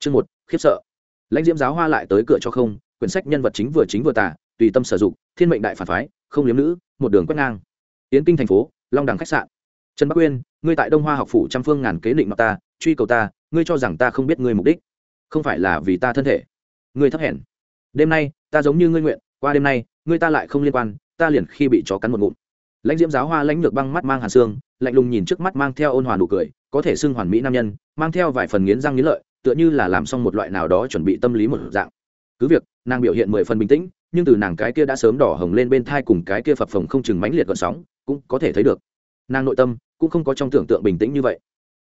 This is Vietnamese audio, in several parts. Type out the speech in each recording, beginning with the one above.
chương một, khiếp sợ. Lãnh diễm giáo hoa lại tới cửa cho không, quyển sách nhân vật chính vừa chính vừa tả, tùy tâm sử dụng, thiên mệnh đại phản phái, không liếm nữ, một đường quét ngang. Tiến kinh thành phố, long đẳng khách sạn. Trần bắc uyên, ngươi tại đông hoa học phủ trăm phương ngàn kế định mặt ta, truy cầu ta, ngươi cho rằng ta không biết ngươi mục đích. Không phải là vì ta thân thể. Ngươi thấp hèn. Đêm nay, ta giống như ngươi nguyện, qua đêm nay, ngươi ta lại không liên quan, ta liền khi bị chó cắn một ngụm. Lãnh diễm giáo hoa lãnh lược băng mắt mang hàn xương, lạnh lùng nhìn trước mắt mang theo ôn hòa nụ cười, có thể xưng hoàn mỹ nam nhân, mang theo vài phần nghiến răng nghiến lợi tựa như là làm xong một loại nào đó chuẩn bị tâm lý một dạng. Cứ việc, nàng biểu hiện mười phần bình tĩnh, nhưng từ nàng cái kia đã sớm đỏ hồng lên bên thai cùng cái kia phập phồng không chừng mãnh liệt gọn sóng, cũng có thể thấy được. Nàng nội tâm cũng không có trong tưởng tượng bình tĩnh như vậy.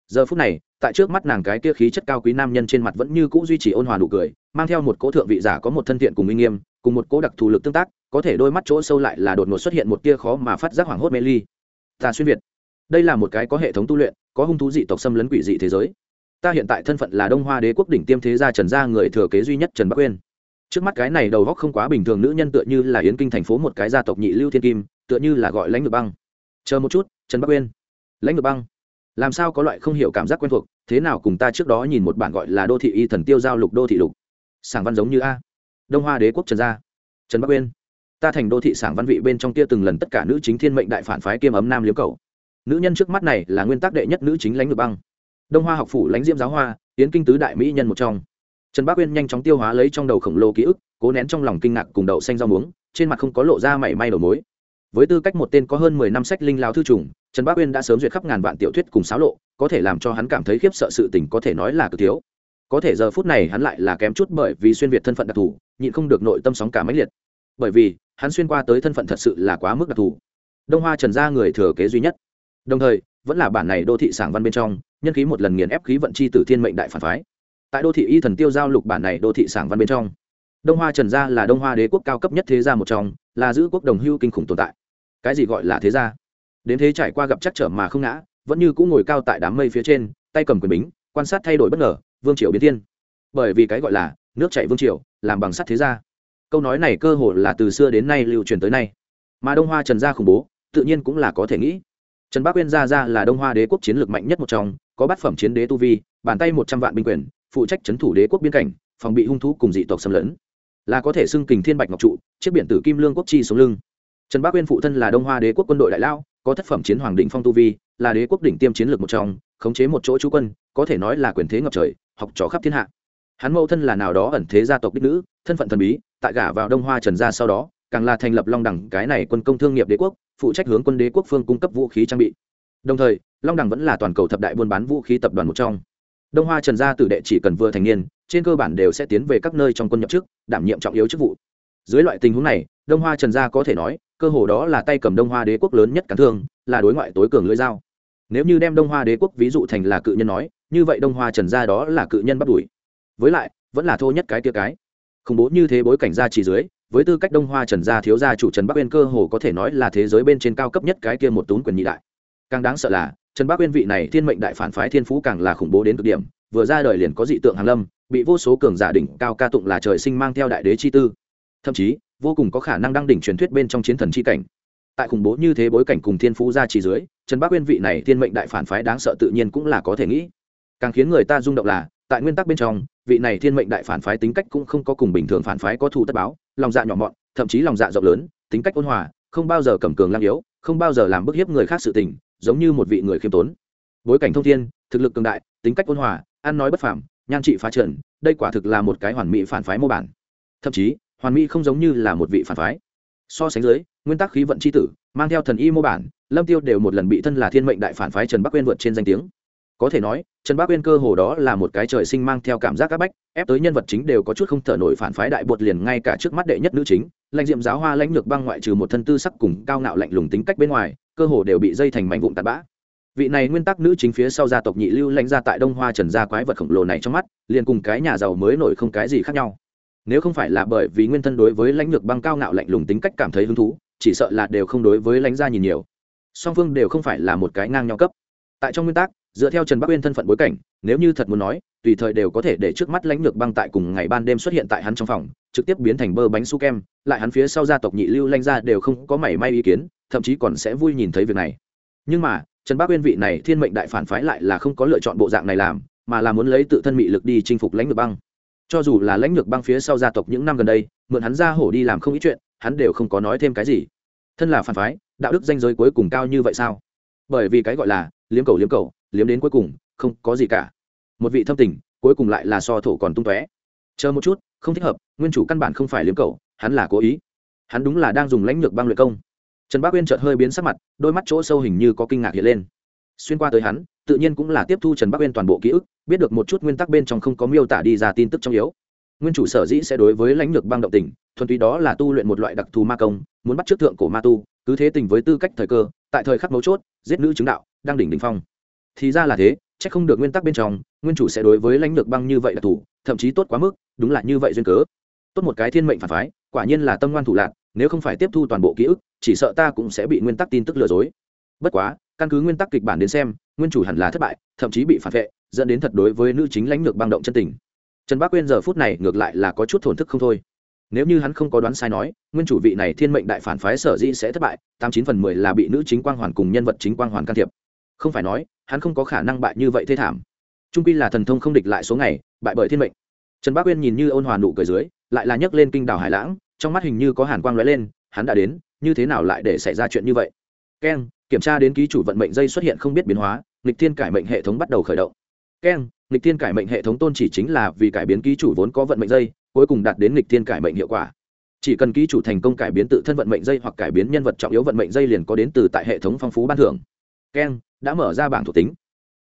Giờ phút này, tại trước mắt nàng cái kia khí chất cao quý nam nhân trên mặt vẫn như cũ duy trì ôn hòa nụ cười, mang theo một cỗ thượng vị giả có một thân thiện cùng uy nghiêm, cùng một cỗ đặc thù lực tương tác, có thể đôi mắt chỗ sâu lại là đột ngột xuất hiện một tia khó mà phát giác hoảng hốt mê ly. Ta xuyên việt. Đây là một cái có hệ thống tu luyện, có hung thú dị tộc xâm lấn quỷ dị thế giới ta hiện tại thân phận là đông hoa đế quốc đỉnh tiêm thế gia trần gia người thừa kế duy nhất trần bắc uyên trước mắt cái này đầu góc không quá bình thường nữ nhân tựa như là yến kinh thành phố một cái gia tộc nhị lưu thiên kim, tựa như là gọi lãnh ngược băng. Chờ một chút, trần bắc uyên lãnh ngược băng. Làm sao có loại không hiểu cảm giác quen thuộc, thế nào cùng ta trước đó nhìn một bản gọi là đô thị y thần tiêu giao lục đô thị lục. Sảng văn giống như a. Đông hoa đế quốc trần gia. Trần bắc uyên ta thành đô thị sảng văn vị bên trong kia từng lần tất cả nữ chính thiên mệnh đại phản phái kiêm ấm nam liếm cầu. Nữ nhân trước mắt này là nguyên tắc đệ nhất nữ chính lãnh ngược băng đông hoa học phủ lãnh diễm giáo hoa tiến kinh tứ đại mỹ nhân một trong. Trần bác uyên nhanh chóng tiêu hóa lấy trong đầu khổng lồ ký ức, cố nén trong lòng kinh ngạc cùng đậu xanh rau muống, trên mặt không có lộ ra mảy may đầu mối. Với tư cách một tên có hơn mười năm sách linh lao thư trùng, trần bác uyên đã sớm duyệt khắp ngàn vạn tiểu thuyết cùng xáo lộ, có thể làm cho hắn cảm thấy khiếp sợ sự tình có thể nói là cực thiếu. Có thể giờ phút này hắn lại là kém chút bởi vì xuyên việt thân phận đặc thù, nhịn không được nội tâm sóng cả máy liệt. Bởi vì, hắn xuyên qua tới thân phận thật sự là quá mức đặc thù. Đông hoa trần gia người thừa kế duy nhất. Đồng thời vẫn là bản này đô thị sảng văn bên trong, nhân khí một lần nghiền ép khí vận chi tử thiên mệnh đại phản phái. Tại đô thị y thần tiêu giao lục bản này đô thị sảng văn bên trong, đông hoa trần gia là đông hoa đế quốc cao cấp nhất thế gia một trong, là giữ quốc đồng hưu kinh khủng tồn tại. Cái gì gọi là thế gia? Đến thế trải qua gặp chắc trở mà không ngã, vẫn như cũng ngồi cao tại đám mây phía trên, tay cầm quyền bính, quan sát thay đổi bất ngờ, vương triều biến thiên. Bởi vì cái gọi là nước chảy vương triều, làm bằng sắt thế gia. Câu nói này cơ hội là từ xưa đến nay lưu truyền tới nay. Mà đông hoa trần gia khủng bố, tự nhiên cũng là có thể nghĩ trần bắc uyên gia gia là đông hoa đế quốc chiến lược mạnh nhất một trong, có bát phẩm chiến đế tu vi, bàn tay một trăm vạn binh quyền, phụ trách c thủ đế quốc biên cảnh, phòng bị hung thú cùng dị tộc xâm lấn. Là có thể xưng kình thiên bạch ngọc trụ, chiếc biển tử kim lương quốc chi sống lưng. Trần bắc uyên phụ thân là đông hoa đế quốc quân đội đại lao có thất phẩm chiến hoàng định phong tu vi, là đế quốc đỉnh tiêm chiến lược một trong, khống chế một chỗ chú quân, có thể nói là quyền thế ngập trời, học trò khắp thiên hạ. Hắn mẫu thân là nào đó ẩn thế gia tộc đích nữ, thân phận thần bí, tại gả vào đông hoa trần gia sau đó càng là thành lập long đẳng, cái này quân công thương nghiệp đế quốc, phụ trách hướng quân đế quốc phương cung cấp vũ khí trang bị. Đồng thời, long đẳng vẫn là toàn cầu thập đại buôn bán vũ khí tập đoàn một trong. Đông hoa trần gia tử đệ chỉ cần vừa thành niên, trên cơ bản đều sẽ tiến về các nơi trong quân nhập chức đảm nhiệm trọng yếu chức vụ. Dưới loại tình huống này, đông hoa trần gia có thể nói, cơ hồ đó là tay cầm đông hoa đế quốc lớn nhất cản thương, là đối ngoại tối cường lưỡi dao. Nếu như đem đông hoa đế quốc ví dụ thành là cự nhân nói, như vậy đông hoa trần gia đó là cự nhân bắt đuổi. Với lại, vẫn là thô nhất cái tia cái. Khủng bố như thế bối cảnh gia chỉ dưới với tư cách đông hoa trần gia thiếu gia chủ trần bắc uyên cơ hồ có thể nói là thế giới bên trên cao cấp nhất cái kia một tún quyền nhị đại. Càng đáng sợ là, trần bắc uyên vị này thiên mệnh đại phản phái thiên phú càng là khủng bố đến cực điểm, vừa ra đời liền có dị tượng hàn lâm, bị vô số cường giả đỉnh cao ca tụng là trời sinh mang theo đại đế chi tư. Thậm chí, vô cùng có khả năng đăng đỉnh truyền thuyết bên trong chiến thần chi cảnh. Tại khủng bố như thế bối cảnh cùng thiên phú gia chỉ dưới, trần bắc uyên vị này thiên mệnh đại phản phái đáng sợ tự nhiên cũng là có thể nghĩ. Càng khiến người ta rung động là, tại nguyên tắc bên trong vị này thiên mệnh đại phản phái tính cách cũng không có cùng bình thường phản phái có thù tất báo, lòng dạ nhỏ mọn, thậm chí lòng dạ rộng lớn, tính cách ôn hòa, không bao giờ cầm cường lang yếu, không bao giờ làm bức hiếp người khác sự tình, giống như một vị người khiêm tốn. Bối cảnh thông thiên, thực lực cường đại, tính cách ôn hòa, ăn nói bất phảm nhan trị phá trần, đây quả thực là một cái hoàn mỹ phản phái mô bản. Thậm chí, hoàn mỹ không giống như là một vị phản phái. So sánh dưới, nguyên tắc khí vận c h i tử, mang theo thần y mô bản, lâm tiêu đều một lần bị thân là thiên mệnh đại phản phái trần bắc quên vượt trên danh tiếng. Có thể nói trần bác uyên cơ hồ đó là một cái trời sinh mang theo cảm giác áp bách, ép tới nhân vật chính đều có chút không thở nổi phản phái đại bột liền ngay cả trước mắt đệ nhất nữ chính, lãnh diệm giáo hoa lãnh lược băng ngoại trừ một thân tư sắc cùng cao ngạo lạnh lùng tính cách bên ngoài, cơ hồ đều bị dây thành mảnh vụn tạt bã. Vị này nguyên tắc nữ chính phía sau gia tộc nhị lưu lãnh gia tại đông hoa trần gia quái vật khổng lồ này trong mắt, liền cùng cái nhà giàu mới nổi không cái gì khác nhau. Nếu không phải là bởi vì nguyên thân đối với lãnh lược băng cao ngạo lạnh lùng tính cách cảm thấy hứng thú, chỉ sợ là đều không đối với lãnh gia nhìn nhiều. Song phương đều không phải là một cái ngang nhau cấp tại trong nguyên tắc, dựa theo trần bắc uyên thân phận bối cảnh, nếu như thật muốn nói, tùy thời đều có thể để trước mắt lãnh lược băng tại cùng ngày ban đêm xuất hiện tại hắn trong phòng, trực tiếp biến thành bơ bánh su kem, lại hắn phía sau gia tộc nhị lưu lanh ra đều không có mảy may ý kiến, thậm chí còn sẽ vui nhìn thấy việc này. Nhưng mà, trần bắc uyên vị này thiên mệnh đại phản phái lại là không có lựa chọn bộ dạng này làm, mà là muốn lấy tự thân mị lực đi chinh phục lãnh lược băng. Cho dù là lãnh lược băng phía sau gia tộc những năm gần đây, mượn hắn ra hổ đi làm không ít chuyện, hắn đều không có nói thêm cái gì. Thân là phản phái, đạo đức danh giới cuối cùng cao như vậy sao? Bởi vì cái gọi là liếm cầu liếm cầu, liếm đến cuối cùng, không có gì cả. Một vị thâm tình, cuối cùng lại là so thổ còn tung tóe. Chờ một chút, không thích hợp, nguyên chủ căn bản không phải liếm cầu, hắn là cố ý. Hắn đúng là đang dùng lãnh lược băng luyện công. Trần bác uyên chợt hơi biến sắc mặt, đôi mắt chỗ sâu hình như có kinh ngạc hiện lên. Xuyên qua tới hắn, tự nhiên cũng là tiếp thu trần bắc uyên toàn bộ ký ức, biết được một chút nguyên tắc bên trong không có miêu tả đi ra tin tức trong yếu. Nguyên chủ sở dĩ sẽ đối với lãnh lược băng động tình, thuần túy đó là tu luyện một loại đặc thù ma công, muốn bắt trước thượng cổ ma tu, cứ thế tình với tư cách thời cơ tại thời khắc mấu chốt, giết nữ chứng đạo, đang đỉnh đỉnh phong. Thì ra là thế, chắc không được nguyên tắc bên trong, nguyên chủ sẽ đối với lãnh lược băng như vậy là thủ, thậm chí tốt quá mức, đúng là như vậy duyên cớ. Tốt một cái thiên mệnh phản phái, quả nhiên là tâm ngoan thủ lạc nếu không phải tiếp thu toàn bộ ký ức, chỉ sợ ta cũng sẽ bị nguyên tắc tin tức lừa dối. Bất quá, căn cứ nguyên tắc kịch bản đến xem, nguyên chủ hẳn là thất bại, thậm chí bị phản vệ, dẫn đến thật đối với nữ chính lãnh lược băng động chân tình. Trần bác quyên giờ phút này ngược lại là có chút thổn thức không thôi nếu như hắn không có đoán sai nói, nguyên chủ vị này thiên mệnh đại phản phái sở di sẽ thất bại, tám chín phần mười là bị nữ chính quang hoàn cùng nhân vật chính quang hoàn can thiệp. Không phải nói, hắn không có khả năng bại như vậy thê thảm. Trung pi là thần thông không địch lại số ngày, bại bởi thiên mệnh. Trần bác uyên nhìn như ôn hòa nụ cười dưới, lại là nhấc lên kinh đảo hải lãng, trong mắt hình như có hàn quang lóe lên, hắn đã đến, như thế nào lại để xảy ra chuyện như vậy? Keng, kiểm tra đến ký chủ vận mệnh dây xuất hiện không biết biến hóa lịch thiên cải mệnh hệ thống bắt đầu khởi động. Keng lịch thiên cải mệnh hệ thống tôn chỉ chính là vì cải biến ký chủ vốn có vận mệnh dây cuối cùng đạt đến nghịch thiên cải mệnh hiệu quả. Chỉ cần ký chủ thành công cải biến tự thân vận mệnh dây hoặc cải biến nhân vật trọng yếu vận mệnh dây liền có đến từ tại hệ thống phong phú ban thưởng. Keng đã mở ra bảng thuộc tính.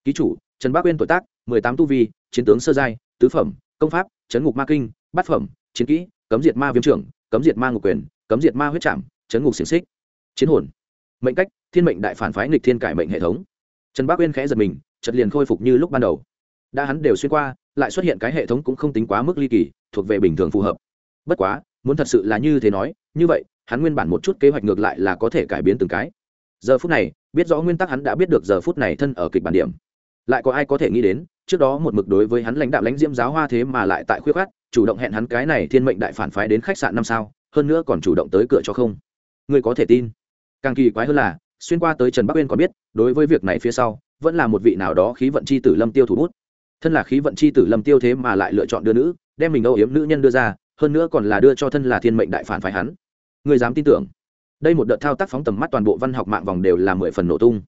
Ký chủ, trần bác uyên tuổi tác, mười tám tu vi, chiến tướng sơ giai, tứ phẩm, công pháp, chấn ngục ma kinh, bát phẩm, chiến kỹ, cấm diệt ma viêm trưởng, cấm diệt ma ngục quyền, cấm diệt ma huyết trảm, chấn ngục xiềng xích. Chiến hồn. Mệnh cách, thiên mệnh đại phản phái nghịch thiên cải mệnh hệ thống. Trần bác uyên khẽ giật mình chật liền khôi phục như lúc ban đầu. Đã hắn đều xuyên qua, lại xuất hiện cái hệ thống cũng không tính quá mức ly kỳ thuộc về bình thường phù hợp. Bất quá, muốn thật sự là như thế nói, như vậy, hắn nguyên bản một chút kế hoạch ngược lại là có thể cải biến từng cái. Giờ phút này, biết rõ nguyên tắc hắn đã biết được giờ phút này thân ở kịch bản điểm. Lại có ai có thể nghĩ đến, trước đó một mực đối với hắn lãnh đạo lãnh diễm giáo hoa thế mà lại tại khuyết khát, chủ động hẹn hắn cái này thiên mệnh đại phản phái đến khách sạn năm sao, hơn nữa còn chủ động tới cửa cho không. Người có thể tin. Càng kỳ quái hơn là, xuyên qua tới trần bắc uyên còn biết, đối với việc này phía sau, vẫn là một vị nào đó khí vận c h i tử lâm tiêu thủ bút thân là khí vận c h i tử lâm tiêu thế mà lại lựa chọn đưa nữ, đem mình âu yếm nữ nhân đưa ra, hơn nữa còn là đưa cho thân là thiên mệnh đại phản phái hắn. Người dám tin tưởng? Đây một đợt thao tác phóng tầm mắt toàn bộ văn học mạng vòng đều là mười phần nổ tung.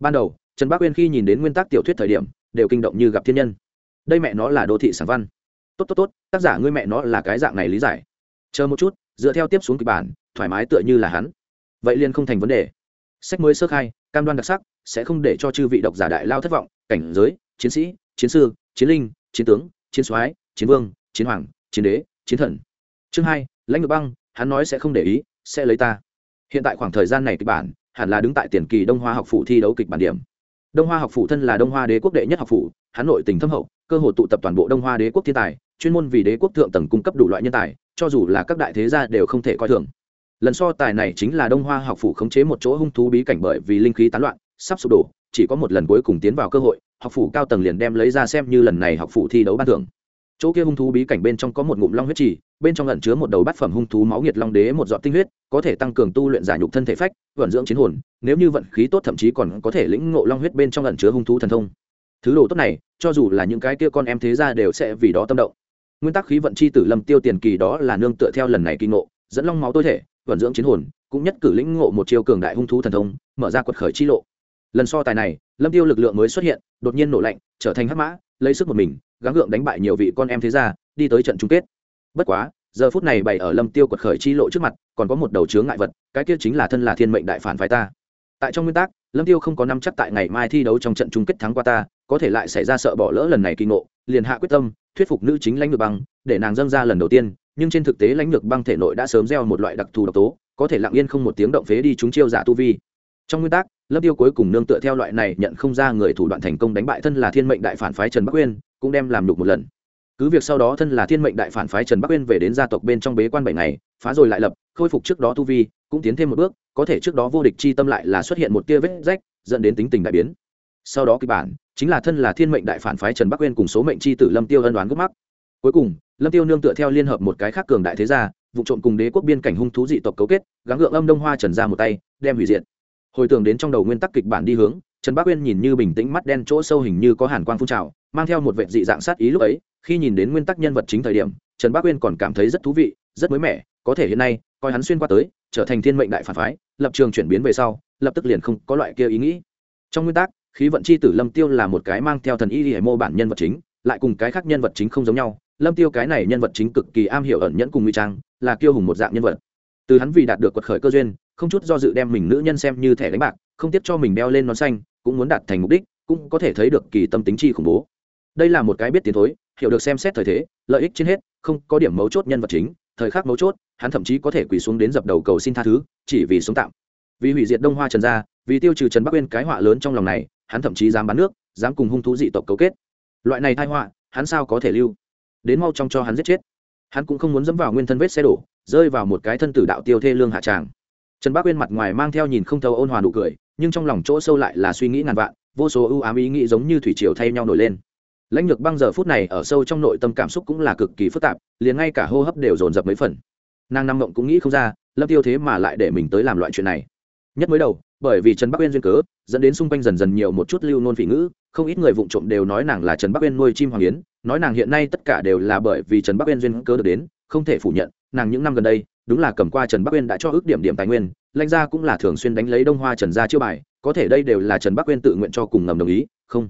Ban đầu, trần bác uyên khi nhìn đến nguyên tắc tiểu thuyết thời điểm, đều kinh động như gặp thiên nhân. Đây mẹ nó là đô thị sản văn. Tốt tốt tốt, tác giả ngươi mẹ nó là cái dạng này lý giải. Chờ một chút, dựa theo tiếp xuống kịch bản, thoải mái tựa như là hắn. Vậy liền không thành vấn đề. Sách mới sơ khai, cam đoan đặc sắc, sẽ không để cho chư vị độc giả đại lao thất vọng, cảnh giới, chiến sĩ chiến sư, chiến linh, chiến tướng, chiến soái, chiến vương, chiến hoàng, chiến đế, chiến thần. Chương hai, lãnh ngược băng, hắn nói sẽ không để ý, sẽ lấy ta. Hiện tại khoảng thời gian này kịch bản, hẳn là đứng tại tiền kỳ đông hoa học phủ thi đấu kịch bản điểm. Đông hoa học phủ thân là đông hoa đế quốc đệ nhất học phủ, hắn nội tình thâm hậu, cơ hội tụ tập toàn bộ đông hoa đế quốc thiên tài, chuyên môn vì đế quốc thượng tầng cung cấp đủ loại nhân tài, cho dù là các đại thế gia đều không thể coi thường. Lần so tài này chính là đông hoa học phủ khống chế một chỗ hung thú bí cảnh bởi vì linh khí tán loạn, sắp sụp đổ chỉ có một lần cuối cùng tiến vào cơ hội, học phủ cao tầng liền đem lấy ra xem như lần này học phủ thi đấu ban thưởng. Chỗ kia hung thú bí cảnh bên trong có một ngụm long huyết trì, bên trong ẩn chứa một đầu bát phẩm hung thú máu nhiệt long đế một giọt tinh huyết, có thể tăng cường tu luyện giải nhục thân thể phách, vận dưỡng chiến hồn, nếu như vận khí tốt thậm chí còn có thể lĩnh ngộ long huyết bên trong ẩn chứa hung thú thần thông. Thứ đồ tốt này, cho dù là những cái kia con em thế ra đều sẽ vì đó tâm động. Nguyên tắc khí vận chi tử lâm tiêu tiền kỳ đó là nương tựa theo lần này kỳ ngộ, dẫn long máu tối thể, vận dưỡng chiến hồn, cũng nhất cử lĩnh ngộ một chiêu cường đại hung thú thần thông, mở ra quật khởi chi lộ lần so tài này, lâm tiêu lực lượng mới xuất hiện, đột nhiên nổ lạnh, trở thành hắc mã, lấy sức một mình, gắng gượng đánh bại nhiều vị con em thế gia, đi tới trận chung kết. Bất quá, giờ phút này bày ở lâm tiêu quật khởi chi lộ trước mặt, còn có một đầu chướng ngại vật, cái kia chính là thân là thiên mệnh đại phản phái ta. Tại trong nguyên tắc, lâm tiêu không có năm chắc tại ngày mai thi đấu trong trận chung kết thắng qua ta, có thể lại xảy ra sợ bỏ lỡ lần này kỳ ngộ, liền hạ quyết tâm, thuyết phục nữ chính lãnh lược băng, để nàng dâng ra lần đầu tiên, nhưng trên thực tế lãnh lược băng thể nội đã sớm gieo một loại đặc thù độc tố, có thể lặng yên không một tiếng động phế đi chúng chiêu giả tu vi. Trong nguyên tắc lâm tiêu cuối cùng nương tựa theo loại này nhận không ra người thủ đoạn thành công đánh bại thân là thiên mệnh đại phản phái trần bắc uyên, cũng đem làm nhục một lần. Cứ việc sau đó thân là thiên mệnh đại phản phái trần bắc uyên về đến gia tộc bên trong bế quan bảy ngày, phá rồi lại lập, khôi phục trước đó tu vi, cũng tiến thêm một bước, có thể trước đó vô địch chi tâm lại là xuất hiện một tia vết rách, dẫn đến tính tình đại biến. Sau đó kịch bản, chính là thân là thiên mệnh đại phản phái trần bắc uyên cùng số mệnh chi tử lâm tiêu ân đoán gốc mắc. Cuối cùng, lâm tiêu nương tựa theo liên hợp một cái khác cường đại thế gia, vụ trộm cùng đế quốc biên cảnh hung thú dị tộc cấu kết, gắng gượng âm đông hoa trần ra một tay, đem hủy diệt hồi tưởng đến trong đầu nguyên tắc kịch bản đi hướng, trần bắc uyên nhìn như bình tĩnh mắt đen chỗ sâu hình như có hàn quang phun trào, mang theo một vệ dị dạng sát ý lúc ấy, khi nhìn đến nguyên tắc nhân vật chính thời điểm, trần bác uyên còn cảm thấy rất thú vị, rất mới mẻ, có thể hiện nay, coi hắn xuyên qua tới, trở thành thiên mệnh đại phản phái, lập trường chuyển biến về sau, lập tức liền không có loại kia ý nghĩ. Trong nguyên tắc, khí vận c h i tử lâm tiêu là một cái mang theo thần y hải mô bản nhân vật chính, lại cùng cái khác nhân vật chính không giống nhau, lâm tiêu cái này nhân vật chính cực kỳ am hiểu ẩn nhẫn cùng nguy trang, là kiêu hùng một dạng nhân vật. Từ hắn vì đạt được quật khởi cơ duyên không chút do dự đem mình nữ nhân xem như thẻ đánh bạc, không tiếc cho mình đeo lên nón xanh, cũng muốn đạt thành mục đích, cũng có thể thấy được kỳ tâm tính chi khủng bố. Đây là một cái biết tiến thối, hiểu được xem xét thời thế, lợi ích trên hết, không có điểm mấu chốt nhân vật chính, thời khắc mấu chốt, hắn thậm chí có thể quỳ xuống đến dập đầu cầu xin tha thứ, chỉ vì sống tạm. Vì hủy diệt đông hoa trần gia, vì tiêu trừ trần bắc uyên cái họa lớn trong lòng này, hắn thậm chí dám bán nước, dám cùng hung thú dị tộc cấu kết. Loại này thai họa, hắn sao có thể lưu? Đến mau trong cho hắn giết chết. Hắn cũng không muốn dẫm vào nguyên thân vết xe đổ, rơi vào một cái thân tử đạo tiêu thê lương hạ tràng trần bác uyên mặt ngoài mang theo nhìn không thấu ôn hòa nụ cười, nhưng trong lòng chỗ sâu lại là suy nghĩ ngàn vạn, vô số ưu ám ý nghĩ giống như thủy triều thay nhau nổi lên. Lãnh lược băng giờ phút này ở sâu trong nội tâm cảm xúc cũng là cực kỳ phức tạp, liền ngay cả hô hấp đều dồn dập mấy phần. Nàng năm mộng cũng nghĩ không ra, lâm tiêu thế mà lại để mình tới làm loại chuyện này. Nhất mới đầu, bởi vì trần bắc uyên duyên cớ, dẫn đến xung quanh dần dần nhiều một chút lưu nôn phỉ ngữ, không ít người vụng trộm đều nói nàng là trần bắc uyên nuôi chim hoàng yến, nói nàng hiện nay tất cả đều là bởi vì trần bắc uyên duyên cớ được đến, không thể phủ nhận, nàng những năm gần đây đúng là cầm qua trần bắc uyên đã cho ước điểm điểm tài nguyên, lãnh gia cũng là thường xuyên đánh lấy đông hoa trần gia chiêu bài, có thể đây đều là trần bắc uyên tự nguyện cho cùng ngầm đồng ý, không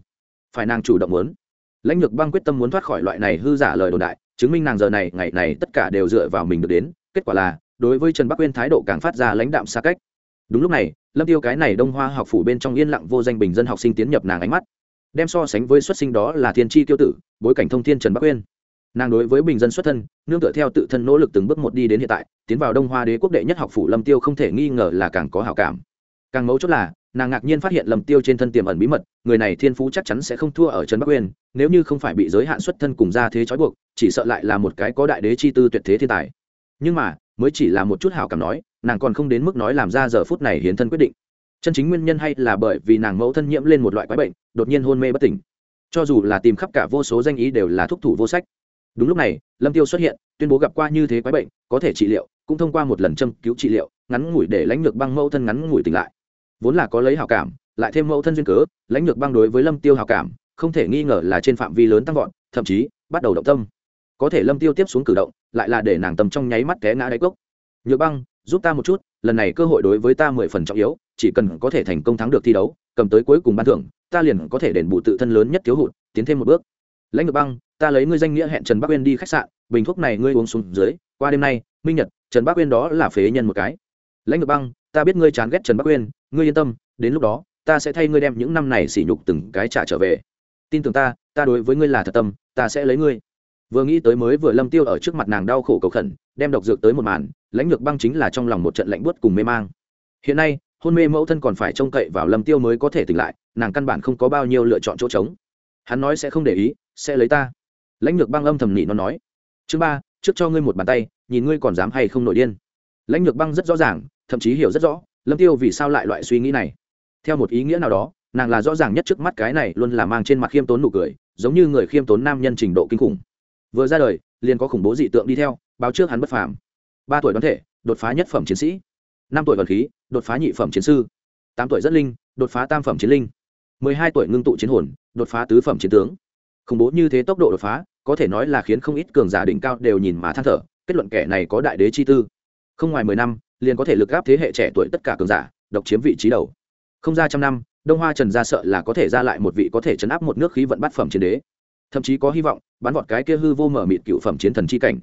phải nàng chủ động muốn. Lãnh lược băng quyết tâm muốn thoát khỏi loại này hư giả lời đồn đại, chứng minh nàng giờ này, ngày này tất cả đều dựa vào mình được đến, kết quả là, đối với trần bắc uyên thái độ càng phát ra lãnh đạm xa cách. Đúng lúc này, lâm tiêu cái này đông hoa học phủ bên trong yên lặng vô danh bình dân học sinh tiến nhập nàng ánh mắt. Đem so sánh với xuất sinh đó là thiên tri tiêu tử, bối cảnh thông thiên trần bắc uyên nàng đối với bình dân xuất thân, nương tựa theo tự thân nỗ lực từng bước một đi đến hiện tại, tiến vào đông hoa đế quốc đệ nhất học phủ lâm tiêu không thể nghi ngờ là càng có hảo cảm. Càng mấu chốt là, nàng ngạc nhiên phát hiện lâm tiêu trên thân tiềm ẩn bí mật, người này thiên phú chắc chắn sẽ không thua ở trần bắc uyên, nếu như không phải bị giới hạn xuất thân cùng ra thế trói buộc, chỉ sợ lại là một cái có đại đế chi tư tuyệt thế thiên tài. Nhưng mà, mới chỉ là một chút hảo cảm nói, nàng còn không đến mức nói làm ra giờ phút này hiến thân quyết định. Chân chính nguyên nhân hay là bởi vì nàng mẫu thân nhiễm lên một loại quái bệnh, đột nhiên hôn mê bất tỉnh. Cho dù là tìm khắp cả vô số danh ý đều là thúc thủ vô sách đúng lúc này, lâm tiêu xuất hiện, tuyên bố gặp qua như thế quái bệnh, có thể trị liệu, cũng thông qua một lần châm cứu trị liệu, ngắn ngủi để lãnh lược băng mẫu thân ngắn ngủi tỉnh lại. Vốn là có lấy hảo cảm, lại thêm mẫu thân duyên cớ, lãnh lược băng đối với lâm tiêu hảo cảm, không thể nghi ngờ là trên phạm vi lớn tăng vọt, thậm chí bắt đầu động tâm. Có thể lâm tiêu tiếp xuống cử động, lại là để nàng tầm trong nháy mắt té ngã đáy cốc. Nhược băng, giúp ta một chút, lần này cơ hội đối với ta mười phần trọng yếu, chỉ cần có thể thành công thắng được thi đấu, cầm tới cuối cùng ban thưởng, ta liền có thể đền bù tự thân lớn nhất thiếu hụt, tiến thêm một bước lãnh ngược băng, ta lấy ngươi danh nghĩa hẹn trần bắc uyên đi khách sạn, bình thuốc này ngươi uống xuống dưới, qua đêm nay, minh nhật, trần bắc uyên đó là phế nhân một cái. Lãnh ngược băng, ta biết ngươi chán ghét trần bắc uyên, ngươi yên tâm, đến lúc đó, ta sẽ thay ngươi đem những năm này sỉ nhục từng cái trả trở về. Tin tưởng ta ta đối với ngươi là thật tâm, ta sẽ lấy ngươi. Vừa nghĩ tới mới vừa lâm tiêu ở trước mặt nàng đau khổ cầu khẩn, đem độc dược tới một màn, lãnh lược băng chính là trong lòng một trận lạnh buốt cùng mê mang. Hiện nay, hôn mê mẫu thân còn phải trông cậy vào lâm tiêu mới có thể tỉnh lại, nàng căn bản không có bao nhiêu lựa chọn chỗ trống hắn nói sẽ không để ý, sẽ lấy ta. Lãnh lược băng âm thầm nỉ nó nói. Chứ ba, trước cho ngươi một bàn tay, nhìn ngươi còn dám hay không nổi điên. Lãnh lược băng rất rõ ràng, thậm chí hiểu rất rõ, lâm tiêu vì sao lại loại suy nghĩ này. Theo một ý nghĩa nào đó, nàng là rõ ràng nhất trước mắt cái này luôn là mang trên mặt khiêm tốn nụ cười, giống như người khiêm tốn nam nhân trình độ kinh khủng. Vừa ra đời, liền có khủng bố dị tượng đi theo, báo trước hắn bất phàm. Ba tuổi đoán thể, đột phá nhất phẩm chiến sĩ. Năm tuổi vận khí, đột phá nhị phẩm chiến sư. Tám tuổi dẫn linh, đột phá tam phẩm chiến linh. Mười hai tuổi ngưng tụ chiến hồn đột phá tứ phẩm chiến tướng. Khủng bố như thế tốc độ đột phá, có thể nói là khiến không ít cường giả đỉnh cao đều nhìn mà than thở, kết luận kẻ này có đại đế chi tư. Không ngoài mười năm, liền có thể lực gáp thế hệ trẻ tuổi tất cả cường giả, độc chiếm vị trí đầu. Không ra trăm năm, đông hoa trần gia sợ là có thể ra lại một vị có thể chấn áp một nước khí vận bát phẩm chiến đế. Thậm chí có hy vọng, bắn vọt cái kia hư vô mở mịt cựu phẩm chiến thần chi cảnh.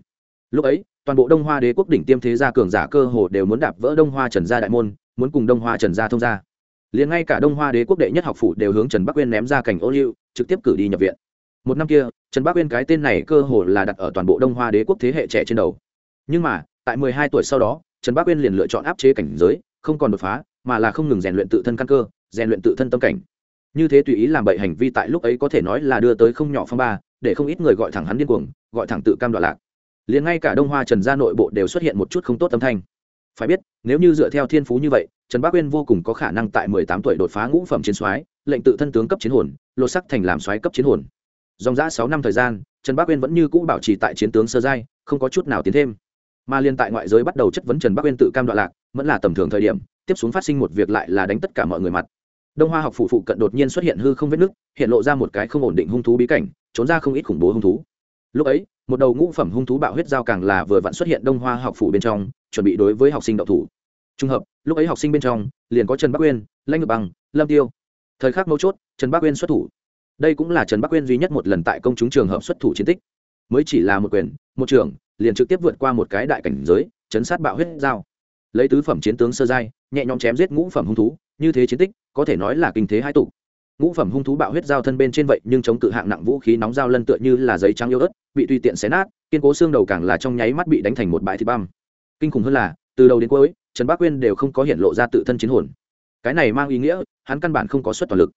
Lúc ấy, toàn bộ đông hoa đế quốc đỉnh tiêm thế gia cường giả cơ hồ đều muốn đạp vỡ đông hoa trần gia đại môn, muốn cùng đông hoa trần gia thông gia liền ngay cả đông hoa đế quốc đệ nhất học phủ đều hướng trần bắc uyên ném ra cảnh ô liu trực tiếp cử đi nhập viện một năm kia trần bắc uyên cái tên này cơ hồ là đặt ở toàn bộ đông hoa đế quốc thế hệ trẻ trên đầu nhưng mà tại mười hai tuổi sau đó trần bắc uyên liền lựa chọn áp chế cảnh giới không còn đột phá mà là không ngừng rèn luyện tự thân căn cơ rèn luyện tự thân tâm cảnh như thế tùy ý làm bậy hành vi tại lúc ấy có thể nói là đưa tới không nhỏ phong ba để không ít người gọi thẳng hắn điên cuồng gọi thẳng tự cam đoạn lạc liền ngay cả đông hoa trần gia nội bộ đều xuất hiện một chút không tốt âm thanh phải biết, nếu như dựa theo thiên phú như vậy, trần Bắc uyên vô cùng có khả năng tại mười tám tuổi đột phá ngũ phẩm chiến soái, lệnh tự thân tướng cấp chiến hồn, lột sắc thành làm soái cấp chiến hồn. Dòng giã sáu năm thời gian, trần Bắc uyên vẫn như cũ bảo trì tại chiến tướng sơ giai, không có chút nào tiến thêm. Mà liên tại ngoại giới bắt đầu chất vấn trần Bắc uyên tự cam đoạn lạc, vẫn là tầm thường thời điểm, tiếp xuống phát sinh một việc lại là đánh tất cả mọi người mặt. Đông hoa học phụ phụ cận đột nhiên xuất hiện hư không vết nứt, hiện lộ ra một cái không ổn định hung thú bí cảnh, trốn ra không ít khủng bố hung thú. Lúc ấy, một đầu ngũ phẩm hung thú bạo huyết giao càng là vừa vặn xuất hiện đông hoa học phủ bên trong chuẩn bị đối với học sinh đậu thủ. Trùng hợp, lúc ấy học sinh bên trong, liền có trần bắc uyên lanh ngược bằng, lâm tiêu. Thời khắc mấu chốt, trần bắc uyên xuất thủ. Đây cũng là trần bắc uyên duy nhất một lần tại công chúng trường hợp xuất thủ chiến tích. Mới chỉ là một quyền, một trường, liền trực tiếp vượt qua một cái đại cảnh giới, chấn sát bạo huyết giao. Lấy tứ phẩm chiến tướng sơ giai, nhẹ nhõm chém giết ngũ phẩm hung thú, như thế chiến tích, có thể nói là kinh thế hai tụ. Ngũ phẩm hung thú bạo huyết giao thân bên trên vậy, nhưng chống cự hạng nặng vũ khí nóng dao lân tựa như là giấy trắng yếu ớt, bị tùy tiện xé nát, kiên cố xương đầu càng là trong nháy mắt bị đánh thành một bãi thịt băm kinh khủng hơn là, từ đầu đến cuối, trần bác quyên đều không có hiện lộ ra tự thân chiến hồn. Cái này mang ý nghĩa, hắn căn bản không có suất toàn lực.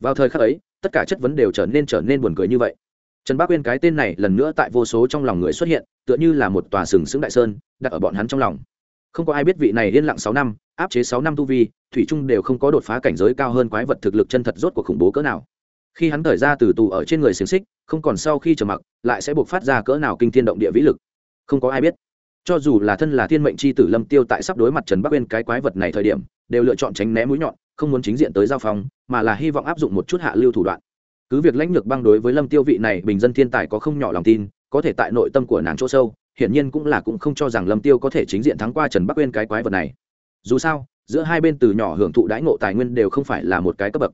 Vào thời khắc ấy, tất cả chất vấn đều trở nên trở nên buồn cười như vậy. Trần bác quyên cái tên này lần nữa tại vô số trong lòng người xuất hiện, tựa như là một tòa sừng sững đại sơn, đặt ở bọn hắn trong lòng. Không có ai biết vị này yên lặng sáu năm, áp chế sáu năm tu vi, thủy trung đều không có đột phá cảnh giới cao hơn quái vật thực lực chân thật rốt của khủng bố cỡ nào. Khi hắn thời ra từ tù ở trên người xiềng xích, không còn sau khi trở mặc, lại sẽ buộc phát ra cỡ nào kinh thiên động địa vĩ lực. Không có ai biết cho dù là thân là thiên mệnh c h i tử lâm tiêu tại sắp đối mặt trần bắc uyên cái quái vật này thời điểm, đều lựa chọn tránh né mũi nhọn, không muốn chính diện tới giao phong, mà là hy vọng áp dụng một chút hạ lưu thủ đoạn. Cứ việc lãnh lược băng đối với lâm tiêu vị này bình dân thiên tài có không nhỏ lòng tin, có thể tại nội tâm của nàng chỗ sâu, hiển nhiên cũng là cũng không cho rằng lâm tiêu có thể chính diện thắng qua trần bắc uyên cái quái vật này. Dù sao, giữa hai bên từ nhỏ hưởng thụ đãi ngộ tài nguyên đều không phải là một cái cấp bậc.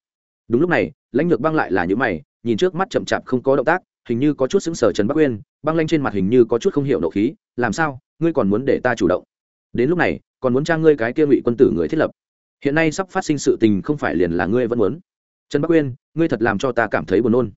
Đúng lúc này, lãnh lược băng lại là những mày, nhìn trước mắt chậm chạp không có động tác hình như có chút xứng sở trần bắc uyên, băng lanh trên mặt hình như có chút không hiểu nộ khí, làm sao? Ngươi còn muốn để ta chủ động? Đến lúc này, còn muốn trang ngươi cái kia ngụy quân tử người thiết lập. Hiện nay sắp phát sinh sự tình không phải liền là ngươi vẫn muốn. Trần bắc uyên, ngươi thật làm cho ta cảm thấy buồn nôn.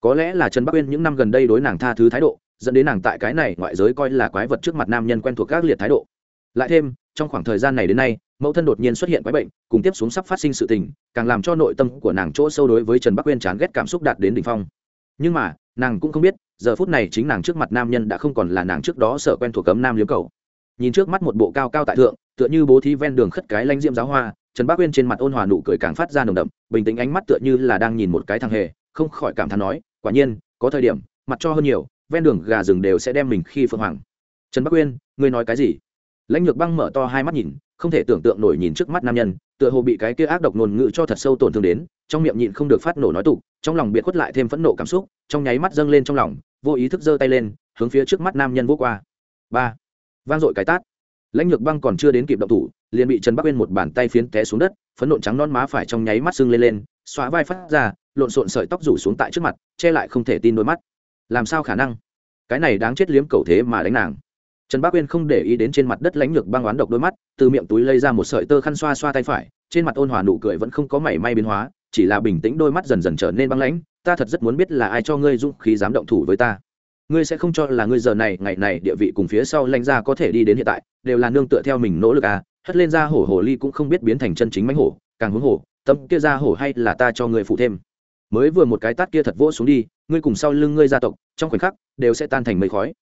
Có lẽ là trần bắc uyên những năm gần đây đối nàng tha thứ thái độ, dẫn đến nàng tại cái này ngoại giới coi là quái vật trước mặt nam nhân quen thuộc các liệt thái độ. Lại thêm, trong khoảng thời gian này đến nay, mẫu thân đột nhiên xuất hiện quái bệnh, cùng tiếp xuống sắp phát sinh sự tình, càng làm cho nội tâm của nàng chỗ sâu đối với trần bắc uyên chán ghét cảm xúc đạt đến đ ỉ n h phong. Nhưng mà nàng cũng không biết, giờ phút này chính nàng trước mặt nam nhân đã không còn là nàng trước đó sợ quen thuộc cấm nam liếm cầu. Nhìn trước mắt một bộ cao cao tại thượng, tựa như bố thí ven đường khất cái lanh diễm giáo hoa, trần bắc uyên trên mặt ôn hòa nụ cười càng phát ra nồng đậm, bình tĩnh ánh mắt tựa như là đang nhìn một cái thằng hề, không khỏi cảm thán nói, quả nhiên, có thời điểm, mặt cho hơn nhiều, ven đường gà rừng đều sẽ đem mình khi phượng hoàng. Trần bắc uyên, ngươi nói cái gì? Lãnh lược băng mở to hai mắt nhìn, không thể tưởng tượng nổi nhìn trước mắt nam nhân, tựa hồ bị cái kia ác độc ngôn ngữ cho thật sâu tổn thương đến, trong miệng nhịn không được phát nổ nói tục, trong lòng biệt khuất lại thêm phẫn nộ cảm xúc, trong nháy mắt dâng lên trong lòng, vô ý thức giơ tay lên, hướng phía trước mắt nam nhân vô qua. Ba. Vang dội cái tát. Lãnh lược băng còn chưa đến kịp động thủ, liền bị trần bắc uyên một bàn tay phiến té xuống đất phấn nộn trắng non má phải trong nháy mắt sưng lên lên, xóa vai phát ra, lộn xộn sợi tóc rủ xuống tại trước mặt, che lại không thể tin đôi mắt. Làm sao khả năng? Cái này đáng chết liếm cầu thế mà đánh nàng trần bác uyên không để ý đến trên mặt đất lánh lược băng oán độc đôi mắt, từ miệng túi lây ra một sợi tơ khăn xoa xoa tay phải, trên mặt ôn hòa nụ cười vẫn không có mảy may biến hóa, chỉ là bình tĩnh đôi mắt dần dần trở nên băng lãnh, ta thật rất muốn biết là ai cho ngươi dũng khí dám động thủ với ta. Ngươi sẽ không cho là ngươi giờ này, ngày này địa vị cùng phía sau lãnh gia có thể đi đến hiện tại, đều là nương tựa theo mình nỗ lực à hất lên ra hổ hổ ly cũng không biết biến thành chân chính mánh hổ, càng huống hổ, tâm kia ra hổ hay là ta cho ngươi phụ thêm. Mới vừa một cái tát kia thật vỗ xuống đi, ngươi cùng sau lưng ngươi gia tộc, trong khoảnh khắc, đều sẽ tan thành mây khói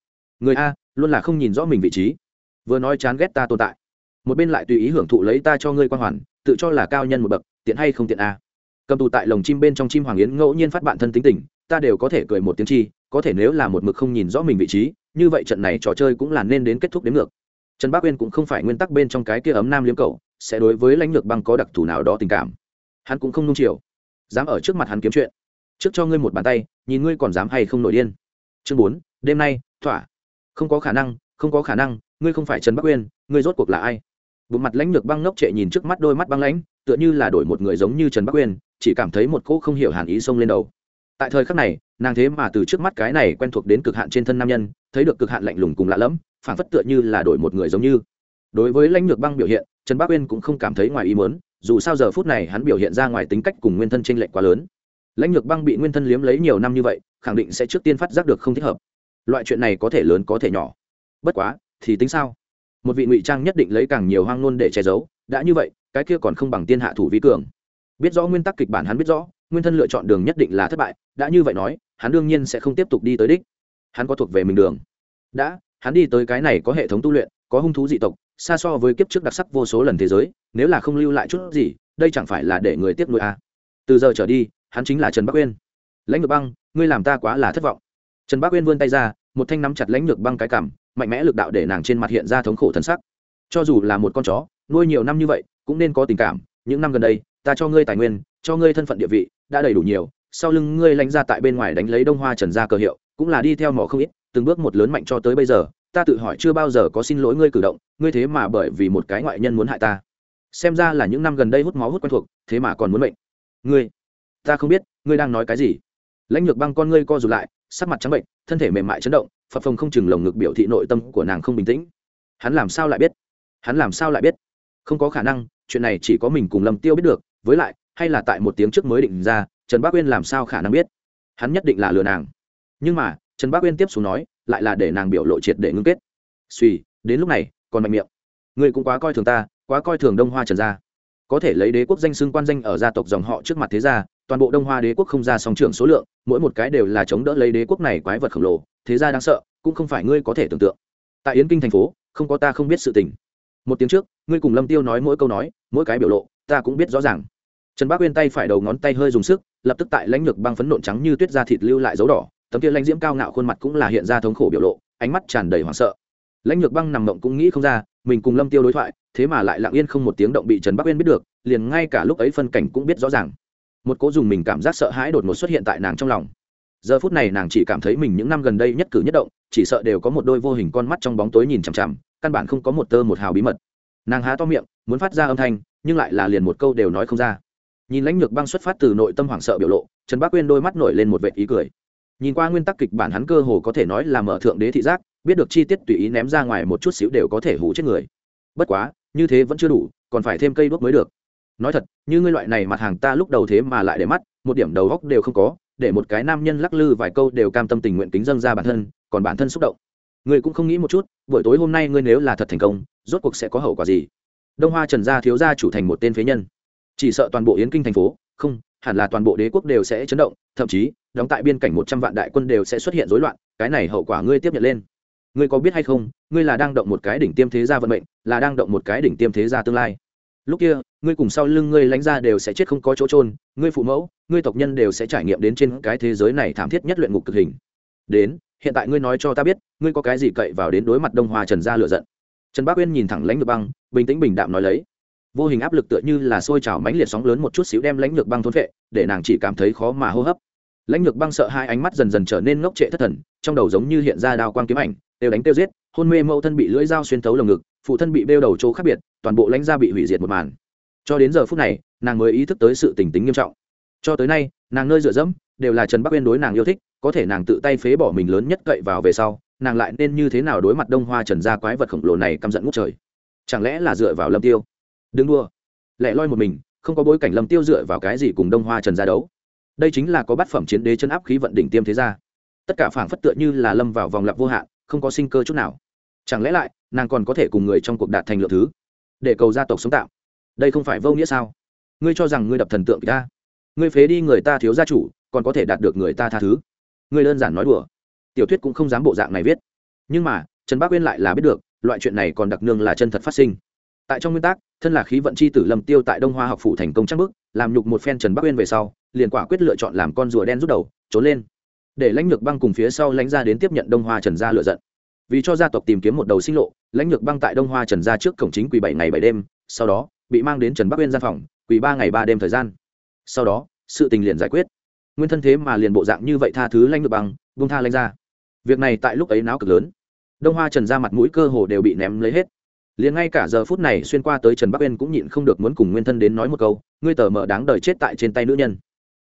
người a, luôn là không nhìn rõ mình vị trí. Vừa nói chán ghét ta tồn tại. Một bên lại tùy ý hưởng thụ lấy ta cho ngươi quan hoàn, tự cho là cao nhân một bậc, tiện hay không tiện a. Cầm tù tại lồng chim bên trong chim hoàng yến ngẫu nhiên phát bạn thân tính tình, ta đều có thể cười một tiếng chi, có thể nếu là một mực không nhìn rõ mình vị trí, như vậy trận này trò chơi cũng là nên đến kết thúc đến ngược. Trần bác uyên cũng không phải nguyên tắc bên trong cái kia ấm nam liếm cầu sẽ đối với lãnh lược băng có đặc thù nào đó tình cảm. Hắn cũng không nung chiều, dám ở trước mặt hắn kiếm chuyện. Trước cho ngươi một bàn tay, nhìn ngươi còn dám hay không nổi điên. Chương bốn, đêm nay, thỏa không có khả năng, không có khả năng, ngươi không phải trần bắc uyên, ngươi rốt cuộc là ai? Bộ mặt lãnh lược băng ngốc trệ nhìn trước mắt đôi mắt băng lãnh, tựa như là đổi một người giống như trần bắc uyên, chỉ cảm thấy một cỗ không hiểu hàn ý xông lên đầu. Tại thời khắc này, nàng thế mà từ trước mắt cái này quen thuộc đến cực hạn trên thân nam nhân, thấy được cực hạn lạnh lùng cùng lạ lẫm phản phất tựa như là đổi một người giống như. Đối với lãnh lược băng biểu hiện, trần bắc uyên cũng không cảm thấy ngoài ý muốn, dù sao giờ phút này hắn biểu hiện ra ngoài tính cách cùng nguyên thân t r ê n lệch quá lớn. Lãnh lược băng bị nguyên thân liếm lấy nhiều năm như vậy, khẳng định sẽ trước tiên phát giác được không thích hợp loại chuyện này có thể lớn có thể nhỏ. Bất quá, thì tính sao? Một vị ngụy trang nhất định lấy càng nhiều hoang ngôn để che giấu, đã như vậy, cái kia còn không bằng tiên hạ thủ vi cường. Biết rõ nguyên tắc kịch bản hắn biết rõ, nguyên thân lựa chọn đường nhất định là thất bại, đã như vậy nói, hắn đương nhiên sẽ không tiếp tục đi tới đích. Hắn có thuộc về mình đường. Đã, hắn đi tới cái này có hệ thống tu luyện, có hung thú dị tộc, xa so với kiếp trước đặc sắc vô số lần thế giới, nếu là không lưu lại chút gì, đây chẳng phải là để người tiếp nuôi à. từ giờ trở đi, hắn chính là trần bắc uyên. Lãnh ngược băng, ngươi làm ta quá là thất vọng trần bác uyên vươn tay ra, một thanh nắm chặt lãnh lược băng cái cảm mạnh mẽ lực đạo để nàng trên mặt hiện ra thống khổ thân sắc. Cho dù là một con chó, nuôi nhiều năm như vậy, cũng nên có tình cảm. Những năm gần đây, ta cho ngươi tài nguyên, cho ngươi thân phận địa vị, đã đầy đủ nhiều. Sau lưng ngươi lãnh ra tại bên ngoài đánh lấy đông hoa trần gia cờ hiệu, cũng là đi theo mỏ không ít, từng bước một lớn mạnh cho tới bây giờ. Ta tự hỏi chưa bao giờ có xin lỗi ngươi cử động, ngươi thế mà bởi vì một cái ngoại nhân muốn hại ta. Xem ra là những năm gần đây hút máu hút quen thuộc, thế mà còn muốn mệnh. Ngươi, ta không biết, ngươi đang nói cái gì. Lãnh lược băng con ngươi co rụt lại sắc mặt trắng bệnh, thân thể mềm mại chấn động phập phồng không chừng lồng ngực biểu thị nội tâm của nàng không bình tĩnh. Hắn làm sao lại biết? Hắn làm sao lại biết? Không có khả năng, chuyện này chỉ có mình cùng lâm tiêu biết được, với lại, hay là tại một tiếng trước mới định ra, trần bác uyên làm sao khả năng biết? Hắn nhất định là lừa nàng. Nhưng mà, trần bác uyên tiếp xuống nói, lại là để nàng biểu lộ triệt để ngưng kết. Suy, đến lúc này, còn mạnh miệng. Ngươi cũng quá coi thường ta, quá coi thường đông hoa trần gia. Có thể lấy đế quốc danh xưng quan danh ở gia tộc dòng họ trước mặt thế gia toàn bộ đông hoa đế quốc không ra song trưởng số lượng, mỗi một cái đều là chống đỡ lấy đế quốc này quái vật khổng lồ, thế gia đáng sợ, cũng không phải ngươi có thể tưởng tượng. Tại yến kinh thành phố, không có ta không biết sự tình. Một tiếng trước, ngươi cùng lâm tiêu nói mỗi câu nói, mỗi cái biểu lộ, ta cũng biết rõ ràng. Trần bác uyên tay phải đầu ngón tay hơi dùng sức, lập tức tại lãnh lược băng phấn nộn trắng như tuyết da thịt lưu lại dấu đỏ, tấm kia lãnh diễm cao ngạo khuôn mặt cũng là hiện ra thống khổ biểu lộ, ánh mắt tràn đầy hoảng sợ. Lãnh lược băng nằm mộng cũng nghĩ không ra, mình cùng lâm tiêu đối thoại, thế mà lại lặng yên không một tiếng động bị trần bắc uyên biết được, liền ngay cả lúc ấy phân cảnh cũng biết rõ ràng một cố dùng mình cảm giác sợ hãi đột ngột xuất hiện tại nàng trong lòng. Giờ phút này nàng chỉ cảm thấy mình những năm gần đây nhất cử nhất động, chỉ sợ đều có một đôi vô hình con mắt trong bóng tối nhìn chằm chằm, căn bản không có một tơ một hào bí mật. Nàng há to miệng, muốn phát ra âm thanh, nhưng lại là liền một câu đều nói không ra. Nhìn lãnh lược băng xuất phát từ nội tâm hoảng sợ biểu lộ, trần bác Quyên đôi mắt nổi lên một vệ ý cười. Nhìn qua nguyên tắc kịch bản hắn cơ hồ có thể nói là mở thượng đế thị giác, biết được chi tiết tùy ý ném ra ngoài một chút xíu đều có thể hủ chết người. Bất quá, như thế vẫn chưa đủ, còn phải thêm cây đuốc mới được nói thật, như ngươi loại này mặt hàng ta lúc đầu thế mà lại để mắt, một điểm đầu góc đều không có, để một cái nam nhân lắc lư vài câu đều cam tâm tình nguyện kính dâng ra bản thân, còn bản thân xúc động. Ngươi cũng không nghĩ một chút, buổi tối hôm nay ngươi nếu là thật thành công, rốt cuộc sẽ có hậu quả gì? Đông hoa trần gia thiếu gia chủ thành một tên phế nhân. Chỉ sợ toàn bộ yến kinh thành phố, không, hẳn là toàn bộ đế quốc đều sẽ chấn động, thậm chí, đóng tại biên cảnh một trăm vạn đại quân đều sẽ xuất hiện rối loạn, cái này hậu quả ngươi tiếp nhận lên. Ngươi có biết hay không, ngươi là đang động một cái đỉnh tiêm thế gia vận mệnh, là đang động một cái đỉnh tiêm thế gia tương lai lúc kia, ngươi cùng sau lưng ngươi lãnh ra đều sẽ chết không có chỗ trôn ngươi phụ mẫu, ngươi tộc nhân đều sẽ trải nghiệm đến trên cái thế giới này thảm thiết nhất luyện ngục cực hình. Đến, hiện tại ngươi nói cho ta biết, ngươi có cái gì cậy vào đến đối mặt đông hoa trần gia lựa giận? Trần bác uyên nhìn thẳng lãnh lược băng, bình tĩnh bình đạm nói lấy. Vô hình áp lực tựa như là sôi trào mãnh liệt sóng lớn một chút xíu đem lãnh lược băng thốn vệ để nàng chỉ cảm thấy khó mà hô hấp. Lãnh lược băng sợ hai ánh mắt dần dần trở nên ngốc trệ thất thần, trong đầu giống như hiện ra đao quang kiếm ảnh, đều đánh tiêu giết, hôn mê mẫu thân bị lưỡi dao xuyên thấu lồng ngực, phụ thân bị bêu đầu chỗ khác biệt toàn bộ lãnh gia bị hủy diệt một màn. Cho đến giờ phút này, nàng mới ý thức tới sự tình tính nghiêm trọng. Cho tới nay, nàng nơi dựa dẫm đều là trần bắc uyên đối nàng yêu thích, có thể nàng tự tay phế bỏ mình lớn nhất cậy vào về sau, nàng lại nên như thế nào đối mặt đông hoa trần gia quái vật khổng lồ này căm giận ngút trời? Chẳng lẽ là dựa vào lâm tiêu? Đừng đua lẻ loi một mình, không có bối cảnh lâm tiêu dựa vào cái gì cùng đông hoa trần gia đấu? Đây chính là có bát phẩm chiến đế chân áp khí vận đỉnh tiêm thế gia. Tất cả phảng phất tựa như là lâm vào vòng lặp vô hạn, không có sinh cơ chút nào. Chẳng lẽ lại, nàng còn có thể cùng người trong cuộc đạt thành lượng thứ? Để cầu gia tộc sống tạm. Đây không phải vô nghĩa sao? Ngươi cho rằng ngươi đập thần tượng ta. Ngươi phế đi người ta thiếu gia chủ, còn có thể đạt được người ta tha thứ. Ngươi đơn giản nói đùa. Tiểu thuyết cũng không dám bộ dạng này viết. Nhưng mà, trần bác uyên lại là biết được, loại chuyện này còn đặc nương là chân thật phát sinh. Tại trong nguyên tắc, thân là khí vận c h i tử lâm tiêu tại đông hoa học phủ thành công chắc bước, làm nhục một phen trần bắc uyên về sau, liền quả quyết lựa chọn làm con rùa đen rút đầu, trốn lên. Để lãnh lược băng cùng phía sau lãnh ra đến tiếp nhận đông hoa trần gia lựa giận vì cho gia tộc tìm kiếm một đầu sinh lộ, lãnh lược băng tại đông hoa trần gia trước cổng chính quỳ bảy ngày bảy đêm, sau đó, bị mang đến trần bắc uyên gian phòng, quỳ ba ngày ba đêm thời gian. Sau đó, sự tình liền giải quyết. Nguyên thân thế mà liền bộ dạng như vậy tha thứ lãnh lược băng bung tha lãnh ra việc này tại lúc ấy náo cực lớn. Đông hoa trần gia mặt mũi cơ hồ đều bị ném lấy hết. Liền ngay cả giờ phút này xuyên qua tới trần bắc uyên cũng nhịn không được muốn cùng nguyên thân đến nói một câu, ngươi tờ mờ đáng đời chết tại trên tay nữ nhân.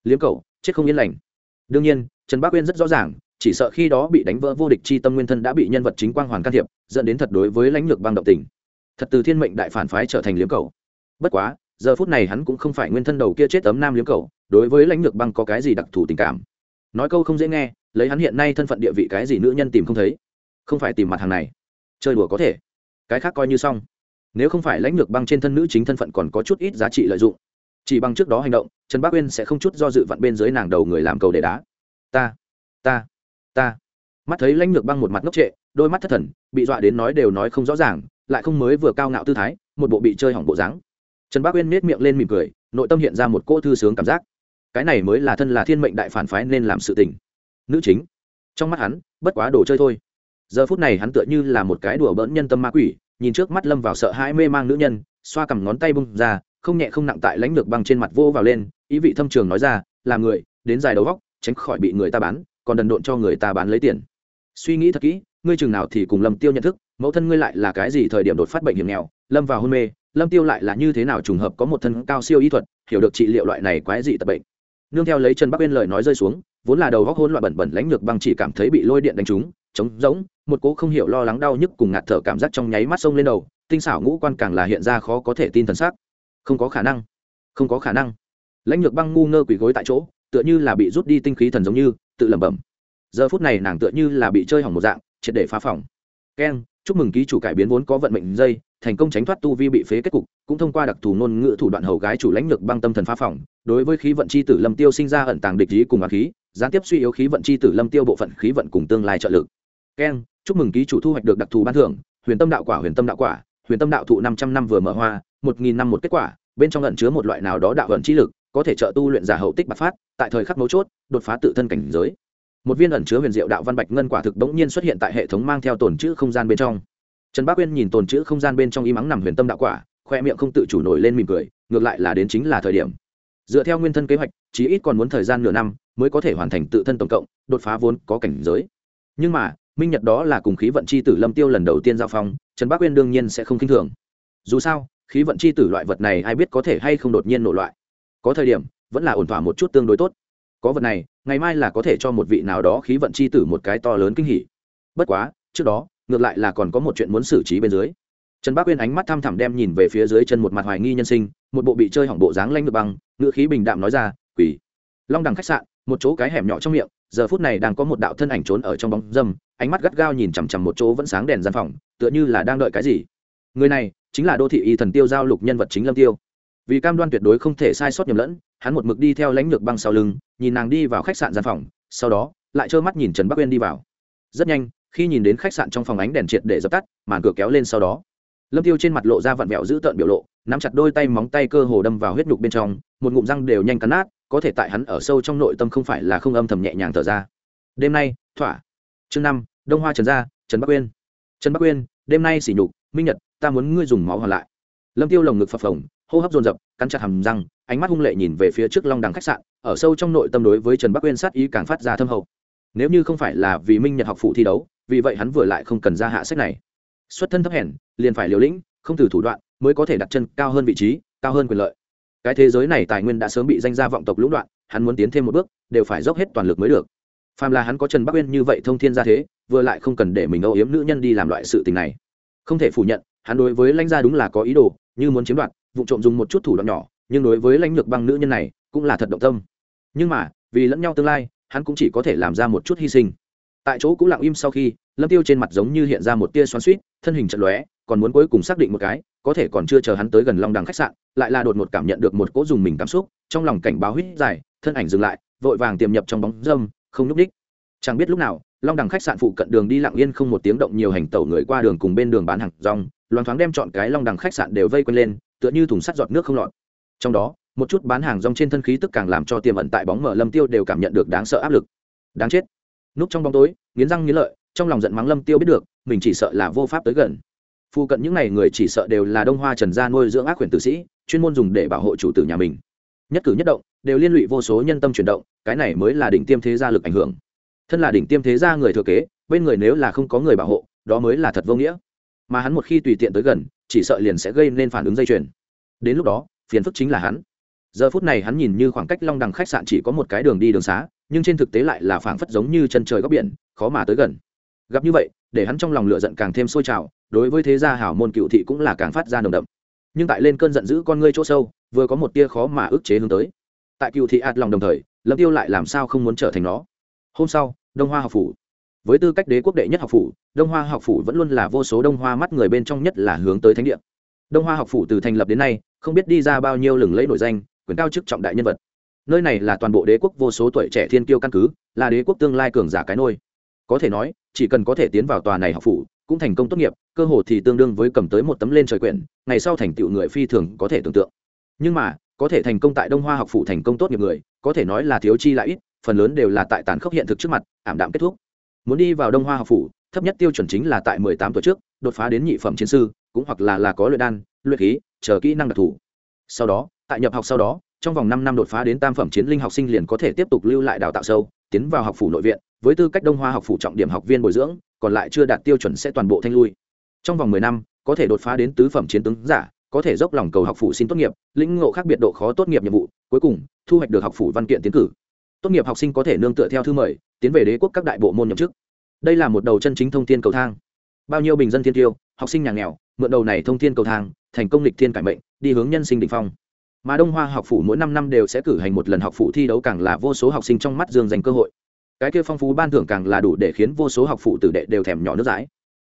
Liếm cậu, chết không yên lành. Đương nhiên, trần bắc uyên rất rõ ràng chỉ sợ khi đó bị đánh vỡ vô địch chi tâm nguyên thân đã bị nhân vật chính quang hoàn can thiệp, dẫn đến thật đối với lãnh lược băng động tình. Thật từ thiên mệnh đại phản phái trở thành liếm cầu. Bất quá, giờ phút này hắn cũng không phải nguyên thân đầu kia chết tấm nam liếm cầu, đối với lãnh lược băng có cái gì đặc thù tình cảm. Nói câu không dễ nghe, lấy hắn hiện nay thân phận địa vị cái gì nữ nhân tìm không thấy. Không phải tìm mặt hàng này. Chơi đùa có thể. Cái khác coi như xong. Nếu không phải lãnh lược băng trên thân nữ chính thân phận còn có chút ít giá trị lợi dụng, chỉ bằng trước đó hành động, trần bác uyên sẽ không chút do dự vặn bên dưới nàng đầu người làm cầu để đá. Ta ta ta. Mắt thấy lãnh lược băng một mặt ngốc trệ, đôi mắt thất thần, bị dọa đến nói đều nói không rõ ràng, lại không mới vừa cao ngạo tư thái, một bộ bị chơi hỏng bộ dáng. Trần bác uyên nết miệng lên mỉm cười, nội tâm hiện ra một cỗ thư sướng cảm giác. Cái này mới là thân là thiên mệnh đại phản phái nên làm sự tình. Nữ chính. Trong mắt hắn, bất quá đồ chơi thôi. Giờ phút này hắn tựa như là một cái đùa bỡn nhân tâm ma quỷ, nhìn trước mắt lâm vào sợ hãi mê mang nữ nhân, xoa cầm ngón tay bung ra, không nhẹ không nặng tại lãnh lược băng trên mặt vô vào lên, ý vị thâm trường nói ra, là người, đến dài đầu góc, tránh khỏi bị người ta bán còn đần độn cho người ta bán lấy tiền. Suy nghĩ thật kỹ, ngươi chừng nào thì cùng lâm tiêu nhận thức, mẫu thân ngươi lại là cái gì thời điểm đột phát bệnh hiểm nghèo, lâm vào hôn mê, lâm tiêu lại là như thế nào trùng hợp có một thân cao siêu y thuật, hiểu được trị liệu loại này quái dị tập bệnh. Nương theo lấy trần bắc uyên lời nói rơi xuống, vốn là đầu góc hôn loạn bẩn bẩn lãnh lược băng chỉ cảm thấy bị lôi điện đánh trúng, trống rỗng, một cố không hiểu lo lắng đau nhức cùng ngạt thở cảm giác trong nháy mắt sông lên đầu, tinh xảo ngũ quan càng là hiện ra khó có thể tin thần sắc. Không có khả năng, không có khả năng. Lãnh lược băng ngu ngơ quỳ gối tại chỗ tựa như là bị rút đi tinh khí thần giống như, tự lẩm bẩm. Giờ phút này nàng tựa như là bị chơi hỏng một dạng, triệt để phá phòng. Keng chúc mừng ký chủ cải biến vốn có vận mệnh dây, thành công tránh thoát tu vi bị phế kết cục, cũng thông qua đặc thù ngôn ngữ thủ đoạn hầu gái chủ lãnh lược băng tâm thần phá phòng, đối với khí vận c h i tử lâm tiêu sinh ra ẩn tàng địch lý cùng á khí, gián tiếp suy yếu khí vận c h i tử lâm tiêu bộ phận khí vận cùng tương lai trợ lực. Keng chúc mừng ký chủ thu hoạch được đặc thù ban thưởng, huyền tâm đạo quả, huyền tâm đạo quả, huyền tâm đạo thụ năm trăm năm vừa mở hoa, một nghìn năm một kết quả, bên trong ẩn chứa một loại nào đó đạo vận trí lực có thể trợ tu luyện giả hậu tích bạc phát, tại thời khắc mấu chốt, đột phá tự thân cảnh giới. Một viên ẩn chứa huyền diệu đạo văn bạch ngân quả thực bỗng nhiên xuất hiện tại hệ thống mang theo tồn chữ không gian bên trong. Trần bác uyên nhìn tồn chữ không gian bên trong y mắng nằm huyền tâm đạo quả, khoe miệng không tự chủ nổi lên mỉm cười, ngược lại là đến chính là thời điểm. Dựa theo nguyên thân kế hoạch, chí ít còn muốn thời gian nửa năm mới có thể hoàn thành tự thân tổng cộng, đột phá vốn có cảnh giới. Nhưng mà, minh nhật đó là cùng khí vận c h i tử lâm tiêu lần đầu tiên giao phong, trần bác uyên đương nhiên sẽ không k i n h thường. Dù sao, khí vận c h i tử loại vật này ai biết có thể hay không đột nhiên nổ loại có thời điểm, vẫn là ổn thỏa một chút tương đối tốt. Có vật này, ngày mai là có thể cho một vị nào đó khí vận c h i tử một cái to lớn kinh hỉ. Bất quá, trước đó, ngược lại là còn có một chuyện muốn xử trí bên dưới. Trần bác uyên ánh mắt thăm thẳm đem nhìn về phía dưới chân một mặt hoài nghi nhân sinh, một bộ bị chơi hỏng bộ dáng lanh ngược băng, ngựa khí bình đạm nói ra, quỷ. Long đằng khách sạn, một chỗ cái hẻm nhỏ trong miệng, giờ phút này đang có một đạo thân ảnh trốn ở trong bóng dâm, ánh mắt gắt gao nhìn chằm chằm một chỗ vẫn sáng đèn gian phòng, tựa như là đang đợi cái gì. Người này, chính là đô thị y thần tiêu giao lục nhân vật chính lâm tiêu vì cam đoan tuyệt đối không thể sai sót nhầm lẫn, hắn một mực đi theo lãnh lược băng sau lưng, nhìn nàng đi vào khách sạn gian phòng, sau đó, lại trơ mắt nhìn trần bắc uyên đi vào. Rất nhanh, khi nhìn đến khách sạn trong phòng ánh đèn triệt để dập tắt, màn cửa kéo lên sau đó. Lâm tiêu trên mặt lộ ra vặn vẹo giữ tợn biểu lộ, nắm chặt đôi tay móng tay cơ hồ đâm vào huyết nhục bên trong, một ngụm răng đều nhanh cắn nát, có thể tại hắn ở sâu trong nội tâm không phải là không âm thầm nhẹ nhàng thở ra. Đêm nay, thỏa. Chương năm, đông hoa trần gia, trần bắc uyên. Trần bắc uyên, đêm nay xỉ nhục, minh nhật, ta muốn ngươi dùng máu hoàn lại. Lâm tiêu lồng ngực phập phồng hô hấp dồn dập, cắn chặt hầm răng, ánh mắt hung lệ nhìn về phía trước long đằng khách sạn, ở sâu trong nội tâm đối với trần bắc uyên sát ý càng phát ra thâm hậu. Nếu như không phải là vì minh nhật học phụ thi đấu, vì vậy hắn vừa lại không cần ra hạ sách này. Xuất thân thấp hèn, liền phải liều lĩnh, không từ thủ đoạn mới có thể đặt chân cao hơn vị trí, cao hơn quyền lợi. Cái thế giới này tài nguyên đã sớm bị danh gia vọng tộc lũng đoạn, hắn muốn tiến thêm một bước, đều phải dốc hết toàn lực mới được. Phàm là hắn có trần bắc uyên như vậy thông thiên ra thế, vừa lại không cần để mình âu yếm nữ nhân đi làm loại sự tình này. Không thể phủ nhận, hắn đối với lãnh gia đúng là có ý đồ, như muốn chiếm đoạt vụ trộm dùng một chút thủ đoạn nhỏ, nhưng đối với lãnh lược băng nữ nhân này cũng là thật động tâm. Nhưng mà, vì lẫn nhau tương lai, hắn cũng chỉ có thể làm ra một chút hy sinh. Tại chỗ cũng lặng im sau khi, lâm tiêu trên mặt giống như hiện ra một tia xoắn suýt thân hình chật lóe, còn muốn cuối cùng xác định một cái, có thể còn chưa chờ hắn tới gần long đằng khách sạn, lại là đột ngột cảm nhận được một cỗ dùng mình cảm xúc, trong lòng cảnh báo hít dài, thân ảnh dừng lại, vội vàng tiềm nhập trong bóng dâm, không nhúc đích chẳng biết lúc nào, long đằng khách sạn phụ cận đường đi lặng yên không một tiếng động nhiều hành tẩu người qua đường cùng bên đường bán hàng rong, loan thoáng đem chọn cái long đằng khách sạn đều vây quanh lên tựa như thùng sắt giọt nước không lọt. Trong đó, một chút bán hàng rong trên thân khí tức càng làm cho tiềm ẩn tại bóng mở lâm tiêu đều cảm nhận được đáng sợ áp lực. Đáng chết. Núp trong bóng tối, nghiến răng nghiến lợi, trong lòng giận mắng lâm tiêu biết được, mình chỉ sợ là vô pháp tới gần. Phụ cận những này người chỉ sợ đều là đông hoa trần gia nuôi dưỡng ác quyền tử sĩ, chuyên môn dùng để bảo hộ chủ tử nhà mình. Nhất cử nhất động, đều liên lụy vô số nhân tâm chuyển động, cái này mới là đỉnh tiêm thế gia lực ảnh hưởng. Thân là đỉnh tiêm thế gia người thừa kế, bên người nếu là không có người bảo hộ, đó mới là thật vô nghĩa. Mà hắn một khi tùy tiện tới gần chỉ sợ liền sẽ gây nên phản ứng dây chuyền. Đến lúc đó, phiền phức chính là hắn. Giờ phút này hắn nhìn như khoảng cách long đằng khách sạn chỉ có một cái đường đi đường xá, nhưng trên thực tế lại là phảng phất giống như chân trời góc biển, khó mà tới gần. Gặp như vậy, để hắn trong lòng lửa giận càng thêm sôi trào, đối với thế gia hảo môn cựu thị cũng là càng phát ra nồng đậm. Nhưng tại lên cơn giận dữ con ngươi chỗ sâu, vừa có một tia khó mà ức chế hướng tới. Tại cựu thị ạt lòng đồng thời, lâm tiêu lại làm sao không muốn trở thành nó? Hôm sau, đông hoa học phủ. Với tư cách đế quốc đệ nhất học phủ đông hoa học phủ vẫn luôn là vô số đông hoa mắt người bên trong nhất là hướng tới thánh địa. Đông hoa học phủ từ thành lập đến nay, không biết đi ra bao nhiêu lừng lẫy nổi danh, quyền cao chức trọng đại nhân vật. Nơi này là toàn bộ đế quốc vô số tuổi trẻ thiên kiêu căn cứ, là đế quốc tương lai cường giả cái nôi. Có thể nói, chỉ cần có thể tiến vào tòa này học phủ, cũng thành công tốt nghiệp, cơ hội thì tương đương với cầm tới một tấm lên trời quyển, ngày sau thành tựu người phi thường có thể tưởng tượng. Nhưng mà, có thể thành công tại đông hoa học phủ thành công tốt nghiệp người, có thể nói là thiếu chi lại ít, phần lớn đều là tại tàn khốc hiện thực trước mặt, ảm đạm kết thúc. Muốn đi vào đông hoa học phủ thấp nhất tiêu chuẩn chính là tại mười tám tuổi trước, đột phá đến nhị phẩm chiến sư, cũng hoặc là là có luyện đan, luyện khí, chờ kỹ năng đặc thù. Sau đó, tại nhập học sau đó, trong vòng năm năm đột phá đến tam phẩm chiến linh học sinh liền có thể tiếp tục lưu lại đào tạo sâu, tiến vào học phủ nội viện, với tư cách đông hoa học phủ trọng điểm học viên bồi dưỡng, còn lại chưa đạt tiêu chuẩn sẽ toàn bộ thanh lui. Trong vòng mười năm, có thể đột phá đến tứ phẩm chiến tướng giả, có thể dốc lòng cầu học phủ xin tốt nghiệp, lĩnh ngộ khác biệt độ khó tốt nghiệp nhiệm vụ, cuối cùng, thu hoạch được học phủ văn kiện tiến cử. Tốt nghiệp học sinh có thể nương tựa theo thư mời, tiến về đế quốc các đại bộ môn nhậm chức đây là một đầu chân chính thông thiên cầu thang. Bao nhiêu bình dân thiên tiêu, học sinh nhà nghèo, mượn đầu này thông thiên cầu thang, thành công lịch thiên cải mệnh, đi hướng nhân sinh đ ỉ n h phong. Mà đông hoa học phủ mỗi năm năm đều sẽ cử hành một lần học phủ thi đấu càng là vô số học sinh trong mắt dương dành cơ hội. Cái kia phong phú ban thưởng càng là đủ để khiến vô số học phủ tử đệ đều thèm nhỏ nước dãi.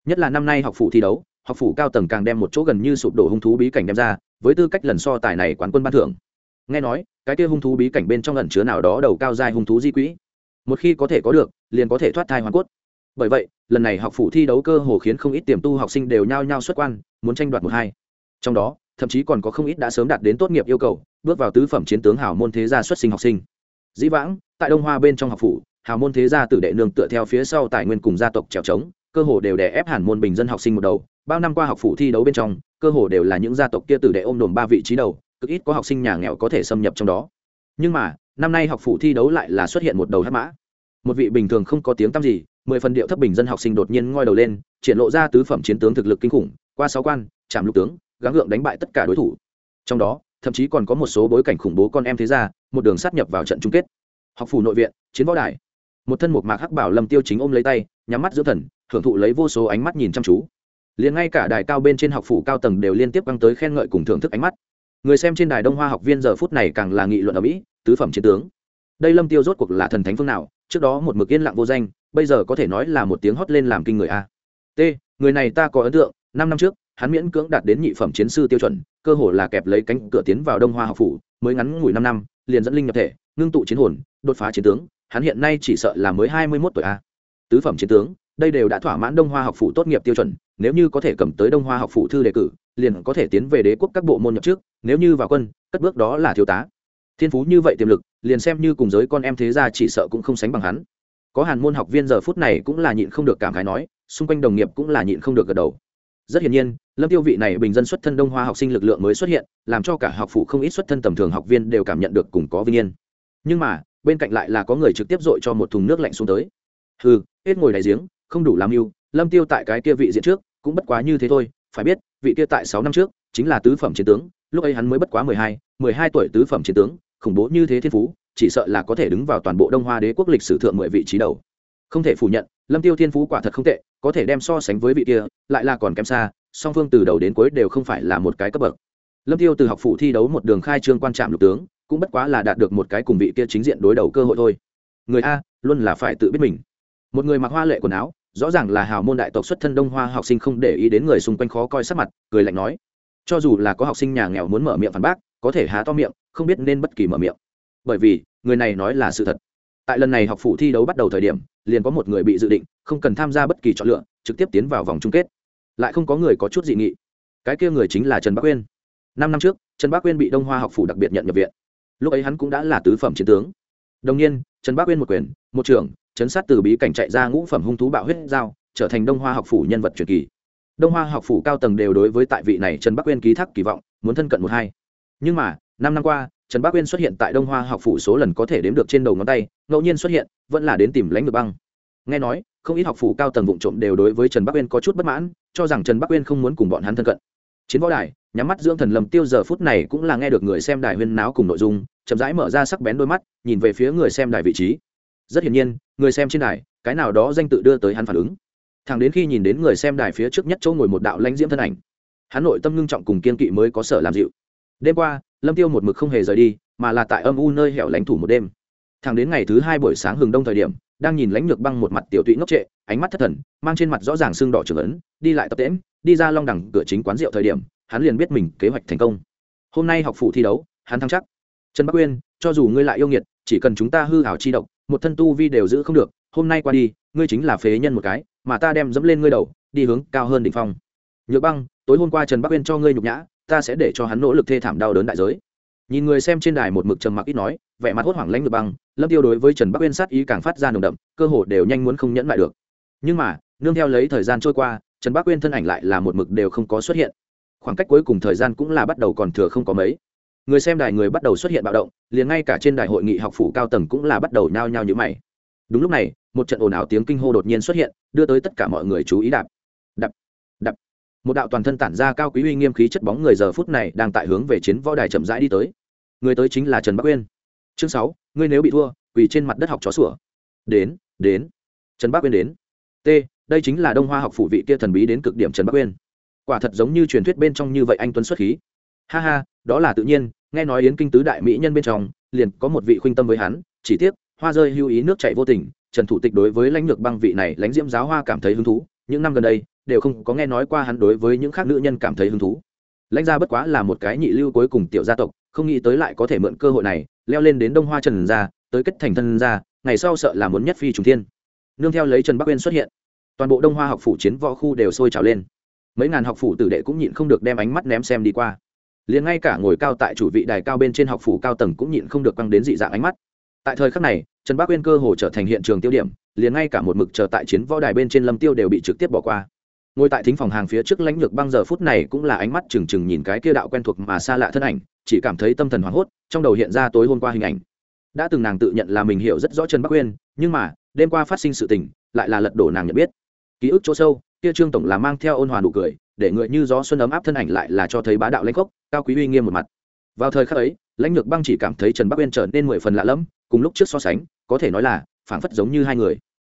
Nhất là năm nay học phủ thi đấu, học phủ cao tầng càng đem một chỗ gần như sụp đổ hung thú bí cảnh đem ra, với tư cách lần so tài này quán quân ban thưởng. Nghe nói, cái kia hung thú bí cảnh bên trong lần chứa nào đó đầu cao dài hung thú di quỹ. Một khi có thể có được, liền có thể thoát thai hoàn cốt bởi vậy, lần này học phủ thi đấu cơ hồ khiến không ít tiềm tu học sinh đều nhao nhao xuất quan, muốn tranh đoạt một hai. Trong đó, thậm chí còn có không ít đã sớm đạt đến tốt nghiệp yêu cầu, bước vào tứ phẩm chiến tướng hào môn thế gia xuất sinh học sinh. Dĩ vãng, tại đông hoa bên trong học phủ, hào môn thế gia tử đệ nương tựa theo phía sau tài nguyên cùng gia tộc trèo trống, cơ hồ đều đè ép hẳn môn bình dân học sinh một đầu. Bao năm qua học phủ thi đấu bên trong, cơ hồ đều là những gia tộc kia tử đệ ôm đồm ba vị trí đầu, cực ít có học sinh nhà nghèo có thể xâm nhập trong đó. Nhưng mà, năm nay học phủ thi đấu lại là xuất hiện một đầu hát mã. Một vị bình thường không có tiếng tăm gì mười phần điệu thấp bình dân học sinh đột nhiên ngoi đầu lên, triển lộ ra tứ phẩm chiến tướng thực lực kinh khủng, qua sáu quan, chạm lục tướng, gắng gượng đánh bại tất cả đối thủ. Trong đó, thậm chí còn có một số bối cảnh khủng bố con em thế ra một đường sát nhập vào trận chung kết. Học phủ nội viện, chiến võ đài. Một thân một mạc hắc bảo lâm tiêu chính ôm lấy tay, nhắm mắt giữa thần, hưởng thụ lấy vô số ánh mắt nhìn chăm chú. Liền ngay cả đài cao bên trên học phủ cao tầng đều liên tiếp căng tới khen ngợi cùng thưởng thức ánh mắt. Người xem trên đài đông hoa học viên giờ phút này càng là nghị luận ở mỹ, tứ phẩm chiến tướng. Đây lâm tiêu rốt cuộc là thần thánh phương nào? Trước đó một mực yên lặng vô danh bây giờ có thể nói là một tiếng hót lên làm kinh người a. T, người này ta có ấn tượng, năm năm trước, hắn miễn cưỡng đạt đến nhị phẩm chiến sư tiêu chuẩn, cơ hồ là kẹp lấy cánh cửa tiến vào đông hoa học phủ, mới ngắn ngủi năm năm, liền dẫn linh nhập thể, ngưng tụ chiến hồn, đột phá chiến tướng, hắn hiện nay chỉ sợ là mới hai mươi mốt tuổi a. Tứ phẩm chiến tướng, đây đều đã thỏa mãn đông hoa học phủ tốt nghiệp tiêu chuẩn, nếu như có thể cầm tới đông hoa học phủ thư đề cử, liền có thể tiến về đế quốc các bộ môn nhập trước, nếu như vào quân, cất bước đó là thiếu tá. Thiên phú như vậy tiềm lực, liền xem như cùng giới con em thế gia chỉ sợ cũng không sánh bằng hắn có hàn môn học viên giờ phút này cũng là nhịn không được cảm khái nói, xung quanh đồng nghiệp cũng là nhịn không được gật đầu. Rất hiển nhiên, lâm tiêu vị này bình dân xuất thân đông hoa học sinh lực lượng mới xuất hiện, làm cho cả học phụ không ít xuất thân tầm thường học viên đều cảm nhận được cùng có vinh yên. Nhưng mà, bên cạnh lại là có người trực tiếp dội cho một thùng nước lạnh xuống tới. Hừ, hết ngồi đại giếng, không đủ làm mưu, lâm tiêu tại cái kia vị diện trước cũng bất quá như thế thôi, phải biết, vị kia tại sáu năm trước chính là tứ phẩm chiến tướng, lúc ấy hắn mới bất quá mười hai mười hai tuổi tứ phẩm chiến tướng, khủng bố như thế thiên phú chỉ sợ là có thể đứng vào toàn bộ đông hoa đế quốc lịch sử thượng mười vị trí đầu. Không thể phủ nhận, lâm tiêu thiên phú quả thật không tệ, có thể đem so sánh với vị kia, lại là còn kém xa, song phương từ đầu đến cuối đều không phải là một cái cấp bậc. Lâm tiêu từ học phủ thi đấu một đường khai trương quan trạm lục tướng, cũng bất quá là đạt được một cái cùng vị kia chính diện đối đầu cơ hội thôi. Người a, luôn là phải tự biết mình. Một người mặc hoa lệ quần áo, rõ ràng là hào môn đại tộc xuất thân đông hoa học sinh không để ý đến người xung quanh khó coi sắc mặt, cười lạnh nói, cho dù là có học sinh nhà nghèo muốn mở miệng phản bác, có thể há to miệng, không biết nên bất kỳ mở miệng bởi vì, người này nói là sự thật. Tại lần này học phủ thi đấu bắt đầu thời điểm, liền có một người bị dự định, không cần tham gia bất kỳ chọn lựa, trực tiếp tiến vào vòng chung kết. Lại không có người có chút dị nghị. Cái kia người chính là trần bắc uyên năm năm trước, trần bắc uyên bị đông hoa học phủ đặc biệt nhận nhập viện. Lúc ấy hắn cũng đã là tứ phẩm chiến tướng. Đồng nhiên, trần bắc uyên một quyền, một trưởng chấn sát từ bí cảnh chạy ra ngũ phẩm hung thú bạo huyết giao, trở thành đông hoa học phủ nhân vật truyền kỳ. Đông hoa học phủ cao tầng đều đối với tại vị này trần bắc uyên ký thác kỳ vọng, muốn thân cận một hai. Nhưng mà, năm năm qua trần bắc uyên xuất hiện tại đông hoa học phủ số lần có thể đếm được trên đầu ngón tay, ngẫu nhiên xuất hiện, vẫn là đến tìm lãnh ngược băng. Nghe nói, không ít học phủ cao tầng vụ trộm đều đối với trần bắc uyên có chút bất mãn, cho rằng trần bắc uyên không muốn cùng bọn hắn thân cận. Chiến võ đài, nhắm mắt dưỡng thần lầm tiêu giờ phút này cũng là nghe được người xem đài huyên náo cùng nội dung, chậm rãi mở ra sắc bén đôi mắt, nhìn về phía người xem đài vị trí. Rất hiển nhiên, người xem trên đài, cái nào đó danh tự đưa tới hắn phản ứng. Thẳng đến khi nhìn đến người xem đài phía trước nhất chỗ ngồi một đạo lãnh diễm thân ảnh, hắn nội tâm ngưng trọng cùng kiên kỵ mới có sở làm dịu. Đêm qua lâm tiêu một mực không hề rời đi, mà là tại âm u nơi hẻo lánh thủ một đêm. Thẳng đến ngày thứ hai buổi sáng hừng đông thời điểm, đang nhìn lãnh lược băng một mặt tiểu tụy ngốc trệ, ánh mắt thất thần, mang trên mặt rõ ràng sưng đỏ trường ấn, đi lại tập tễm đi ra long đẳng cửa chính quán rượu thời điểm, hắn liền biết mình kế hoạch thành công. Hôm nay học phủ thi đấu, hắn thăng chắc. Trần bắc uyên, cho dù ngươi lại yêu nghiệt, chỉ cần chúng ta hư hảo chi độc, một thân tu vi đều giữ không được, hôm nay qua đi, ngươi chính là phế nhân một cái, mà ta đem dẫm lên ngươi đầu, đi hướng cao hơn đỉnh phong. Nhược băng, tối hôm qua trần bắc uyên cho ngươi nhục nhã ta sẽ để cho hắn nỗ lực thê thảm đau đớn đại giới. Nhìn người xem trên đài một mực trầm mặc ít nói, vẻ mặt hốt hoảng lãnh được băng, lâm tiêu đối với trần bắc uyên sát ý càng phát ra nồng đậm, cơ hồ đều nhanh muốn không nhẫn lại được. Nhưng mà, nương theo lấy thời gian trôi qua, trần bắc uyên thân ảnh lại là một mực đều không có xuất hiện. Khoảng cách cuối cùng thời gian cũng là bắt đầu còn thừa không có mấy. Người xem đài người bắt đầu xuất hiện bạo động, liền ngay cả trên đài hội nghị học phủ cao tầng cũng là bắt đầu nhao nhao như mày. Đúng lúc này, một trận ồn ào tiếng kinh hô đột nhiên xuất hiện, đưa tới tất cả mọi người chú ý đạp đạp một đạo toàn thân tản ra cao quý uy nghiêm khí chất bóng người giờ phút này đang tại hướng về chiến võ đài chậm rãi đi tới. Người tới chính là trần bắc uyên. Chương sáu, ngươi nếu bị thua, quỳ trên mặt đất học chó sủa. Đến đến. Trần bắc uyên đến. T, đây chính là đông hoa học phủ vị kia thần bí đến cực điểm trần bắc uyên. Quả thật giống như truyền thuyết bên trong như vậy anh tuấn xuất khí. Ha ha, đó là tự nhiên, nghe nói yến kinh tứ đại mỹ nhân bên trong, liền có một vị khuynh tâm với hắn, chỉ tiếc, hoa rơi hưu ý nước chảy vô tình, trần thủ tịch đối với lãnh lược băng vị này lãnh diễm giáo hoa cảm thấy hứng thú, những năm gần đây đều không có nghe nói qua hắn đối với những khác nữ nhân cảm thấy hứng thú. Lãnh gia bất quá là một cái nhị lưu cuối cùng tiểu gia tộc, không nghĩ tới lại có thể mượn cơ hội này, leo lên đến đông hoa trần gia, tới kết thành thân gia, ngày sau sợ là muốn nhất phi trùng thiên. Nương theo lấy trần bắc uyên xuất hiện, toàn bộ đông hoa học phủ chiến võ khu đều sôi trào lên. Mấy ngàn học phủ tử đệ cũng nhịn không được đem ánh mắt ném xem đi qua. Liền ngay cả ngồi cao tại chủ vị đài cao bên trên học phủ cao tầng cũng nhịn không được quăng đến dị dạng ánh mắt. Tại thời khắc này, trần bắc uyên cơ hồ trở thành hiện trường tiêu điểm, liền ngay cả một mực chờ tại chiến võ đài bên trên lâm tiêu đều bị trực tiếp bỏ qua ngồi tại thính phòng hàng phía trước lãnh lược băng giờ phút này cũng là ánh mắt trừng trừng nhìn cái kia đạo quen thuộc mà xa lạ thân ảnh, chỉ cảm thấy tâm thần hoảng hốt, trong đầu hiện ra tối hôm qua hình ảnh. Đã từng nàng tự nhận là mình hiểu rất rõ trần bắc uyên nhưng mà, đêm qua phát sinh sự tình, lại là lật đổ nàng nhận biết. Ký ức chỗ sâu, kia trương tổng là mang theo ôn hòa nụ cười, để người như gió xuân ấm áp thân ảnh lại là cho thấy bá đạo lãnh gốc cao quý uy nghiêm một mặt. Vào thời khắc ấy, lãnh lược băng chỉ cảm thấy trần bắc uyên trở nên mười phần lạ lẫm, cùng lúc trước so sánh, có thể nói là phảng phất giống như hai người.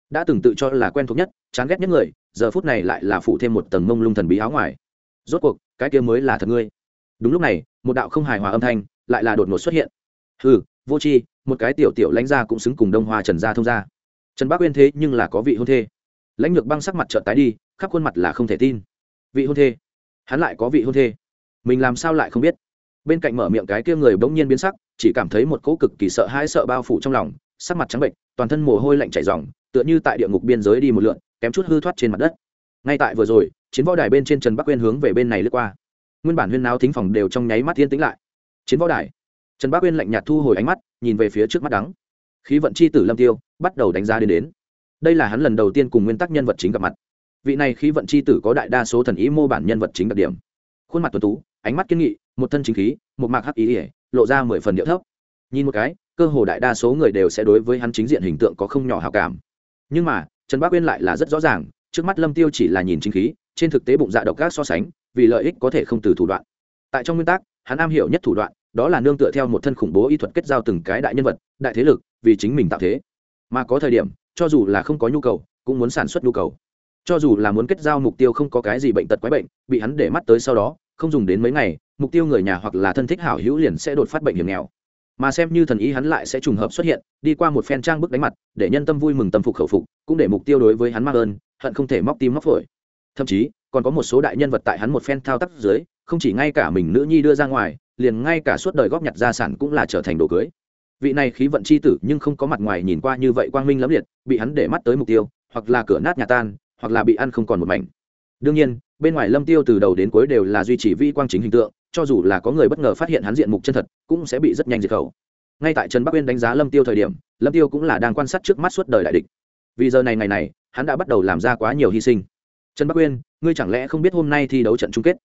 Đã từng tự cho là quen thuộc nhất, chán ghét nhất người giờ phút này lại là phụ thêm một tầng mông lung thần bí áo ngoài. Rốt cuộc, cái kia mới là thật ngươi. Đúng lúc này, một đạo không hài hòa âm thanh lại là đột ngột xuất hiện. Hừ, vô tri, một cái tiểu tiểu lãnh gia cũng xứng cùng đông hoa trần gia thông gia. Trần bác uyên thế nhưng là có vị hôn thê. Lãnh lược băng sắc mặt trợn tái đi, khắp khuôn mặt là không thể tin. Vị hôn thê? Hắn lại có vị hôn thê? Mình làm sao lại không biết? Bên cạnh mở miệng cái kia người bỗng nhiên biến sắc, chỉ cảm thấy một cỗ cực kỳ sợ hãi sợ bao phủ trong lòng, sắc mặt trắng bệnh toàn thân mồ hôi lạnh chảy ròng, tựa như tại địa ngục biên giới đi một lượn kém chút hư thoát trên mặt đất. Ngay tại vừa rồi, chiến võ đài bên trên trần bắc uyên hướng về bên này lướt qua. Nguyên bản huyên náo thính phòng đều trong nháy mắt thiên tĩnh lại. Chiến võ đài. Trần bắc uyên lạnh nhạt thu hồi ánh mắt, nhìn về phía trước mắt đắng. Khí vận c h i tử lâm tiêu, bắt đầu đánh giá đến đến. Đây là hắn lần đầu tiên cùng nguyên tắc nhân vật chính gặp mặt. Vị này khí vận c h i tử có đại đa số thần ý mô bản nhân vật chính đặc điểm. Khuôn mặt tuần tú, ánh mắt kiên nghị, một thân chính khí, một mạc hắc ý ỉa, lộ ra mười phần điệu thấp. Nhìn một cái, cơ hồ đại đa số người đều sẽ đối với hắn chính diện hình tượng có không nhỏ hào cảm. Nhưng mà trần bác uyên lại là rất rõ ràng, trước mắt lâm tiêu chỉ là nhìn chính khí, trên thực tế bụng dạ độc gác so sánh, vì lợi ích có thể không từ thủ đoạn. Tại trong nguyên tắc, hắn am hiểu nhất thủ đoạn, đó là nương tựa theo một thân khủng bố y thuật kết giao từng cái đại nhân vật, đại thế lực, vì chính mình tạo thế. Mà có thời điểm, cho dù là không có nhu cầu, cũng muốn sản xuất nhu cầu. Cho dù là muốn kết giao mục tiêu không có cái gì bệnh tật quái bệnh, bị hắn để mắt tới sau đó, không dùng đến mấy ngày, mục tiêu người nhà hoặc là thân thích hảo hữu liền sẽ đột phát bệnh hiểm nghèo mà xem như thần ý hắn lại sẽ trùng hợp xuất hiện, đi qua một phen trang bức đánh mặt, để nhân tâm vui mừng tâm phục khẩu phục, cũng để mục tiêu đối với hắn mắc ơn, hận không thể móc tim móc phổi. Thậm chí, còn có một số đại nhân vật tại hắn một phen thao tác dưới, không chỉ ngay cả mình nữ nhi đưa ra ngoài, liền ngay cả suốt đời góp nhặt gia sản cũng là trở thành đồ cưới. Vị này khí vận c h i tử nhưng không có mặt ngoài nhìn qua như vậy quang minh lẫm liệt, bị hắn để mắt tới mục tiêu, hoặc là cửa nát nhà tan, hoặc là bị ăn không còn một mảnh. Đương nhiên, bên ngoài lâm tiêu từ đầu đến cuối đều là duy trì vi quang chính hình tượng cho dù là có người bất ngờ phát hiện hắn diện mục chân thật, cũng sẽ bị rất nhanh diệt khẩu. Ngay tại trần bắc uyên đánh giá lâm tiêu thời điểm, lâm tiêu cũng là đang quan sát trước mắt suốt đời đại địch. Vì giờ này ngày này, hắn đã bắt đầu làm ra quá nhiều hy sinh. Trần bắc uyên, ngươi chẳng lẽ không biết hôm nay thi đấu trận chung kết?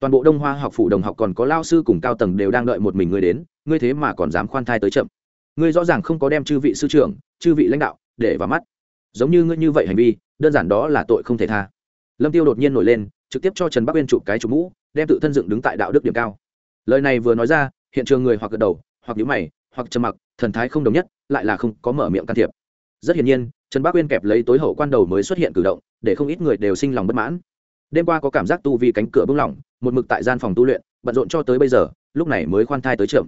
Toàn bộ đông hoa học phủ đồng học còn có lao sư cùng cao tầng đều đang đợi một mình ngươi đến, ngươi thế mà còn dám khoan thai tới chậm. Ngươi rõ ràng không có đem chư vị sư trưởng, chư vị lãnh đạo để vào mắt. Giống như ngươi như vậy hành vi, đơn giản đó là tội không thể tha lâm tiêu đột nhiên nổi lên trực tiếp cho trần bắc uyên chụp cái chụp mũ đem tự thân dựng đứng tại đạo đức điểm cao lời này vừa nói ra hiện trường người hoặc gật đầu hoặc nhíu mày hoặc trầm mặc thần thái không đồng nhất lại là không có mở miệng can thiệp rất hiển nhiên trần bắc uyên kẹp lấy tối hậu quan đầu mới xuất hiện cử động để không ít người đều sinh lòng bất mãn đêm qua có cảm giác tu vì cánh cửa bung lỏng một mực tại gian phòng tu luyện bận rộn cho tới bây giờ lúc này mới khoan thai tới trưởng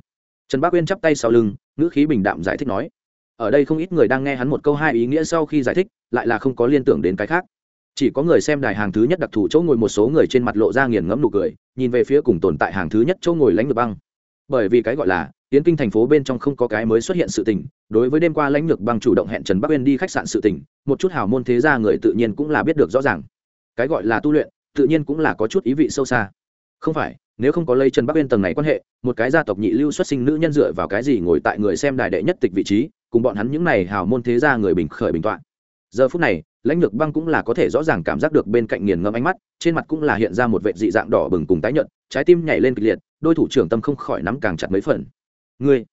trần Bắc uyên chắp tay sau lưng ngữ khí bình đạm giải thích nói ở đây không ít người đang nghe hắn một câu hai ý nghĩa sau khi giải thích lại là không có liên tưởng đến cái khác chỉ có người xem đài hàng thứ nhất đặc thù chỗ ngồi một số người trên mặt lộ ra nghiền ngẫm nụ cười, nhìn về phía cùng tồn tại hàng thứ nhất chỗ ngồi lãnh lược băng. Bởi vì cái gọi là tiến kinh thành phố bên trong không có cái mới xuất hiện sự tình, đối với đêm qua lãnh lược băng chủ động hẹn trần bắc uyên đi khách sạn sự tình, một chút hào môn thế gia người tự nhiên cũng là biết được rõ ràng. Cái gọi là tu luyện, tự nhiên cũng là có chút ý vị sâu xa. Không phải, nếu không có lây trần bắc uyên tầng này quan hệ, một cái gia tộc nhị lưu xuất sinh nữ nhân dựa vào cái gì ngồi tại người xem đài đệ nhất tịch vị trí, cùng bọn hắn những này hào môn thế gia người bình khởi bình tọa. Giờ phút này lãnh lược băng cũng là có thể rõ ràng cảm giác được bên cạnh nghiền ngâm ánh mắt, trên mặt cũng là hiện ra một vệ dị dạng đỏ bừng cùng tái nhợt, trái tim nhảy lên kịch liệt, đôi thủ trưởng tâm không khỏi nắm càng chặt mấy phần. Ngươi?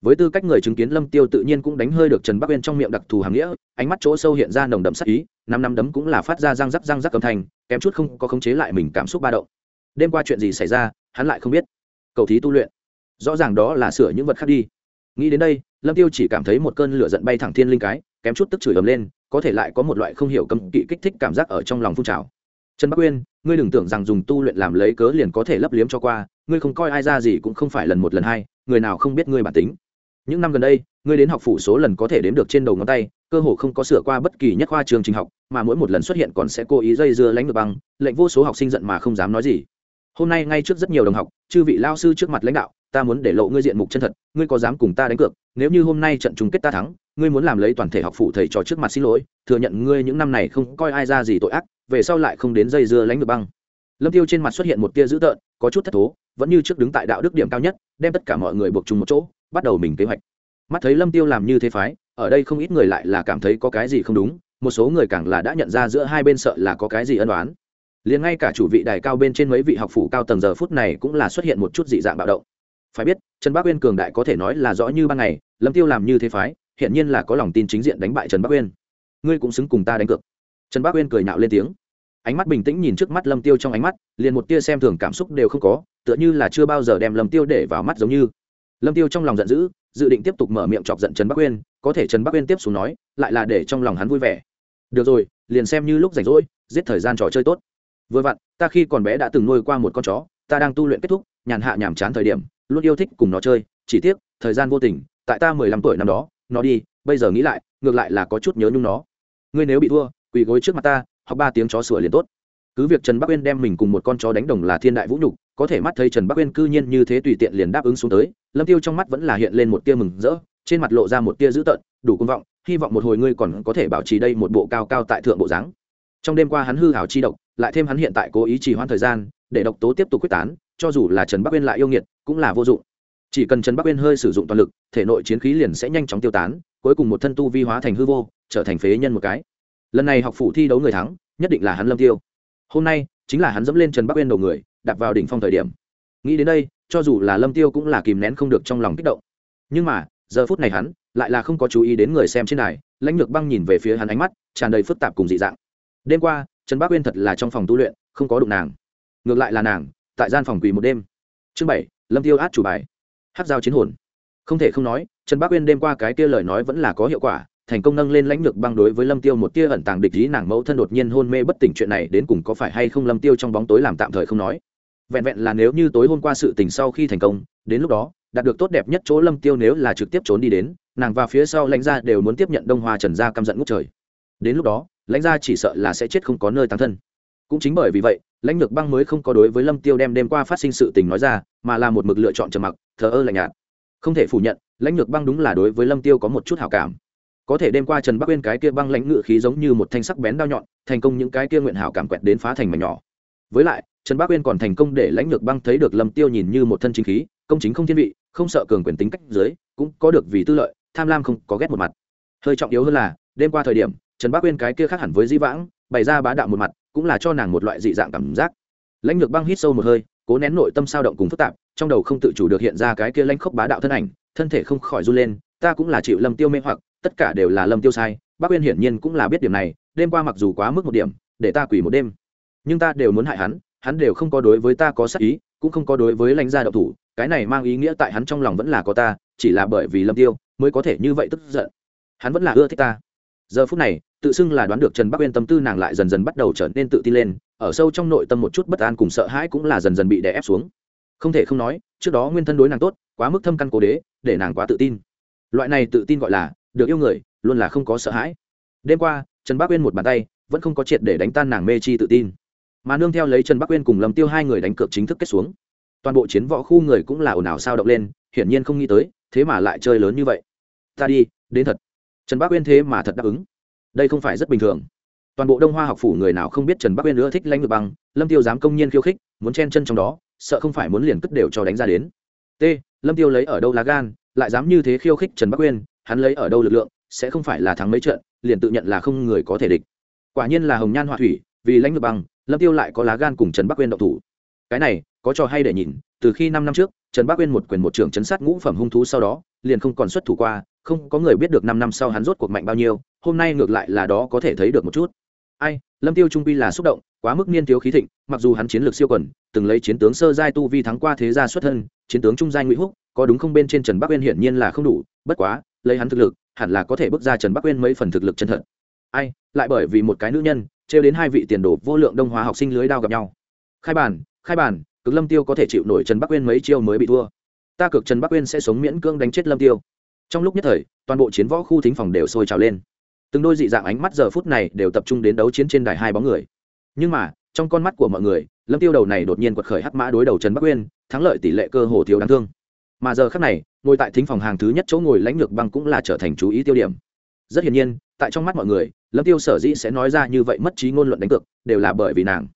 Với tư cách người chứng kiến lâm tiêu tự nhiên cũng đánh hơi được trần bắc uyên trong miệng đặc thù hàng nghĩa, ánh mắt chỗ sâu hiện ra nồng đậm sắc ý, năm năm đấm cũng là phát ra răng rắc răng rắc âm thanh, kém chút không có khống chế lại mình cảm xúc ba động. Đêm qua chuyện gì xảy ra, hắn lại không biết. Cầu thí tu luyện. Rõ ràng đó là sửa những vật khác đi. Nghĩ đến đây, lâm tiêu chỉ cảm thấy một cơn lửa giận bay thẳng thiên linh cái kém chút tức chửi ầm lên, có thể lại có một loại không hiểu cấm kỵ kích thích cảm giác ở trong lòng phun trào. Trần bắc uyên, ngươi đừng tưởng rằng dùng tu luyện làm lấy cớ liền có thể lấp liếm cho qua, ngươi không coi ai ra gì cũng không phải lần một lần hai, người nào không biết ngươi bản tính. Những năm gần đây, ngươi đến học phủ số lần có thể đếm được trên đầu ngón tay, cơ hồ không có sửa qua bất kỳ nhất khoa trường trình học, mà mỗi một lần xuất hiện còn sẽ cố ý dây dưa lánh được băng, lệnh vô số học sinh giận mà không dám nói gì. Hôm nay ngay trước rất nhiều đồng học, chư vị lao sư trước mặt lãnh đạo, ta muốn để lộ ngươi diện mục chân thật, ngươi có dám cùng ta đánh cược, nếu như hôm nay trận chung kết ta thắng ngươi muốn làm lấy toàn thể học phụ thầy trò trước mặt xin lỗi, thừa nhận ngươi những năm này không coi ai ra gì tội ác, về sau lại không đến dây dưa lánh được băng. Lâm tiêu trên mặt xuất hiện một tia dữ tợn, có chút thất thố, vẫn như trước đứng tại đạo đức điểm cao nhất, đem tất cả mọi người buộc chung một chỗ, bắt đầu mình kế hoạch. Mắt thấy lâm tiêu làm như thế phái, ở đây không ít người lại là cảm thấy có cái gì không đúng, một số người càng là đã nhận ra giữa hai bên sợ là có cái gì ân đoán liền ngay cả chủ vị đài cao bên trên mấy vị học phủ cao tầng giờ phút này cũng là xuất hiện một chút dị dạng bạo động. Phải biết, trần Bác uyên cường đại có thể nói là rõ như ban ngày, lâm tiêu làm như thế phái hiện nhiên là có lòng tin chính diện đánh bại trần bắc uyên. Ngươi cũng xứng cùng ta đánh cược. Trần bắc uyên cười nhạo lên tiếng. Ánh mắt bình tĩnh nhìn trước mắt lâm tiêu trong ánh mắt, liền một tia xem thường cảm xúc đều không có, tựa như là chưa bao giờ đem lâm tiêu để vào mắt giống như. Lâm tiêu trong lòng giận dữ, dự định tiếp tục mở miệng chọc giận trần bắc uyên, có thể trần bắc uyên tiếp xuống nói, lại là để trong lòng hắn vui vẻ. Được rồi, liền xem như lúc rảnh rỗi, giết thời gian trò chơi tốt. Vừa vặn, ta khi còn bé đã từng nuôi qua một con chó, ta đang tu luyện kết thúc, nhàn hạ nhàm chán thời điểm, luôn yêu thích cùng nó chơi, chỉ tiếc, thời gian vô tình, tại ta mười lăm tuổi năm đó nó đi, bây giờ nghĩ lại, ngược lại là có chút nhớ nhung nó. Ngươi nếu bị thua, quỳ gối trước mặt ta, học ba tiếng chó sửa liền tốt. Cứ việc trần bắc uyên đem mình cùng một con chó đánh đồng là thiên đại vũ nhục, có thể mắt thấy trần bắc uyên cư nhiên như thế tùy tiện liền đáp ứng xuống tới, lâm tiêu trong mắt vẫn là hiện lên một tia mừng rỡ, trên mặt lộ ra một tia dữ tợn, đủ công vọng, hy vọng một hồi ngươi còn có thể bảo trì đây một bộ cao cao tại thượng bộ dáng. Trong đêm qua hắn hư hảo chi độc, lại thêm hắn hiện tại cố ý trì hoãn thời gian, để độc tố tiếp tục quyết tán, cho dù là trần bắc uyên lại yêu nghiệt, cũng là vô dụng chỉ cần trần bắc uyên hơi sử dụng toàn lực, thể nội chiến khí liền sẽ nhanh chóng tiêu tán, cuối cùng một thân tu vi hóa thành hư vô, trở thành phế nhân một cái. Lần này học phủ thi đấu người thắng, nhất định là hắn lâm tiêu. Hôm nay, chính là hắn dẫm lên trần bắc uyên đầu người, đạp vào đỉnh phong thời điểm. Nghĩ đến đây, cho dù là lâm tiêu cũng là kìm nén không được trong lòng kích động. Nhưng mà, giờ phút này hắn, lại là không có chú ý đến người xem trên này lãnh lược băng nhìn về phía hắn ánh mắt, tràn đầy phức tạp cùng dị dạng. Đêm qua, trần bắc uyên thật là trong phòng tu luyện, không có đụng nàng. Ngược lại là nàng, tại gian phòng quỳ một đêm. Chương bảy, lâm tiêu át chủ bài hát giao chiến hồn. Không thể không nói, trần bắc uyên đêm qua cái kia lời nói vẫn là có hiệu quả, thành công nâng lên lãnh lược băng đối với lâm tiêu một tia ẩn tàng địch ý, nàng mẫu thân đột nhiên hôn mê bất tỉnh, chuyện này đến cùng có phải hay không lâm tiêu trong bóng tối làm tạm thời không nói. Vẹn vẹn là nếu như tối hôm qua sự tình sau khi thành công, đến lúc đó, đạt được tốt đẹp nhất chỗ lâm tiêu nếu là trực tiếp trốn đi đến, nàng và phía sau lãnh gia đều muốn tiếp nhận đông hoa trần gia căm giận ngút trời. Đến lúc đó, lãnh gia chỉ sợ là sẽ chết không có nơi tăng thân. Cũng chính bởi vì vậy lãnh lược băng mới không có đối với lâm tiêu đem đêm qua phát sinh sự tình nói ra, mà là một mực lựa chọn trầm mặc, thờ ơ lạnh nhạt. Không thể phủ nhận, lãnh lược băng đúng là đối với lâm tiêu có một chút hảo cảm. Có thể đêm qua trần bắc uyên cái kia băng lãnh ngự khí giống như một thanh sắc bén đao nhọn, thành công những cái kia nguyện hảo cảm quẹt đến phá thành mảnh nhỏ. Với lại, trần bắc uyên còn thành công để lãnh lược băng thấy được lâm tiêu nhìn như một thân chính khí, công chính không thiên vị, không sợ cường quyền tính cách dưới, cũng có được vì tư lợi, tham lam không có ghét một mặt. Hơi trọng yếu hơn là, đêm qua thời điểm, trần bắc uyên cái kia khác hẳn với di vãng, bày ra bá đạo một mặt cũng là cho nàng một loại dị dạng cảm giác. Lãnh lược băng hít sâu một hơi, cố nén nội tâm sao động cùng phức tạp, trong đầu không tự chủ được hiện ra cái kia lãnh khốc bá đạo thân ảnh, thân thể không khỏi run lên, ta cũng là chịu lâm tiêu mê hoặc, tất cả đều là lâm tiêu sai, bác uyên hiển nhiên cũng là biết điểm này, đêm qua mặc dù quá mức một điểm, để ta quỳ một đêm. Nhưng ta đều muốn hại hắn hắn đều không có đối với ta có sắc ý, cũng không có đối với lãnh gia độc thủ, cái này mang ý nghĩa tại hắn trong lòng vẫn là có ta, chỉ là bởi vì lâm tiêu mới có thể như vậy tức giận. Hắn vẫn là ưa thích ta. Giờ phút này tự xưng là đoán được trần bắc uyên tâm tư nàng lại dần dần bắt đầu trở nên tự tin lên, ở sâu trong nội tâm một chút bất an cùng sợ hãi cũng là dần dần bị đè ép xuống. Không thể không nói, trước đó nguyên thân đối nàng tốt, quá mức thâm căn cố đế, để nàng quá tự tin. Loại này tự tin gọi là, được yêu người, luôn là không có sợ hãi. Đêm qua, trần bắc uyên một bàn tay, vẫn không có triệt để đánh tan nàng mê chi tự tin. Mà nương theo lấy trần bắc uyên cùng lâm tiêu hai người đánh cược chính thức kết xuống. Toàn bộ chiến võ khu người cũng là ồn ào sao động lên, hiển nhiên không nghĩ tới, thế mà lại chơi lớn như vậy. Ta đi, đến thật. Trần bắc uyên thế mà thật đáp ứng đây không phải rất bình thường. Toàn bộ đông hoa học phủ người nào không biết trần bắc uyên nữa thích lãnh ngược băng lâm tiêu dám công nhiên khiêu khích muốn chen chân trong đó sợ không phải muốn liền cất đều cho đánh ra đến. T lâm tiêu lấy ở đâu lá gan lại dám như thế khiêu khích trần bắc uyên hắn lấy ở đâu lực lượng sẽ không phải là thắng mấy trận liền tự nhận là không người có thể địch. Quả nhiên là hồng nhan họa thủy vì lãnh ngược băng, lâm tiêu lại có lá gan cùng trần bắc uyên độc thủ. Cái này có trò hay để nhìn từ khi năm năm trước trần bắc uyên một quyền một trưởng chấn sát ngũ phẩm hung thú sau đó liền không còn xuất thủ qua không có người biết được năm năm sau hắn rốt cuộc mạnh bao nhiêu hôm nay ngược lại là đó có thể thấy được một chút. Ai lâm tiêu trung quy là xúc động quá mức niên thiếu khí thịnh mặc dù hắn chiến lược siêu quần từng lấy chiến tướng sơ giai tu vi thắng qua thế gia xuất thân chiến tướng trung giai ngụy húc có đúng không bên trên trần bắc uyên hiển nhiên là không đủ bất quá lấy hắn thực lực hẳn là có thể bước ra trần bắc uyên mấy phần thực lực chân thật. Ai lại bởi vì một cái nữ nhân trêu đến hai vị tiền đồ vô lượng đông hóa học sinh lưới đao gặp nhau. Khai bản, khai bản, cực lâm tiêu có thể chịu nổi trần bắc uyên mấy chiêu mới bị thua. Ta cực trần bắc uyên sẽ sống miễn cưỡng đánh chết lâm tiêu. Trong lúc nhất thời toàn bộ chiến võ khu thính phòng đều sôi trào lên từng đôi dị dạng ánh mắt giờ phút này đều tập trung đến đấu chiến trên đài hai bóng người. Nhưng mà, trong con mắt của mọi người, lâm tiêu đầu này đột nhiên quật khởi hắc mã đối đầu trần bắc uyên, thắng lợi tỷ lệ cơ hồ thiếu đáng thương. Mà giờ khắc này, ngồi tại thính phòng hàng thứ nhất chỗ ngồi lãnh lược băng cũng là trở thành chú ý tiêu điểm. Rất hiển nhiên, tại trong mắt mọi người, lâm tiêu sở dĩ sẽ nói ra như vậy mất trí ngôn luận đánh cược, đều là bởi vì nàng.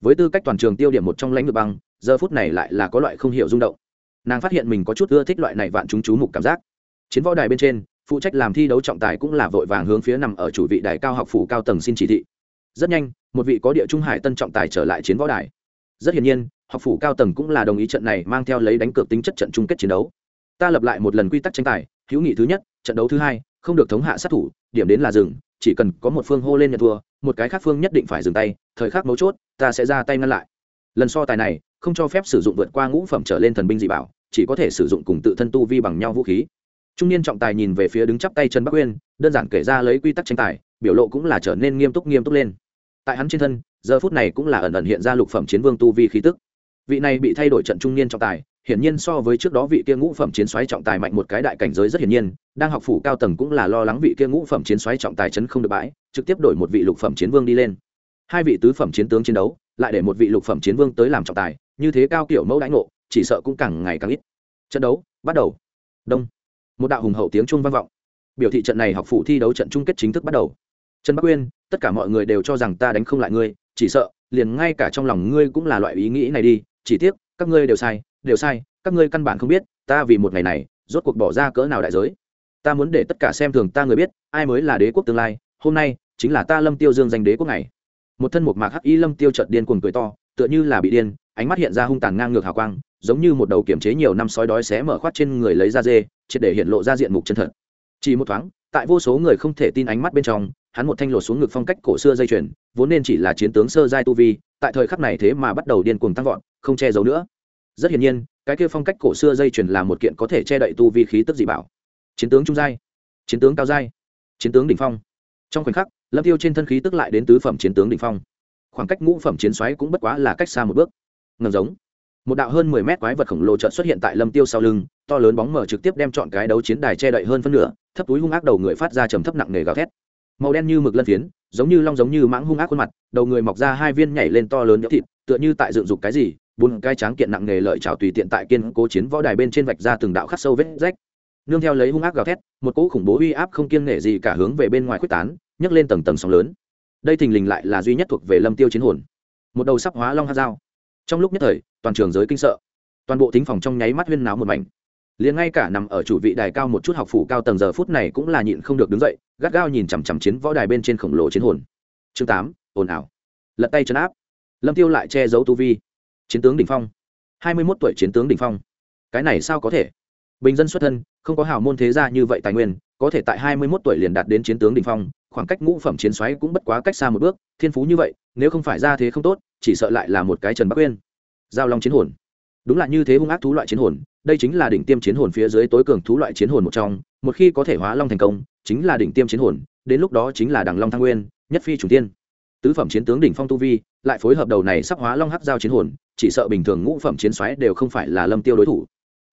Với tư cách toàn trường tiêu điểm một trong lãnh lược băng, giờ phút này lại là có loại không hiểu rung động. Nàng phát hiện mình có chút ưa thích loại này vạn chúng chú mục cảm giác. Chiến võ đài bên trên phụ trách làm thi đấu trọng tài cũng là vội vàng hướng phía nằm ở chủ vị đài cao học phủ cao tầng xin chỉ thị. Rất nhanh, một vị có địa trung hải tân trọng tài trở lại chiến võ đài. Rất hiển nhiên, học phủ cao tầng cũng là đồng ý trận này mang theo lấy đánh cược tính chất trận chung kết chiến đấu. Ta lập lại một lần quy tắc tranh tài, hữu nghị thứ nhất, trận đấu thứ hai, không được thống hạ sát thủ, điểm đến là dừng, chỉ cần có một phương hô lên nhận thua, một cái khác phương nhất định phải dừng tay, thời khắc mấu chốt, ta sẽ ra tay ngăn lại. Lần so tài này, không cho phép sử dụng vượt qua ngũ phẩm trở lên thần binh dị bảo, chỉ có thể sử dụng cùng tự thân tu vi bằng nhau vũ khí trung niên trọng tài nhìn về phía đứng chắp tay trần bắc uyên, đơn giản kể ra lấy quy tắc tranh tài, biểu lộ cũng là trở nên nghiêm túc nghiêm túc lên. Tại hắn trên thân, giờ phút này cũng là ẩn ẩn hiện ra lục phẩm chiến vương tu vi khí tức. Vị này bị thay đổi trận trung niên trọng tài, hiển nhiên so với trước đó vị kia ngũ phẩm chiến xoáy trọng tài mạnh một cái đại cảnh giới rất hiển nhiên, đang học phủ cao tầng cũng là lo lắng vị kia ngũ phẩm chiến xoáy trọng tài chấn không được bãi, trực tiếp đổi một vị lục phẩm chiến vương đi lên. Hai vị tứ phẩm chiến tướng chiến đấu, lại để một vị lục phẩm chiến vương tới làm trọng tài, như thế cao kiểu mẫu đãi ngộ, chỉ sợ cũng càng ngày càng ít. Trận đấu bắt đầu. Đông một đạo hùng hậu tiếng trung vang vọng. Biểu thị trận này học phủ thi đấu trận chung kết chính thức bắt đầu. Trần bắc uyên, tất cả mọi người đều cho rằng ta đánh không lại ngươi, chỉ sợ, liền ngay cả trong lòng ngươi cũng là loại ý nghĩ này đi, chỉ tiếc, các ngươi đều sai đều sai, các ngươi căn bản không biết, ta vì một ngày này, rốt cuộc bỏ ra cỡ nào đại giới. Ta muốn để tất cả xem thường ta người biết, ai mới là đế quốc tương lai, hôm nay, chính là ta lâm tiêu dương danh đế quốc này một thân một mạc hắc y lâm tiêu trận điên cuồng cười to, tựa như là bị điên, ánh mắt hiện ra hung tàn ngang ngược hào quang, giống như một đầu kiểm chế nhiều năm sói đói xé mở khoát trên người lấy ra dê triệt để hiện lộ ra diện mục chân thật. Chỉ một thoáng, tại vô số người không thể tin ánh mắt bên trong, hắn một thanh lột xuống ngực phong cách cổ xưa dây chuyền, vốn nên chỉ là chiến tướng sơ giai tu vi, tại thời khắc này thế mà bắt đầu điên cuồng tăng vọt, không che giấu nữa. Rất hiển nhiên, cái kia phong cách cổ xưa dây chuyền là một kiện có thể che đậy tu vi khí tức dị bảo. Chiến tướng trung giai, chiến tướng cao giai, chiến tướng đỉnh phong. Trong khoảnh khắc, lâm tiêu trên thân khí tức lại đến tứ phẩm chiến tướng đỉnh phong. Khoảng cách ngũ phẩm chiến xoáy cũng bất quá là cách xa một bước. Ngầm giống. Một đạo hơn mười mét quái vật khổng lồ chợt xuất hiện tại lâm tiêu sau lưng to lớn bóng mở trực tiếp đem chọn cái đấu chiến đài che đậy hơn phân nửa, thấp túi hung ác đầu người phát ra trầm thấp nặng nề gào thét. Màu đen như mực lân phiến, giống như long giống như mãng hung ác khuôn mặt, đầu người mọc ra hai viên nhảy lên to lớn nhỡ thịt, tựa như tại dựng dục cái gì, bốn cái tráng kiện nặng nề lợi trào tùy tiện tại kiên cố chiến võ đài bên trên vạch ra từng đạo khắc sâu vết rách. Nương theo lấy hung ác gào thét, một cỗ khủng bố uy áp không kiêng nể gì cả hướng về bên ngoài quyết tán, nhấc lên tầng tầng sóng lớn. Đây thình lình lại là duy nhất thuộc về lâm tiêu chiến hồn. Một đầu sắp hóa long hát dao. Trong lúc nhất thời, toàn trường giới kinh sợ. Toàn bộ thính phòng trong nháy mắt huyên náo một mảnh liền ngay cả nằm ở chủ vị đài cao một chút học phủ cao tầng giờ phút này cũng là nhịn không được đứng dậy, gắt gao nhìn chằm chằm chiến võ đài bên trên khổng lồ chiến hồn. Chương tám, ồn ào. Lật tay chấn áp. Lâm tiêu lại che giấu tu vi. Chiến tướng đỉnh phong. Hai mươi 21 tuổi chiến tướng đỉnh phong. Cái này sao có thể? Bình dân xuất thân, không có hào môn thế gia như vậy tài nguyên, có thể tại hai mươi 21 tuổi liền đạt đến chiến tướng đỉnh phong, khoảng cách ngũ phẩm chiến xoáy cũng bất quá cách xa một bước, thiên phú như vậy, nếu không phải ra thế không tốt, chỉ sợ lại là một cái trần bắc uyên. Giao long chiến hồn. Đúng là như thế hung ác thú loại chiến hồn đây chính là đỉnh tiêm chiến hồn phía dưới tối cường thú loại chiến hồn một trong, một khi có thể hóa long thành công, chính là đỉnh tiêm chiến hồn, đến lúc đó chính là đằng long thăng nguyên, nhất phi chủ tiên. Tứ phẩm chiến tướng đỉnh phong tu vi, lại phối hợp đầu này sắp hóa long hắc giao chiến hồn, chỉ sợ bình thường ngũ phẩm chiến xoáy đều không phải là lâm tiêu đối thủ.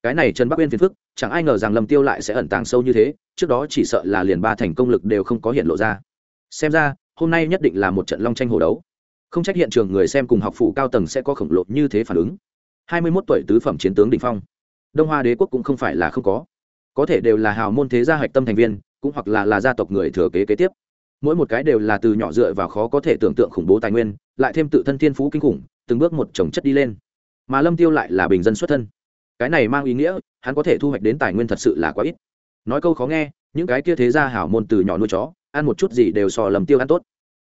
Cái này trần bắc uyên phiền phức, chẳng ai ngờ rằng lâm tiêu lại sẽ ẩn tàng sâu như thế, trước đó chỉ sợ là liền ba thành công lực đều không có hiện lộ ra. Xem ra, hôm nay nhất định là một trận long tranh hồ đấu. Không trách hiện trường người xem cùng học phụ cao tầng sẽ có khổng lồ như thế phản ứng. Hai mươi 21 tuổi tứ phẩm chiến tướng đỉnh phong đông hoa đế quốc cũng không phải là không có. Có thể đều là hào môn thế gia hạch tâm thành viên, cũng hoặc là là gia tộc người thừa kế kế tiếp. Mỗi một cái đều là từ nhỏ dựa vào khó có thể tưởng tượng khủng bố tài nguyên, lại thêm tự thân thiên phú kinh khủng, từng bước một trồng chất đi lên. Mà lâm tiêu lại là bình dân xuất thân. Cái này mang ý nghĩa, hắn có thể thu hoạch đến tài nguyên thật sự là quá ít. Nói câu khó nghe, những cái kia thế gia hảo môn từ nhỏ nuôi chó, ăn một chút gì đều so lầm tiêu ăn tốt.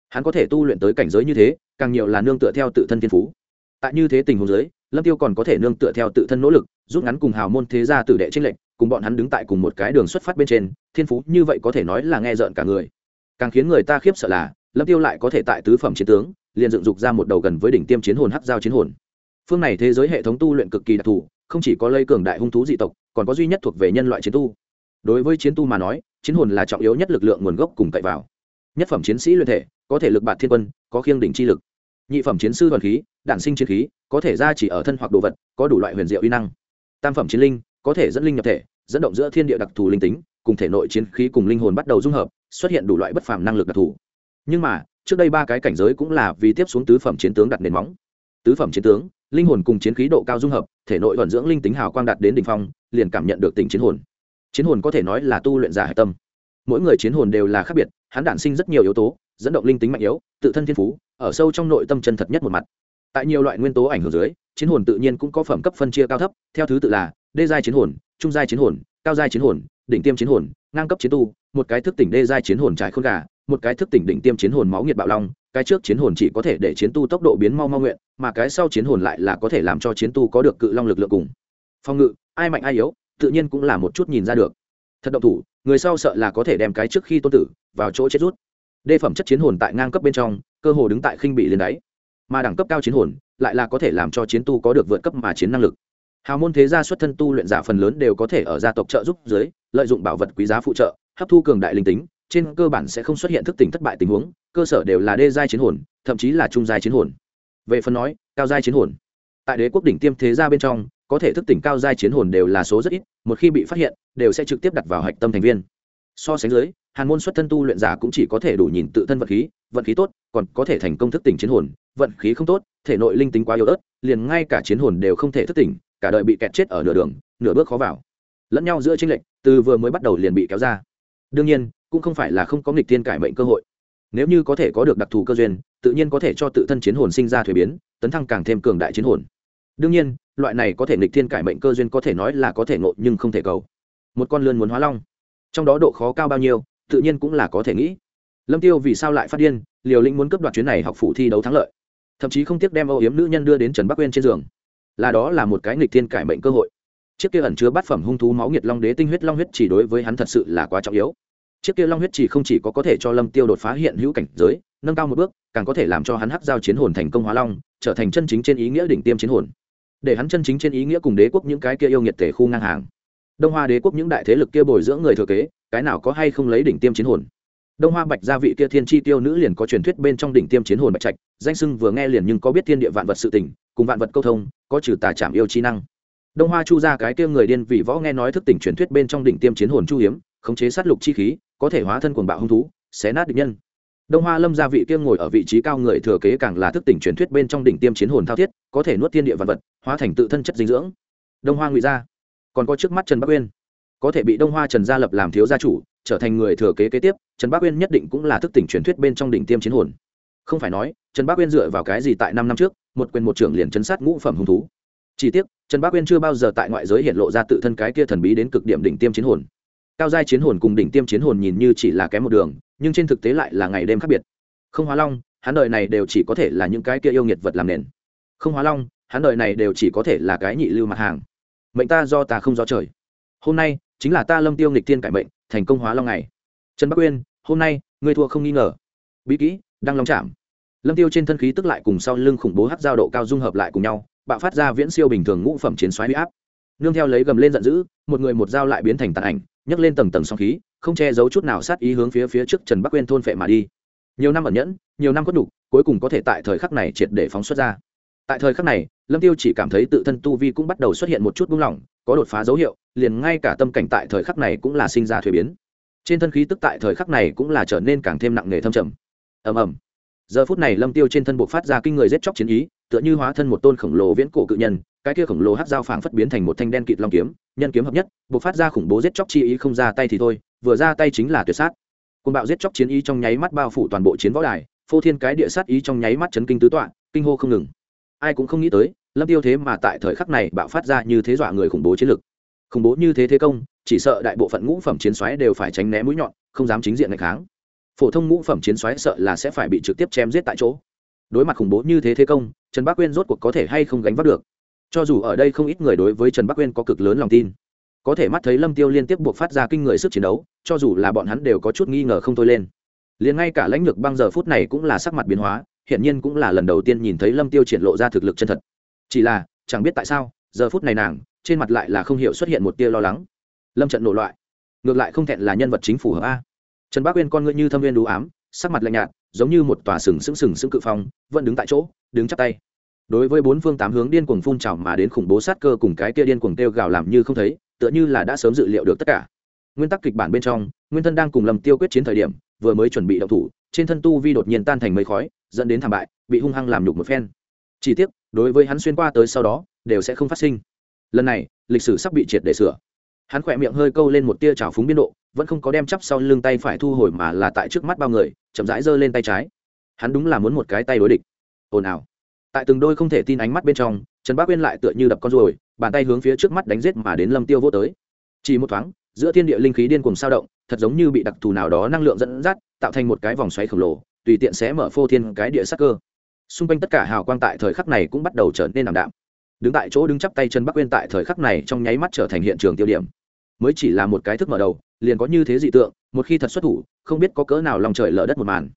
Hắn có thể tu luyện tới cảnh giới như thế, càng nhiều là nương tựa theo tự thân thiên phú. Tại như thế tình huống giới lâm tiêu còn có thể nương tựa theo tự thân nỗ lực, rút ngắn cùng hào môn thế gia tử đệ tranh lệnh cùng bọn hắn đứng tại cùng một cái đường xuất phát bên trên, thiên phú như vậy có thể nói là nghe rợn cả người. Càng khiến người ta khiếp sợ là, lâm tiêu lại có thể tại tứ phẩm chiến tướng, liền dựng dục ra một đầu gần với đỉnh tiêm chiến hồn hắc giao chiến hồn. Phương này thế giới hệ thống tu luyện cực kỳ đặc thù, không chỉ có lây cường đại hung thú dị tộc, còn có duy nhất thuộc về nhân loại chiến tu. Đối với chiến tu mà nói, chiến hồn là trọng yếu nhất lực lượng nguồn gốc cùng cậy vào. Nhất phẩm chiến sĩ luyện thể, có thể lực bạt thiên quân, có khiêng đỉnh chi lực nhị phẩm chiến sư đoàn khí, đản sinh chiến khí, có thể ra chỉ ở thân hoặc đồ vật, có đủ loại huyền diệu uy năng. Tam phẩm chiến linh, có thể dẫn linh nhập thể, dẫn động giữa thiên địa đặc thù linh tính, cùng thể nội chiến khí cùng linh hồn bắt đầu dung hợp, xuất hiện đủ loại bất phàm năng lực đặc thù. Nhưng mà, trước đây ba cái cảnh giới cũng là vì tiếp xuống tứ phẩm chiến tướng đặt nền móng. Tứ phẩm chiến tướng, linh hồn cùng chiến khí độ cao dung hợp, thể nội vận dưỡng linh tính hào quang đạt đến đỉnh phong, liền cảm nhận được tình chiến hồn. Chiến hồn có thể nói là tu luyện giả hạch tâm. Mỗi người chiến hồn đều là khác biệt, hắn đản sinh rất nhiều yếu tố, dẫn động linh tính mạnh yếu, tự thân thiên phú ở sâu trong nội tâm chân thật nhất một mặt. Tại nhiều loại nguyên tố ảnh hưởng dưới, chiến hồn tự nhiên cũng có phẩm cấp phân chia cao thấp, theo thứ tự là đê giai chiến hồn, trung giai chiến hồn, cao giai chiến hồn, đỉnh tiêm chiến hồn, ngang cấp chiến tu, một cái thức tỉnh đê giai chiến hồn trái khôn gà, một cái thức tỉnh đỉnh tiêm chiến hồn máu nhiệt bạo long, cái trước chiến hồn chỉ có thể để chiến tu tốc độ biến mau mau nguyện, mà cái sau chiến hồn lại là có thể làm cho chiến tu có được cự long lực lượng cùng. Phòng ngự, ai mạnh ai yếu, tự nhiên cũng là một chút nhìn ra được. Thật động thủ, người sau sợ là có thể đem cái trước khi tôn tử vào chỗ chết rút. Đề phẩm chất chiến hồn tại ngang cấp bên trong cơ hồ đứng tại khinh bị liền đáy. Mà đẳng cấp cao chiến hồn, lại là có thể làm cho chiến tu có được vượt cấp mà chiến năng lực. Hào môn thế gia xuất thân tu luyện giả phần lớn đều có thể ở gia tộc trợ giúp dưới, lợi dụng bảo vật quý giá phụ trợ, hấp thu cường đại linh tính, trên cơ bản sẽ không xuất hiện thức tỉnh thất bại tình huống, cơ sở đều là đê giai chiến hồn, thậm chí là trung giai chiến hồn. Về phần nói, cao giai chiến hồn, tại đế quốc đỉnh tiêm thế gia bên trong, có thể thức tỉnh cao giai chiến hồn đều là số rất ít, một khi bị phát hiện, đều sẽ trực tiếp đặt vào hạch tâm thành viên. So sánh dưới, hàn môn xuất thân tu luyện giả cũng chỉ có thể đủ nhìn tự thân vận khí vận khí tốt còn có thể thành công thức tỉnh chiến hồn, vận khí không tốt, thể nội linh tính quá yếu ớt, liền ngay cả chiến hồn đều không thể thức tỉnh, cả đời bị kẹt chết ở nửa đường, nửa bước khó vào. Lẫn nhau giữa tranh lệch, từ vừa mới bắt đầu liền bị kéo ra. Đương nhiên, cũng không phải là không có nghịch thiên cải mệnh cơ hội. Nếu như có thể có được đặc thù cơ duyên, tự nhiên có thể cho tự thân chiến hồn sinh ra thuế biến, tấn thăng càng thêm cường đại chiến hồn. Đương nhiên, loại này có thể nghịch thiên cải mệnh cơ duyên có thể nói là có thể ngộ nhưng không thể cầu. Một con lươn muốn hóa long. Trong đó độ khó cao bao nhiêu, tự nhiên cũng là có thể nghĩ. Lâm tiêu vì sao lại phát điên liều lĩnh muốn cướp đoạt chuyến này học phụ thi đấu thắng lợi. Thậm chí không tiếc đem âu yếm nữ nhân đưa đến trần bắc uyên trên giường. Là đó là một cái nghịch thiên cải mệnh cơ hội. Chiếc kia ẩn chứa bát phẩm hung thú máu nhiệt long đế tinh huyết long huyết chỉ đối với hắn thật sự là quá trọng yếu. Chiếc kia long huyết chỉ không chỉ có có thể cho lâm tiêu đột phá hiện hữu cảnh giới, nâng cao một bước, càng có thể làm cho hắn hắc giao chiến hồn thành công hóa long, trở thành chân chính trên ý nghĩa đỉnh tiêm chiến hồn. Để hắn chân chính trên ý nghĩa cùng đế quốc những cái kia yêu nghiệt tể khu ngang hàng. Đông hoa đế quốc những đại thế lực kia bồi dưỡng người thừa kế, cái nào có hay không lấy đỉnh tiêm chiến hồn? Đông hoa bạch gia vị kia thiên chi tiêu nữ liền có truyền thuyết bên trong đỉnh tiêm chiến hồn bạch trạch, danh sưng vừa nghe liền nhưng có biết thiên địa vạn vật sự tình, cùng vạn vật câu thông, có trừ tà trảm yêu chi năng. Đông hoa chu ra cái kia người điên vị võ nghe nói thức tỉnh truyền thuyết bên trong đỉnh tiêm chiến hồn chu hiếm, khống chế sát lục chi khí, có thể hóa thân quần bạo hung thú, xé nát địch nhân. Đông hoa lâm gia vị kia ngồi ở vị trí cao người thừa kế càng là thức tỉnh truyền thuyết bên trong đỉnh tiêm chiến hồn thao thiết, có thể nuốt thiên địa vạn vật, hóa thành tự thân chất dinh dưỡng. Đông hoa ngụy gia, còn có trước mắt trần bắc uyên có thể bị đông hoa trần gia lập làm thiếu gia chủ, trở thành người thừa kế kế tiếp, trần bắc uyên nhất định cũng là thức tỉnh truyền thuyết bên trong đỉnh tiêm chiến hồn. Không phải nói, trần bắc uyên dựa vào cái gì tại năm năm trước, một quyền một trưởng liền chấn sát ngũ phẩm hung thú. Chỉ tiếc, trần bắc uyên chưa bao giờ tại ngoại giới hiện lộ ra tự thân cái kia thần bí đến cực điểm đỉnh tiêm chiến hồn. Cao giai chiến hồn cùng đỉnh tiêm chiến hồn nhìn như chỉ là kém một đường, nhưng trên thực tế lại là ngày đêm khác biệt. Không hóa long, hắn đời này đều chỉ có thể là những cái kia yêu nghiệt vật làm nền. Không hóa long, hắn đời này đều chỉ có thể là cái nhị lưu mặt hàng. Mệnh ta do ta không do trời. Hôm nay chính là ta lâm tiêu nghịch thiên cải mệnh, thành công hóa long ngày trần bắc uyên, hôm nay, ngươi thua không nghi ngờ. Bí kỹ, đang long chạm. Lâm tiêu trên thân khí tức lại cùng sau lưng khủng bố hát giao độ cao dung hợp lại cùng nhau, bạo phát ra viễn siêu bình thường ngũ phẩm chiến xoáy huy áp. Nương theo lấy gầm lên giận dữ, một người một dao lại biến thành tàn ảnh, nhấc lên tầng tầng song khí, không che giấu chút nào sát ý hướng phía phía trước trần bắc uyên thôn phệ mà đi. Nhiều năm ẩn nhẫn, nhiều năm có đủ cuối cùng có thể tại thời khắc này triệt để phóng xuất ra. Tại thời khắc này, lâm tiêu chỉ cảm thấy tự thân tu vi cũng bắt đầu xuất hiện một chút buông lỏng, có đột phá dấu hiệu liền ngay cả tâm cảnh tại thời khắc này cũng là sinh ra thuế biến. Trên thân khí tức tại thời khắc này cũng là trở nên càng thêm nặng nề thâm trầm. Ầm ầm. Giờ phút này lâm tiêu trên thân buộc phát ra kinh người giết chóc chiến ý, tựa như hóa thân một tôn khổng lồ viễn cổ cự nhân, cái kia khổng lồ hát dao phảng phất biến thành một thanh đen kịt long kiếm, nhân kiếm hợp nhất, buộc phát ra khủng bố giết chóc chi ý không ra tay thì thôi, vừa ra tay chính là tuyệt sát. Côn bạo giết chóc chiến ý trong nháy mắt bao phủ toàn bộ chiến võ đài, phô thiên cái địa sát ý trong nháy mắt chấn kinh tứ tọa, kinh hô không ngừng. Ai cũng không nghĩ tới, lâm tiêu thế mà tại thời khắc này bạo phát ra như thế dọa người khủng bố chiến lực khủng bố như thế thế công, chỉ sợ đại bộ phận ngũ phẩm chiến xoáy đều phải tránh né mũi nhọn, không dám chính diện ngày kháng. Phổ thông ngũ phẩm chiến xoáy sợ là sẽ phải bị trực tiếp chém giết tại chỗ. Đối mặt khủng bố như thế thế công, trần bắc uyên rốt cuộc có thể hay không gánh vác được? Cho dù ở đây không ít người đối với trần bắc uyên có cực lớn lòng tin, có thể mắt thấy lâm tiêu liên tiếp buộc phát ra kinh người sức chiến đấu, cho dù là bọn hắn đều có chút nghi ngờ không thôi lên. Liền ngay cả lãnh lược băng giờ phút này cũng là sắc mặt biến hóa, hiển nhiên cũng là lần đầu tiên nhìn thấy lâm tiêu triển lộ ra thực lực chân thật. Chỉ là, chẳng biết tại sao, giờ phút này nàng trên mặt lại là không hiểu xuất hiện một tia lo lắng. Lâm trận nổ loại. Ngược lại không thẹn là nhân vật chính phủ hợp a. Trần bác uyên con ngươi như thâm viên đũ ám, sắc mặt lạnh nhạt, giống như một tòa sừng sững sừng sững cự phong, vẫn đứng tại chỗ, đứng chắp tay. Đối với bốn phương tám hướng điên cuồng phun trào mà đến khủng bố sát cơ cùng cái kia điên cuồng kêu gào làm như không thấy, tựa như là đã sớm dự liệu được tất cả. Nguyên tắc kịch bản bên trong, nguyên thân đang cùng lầm tiêu quyết chiến thời điểm, vừa mới chuẩn bị động thủ, trên thân tu vi đột nhiên tan thành mây khói, dẫn đến thảm bại, bị hung hăng làm nhục một phen. Chỉ tiếc, đối với hắn xuyên qua tới sau đó, đều sẽ không phát sinh lần này, lịch sử sắp bị triệt để sửa. Hắn khỏe miệng hơi câu lên một tia trào phúng biên độ, vẫn không có đem chắp sau lưng tay phải thu hồi mà là tại trước mắt bao người, chậm rãi giơ lên tay trái. Hắn đúng là muốn một cái tay đối địch. Ồn ào. Tại từng đôi không thể tin ánh mắt bên trong, trần bác uyên lại tựa như đập con ruồi, bàn tay hướng phía trước mắt đánh giết mà đến lâm tiêu vô tới. Chỉ một thoáng, giữa thiên địa linh khí điên cùng sao động, thật giống như bị đặc thù nào đó năng lượng dẫn dắt, tạo thành một cái vòng xoáy khổng lồ, tùy tiện sẽ mở phô thiên cái địa sắc cơ. Xung quanh tất cả hào quang tại thời khắc này cũng bắt đầu trở nên ảm đạm đứng tại chỗ đứng chắp tay chân bắc quên tại thời khắc này trong nháy mắt trở thành hiện trường tiêu điểm. Mới chỉ là một cái thức mở đầu, liền có như thế dị tượng, một khi thật xuất thủ, không biết có cỡ nào lòng trời lở đất một màn.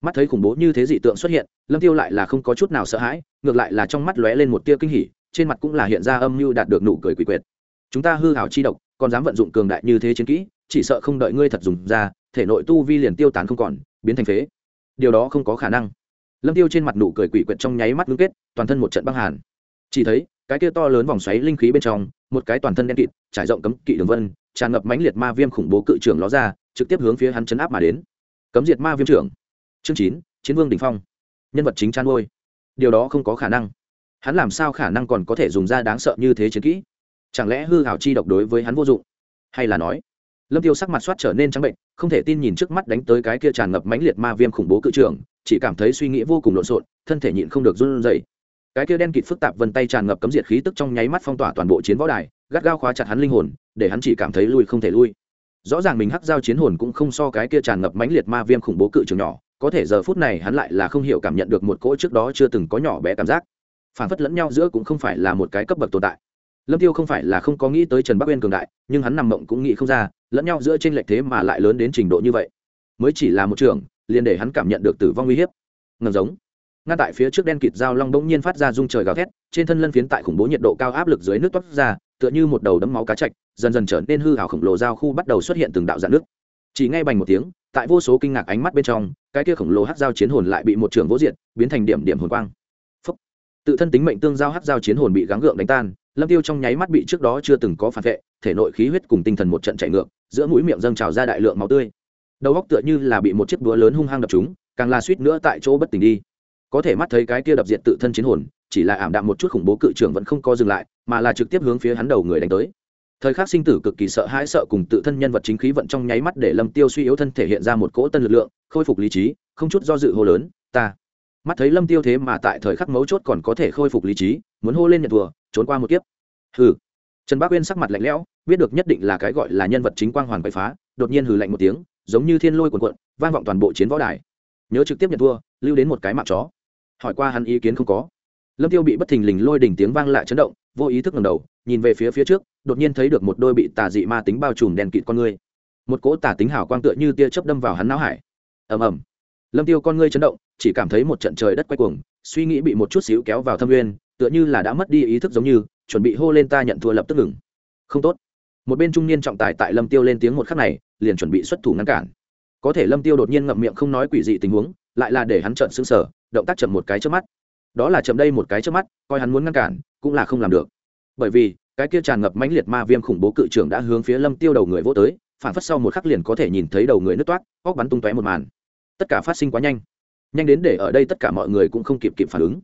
Mắt thấy khủng bố như thế dị tượng xuất hiện, lâm tiêu lại là không có chút nào sợ hãi, ngược lại là trong mắt lóe lên một tia kinh hỉ, trên mặt cũng là hiện ra âm mưu đạt được nụ cười quỷ quyệt. Chúng ta hư hảo chi độc, còn dám vận dụng cường đại như thế chiến kỹ, chỉ sợ không đợi ngươi thật dùng ra, thể nội tu vi liền tiêu tán không còn, biến thành phế. Điều đó không có khả năng. Lâm tiêu trên mặt nụ cười quỷ quyệt trong nháy mắt ngưng kết, toàn thân một trận băng hàn. Chỉ thấy cái kia to lớn vòng xoáy linh khí bên trong, một cái toàn thân đen kịt, trải rộng cấm kỵ đường vân, tràn ngập mãnh liệt ma viêm khủng bố cự trưởng ló ra, trực tiếp hướng phía hắn chấn áp mà đến. Cấm diệt ma viêm trưởng. Chương chín, chiến vương đỉnh phong. Nhân vật chính chăn ngôi điều đó không có khả năng. Hắn làm sao khả năng còn có thể dùng ra đáng sợ như thế chiến kỹ? Chẳng lẽ hư hảo chi độc đối với hắn vô dụng? Hay là nói, lâm tiêu sắc mặt soát trở nên trắng bệnh, không thể tin nhìn trước mắt đánh tới cái kia tràn ngập mãnh liệt ma viêm khủng bố cự trưởng, chỉ cảm thấy suy nghĩ vô cùng lộn xộn, thân thể nhịn không được run rẩy cái kia đen kịt phức tạp vân tay tràn ngập cấm diệt khí tức trong nháy mắt phong tỏa toàn bộ chiến võ đài, gắt gao khóa chặt hắn linh hồn, để hắn chỉ cảm thấy lui không thể lui. Rõ ràng mình hắc giao chiến hồn cũng không so cái kia tràn ngập mãnh liệt ma viêm khủng bố cự trường nhỏ, có thể giờ phút này hắn lại là không hiểu cảm nhận được một cỗ trước đó chưa từng có nhỏ bé cảm giác. Phản phất lẫn nhau giữa cũng không phải là một cái cấp bậc tồn tại. Lâm tiêu không phải là không có nghĩ tới trần bắc uyên cường đại, nhưng hắn nằm mộng cũng nghĩ không ra, lẫn nhau giữa trên lệch thế mà lại lớn đến trình độ như vậy. Mới chỉ là một trường, liền để hắn cảm nhận được tử vong uy hiếp. Ngầm giống ngay tại phía trước đen kịt dao long bỗng nhiên phát ra rung trời gào thét, trên thân lân phiến tại khủng bố nhiệt độ cao áp lực dưới nước toát ra, tựa như một đầu đấm máu cá chạch, dần dần trở nên hư hào khổng lồ dao khu bắt đầu xuất hiện từng đạo dạng nước chỉ ngay bành một tiếng, tại vô số kinh ngạc ánh mắt bên trong, cái kia khổng lồ hát dao chiến hồn lại bị một trường vỗ diệt, biến thành điểm điểm hồn quang. Phúc. tự thân tính mệnh tương giao hát dao chiến hồn bị gắng gượng đánh tan, lâm tiêu trong nháy mắt bị trước đó chưa từng có phản vệ, thể nội khí huyết cùng tinh thần một trận chạy ngược, giữa mũi miệng dâng trào ra đại lượng máu tươi. Đầu góc tựa như là bị một chiếc búa lớn hung hăng đập chúng càng là suýt nữa tại chỗ bất tỉnh đi có thể mắt thấy cái kia đập diện tự thân chiến hồn, chỉ là ảm đạm một chút khủng bố cự trưởng vẫn không co dừng lại, mà là trực tiếp hướng phía hắn đầu người đánh tới. Thời khắc sinh tử cực kỳ sợ hãi sợ cùng tự thân nhân vật chính khí vận trong nháy mắt để lâm tiêu suy yếu thân thể hiện ra một cỗ tân lực lượng, khôi phục lý trí, không chút do dự hô lớn, ta! Mắt thấy lâm tiêu thế mà tại thời khắc mấu chốt còn có thể khôi phục lý trí, muốn hô lên nhận thùa trốn qua một kiếp. Hừ. Trần bác uyên sắc mặt lạnh lẽo, biết được nhất định là cái gọi là nhân vật chính quang hoàn quậy phá, đột nhiên hừ lạnh một tiếng, giống như thiên lôi cuồn cuộn, vang vọng toàn bộ chiến võ đài. Nhớ trực tiếp nhận thua lưu đến một cái mạng chó hỏi qua hắn ý kiến không có. Lâm tiêu bị bất thình lình lôi đỉnh tiếng vang lại chấn động, vô ý thức ngẩng đầu, nhìn về phía phía trước, đột nhiên thấy được một đôi bị tà dị ma tính bao trùm đèn kịt con ngươi. Một cỗ tà tính hào quang tựa như tia chớp đâm vào hắn não hải. Ầm ầm. Lâm tiêu con ngươi chấn động, chỉ cảm thấy một trận trời đất quay cuồng, suy nghĩ bị một chút xíu kéo vào thâm nguyên tựa như là đã mất đi ý thức giống như, chuẩn bị hô lên ta nhận thua lập tức ngừng. Không tốt. Một bên trung niên trọng tài tại lâm tiêu lên tiếng một khắc này, liền chuẩn bị xuất thủ ngăn cản. Có thể lâm tiêu đột nhiên ngậm miệng không nói quỷ dị tình huống, lại là để hắn trợn sững sờ động tác chậm một cái trước mắt. Đó là chậm đây một cái trước mắt, coi hắn muốn ngăn cản, cũng là không làm được. Bởi vì, cái kia tràn ngập mãnh liệt ma viêm khủng bố cự trưởng đã hướng phía lâm tiêu đầu người vô tới, phản phất sau một khắc liền có thể nhìn thấy đầu người nứt toát góc bắn tung tóe một màn. Tất cả phát sinh quá nhanh. Nhanh đến để ở đây tất cả mọi người cũng không kịp kịp phản ứng.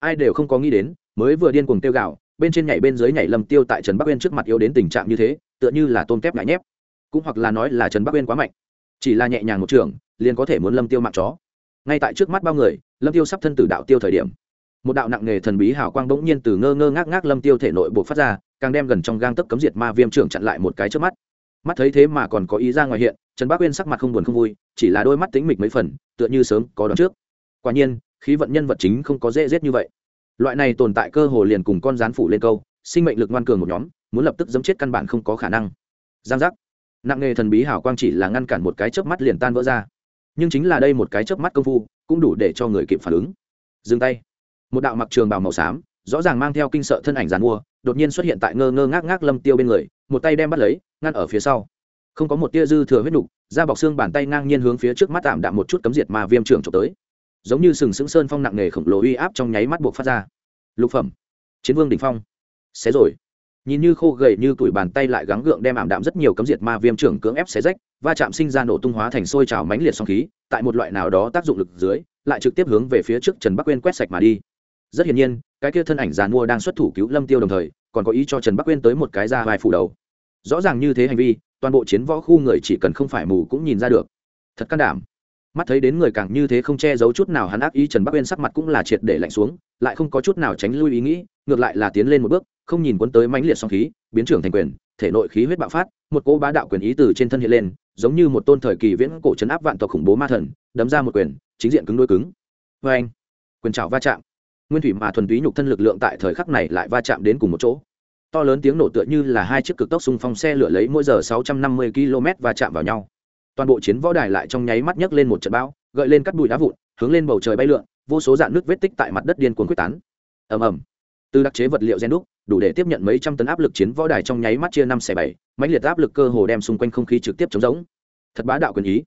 Ai đều không có nghĩ đến, mới vừa điên cuồng tiêu gạo bên trên nhảy bên dưới nhảy lâm tiêu tại trần bắc uyên trước mặt yếu đến tình trạng như thế, tựa như là tôm tép ngại nhép. Cũng hoặc là nói là trần bắc uyên quá mạnh. Chỉ là nhẹ nhàng một trường, liền có thể muốn lâm tiêu mạng chó ngay tại trước mắt bao người, lâm tiêu sắp thân tử đạo tiêu thời điểm. Một đạo nặng nghề thần bí hào quang bỗng nhiên từ ngơ ngơ ngác ngác lâm tiêu thể nội buộc phát ra, càng đem gần trong gang tấc cấm diệt ma viêm trưởng chặn lại một cái trước mắt. Mắt thấy thế mà còn có ý ra ngoài hiện, trần bác uyên sắc mặt không buồn không vui, chỉ là đôi mắt tính mịch mấy phần, tựa như sớm có đón trước. Quả nhiên, khí vận nhân vật chính không có dễ giết như vậy. Loại này tồn tại cơ hồ liền cùng con rán phủ lên câu, sinh mệnh lực ngoan cường một nhóm, muốn lập tức giấm chết căn bản không có khả năng. Giang giác. Nặng nghề thần bí hảo quang chỉ là ngăn cản một cái chớp mắt liền tan vỡ ra nhưng chính là đây một cái chớp mắt công phu, cũng đủ để cho người kịp phản ứng. Dừng tay. Một đạo mặc trường bào màu xám, rõ ràng mang theo kinh sợ thân ảnh giàn mua, đột nhiên xuất hiện tại ngơ ngơ ngác ngác lâm tiêu bên người, một tay đem bắt lấy, ngăn ở phía sau. Không có một tia dư thừa huyết nục, da bọc xương bàn tay ngang nhiên hướng phía trước mắt tạm đạm một chút cấm diệt mà viêm trưởng trộm tới. Giống như sừng sững sơn phong nặng nề khổng lồ uy áp trong nháy mắt buộc phát ra. Lục phẩm. Chiến vương đỉnh phong. Xé rồi nhìn như khô gầy như tuổi bàn tay lại gắng gượng đem ảm đạm rất nhiều cấm diệt ma viêm trưởng cưỡng ép xé rách, va chạm sinh ra nổ tung hóa thành sôi trào mãnh liệt song khí, tại một loại nào đó tác dụng lực dưới, lại trực tiếp hướng về phía trước trần bắc quên quét sạch mà đi. Rất hiển nhiên, cái kia thân ảnh giàn mua đang xuất thủ cứu lâm tiêu đồng thời, còn có ý cho trần bắc quên tới một cái ra vai phủ đầu. Rõ ràng như thế hành vi, toàn bộ chiến võ khu người chỉ cần không phải mù cũng nhìn ra được. Thật can đảm mắt thấy đến người càng như thế không che giấu chút nào hắn ác ý trần bắc uyên sắc mặt cũng là triệt để lạnh xuống, lại không có chút nào tránh lui ý nghĩ, ngược lại là tiến lên một bước, không nhìn quấn tới mãnh liệt song khí, biến trưởng thành quyền, thể nội khí huyết bạo phát, một cỗ bá đạo quyền ý từ trên thân hiện lên, giống như một tôn thời kỳ viễn cổ trấn áp vạn tộc khủng bố ma thần, đấm ra một quyền, chính diện cứng đôi cứng. Vê anh, quyền trào va chạm. Nguyên thủy mà thuần túy nhục thân lực lượng tại thời khắc này lại va chạm đến cùng một chỗ. To lớn tiếng nổ tựa như là hai chiếc cực tốc xung phong xe lửa lấy mỗi giờ 650 km va chạm vào nhau toàn bộ chiến võ đài lại trong nháy mắt nhấc lên một trận bão, gợi lên cắt bụi đá vụn, hướng lên bầu trời bay lượn, vô số dạn nước vết tích tại mặt đất điên cuồng quyết tán. Ầm ầm. Từ đặc chế vật liệu gen đúc, đủ để tiếp nhận mấy trăm tấn áp lực chiến võ đài trong nháy mắt chia năm xẻ bảy, mãnh liệt áp lực cơ hồ đem xung quanh không khí trực tiếp chống giống thật bá đạo quyền ý.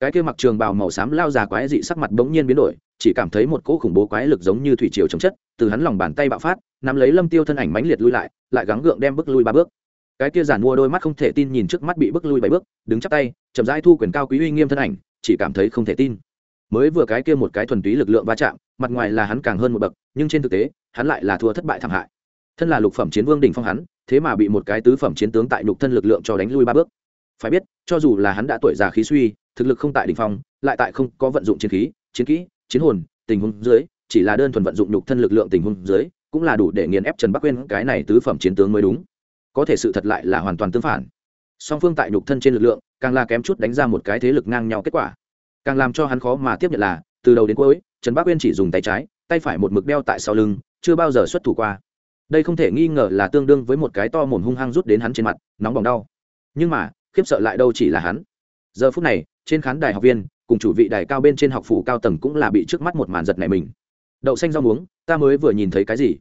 Cái kia mặc trường bào màu xám lao già quái dị sắc mặt bỗng nhiên biến đổi, chỉ cảm thấy một cỗ khủng bố quái lực giống như thủy triều chống chất, từ hắn lòng bàn tay bạo phát, nắm lấy lâm tiêu thân ảnh mãnh liệt lui lại lại gắng gượng đem bước lui ba bước cái kia giản mua đôi mắt không thể tin nhìn trước mắt bị bước lui bảy bước, đứng chắp tay, chậm rãi thu quyền cao quý uy nghiêm thân ảnh, chỉ cảm thấy không thể tin. Mới vừa cái kia một cái thuần túy lực lượng va chạm, mặt ngoài là hắn càng hơn một bậc, nhưng trên thực tế, hắn lại là thua thất bại thảm hại. Thân là lục phẩm chiến vương đỉnh phong hắn, thế mà bị một cái tứ phẩm chiến tướng tại nhục thân lực lượng cho đánh lui ba bước. Phải biết, cho dù là hắn đã tuổi già khí suy, thực lực không tại đỉnh phong, lại tại không có vận dụng chiến khí, chiến kỹ, chiến hồn, tình huống dưới, chỉ là đơn thuần vận dụng nhục thân lực lượng tình huống dưới, cũng là đủ để nghiền ép trần bắc quên cái này tứ phẩm chiến tướng mới đúng có thể sự thật lại là hoàn toàn tương phản. Song phương tại nhục thân trên lực lượng, càng là kém chút đánh ra một cái thế lực ngang nhau kết quả. Càng làm cho hắn khó mà tiếp nhận là, từ đầu đến cuối, trần bắc uyên chỉ dùng tay trái, tay phải một mực đeo tại sau lưng, chưa bao giờ xuất thủ qua. Đây không thể nghi ngờ là tương đương với một cái to mồm hung hăng rút đến hắn trên mặt, nóng bỏng đau. Nhưng mà, khiếp sợ lại đâu chỉ là hắn. Giờ phút này, trên khán đài học viên, cùng chủ vị đài cao bên trên học phủ cao tầng cũng là bị trước mắt một màn giật này mình. Đậu xanh rau muống, ta mới vừa nhìn thấy cái gì?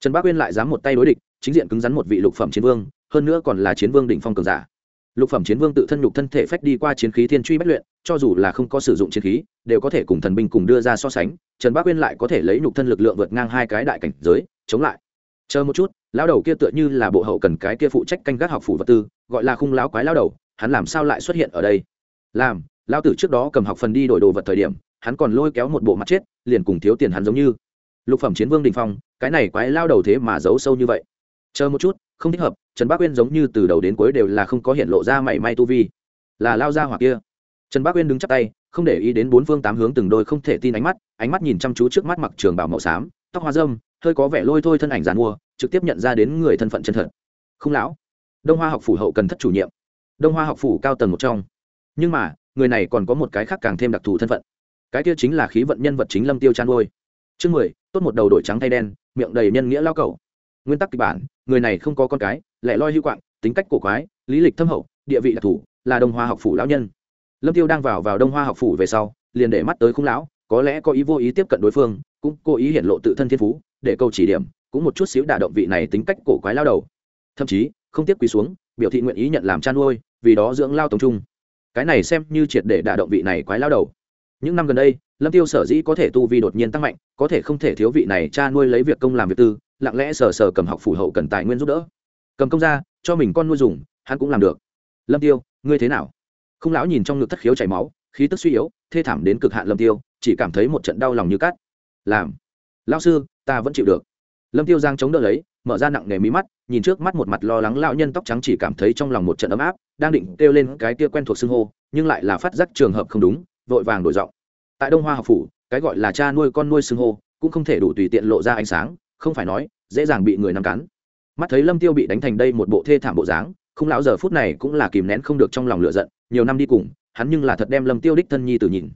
Trần bác uyên lại dám một tay đối địch, chính diện cứng rắn một vị lục phẩm chiến vương, hơn nữa còn là chiến vương đỉnh phong cường giả. Lục phẩm chiến vương tự thân nhục thân thể phách đi qua chiến khí thiên truy bất luyện, cho dù là không có sử dụng chiến khí, đều có thể cùng thần binh cùng đưa ra so sánh, trần bác uyên lại có thể lấy nhục thân lực lượng vượt ngang hai cái đại cảnh giới, chống lại. Chờ một chút, lão đầu kia tựa như là bộ hậu cần cái kia phụ trách canh gác học phủ vật tư, gọi là khung lão quái lão đầu, hắn làm sao lại xuất hiện ở đây? Làm, lão tử trước đó cầm học phần đi đổi đồ vật thời điểm, hắn còn lôi kéo một bộ mặt chết, liền cùng thiếu tiền hắn giống như lục phẩm chiến vương đình phong, cái này quái lao đầu thế mà giấu sâu như vậy. Chờ một chút, không thích hợp, trần bác uyên giống như từ đầu đến cuối đều là không có hiện lộ ra mảy may tu vi. Là lao ra hoặc kia. Trần bác uyên đứng chắp tay, không để ý đến bốn phương tám hướng từng đôi không thể tin ánh mắt ánh mắt nhìn chăm chú trước mắt mặc trường bảo màu xám, tóc hoa dâm hơi có vẻ lôi thôi thân ảnh giàn mua, trực tiếp nhận ra đến người thân phận chân thật. Không lão. Đông hoa học phủ hậu cần thất chủ nhiệm. Đông hoa học phủ cao tầng một trong. Nhưng mà, người này còn có một cái khác càng thêm đặc thù thân phận. Cái kia chính là khí vận nhân vật chính lâm tiêu chan ngôi chương mười, tốt một đầu đội trắng thay đen, miệng đầy nhân nghĩa lao cầu. Nguyên tắc kịch bản, người này không có con cái, lẻ loi hữu quạng, tính cách cổ quái, lý lịch thâm hậu, địa vị đặc thù, là đông hoa học phủ lão nhân. Lâm tiêu đang vào vào đông hoa học phủ về sau, liền để mắt tới khung lão, có lẽ có ý vô ý tiếp cận đối phương, cũng cố ý hiện lộ tự thân thiên phú, để câu chỉ điểm, cũng một chút xíu đả động vị này tính cách cổ quái lao đầu. Thậm chí, không tiếp quỳ xuống, biểu thị nguyện ý nhận làm chăn nuôi, vì đó dưỡng lao tổng trung. Cái này xem như triệt để đả động vị này quái lao đầu những năm gần đây, lâm tiêu sở dĩ có thể tu vi đột nhiên tăng mạnh, có thể không thể thiếu vị này cha nuôi lấy việc công làm việc tư, lặng lẽ sờ sờ cầm học phủ hậu cần tài nguyên giúp đỡ. Cầm công ra, cho mình con nuôi dùng, hắn cũng làm được. Lâm tiêu, ngươi thế nào? Không lão nhìn trong ngực thất khiếu chảy máu, khí tức suy yếu, thê thảm đến cực hạn lâm tiêu, chỉ cảm thấy một trận đau lòng như cắt. Làm. Lão sư, ta vẫn chịu được. Lâm tiêu giang chống đỡ lấy, mở ra nặng nề mí mắt, nhìn trước mắt một mặt lo lắng lão nhân tóc trắng chỉ cảm thấy trong lòng một trận ấm áp, đang định kêu lên cái tia quen thuộc xưng hô, nhưng lại là phát giác trường hợp không đúng vội vàng đổi giọng. Tại đông hoa học phủ, cái gọi là cha nuôi con nuôi xưng hô, cũng không thể đủ tùy tiện lộ ra ánh sáng, không phải nói, dễ dàng bị người nắm cắn. Mắt thấy lâm tiêu bị đánh thành đây một bộ thê thảm bộ dáng, không lão giờ phút này cũng là kìm nén không được trong lòng lựa giận, nhiều năm đi cùng, hắn nhưng là thật đem lâm tiêu đích thân nhi tử nhìn.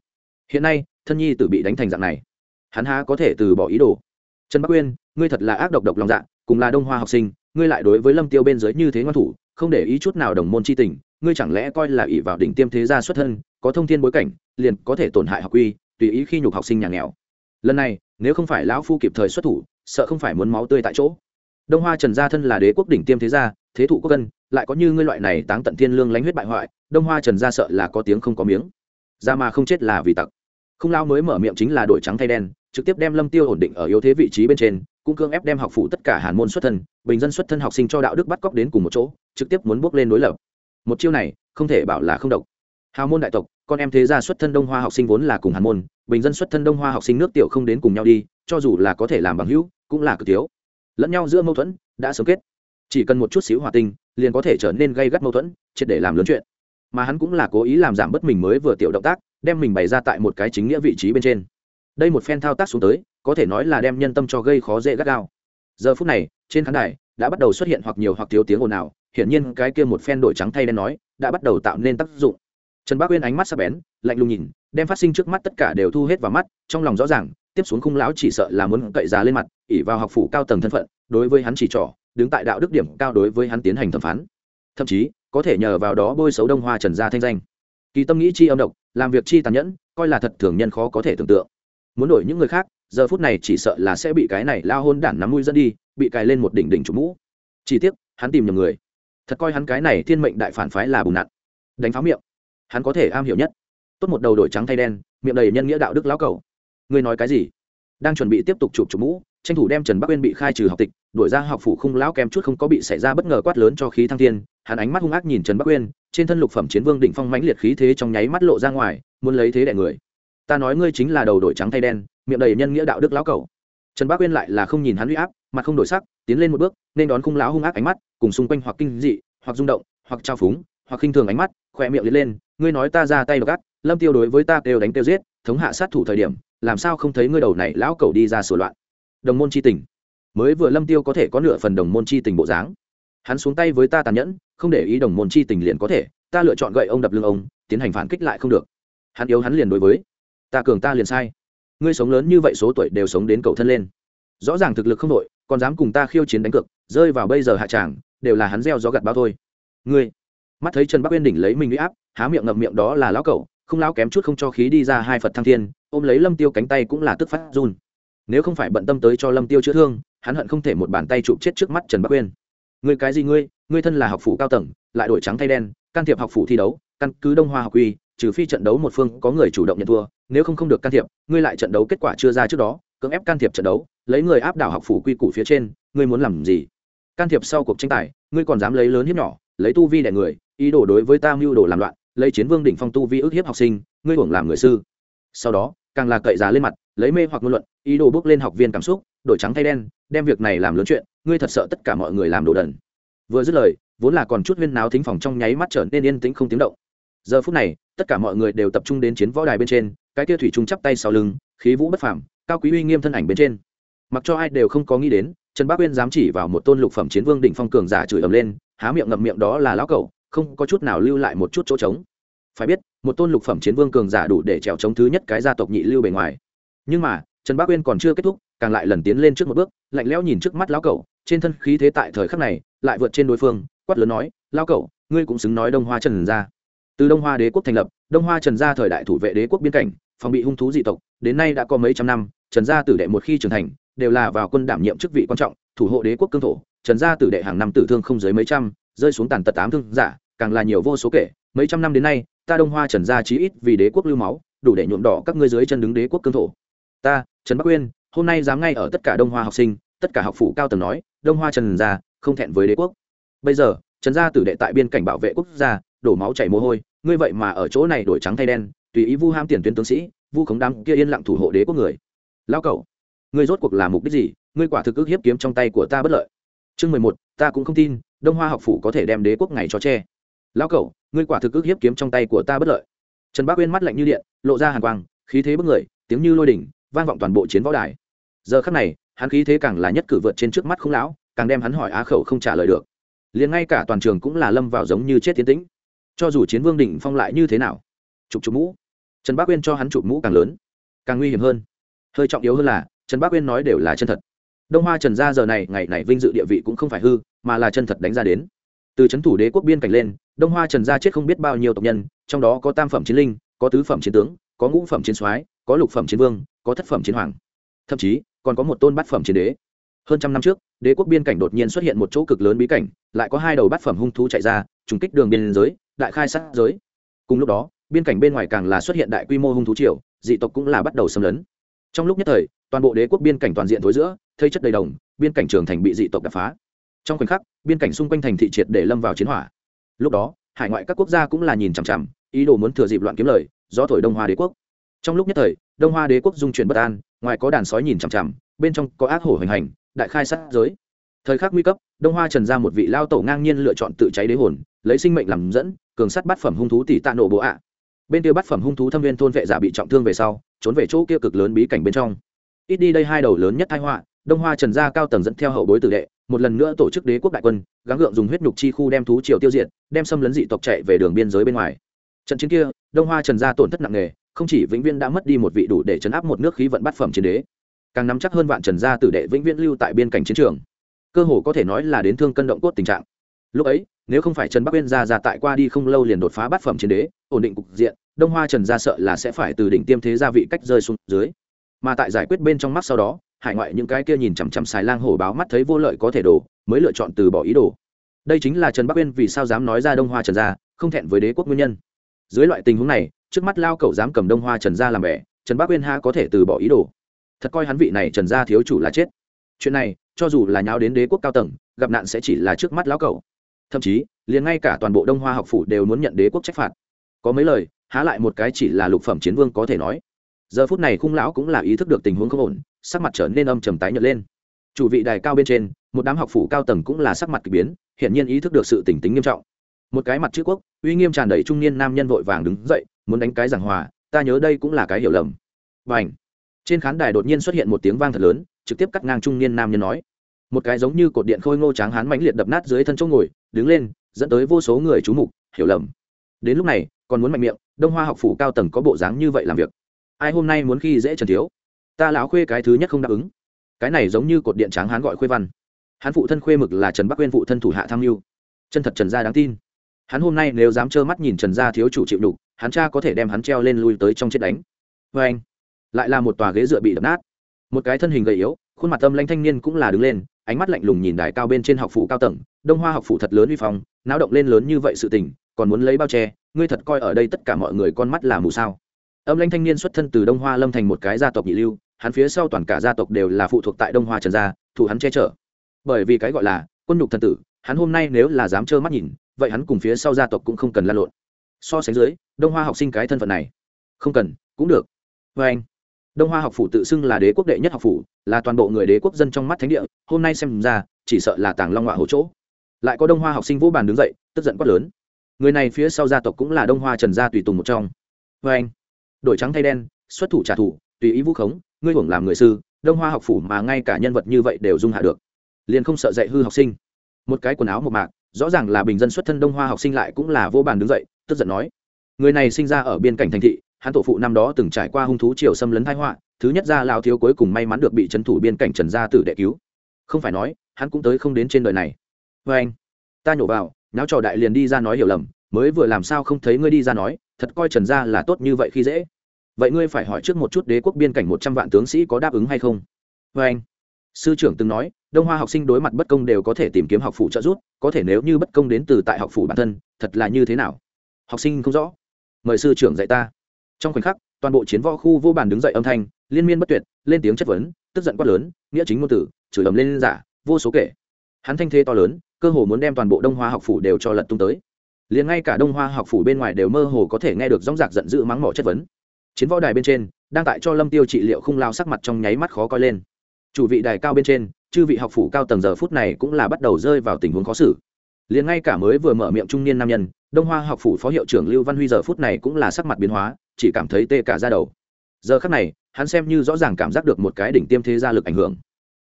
Hiện nay, thân nhi tử bị đánh thành dạng này. Hắn há có thể từ bỏ ý đồ. Trần bắc uyên, ngươi thật là ác độc độc lòng dạ cùng là đông hoa học sinh, ngươi lại đối với lâm tiêu bên dưới như thế ngoan thủ, không để ý chút nào đồng môn chi tình, ngươi chẳng lẽ coi là ỷ vào đỉnh tiêm thế gia xuất thân có thông thiên bối cảnh, liền có thể tổn hại học quy tùy ý khi nhục học sinh nhà nghèo. Lần này, nếu không phải lão phu kịp thời xuất thủ, sợ không phải muốn máu tươi tại chỗ. Đông hoa trần gia thân là đế quốc đỉnh tiêm thế gia, thế thụ quốc cân lại có như ngươi loại này táng tận thiên lương lánh huyết bại hoại, đông hoa trần gia sợ là có tiếng không có miếng. Ra mà không chết là vì tặc. Không lao mới mở miệng chính là đổi trắng thay đen, trực tiếp đem lâm tiêu ổn định ở yếu thế vị trí bên trên, cũng cương ép đem học phụ tất cả hàn môn xuất thân, bình dân xuất thân học sinh cho đạo đức bắt cóc đến cùng một chỗ, trực tiếp muốn bước lên đối lập. Một chiêu này, không thể bảo là không độc hào môn đại tộc, con em thế gia xuất thân đông hoa học sinh vốn là cùng hàn môn, bình dân xuất thân đông hoa học sinh nước tiểu không đến cùng nhau đi, cho dù là có thể làm bằng hữu, cũng là cực thiếu. Lẫn nhau giữa mâu thuẫn, đã sớm kết. Chỉ cần một chút xíu hòa tinh liền có thể trở nên gây gắt mâu thuẫn, triệt để làm lớn chuyện. Mà hắn cũng là cố ý làm giảm bớt mình mới vừa tiểu động tác, đem mình bày ra tại một cái chính nghĩa vị trí bên trên. Đây một phen thao tác xuống tới, có thể nói là đem nhân tâm cho gây khó dễ gắt gao. Giờ phút này, trên khán đài, đã bắt đầu xuất hiện hoặc nhiều hoặc thiếu tiếng ồn ào. Hiển nhiên cái kia một phen đổi trắng thay đen nói, đã bắt đầu tạo nên tác dụng trần bác uyên ánh mắt sắc bén, lạnh lùng nhìn, đem phát sinh trước mắt tất cả đều thu hết vào mắt, trong lòng rõ ràng, tiếp xuống khung lão chỉ sợ là muốn cậy giá lên mặt ỉ vào học phủ cao tầng thân phận, đối với hắn chỉ trỏ, đứng tại đạo đức điểm cao đối với hắn tiến hành thẩm phán. Thậm chí, có thể nhờ vào đó bôi xấu đông hoa trần gia thanh danh. Kỳ tâm nghĩ chi âm độc, làm việc chi tàn nhẫn, coi là thật thường nhân khó có thể tưởng tượng. Muốn đổi những người khác, giờ phút này chỉ sợ là sẽ bị cái này lao hôn đản nắm mũi dẫn đi, bị cài lên một đỉnh đỉnh chủ mũ. Chỉ tiếc, hắn tìm nhầm người. Thật coi hắn cái này thiên mệnh đại phản phái là bùn nặn. Đánh pháo miệng hắn có thể am hiểu nhất. Tốt một đầu đổi trắng thay đen, miệng đầy nhân nghĩa đạo đức lão cầu ngươi nói cái gì? Đang chuẩn bị tiếp tục chụp chụp mũ, tranh thủ đem trần bắc uyên bị khai trừ học tịch, đuổi ra học phủ khung lão kém chút không có bị xảy ra bất ngờ quát lớn cho khí thăng thiên, hắn ánh mắt hung ác nhìn trần bắc uyên, trên thân lục phẩm chiến vương định phong mãnh liệt khí thế trong nháy mắt lộ ra ngoài, muốn lấy thế đại người. Ta nói ngươi chính là đầu đổi trắng thay đen, miệng đầy nhân nghĩa đạo đức lão cầu trần bắc uyên lại là không nhìn hắn uy áp, mặt không đổi sắc, tiến lên một bước, nên đón khung lão hung ác ánh mắt, cùng xung quanh hoặc kinh dị, hoặc rung động, hoặc trao phúng hoặc khinh thường ánh mắt, khỏe miệng lên lên, ngươi nói ta ra tay đ gắt lâm tiêu đối với ta kêu đánh kêu giết, thống hạ sát thủ thời điểm, làm sao không thấy ngươi đầu này lão cẩu đi ra sửa loạn? Đồng môn chi tình. Mới vừa lâm tiêu có thể có nửa phần đồng môn chi tình bộ dáng. Hắn xuống tay với ta tàn nhẫn, không để ý đồng môn chi tình liền có thể, ta lựa chọn gậy ông đập lưng ông, tiến hành phản kích lại không được. Hắn yếu hắn liền đối với, ta cường ta liền sai. Ngươi sống lớn như vậy số tuổi đều sống đến cầu thân lên. Rõ ràng thực lực không đội, còn dám cùng ta khiêu chiến đánh cược, rơi vào bây giờ hạ tràng, đều là hắn gieo gió gặt bao thôi. Ngươi mắt thấy trần bắc uyên đỉnh lấy mình uy áp, há miệng ngậm miệng đó là lão cẩu, không lão kém chút không cho khí đi ra hai phật thăng thiên, ôm lấy lâm tiêu cánh tay cũng là tức phát run. Nếu không phải bận tâm tới cho lâm tiêu chữa thương, hắn hận không thể một bàn tay chụp chết trước mắt trần bắc uyên. Ngươi cái gì ngươi? Ngươi thân là học phủ cao tầng, lại đổi trắng thay đen, can thiệp học phủ thi đấu, căn cứ đông hoa học quy trừ phi trận đấu một phương có người chủ động nhận thua, nếu không không được can thiệp, ngươi lại trận đấu kết quả chưa ra trước đó, cưỡng ép can thiệp trận đấu, lấy người áp đảo học phủ quy củ phía trên, ngươi muốn làm gì? Can thiệp sau cuộc tranh tài, ngươi còn dám lấy lớn hiếp nhỏ, lấy tu vi đẻ người ý đồ đối với ta mưu đồ làm loạn, lấy chiến vương đỉnh phong tu vi ức hiếp học sinh, ngươi hưởng làm người sư. Sau đó, càng là cậy giá lên mặt, lấy mê hoặc ngôn luận, ý đồ bước lên học viên cảm xúc, đổi trắng thay đen, đem việc này làm lớn chuyện, ngươi thật sợ tất cả mọi người làm đồ đần. Vừa dứt lời, vốn là còn chút huyên náo thính phòng trong nháy mắt trở nên yên tĩnh không tiếng động. Giờ phút này, tất cả mọi người đều tập trung đến chiến võ đài bên trên, cái kia thủy trung chắp tay sau lưng, khí vũ bất phàm, cao quý uy nghiêm thân ảnh bên trên. Mặc cho ai đều không có nghĩ đến, trần bác uyên dám chỉ vào một tôn lục phẩm chiến vương đỉnh phong cường giả chửi ầm lên, há miệng ngậm miệng đó là lão cẩu không có chút nào lưu lại một chút chỗ trống. Phải biết, một tôn lục phẩm chiến vương cường giả đủ để trèo chống thứ nhất cái gia tộc nhị lưu bề ngoài. Nhưng mà, trần bác uyên còn chưa kết thúc, càng lại lần tiến lên trước một bước, lạnh lẽo nhìn trước mắt lão cẩu, trên thân khí thế tại thời khắc này lại vượt trên đối phương, quát lớn nói, lão cẩu, ngươi cũng xứng nói đông hoa trần gia. Từ đông hoa đế quốc thành lập, đông hoa trần gia thời đại thủ vệ đế quốc biên cảnh, phòng bị hung thú dị tộc, đến nay đã có mấy trăm năm, trần gia tử đệ một khi trưởng thành, đều là vào quân đảm nhiệm chức vị quan trọng, thủ hộ đế quốc cương thổ, trần gia tử đệ hàng năm tử thương không dưới mấy trăm, rơi xuống tàn tật tám thương giả càng là nhiều vô số kể, mấy trăm năm đến nay, ta đông hoa trần gia chí ít vì đế quốc lưu máu, đủ để nhuộm đỏ các ngươi dưới chân đứng đế quốc cương thổ. Ta, trần bắc uyên hôm nay dám ngay ở tất cả đông hoa học sinh, tất cả học phủ cao tầng nói, đông hoa trần gia không thẹn với đế quốc. Bây giờ, trần gia tử đệ tại biên cảnh bảo vệ quốc gia, đổ máu chảy mồ hôi, ngươi vậy mà ở chỗ này đổi trắng thay đen, tùy ý vu ham tiền tuyến tướng sĩ, vu khống đám kia yên lặng thủ hộ đế quốc người. Lao cậu, ngươi rốt cuộc là mục đích gì? Ngươi quả thực ước hiếp kiếm trong tay của ta bất lợi. Chương mười một, ta cũng không tin, đông hoa học phủ có thể đem đế quốc ngày cho che lão cậu ngươi quả thực ức hiếp kiếm trong tay của ta bất lợi. Trần bác uyên mắt lạnh như điện, lộ ra hàn quang, khí thế bức người, tiếng như lôi đỉnh, vang vọng toàn bộ chiến võ đài. Giờ khắc này, hắn khí thế càng là nhất cử vượt trên trước mắt không lão, càng đem hắn hỏi á khẩu không trả lời được. Liền ngay cả toàn trường cũng là lâm vào giống như chết tiến tĩnh. Cho dù chiến vương đỉnh phong lại như thế nào? Chụp chụp mũ. Trần bác uyên cho hắn chụp mũ càng lớn, càng nguy hiểm hơn. Hơi trọng yếu hơn là, trần bác uyên nói đều là chân thật. Đông hoa trần gia giờ này, ngày này vinh dự địa vị cũng không phải hư, mà là chân thật đánh ra đến từ c h ấ n thủ đế quốc biên cảnh lên, đông hoa trần gia chết không biết bao nhiêu tộc nhân, trong đó có tam phẩm chiến linh, có tứ phẩm chiến tướng, có ngũ phẩm chiến soái, có lục phẩm chiến vương, có thất phẩm chiến hoàng. Thậm chí, còn có một tôn bát phẩm chiến đế. Hơn trăm năm trước, đế quốc biên cảnh đột nhiên xuất hiện một chỗ cực lớn bí cảnh, lại có hai đầu bát phẩm hung thú chạy ra, trùng kích đường biên giới, đại khai sát giới. Cùng lúc đó, biên cảnh bên ngoài càng là xuất hiện đại quy mô hung thú triều, dị tộc cũng là bắt đầu xâm lấn. Trong lúc nhất thời, toàn bộ đế quốc biên cảnh toàn diện thối giữa, thây chất đầy đồng, biên cảnh trường thành bị dị tộc đập phá trong khoảnh khắc, biên cảnh xung quanh thành thị triệt để lâm vào chiến hỏa. Lúc đó, hải ngoại các quốc gia cũng là nhìn chằm chằm, ý đồ muốn thừa dịp loạn kiếm lời do thổi đông hoa đế quốc. Trong lúc nhất thời, đông hoa đế quốc dung chuyển bất an, ngoài có đàn sói nhìn chằm chằm, bên trong có ác hổ hoành hành, đại khai sát giới. Thời khắc nguy cấp, đông hoa trần ra một vị lao tổ ngang nhiên lựa chọn tự cháy đế hồn, lấy sinh mệnh làm dẫn, cường sắt bát phẩm hung thú tỷ tạ nổ bộ ạ. Bên kia bát phẩm hung thú thâm viên thôn vệ giả bị trọng thương về sau, trốn về chỗ kia cực lớn bí cảnh bên trong. Ít đi đây hai đầu lớn nhất thái họa đông hoa trần gia cao tầng dẫn theo hậu bối tử đệ, một lần nữa tổ chức đế quốc đại quân, gắng gượng dùng huyết nhục chi khu đem thú triều tiêu diệt, đem xâm lấn dị tộc chạy về đường biên giới bên ngoài. Trận chiến kia, đông hoa trần gia tổn thất nặng nề, không chỉ vĩnh viễn đã mất đi một vị đủ để chấn áp một nước khí vận bát phẩm chiến đế, càng nắm chắc hơn vạn trần gia tử đệ vĩnh viễn lưu tại biên cảnh chiến trường. Cơ hồ có thể nói là đến thương cân động cốt tình trạng. Lúc ấy, nếu không phải trần bắc uyên gia gia tại qua đi không lâu liền đột phá bát phẩm chiến đế, ổn định cục diện, đông hoa trần gia sợ là sẽ phải từ đỉnh tiêm thế gia vị cách rơi xuống dưới. Mà tại giải quyết bên trong mắt sau đó hải ngoại những cái kia nhìn chằm chằm xài lang hổ báo mắt thấy vô lợi có thể đổ, mới lựa chọn từ bỏ ý đồ. Đây chính là trần bắc uyên vì sao dám nói ra đông hoa trần gia, không thẹn với đế quốc nguyên nhân. Dưới loại tình huống này, trước mắt lao cậu dám cầm đông hoa trần gia làm bẻ trần bắc uyên ha có thể từ bỏ ý đồ. Thật coi hắn vị này trần gia thiếu chủ là chết. Chuyện này, cho dù là nháo đến đế quốc cao tầng, gặp nạn sẽ chỉ là trước mắt lão cậu thậm chí, liền ngay cả toàn bộ đông hoa học phủ đều muốn nhận đế quốc trách phạt. Có mấy lời, há lại một cái chỉ là lục phẩm chiến vương có thể nói. Giờ phút này khung lão cũng là ý thức được tình huống không ổn sắc mặt trở nên âm trầm tái nhợt lên. Chủ vị đài cao bên trên, một đám học phủ cao tầng cũng là sắc mặt k ỳ biến, hiển nhiên ý thức được sự tỉnh tính nghiêm trọng. Một cái mặt chữ quốc, uy nghiêm tràn đầy trung niên nam nhân vội vàng đứng dậy, muốn đánh cái giảng hòa, ta nhớ đây cũng là cái hiểu lầm. Bành. trên khán đài đột nhiên xuất hiện một tiếng vang thật lớn, trực tiếp cắt ngang trung niên nam nhân nói. Một cái giống như cột điện khôi ngô tráng hán mãnh liệt đập nát dưới thân chỗ ngồi, đứng lên, dẫn tới vô số người chú mục, hiểu lầm. Đến lúc này, còn muốn mạnh miệng, đông hoa học phủ cao tầng có bộ dáng như vậy làm việc. Ai hôm nay muốn khi dễ trần thiếu? Ta lão khuê cái thứ nhất không đáp ứng. Cái này giống như cột điện tráng hán gọi khuê văn. Hắn phụ thân khuê mực là trần bắc quên phụ thân thủ hạ tham mưu. Chân thật trần gia đáng tin. Hắn hôm nay nếu dám trơ mắt nhìn trần gia thiếu chủ chịu đục hắn cha có thể đem hắn treo lên lui tới trong chết đánh. Vê anh, lại là một tòa ghế dựa bị đập nát. Một cái thân hình gầy yếu, khuôn mặt tâm lanh thanh niên cũng là đứng lên, ánh mắt lạnh lùng nhìn đài cao bên trên học phủ cao tầng, đông hoa học phủ thật lớn uy phong, náo động lên lớn như vậy sự tình, còn muốn lấy bao che, ngươi thật coi ở đây tất cả mọi người con mắt là mù sao. Âm lanh thanh niên xuất thân từ đông hoa lâm thành một cái gia tộc nhị lưu hắn phía sau toàn cả gia tộc đều là phụ thuộc tại đông hoa trần gia thủ hắn che chở. Bởi vì cái gọi là quân nhục thần tử, hắn hôm nay nếu là dám trơ mắt nhìn, vậy hắn cùng phía sau gia tộc cũng không cần lan lộn. So sánh dưới, đông hoa học sinh cái thân phận này, không cần, cũng được. Vê anh, đông hoa học phủ tự xưng là đế quốc đệ nhất học phủ, là toàn bộ người đế quốc dân trong mắt thánh địa, hôm nay xem ra, chỉ sợ là tàng long họa hỗ chỗ. Lại có đông hoa học sinh vũ bàn đứng dậy, tức giận quát lớn. Người này phía sau gia tộc cũng là đông hoa trần gia tùy tùng một trong. Vê anh, đổi trắng thay đen, xuất thủ trả thù, tùy ý vũ khống ngươi hưởng làm người sư, đông hoa học phủ mà ngay cả nhân vật như vậy đều dung hạ được. Liền không sợ dạy hư học sinh. Một cái quần áo một mạc, rõ ràng là bình dân xuất thân đông hoa học sinh lại cũng là vô bàn đứng dậy, tức giận nói. Người này sinh ra ở biên cảnh thành thị, hắn tổ phụ năm đó từng trải qua hung thú triều xâm lấn thái họa, thứ nhất ra lao thiếu cuối cùng may mắn được bị trấn thủ biên cảnh trần gia tử đệ cứu. Không phải nói, hắn cũng tới không đến trên đời này. Vê anh, ta nhổ vào, náo trò đại liền đi ra nói hiểu lầm, mới vừa làm sao không thấy ngươi đi ra nói, thật coi trần gia là tốt như vậy khi dễ vậy ngươi phải hỏi trước một chút đế quốc biên cảnh một trăm vạn tướng sĩ có đáp ứng hay không? Vê anh, sư trưởng từng nói, đông hoa học sinh đối mặt bất công đều có thể tìm kiếm học phủ trợ giúp, có thể nếu như bất công đến từ tại học phủ bản thân, thật là như thế nào? Học sinh không rõ. Mời sư trưởng dạy ta. Trong khoảnh khắc, toàn bộ chiến võ khu vô bàn đứng dậy âm thanh, liên miên bất tuyệt, lên tiếng chất vấn, tức giận quát lớn, nghĩa chính ngôn tử, chửi ầm lên giả, vô số kể. Hắn thanh thế to lớn, cơ hồ muốn đem toàn bộ đông hoa học phủ đều cho lật tung tới. Liền ngay cả đông hoa học phủ bên ngoài đều mơ hồ có thể nghe được dóng dạc giận dữ mắng mỏ chất vấn chiến võ đài bên trên, đang tại cho lâm tiêu trị liệu không lao sắc mặt trong nháy mắt khó coi lên. Chủ vị đài cao bên trên, chư vị học phủ cao tầng giờ phút này cũng là bắt đầu rơi vào tình huống khó xử. Liền ngay cả mới vừa mở miệng trung niên nam nhân, đông hoa học phủ phó hiệu trưởng lưu văn huy giờ phút này cũng là sắc mặt biến hóa, chỉ cảm thấy tê cả ra đầu. Giờ khắc này, hắn xem như rõ ràng cảm giác được một cái đỉnh tiêm thế gia lực ảnh hưởng.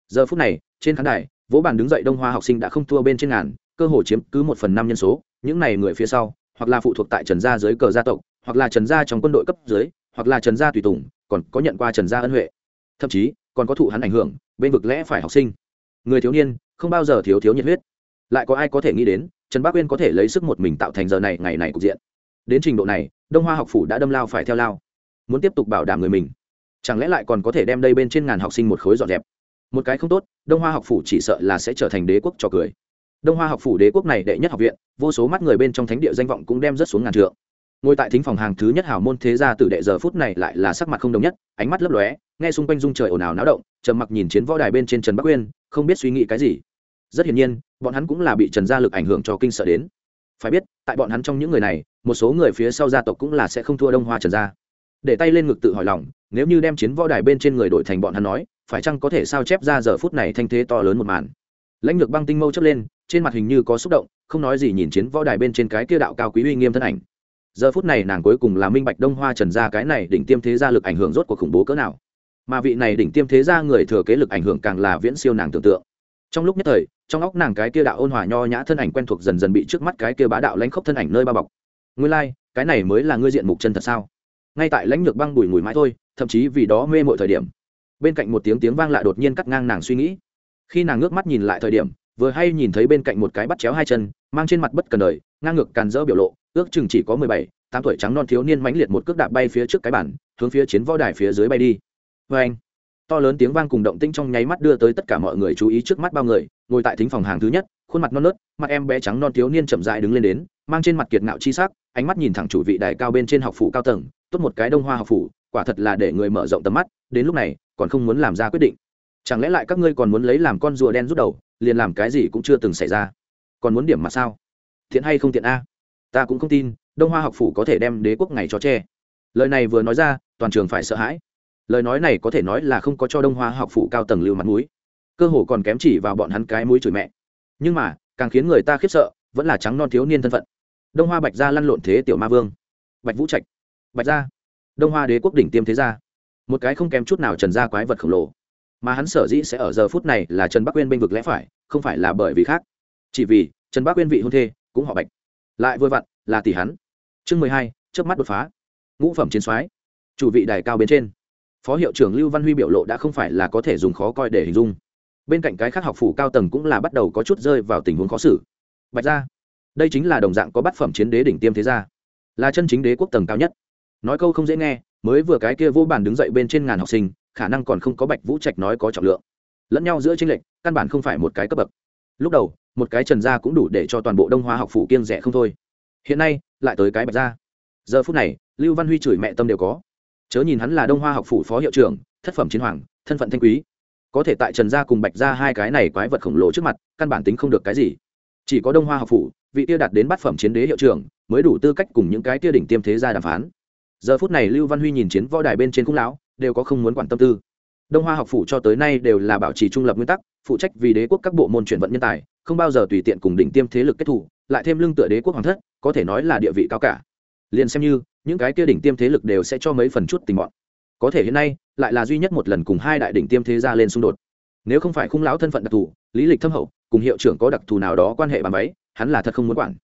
Giờ phút này, trên khán đài, vỗ bàn đứng dậy đông hoa học sinh đã không thua bên trên ngàn, cơ hồ chiếm cứ một phần năm nhân số. Những này người phía sau, hoặc là phụ thuộc tại trần gia dưới cờ gia tộc, hoặc là trần gia trong quân đội cấp dưới hoặc là trần gia tùy tùng, còn có nhận qua trần gia ân huệ. Thậm chí, còn có thụ hắn ảnh hưởng, bên vực lẽ phải học sinh. Người thiếu niên, không bao giờ thiếu thiếu nhiệt huyết. Lại có ai có thể nghĩ đến, trần bác uyên có thể lấy sức một mình tạo thành giờ này, ngày này cục diện. Đến trình độ này, đông hoa học phủ đã đâm lao phải theo lao. Muốn tiếp tục bảo đảm người mình, chẳng lẽ lại còn có thể đem đây bên trên ngàn học sinh một khối dọn dẹp? Một cái không tốt, đông hoa học phủ chỉ sợ là sẽ trở thành đế quốc trò cười. Đông hoa học phủ đế quốc này đệ nhất học viện, vô số mắt người bên trong thánh địa danh vọng cũng đem rất xuống ngàn trượng ngồi tại thính phòng hàng thứ nhất hảo môn thế gia tử đệ giờ phút này lại là sắc mặt không đồng nhất, ánh mắt lấp lóe, nghe xung quanh dung trời ồn ào náo động, trầm mặc nhìn chiến võ đài bên trên trần bắc uyên, không biết suy nghĩ cái gì. Rất hiển nhiên, bọn hắn cũng là bị trần gia lực ảnh hưởng cho kinh sợ đến. Phải biết, tại bọn hắn trong những người này, một số người phía sau gia tộc cũng là sẽ không thua đông hoa trần gia. Để tay lên ngực tự hỏi lòng, nếu như đem chiến võ đài bên trên người đổi thành bọn hắn nói, phải chăng có thể sao chép ra giờ phút này thanh thế to lớn một màn? Lãnh lược băng tinh mâu chấp lên, trên mặt hình như có xúc động, không nói gì nhìn chiến võ đài bên trên cái kia đạo cao quý uy nghiêm thân ảnh giờ phút này nàng cuối cùng là minh bạch đông hoa trần gia cái này đỉnh tiêm thế gia lực ảnh hưởng rốt cuộc khủng bố cỡ nào. Mà vị này đỉnh tiêm thế gia người thừa kế lực ảnh hưởng càng là viễn siêu nàng tưởng tượng. Trong lúc nhất thời trong óc nàng cái kia đạo ôn hòa nho nhã thân ảnh quen thuộc dần dần bị trước mắt cái kia bá đạo lãnh khốc thân ảnh nơi bao bọc. Ngươi lai、like, cái này mới là ngươi diện mục chân thật sao? Ngay tại lãnh lược băng bùi mùi mãi thôi thậm chí vì đó mê mọi thời điểm. Bên cạnh một tiếng tiếng vang lạ đột nhiên cắt ngang nàng suy nghĩ. Khi nàng ngước mắt nhìn lại thời điểm vừa hay nhìn thấy bên cạnh một cái bắt chéo hai chân mang trên mặt bất cần đời ngang ngược càn rỡ biểu lộ ước chừng chỉ có mười bảy, tám tuổi trắng non thiếu niên mãnh liệt một cước đạp bay phía trước cái bản, hướng phía chiến võ đài phía dưới bay đi. Vê anh, to lớn tiếng vang cùng động tinh trong nháy mắt đưa tới tất cả mọi người chú ý trước mắt bao người, ngồi tại thính phòng hàng thứ nhất, khuôn mặt non nớt, mặt em bé trắng non thiếu niên chậm dại đứng lên đến, mang trên mặt kiệt ngạo chi sắc, ánh mắt nhìn thẳng chủ vị đài cao bên trên học phủ cao tầng, tốt một cái đông hoa học phủ, quả thật là để người mở rộng tầm mắt, đến lúc này, còn không muốn làm ra quyết định. Chẳng lẽ lại các ngươi còn muốn lấy làm con rùa đen rút đầu, liền làm cái gì cũng chưa từng xảy ra. Còn muốn điểm mà sao? Thiện hay không thiện a? Ta cũng không tin, đông hoa học phủ có thể đem đế quốc ngày cho tre lời này vừa nói ra, toàn trường phải sợ hãi. Lời nói này có thể nói là không có cho đông hoa học phủ cao tầng lưu mặt mũi. Cơ hồ còn kém chỉ vào bọn hắn cái mũi chửi mẹ. Nhưng mà, càng khiến người ta khiếp sợ, vẫn là trắng non thiếu niên thân phận. Đông hoa bạch gia lăn lộn thế tiểu ma vương. Bạch vũ trạch. Bạch gia. Đông hoa đế quốc đỉnh tiêm thế gia. Một cái không kém chút nào trần gia quái vật khổng lồ. Mà hắn sở dĩ sẽ ở giờ phút này là trần bắc uyên bênh vực lẽ phải, không phải là bởi vì khác. Chỉ vì, trần bắc uyên vị hôn thê, cũng họ bạch lại vừa vặn, là tỷ hắn. Chương mười hai trước mắt đột phá. Ngũ phẩm chiến soái. Chủ vị đài cao bên trên. Phó hiệu trưởng lưu văn huy biểu lộ đã không phải là có thể dùng khó coi để hình dung. Bên cạnh cái khác học phủ cao tầng cũng là bắt đầu có chút rơi vào tình huống khó xử. Bạch ra đây chính là đồng dạng có bát phẩm chiến đế đỉnh tiêm thế gia. Là chân chính đế quốc tầng cao nhất. Nói câu không dễ nghe, mới vừa cái kia vô bàn đứng dậy bên trên ngàn học sinh, khả năng còn không có bạch vũ trạch nói có trọng lượng. Lẫn nhau giữa tranh lệch, căn bản không phải một cái cấp bậc. Lúc đầu một cái trần gia cũng đủ để cho toàn bộ đông hoa học phủ kiêng rẻ không thôi. Hiện nay, lại tới cái bạch gia. Giờ phút này, lưu văn huy chửi mẹ tâm đều có. Chớ nhìn hắn là đông hoa học phủ phó hiệu trưởng, thất phẩm chiến hoàng, thân phận thanh quý. Có thể tại trần gia cùng bạch gia hai cái này quái vật khổng lồ trước mặt, căn bản tính không được cái gì. Chỉ có đông hoa học phủ, vị tiêu đạt đến bát phẩm chiến đế hiệu trưởng, mới đủ tư cách cùng những cái tiêu đỉnh tiêm thế gia đàm phán. Giờ phút này lưu văn huy nhìn chiến võ đài bên trên cung lão, đều có không muốn quản tâm tư. Đông hoa học phủ cho tới nay đều là bảo trì trung lập nguyên tắc, phụ trách vì đế quốc các bộ môn chuyển vận nhân tài không bao giờ tùy tiện cùng đỉnh tiêm thế lực kết thủ, lại thêm lưng tựa đế quốc hoàng thất, có thể nói là địa vị cao cả. Liền xem như, những cái kia đỉnh tiêm thế lực đều sẽ cho mấy phần chút tình bọn. Có thể hiện nay, lại là duy nhất một lần cùng hai đại đỉnh tiêm thế gia lên xung đột. Nếu không phải khung lão thân phận đặc thù, lý lịch thâm hậu, cùng hiệu trưởng có đặc thù nào đó quan hệ bàn váy hắn là thật không muốn quản.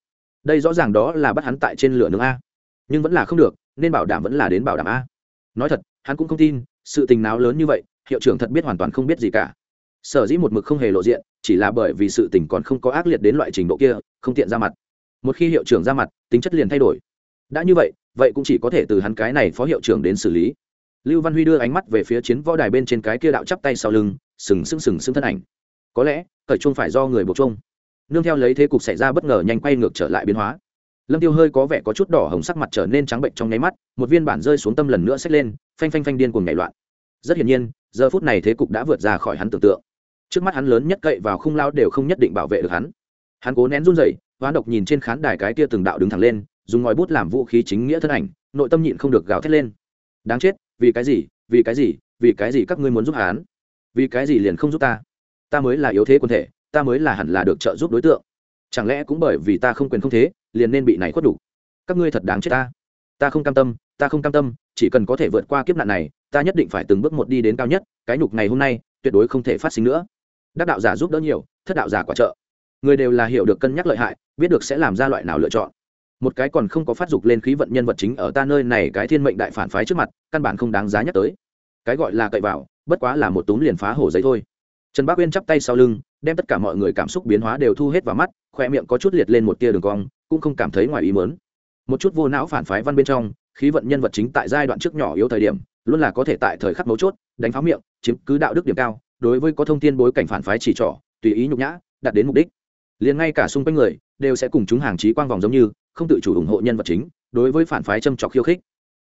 Đây rõ ràng đó là bắt hắn tại trên lửa nướng a. Nhưng vẫn là không được, nên bảo đảm vẫn là đến bảo đảm a. Nói thật, hắn cũng không tin, sự tình nào lớn như vậy, hiệu trưởng thật biết hoàn toàn không biết gì cả. Sở dĩ một mực không hề lộ diện chỉ là bởi vì sự tình còn không có ác liệt đến loại trình độ kia, không tiện ra mặt. Một khi hiệu trưởng ra mặt, tính chất liền thay đổi. Đã như vậy vậy cũng chỉ có thể từ hắn cái này phó hiệu trưởng đến xử lý. Lưu văn huy đưa ánh mắt về phía chiến võ đài bên trên cái kia đạo chắp tay sau lưng, sừng sững sừng sững thân ảnh. Có lẽ, cởi chuông phải do người buộc chuông. nương theo lấy thế cục xảy ra bất ngờ nhanh quay ngược trở lại biến hóa. Lâm tiêu hơi có vẻ có chút đỏ hồng sắc mặt trở nên trắng bệnh trong nháy mắt, một viên bản rơi xuống tâm lần nữa xách lên, phanh phanh phanh điên cuồng nhảy loạn. Rất hiển nhiên, giờ phút này thế cục đã vượt ra khỏi hắn tưởng tượng trước mắt hắn lớn nhất cậy vào khung lao đều không nhất định bảo vệ được hắn. Hắn cố nén run rẩy, hoán độc nhìn trên khán đài cái kia từng đạo đứng thẳng lên, dùng ngòi bút làm vũ khí chính nghĩa thân ảnh, nội tâm nhịn không được gào thét lên. Đáng chết, vì cái gì, vì cái gì, vì cái gì các ngươi muốn giúp hắn? Vì cái gì liền không giúp ta? Ta mới là yếu thế quân thể, ta mới là hẳn là được trợ giúp đối tượng. Chẳng lẽ cũng bởi vì ta không quyền không thế, liền nên bị này khuất đủ? Các ngươi thật đáng chết ta. Ta không cam tâm, ta không cam tâm, chỉ cần có thể vượt qua kiếp nạn này, ta nhất định phải từng bước một đi đến cao nhất, cái nhục ngày hôm nay, tuyệt đối không thể phát sinh nữa đắc đạo giả giúp đỡ nhiều, thất đạo giả quả trợ. Người đều là hiểu được cân nhắc lợi hại, biết được sẽ làm ra loại nào lựa chọn. Một cái còn không có phát dục lên khí vận nhân vật chính ở ta nơi này cái thiên mệnh đại phản phái trước mặt, căn bản không đáng giá nhắc tới. Cái gọi là cậy vào, bất quá là một túm liền phá hổ giấy thôi. Trần bác uyên chắp tay sau lưng, đem tất cả mọi người cảm xúc biến hóa đều thu hết vào mắt khoe miệng có chút liệt lên một tia đường cong, cũng không cảm thấy ngoài ý mớn một chút vô não phản phái văn bên trong, khí vận nhân vật chính tại giai đoạn trước nhỏ yếu thời điểm, luôn là có thể tại thời khắc mấu chốt, đánh phá miệng, chiếm cứ đạo đức điểm cao đối với có thông tin bối cảnh phản phái chỉ trỏ, tùy ý nhục nhã, đạt đến mục đích. Liền ngay cả xung quanh người, đều sẽ cùng chúng hàng trí quang vòng giống như, không tự chủ ủng hộ nhân vật chính, đối với phản phái châm trọc khiêu khích.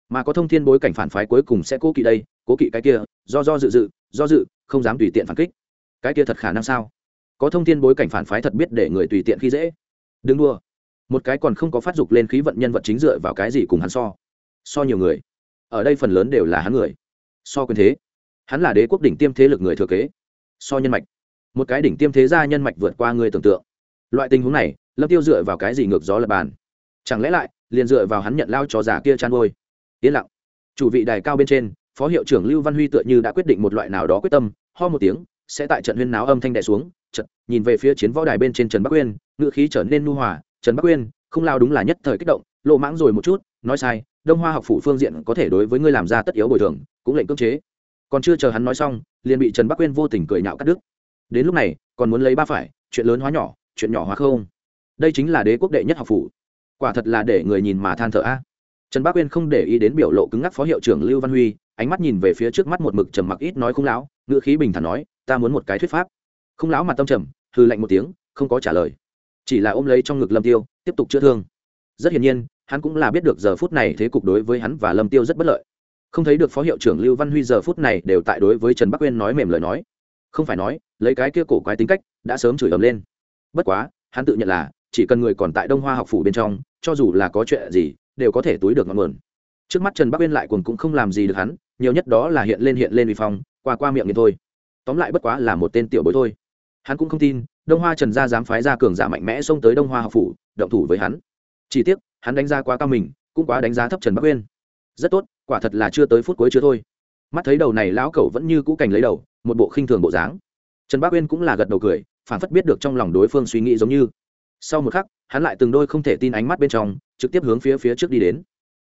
Mà có thông thiên bối cảnh phản phái cuối cùng sẽ cố kỵ đây, cố kỵ cái kia, do do dự dự, do dự, không dám tùy tiện phản kích. Cái kia thật khả năng sao? Có thông thiên bối cảnh phản phái thật biết để người tùy tiện khi dễ. Đừng đua một cái còn không có phát dục lên khí vận nhân vật chính dựa vào cái gì cùng hắn so. So nhiều người. Ở đây phần lớn đều là hắn người. So quyền thế hắn là đế quốc đỉnh tiêm thế lực người thừa kế. So nhân mạch, một cái đỉnh tiêm thế gia nhân mạch vượt qua người tưởng tượng. Loại tình huống này, lâm tiêu dựa vào cái gì ngược gió lập bàn? Chẳng lẽ lại, liền dựa vào hắn nhận lao cho giả kia chăn ngôi yên lặng. Chủ vị đài cao bên trên, phó hiệu trưởng lưu văn huy tựa như đã quyết định một loại nào đó quyết tâm, ho một tiếng, sẽ tại trận huyên náo âm thanh đại xuống trận nhìn về phía chiến võ đài bên trên trần bắc uyên ngựa khí trở nên nu hòa, trần bắc uyên không lao đúng là nhất thời kích động, lộ mãng rồi một chút, nói sai, đông hoa học phủ phương diện có thể đối với ngươi làm ra tất yếu bồi thường, cũng lệnh cưỡng chế còn chưa chờ hắn nói xong, liền bị trần bắc uyên vô tình cười nhạo cắt đứt. Đến lúc này, còn muốn lấy ba phải, chuyện lớn hóa nhỏ, chuyện nhỏ hóa không? Đây chính là đế quốc đệ nhất học phủ. Quả thật là để người nhìn mà than thở a. Trần Bắc uyên không để ý đến biểu lộ cứng ngắc phó hiệu trưởng lưu văn huy, ánh mắt nhìn về phía trước mắt một mực trầm mặc ít nói không lão, ngữ khí bình thản nói, ta muốn một cái thuyết pháp. Không lão mặt tâm trầm hư lạnh một tiếng, không có trả lời. Chỉ là ôm lấy trong ngực lâm tiêu, tiếp tục chữa thương. Rất hiển nhiên, hắn cũng là biết được giờ phút này thế cục đối với hắn và lâm tiêu rất bất lợi không thấy được phó hiệu trưởng lưu văn huy giờ phút này đều tại đối với trần bắc uyên nói mềm lời nói. Không phải nói, lấy cái kia cổ quái tính cách, đã sớm chửi ầm lên. Bất quá, hắn tự nhận là, chỉ cần người còn tại đông hoa học phủ bên trong, cho dù là có chuyện gì, đều có thể túi được ngọn nguồn. Trước mắt trần bắc uyên lại cuồng cũng không làm gì được hắn, nhiều nhất đó là hiện lên hiện lên vi phong, qua qua miệng như thôi. Tóm lại bất quá là một tên tiểu bối thôi. Hắn cũng không tin, đông hoa trần gia dám phái ra cường giả mạnh mẽ xông tới đông hoa học phủ, động thủ với hắn. Chỉ tiếc, hắn đánh giá quá cao mình, cũng quá đánh giá thấp trần bắc uyên rất tốt, quả thật là chưa tới phút cuối chưa thôi. Mắt thấy đầu này lão cẩu vẫn như cũ cành lấy đầu, một bộ khinh thường bộ dáng. Trần bác uyên cũng là gật đầu cười, phản phất biết được trong lòng đối phương suy nghĩ giống như. Sau một khắc, hắn lại từng đôi không thể tin ánh mắt bên trong, trực tiếp hướng phía phía trước đi đến.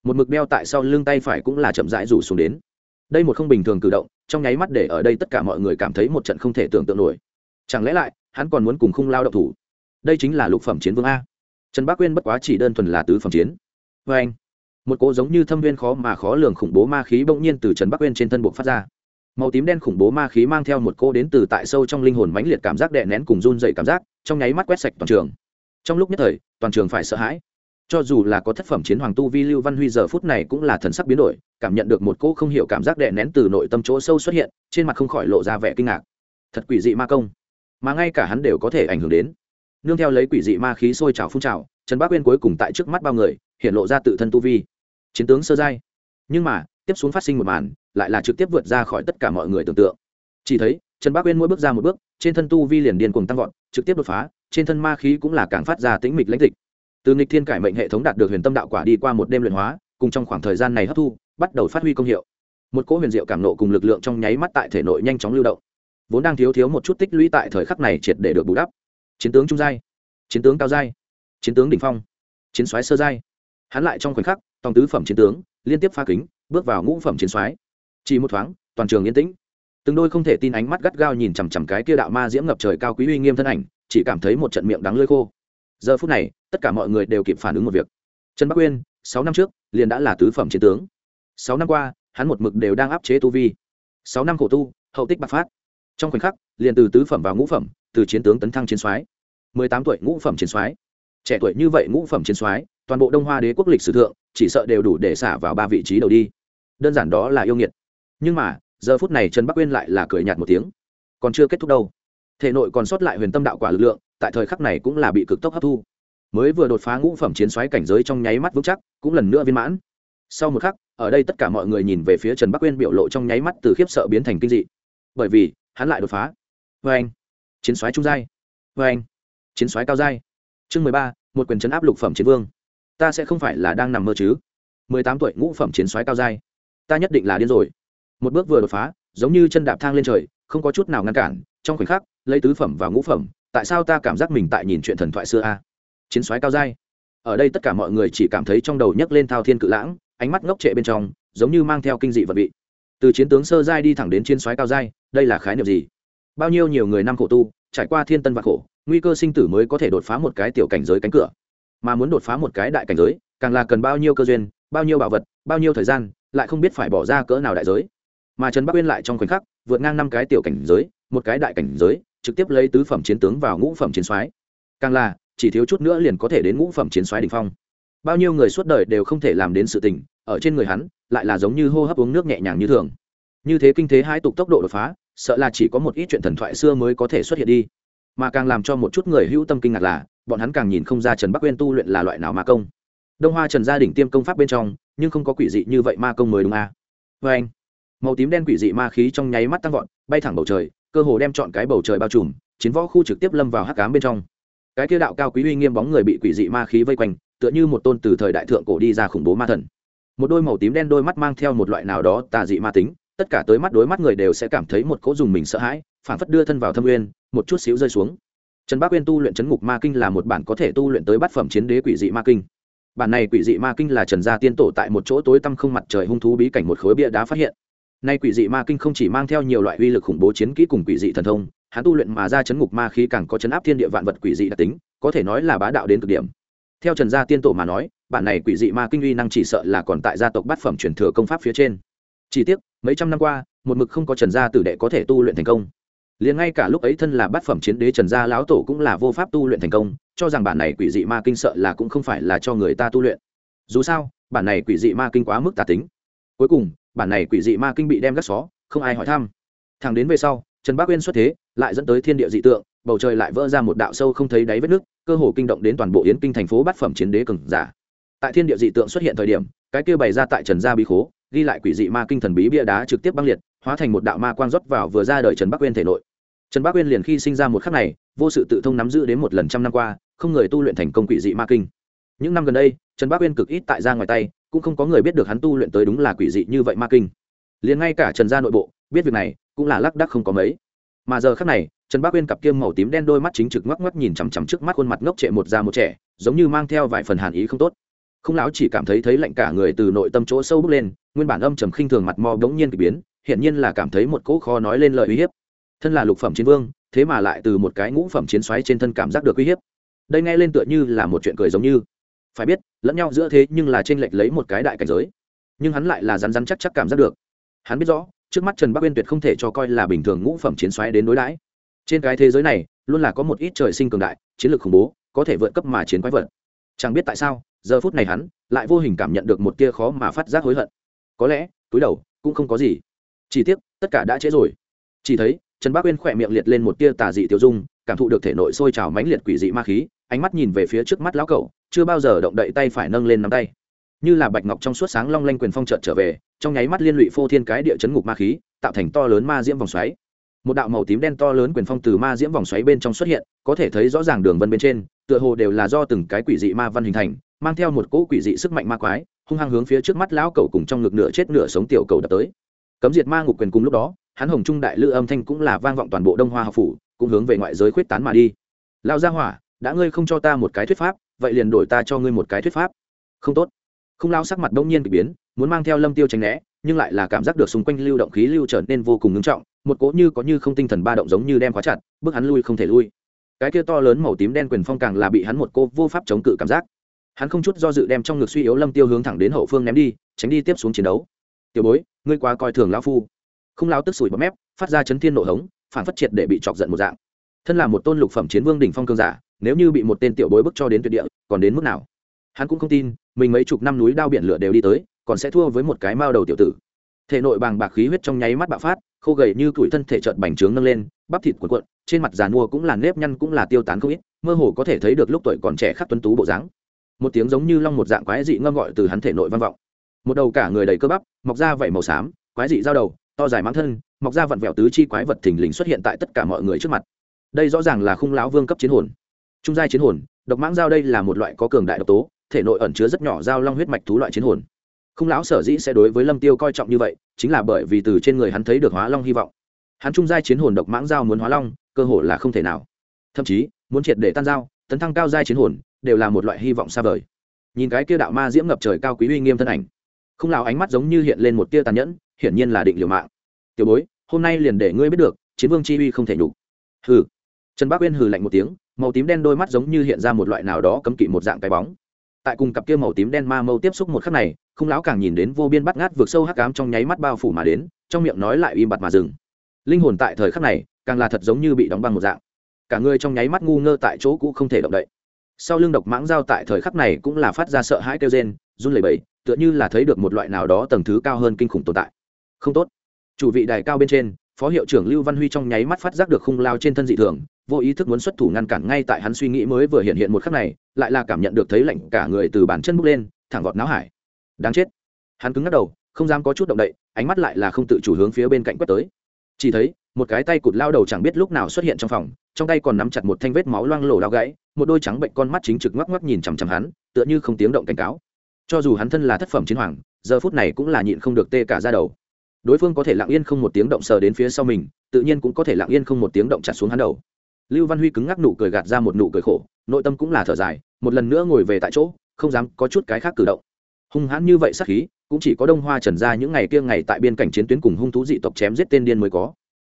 Một mực đeo tại sau lưng tay phải cũng là chậm rãi rủ xuống đến. Đây một không bình thường cử động, trong nháy mắt để ở đây tất cả mọi người cảm thấy một trận không thể tưởng tượng nổi. Chẳng lẽ lại, hắn còn muốn cùng khung lao động thủ? Đây chính là lục phẩm chiến vương a. Trần bác Uyên bất quá chỉ đơn thuần là tứ phẩm chiến. Vê anh một cỗ giống như thâm viên khó mà khó lường khủng bố ma khí bỗng nhiên từ trần bắc uyên trên thân bộ phát ra. Màu tím đen khủng bố ma khí mang theo một cô đến từ tại sâu trong linh hồn mãnh liệt cảm giác đè nén cùng run dậy cảm giác, trong nháy mắt quét sạch toàn trường. Trong lúc nhất thời, toàn trường phải sợ hãi. Cho dù là có thất phẩm chiến hoàng tu vi lưu văn huy giờ phút này cũng là thần sắc biến đổi, cảm nhận được một cô không hiểu cảm giác đè nén từ nội tâm chỗ sâu xuất hiện, trên mặt không khỏi lộ ra vẻ kinh ngạc. Thật quỷ dị ma công. Mà ngay cả hắn đều có thể ảnh hưởng đến. Nương theo lấy quỷ dị ma khí sôi trào phun trào, trần bác uyên cuối cùng tại trước mắt bao người, hiện lộ ra tự thân tu vi chiến tướng sơ giai. Nhưng mà, tiếp xuống phát sinh một màn, lại là trực tiếp vượt ra khỏi tất cả mọi người tưởng tượng. Chỉ thấy, trần bác uyên mỗi bước ra một bước, trên thân tu vi liền điên cùng tăng vọt, trực tiếp đột phá, trên thân ma khí cũng là càng phát ra tĩnh mịch lãnh dịch từ nghịch thiên cải mệnh hệ thống đạt được huyền tâm đạo quả đi qua một đêm luyện hóa, cùng trong khoảng thời gian này hấp thu, bắt đầu phát huy công hiệu. Một cỗ huyền diệu cảm nộ cùng lực lượng trong nháy mắt tại thể nội nhanh chóng lưu động. Vốn đang thiếu thiếu một chút tích lũy tại thời khắc này triệt để được bù đắp. Chiến tướng trung giai, chiến tướng cao giai, chiến tướng đỉnh phong, chiến soái sơ giai. Hắn lại trong khoảnh khắc tòng tứ phẩm chiến tướng, liên tiếp phá kính, bước vào ngũ phẩm chiến soái. Chỉ một thoáng, toàn trường yên tĩnh. Từng đôi không thể tin ánh mắt gắt gao nhìn chằm chằm cái kia đạo ma diễm ngập trời cao quý uy nghiêm thân ảnh, chỉ cảm thấy một trận miệng đắng lơi khô. Giờ phút này, tất cả mọi người đều kịp phản ứng một việc. Trần bắc uyên sáu năm trước, liền đã là tứ phẩm chiến tướng. Sáu năm qua, hắn một mực đều đang áp chế tu vi. Sáu năm khổ tu, hậu tích bạc phát. Trong khoảnh khắc, liền từ tứ phẩm vào ngũ phẩm, từ chiến tướng tấn thăng chiến soái. Mười tám tuổi ngũ phẩm chiến soái. Trẻ tuổi như vậy ngũ phẩm chiến soái, toàn bộ đông hoa đế quốc lịch sử thượng chỉ sợ đều đủ để xả vào ba vị trí đầu đi. Đơn giản đó là yêu nghiệt. Nhưng mà, giờ phút này trần bắc uyên lại là cười nhạt một tiếng. Còn chưa kết thúc đâu. Thể nội còn sót lại huyền tâm đạo quả lực lượng, tại thời khắc này cũng là bị cực tốc hấp thu. Mới vừa đột phá ngũ phẩm chiến xoáy cảnh giới trong nháy mắt vững chắc, cũng lần nữa viên mãn. Sau một khắc, ở đây tất cả mọi người nhìn về phía trần bắc uyên biểu lộ trong nháy mắt từ khiếp sợ biến thành kinh dị. Bởi vì, hắn lại đột phá. Vê anh, chiến xoáy trung giai. Vê anh, chiến xoáy cao giai. Chương mười ba, một quyền chấn áp lục phẩm chiến vương ta sẽ không phải là đang nằm mơ chứ. Mười tám tuổi ngũ phẩm chiến soái cao giai. Ta nhất định là điên rồi. Một bước vừa đột phá, giống như chân đạp thang lên trời, không có chút nào ngăn cản. Trong khoảnh khắc, lấy tứ phẩm và ngũ phẩm, tại sao ta cảm giác mình tại nhìn chuyện thần thoại xưa a? Chiến soái cao giai. Ở đây tất cả mọi người chỉ cảm thấy trong đầu nhấc lên thao thiên cự lãng, ánh mắt ngốc trệ bên trong, giống như mang theo kinh dị vật vị. Từ chiến tướng sơ giai đi thẳng đến chiến soái cao giai, đây là khái niệm gì? Bao nhiêu nhiều người năm khổ tu, trải qua thiên tân và khổ, nguy cơ sinh tử mới có thể đột phá một cái tiểu cảnh giới cánh cửa mà muốn đột phá một cái đại cảnh giới, càng là cần bao nhiêu cơ duyên, bao nhiêu bảo vật, bao nhiêu thời gian, lại không biết phải bỏ ra cỡ nào đại giới. Mà trần bắc uyên lại trong khoảnh khắc, vượt ngang năm cái tiểu cảnh giới, một cái đại cảnh giới, trực tiếp lấy tứ phẩm chiến tướng vào ngũ phẩm chiến soái. Càng là, chỉ thiếu chút nữa liền có thể đến ngũ phẩm chiến soái đỉnh phong. Bao nhiêu người suốt đời đều không thể làm đến sự tình, ở trên người hắn, lại là giống như hô hấp uống nước nhẹ nhàng như thường. Như thế kinh thế hai tục tốc độ đột phá, sợ là chỉ có một ít chuyện thần thoại xưa mới có thể xuất hiện đi. Mà càng làm cho một chút người hữu tâm kinh ngạc là bọn hắn càng nhìn không ra trần bắc uyên tu luyện là loại nào ma công. Đông hoa trần gia đỉnh tiêm công pháp bên trong, nhưng không có quỷ dị như vậy ma công mới đúng a. À. vê anh, màu tím đen quỷ dị ma khí trong nháy mắt tăng vọt, bay thẳng bầu trời, cơ hồ đem chọn cái bầu trời bao trùm, chiến võ khu trực tiếp lâm vào hắc cám bên trong. Cái kia đạo cao quý uy nghiêm bóng người bị quỷ dị ma khí vây quanh, tựa như một tôn từ thời đại thượng cổ đi ra khủng bố ma thần. Một đôi màu tím đen đôi mắt mang theo một loại nào đó tà dị ma tính, tất cả tới mắt đối mắt người đều sẽ cảm thấy một cỗ dùng mình sợ hãi phản phất đưa thân vào thâm uyên, một chút xíu rơi xuống trần bác uyên tu luyện chấn ngục ma kinh là một bản có thể tu luyện tới bát phẩm chiến đế quỷ dị ma kinh. Bản này quỷ dị ma kinh là trần gia tiên tổ tại một chỗ tối tăm không mặt trời hung thú bí cảnh một khối bia đá phát hiện. Nay quỷ dị ma kinh không chỉ mang theo nhiều loại uy lực khủng bố chiến kỹ cùng quỷ dị thần thông, hắn tu luyện mà ra chấn ngục ma khí càng có chấn áp thiên địa vạn vật quỷ dị đặc tính, có thể nói là bá đạo đến cực điểm. Theo trần gia tiên tổ mà nói, bản này quỷ dị ma kinh uy năng chỉ sợ là còn tại gia tộc bát phẩm truyền thừa công pháp phía trên. Chỉ tiếc, mấy trăm năm qua, một mực không có trần gia tử đệ có thể tu luyện thành công liền ngay cả lúc ấy thân là bát phẩm chiến đế trần gia lão tổ cũng là vô pháp tu luyện thành công, cho rằng bản này quỷ dị ma kinh sợ là cũng không phải là cho người ta tu luyện. Dù sao, bản này quỷ dị ma kinh quá mức tà tính. Cuối cùng, bản này quỷ dị ma kinh bị đem gác xó, không ai hỏi thăm. Thằng đến về sau, trần bác uyên xuất thế, lại dẫn tới thiên địa dị tượng, bầu trời lại vỡ ra một đạo sâu không thấy đáy vết nước, cơ hồ kinh động đến toàn bộ yến kinh thành phố bát phẩm chiến đế cường giả. Tại thiên địa dị tượng xuất hiện thời điểm, cái kia bày ra tại trần gia bí khố, ghi lại quỷ dị ma kinh thần bí bia đá trực tiếp băng liệt, hóa thành một đạo ma quang rót vào vừa ra đời trần bắc uyên thể nội trần bác uyên liền khi sinh ra một khắc này, vô sự tự thông nắm giữ đến một lần trăm năm qua, không người tu luyện thành công quỷ dị ma kinh. Những năm gần đây, trần bác uyên cực ít tại ra ngoài tay, cũng không có người biết được hắn tu luyện tới đúng là quỷ dị như vậy ma kinh. Liền ngay cả trần gia nội bộ, biết việc này, cũng là lác đắc không có mấy. Mà giờ khắc này, trần bác uyên cặp kiêm màu tím đen đôi mắt chính trực ngoắc ngoắc nhìn chằm chằm trước mắt khuôn mặt ngốc trệ một già một trẻ, giống như mang theo vài phần hàn ý không tốt. Không lão chỉ cảm thấy thấy lạnh cả người từ nội tâm chỗ sâu bước lên, nguyên bản âm trầm khinh thường mặt mò bỗng nhiên k ỳ biến hiện nhiên là cảm thấy một cỗ khó nói lên lời uy hiếp thân là lục phẩm chiến vương, thế mà lại từ một cái ngũ phẩm chiến xoáy trên thân cảm giác được uy hiếp. Đây nghe lên tựa như là một chuyện cười giống như. Phải biết, lẫn nhau giữa thế nhưng là t r ê n lệch lấy một cái đại cảnh giới. Nhưng hắn lại là rắn rắn chắc chắc cảm giác được. Hắn biết rõ, trước mắt trần bắc uyên tuyệt không thể cho coi là bình thường ngũ phẩm chiến xoáy đến đối đãi. Trên cái thế giới này, luôn là có một ít trời sinh cường đại, chiến lược khủng bố, có thể vượt cấp mà chiến quái vật. Chẳng biết tại sao, giờ phút này hắn lại vô hình cảm nhận được một tia khó mà phát giác hối hận. Có lẽ, túi đầu cũng không có gì. Chỉ tiếc, tất cả đã trễ rồi. Chỉ thấy trần bác uyên khỏe miệng liệt lên một tia tà dị tiêu dung, cảm thụ được thể nội sôi trào mãnh liệt quỷ dị ma khí, ánh mắt nhìn về phía trước mắt lão cậu chưa bao giờ động đậy tay phải nâng lên nắm tay. Như là bạch ngọc trong suốt sáng long lanh quyền phong trợt trở về, trong nháy mắt liên lụy phô thiên cái địa chấn ngục ma khí, tạo thành to lớn ma diễm vòng xoáy. Một đạo màu tím đen to lớn quyền phong từ ma diễm vòng xoáy bên trong xuất hiện, có thể thấy rõ ràng đường vân bên trên, tựa hồ đều là do từng cái quỷ dị ma văn hình thành, mang theo một cỗ quỷ dị sức mạnh ma quái, hung hăng hướng phía trước mắt lão cậu cùng trong ngực nửa chết nửa sống tiểu cầu đập tới. Cấm diệt ma ngục quyền cùng lúc đó hắn hồng trung đại lư âm thanh cũng là vang vọng toàn bộ đông hoa học phủ, cũng hướng về ngoại giới khuyết tán mà đi. Lao gia hỏa, đã ngươi không cho ta một cái thuyết pháp, vậy liền đổi ta cho ngươi một cái thuyết pháp. Không tốt. Không lao sắc mặt đông nhiên k biến, muốn mang theo lâm tiêu tránh né, nhưng lại là cảm giác được xung quanh lưu động khí lưu trở nên vô cùng ngưng trọng, một cỗ như có như không tinh thần ba động giống như đem khóa chặt, bước hắn lui không thể lui. Cái kia to lớn màu tím đen quyền phong càng là bị hắn một cô vô pháp chống cự cảm giác. Hắn không chút do dự đem trong ngực suy yếu lâm tiêu hướng thẳng đến hậu phương ném đi, tránh đi tiếp xuống chiến đấu. Tiểu bối, ngươi quá coi thường lão phu không lao tức sủi bọt mép, phát ra chấn thiên nổ hống, phản phất triệt để bị chọc giận một dạng. Thân là một tôn lục phẩm chiến vương đỉnh phong cương giả, nếu như bị một tên tiểu bối bức cho đến tuyệt địa, còn đến mức nào? Hắn cũng không tin, mình mấy chục năm núi đao biển lửa đều đi tới, còn sẽ thua với một cái mao đầu tiểu tử. Thể nội bàng bạc khí huyết trong nháy mắt bạo phát, khô gầy như củi thân thể trợn bành trướng nâng lên, bắp thịt cuộn cuộn, trên mặt giàn mua cũng là nếp nhăn cũng là tiêu tán không ít, mơ hồ có thể thấy được lúc tuổi còn trẻ khắc tuấn tú bộ dáng. Một tiếng giống như long một dạng quái dị ngâm gọi từ hắn thể nội vang vọng. Một đầu cả người đầy cơ bắp, mọc ra vảy màu xám, quái dị giao đầu to dài mãng thân, mọc ra vặn vẹo tứ chi quái vật thình lình xuất hiện tại tất cả mọi người trước mặt. Đây rõ ràng là khung lão vương cấp chiến hồn. Trung giai chiến hồn, độc mãng giao đây là một loại có cường đại độc tố, thể nội ẩn chứa rất nhỏ giao long huyết mạch thú loại chiến hồn. Khung lão sở dĩ sẽ đối với lâm tiêu coi trọng như vậy, chính là bởi vì từ trên người hắn thấy được hóa long hy vọng. Hắn trung giai chiến hồn độc mãng giao muốn hóa long, cơ hồ là không thể nào. Thậm chí, muốn triệt để tan giao, tấn thăng cao giai chiến hồn, đều là một loại hy vọng xa vời. Nhìn cái kia đạo ma diễm ngập trời cao quý uy nghiêm thân ảnh không lão ánh mắt giống như hiện lên một tia tàn nhẫn hiển nhiên là định liều mạng. Tiểu bối, hôm nay liền để ngươi biết được, chiến vương chi uy không thể nhục. Hừ. Trần bác uyên hừ lạnh một tiếng, màu tím đen đôi mắt giống như hiện ra một loại nào đó cấm kỵ một dạng cái bóng. Tại cùng cặp kia màu tím đen ma mâu tiếp xúc một khắc này không lão càng nhìn đến vô biên bắt ngát vượt sâu hắc ám trong nháy mắt bao phủ mà đến, trong miệng nói lại im bặt mà dừng. Linh hồn tại thời khắc này, càng là thật giống như bị đóng băng một dạng. Cả người trong nháy mắt ngu ngơ tại chỗ cũ không thể động đậy. Sau lưng độc mãng dao tại thời khắc này cũng là phát ra sợ hãi kêu rên, run lẩy bẩy, tựa như là thấy được một loại nào đó tầng thứ cao hơn kinh khủng tồn tại không tốt. Chủ vị đài cao bên trên, phó hiệu trưởng lưu văn huy trong nháy mắt phát giác được khung lao trên thân dị thường, vô ý thức muốn xuất thủ ngăn cản ngay tại hắn suy nghĩ mới vừa hiện hiện một khắc này, lại là cảm nhận được thấy lạnh cả người từ bàn chân bước lên, thẳng vọt náo hải. Đáng chết. Hắn cứng ngắc đầu, không dám có chút động đậy, ánh mắt lại là không tự chủ hướng phía bên cạnh quét tới. Chỉ thấy, một cái tay cụt lao đầu chẳng biết lúc nào xuất hiện trong phòng, trong tay còn nắm chặt một thanh vết máu loang lổ đau gãy, một đôi trắng bệnh con mắt chính trực ngoắc ngoắc nhìn chằm chằm hắn, tựa như không tiếng động cảnh cáo. Cho dù hắn thân là thất phẩm chiến hoàng, giờ phút này cũng là nhịn không được tê cả ra đầu đối phương có thể lặng yên không một tiếng động sờ đến phía sau mình, tự nhiên cũng có thể lặng yên không một tiếng động chặt xuống hắn đầu. Lưu văn huy cứng ngắc nụ cười gạt ra một nụ cười khổ, nội tâm cũng là thở dài, một lần nữa ngồi về tại chỗ, không dám có chút cái khác cử động. Hung hãn như vậy sắc khí, cũng chỉ có đông hoa trần ra những ngày kia ngày tại biên cảnh chiến tuyến cùng hung thú dị tộc chém giết tên điên mới có.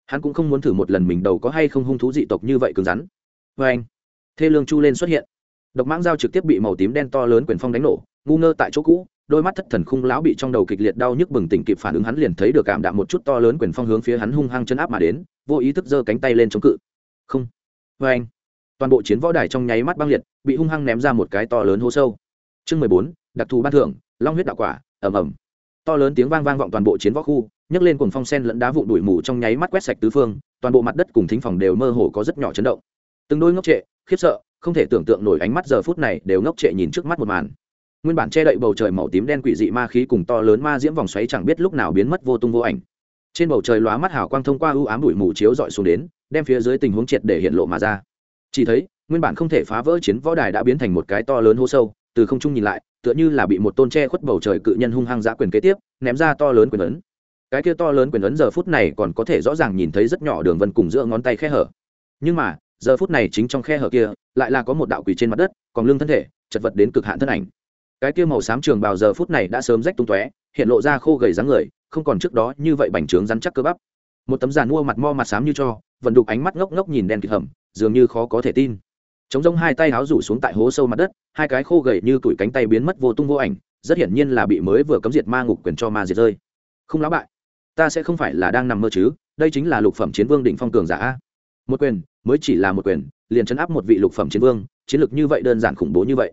Hắn cũng không muốn thử một lần mình đầu có hay không hung thú dị tộc như vậy cứng rắn. Vê anh, thê lương chu lên xuất hiện. Độc mãng dao trực tiếp bị màu tím đen to lớn quyền phong đánh nổ, ngu ngơ tại chỗ cũ đôi mắt thất thần khung lão bị trong đầu kịch liệt đau nhức bừng tỉnh kịp phản ứng hắn liền thấy được cảm đạm một chút to lớn quyền phong hướng phía hắn hung hăng chân áp mà đến, vô ý thức giơ cánh tay lên chống cự. Không. Vê anh. Toàn bộ chiến võ đài trong nháy mắt băng liệt, bị hung hăng ném ra một cái to lớn hố sâu. Chương mười bốn, đặc thù ban thưởng, long huyết đạo quả ẩm ẩm to lớn tiếng vang vang vọng toàn bộ chiến võ khu, nhấc lên cuồng phong sen lẫn đá vụn đuổi mù trong nháy mắt quét sạch tứ phương, toàn bộ mặt đất cùng thính phòng đều mơ hồ có rất nhỏ chấn động. Từng đôi ngốc trệ, khiếp sợ, không thể tưởng tượng nổi ánh mắt giờ phút này đều ngốc trệ nhìn trước mắt một màn nguyên bản che đậy bầu trời màu tím đen quỷ dị ma khí cùng to lớn ma diễm vòng xoáy chẳng biết lúc nào biến mất vô tung vô ảnh. Trên bầu trời lóa mắt hào quang thông qua ưu ám bụi mù chiếu dọi xuống đến, đem phía dưới tình huống triệt để hiện lộ mà ra. Chỉ thấy, nguyên bản không thể phá vỡ chiến võ đài đã biến thành một cái to lớn hố sâu, từ không trung nhìn lại, tựa như là bị một tôn che khuất bầu trời cự nhân hung hăng giã quyền kế tiếp, ném ra to lớn quyền ấn. Cái kia to lớn quyền ấn giờ phút này còn có thể rõ ràng nhìn thấy rất nhỏ đường vân cùng giữa ngón tay khe hở. Nhưng mà, giờ phút này chính trong khe hở kia, lại là có một đạo quỷ trên mặt đất, còn lưng thân thể, chật vật đến cực hạn thân ảnh cái kia màu xám trường bào giờ phút này đã sớm rách tung tóe, hiện lộ ra khô gầy dáng người, không còn trước đó như vậy bành trướng rắn chắc cơ bắp. Một tấm giàn mua mặt mo mặt xám như cho vận đục ánh mắt ngốc ngốc nhìn đen kịt hầm, dường như khó có thể tin. Chống rông hai tay háo rủ xuống tại hố sâu mặt đất, hai cái khô gầy như tuổi cánh tay biến mất vô tung vô ảnh, rất hiển nhiên là bị mới vừa cấm diệt ma ngục quyền cho ma diệt rơi. Không lão bại, ta sẽ không phải là đang nằm mơ chứ, đây chính là lục phẩm chiến vương định phong cường giả một quyền, mới chỉ là một quyền, liền chấn áp một vị lục phẩm chiến vương, chiến lược như vậy đơn giản khủng bố như vậy.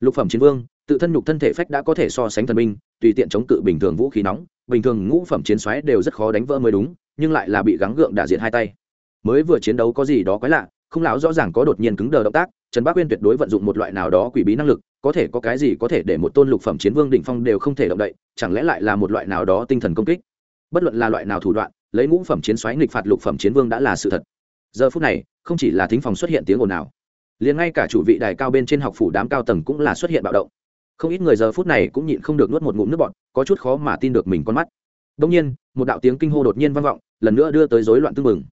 Lục phẩm chiến vương tự thân nhục thân thể phách đã có thể so sánh thần binh tùy tiện chống cự bình thường vũ khí nóng, bình thường ngũ phẩm chiến xoáy đều rất khó đánh vỡ mới đúng, nhưng lại là bị gắng gượng đả diện hai tay. Mới vừa chiến đấu có gì đó quái lạ, không lão rõ ràng có đột nhiên cứng đờ động tác, trần bác uyên tuyệt đối vận dụng một loại nào đó quỷ bí năng lực, có thể có cái gì có thể để một tôn lục phẩm chiến vương đỉnh phong đều không thể động đậy, chẳng lẽ lại là một loại nào đó tinh thần công kích? Bất luận là loại nào thủ đoạn, lấy ngũ phẩm chiến xoáy nghịch phạt lục phẩm chiến vương đã là sự thật. Giờ phút này, không chỉ là thính phòng xuất hiện tiếng ồn nào liền ngay cả chủ vị đài cao bên trên học phủ đám cao tầng cũng là xuất hiện bạo động không ít người giờ phút này cũng nhịn không được nuốt một ngụm nước bọt, có chút khó mà tin được mình con mắt. Đông nhiên, một đạo tiếng kinh hô đột nhiên vang vọng, lần nữa đưa tới rối loạn tương mừng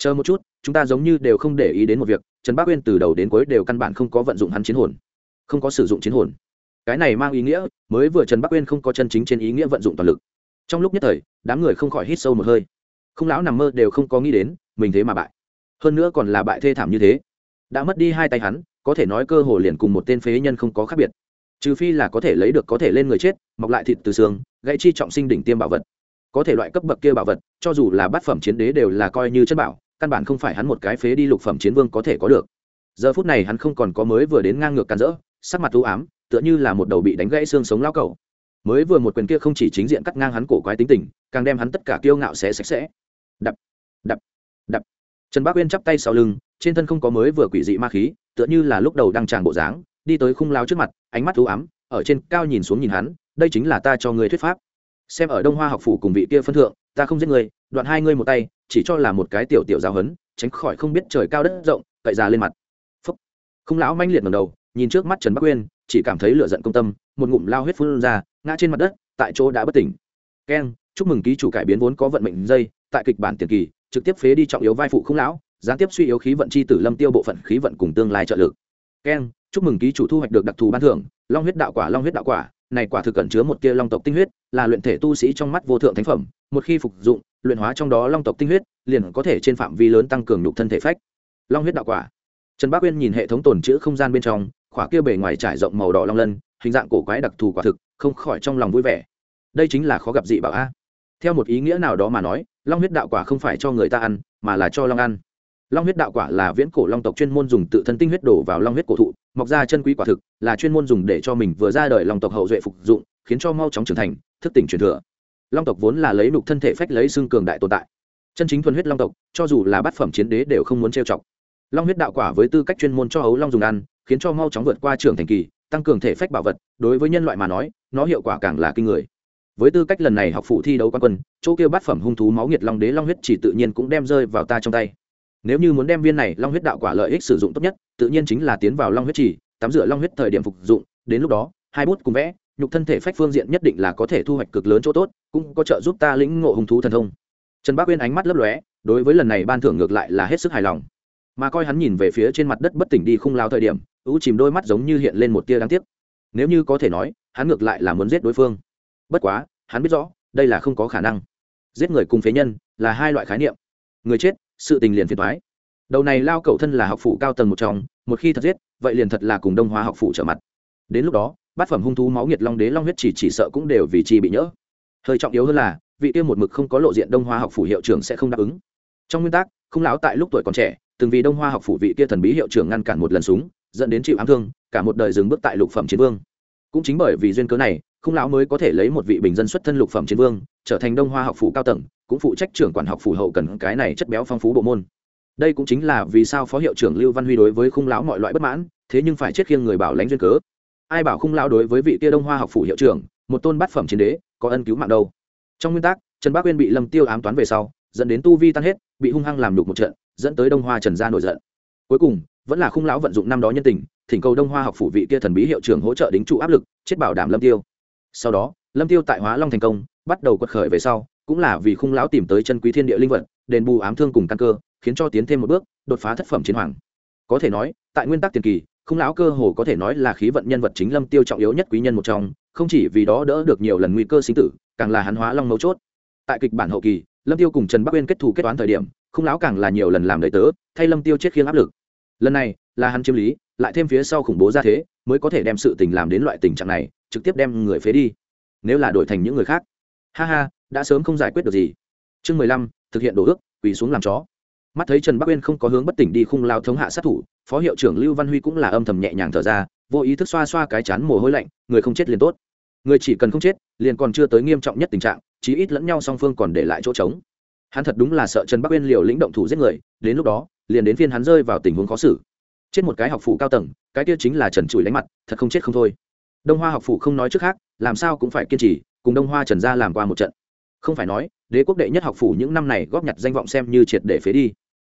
chờ một chút, chúng ta giống như đều không để ý đến một việc, trần bác uyên từ đầu đến cuối đều căn bản không có vận dụng hắn chiến hồn. Không có sử dụng chiến hồn. Cái này mang ý nghĩa, mới vừa trần bắc uyên không có chân chính trên ý nghĩa vận dụng toàn lực. Trong lúc nhất thời, đám người không khỏi hít sâu một hơi. Không lão nằm mơ đều không có nghĩ đến, mình thế mà bại. Hơn nữa còn là bại thê thảm như thế. Đã mất đi hai tay hắn, có thể nói cơ hồ liền cùng một tên phế nhân không có khác biệt trừ phi là có thể lấy được có thể lên người chết, mọc lại thịt từ xương, gãy chi trọng sinh đỉnh tiêm bảo vật. Có thể loại cấp bậc kia bảo vật, cho dù là bát phẩm chiến đế đều là coi như chất bảo, căn bản không phải hắn một cái phế đi lục phẩm chiến vương có thể có được. Giờ phút này hắn không còn có mới vừa đến ngang ngược càn rỡ, sắc mặt u ám, tựa như là một đầu bị đánh gãy xương sống lao cầu mới vừa một quyền kia không chỉ chính diện cắt ngang hắn cổ quái tính tình, càng đem hắn tất cả kiêu ngạo xé sạch sẽ. Đập đập đập. Trần bác uyên chắp tay sau lưng, trên thân không có mới vừa quỷ dị ma khí, tựa như là lúc đầu đang tràn bộ dáng đi tới khung lao trước mặt, ánh mắt u ám, ở trên cao nhìn xuống nhìn hắn, đây chính là ta cho người thuyết pháp. Xem ở đông hoa học phủ cùng vị kia phân thượng, ta không giết người đoạn hai ngươi một tay, chỉ cho là một cái tiểu tiểu giáo hấn tránh khỏi không biết trời cao đất rộng, cậy ra lên mặt. Phúc. Không lão manh liệt ngầm đầu, nhìn trước mắt trần bắc uyên, chỉ cảm thấy lửa giận công tâm, một ngụm lao huyết phun ra, ngã trên mặt đất, tại chỗ đã bất tỉnh. Keng chúc mừng ký chủ cải biến vốn có vận mệnh dây, tại kịch bản tiền kỳ, trực tiếp phế đi trọng yếu vai phụ không lão, gián tiếp suy yếu khí vận chi tử lâm tiêu bộ phận khí vận cùng tương lai trợ lực. Keng chúc mừng ký chủ thu hoạch được đặc thù ban thưởng, long huyết đạo quả, long huyết đạo quả. Này quả thực cẩn chứa một tia long tộc tinh huyết, là luyện thể tu sĩ trong mắt vô thượng thánh phẩm. Một khi phục dụng, luyện hóa trong đó long tộc tinh huyết, liền có thể trên phạm vi lớn tăng cường nhục thân thể phách. Long huyết đạo quả. Trần bác uyên nhìn hệ thống tồn chữ không gian bên trong, khỏa kia bề ngoài trải rộng màu đỏ long lân, hình dạng cổ quái đặc thù quả thực, không khỏi trong lòng vui vẻ. Đây chính là khó gặp dị bảo a. Theo một ý nghĩa nào đó mà nói, long huyết đạo quả không phải cho người ta ăn, mà là cho long ăn long huyết đạo quả là viễn cổ long tộc chuyên môn dùng tự thân tinh huyết đổ vào long huyết cổ thụ, mọc ra chân quý quả thực, là chuyên môn dùng để cho mình vừa ra đời long tộc hậu duệ phục dụng, khiến cho mau chóng trưởng thành, thức tỉnh truyền thừa. Long tộc vốn là lấy nục thân thể phách lấy xương cường đại tồn tại. Chân chính thuần huyết long tộc, cho dù là bát phẩm chiến đế đều không muốn trêu chọc. Long huyết đạo quả với tư cách chuyên môn cho ấu long dùng ăn, khiến cho mau chóng vượt qua trưởng thành kỳ, tăng cường thể phách bảo vật, đối với nhân loại mà nói, nó hiệu quả càng là kinh người. Với tư cách lần này học phụ thi đấu quan quân, chỗ kêu bát phẩm hung thú máu nhiệt long đế long huyết chỉ tự nhiên cũng đem rơi vào ta trong tay nếu như muốn đem viên này long huyết đạo quả lợi ích sử dụng tốt nhất tự nhiên chính là tiến vào long huyết trì, tắm rửa long huyết thời điểm phục dụng đến lúc đó hai bút cùng vẽ nhục thân thể phách phương diện nhất định là có thể thu hoạch cực lớn chỗ tốt cũng có trợ giúp ta lĩnh ngộ hùng thú thần thông. Trần bác uyên ánh mắt lấp lóe đối với lần này ban thưởng ngược lại là hết sức hài lòng. Mà coi hắn nhìn về phía trên mặt đất bất tỉnh đi khung lao thời điểm ưu chìm đôi mắt giống như hiện lên một tia đáng tiếc. Nếu như có thể nói hắn ngược lại là muốn giết đối phương. Bất quá hắn biết rõ đây là không có khả năng. Giết người cùng phế nhân là hai loại khái niệm. Người chết sự tình liền phiền thoái. Đầu này lao cậu thân là học phủ cao tầng một trong, một khi thật giết, vậy liền thật là cùng đông hóa học phủ trở mặt. Đến lúc đó, bát phẩm hung thú máu nhiệt long đế long huyết chỉ chỉ sợ cũng đều vì chi bị nhỡ. Hơi trọng yếu hơn là, vị kia một mực không có lộ diện đông hoa học phủ hiệu trưởng sẽ không đáp ứng. Trong nguyên tắc không lão tại lúc tuổi còn trẻ, từng vì đông hoa học phủ vị kia thần bí hiệu trưởng ngăn cản một lần súng, dẫn đến chịu ám thương, cả một đời dừng bước tại lục phẩm chiến vương. Cũng chính bởi vì duyên cớ này không lão mới có thể lấy một vị bình dân xuất thân lục phẩm chiến vương, trở thành đông hoa học phủ cao tầng, cũng phụ trách trưởng quản học phủ hậu cần cái này chất béo phong phú bộ môn. Đây cũng chính là vì sao phó hiệu trưởng lưu văn huy đối với khung lão mọi loại bất mãn, thế nhưng phải chết khiêng người bảo lãnh duyên cớ. Ai bảo khung lão đối với vị kia đông hoa học phủ hiệu trưởng, một tôn bát phẩm chiến đế, có ân cứu mạng đâu? Trong nguyên tắc, trần bác uyên bị lâm tiêu ám toán về sau, dẫn đến tu vi tan hết, bị hung hăng làm đục một trận, dẫn tới đông hoa trần gia nổi giận. Cuối cùng, vẫn là khung lão vận dụng năm đó nhân tình, thỉnh cầu đông hoa học phủ vị kia thần bí hiệu trưởng hỗ trợ đính trụ áp lực, chết bảo đảm lâm tiêu sau đó, lâm tiêu tại hóa long thành công, bắt đầu quật khởi về sau, cũng là vì khung lão tìm tới chân quý thiên địa linh vật, đền bù ám thương cùng căn cơ, khiến cho tiến thêm một bước, đột phá thất phẩm chiến hoàng. Có thể nói, tại nguyên tắc tiền kỳ, khung lão cơ hồ có thể nói là khí vận nhân vật chính lâm tiêu trọng yếu nhất quý nhân một trong, không chỉ vì đó đỡ được nhiều lần nguy cơ sinh tử, càng là hắn hóa long mấu chốt. Tại kịch bản hậu kỳ, lâm tiêu cùng trần bắc uyên kết thù kết toán thời điểm, khung lão càng là nhiều lần làm đầy tớ, thay lâm tiêu chết khiêng áp lực. Lần này, là hắn chiếm lý, lại thêm phía sau khủng bố ra thế, mới có thể đem sự tình làm đến loại tình trạng này trực tiếp đem người phế đi. Nếu là đổi thành những người khác. Ha ha, đã sớm không giải quyết được gì. Chương mười lăm, thực hiện đồ ước, quỳ xuống làm chó. Mắt thấy trần bắc uyên không có hướng bất tỉnh đi khung lao thống hạ sát thủ, phó hiệu trưởng lưu văn huy cũng là âm thầm nhẹ nhàng thở ra, vô ý thức xoa xoa cái chán mồ hôi lạnh, người không chết liền tốt. Người chỉ cần không chết, liền còn chưa tới nghiêm trọng nhất tình trạng, chí ít lẫn nhau song phương còn để lại chỗ trống. Hắn thật đúng là sợ trần bắc uyên liều lĩnh động thủ giết người, đến lúc đó, liền đến phiên hắn rơi vào tình huống khó xử. Chết một cái học phụ cao tầng, cái kia chính là trần chùi đánh mặt, thật không chết không thôi đông hoa học phủ không nói trước khác, làm sao cũng phải kiên trì, cùng đông hoa trần gia làm qua một trận. Không phải nói, đế quốc đệ nhất học phủ những năm này góp nhặt danh vọng xem như triệt để phế đi.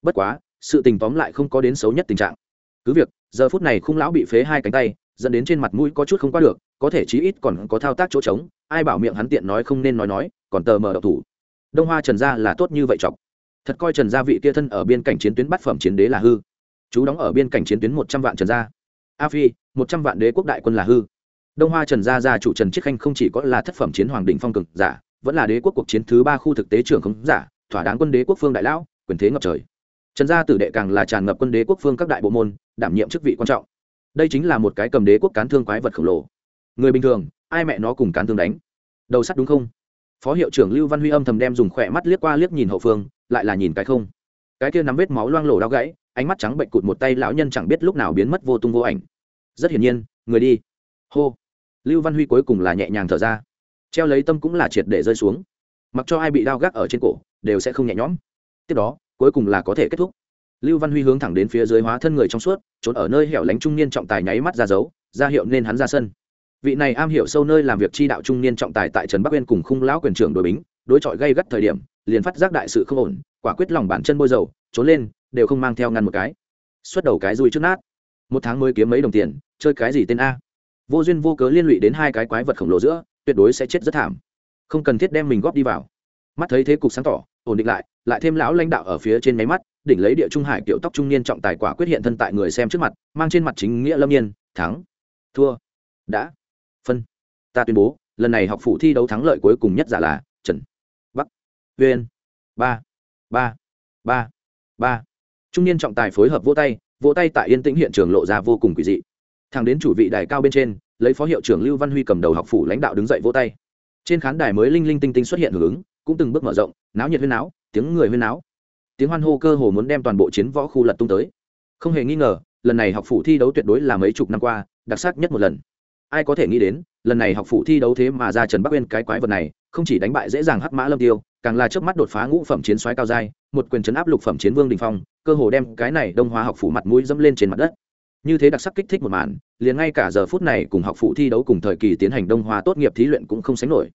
Bất quá, sự tình tóm lại không có đến xấu nhất tình trạng. Cứ việc, giờ phút này khung lão bị phế hai cánh tay, dẫn đến trên mặt mũi có chút không qua được, có thể chí ít còn có thao tác chỗ trống, ai bảo miệng hắn tiện nói không nên nói nói, còn tờ mờ độc thủ. Đông hoa trần gia là tốt như vậy chọc. Thật coi trần gia vị kia thân ở biên cảnh chiến tuyến bát phẩm chiến đế là hư. Chú đóng ở biên cảnh chiến tuyến một trăm vạn trần gia. A phi, một trăm vạn đế quốc đại quân là hư đông hoa trần gia gia chủ trần chiết khanh không chỉ có là thất phẩm chiến hoàng đình phong cực giả, vẫn là đế quốc cuộc chiến thứ ba khu thực tế trưởng khống giả, thỏa đáng quân đế quốc phương đại lão, quyền thế ngập trời. Trần gia tử đệ càng là tràn ngập quân đế quốc phương các đại bộ môn, đảm nhiệm chức vị quan trọng. Đây chính là một cái cầm đế quốc cán thương quái vật khổng lồ. Người bình thường, ai mẹ nó cùng cán thương đánh? Đầu sắt đúng không? Phó hiệu trưởng lưu văn huy âm thầm đem dùng khỏe mắt liếc qua liếc nhìn hậu phương, lại là nhìn cái không. Cái kia nắm vết máu loang lổ đau gãy, ánh mắt trắng bệnh cụt một tay lão nhân chẳng biết lúc nào biến mất vô tung vô ảnh. Rất hiển nhiên, người đi. Hô lưu văn huy cuối cùng là nhẹ nhàng thở ra. Treo lấy tâm cũng là triệt để rơi xuống. Mặc cho ai bị đau gác ở trên cổ, đều sẽ không nhẹ nhõm. Tiếp đó, cuối cùng là có thể kết thúc. Lưu văn huy hướng thẳng đến phía dưới hóa thân người trong suốt, trốn ở nơi hẻo lánh trung niên trọng tài nháy mắt ra dấu, ra hiệu nên hắn ra sân. Vị này am hiểu sâu nơi làm việc chi đạo trung niên trọng tài tại trần bắc uyên cùng khung lão quyền trưởng đội bính, đối chọi gây gắt thời điểm, liền phát giác đại sự không ổn, quả quyết lòng bản chân bôi dầu, trốn lên, đều không mang theo ngăn một cái. Xuất đầu cái dùi trước nát. Một tháng mới kiếm mấy đồng tiền, chơi cái gì tên a? Vô duyên vô cớ liên lụy đến hai cái quái vật khổng lồ giữa, tuyệt đối sẽ chết rất thảm. Không cần thiết đem mình góp đi vào. Mắt thấy thế cục sáng tỏ, ổn định lại lại thêm lão lãnh đạo ở phía trên máy mắt, đỉnh lấy địa trung hải kiểu tóc trung niên trọng tài quả quyết hiện thân tại người xem trước mặt, mang trên mặt chính nghĩa lâm nhiên, thắng. Thua. Đã. Phân. Ta tuyên bố, lần này học phủ thi đấu thắng lợi cuối cùng nhất giả là trần bắc vn ba. Ba. Ba. Ba. Trung niên trọng tài phối hợp vỗ tay vỗ tay tại yên tĩnh hiện trường lộ ra vô cùng quỷ dị thằng đến chủ vị đài cao bên trên, lấy phó hiệu trưởng lưu văn huy cầm đầu học phủ lãnh đạo đứng dậy vỗ tay. Trên khán đài mới linh linh tinh tinh xuất hiện hưởng ứng, cũng từng bước mở rộng, náo nhiệt huyên náo, tiếng người huyên náo. Tiếng hoan hô cơ hồ muốn đem toàn bộ chiến võ khu lật tung tới. Không hề nghi ngờ, lần này học phủ thi đấu tuyệt đối là mấy chục năm qua, đặc sắc nhất một lần. Ai có thể nghĩ đến, lần này học phủ thi đấu thế mà ra trần bắc uyên cái quái vật này, không chỉ đánh bại dễ dàng hắc mã lâm tiêu, càng là trước mắt đột phá ngũ phẩm chiến soái cao giai, một quyền chấn áp lục phẩm chiến vương đình phong, cơ hồ đem cái này đông hóa học phủ mặt mũi dẫm lên trên mặt đất như thế đặc sắc kích thích một màn, liền ngay cả giờ phút này cùng học phụ thi đấu cùng thời kỳ tiến hành đông hoa tốt nghiệp thí luyện cũng không sánh nổi.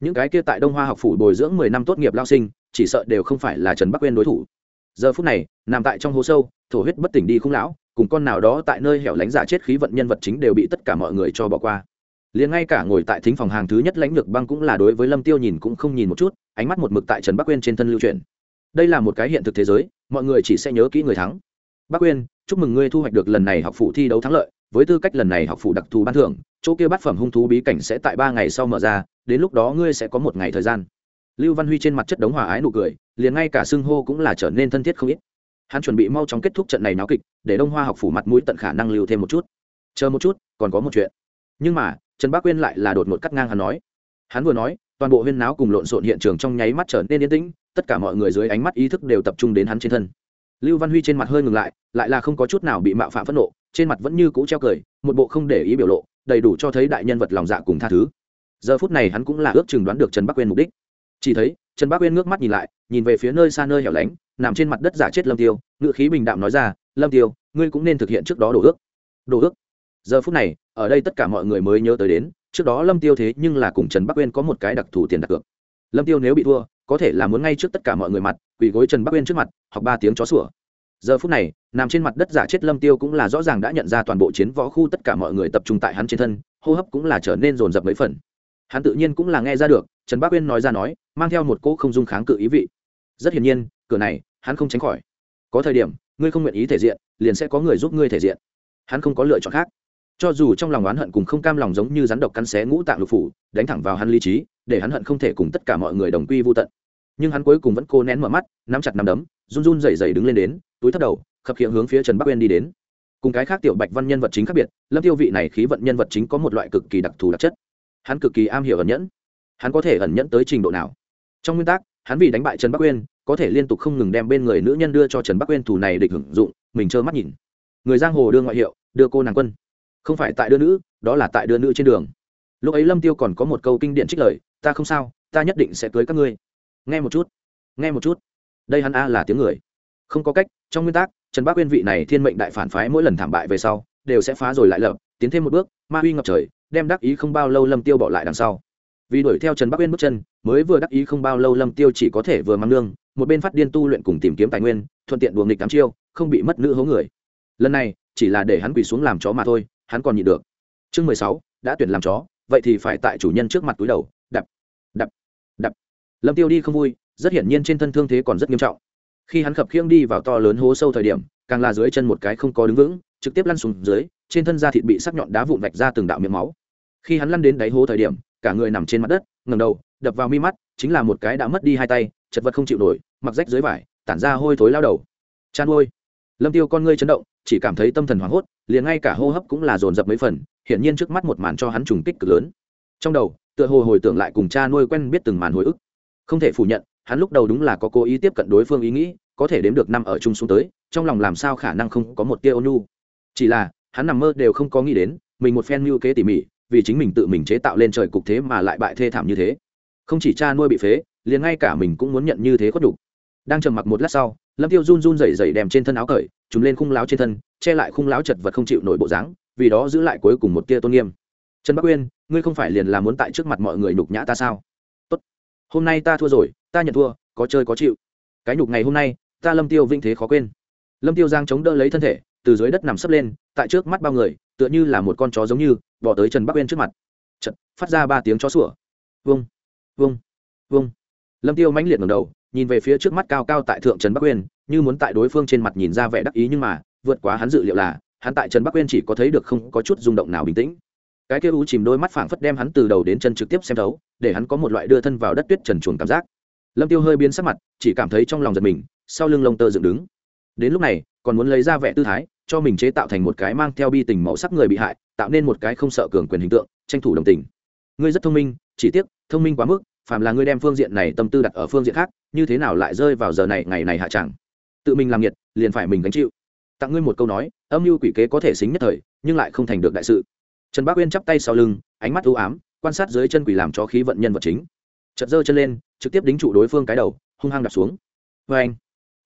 Những cái kia tại đông hoa học phủ bồi dưỡng mười năm tốt nghiệp lao sinh, chỉ sợ đều không phải là trần bắc quên đối thủ. Giờ phút này, nằm tại trong hố sâu, thổ huyết bất tỉnh đi không lão, cùng con nào đó tại nơi hẻo lánh giả chết khí vận nhân vật chính đều bị tất cả mọi người cho bỏ qua. Liền ngay cả ngồi tại thính phòng hàng thứ nhất lãnh lược băng cũng là đối với lâm tiêu nhìn cũng không nhìn một chút, ánh mắt một mực tại trần bắc quên trên thân lưu truyền. Đây là một cái hiện thực thế giới, mọi người chỉ sẽ nhớ kỹ người thắng. Bắc quên chúc mừng ngươi thu hoạch được lần này học phụ thi đấu thắng lợi, với tư cách lần này học phụ đặc thù ban thưởng, chỗ kia bát phẩm hung thú bí cảnh sẽ tại ba ngày sau mở ra, đến lúc đó ngươi sẽ có một ngày thời gian. Lưu văn huy trên mặt chất đống hòa ái nụ cười, liền ngay cả xưng hô cũng là trở nên thân thiết không ít. Hắn chuẩn bị mau chóng kết thúc trận này náo kịch, để đông hoa học phủ mặt mũi tận khả năng lưu thêm một chút. Chờ một chút, còn có một chuyện. Nhưng mà, trần bác quyên lại là đột ngột cắt ngang hắn nói. Hắn vừa nói, toàn bộ huyên náo cùng lộn xộn hiện trường trong nháy mắt trở nên yên tĩnh, tất cả mọi người dưới ánh mắt ý thức đều tập trung đến hắn trên thân lưu văn huy trên mặt hơi ngừng lại lại là không có chút nào bị mạo phạm phẫn nộ, trên mặt vẫn như cũ treo cười, một bộ không để ý biểu lộ, đầy đủ cho thấy đại nhân vật lòng dạ cùng tha thứ. Giờ phút này hắn cũng là ước chừng đoán được trần bắc quên mục đích. Chỉ thấy, trần bắc quên ngước mắt nhìn lại, nhìn về phía nơi xa nơi hẻo lánh, nằm trên mặt đất giả chết lâm tiêu ngự khí bình đạm nói ra, lâm tiêu, ngươi cũng nên thực hiện trước đó đồ ước. Đồ ước? Giờ phút này, ở đây tất cả mọi người mới nhớ tới đến, trước đó lâm tiêu thế nhưng là cùng trần bắc quên có một cái đặc thù tiền đặt cược. Lâm tiêu nếu bị thua có thể là muốn ngay trước tất cả mọi người mặt, quỳ gối trần bắc uyên trước mặt hoặc ba tiếng chó sủa. Giờ phút này, nằm trên mặt đất giả chết lâm tiêu cũng là rõ ràng đã nhận ra toàn bộ chiến võ khu tất cả mọi người tập trung tại hắn trên thân, hô hấp cũng là trở nên rồn rập mấy phần. Hắn tự nhiên cũng là nghe ra được, trần bắc uyên nói ra nói, mang theo một cỗ không dung kháng cự ý vị. Rất hiển nhiên, cửa này, hắn không tránh khỏi. Có thời điểm, ngươi không nguyện ý thể diện, liền sẽ có người giúp ngươi thể diện. Hắn không có lựa chọn khác. Cho dù trong lòng oán hận cùng không cam lòng giống như rắn độc cắn xé ngũ tạng lục phủ, đánh thẳng vào hắn lý trí, để hắn hận không thể cùng tất cả mọi người đồng quy vô tận nhưng hắn cuối cùng vẫn cố nén mở mắt, nắm chặt nắm đấm, run run rẩy rẩy đứng lên đến, túi thấp đầu, khập khiễng hướng phía trần bắc uyên đi đến. Cùng cái khác tiểu bạch văn nhân vật chính khác biệt, lâm tiêu vị này khí vận nhân vật chính có một loại cực kỳ đặc thù đặc chất. Hắn cực kỳ am hiểu ẩn nhẫn. Hắn có thể ẩn nhẫn tới trình độ nào? Trong nguyên tắc, hắn vì đánh bại trần bắc uyên, có thể liên tục không ngừng đem bên người nữ nhân đưa cho trần bắc uyên thủ này địch hưởng dụng, mình trơ mắt nhìn. Người giang hồ đưa ngoại hiệu, đưa cô nàng quân. Không phải tại đưa nữ, đó là tại đưa nữ trên đường. Lúc ấy lâm tiêu còn có một câu kinh điển trích lời, ta không sao, ta nhất định sẽ cưới các ngươi nghe một chút. Nghe một chút. Đây hắn a là tiếng người. Không có cách, trong nguyên tắc, trần bác uyên vị này thiên mệnh đại phản phái mỗi lần thảm bại về sau, đều sẽ phá rồi lại lập, tiến thêm một bước, ma uy ngập trời, đem đắc ý không bao lâu lâm tiêu bỏ lại đằng sau. Vì đuổi theo trần bắc uyên bước chân, mới vừa đắc ý không bao lâu lâm tiêu chỉ có thể vừa mang lương một bên phát điên tu luyện cùng tìm kiếm tài nguyên, thuận tiện đuồng nghịch tám chiêu, không bị mất nữ hố người. Lần này, chỉ là để hắn quỳ xuống làm chó mà thôi, hắn còn nhịn được. Chương mười sáu, đã tuyển làm chó, vậy thì phải tại chủ nhân trước mặt túi đầu lâm tiêu đi không vui, rất hiển nhiên trên thân thương thế còn rất nghiêm trọng. Khi hắn khập khiêng đi vào to lớn hố sâu thời điểm, càng là dưới chân một cái không có đứng vững, trực tiếp lăn xuống dưới, trên thân da thịt bị sắc nhọn đá vụn vạch ra từng đạo miệng máu. Khi hắn lăn đến đáy hố thời điểm, cả người nằm trên mặt đất, ngẩng đầu, đập vào mi mắt, chính là một cái đã mất đi hai tay, chật vật không chịu nổi, mặc rách dưới vải, tản ra hôi thối lao đầu. Chan ôi! Lâm tiêu con ngươi chấn động, chỉ cảm thấy tâm thần hoảng hốt, liền ngay cả hô hấp cũng là dồn dập mấy phần, hiển nhiên trước mắt một màn cho hắn trùng kích cực lớn. Trong đầu, tựa hồ hồi tưởng lại cùng cha nuôi quen biết từng màn hồi ức không thể phủ nhận, hắn lúc đầu đúng là có cố ý tiếp cận đối phương ý nghĩ, có thể đếm được năm ở chung xuống tới, trong lòng làm sao khả năng không có một tia ônu chỉ là, hắn nằm mơ đều không có nghĩ đến, mình một phen mưu kế tỉ mỉ, vì chính mình tự mình chế tạo lên trời cục thế mà lại bại thê thảm như thế. Không chỉ cha nuôi bị phế, liền ngay cả mình cũng muốn nhận như thế khuất đục đang trầm mặc một lát sau, lâm tiêu run run rẩy rẩy đem trên thân áo cởi chúng lên khung láo trên thân, che lại khung láo chật vật không chịu nổi bộ dáng, vì đó giữ lại cuối cùng một tia tôn nghiêm. Trần bắc uyên ngươi không phải liền là muốn tại trước mặt mọi người nhục nhã ta sao? Hôm nay ta thua rồi ta nhận thua có chơi có chịu. Cái nhục ngày hôm nay ta lâm tiêu vinh thế khó quên. Lâm tiêu giang chống đỡ lấy thân thể từ dưới đất nằm sấp lên tại trước mắt bao người tựa như là một con chó giống như bỏ tới trần bắc uyên trước mặt. Chật, phát ra ba tiếng chó sủa. Vung vung vung. Lâm tiêu mãnh liệt ngẩng đầu nhìn về phía trước mắt cao cao tại thượng trần bắc uyên như muốn tại đối phương trên mặt nhìn ra vẻ đắc ý nhưng mà vượt quá hắn dự liệu là hắn tại trần bắc uyên chỉ có thấy được không có chút rung động nào bình tĩnh. Cái kia u chìm đôi mắt phảng phất đem hắn từ đầu đến chân trực tiếp xem thấu để hắn có một loại đưa thân vào đất tuyết trần chuồng cảm giác. Lâm tiêu hơi biến sắc mặt, chỉ cảm thấy trong lòng giật mình, sau lưng lông tơ dựng đứng. Đến lúc này, còn muốn lấy ra vẻ tư thái, cho mình chế tạo thành một cái mang theo bi tình màu sắc người bị hại, tạo nên một cái không sợ cường quyền hình tượng, tranh thủ đồng tình. Ngươi rất thông minh, chỉ tiếc, thông minh quá mức, phàm là ngươi đem phương diện này tâm tư đặt ở phương diện khác, như thế nào lại rơi vào giờ này, ngày này hạ chẳng tự mình làm nhiệt liền phải mình gánh chịu. Tặng ngươi một câu nói, âm mưu quỷ kế có thể xính nhất thời, nhưng lại không thành được đại sự. Trần bác uyên chắp tay sau lưng, ánh mắt ưu ám quan sát dưới chân quỷ làm cho khí vận nhân vật chính. Chật giơ chân lên, trực tiếp đính trụ đối phương cái đầu, hung hăng đạp xuống. Vê anh,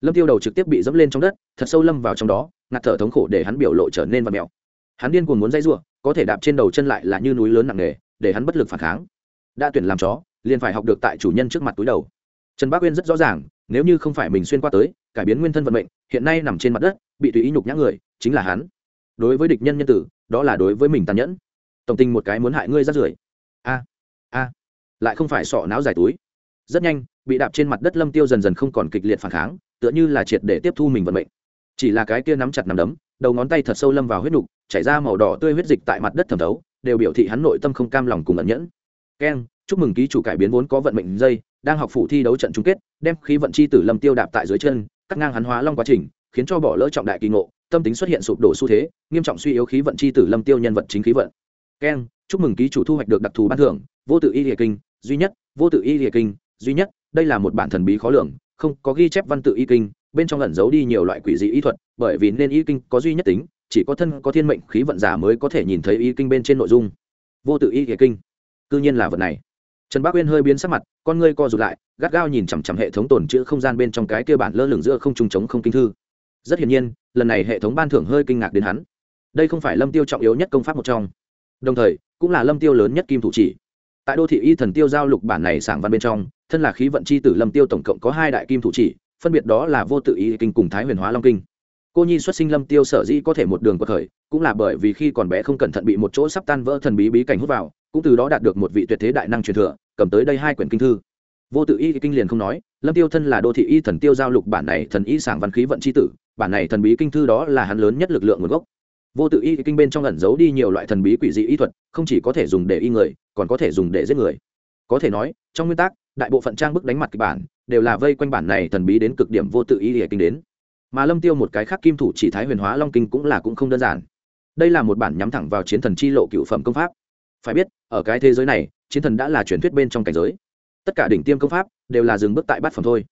lâm tiêu đầu trực tiếp bị dẫm lên trong đất, thật sâu lâm vào trong đó, ngạt thở thống khổ để hắn biểu lộ trở nên vật mèo. Hắn điên cuồng muốn dây giụa có thể đạp trên đầu chân lại là như núi lớn nặng nề, để hắn bất lực phản kháng. Đã tuyển làm chó, liền phải học được tại chủ nhân trước mặt túi đầu. Trần bác uyên rất rõ ràng, nếu như không phải mình xuyên qua tới, cải biến nguyên thân vận mệnh, hiện nay nằm trên mặt đất, bị tùy ý nhục nhã người, chính là hắn. Đối với địch nhân nhân tử, đó là đối với mình tàn nhẫn. Tổng tình một cái muốn hại ngươi ra rưởi a a. Lại không phải sọ não giải túi. Rất nhanh, bị đạp trên mặt đất lâm tiêu dần dần không còn kịch liệt phản kháng, tựa như là triệt để tiếp thu mình vận mệnh. Chỉ là cái kia nắm chặt nắm đấm, đầu ngón tay thật sâu lâm vào huyết nục, chảy ra màu đỏ tươi huyết dịch tại mặt đất thẩm thấu, đều biểu thị hắn nội tâm không cam lòng cùng ẩn nhẫn. Keng chúc mừng ký chủ cải biến vốn có vận mệnh dây, đang học phủ thi đấu trận chung kết, đem khí vận chi tử lâm tiêu đạp tại dưới chân, cắt ngang hắn hóa long quá trình, khiến cho bỏ lỡ trọng đại kỳ ngộ, tâm tính xuất hiện sụp đổ xu thế, nghiêm trọng suy yếu khí vận chi tử lâm tiêu nhân vật chính khí vận. Keng chúc mừng ký chủ thu hoạch được đặc thù ban thưởng, vô tự y địa kinh, duy nhất, vô tự y địa kinh, duy nhất, đây là một bản thần bí khó lường, không có ghi chép văn tự y kinh, bên trong ẩn giấu đi nhiều loại quỷ dị y thuật, bởi vì nên y kinh có duy nhất tính, chỉ có thân, có thiên mệnh khí vận giả mới có thể nhìn thấy y kinh bên trên nội dung. Vô tự y địa kinh. Cư nhiên là vật này. Trần bác uyên hơi biến sắc mặt, con ngươi co rụt lại, gắt gao nhìn chằm chằm hệ thống tồn chữ không gian bên trong cái kia bản lơ lửng giữa không trùng chống không kinh thư. Rất hiển nhiên, lần này hệ thống ban thưởng hơi kinh ngạc đến hắn. Đây không phải lâm tiêu trọng yếu nhất công pháp một trong. Đồng thời cũng là lâm tiêu lớn nhất kim thủ chỉ. Tại đô thị y thần tiêu giao lục bản này sảng văn bên trong, thân là khí vận chi tử lâm tiêu tổng cộng có hai đại kim thủ chỉ, phân biệt đó là vô tự y kinh cùng thái huyền hóa long kinh. Cô nhi xuất sinh lâm tiêu sở dĩ có thể một đường có khởi, cũng là bởi vì khi còn bé không cẩn thận bị một chỗ sắp tan vỡ thần bí bí cảnh hút vào, cũng từ đó đạt được một vị tuyệt thế đại năng truyền thừa, cầm tới đây hai quyển kinh thư. Vô tự y kinh liền không nói, lâm tiêu thân là đô thị y thần tiêu giao lục bản này thần y sảng văn khí vận chi tử, bản này thần bí kinh thư đó là hắn lớn nhất lực lượng nguồn gốc vô tự y kinh bên trong ẩn giấu đi nhiều loại thần bí quỷ dị y thuật, không chỉ có thể dùng để y người, còn có thể dùng để giết người. Có thể nói, trong nguyên tắc, đại bộ phận trang bức đánh mặt kịch bản đều là vây quanh bản này thần bí đến cực điểm vô tự y kinh đến. Mà lâm tiêu một cái khác kim thủ chỉ thái huyền hóa long kinh cũng là cũng không đơn giản. Đây là một bản nhắm thẳng vào chiến thần chi lộ cựu phẩm công pháp. Phải biết, ở cái thế giới này, chiến thần đã là truyền thuyết bên trong cảnh giới. Tất cả đỉnh tiêm công pháp đều là dừng bước tại bát phẩm thôi.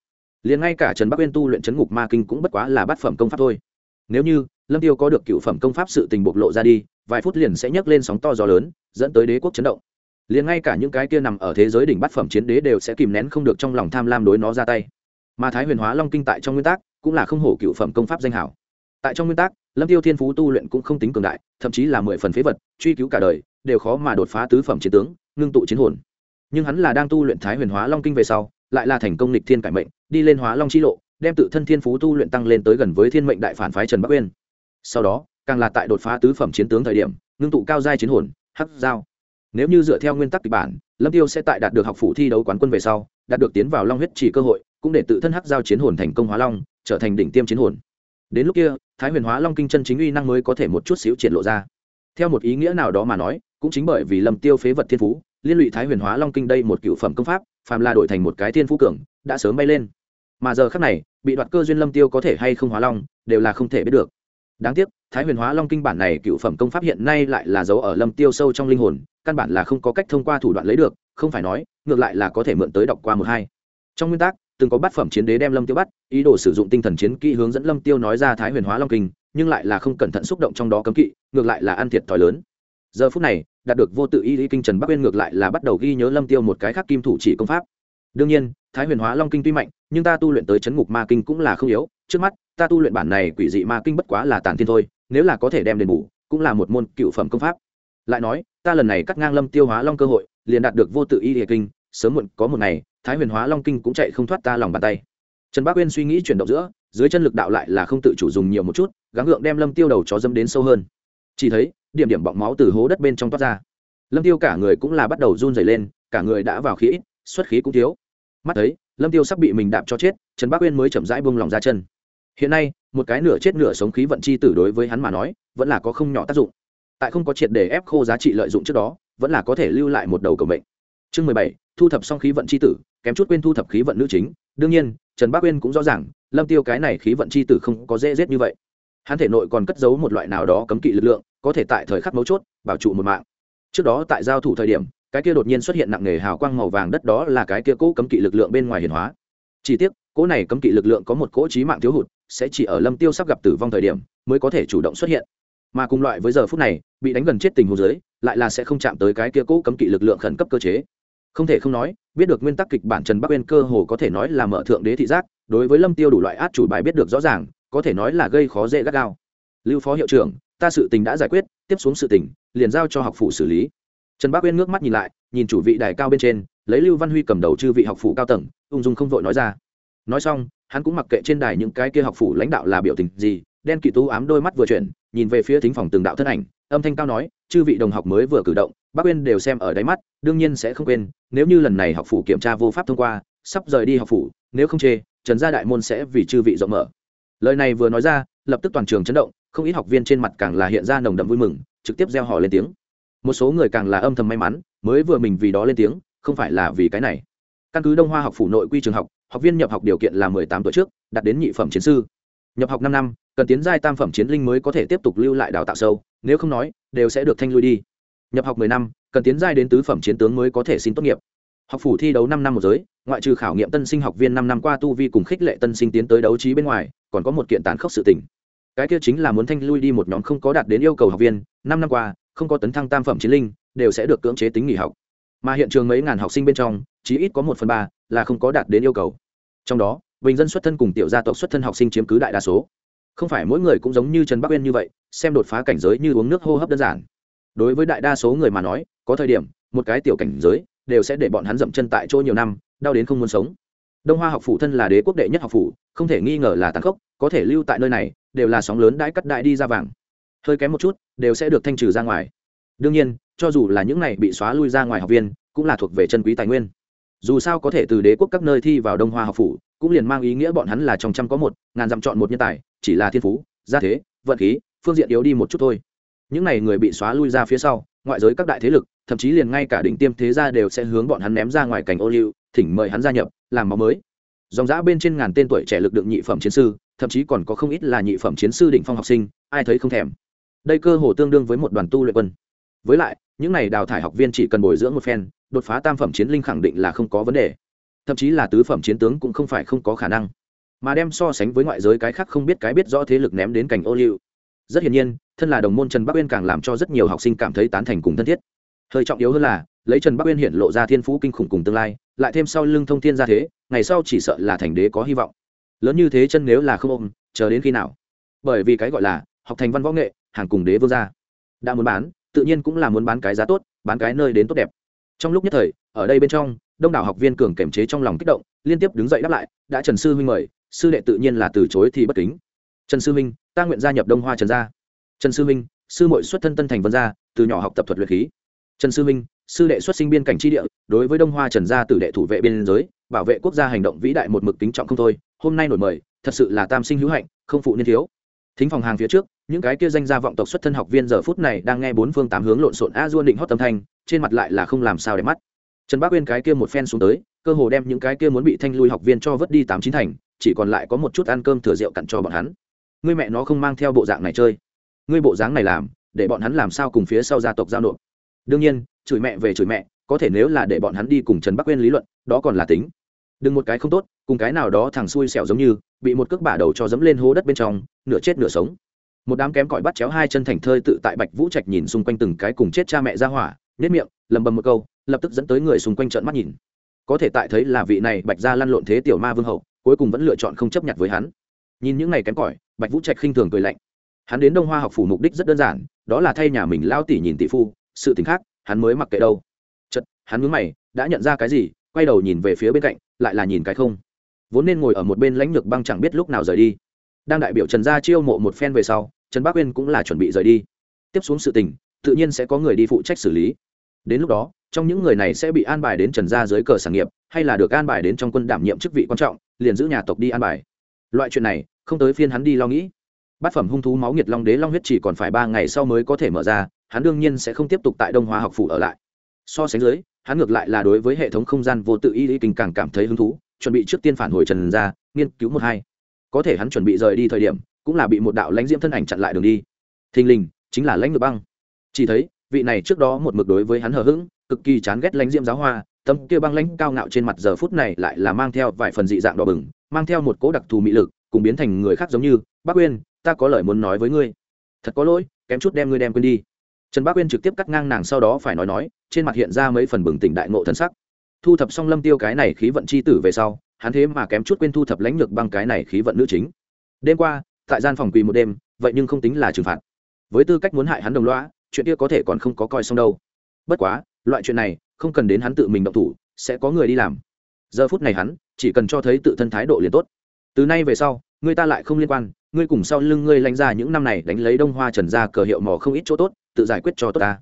Liền ngay cả trần bắc uyên tu luyện chấn ngục ma kinh cũng bất quá là bát phẩm công pháp thôi. Nếu như lâm tiêu có được cựu phẩm công pháp sự tình bộc lộ ra đi, vài phút liền sẽ nhấc lên sóng to gió lớn, dẫn tới đế quốc chấn động. Liền ngay cả những cái kia nằm ở thế giới đỉnh bát phẩm chiến đế đều sẽ kìm nén không được trong lòng tham lam đối nó ra tay. Mà thái huyền hóa long kinh tại trong nguyên tắc, cũng là không hổ cựu phẩm công pháp danh hảo. Tại trong nguyên tắc, lâm tiêu thiên phú tu luyện cũng không tính cường đại, thậm chí là mười phần phế vật, truy cứu cả đời, đều khó mà đột phá tứ phẩm chiến tướng, ngưng tụ chiến hồn. Nhưng hắn là đang tu luyện thái huyền hóa long kinh về sau, lại là thành công lịch thiên cải mệnh, đi lên hóa long chi lộ, đem tự thân thiên phú tu luyện tăng lên tới gần với thiên mệnh đại phản phái trần bắc uyên sau đó, càng là tại đột phá tứ phẩm chiến tướng thời điểm, ngưng tụ cao giai chiến hồn, hắc giao. Nếu như dựa theo nguyên tắc kịch bản, lâm tiêu sẽ tại đạt được học phủ thi đấu quán quân về sau, đạt được tiến vào long huyết chỉ cơ hội, cũng để tự thân hắc giao chiến hồn thành công hóa long, trở thành đỉnh tiêm chiến hồn. Đến lúc kia, thái huyền hóa long kinh chân chính uy năng mới có thể một chút xíu triển lộ ra. Theo một ý nghĩa nào đó mà nói, cũng chính bởi vì lâm tiêu phế vật thiên phú, liên lụy thái huyền hóa long kinh đây một cựu phẩm công pháp, phàm là đổi thành một cái thiên phú cường, đã sớm bay lên. Mà giờ khác này, bị đoạt cơ duyên lâm tiêu có thể hay không hóa long, đều là không thể biết được đáng tiếc, thái huyền hóa long kinh bản này cựu phẩm công pháp hiện nay lại là dấu ở lâm tiêu sâu trong linh hồn, căn bản là không có cách thông qua thủ đoạn lấy được, không phải nói, ngược lại là có thể mượn tới đọc qua một hai. Trong nguyên tắc, từng có bát phẩm chiến đế đem lâm tiêu bắt, ý đồ sử dụng tinh thần chiến kỹ hướng dẫn lâm tiêu nói ra thái huyền hóa long kinh, nhưng lại là không cẩn thận xúc động trong đó cấm kỵ, ngược lại là ăn thiệt thòi lớn. Giờ phút này, đạt được vô tự y lý kinh trần bắc uyên ngược lại là bắt đầu ghi nhớ lâm tiêu một cái khác kim thủ chỉ công pháp. Đương nhiên, thái huyền hóa long kinh tuy mạnh, nhưng ta tu luyện tới chấn ngục ma kinh cũng là không yếu, trước mắt ta tu luyện bản này quỷ dị ma kinh bất quá là tàn thiên thôi, nếu là có thể đem đền bù, cũng là một môn cựu phẩm công pháp. Lại nói, ta lần này cắt ngang lâm tiêu hóa long cơ hội, liền đạt được vô tự y địa kinh, sớm muộn có một ngày, thái huyền hóa long kinh cũng chạy không thoát ta lòng bàn tay. Trần bác uyên suy nghĩ chuyển động giữa, dưới chân lực đạo lại là không tự chủ dùng nhiều một chút, gắng gượng đem lâm tiêu đầu chó dâm đến sâu hơn. Chỉ thấy, điểm điểm bọng máu từ hố đất bên trong toát ra. Lâm tiêu cả người cũng là bắt đầu run rẩy lên, cả người đã vào khí, xuất khí cũng thiếu. Mắt thấy, lâm tiêu sắp bị mình đạp cho chết, trần bác uyên mới chậm rãi buông lòng ra chân hiện nay, một cái nửa chết nửa sống khí vận chi tử đối với hắn mà nói, vẫn là có không nhỏ tác dụng. Tại không có triệt để ép khô giá trị lợi dụng trước đó, vẫn là có thể lưu lại một đầu cầu mệnh. Chương mười bảy, thu thập xong khí vận chi tử, kém chút quên thu thập khí vận nữ chính. Đương nhiên, trần bác uyên cũng rõ ràng, lâm tiêu cái này khí vận chi tử không có dễ dết như vậy. Hắn thể nội còn cất giấu một loại nào đó cấm kỵ lực lượng, có thể tại thời khắc mấu chốt, bảo trụ một mạng. Trước đó tại giao thủ thời điểm, cái kia đột nhiên xuất hiện nặng nề hào quang màu vàng đất đó là cái kia cố cấm kỵ lực lượng bên ngoài hiển hóa. Chỉ tiếc cỗ này cấm kỵ lực lượng có một cỗ trí mạng thiếu hụt sẽ chỉ ở lâm tiêu sắp gặp tử vong thời điểm mới có thể chủ động xuất hiện. Mà cùng loại với giờ phút này, bị đánh gần chết tình hồ dưới, lại là sẽ không chạm tới cái kia cũ cấm kỵ lực lượng khẩn cấp cơ chế. Không thể không nói, biết được nguyên tắc kịch bản trần bắc uyên cơ hồ có thể nói là mở thượng đế thị giác, đối với lâm tiêu đủ loại át chủ bài biết được rõ ràng, có thể nói là gây khó dễ gắt gao. Lưu phó hiệu trưởng, ta sự tình đã giải quyết, tiếp xuống sự tình, liền giao cho học phụ xử lý. Trần Bắc uyên ngước mắt nhìn lại, nhìn chủ vị đài cao bên trên, lấy lưu văn huy cầm đầu chư vị học phụ cao tầng, ung dung không vội nói ra. Nói xong hắn cũng mặc kệ trên đài những cái kia học phủ lãnh đạo là biểu tình gì, đen kỵ tú ám đôi mắt vừa chuyển, nhìn về phía thính phòng từng đạo thân ảnh, âm thanh cao nói, chư vị đồng học mới vừa cử động, bác uyên đều xem ở đáy mắt, đương nhiên sẽ không quên, nếu như lần này học phủ kiểm tra vô pháp thông qua, sắp rời đi học phủ, nếu không chê, trần gia đại môn sẽ vì chư vị rộng mở. Lời này vừa nói ra, lập tức toàn trường chấn động, không ít học viên trên mặt càng là hiện ra nồng đậm vui mừng, trực tiếp gieo họ lên tiếng. Một số người càng là âm thầm may mắn, mới vừa mình vì đó lên tiếng, không phải là vì cái này. Căn cứ đông hoa học phủ nội quy trường học học viên nhập học điều kiện là mười tám tuổi trước, đạt đến nhị phẩm chiến sư. Nhập học năm năm, cần tiến giai tam phẩm chiến linh mới có thể tiếp tục lưu lại đào tạo sâu, nếu không nói, đều sẽ được thanh lui đi. Nhập học mười năm, cần tiến giai đến tứ phẩm chiến tướng mới có thể xin tốt nghiệp. Học phủ thi đấu năm năm một giới, ngoại trừ khảo nghiệm tân sinh học viên năm năm qua tu vi cùng khích lệ tân sinh tiến tới đấu trí bên ngoài, còn có một kiện tàn khốc sự tình. Cái kia chính là muốn thanh lui đi một nhóm không có đạt đến yêu cầu học viên, năm năm qua, không có tấn thăng tam phẩm chiến linh, đều sẽ được cưỡng chế tính nghỉ học mà hiện trường mấy ngàn học sinh bên trong chỉ ít có một phần ba là không có đạt đến yêu cầu. Trong đó, bình dân xuất thân cùng tiểu gia tộc xuất thân học sinh chiếm cứ đại đa số. Không phải mỗi người cũng giống như trần bắc uyên như vậy, xem đột phá cảnh giới như uống nước hô hấp đơn giản. Đối với đại đa số người mà nói, có thời điểm, một cái tiểu cảnh giới đều sẽ để bọn hắn dậm chân tại chỗ nhiều năm, đau đến không muốn sống. Đông hoa học phủ thân là đế quốc đệ nhất học phủ, không thể nghi ngờ là tàn khốc, có thể lưu tại nơi này, đều là sóng lớn đãi cắt đại đi ra vàng. Hơi kém một chút, đều sẽ được thanh trừ ra ngoài đương nhiên, cho dù là những này bị xóa lui ra ngoài học viên, cũng là thuộc về chân quý tài nguyên. Dù sao có thể từ đế quốc các nơi thi vào đông hoa học phủ, cũng liền mang ý nghĩa bọn hắn là trong trăm có một, ngàn dặm chọn một nhân tài, chỉ là thiên phú, gia thế, vận khí, phương diện yếu đi một chút thôi. Những này người bị xóa lui ra phía sau, ngoại giới các đại thế lực, thậm chí liền ngay cả đỉnh tiêm thế gia đều sẽ hướng bọn hắn ném ra ngoài cảnh ô liu, thỉnh mời hắn gia nhập, làm máu mới. Dòng giã bên trên ngàn tên tuổi trẻ lực được nhị phẩm chiến sư, thậm chí còn có không ít là nhị phẩm chiến sư đỉnh phong học sinh, ai thấy không thèm. Đây cơ hồ tương đương với một đoàn tu luyện quân với lại, những này đào thải học viên chỉ cần bồi dưỡng một phen, đột phá tam phẩm chiến linh khẳng định là không có vấn đề. Thậm chí là tứ phẩm chiến tướng cũng không phải không có khả năng. Mà đem so sánh với ngoại giới cái khác không biết cái biết rõ thế lực ném đến cảnh ô liu. Rất hiển nhiên, thân là đồng môn trần bắc uyên càng làm cho rất nhiều học sinh cảm thấy tán thành cùng thân thiết. Hơi trọng yếu hơn là, lấy trần bắc uyên hiện lộ ra thiên phú kinh khủng cùng tương lai, lại thêm sau lưng thông thiên ra thế, ngày sau chỉ sợ là thành đế có hy vọng. Lớn như thế chân nếu là không ôm, chờ đến khi nào? Bởi vì cái gọi là, học thành văn võ nghệ, hàng cùng đế vương gia. Đã muốn bán tự nhiên cũng là muốn bán cái giá tốt, bán cái nơi đến tốt đẹp. Trong lúc nhất thời, ở đây bên trong, đông đảo học viên cường kiểm chế trong lòng kích động, liên tiếp đứng dậy đáp lại, đã trần sư huynh mời, sư đệ tự nhiên là từ chối thì bất kính. Trần sư huynh ta nguyện gia nhập đông hoa trần gia. Trần sư huynh sư mội xuất thân tân thành vân gia, từ nhỏ học tập thuật luyện khí. Trần sư huynh sư đệ xuất sinh biên cảnh tri địa, đối với đông hoa trần gia tử đệ thủ vệ biên giới, bảo vệ quốc gia hành động vĩ đại một mực kính trọng không thôi, hôm nay nổi mời, thật sự là tam sinh hữu hạnh, không phụ niên thiếu. Thính phòng hàng phía trước những cái kia danh gia vọng tộc xuất thân học viên giờ phút này đang nghe bốn phương tám hướng lộn xộn a duôn định hót tâm thanh, trên mặt lại là không làm sao để mắt. Trần bác uyên cái kia một phen xuống tới, cơ hồ đem những cái kia muốn bị thanh lui học viên cho vớt đi tám chín thành, chỉ còn lại có một chút ăn cơm thừa rượu cặn cho bọn hắn. Ngươi mẹ nó không mang theo bộ dạng này chơi. Ngươi bộ dáng này làm, để bọn hắn làm sao cùng phía sau gia tộc giao nộp? Đương nhiên, chửi mẹ về chửi mẹ, có thể nếu là để bọn hắn đi cùng trần bắc uyên lý luận, đó còn là tính. Đừng một cái không tốt, cùng cái nào đó thằng xui xẻo giống như, bị một cước bả đầu cho dẫm lên hố đất bên trong, nửa chết nửa sống một đám kém cỏi bắt chéo hai chân thành thơi tự tại bạch vũ trạch nhìn xung quanh từng cái cùng chết cha mẹ ra hỏa nếp miệng lầm bầm một câu, lập tức dẫn tới người xung quanh trợn mắt nhìn. Có thể tại thấy là vị này bạch ra lăn lộn thế tiểu ma vương hậu, cuối cùng vẫn lựa chọn không chấp nhận với hắn. Nhìn những ngày kém cỏi, bạch vũ trạch khinh thường cười lạnh. Hắn đến đông hoa học phủ mục đích rất đơn giản, đó là thay nhà mình lao tỉ nhìn tỷ phu, sự t khác, hắn mới mặc kệ đâu. Chật hắn mướn mày, đã nhận ra cái gì, quay đầu nhìn về phía bên cạnh, lại là nhìn cái không. Vốn nên ngồi ở một bên lãnh lược băng chẳng biết lúc nào rời đi đang đại biểu trần gia chiêu mộ một phen về sau trần Bắc uyên cũng là chuẩn bị rời đi. Tiếp xuống sự tình tự nhiên sẽ có người đi phụ trách xử lý. Đến lúc đó trong những người này sẽ bị an bài đến trần gia dưới cờ sản nghiệp hay là được an bài đến trong quân đảm nhiệm chức vị quan trọng liền giữ nhà tộc đi an bài. Loại chuyện này không tới phiên hắn đi lo nghĩ. Bát phẩm hung thú máu nhiệt long đế long huyết chỉ còn phải ba ngày sau mới có thể mở ra hắn đương nhiên sẽ không tiếp tục tại đông hoa học phủ ở lại. So sánh dưới hắn ngược lại là đối với hệ thống không gian vô tự y lý kinh càng cảm thấy hứng thú chuẩn bị trước tiên phản hồi trần gia, nghiên cứu một hai có thể hắn chuẩn bị rời đi thời điểm, cũng là bị một đạo lãnh diễm thân ảnh chặn lại đường đi. Thình lình, chính là lãnh ngược băng. Chỉ thấy, vị này trước đó một mực đối với hắn hờ hững, cực kỳ chán ghét lãnh diễm giáo hoa tâm kia băng lãnh cao ngạo trên mặt giờ phút này lại là mang theo vài phần dị dạng đỏ bừng, mang theo một cố đặc thù mỹ lực, cùng biến thành người khác giống như, bác uyên, ta có lời muốn nói với ngươi. Thật có lỗi, kém chút đem ngươi đem quên đi. Trần bác uyên trực tiếp cắt ngang nàng sau đó phải nói nói, trên mặt hiện ra mấy phần bừng tỉnh đại ngộ thân sắc. Thu thập xong lâm tiêu cái này khí vận chi tử về sau hắn thế mà kém chút quên thu thập lãnh lược băng cái này khí vận nữ chính. Đêm qua, tại gian phòng quỳ một đêm, vậy nhưng không tính là trừng phạt. Với tư cách muốn hại hắn đồng loã chuyện kia có thể còn không có coi xong đâu. Bất quá, loại chuyện này, không cần đến hắn tự mình động thủ, sẽ có người đi làm. Giờ phút này hắn, chỉ cần cho thấy tự thân thái độ liền tốt. Từ nay về sau, người ta lại không liên quan ngươi cùng sau lưng ngươi lãnh ra những năm này đánh lấy đông hoa trần ra cờ hiệu mỏ không ít chỗ tốt, tự giải quyết cho tốt ta.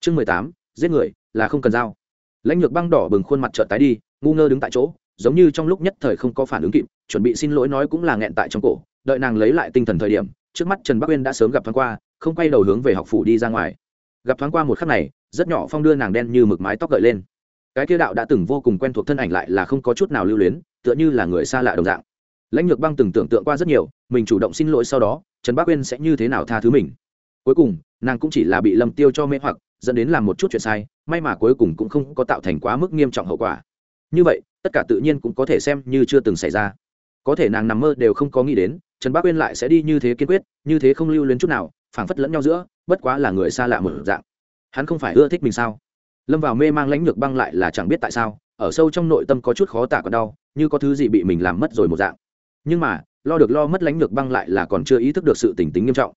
Chương mười tám, giết người, là không cần dao lãnh lược băng đỏ bừng khuôn mặt trợt tái đi, ngu ngơ đứng tại chỗ giống như trong lúc nhất thời không có phản ứng kịp, chuẩn bị xin lỗi nói cũng là nghẹn tại trong cổ, đợi nàng lấy lại tinh thần thời điểm, trước mắt trần bắc uyên đã sớm gặp thoáng qua, không quay đầu hướng về học phủ đi ra ngoài. Gặp thoáng qua một khắc này, rất nhỏ phong đưa nàng đen như mực mái tóc gợi lên. Cái kia đạo đã từng vô cùng quen thuộc thân ảnh lại là không có chút nào lưu luyến, tựa như là người xa lạ đồng dạng. Lãnh lược băng từng tưởng tượng qua rất nhiều, mình chủ động xin lỗi sau đó, trần bắc uyên sẽ như thế nào tha thứ mình? Cuối cùng, nàng cũng chỉ là bị lâm tiêu cho mê hoặc, dẫn đến làm một chút chuyện sai, may mà cuối cùng cũng không có tạo thành quá mức nghiêm trọng hậu quả như vậy, tất cả tự nhiên cũng có thể xem như chưa từng xảy ra. Có thể nàng nằm mơ đều không có nghĩ đến, trần bác uyên lại sẽ đi như thế kiên quyết, như thế không lưu luyến chút nào, phảng phất lẫn nhau giữa, bất quá là người xa lạ một dạng. Hắn không phải ưa thích mình sao? Lâm vào mê mang lãnh lược băng lại là chẳng biết tại sao, ở sâu trong nội tâm có chút khó tả còn đau, như có thứ gì bị mình làm mất rồi một dạng. Nhưng mà, lo được lo mất lãnh lược băng lại là còn chưa ý thức được sự tỉnh tính nghiêm trọng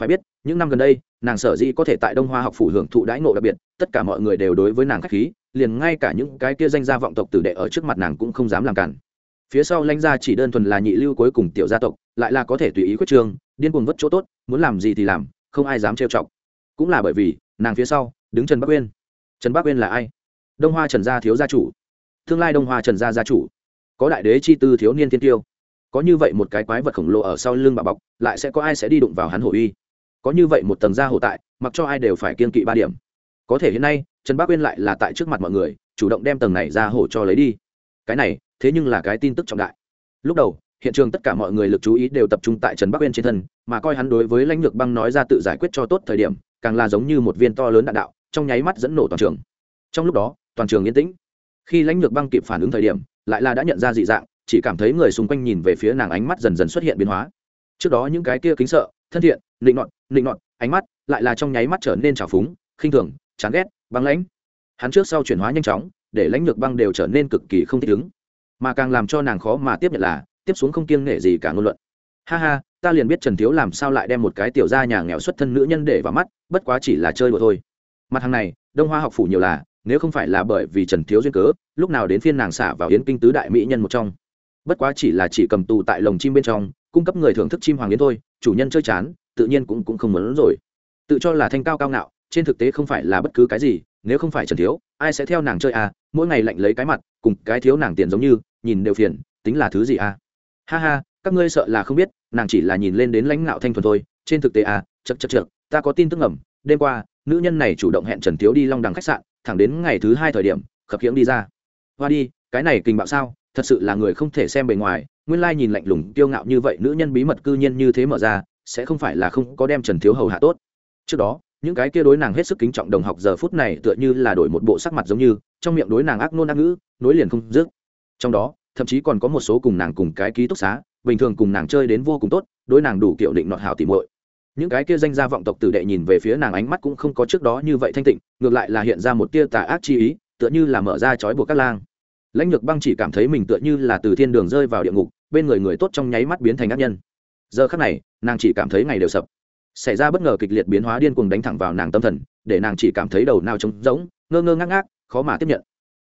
phải biết, những năm gần đây, nàng sở dĩ có thể tại đông hoa học phủ hưởng thụ đãi ngộ đặc biệt, tất cả mọi người đều đối với nàng k h á c h khí, liền ngay cả những cái kia danh gia vọng tộc tử đệ ở trước mặt nàng cũng không dám làm cản. Phía sau lãnh gia chỉ đơn thuần là nhị lưu cuối cùng tiểu gia tộc, lại là có thể tùy ý quyết trường điên cuồng vất chỗ tốt, muốn làm gì thì làm, không ai dám trêu chọc. Cũng là bởi vì, nàng phía sau, đứng trần bắc uyên. Trần bắc uyên là ai? Đông hoa trần gia thiếu gia chủ. Tương lai đông hoa trần gia gia chủ. Có đại đế chi tư thiếu niên tiên tiêu. Có như vậy một cái quái vật khổng lồ ở sau lưng bà bọc, lại sẽ có ai sẽ đi đụng vào hắn hổ uy? Có như vậy một tầng da hổ tại, mặc cho ai đều phải kiên kỵ ba điểm. Có thể hiện nay, trần bác uyên lại là tại trước mặt mọi người, chủ động đem tầng này ra hổ cho lấy đi. Cái này, thế nhưng là cái tin tức trọng đại. Lúc đầu, hiện trường tất cả mọi người lực chú ý đều tập trung tại trần bắc uyên trên thân, mà coi hắn đối với lãnh lược băng nói ra tự giải quyết cho tốt thời điểm, càng là giống như một viên to lớn đạn đạo, trong nháy mắt dẫn nổ toàn trường. Trong lúc đó, toàn trường yên tĩnh. Khi lãnh lược băng kịp phản ứng thời điểm, lại là đã nhận ra dị dạng, chỉ cảm thấy người xung quanh nhìn về phía nàng ánh mắt dần dần xuất hiện biến hóa. Trước đó những cái kia kính sợ, thân thiện nịnh nọt nịnh nọt, ánh mắt lại là trong nháy mắt trở nên trào phúng, khinh thường, chán ghét, băng lãnh. Hắn trước sau chuyển hóa nhanh chóng, để lãnh lược băng đều trở nên cực kỳ không thích ứng. Mà càng làm cho nàng khó mà tiếp nhận là, tiếp xuống không kiêng nể gì cả ngôn luận. Ha ha, ta liền biết trần thiếu làm sao lại đem một cái tiểu gia nhà nghèo xuất thân nữ nhân để vào mắt, bất quá chỉ là chơi đùa thôi. Mặt hàng này, đông hoa học phủ nhiều là, nếu không phải là bởi vì trần thiếu duyên cớ, lúc nào đến phiên nàng xả vào yến kinh tứ đại mỹ nhân một trong. Bất quá chỉ là chỉ cầm tù tại lồng chim bên trong, cung cấp người thưởng thức chim hoàng yến thôi, chủ nhân chơi chán tự nhiên cũng cũng không muốn rồi. Tự cho là thanh cao cao ngạo, trên thực tế không phải là bất cứ cái gì, nếu không phải trần thiếu, ai sẽ theo nàng chơi à? Mỗi ngày lạnh lấy cái mặt, cùng cái thiếu nàng tiền giống như, nhìn đều phiền, tính là thứ gì à? Ha ha, các ngươi sợ là không biết, nàng chỉ là nhìn lên đến lãnh ngạo thanh thuần thôi, trên thực tế à chật chật chật ta có tin tức ngầm, đêm qua, nữ nhân này chủ động hẹn trần thiếu đi long đằng khách sạn, thẳng đến ngày thứ hai thời điểm, khập khiễng đi ra. Hoa đi, cái này kinh bạo sao, thật sự là người không thể xem bề ngoài, nguyên lai nhìn lạnh lùng, kiêu ngạo như vậy, nữ nhân bí mật cư nhiên như thế mở ra sẽ không phải là không có đem trần thiếu hầu hạ tốt. Trước đó, những cái kia đối nàng hết sức kính trọng đồng học giờ phút này tựa như là đổi một bộ sắc mặt giống như, trong miệng đối nàng ác nôn ác ngữ, nối liền không dứt. Trong đó, thậm chí còn có một số cùng nàng cùng cái ký túc xá, bình thường cùng nàng chơi đến vô cùng tốt, đối nàng đủ kiệu định nọt hảo tỉ muội. Những cái kia danh gia vọng tộc tử đệ nhìn về phía nàng ánh mắt cũng không có trước đó như vậy thanh tịnh, ngược lại là hiện ra một tia tà ác chi ý, tựa như là mở ra chói buộc các lang. Lãnh lược băng chỉ cảm thấy mình tựa như là từ thiên đường rơi vào địa ngục, bên người người tốt trong nháy mắt biến thành ác nhân giờ khắc này, nàng chỉ cảm thấy ngày đều sập. Xảy ra bất ngờ kịch liệt biến hóa điên cuồng đánh thẳng vào nàng tâm thần, để nàng chỉ cảm thấy đầu nào trống rỗng, ngơ ngơ ngác ngác, khó mà tiếp nhận.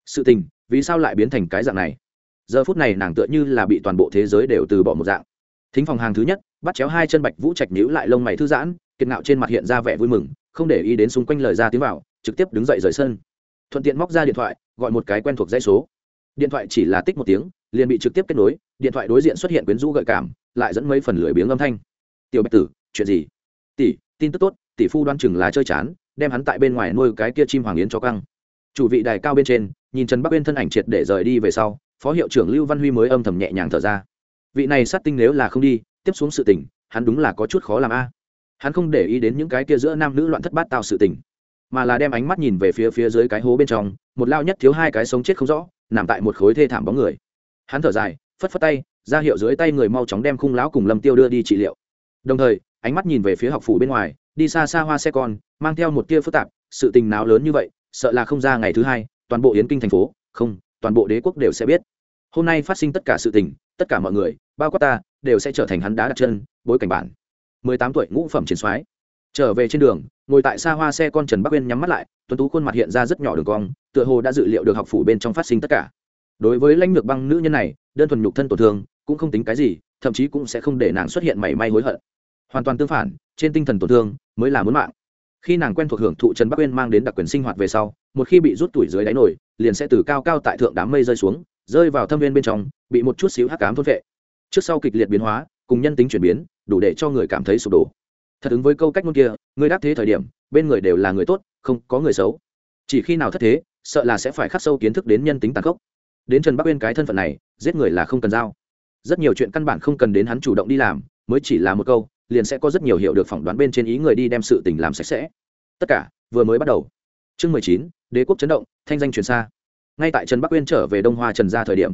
Sự tình, vì sao lại biến thành cái dạng này? Giờ phút này nàng tựa như là bị toàn bộ thế giới đều từ bỏ một dạng. Thính phòng hàng thứ nhất, bắt chéo hai chân bạch vũ trạch nhíu lại lông mày thư giãn, kiệt ngạo trên mặt hiện ra vẻ vui mừng, không để ý đến xung quanh lời ra tiếng vào, trực tiếp đứng dậy rời sân. Thuận tiện móc ra điện thoại, gọi một cái quen thuộc dãy số. Điện thoại chỉ là tích một tiếng, liền bị trực tiếp kết nối, điện thoại đối diện xuất hiện quyến rũ gợi cảm lại dẫn mấy phần lười biếng âm thanh. Tiểu bạch tử, chuyện gì? Tỷ, tin tức tốt, tỷ phu đoan chừng là chơi chán, đem hắn tại bên ngoài nuôi cái kia chim hoàng yến cho căng. Chủ vị đài cao bên trên, nhìn trần bắc uyên thân ảnh triệt để rời đi về sau, phó hiệu trưởng lưu văn huy mới âm thầm nhẹ nhàng thở ra. Vị này sát tinh nếu là không đi, tiếp xuống sự tình, hắn đúng là có chút khó làm a. Hắn không để ý đến những cái kia giữa nam nữ loạn thất bát tạo sự tình, mà là đem ánh mắt nhìn về phía phía dưới cái hố bên trong, một lao nhất thiếu hai cái sống chết không rõ, nằm tại một khối thê thảm bóng người. Hắn thở dài phất phất tay, ra hiệu dưới tay người mau chóng đem khung lão cùng lâm tiêu đưa đi trị liệu. Đồng thời, ánh mắt nhìn về phía học phủ bên ngoài, đi xa xa hoa xe con, mang theo một tia phức tạp, sự tình nào lớn như vậy, sợ là không ra ngày thứ hai, toàn bộ yến kinh thành phố, không, toàn bộ đế quốc đều sẽ biết. Hôm nay phát sinh tất cả sự tình, tất cả mọi người, bao quát ta, đều sẽ trở thành hắn đá đặt chân, bối cảnh bản. Mười tám tuổi ngũ phẩm chiến soái. Trở về trên đường, ngồi tại xa hoa xe con trần bắc uyên nhắm mắt lại, tuấn tú khuôn mặt hiện ra rất nhỏ đường cong, tựa hồ đã dự liệu được học phủ bên trong phát sinh tất cả đối với lãnh lược băng nữ nhân này, đơn thuần nhục thân tổn thương, cũng không tính cái gì, thậm chí cũng sẽ không để nàng xuất hiện mảy may hối hận. Hoàn toàn tương phản, trên tinh thần tổn thương mới là muốn mạng. Khi nàng quen thuộc hưởng thụ trần bắc uyên mang đến đặc quyền sinh hoạt về sau, một khi bị rút tuổi dưới đáy nổi, liền sẽ từ cao cao tại thượng đám mây rơi xuống, rơi vào thâm viên bên trong, bị một chút xíu hắc cám thôn vệ. Trước sau kịch liệt biến hóa, cùng nhân tính chuyển biến, đủ để cho người cảm thấy sụp đổ. Thật ứng với câu cách ngôn kia, người đáp thế thời điểm, bên người đều là người tốt, không có người xấu. Chỉ khi nào thất thế, sợ là sẽ phải khắc sâu kiến thức đến nhân tính tàn khốc đến trần bắc uyên cái thân phận này, giết người là không cần giao. Rất nhiều chuyện căn bản không cần đến hắn chủ động đi làm, mới chỉ là một câu, liền sẽ có rất nhiều hiệu được phỏng đoán bên trên ý người đi đem sự tình làm sạch sẽ. Tất cả, vừa mới bắt đầu. Chương mười chín, đế quốc chấn động, thanh danh truyền xa. Ngay tại trần bắc uyên trở về đông hoa trần ra thời điểm,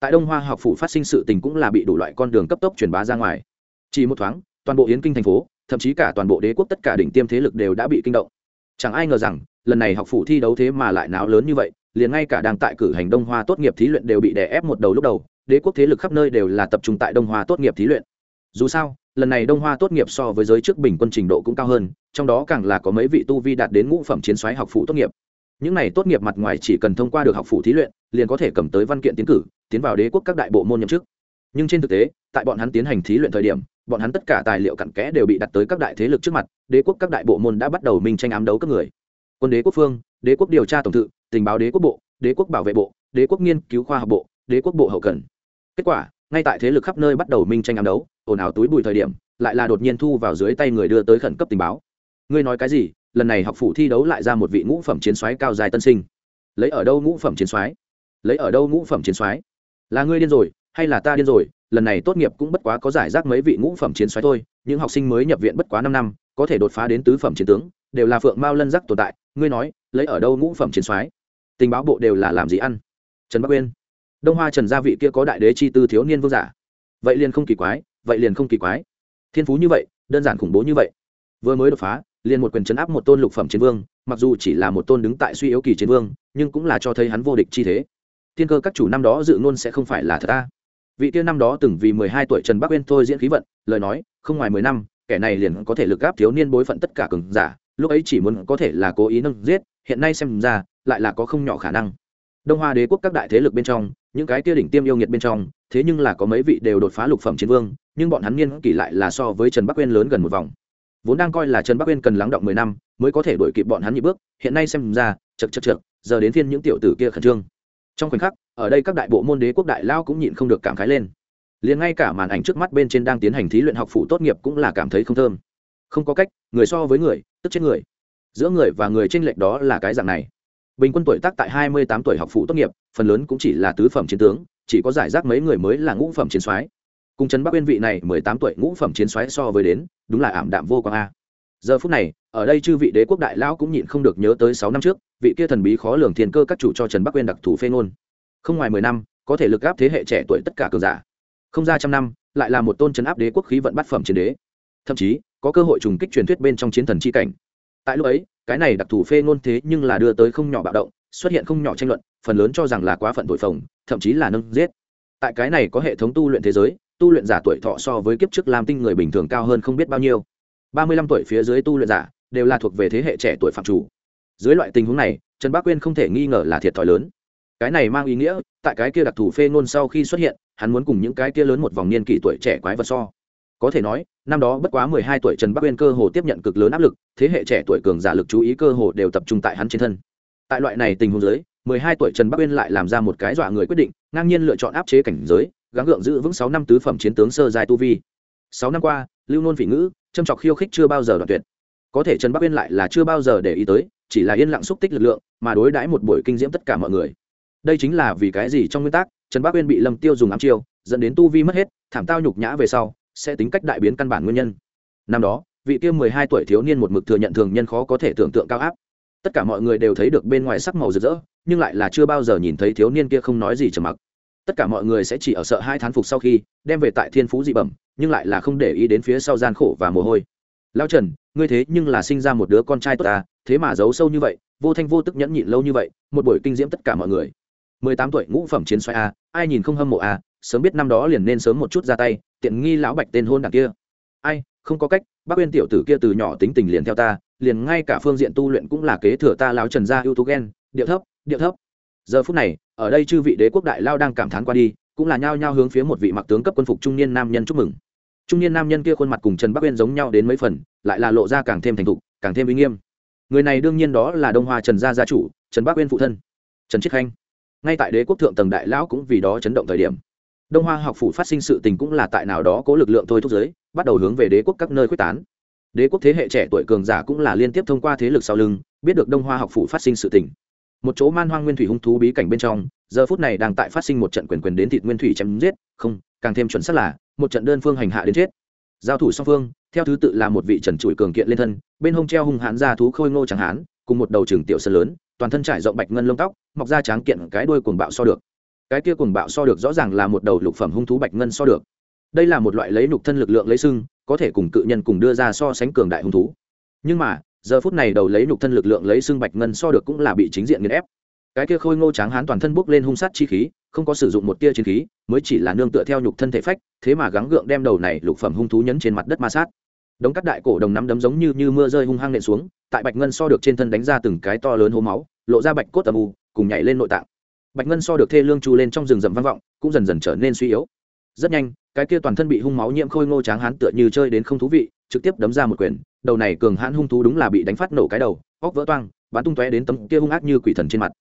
tại đông hoa học phủ phát sinh sự tình cũng là bị đủ loại con đường cấp tốc truyền bá ra ngoài. Chỉ một thoáng, toàn bộ yến kinh thành phố, thậm chí cả toàn bộ đế quốc tất cả đỉnh tiêm thế lực đều đã bị kinh động. Chẳng ai ngờ rằng, lần này học phủ thi đấu thế mà lại náo lớn như vậy liền ngay cả đang tại cử hành đông hoa tốt nghiệp thí luyện đều bị đè ép một đầu lúc đầu, đế quốc thế lực khắp nơi đều là tập trung tại đông hoa tốt nghiệp thí luyện. Dù sao, lần này đông hoa tốt nghiệp so với giới trước bình quân trình độ cũng cao hơn, trong đó càng là có mấy vị tu vi đạt đến ngũ phẩm chiến soái học phủ tốt nghiệp. Những này tốt nghiệp mặt ngoài chỉ cần thông qua được học phủ thí luyện, liền có thể cầm tới văn kiện tiến cử, tiến vào đế quốc các đại bộ môn nhậm chức. Nhưng trên thực tế, tại bọn hắn tiến hành thí luyện thời điểm, bọn hắn tất cả tài liệu cặn kẽ đều bị đặt tới các đại thế lực trước mặt, đế quốc các đại bộ môn đã bắt đầu minh tranh ám đấu các người. Quân đế quốc phương, đế quốc điều tra tổng thự tình báo đế quốc bộ, đế quốc bảo vệ bộ, đế quốc nghiên cứu khoa học bộ, đế quốc bộ hậu cần. Kết quả, ngay tại thế lực khắp nơi bắt đầu minh tranh ám đấu, ồn ào túi bùi thời điểm, lại là đột nhiên thu vào dưới tay người đưa tới khẩn cấp tình báo. Ngươi nói cái gì? Lần này học phủ thi đấu lại ra một vị ngũ phẩm chiến soái cao dài tân sinh. Lấy ở đâu ngũ phẩm chiến soái? Lấy ở đâu ngũ phẩm chiến soái? Là ngươi điên rồi, hay là ta điên rồi? Lần này tốt nghiệp cũng bất quá có giải rác mấy vị ngũ phẩm chiến soái thôi, những học sinh mới nhập viện bất quá năm năm, có thể đột phá đến tứ phẩm chiến tướng, đều là phượng mao lân giác tồn tại. Ngươi nói, lấy ở đâu ngũ phẩm chiến soái? Tình báo bộ đều là làm gì ăn? Trần bắc uyên. Đông hoa trần gia vị kia có đại đế chi tư thiếu niên vương giả. Vậy liền không kỳ quái, vậy liền không kỳ quái. Thiên phú như vậy, đơn giản khủng bố như vậy. Vừa mới đột phá, liền một quyền chấn áp một tôn lục phẩm chiến vương, mặc dù chỉ là một tôn đứng tại suy yếu kỳ chiến vương, nhưng cũng là cho thấy hắn vô địch chi thế. Thiên cơ các chủ năm đó dự ngôn sẽ không phải là thật ta. Vị tiên năm đó từng vì mười hai tuổi trần bắc uyên thôi diễn khí vận, lời nói, không ngoài mười năm, kẻ này liền có thể lực gáp thiếu niên bối phận tất cả cường giả lúc ấy chỉ muốn có thể là cố ý nâng giết, hiện nay xem ra, lại là có không nhỏ khả năng. Đông hoa đế quốc các đại thế lực bên trong, những cái kia đỉnh tiêm yêu nghiệt bên trong, thế nhưng là có mấy vị đều đột phá lục phẩm chiến vương, nhưng bọn hắn niên kỷ lại là so với trần bắc uyên lớn gần một vòng. Vốn đang coi là trần bắc uyên cần lắng động mười năm, mới có thể đuổi kịp bọn hắn nhị bước, hiện nay xem ra chật chật chật giờ đến phiên những tiểu tử kia khẩn trương. Trong khoảnh khắc, ở đây các đại bộ môn đế quốc đại lao cũng nhịn không được cảm khái lên. Liền ngay cả màn ảnh trước mắt bên trên đang tiến hành thí luyện học phủ tốt nghiệp cũng là cảm thấy không thơm. Không có cách, người so với người tức chết người. Giữa người và người tranh lệch đó là cái dạng này. Bình quân tuổi tác tại hai mươi tám tuổi học phụ tốt nghiệp, phần lớn cũng chỉ là tứ phẩm chiến tướng, chỉ có giải rác mấy người mới là ngũ phẩm chiến soái. Cùng trấn bắc uyên vị này mười tám tuổi ngũ phẩm chiến soái so với đến, đúng là ảm đạm vô quang a. Giờ phút này, ở đây chư vị đế quốc đại lão cũng nhịn không được nhớ tới sáu năm trước, vị kia thần bí khó lường thiên cơ các chủ cho trần bắc uyên đặc thù phê ngôn. Không ngoài mười năm, có thể lực áp thế hệ trẻ tuổi tất cả cường giả. Không ra trăm năm, lại là một tôn trấn áp đế quốc khí vận bát phẩm chiến đế. Thậm chí có cơ hội trùng kích truyền thuyết bên trong chiến thần chi cảnh. Tại lúc ấy, cái này đặc thù phê ngôn thế nhưng là đưa tới không nhỏ bạo động, xuất hiện không nhỏ tranh luận, phần lớn cho rằng là quá phận tội phồng, thậm chí là nâng giết. Tại cái này có hệ thống tu luyện thế giới, tu luyện giả tuổi thọ so với kiếp trước làm tinh người bình thường cao hơn không biết bao nhiêu. Ba mươi lăm tuổi phía dưới tu luyện giả đều là thuộc về thế hệ trẻ tuổi phạm chủ. Dưới loại tình huống này, trần bác quyên không thể nghi ngờ là thiệt thòi lớn. Cái này mang ý nghĩa, tại cái kia đặc thù phê ngôn sau khi xuất hiện, hắn muốn cùng những cái kia lớn một vòng niên kỷ tuổi trẻ quái vật so có thể nói, năm đó bất quá mười hai tuổi trần bắc uyên cơ hồ tiếp nhận cực lớn áp lực, thế hệ trẻ tuổi cường giả lực chú ý cơ hồ đều tập trung tại hắn trên thân. Tại loại này tình huống giới mười hai tuổi trần bắc uyên lại làm ra một cái dọa người quyết định, ngang nhiên lựa chọn áp chế cảnh giới, gắng gượng giữ vững sáu năm tứ phẩm chiến tướng sơ dài tu vi. Sáu năm qua, lưu nôn vị ngữ, châm trọc khiêu khích chưa bao giờ đoạn tuyệt. Có thể trần bắc uyên lại là chưa bao giờ để ý tới, chỉ là yên lặng xúc tích lực lượng, mà đối đãi một buổi kinh diễm tất cả mọi người. Đây chính là vì cái gì trong nguyên tắc, trần bắc uyên bị lâm tiêu dùng ám chiêu, dẫn đến tu vi mất hết, thảm tao nhục nhã về sau sẽ tính cách đại biến căn bản nguyên nhân. Năm đó, vị kia mười hai tuổi thiếu niên một mực thừa nhận thường nhân khó có thể tưởng tượng cao áp. Tất cả mọi người đều thấy được bên ngoài sắc màu rực rỡ, nhưng lại là chưa bao giờ nhìn thấy thiếu niên kia không nói gì trầm mặc. Tất cả mọi người sẽ chỉ ở sợ hai thán phục sau khi, đem về tại thiên phú dị bẩm, nhưng lại là không để ý đến phía sau gian khổ và mồ hôi. Lao trần, ngươi thế nhưng là sinh ra một đứa con trai tốt ta, thế mà giấu sâu như vậy, vô thanh vô tức nhẫn nhịn lâu như vậy, một buổi kinh diễm tất cả mọi người. mười tám tuổi ngũ phẩm chiến xoay a, ai nhìn không hâm mộ a sớm biết năm đó liền nên sớm một chút ra tay, tiện nghi lão bạch tên hôn đảng kia. Ai, không có cách bác uyên tiểu tử kia từ nhỏ tính tình liền theo ta, liền ngay cả phương diện tu luyện cũng là kế thừa ta lão trần gia ưu tú ghen điệu thấp điệu thấp. Giờ phút này, ở đây chư vị đế quốc đại lao đang cảm thán qua đi, cũng là nhao nhao hướng phía một vị mặc tướng cấp quân phục trung niên nam nhân chúc mừng. Trung niên nam nhân kia khuôn mặt cùng trần bắc uyên giống nhau đến mấy phần, lại là lộ ra càng thêm thành thục, càng thêm uy nghiêm. Người này đương nhiên đó là đông hoa trần gia gia chủ, trần bắc uyên phụ thân, trần chiết khanh. Ngay tại đế quốc thượng tầng đại lão cũng vì đó chấn động thời điểm đông hoa học phủ phát sinh sự tình cũng là tại nào đó có lực lượng thôi thúc giới, bắt đầu hướng về đế quốc các nơi quyết tán. Đế quốc thế hệ trẻ tuổi cường giả cũng là liên tiếp thông qua thế lực sau lưng, biết được đông hoa học phủ phát sinh sự tình. Một chỗ man hoang nguyên thủy hung thú bí cảnh bên trong, giờ phút này đang tại phát sinh một trận quyền quyền đến thịt nguyên thủy chém giết, không, càng thêm chuẩn xác là, một trận đơn phương hành hạ đến chết. Giao thủ song phương, theo thứ tự là một vị trần trụi cường kiện lên thân, bên hông treo hung hãn ra thú khôi ngô chẳng hán, cùng một đầu trường tiểu sơn lớn, toàn thân trải rộng bạch ngân lông tóc, mọc ra tráng kiện cái đuôi cuồng bạo so được cái kia cùng bạo so được rõ ràng là một đầu lục phẩm hung thú bạch ngân so được. Đây là một loại lấy nhục thân lực lượng lấy sưng, có thể cùng cự nhân cùng đưa ra so sánh cường đại hung thú. Nhưng mà, giờ phút này đầu lấy nhục thân lực lượng lấy xương bạch ngân so được cũng là bị chính diện nghiền ép. Cái kia khôi ngô tráng hán toàn thân bốc lên hung sát chi khí, không có sử dụng một tia chiến khí, mới chỉ là nương tựa theo nhục thân thể phách, thế mà gắng gượng đem đầu này lục phẩm hung thú nhấn trên mặt đất ma sát. Đống cắt đại cổ đồng nắm đấm giống như như mưa rơi hung hăng nện xuống, tại bạch ngân so được trên thân đánh ra từng cái to lớn hố máu, lộ ra bạch cốt âm u, cùng nhảy lên nội tạng bạch ngân so được thê lương chu lên trong rừng rậm vang vọng, cũng dần dần trở nên suy yếu. Rất nhanh, cái kia toàn thân bị hung máu nhiễm khôi ngô tráng hán tựa như chơi đến không thú vị, trực tiếp đấm ra một quyền, đầu này cường hãn hung thú đúng là bị đánh phát nổ cái đầu, óc vỡ toang, bắn tung tóe đến tấm kia hung ác như quỷ thần trên mặt.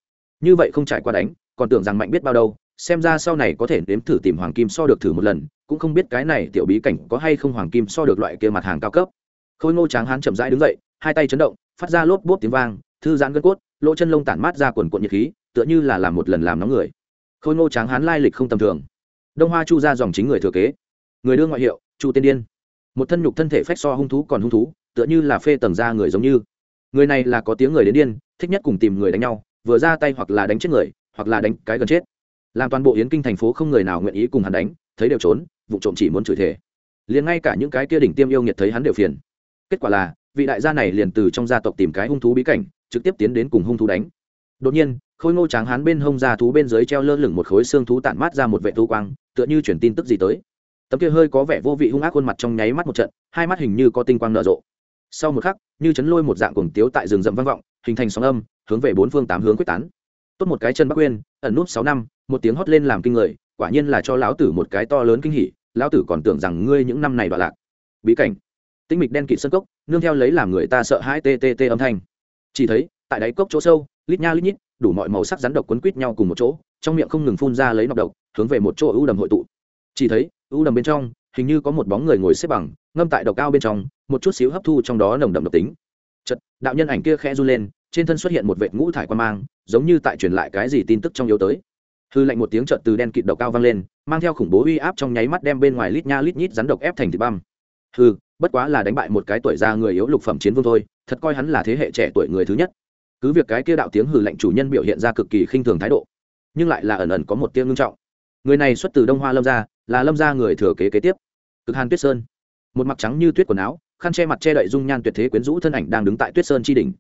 Như vậy không trải qua đánh, còn tưởng rằng mạnh biết bao đâu, xem ra sau này có thể nếm thử tìm hoàng kim so được thử một lần, cũng không biết cái này tiểu bí cảnh có hay không hoàng kim so được loại kia mặt hàng cao cấp. Khôi ngô tráng hán chậm rãi đứng dậy, hai tay chấn động, phát ra lốp bốp tiếng vang, thư giãn gân cốt, lỗ chân lông tản mát ra quần cuộn nhiệt khí tựa như là làm một lần làm nóng người. Khôi ngô tráng hán lai lịch không tầm thường. Đông hoa chu ra dòng chính người thừa kế. Người đương ngoại hiệu, chu tiên điên. Một thân nhục thân thể phách so hung thú còn hung thú, tựa như là phê tầng ra người giống như. Người này là có tiếng người đến điên, thích nhất cùng tìm người đánh nhau, vừa ra tay hoặc là đánh chết người, hoặc là đánh cái gần chết. Làm toàn bộ yến kinh thành phố không người nào nguyện ý cùng hắn đánh, thấy đều trốn, vụ trộm chỉ muốn chửi thể liền ngay cả những cái kia đỉnh tiêm yêu nghiệt thấy hắn đều phiền. Kết quả là, vị đại gia này liền từ trong gia tộc tìm cái hung thú bí cảnh, trực tiếp tiến đến cùng hung thú đánh. Đột nhiên khôi ngô tráng hán bên hông ra thú bên dưới treo lơ lửng một khối xương thú tản mát ra một vệ thú quang, tựa như chuyển tin tức gì tới. Tấm kia hơi có vẻ vô vị hung ác khuôn mặt trong nháy mắt một trận, hai mắt hình như có tinh quang nở rộ. Sau một khắc, như chấn lôi một dạng cuồng tiếu tại rừng rậm vang vọng, hình thành sóng âm, hướng về bốn phương tám hướng quyết tán. Tốt một cái chân bắc uyên ẩn núp sáu năm, một tiếng hót lên làm kinh người, quả nhiên là cho lão tử một cái to lớn kinh hỉ, lão tử còn tưởng rằng ngươi những năm này đoạn lạc. Bí cảnh. Tinh mịch đen kịt sân cốc, nương theo lấy làm người ta sợ hãi tê tê tê âm thanh. Chỉ thấy, tại đáy cốc chỗ sâu lít nha lít nhít, đủ mọi màu sắc rắn độc quấn quít nhau cùng một chỗ, trong miệng không ngừng phun ra lấy nọc độc, hướng về một chỗ ưu đầm hội tụ. Chỉ thấy, ưu đầm bên trong, hình như có một bóng người ngồi xếp bằng, ngâm tại độc cao bên trong, một chút xíu hấp thu trong đó nồng đậm độc tính. Chật đạo nhân ảnh kia khẽ run lên, trên thân xuất hiện một vệt ngũ thải quan mang, giống như tại truyền lại cái gì tin tức trong yếu tới. Hư lạnh một tiếng trợt từ đen kịt độc cao vang lên, mang theo khủng bố uy áp trong nháy mắt đem bên ngoài lít nha lít nhít rắn độc ép thành thịt băm. Hư bất quá là đánh bại một cái tuổi già người yếu lục phẩm chiến vương thôi, thật coi hắn là thế hệ trẻ tuổi người thứ nhất cứ việc cái kia đạo tiếng hừ lạnh chủ nhân biểu hiện ra cực kỳ khinh thường thái độ, nhưng lại là ẩn ẩn có một tiếng ngưng trọng. Người này xuất từ đông hoa lâm gia, là lâm gia người thừa kế kế tiếp. Cực hàn tuyết sơn. Một mặt trắng như tuyết quần áo, khăn che mặt che đậy dung nhan tuyệt thế quyến rũ thân ảnh đang đứng tại tuyết sơn chi đỉnh.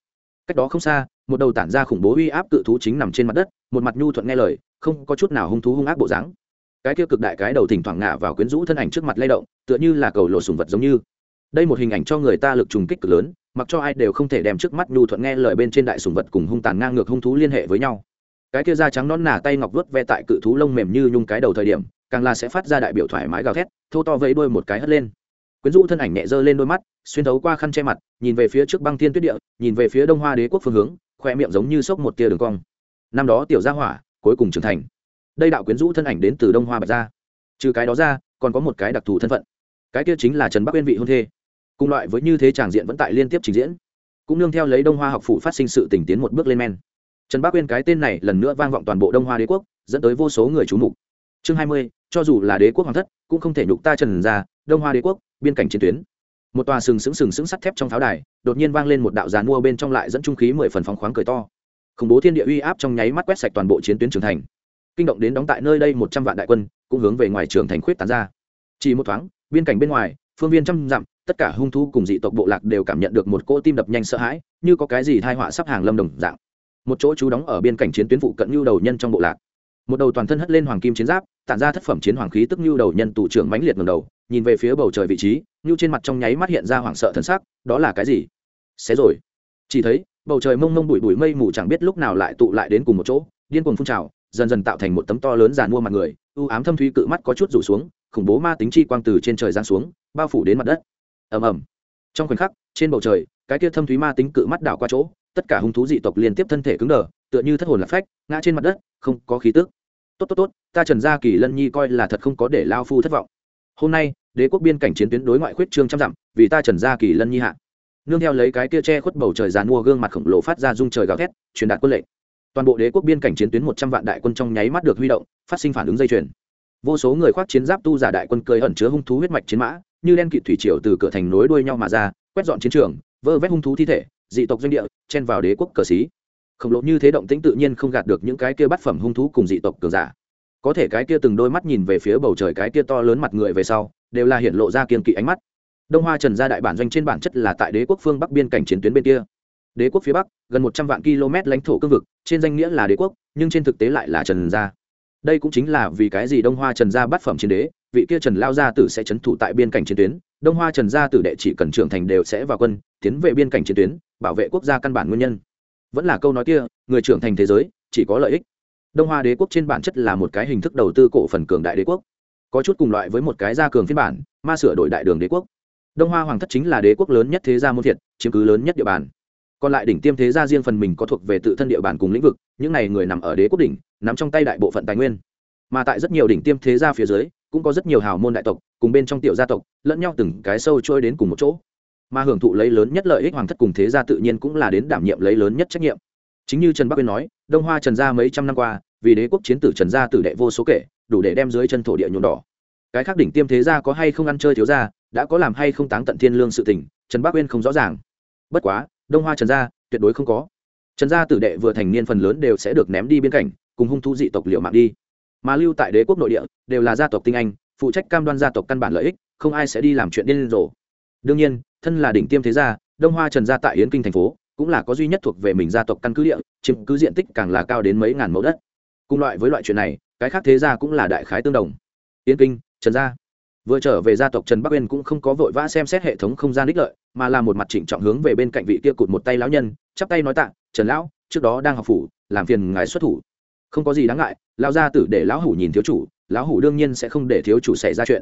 Cách đó không xa, một đầu tản ra khủng bố uy áp cự thú chính nằm trên mặt đất, một mặt nhu thuận nghe lời, không có chút nào hung thú hung ác bộ dáng. Cái kia cực đại cái đầu thỉnh thoảng ngả vào quyến rũ thân ảnh trước mặt lay động, tựa như là cầu lộ sùng vật giống như. Đây một hình ảnh cho người ta lực trùng kích cực lớn mặc cho ai đều không thể đem trước mắt nhu thuận nghe lời bên trên đại sùng vật cùng hung tàn ngang ngược hung thú liên hệ với nhau. Cái kia da trắng nón nà tay ngọc vớt ve tại cự thú lông mềm như nhung cái đầu thời điểm, càng là sẽ phát ra đại biểu thoải mái gào thét, thô to vẫy đôi một cái hất lên. Quyến rũ thân ảnh nhẹ dơ lên đôi mắt, xuyên thấu qua khăn che mặt, nhìn về phía trước băng thiên tuyết địa, nhìn về phía đông hoa đế quốc phương hướng, khoe miệng giống như sốc một tia đường cong. Năm đó tiểu gia hỏa, cuối cùng trưởng thành. Đây đạo quyến rũ thân ảnh đến từ đông hoa bạch gia. Trừ cái đó ra, còn có một cái đặc thù thân phận. Cái kia chính là trần bắc uyên vị hôn thê cùng loại với như thế tràng diện vẫn tại liên tiếp trình diễn. Cũng nương theo lấy đông hoa học phủ phát sinh sự tình tiến một bước lên men. Trần bắc uyên cái tên này lần nữa vang vọng toàn bộ đông hoa đế quốc, dẫn tới vô số người trú mục. Chương hai mươi, cho dù là đế quốc hoàng thất, cũng không thể nhục ta trần ra đông hoa đế quốc, biên cảnh chiến tuyến. Một tòa sừng sững sừng sững sắt thép trong pháo đài, đột nhiên vang lên một đạo giàn mua bên trong lại dẫn trung khí mười phần phóng khoáng cười to. Khủng bố thiên địa uy áp trong nháy mắt quét sạch toàn bộ chiến tuyến trường thành. Kinh động đến đóng tại nơi đây một trăm vạn đại quân, cũng hướng về ngoài trường thành khuyết tán ra. Chỉ một thoáng, biên cảnh bên ngoài, phương viên trăm dặm tất cả hung thú cùng dị tộc bộ lạc đều cảm nhận được một cỗ tim đập nhanh sợ hãi, như có cái gì thai họa sắp hàng lâm đồng dạng. Một chỗ chú đóng ở biên cảnh chiến tuyến phụ cận nhu đầu nhân trong bộ lạc. Một đầu toàn thân hất lên hoàng kim chiến giáp, tản ra thất phẩm chiến hoàng khí tức nhu đầu nhân tụ trưởng mãnh liệt ngầm đầu, nhìn về phía bầu trời vị trí, nhu trên mặt trong nháy mắt hiện ra hoảng sợ thân xác đó là cái gì? Xé rồi. Chỉ thấy, bầu trời mông mông bụi bụi mây mù chẳng biết lúc nào lại tụ lại đến cùng một chỗ, điên cuồng phun trào, dần dần tạo thành một tấm to lớn giàn mua mặt người ưu ám thâm thúy cự mắt có chút rủ xuống, khủng bố ma tính chi quang từ trên trời giáng xuống, bao phủ đến mặt đất ầm ầm. Trong khoảnh khắc, trên bầu trời, cái kia thâm thúy ma tính cự mắt đảo qua chỗ, tất cả hung thú dị tộc liên tiếp thân thể cứng đờ, tựa như thất hồn lạc phách, ngã trên mặt đất, không có khí tức. Tốt tốt tốt, ta trần gia kỳ lân nhi coi là thật không có để lao phu thất vọng. Hôm nay, đế quốc biên cảnh chiến tuyến đối ngoại khuyết trương trăm dặm, vì ta trần gia kỳ lân nhi hạ. Nương theo lấy cái kia che khuất bầu trời dàn mua gương mặt khổng lồ phát ra dung trời gào thét, truyền đạt quân lệnh. Toàn bộ đế quốc biên cảnh chiến tuyến một trăm vạn đại quân trong nháy mắt được huy động, phát sinh phản ứng dây chuyền. Vô số người khoác chiến giáp tu giả đại quân cười ẩn chứa hung thú huyết mạch chiến mã như đen kịt thủy triều từ cửa thành nối đuôi nhau mà ra, quét dọn chiến trường, vơ vét hung thú thi thể, dị tộc doanh địa, chen vào đế quốc cờ xí. Khổng lồ như thế động tĩnh tự nhiên không gạt được những cái kia bắt phẩm hung thú cùng dị tộc cường giả. Có thể cái kia từng đôi mắt nhìn về phía bầu trời cái kia to lớn mặt người về sau, đều là hiện lộ ra kiên kỵ ánh mắt. Đông hoa trần gia đại bản doanh trên bản chất là tại đế quốc phương bắc biên cảnh chiến tuyến bên kia. Đế quốc phía bắc, gần một trăm vạn km lãnh thổ cương vực, trên danh nghĩa là đế quốc, nhưng trên thực tế lại là trần gia. Đây cũng chính là vì cái gì đông hoa trần gia bát phẩm chiến đế vị kia trần lao gia tử sẽ c h ấ n thủ tại biên cảnh chiến tuyến, đông hoa trần gia tử đệ chỉ cần trưởng thành đều sẽ vào quân, tiến về biên cảnh chiến tuyến, bảo vệ quốc gia căn bản nguyên nhân. Vẫn là câu nói kia, người trưởng thành thế giới, chỉ có lợi ích. Đông hoa đế quốc trên bản chất là một cái hình thức đầu tư cổ phần cường đại đế quốc. Có chút cùng loại với một cái gia cường phiên bản, ma sửa đổi đại đường đế quốc. Đông hoa hoàng thất chính là đế quốc lớn nhất thế gia môn thiệt, chiếm cứ lớn nhất địa bàn. Còn lại đỉnh tiêm thế gia riêng phần mình có thuộc về tự thân địa bàn cùng lĩnh vực, những này người nằm ở đế quốc đỉnh, nắm trong tay đại bộ phận tài nguyên. Mà tại rất nhiều đỉnh tiêm thế gia phía dưới cũng có rất nhiều hào môn đại tộc cùng bên trong tiểu gia tộc lẫn nhau từng cái sâu trôi đến cùng một chỗ. Mà hưởng thụ lấy lớn nhất lợi ích hoàng thất cùng thế gia tự nhiên cũng là đến đảm nhiệm lấy lớn nhất trách nhiệm. Chính như trần bắc uyên nói, đông hoa trần gia mấy trăm năm qua, vì đế quốc chiến tử trần gia tử đệ vô số kể, đủ để đem dưới chân thổ địa nhuộm đỏ. Cái khác đỉnh tiêm thế gia có hay không ăn chơi thiếu gia, đã có làm hay không táng tận thiên lương sự tình, trần bắc uyên không rõ ràng. Bất quá, đông hoa trần gia, tuyệt đối không có. Trần gia tử đệ vừa thành niên phần lớn đều sẽ được ném đi biên cảnh, cùng hung thu dị tộc liệu mạng đi mà lưu tại đế quốc nội địa, đều là gia tộc tinh anh, phụ trách cam đoan gia tộc căn bản lợi ích, không ai sẽ đi làm chuyện điên rồ. Đương nhiên, thân là đỉnh tiêm thế gia, đông hoa trần gia tại yến kinh thành phố, cũng là có duy nhất thuộc về mình gia tộc căn cứ địa, chiếm cứ diện tích càng là cao đến mấy ngàn mẫu đất. Cùng loại với loại chuyện này, cái khác thế gia cũng là đại khái tương đồng. Yến kinh, trần gia. Vừa trở về gia tộc trần bắc uyên cũng không có vội vã xem xét hệ thống không gian đích lợi, mà là một mặt chỉnh trọng hướng về bên cạnh vị kia cụt một tay lão nhân, chắp tay nói tạ, trần lão, trước đó đang học phủ, làm phiền ngài xuất thủ không có gì đáng ngại lão gia tử để lão hủ nhìn thiếu chủ lão hủ đương nhiên sẽ không để thiếu chủ xảy ra chuyện.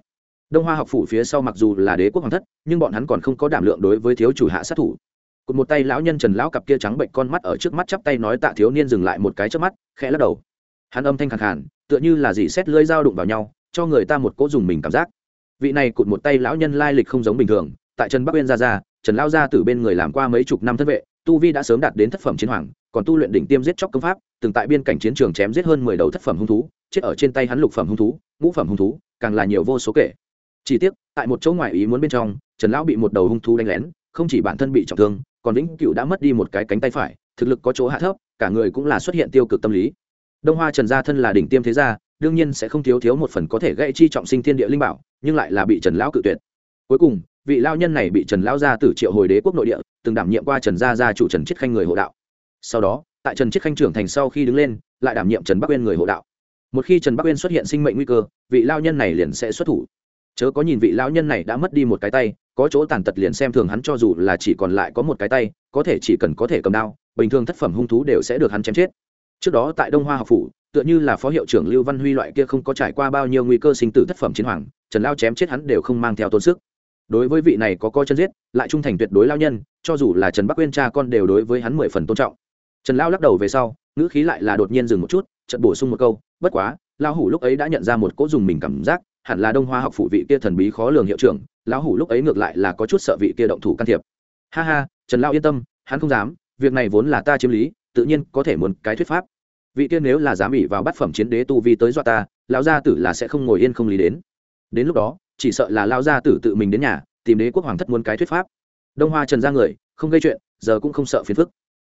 Đông hoa học phủ phía sau mặc dù là đế quốc hoàng thất nhưng bọn hắn còn không có đảm lượng đối với thiếu chủ hạ sát thủ. Cụt một tay lão nhân trần lão cặp kia trắng bệnh con mắt ở trước mắt chắp tay nói tạ thiếu niên dừng lại một cái trước mắt khẽ lắc đầu. Hắn âm thanh khẳng khàn tựa như là gì xét lưỡi dao đụng vào nhau cho người ta một cỗ dùng mình cảm giác. Vị này cụt một tay lão nhân lai lịch không giống bình thường tại trần bắc uyên ra ra, trần lao gia từ bên người làm qua mấy chục năm thân vệ tu vi đã sớm đạt đến thất phẩm chiến hoàng, còn tu luyện đỉnh tiêm giết chóc công pháp, từng tại biên cảnh chiến trường chém giết hơn mười đầu thất phẩm hung thú, chết ở trên tay hắn lục phẩm hung thú, ngũ phẩm hung thú, càng là nhiều vô số kể. Chỉ tiếc, tại một chỗ ngoại ý muốn bên trong, trần lão bị một đầu hung thú đánh lén, không chỉ bản thân bị trọng thương, còn vĩnh cựu đã mất đi một cái cánh tay phải, thực lực có chỗ hạ thấp, cả người cũng là xuất hiện tiêu cực tâm lý. Đông hoa trần gia thân là đỉnh tiêm thế gia, đương nhiên sẽ không thiếu thiếu một phần có thể gây chi trọng sinh thiên địa linh bảo, nhưng lại là bị trần lão cự tuyệt. Cuối cùng vị lao nhân này bị trần lão gia tử triệu hồi đế quốc nội địa, từng đảm nhiệm qua trần gia gia chủ trần chiết khanh người hộ đạo. Sau đó, tại trần chiết khanh trưởng thành sau khi đứng lên, lại đảm nhiệm trần bắc uyên người hộ đạo. Một khi trần bắc uyên xuất hiện sinh mệnh nguy cơ, vị lao nhân này liền sẽ xuất thủ. Chớ có nhìn vị lão nhân này đã mất đi một cái tay, có chỗ tàn tật liền xem thường hắn cho dù là chỉ còn lại có một cái tay, có thể chỉ cần có thể cầm đao, bình thường thất phẩm hung thú đều sẽ được hắn chém chết. Trước đó tại đông hoa học phủ, tựa như là phó hiệu trưởng lưu văn huy loại kia không có trải qua bao nhiêu nguy cơ sinh tử thất phẩm chiến hoàng, trần lao chém chết hắn đều không mang theo tôn sức đối với vị này có coi chân giết, lại trung thành tuyệt đối lao nhân, cho dù là trần bắc quên cha con đều đối với hắn mười phần tôn trọng. Trần lao lắc đầu về sau, ngữ khí lại là đột nhiên dừng một chút trận bổ sung một câu, bất quá lao hủ lúc ấy đã nhận ra một cỗ dùng mình cảm giác, hẳn là đông hoa học phụ vị kia thần bí khó lường hiệu trưởng, lão hủ lúc ấy ngược lại là có chút sợ vị kia động thủ can thiệp. Ha ha, trần lão yên tâm, hắn không dám, việc này vốn là ta chiếm lý, tự nhiên có thể muốn cái thuyết pháp. Vị kia nếu là dám ỉ vào bát phẩm chiến đế tu vi tới dọa ta, lão gia tử là sẽ không ngồi yên không lý đến. Đến lúc đó chỉ sợ là lão gia tử tự mình đến nhà, tìm đế quốc hoàng thất muốn cái thuyết pháp. Đông hoa trần ra người, không gây chuyện, giờ cũng không sợ phiền phức.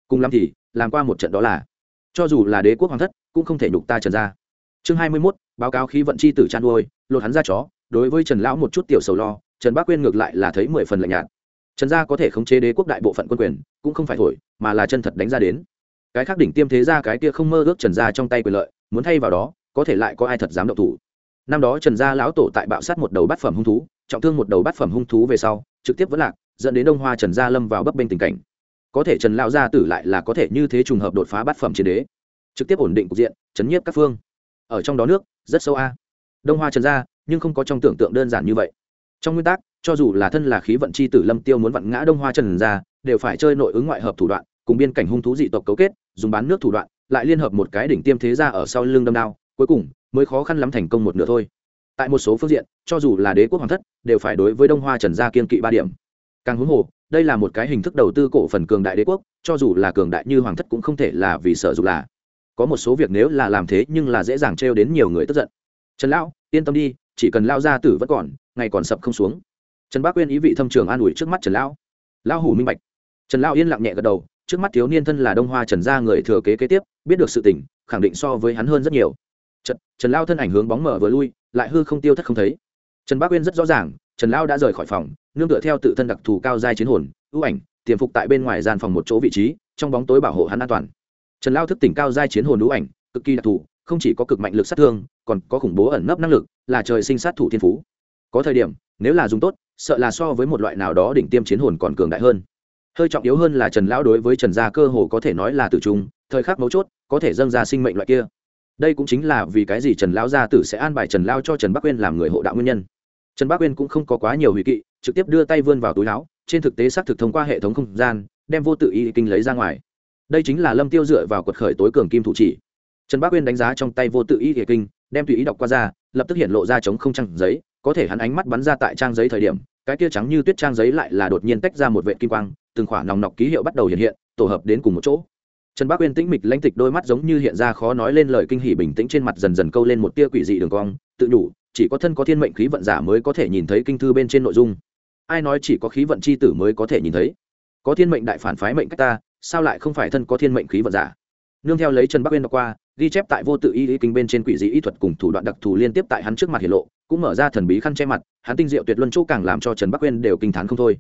Cùng lắm thì, làm qua một trận đó là, cho dù là đế quốc hoàng thất, cũng không thể nhục ta trần ra. Chương hai mươi mốt, báo cáo khí vận chi tử chăn nuôi lột hắn ra chó, đối với trần lão một chút tiểu sầu lo, trần bác quyên ngược lại là thấy mười phần lạnh nhạt. Trần gia có thể khống chế đế quốc đại bộ phận quân quyền, cũng không phải thổi, mà là chân thật đánh ra đến. Cái khác đỉnh tiêm thế ra cái kia không mơ ước trần gia trong tay quyền lợi, muốn thay vào đó, có thể lại có ai thật dám động thủ năm đó trần gia lão tổ tại bạo sát một đầu bát phẩm hung thú, trọng thương một đầu bát phẩm hung thú về sau, trực tiếp vẫn lạc, dẫn đến đông hoa trần gia lâm vào bấp bênh tình cảnh. Có thể trần lão gia tử lại là có thể như thế trùng hợp đột phá bát phẩm chiến đế. Trực tiếp ổn định cục diện, chấn nhiếp các phương. Ở trong đó nước, rất sâu a. Đông hoa trần gia, nhưng không có trong tưởng tượng đơn giản như vậy. Trong nguyên tắc, cho dù là thân là khí vận chi tử lâm tiêu muốn vặn ngã đông hoa trần gia, đều phải chơi nội ứng ngoại hợp thủ đoạn, cùng biên cảnh hung thú dị tộc cấu kết, dùng bán nước thủ đoạn, lại liên hợp một cái đỉnh tiêm thế gia ở sau lưng đâm đao, cuối cùng mới khó khăn lắm thành công một nửa thôi. Tại một số phương diện, cho dù là đế quốc hoàng thất, đều phải đối với đông hoa trần gia kiên kỵ ba điểm. Càng huống hồ, đây là một cái hình thức đầu tư cổ phần cường đại đế quốc, cho dù là cường đại như hoàng thất cũng không thể là vì sợ dục là. Có một số việc nếu là làm thế nhưng là dễ dàng trêu đến nhiều người tức giận. Trần lão, yên tâm đi, chỉ cần lao ra tử vẫn còn, ngày còn sập không xuống. Trần bác quyên ý vị thâm trường an ủi trước mắt trần lão. Lão hủ minh bạch. Trần lão yên lặng nhẹ gật đầu, trước mắt thiếu niên thân là đông hoa trần gia người thừa kế kế tiếp, biết được sự tình, khẳng định so với hắn hơn rất nhiều trần, trần lao thân ảnh hướng bóng mở vừa lui lại hư không tiêu thất không thấy. Trần bác uyên rất rõ ràng trần lao đã rời khỏi phòng nương tựa theo tự thân đặc thù cao giai chiến hồn ưu ảnh tiềm phục tại bên ngoài gian phòng một chỗ vị trí trong bóng tối bảo hộ hắn an toàn. Trần lao thức tỉnh cao giai chiến hồn ưu ảnh cực kỳ đặc thù không chỉ có cực mạnh lực sát thương còn có khủng bố ẩn nấp năng lực là trời sinh sát thủ thiên phú. Có thời điểm nếu là dùng tốt sợ là so với một loại nào đó đỉnh tiêm chiến hồn còn cường đại hơn. Hơi trọng yếu hơn là trần lão đối với trần gia cơ hồ có thể nói là tử trung thời khắc mấu chốt có thể dâng ra sinh mệnh loại kia đây cũng chính là vì cái gì trần lão gia tử sẽ an bài trần lao cho trần bắc uyên làm người hộ đạo nguyên nhân. Trần bắc uyên cũng không có quá nhiều hủy kỵ, trực tiếp đưa tay vươn vào túi láo trên thực tế xác thực thông qua hệ thống không gian, đem vô tự y kinh lấy ra ngoài. Đây chính là lâm tiêu dựa vào quật khởi tối cường kim thủ chỉ. Trần bắc uyên đánh giá trong tay vô tự y kinh, đem tùy ý đọc qua ra, lập tức hiện lộ ra chống không trang giấy, có thể hắn ánh mắt bắn ra tại trang giấy thời điểm, cái kia trắng như tuyết trang giấy lại là đột nhiên tách ra một vệ kim quang, từng khoản nòng nọc ký hiệu bắt đầu hiện hiện, tổ hợp đến cùng một chỗ trần bác uyên tĩnh mịch lãnh tịch đôi mắt giống như hiện ra khó nói lên lời kinh hỉ bình tĩnh trên mặt dần dần câu lên một tia quỷ dị đường cong, tự nhủ, chỉ có thân có thiên mệnh khí vận giả mới có thể nhìn thấy kinh thư bên trên nội dung. Ai nói chỉ có khí vận c h i tử mới có thể nhìn thấy? Có thiên mệnh đại phản phái mệnh cách ta, sao lại không phải thân có thiên mệnh khí vận giả? Nương theo lấy trần bắc uyên đọc qua, ghi chép tại vô tự y lý kinh bên trên quỷ dị y thuật cùng thủ đoạn đặc thù liên tiếp tại hắn trước mặt hiển lộ, cũng mở ra thần bí khăn che mặt, hắn tinh diệu tuyệt luân chỗ càng làm cho trần bắc uyên đều kinh t h á n không thôi.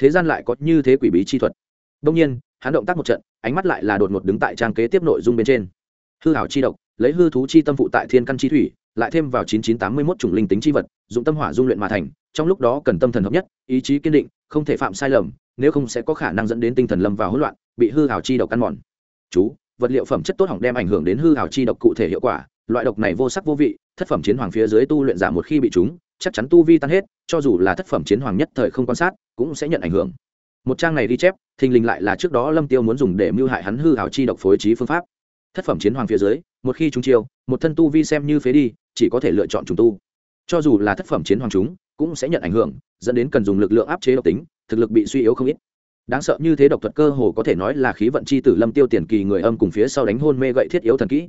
Thế gian lại có như thế quỷ bí chi thuật. Đông nhiên hắn động tác một trận, ánh mắt lại là đột ngột đứng tại trang kế tiếp nội dung bên trên. Hư hảo chi độc, lấy hư thú chi tâm phụ tại thiên căn chi thủy, lại thêm vào chín chín tám mươi mốt chủng linh tính chi vật, dụng tâm hỏa dung luyện mà thành, trong lúc đó cần tâm thần hợp nhất, ý chí kiên định, không thể phạm sai lầm, nếu không sẽ có khả năng dẫn đến tinh thần lâm vào hỗn loạn, bị hư hảo chi độc ăn mòn. Chú, vật liệu phẩm chất tốt hỏng đem ảnh hưởng đến hư hảo chi độc cụ thể hiệu quả, loại độc này vô sắc vô vị, thất phẩm chiến hoàng phía dưới tu luyện giả một khi bị chúng chắc chắn tu vi tan hết, cho dù là thất phẩm chiến hoàng nhất thời không quan sát, cũng sẽ nhận ảnh hưởng một trang này ghi chép, thình lình lại là trước đó lâm tiêu muốn dùng để mưu hại hắn hư hảo chi độc phối trí phương pháp. Thất phẩm chiến hoàng phía dưới, một khi chúng chiêu, một thân tu vi xem như phế đi, chỉ có thể lựa chọn trùng tu. Cho dù là thất phẩm chiến hoàng chúng, cũng sẽ nhận ảnh hưởng, dẫn đến cần dùng lực lượng áp chế độc tính, thực lực bị suy yếu không ít. Đáng sợ như thế độc thuật cơ hồ có thể nói là khí vận chi tử lâm tiêu tiền kỳ người âm cùng phía sau đánh hôn mê gậy thiết yếu thần kỹ.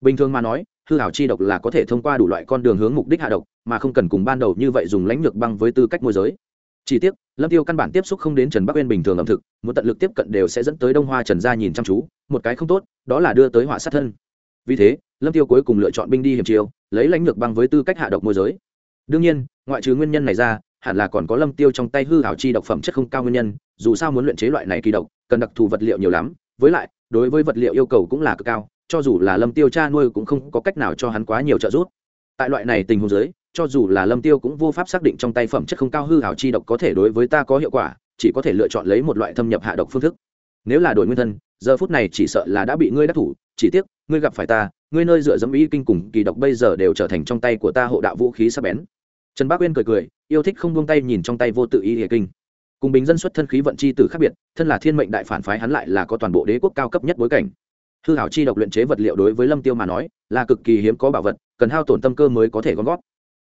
Bình thường mà nói, hư hảo chi độc là có thể thông qua đủ loại con đường hướng mục đích hạ độc, mà không cần cùng ban đầu như vậy dùng lãnh lược băng với tư cách môi giới chỉ tiếc, lâm tiêu căn bản tiếp xúc không đến trần bắc uyên bình thường ẩm thực, muốn tận lực tiếp cận đều sẽ dẫn tới đông hoa trần gia nhìn chăm chú, một cái không tốt, đó là đưa tới họa sát thân. Vì thế, lâm tiêu cuối cùng lựa chọn binh đi hiểm chiêu, lấy lãnh lược băng với tư cách hạ độc môi giới. Đương nhiên, ngoại trừ nguyên nhân này ra, hẳn là còn có lâm tiêu trong tay hư hảo chi độc phẩm chất không cao nguyên nhân, dù sao muốn luyện chế loại này kỳ độc, cần đặc thù vật liệu nhiều lắm, với lại, đối với vật liệu yêu cầu cũng là cực cao, cho dù là lâm tiêu cha nuôi cũng không có cách nào cho hắn quá nhiều trợ giúp. Tại loại này tình huống giới cho dù là lâm tiêu cũng vô pháp xác định trong tay phẩm chất không cao hư hảo chi độc có thể đối với ta có hiệu quả, chỉ có thể lựa chọn lấy một loại thâm nhập hạ độc phương thức. Nếu là đổi nguyên thân, giờ phút này chỉ sợ là đã bị ngươi đắc thủ, chỉ tiếc, ngươi gặp phải ta, ngươi nơi dựa dẫm ý kinh cùng kỳ độc bây giờ đều trở thành trong tay của ta hộ đạo vũ khí sắc bén. Trần bác uyên cười cười, yêu thích không buông tay nhìn trong tay vô tự ý hệ kinh. Cùng bình dân xuất thân khí vận chi tử khác biệt, thân là thiên mệnh đại phản phái hắn lại là có toàn bộ đế quốc cao cấp nhất bối cảnh. Hư hảo chi độc luyện chế vật liệu đối với lâm tiêu mà nói, là cực kỳ hiếm có bảo vật, cần hao tổn tâm cơ mới có thể gom góp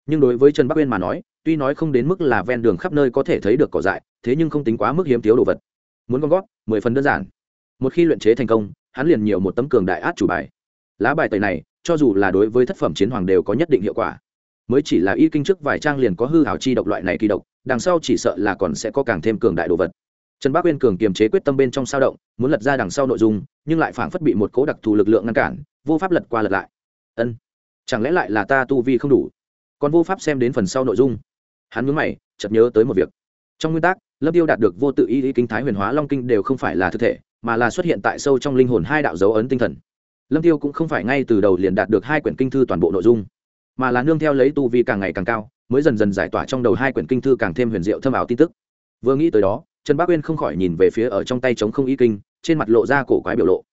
nhưng đối với trần bắc uyên mà nói, tuy nói không đến mức là ven đường khắp nơi có thể thấy được cỏ dại, thế nhưng không tính quá mức hiếm thiếu đồ vật. Muốn con gót mười phần đơn giản. Một khi luyện chế thành công, hắn liền nhiều một tấm cường đại át chủ bài. Lá bài tẩy này, cho dù là đối với thất phẩm chiến hoàng đều có nhất định hiệu quả. Mới chỉ là y kinh trước vài trang liền có hư hảo chi độc loại này kỳ độc, đằng sau chỉ sợ là còn sẽ có càng thêm cường đại đồ vật. Trần bác uyên cường kiềm chế quyết tâm bên trong sao động, muốn lật ra đằng sau nội dung, nhưng lại phảng phất bị một cố đặc thù lực lượng ngăn cản, vô pháp lật qua lật lại. Ân, chẳng lẽ lại là ta tu vi không đủ? Còn vô pháp xem đến phần sau nội dung. Hắn nhớ mày, chợt nhớ tới một việc. Trong nguyên tắc, lâm tiêu đạt được vô tự y lý kinh thái huyền hóa long kinh đều không phải là thực thể, mà là xuất hiện tại sâu trong linh hồn hai đạo dấu ấn tinh thần. Lâm tiêu cũng không phải ngay từ đầu liền đạt được hai quyển kinh thư toàn bộ nội dung, mà là nương theo lấy tu vi càng ngày càng cao, mới dần dần giải tỏa trong đầu hai quyển kinh thư càng thêm huyền diệu thâm ảo tin tức. Vừa nghĩ tới đó, trần bác uyên không khỏi nhìn về phía ở trong tay chống không y kinh, trên mặt lộ ra cổ quái biểu lộ.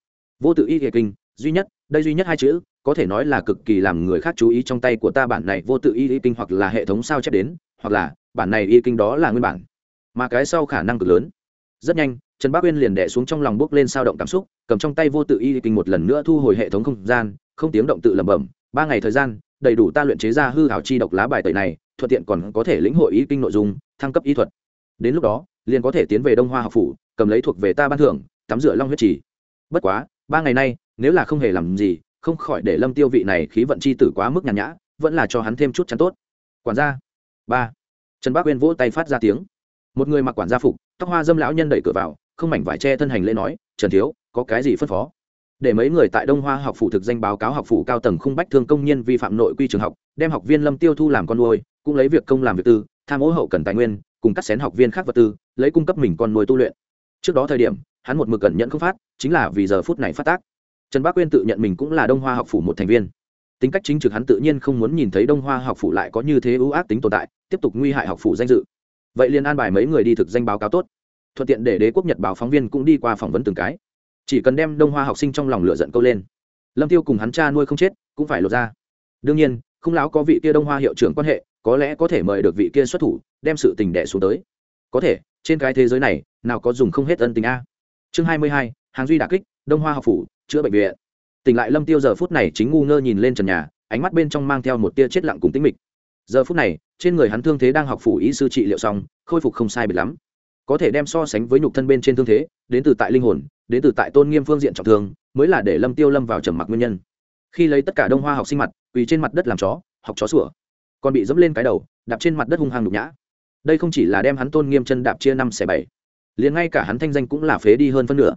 Vô tự y y kinh, duy nhất, đây duy nhất hai chữ có thể nói là cực kỳ làm người khác chú ý trong tay của ta bản này vô tự y y kinh hoặc là hệ thống sao chép đến, hoặc là, bản này y kinh đó là nguyên bản. Mà cái sau khả năng cực lớn. Rất nhanh, trần bác uyên liền đẻ xuống trong lòng bước lên sao động cảm xúc, cầm trong tay vô tự y kinh một lần nữa thu hồi hệ thống không gian, không tiếng động tự lẩm bẩm, ba ngày thời gian, đầy đủ ta luyện chế ra hư hảo chi độc lá bài tẩy này, thuận tiện còn có thể lĩnh hội y kinh nội dung, thăng cấp y thuật. Đến lúc đó, liền có thể tiến về đông hoa học phủ, cầm lấy thuộc về ta ban thưởng, tắm rửa long huyết trì. Bất quá, ba ngày nay, nếu là không hề làm gì không khỏi để lâm tiêu vị này khí vận chi tử quá mức nhàn nhã, vẫn là cho hắn thêm chút chắn tốt. Quản gia. Ba. Trần bác uyên vỗ tay phát ra tiếng. Một người mặc quản gia phục, tóc hoa dâm lão nhân đẩy cửa vào, không mảnh vải che thân hành lễ nói, trần thiếu, có cái gì phân phó? Để mấy người tại đông hoa học phủ thực danh báo cáo học phủ cao tầng khung bách thương công nhân vi phạm nội quy trường học, đem học viên lâm tiêu thu làm con nuôi, cũng lấy việc công làm việc tư, tham ô hậu cần tài nguyên, cùng cắt xén học viên khác vật tư, lấy cung cấp mình con nuôi tu luyện. Trước đó thời điểm, hắn một mực cẩn nhận không phát, chính là vì giờ phút này phát tác trần bác quyên tự nhận mình cũng là đông hoa học phủ một thành viên. Tính cách chính trực hắn tự nhiên không muốn nhìn thấy đông hoa học phủ lại có như thế ưu ác tính tồn tại, tiếp tục nguy hại học phủ danh dự. Vậy liền an bài mấy người đi thực danh báo cáo tốt. Thuận tiện để đế quốc nhật báo phóng viên cũng đi qua phỏng vấn từng cái. Chỉ cần đem đông hoa học sinh trong lòng lửa giận câu lên. Lâm tiêu cùng hắn cha nuôi không chết, cũng phải lột ra. Đương nhiên, không láo có vị kia đông hoa hiệu trưởng quan hệ, có lẽ có thể mời được vị kia xuất thủ, đem sự tình đẻ xuống tới. Có thể, trên cái thế giới này, nào có dùng không hết ân tình a. Chương hai mươi hai, hàng duy đà kích đông hoa học phủ, chữa bệnh viện. Tỉnh lại lâm tiêu giờ phút này chính ngu ngơ nhìn lên trần nhà, ánh mắt bên trong mang theo một tia chết lặng cùng tĩnh mịch. Giờ phút này, trên người hắn thương thế đang học phủ ý sư trị liệu xong, khôi phục không sai biệt lắm. Có thể đem so sánh với nhục thân bên trên thương thế, đến từ tại linh hồn, đến từ tại tôn nghiêm phương diện trọng thương, mới là để lâm tiêu lâm vào trầm mặc nguyên nhân. Khi lấy tất cả đông hoa học sinh mặt, quỳ trên mặt đất làm chó, học chó sủa. Còn bị dẫm lên cái đầu, đạp trên mặt đất hung hăng nhục nhã. Đây không chỉ là đem hắn tôn nghiêm chân đạp chia năm xẻ bảy, liền ngay cả hắn thanh danh cũng là phế đi hơn phân nửa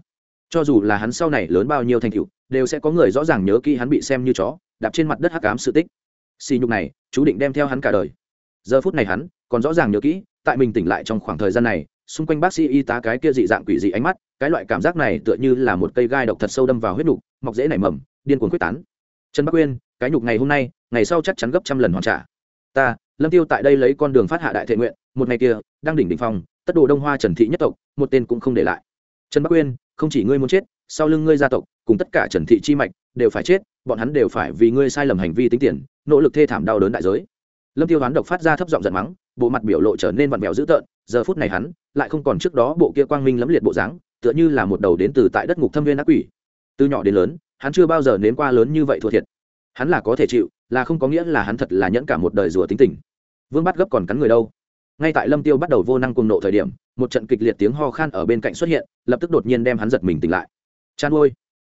cho dù là hắn sau này lớn bao nhiêu thành tựu, đều sẽ có người rõ ràng nhớ kỹ hắn bị xem như chó, đạp trên mặt đất hắc ám sự tích. Xì nhục này, chú định đem theo hắn cả đời. Giờ phút này hắn còn rõ ràng nhớ kỹ, tại mình tỉnh lại trong khoảng thời gian này, xung quanh bác sĩ y tá cái kia dị dạng quỷ dị ánh mắt, cái loại cảm giác này tựa như là một cây gai độc thật sâu đâm vào huyết nhục mọc dễ nảy mầm, điên cuồng quyết tán. Trần bắc uyên, cái nhục ngày hôm nay, ngày sau chắc chắn gấp trăm lần hoàn trả. Ta, lâm tiêu tại đây lấy con đường phát hạ đại thệ nguyện, một ngày kia, đang đỉnh đỉnh phong, tất đồ đông hoa trần thị nhất tộc, một tên cũng không để lại. Trần bắc uyên không chỉ ngươi muốn chết, sau lưng ngươi gia tộc, cùng tất cả trần thị chi mạch đều phải chết, bọn hắn đều phải vì ngươi sai lầm hành vi tính tiền, nỗ lực thê thảm đau đớn đại giới. Lâm tiêu hoán độc phát ra thấp giọng giận mắng, bộ mặt biểu lộ trở nên vặn vẹo dữ tợn, giờ phút này hắn lại không còn trước đó bộ kia quang minh lẫm liệt bộ dáng, tựa như là một đầu đến từ tại đất ngục thâm viên ác quỷ. Từ nhỏ đến lớn, hắn chưa bao giờ nếm qua lớn như vậy thua thiệt. Hắn là có thể chịu, là không có nghĩa là hắn thật là nhẫn cả một đời rùa tính tình. Vương bắt gấp còn cắn người đâu? Ngay tại lâm tiêu bắt đầu vô năng cùng nộ thời điểm, một trận kịch liệt tiếng ho khan ở bên cạnh xuất hiện, lập tức đột nhiên đem hắn giật mình tỉnh lại. Chan ôi!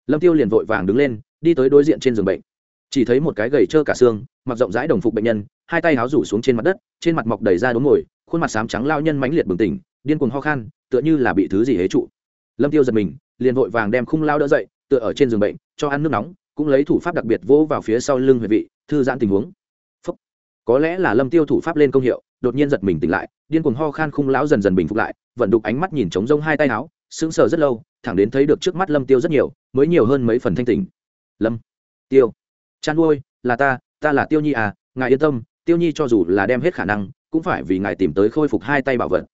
Lâm tiêu liền vội vàng đứng lên, đi tới đối diện trên giường bệnh. Chỉ thấy một cái gầy trơ cả xương, mặc rộng rãi đồng phục bệnh nhân, hai tay háo rủ xuống trên mặt đất, trên mặt mọc đầy da đốm ngồi khuôn mặt xám trắng lao nhân mãnh liệt bừng tỉnh, điên cuồng ho khan, tựa như là bị thứ gì hế trụ. Lâm tiêu giật mình, liền vội vàng đem khung lao đỡ dậy, tựa ở trên giường bệnh, cho ăn nước nóng, cũng lấy thủ pháp đặc biệt vỗ vào phía sau lưng huệ vị, thư giãn tình huống có lẽ là lâm tiêu thủ pháp lên công hiệu, đột nhiên giật mình tỉnh lại, điên cuồng ho khan khung lão dần dần bình phục lại, vận đục ánh mắt nhìn trống rông hai tay áo, sững sờ rất lâu, thẳng đến thấy được trước mắt lâm tiêu rất nhiều, mới nhiều hơn mấy phần thanh tỉnh. Lâm tiêu chăn nuôi là ta ta là tiêu nhi à ngài yên tâm, tiêu nhi cho dù là đem hết khả năng, cũng phải vì ngài tìm tới khôi phục hai tay bảo vật.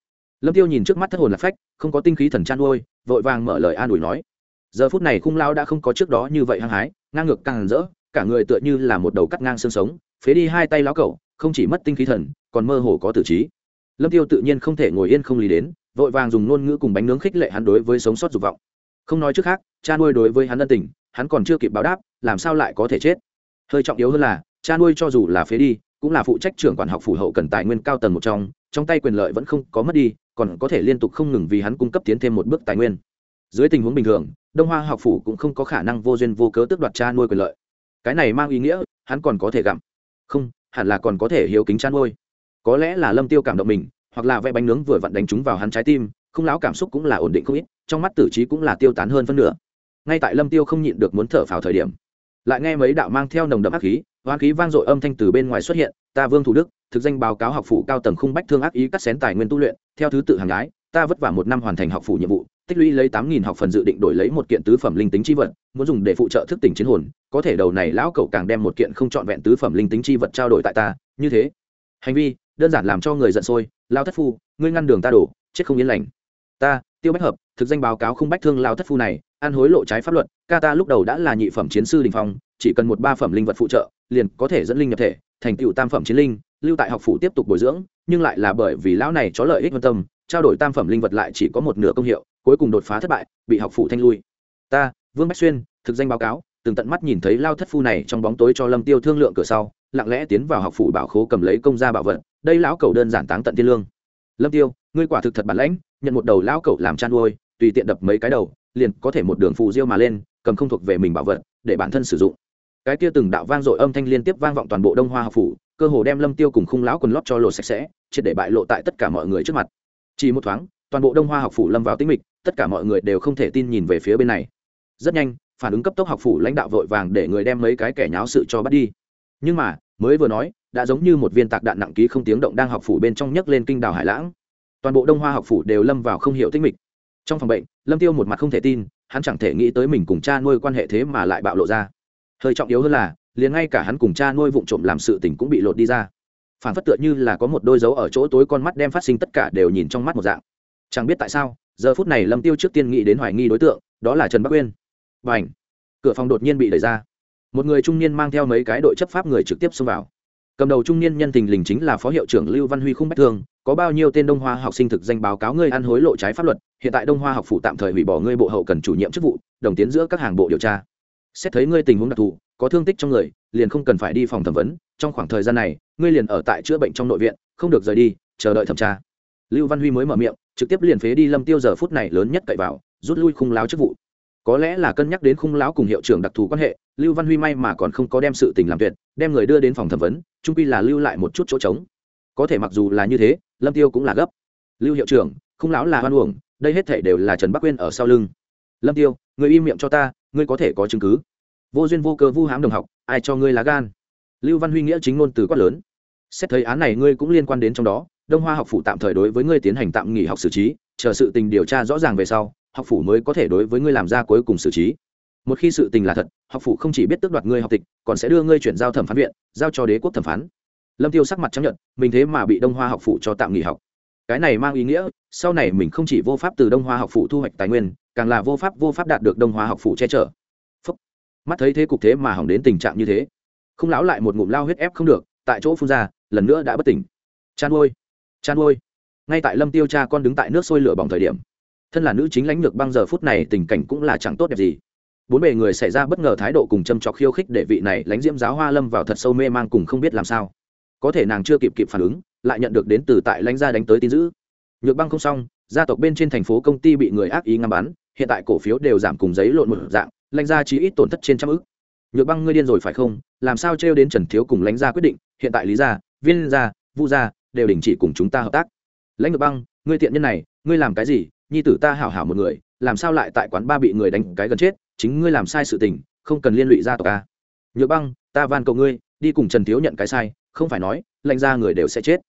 Lâm tiêu nhìn trước mắt thất hồn lạc phách, không có tinh khí thần chăn nuôi vội vàng mở lời an ủi nói. Giờ phút này khung lao đã không có trước đó như vậy hăng hái, ngang ngược càng rỡ, cả người tựa như là một đầu cắt ngang xương sống phế đi hai tay lão cẩu, không chỉ mất tinh khí thần, còn mơ hồ có tử trí. Lâm tiêu tự nhiên không thể ngồi yên không lý đến, vội vàng dùng ngôn ngữ cùng bánh nướng khích lệ hắn đối với sống sót dục vọng. Không nói trước khác, cha nuôi đối với hắn ân tình, hắn còn chưa kịp báo đáp, làm sao lại có thể chết? Hơi trọng yếu hơn là, cha nuôi cho dù là phế đi, cũng là phụ trách trưởng quản học phủ hậu cần tài nguyên cao tầng một trong trong tay quyền lợi vẫn không có mất đi, còn có thể liên tục không ngừng vì hắn cung cấp tiến thêm một bước tài nguyên. Dưới tình huống bình thường, đông hoa học phủ cũng không có khả năng vô duyên vô cớ tước đoạt cha nuôi quyền lợi. Cái này mang ý nghĩa, hắn còn có thể gặm không, hẳn là còn có thể hiếu kính chăn nuôi có lẽ là lâm tiêu cảm động mình, hoặc là vẽ bánh nướng vừa vặn đánh trúng vào hắn trái tim, không láo cảm xúc cũng là ổn định không ít, trong mắt tử trí cũng là tiêu tán hơn phân nửa. Ngay tại lâm tiêu không nhịn được muốn thở phào thời điểm, lại nghe mấy đạo mang theo nồng đậm ác khí hoán khí vang dội âm thanh từ bên ngoài xuất hiện, ta vương thủ đức, thực danh báo cáo học phủ cao tầng khung bách thương ác ý cắt xén tài nguyên tu luyện, theo thứ tự hàng gái, ta vất vả một năm hoàn thành học phủ nhiệm vụ tích lũy lấy tám nghìn học phần dự định đổi lấy một kiện tứ phẩm linh tính chi vật, muốn dùng để phụ trợ thức tỉnh chiến hồn, có thể đầu này lão cậu càng đem một kiện không chọn vẹn tứ phẩm linh tính chi vật trao đổi tại ta, như thế. Hành vi, đơn giản làm cho người giận sôi, lao thất phu, ngươi ngăn đường ta đổ, chết không yên lành. Ta, tiêu bách hợp, thực danh báo cáo không bách thương lao thất phu này, ăn hối lộ trái pháp luật, ca ta lúc đầu đã là nhị phẩm chiến sư đình phong, chỉ cần một ba phẩm linh vật phụ trợ, liền có thể dẫn linh nhập thể, thành tựu tam phẩm chiến linh, lưu tại học phủ tiếp tục bồi dưỡng, nhưng lại là bởi vì lão này chó lợi ích quan tâm trao đổi tam phẩm linh vật lại chỉ có một nửa công hiệu, cuối cùng đột phá thất bại, bị học phủ thanh lui. Ta, vương bách xuyên, thực danh báo cáo, từng tận mắt nhìn thấy lao thất phu này trong bóng tối cho lâm tiêu thương lượng cửa sau, lặng lẽ tiến vào học phủ bảo khố cầm lấy công gia bảo vật, đây lão cầu đơn giản táng tận thiên lương. Lâm tiêu, ngươi quả thực thật bản lãnh, nhận một đầu lão cầu làm chăn nuôi tùy tiện đập mấy cái đầu, liền có thể một đường phù diêu mà lên, cầm không thuộc về mình bảo vật, để bản thân sử dụng. Cái kia từng đạo vang dội âm thanh liên tiếp vang vọng toàn bộ đông hoa học phủ, cơ hồ đem lâm tiêu cùng khung lão quần lót cho lộ sạch sẽ, triệt để bại lộ tại tất cả mọi người trước mặt chỉ một thoáng, toàn bộ đông hoa học phủ lâm vào tĩnh mịch, tất cả mọi người đều không thể tin nhìn về phía bên này. Rất nhanh, phản ứng cấp tốc học phủ lãnh đạo vội vàng để người đem mấy cái kẻ nháo sự cho bắt đi. Nhưng mà, mới vừa nói, đã giống như một viên tạc đạn nặng ký không tiếng động đang học phủ bên trong nhấc lên kinh đảo hải lãng. Toàn bộ đông hoa học phủ đều lâm vào không hiểu tinh mịch. Trong phòng bệnh, lâm tiêu một mặt không thể tin, hắn chẳng thể nghĩ tới mình cùng cha nuôi quan hệ thế mà lại bạo lộ ra. Hơi trọng yếu hơn là, liền ngay cả hắn cùng cha nuôi vụng trộm làm sự tình cũng bị lột đi ra phản phất tựa như là có một đôi dấu ở chỗ tối con mắt đem phát sinh tất cả đều nhìn trong mắt một dạng. Chẳng biết tại sao, giờ phút này lâm tiêu trước tiên nghĩ đến hoài nghi đối tượng, đó là trần bắc uyên và ảnh cửa phòng đột nhiên bị đẩy ra. Một người trung niên mang theo mấy cái đội chấp pháp người trực tiếp xông vào. Cầm đầu trung niên nhân tình lình chính là phó hiệu trưởng lưu văn huy khung bách thương, có bao nhiêu tên đông hoa học sinh thực danh báo cáo ngươi ăn hối lộ trái pháp luật, hiện tại đông hoa học phủ tạm thời hủy bỏ ngươi bộ hậu cần chủ nhiệm chức vụ, đồng tiến giữa các hàng bộ điều tra. Xét thấy ngươi tình huống đặc thù, có thương tích trong người liền không cần phải đi phòng thẩm vấn, trong khoảng thời gian này, ngươi liền ở tại chữa bệnh trong nội viện, không được rời đi, chờ đợi thẩm tra. Lưu văn huy mới mở miệng, trực tiếp liền phế đi lâm tiêu giờ phút này lớn nhất cậy vào, rút lui khung láo chức vụ. Có lẽ là cân nhắc đến khung láo cùng hiệu trưởng đặc thù quan hệ, lưu văn huy may mà còn không có đem sự tình làm tuyệt, đem người đưa đến phòng thẩm vấn trung quy là lưu lại một chút chỗ trống. Có thể mặc dù là như thế, lâm tiêu cũng là gấp. Lưu hiệu trưởng, khung láo là hoan uổng, đây hết thể đều là trần bắc quên ở sau lưng. Lâm tiêu người im miệng cho ta, ngươi có thể có chứng cứ vô duyên vô cơ vu hãm đồng học, ai cho ngươi lá gan? Lưu văn huy nghĩa chính ngôn từ quát lớn. Xét thấy án này ngươi cũng liên quan đến trong đó, đông hoa học phủ tạm thời đối với ngươi tiến hành tạm nghỉ học xử trí, chờ sự tình điều tra rõ ràng về sau, học phủ mới có thể đối với ngươi làm ra cuối cùng xử trí. Một khi sự tình là thật, học phủ không chỉ biết tước đoạt ngươi học tịch, còn sẽ đưa ngươi chuyển giao thẩm phán viện, giao cho đế quốc thẩm phán. Lâm tiêu sắc mặt chấp nhận mình thế mà bị đông hoa học phủ cho tạm nghỉ học. Cái này mang ý nghĩa, sau này mình không chỉ vô pháp từ đông hoa học phủ thu hoạch tài nguyên, càng là vô pháp vô pháp đạt được đông hoa học phủ che chở mắt thấy thế cục thế mà hỏng đến tình trạng như thế. Không lão lại một ngụm lao huyết ép không được, tại chỗ phun ra, lần nữa đã bất tỉnh. Chan ôi chan ôi ngay tại lâm tiêu cha con đứng tại nước sôi lửa bỏng thời điểm, thân là nữ chính lãnh lược băng giờ phút này tình cảnh cũng là chẳng tốt đẹp gì. Bốn bề người xảy ra bất ngờ thái độ cùng châm trọc khiêu khích để vị này lãnh diễm giáo hoa lâm vào thật sâu mê mang cùng không biết làm sao. Có thể nàng chưa kịp kịp phản ứng, lại nhận được đến từ tại lãnh gia đánh tới tin dữ. Nhược băng không xong, gia tộc bên trên thành phố công ty bị người ác ý ngắm bắn, hiện tại cổ phiếu đều giảm cùng giấy lộn một dạng lãnh gia chỉ ít tổn thất trên trăm ức. Nhược băng ngươi điên rồi phải không? Làm sao trêu đến trần thiếu cùng lãnh gia quyết định? Hiện tại lý gia, viên gia, vu gia đều đình chỉ cùng chúng ta hợp tác. Lãnh nhược băng, ngươi tiện nhân này, ngươi làm cái gì? Nhi tử ta hảo hảo một người, làm sao lại tại quán ba bị người đánh cái gần chết? Chính ngươi làm sai sự tình, không cần liên lụy gia tộc ta. Nhược băng, ta van cầu ngươi, đi cùng trần thiếu nhận cái sai, không phải nói, lãnh gia người đều sẽ chết.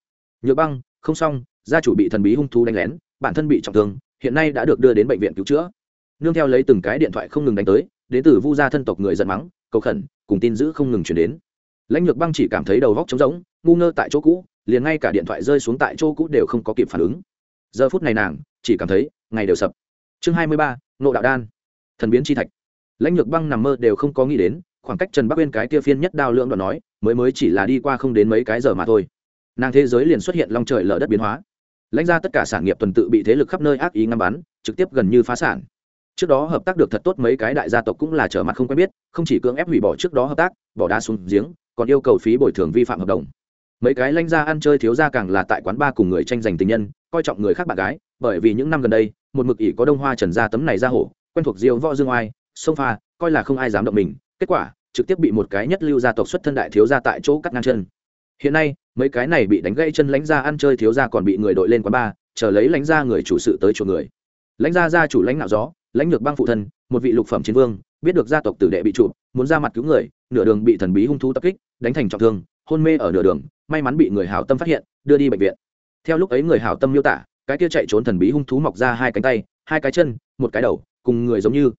Nhược băng, không xong, gia chủ bị thần bí hung thú đánh lén, bản thân bị trọng thương, hiện nay đã được đưa đến bệnh viện cứu chữa nương theo lấy từng cái điện thoại không ngừng đánh tới, đến từ vu gia thân tộc người giận mắng, cầu khẩn, cùng tin giữ không ngừng chuyển đến. Lãnh nhược băng chỉ cảm thấy đầu vóc trống rỗng, ngu ngơ tại chỗ cũ, liền ngay cả điện thoại rơi xuống tại chỗ cũ đều không có kịp phản ứng. Giờ phút này nàng chỉ cảm thấy, ngày đều sập. Chương hai mươi ba nộ đạo đan. Thần biến chi thạch. Lãnh nhược băng nằm mơ đều không có nghĩ đến, khoảng cách trần bắc uyên cái kia phiên nhất đao lượng đoạn nói, mới mới chỉ là đi qua không đến mấy cái giờ mà thôi. Nàng thế giới liền xuất hiện long trời lở đất biến hóa. Lãnh ra tất cả sản nghiệp tuần tự bị thế lực khắp nơi ác ý ngăn bắn, trực tiếp gần như phá sản trước đó hợp tác được thật tốt mấy cái đại gia tộc cũng là trở mặt không quen biết, không chỉ cưỡng ép hủy bỏ trước đó hợp tác, bỏ đá xuống giếng, còn yêu cầu phí bồi thường vi phạm hợp đồng. Mấy cái lanh ra ăn chơi thiếu ra càng là tại quán ba cùng người tranh giành tình nhân, coi trọng người khác bạn gái, bởi vì những năm gần đây, một mực ỷ có đông hoa trần gia tấm này ra hổ, quen thuộc diêu võ dương oai, sông pha, coi là không ai dám động mình, kết quả, trực tiếp bị một cái nhất lưu gia tộc xuất thân đại thiếu gia tại chỗ cắt ngang chân. Hiện nay, mấy cái này bị đánh gãy chân lãnh ra ăn chơi thiếu gia còn bị người đội lên quán ba chờ lấy lãnh ra người chủ sự tới chỗ người. Lãnh gia gia chủ lãnh nạo gió lãnh lược băng phụ thân, một vị lục phẩm chiến vương, biết được gia tộc tử đệ bị trụ, muốn ra mặt cứu người, nửa đường bị thần bí hung thú tập kích, đánh thành trọng thương, hôn mê ở nửa đường, may mắn bị người hảo tâm phát hiện, đưa đi bệnh viện. Theo lúc ấy người hảo tâm miêu tả, cái kia chạy trốn thần bí hung thú mọc ra hai cánh tay, hai cái chân, một cái đầu, cùng người giống như.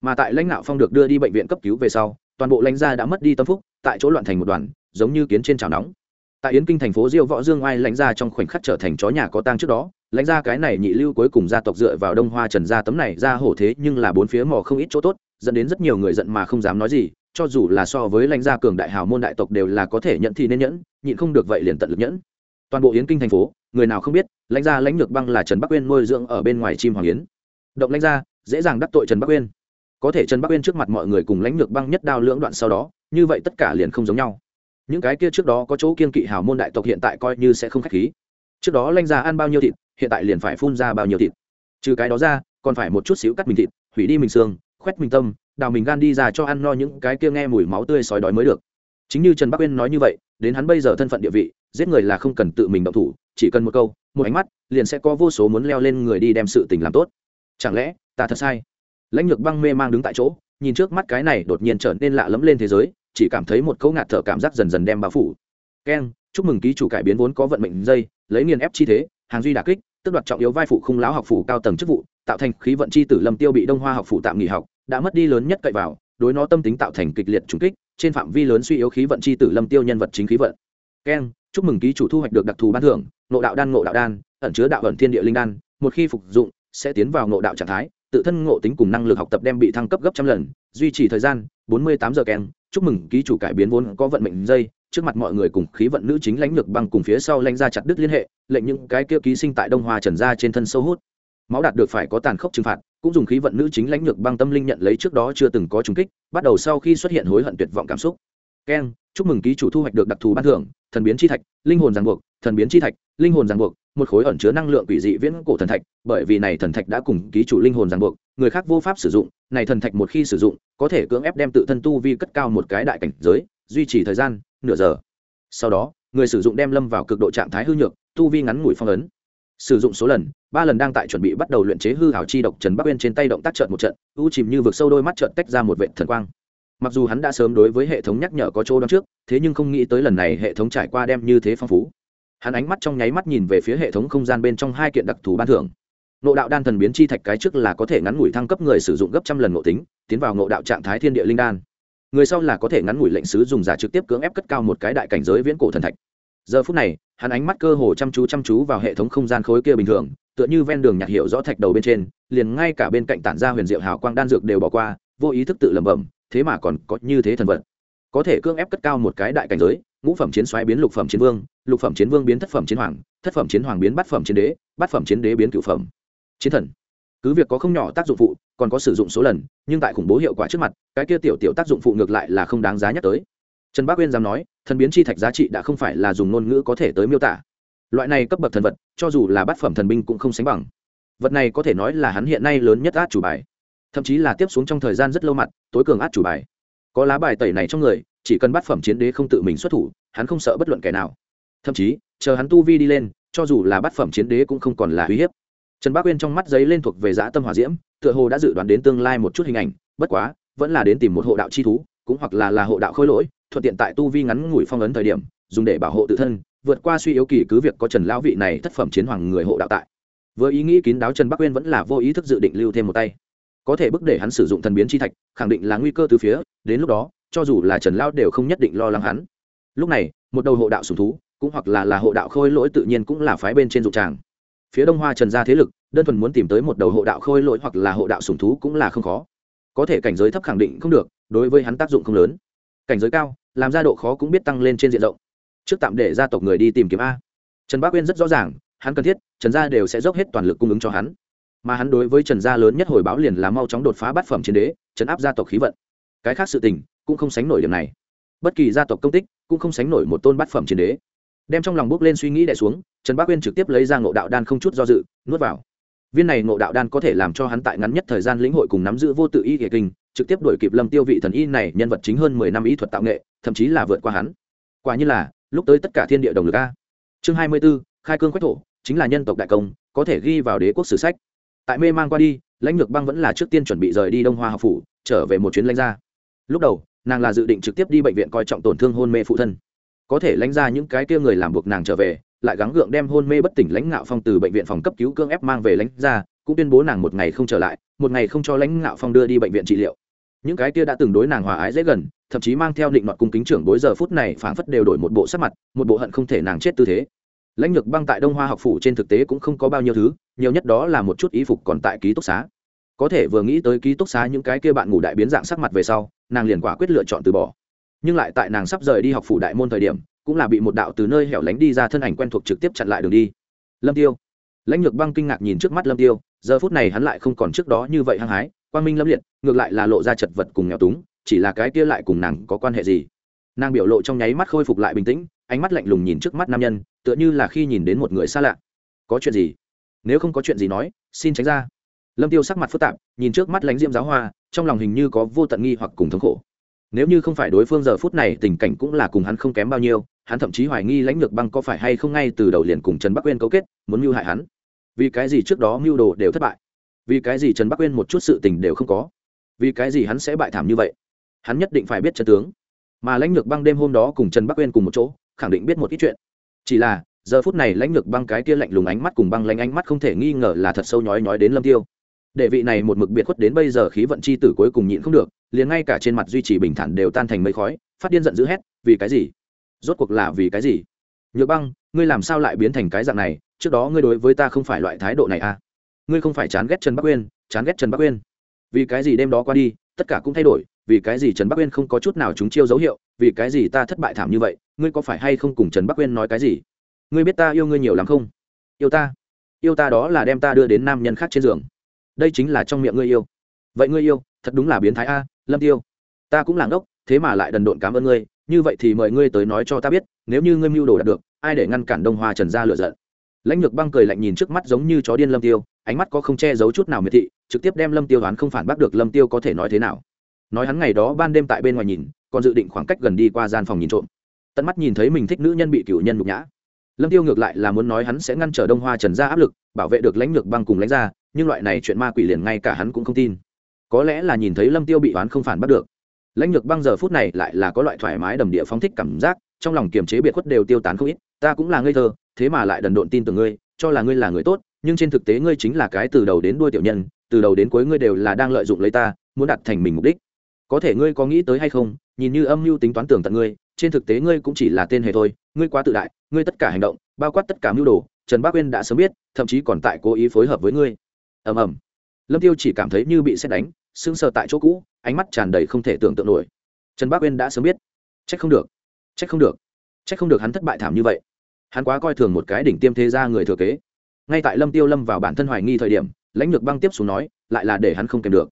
Mà tại lãnh đạo phong được đưa đi bệnh viện cấp cứu về sau, toàn bộ lãnh gia đã mất đi tâm phúc, tại chỗ loạn thành một đoàn, giống như kiến trên chảo nóng. Tại yến kinh thành phố diêu võ dương oai lãnh gia trong khoảnh khắc trở thành chó nhà có tang trước đó lãnh gia cái này nhị lưu cuối cùng gia tộc dựa vào đông hoa trần gia tấm này ra hổ thế nhưng là bốn phía mò không ít chỗ tốt, dẫn đến rất nhiều người giận mà không dám nói gì, cho dù là so với lãnh gia cường đại hào môn đại tộc đều là có thể nhận thì nên nhẫn, nhịn không được vậy liền tận lực nhẫn. Toàn bộ yến kinh thành phố, người nào không biết, lãnh gia lãnh lược băng là trần bắc uyên nuôi dưỡng ở bên ngoài chim hoàng yến. Động lãnh gia, dễ dàng đắc tội trần bắc uyên. Có thể trần bắc uyên trước mặt mọi người cùng lãnh lược băng nhất đao lưỡng đoạn sau đó, như vậy tất cả liền không giống nhau. Những cái kia trước đó có chỗ kiên kỵ hào môn đại tộc hiện tại coi như sẽ không khách khí. Trước đó lãnh gia ăn bao nhiêu thịt hiện tại liền phải phun ra bao nhiêu thịt. Trừ cái đó ra, còn phải một chút xíu cắt mình thịt, hủy đi mình xương, khoét mình tâm, đào mình gan đi ra cho ăn no những cái kia nghe mùi máu tươi sói đói mới được. Chính như trần bắc uyên nói như vậy, đến hắn bây giờ thân phận địa vị, giết người là không cần tự mình động thủ, chỉ cần một câu, một ánh mắt, liền sẽ có vô số muốn leo lên người đi đem sự tình làm tốt. Chẳng lẽ, ta thật sai? Lãnh lược băng mê mang đứng tại chỗ, nhìn trước mắt cái này đột nhiên trở nên lạ lẫm lên thế giới, chỉ cảm thấy một câu ngạt thở cảm giác dần dần đem bao phủ. Keng chúc mừng ký chủ cải biến vốn có vận mệnh dây, lấy nghiền ép chi thế hàng duy đà kích tức đoạt trọng yếu vai phụ khung lão học phủ cao tầng chức vụ, tạo thành khí vận chi tử lâm tiêu bị đông hoa học phủ tạm nghỉ học, đã mất đi lớn nhất cậy vào, đối nó tâm tính tạo thành kịch liệt trùng kích, trên phạm vi lớn suy yếu khí vận chi tử lâm tiêu nhân vật chính khí vận. Keng chúc mừng ký chủ thu hoạch được đặc thù ban thưởng nộ đạo đan, ngộ đạo đan, ẩn chứa đạo ẩn thiên địa linh đan, một khi phục dụng, sẽ tiến vào ngộ đạo trạng thái, tự thân ngộ tính cùng năng lực học tập đem bị thăng cấp gấp trăm lần, duy trì thời gian, bốn mươi tám giờ keng chúc mừng ký chủ cải biến vốn có vận mệnh dây trước mặt mọi người cùng khí vận nữ chính lãnh lược băng cùng phía sau lãnh ra chặt đứt liên hệ, lệnh những cái kia ký sinh tại đông hoa trần ra trên thân sâu hút. Máu đạt được phải có tàn khốc trừng phạt, cũng dùng khí vận nữ chính lãnh lược băng tâm linh nhận lấy trước đó chưa từng có trùng kích, bắt đầu sau khi xuất hiện hối hận tuyệt vọng cảm xúc. Keng chúc mừng ký chủ thu hoạch được đặc thù ban thưởng, thần biến chi thạch, linh hồn ràng buộc, thần biến chi thạch, linh hồn ràng buộc, một khối ẩn chứa năng lượng quỷ dị viễn cổ thần thạch, bởi vì này thần thạch đã cùng ký chủ linh hồn ràng buộc, người khác vô pháp sử dụng, này thần thạch một khi sử dụng, có thể cưỡng ép đem tự thân tu vi cất cao một cái đại cảnh giới, duy trì thời gian nửa giờ. Sau đó, người sử dụng đem lâm vào cực độ trạng thái hư nhược, tu vi ngắn ngủi phong ấn. Sử dụng số lần, ba lần đang tại chuẩn bị bắt đầu luyện chế hư hảo chi độc trần bắc uyên trên tay động tác trợn một trận, u chìm như vực sâu đôi mắt trợn tách ra một vệ thần quang. Mặc dù hắn đã sớm đối với hệ thống nhắc nhở có chỗ đón trước, thế nhưng không nghĩ tới lần này hệ thống trải qua đem như thế phong phú. Hắn ánh mắt trong nháy mắt nhìn về phía hệ thống không gian bên trong hai kiện đặc thù ban thưởng. Nộ đạo đan thần biến chi thạch cái trước là có thể ngắn ngủi thăng cấp người sử dụng gấp trăm lần ngộ tính, tiến vào ngộ đạo trạng thái thiên địa linh đan người sau là có thể ngắn ngủi lệnh sứ dùng giả trực tiếp cưỡng ép cất cao một cái đại cảnh giới viễn cổ thần thạch. Giờ phút này, hắn ánh mắt cơ hồ chăm chú chăm chú vào hệ thống không gian khối kia bình thường, tựa như ven đường nhạc hiệu rõ thạch đầu bên trên, liền ngay cả bên cạnh tản ra huyền diệu hào quang đan dược đều bỏ qua, vô ý thức tự lẩm bẩm, thế mà còn có như thế thần vật. Có thể cưỡng ép cất cao một cái đại cảnh giới, ngũ phẩm chiến xoáy biến lục phẩm chiến vương, lục phẩm chiến vương biến thất phẩm chiến hoàng, thất phẩm chiến hoàng biến bát phẩm chiến đế, bát phẩm chiến đế biến cửu phẩm. Chiến thần cứ việc có không nhỏ tác dụng phụ, còn có sử dụng số lần, nhưng tại khủng bố hiệu quả trước mặt, cái kia tiểu tiểu tác dụng phụ ngược lại là không đáng giá nhắc tới. Trần bác uyên dám nói, thần biến chi thạch giá trị đã không phải là dùng ngôn ngữ có thể tới miêu tả. Loại này cấp bậc thần vật, cho dù là bát phẩm thần binh cũng không sánh bằng. Vật này có thể nói là hắn hiện nay lớn nhất át chủ bài. Thậm chí là tiếp xuống trong thời gian rất lâu mặt, tối cường át chủ bài. Có lá bài tẩy này trong người, chỉ cần bát phẩm chiến đế không tự mình xuất thủ, hắn không sợ bất luận kẻ nào. Thậm chí, chờ hắn tu vi đi lên, cho dù là bát phẩm chiến đế cũng không còn là uy hiếp trần bác uyên trong mắt giấy lên thuộc về dã tâm hòa diễm, tựa hồ đã dự đoán đến tương lai một chút hình ảnh, bất quá, vẫn là đến tìm một hộ đạo chi thú, cũng hoặc là là hộ đạo khôi lỗi, thuận tiện tại tu vi ngắn ngủi phong ấn thời điểm, dùng để bảo hộ tự thân, vượt qua suy yếu kỳ cứ việc có trần lão vị này thất phẩm chiến hoàng người hộ đạo tại. Với ý nghĩ kín đáo trần bắc uyên vẫn là vô ý thức dự định lưu thêm một tay. Có thể bức để hắn sử dụng thần biến chi thạch, khẳng định là nguy cơ từ phía, đến lúc đó, cho dù là trần lão đều không nhất định lo lắng hắn. Lúc này, một đầu hộ đạo sùng thú, cũng hoặc là là hộ đạo khôi lỗi tự nhiên cũng là phái bên trên dụng tràng phía đông hoa trần gia thế lực, đơn thuần muốn tìm tới một đầu hộ đạo khôi lỗi hoặc là hộ đạo sùng thú cũng là không khó. Có thể cảnh giới thấp khẳng định không được, đối với hắn tác dụng không lớn. Cảnh giới cao, làm ra độ khó cũng biết tăng lên trên diện rộng. Trước tạm để gia tộc người đi tìm kiếm a. Trần bác uyên rất rõ ràng, hắn cần thiết, trần gia đều sẽ dốc hết toàn lực cung ứng cho hắn. Mà hắn đối với trần gia lớn nhất hồi báo liền là mau chóng đột phá bát phẩm chiến đế, trấn áp gia tộc khí vận. Cái khác sự tình, cũng không sánh nổi điểm này. Bất kỳ gia tộc công tích, cũng không sánh nổi một tôn bát phẩm chiến đế đem trong lòng bước lên suy nghĩ đẻ xuống trần bác uyên trực tiếp lấy ra ngộ đạo đan không chút do dự nuốt vào. Viên này ngộ đạo đan có thể làm cho hắn tại ngắn nhất thời gian lĩnh hội cùng nắm giữ vô tự y kể kinh trực tiếp đổi kịp lâm tiêu vị thần y này nhân vật chính hơn mười năm ý thuật tạo nghệ thậm chí là vượt qua hắn. Quả như là lúc tới tất cả thiên địa đồng lực a. Chương hai mươi 24, khai cương quách thổ chính là nhân tộc đại công có thể ghi vào đế quốc sử sách. Tại mê mang qua đi lãnh lược băng vẫn là trước tiên chuẩn bị rời đi đông hoa học phủ trở về một chuyến lãnh gia. Lúc đầu nàng là dự định trực tiếp đi bệnh viện coi trọng tổn thương hôn mê phụ thân có thể lãnh ra những cái kia người làm buộc nàng trở về, lại gắng gượng đem hôn mê bất tỉnh lãnh ngạo phong từ bệnh viện phòng cấp cứu cương ép mang về lãnh ra, cũng tuyên bố nàng một ngày không trở lại, một ngày không cho lãnh ngạo phong đưa đi bệnh viện trị liệu. Những cái kia đã từng đối nàng hòa ái dễ gần, thậm chí mang theo định đoạt cung kính trưởng bối giờ phút này phảng phất đều đổi một bộ sắc mặt, một bộ hận không thể nàng chết tư thế. Lãnh Nhược băng tại đông hoa học phủ trên thực tế cũng không có bao nhiêu thứ, nhiều nhất đó là một chút ý phục còn tại ký túc xá. Có thể vừa nghĩ tới ký túc xá những cái kia bạn ngủ đại biến dạng sắc mặt về sau, nàng liền quả quyết lựa chọn từ bỏ nhưng lại tại nàng sắp rời đi học phủ đại môn thời điểm, cũng là bị một đạo từ nơi hẻo lánh đi ra thân ảnh quen thuộc trực tiếp chặn lại đường đi. Lâm tiêu. Lãnh lược băng kinh ngạc nhìn trước mắt lâm tiêu, giờ phút này hắn lại không còn trước đó như vậy hăng hái, quang minh lâm liệt, ngược lại là lộ ra chật vật cùng nghèo túng, chỉ là cái kia lại cùng nàng có quan hệ gì? Nàng biểu lộ trong nháy mắt khôi phục lại bình tĩnh, ánh mắt lạnh lùng nhìn trước mắt nam nhân, tựa như là khi nhìn đến một người xa lạ. Có chuyện gì? Nếu không có chuyện gì nói, xin tránh ra. Lâm tiêu sắc mặt phức tạp, nhìn trước mắt lãnh diễm giáo hoa, trong lòng hình như có vô tận nghi hoặc cùng thống khổ nếu như không phải đối phương giờ phút này tình cảnh cũng là cùng hắn không kém bao nhiêu, hắn thậm chí hoài nghi lãnh lược băng có phải hay không ngay từ đầu liền cùng trần bắc uyên cấu kết, muốn mưu hại hắn. Vì cái gì trước đó mưu đồ đều thất bại? Vì cái gì trần bắc uyên một chút sự tình đều không có? Vì cái gì hắn sẽ bại thảm như vậy? Hắn nhất định phải biết trần tướng. Mà lãnh lược băng đêm hôm đó cùng trần bắc uyên cùng một chỗ, khẳng định biết một ít chuyện. Chỉ là, giờ phút này lãnh lược băng cái kia lạnh lùng ánh mắt cùng băng lanh ánh mắt không thể nghi ngờ là thật sâu nhói nhói đến lâm tiêu để vị này một mực biệt khuất đến bây giờ khí vận chi tử cuối cùng nhịn không được, liền ngay cả trên mặt duy trì bình thản đều tan thành mây khói, phát điên giận dữ hét, vì cái gì? Rốt cuộc là vì cái gì? Nhược băng, ngươi làm sao lại biến thành cái dạng này? Trước đó ngươi đối với ta không phải loại thái độ này à? Ngươi không phải chán ghét trần bắc uyên, chán ghét trần bắc uyên. Vì cái gì đêm đó qua đi, tất cả cũng thay đổi, vì cái gì trần bắc uyên không có chút nào chúng chiêu dấu hiệu, vì cái gì ta thất bại thảm như vậy, ngươi có phải hay không cùng trần bắc uyên nói cái gì? Ngươi biết ta yêu ngươi nhiều lắm không? Yêu ta. Yêu ta đó là đem ta đưa đến nam nhân khác trên giường đây chính là trong miệng ngươi yêu. Vậy ngươi yêu, thật đúng là biến thái a, lâm tiêu. Ta cũng là ngốc, thế mà lại đần độn cảm ơn ngươi, như vậy thì mời ngươi tới nói cho ta biết, nếu như ngươi mưu đồ đạt được, ai để ngăn cản đông hoa trần gia lựa giận? Lãnh lược băng cười lạnh nhìn trước mắt giống như chó điên lâm tiêu, ánh mắt có không che giấu chút nào miệt thị, trực tiếp đem lâm tiêu đoán không phản bác được lâm tiêu có thể nói thế nào. Nói hắn ngày đó ban đêm tại bên ngoài nhìn, còn dự định khoảng cách gần đi qua gian phòng nhìn trộm. Tận mắt nhìn thấy mình thích nữ nhân bị cựu nhân nhục nhã. Lâm tiêu ngược lại là muốn nói hắn sẽ ngăn trở đông hoa trần gia áp lực, bảo vệ được lãnh lược băng cùng lãnh gia nhưng loại này chuyện ma quỷ liền ngay cả hắn cũng không tin. Có lẽ là nhìn thấy lâm tiêu bị oán không phản bắt được. Lãnh lược băng giờ phút này lại là có loại thoải mái đầm địa phóng thích cảm giác, trong lòng kiềm chế biệt khuất đều tiêu tán không ít, ta cũng là ngây thơ, thế mà lại đần độn tin tưởng ngươi, cho là ngươi là người tốt, nhưng trên thực tế ngươi chính là cái từ đầu đến đuôi tiểu nhân, từ đầu đến cuối ngươi đều là đang lợi dụng lấy ta, muốn đạt thành mình mục đích. Có thể ngươi có nghĩ tới hay không, nhìn như âm mưu tính toán tưởng tận ngươi, trên thực tế ngươi cũng chỉ là tên hề thôi, ngươi quá tự đại, ngươi tất cả hành động, bao quát tất cả mưu đồ, trần bác uyên đã sớm biết, thậm chí còn tại cố ý phối hợp với ngươi ầm ầm. Lâm tiêu chỉ cảm thấy như bị xét đánh, sững sờ tại chỗ cũ, ánh mắt tràn đầy không thể tưởng tượng nổi. Trần bác uyên đã sớm biết. Trách không được. Trách không được. Trách không được hắn thất bại thảm như vậy. Hắn quá coi thường một cái đỉnh tiêm thế gia người thừa kế. Ngay tại lâm tiêu lâm vào bản thân hoài nghi thời điểm, lãnh lược băng tiếp xuống nói, lại là để hắn không kèm được.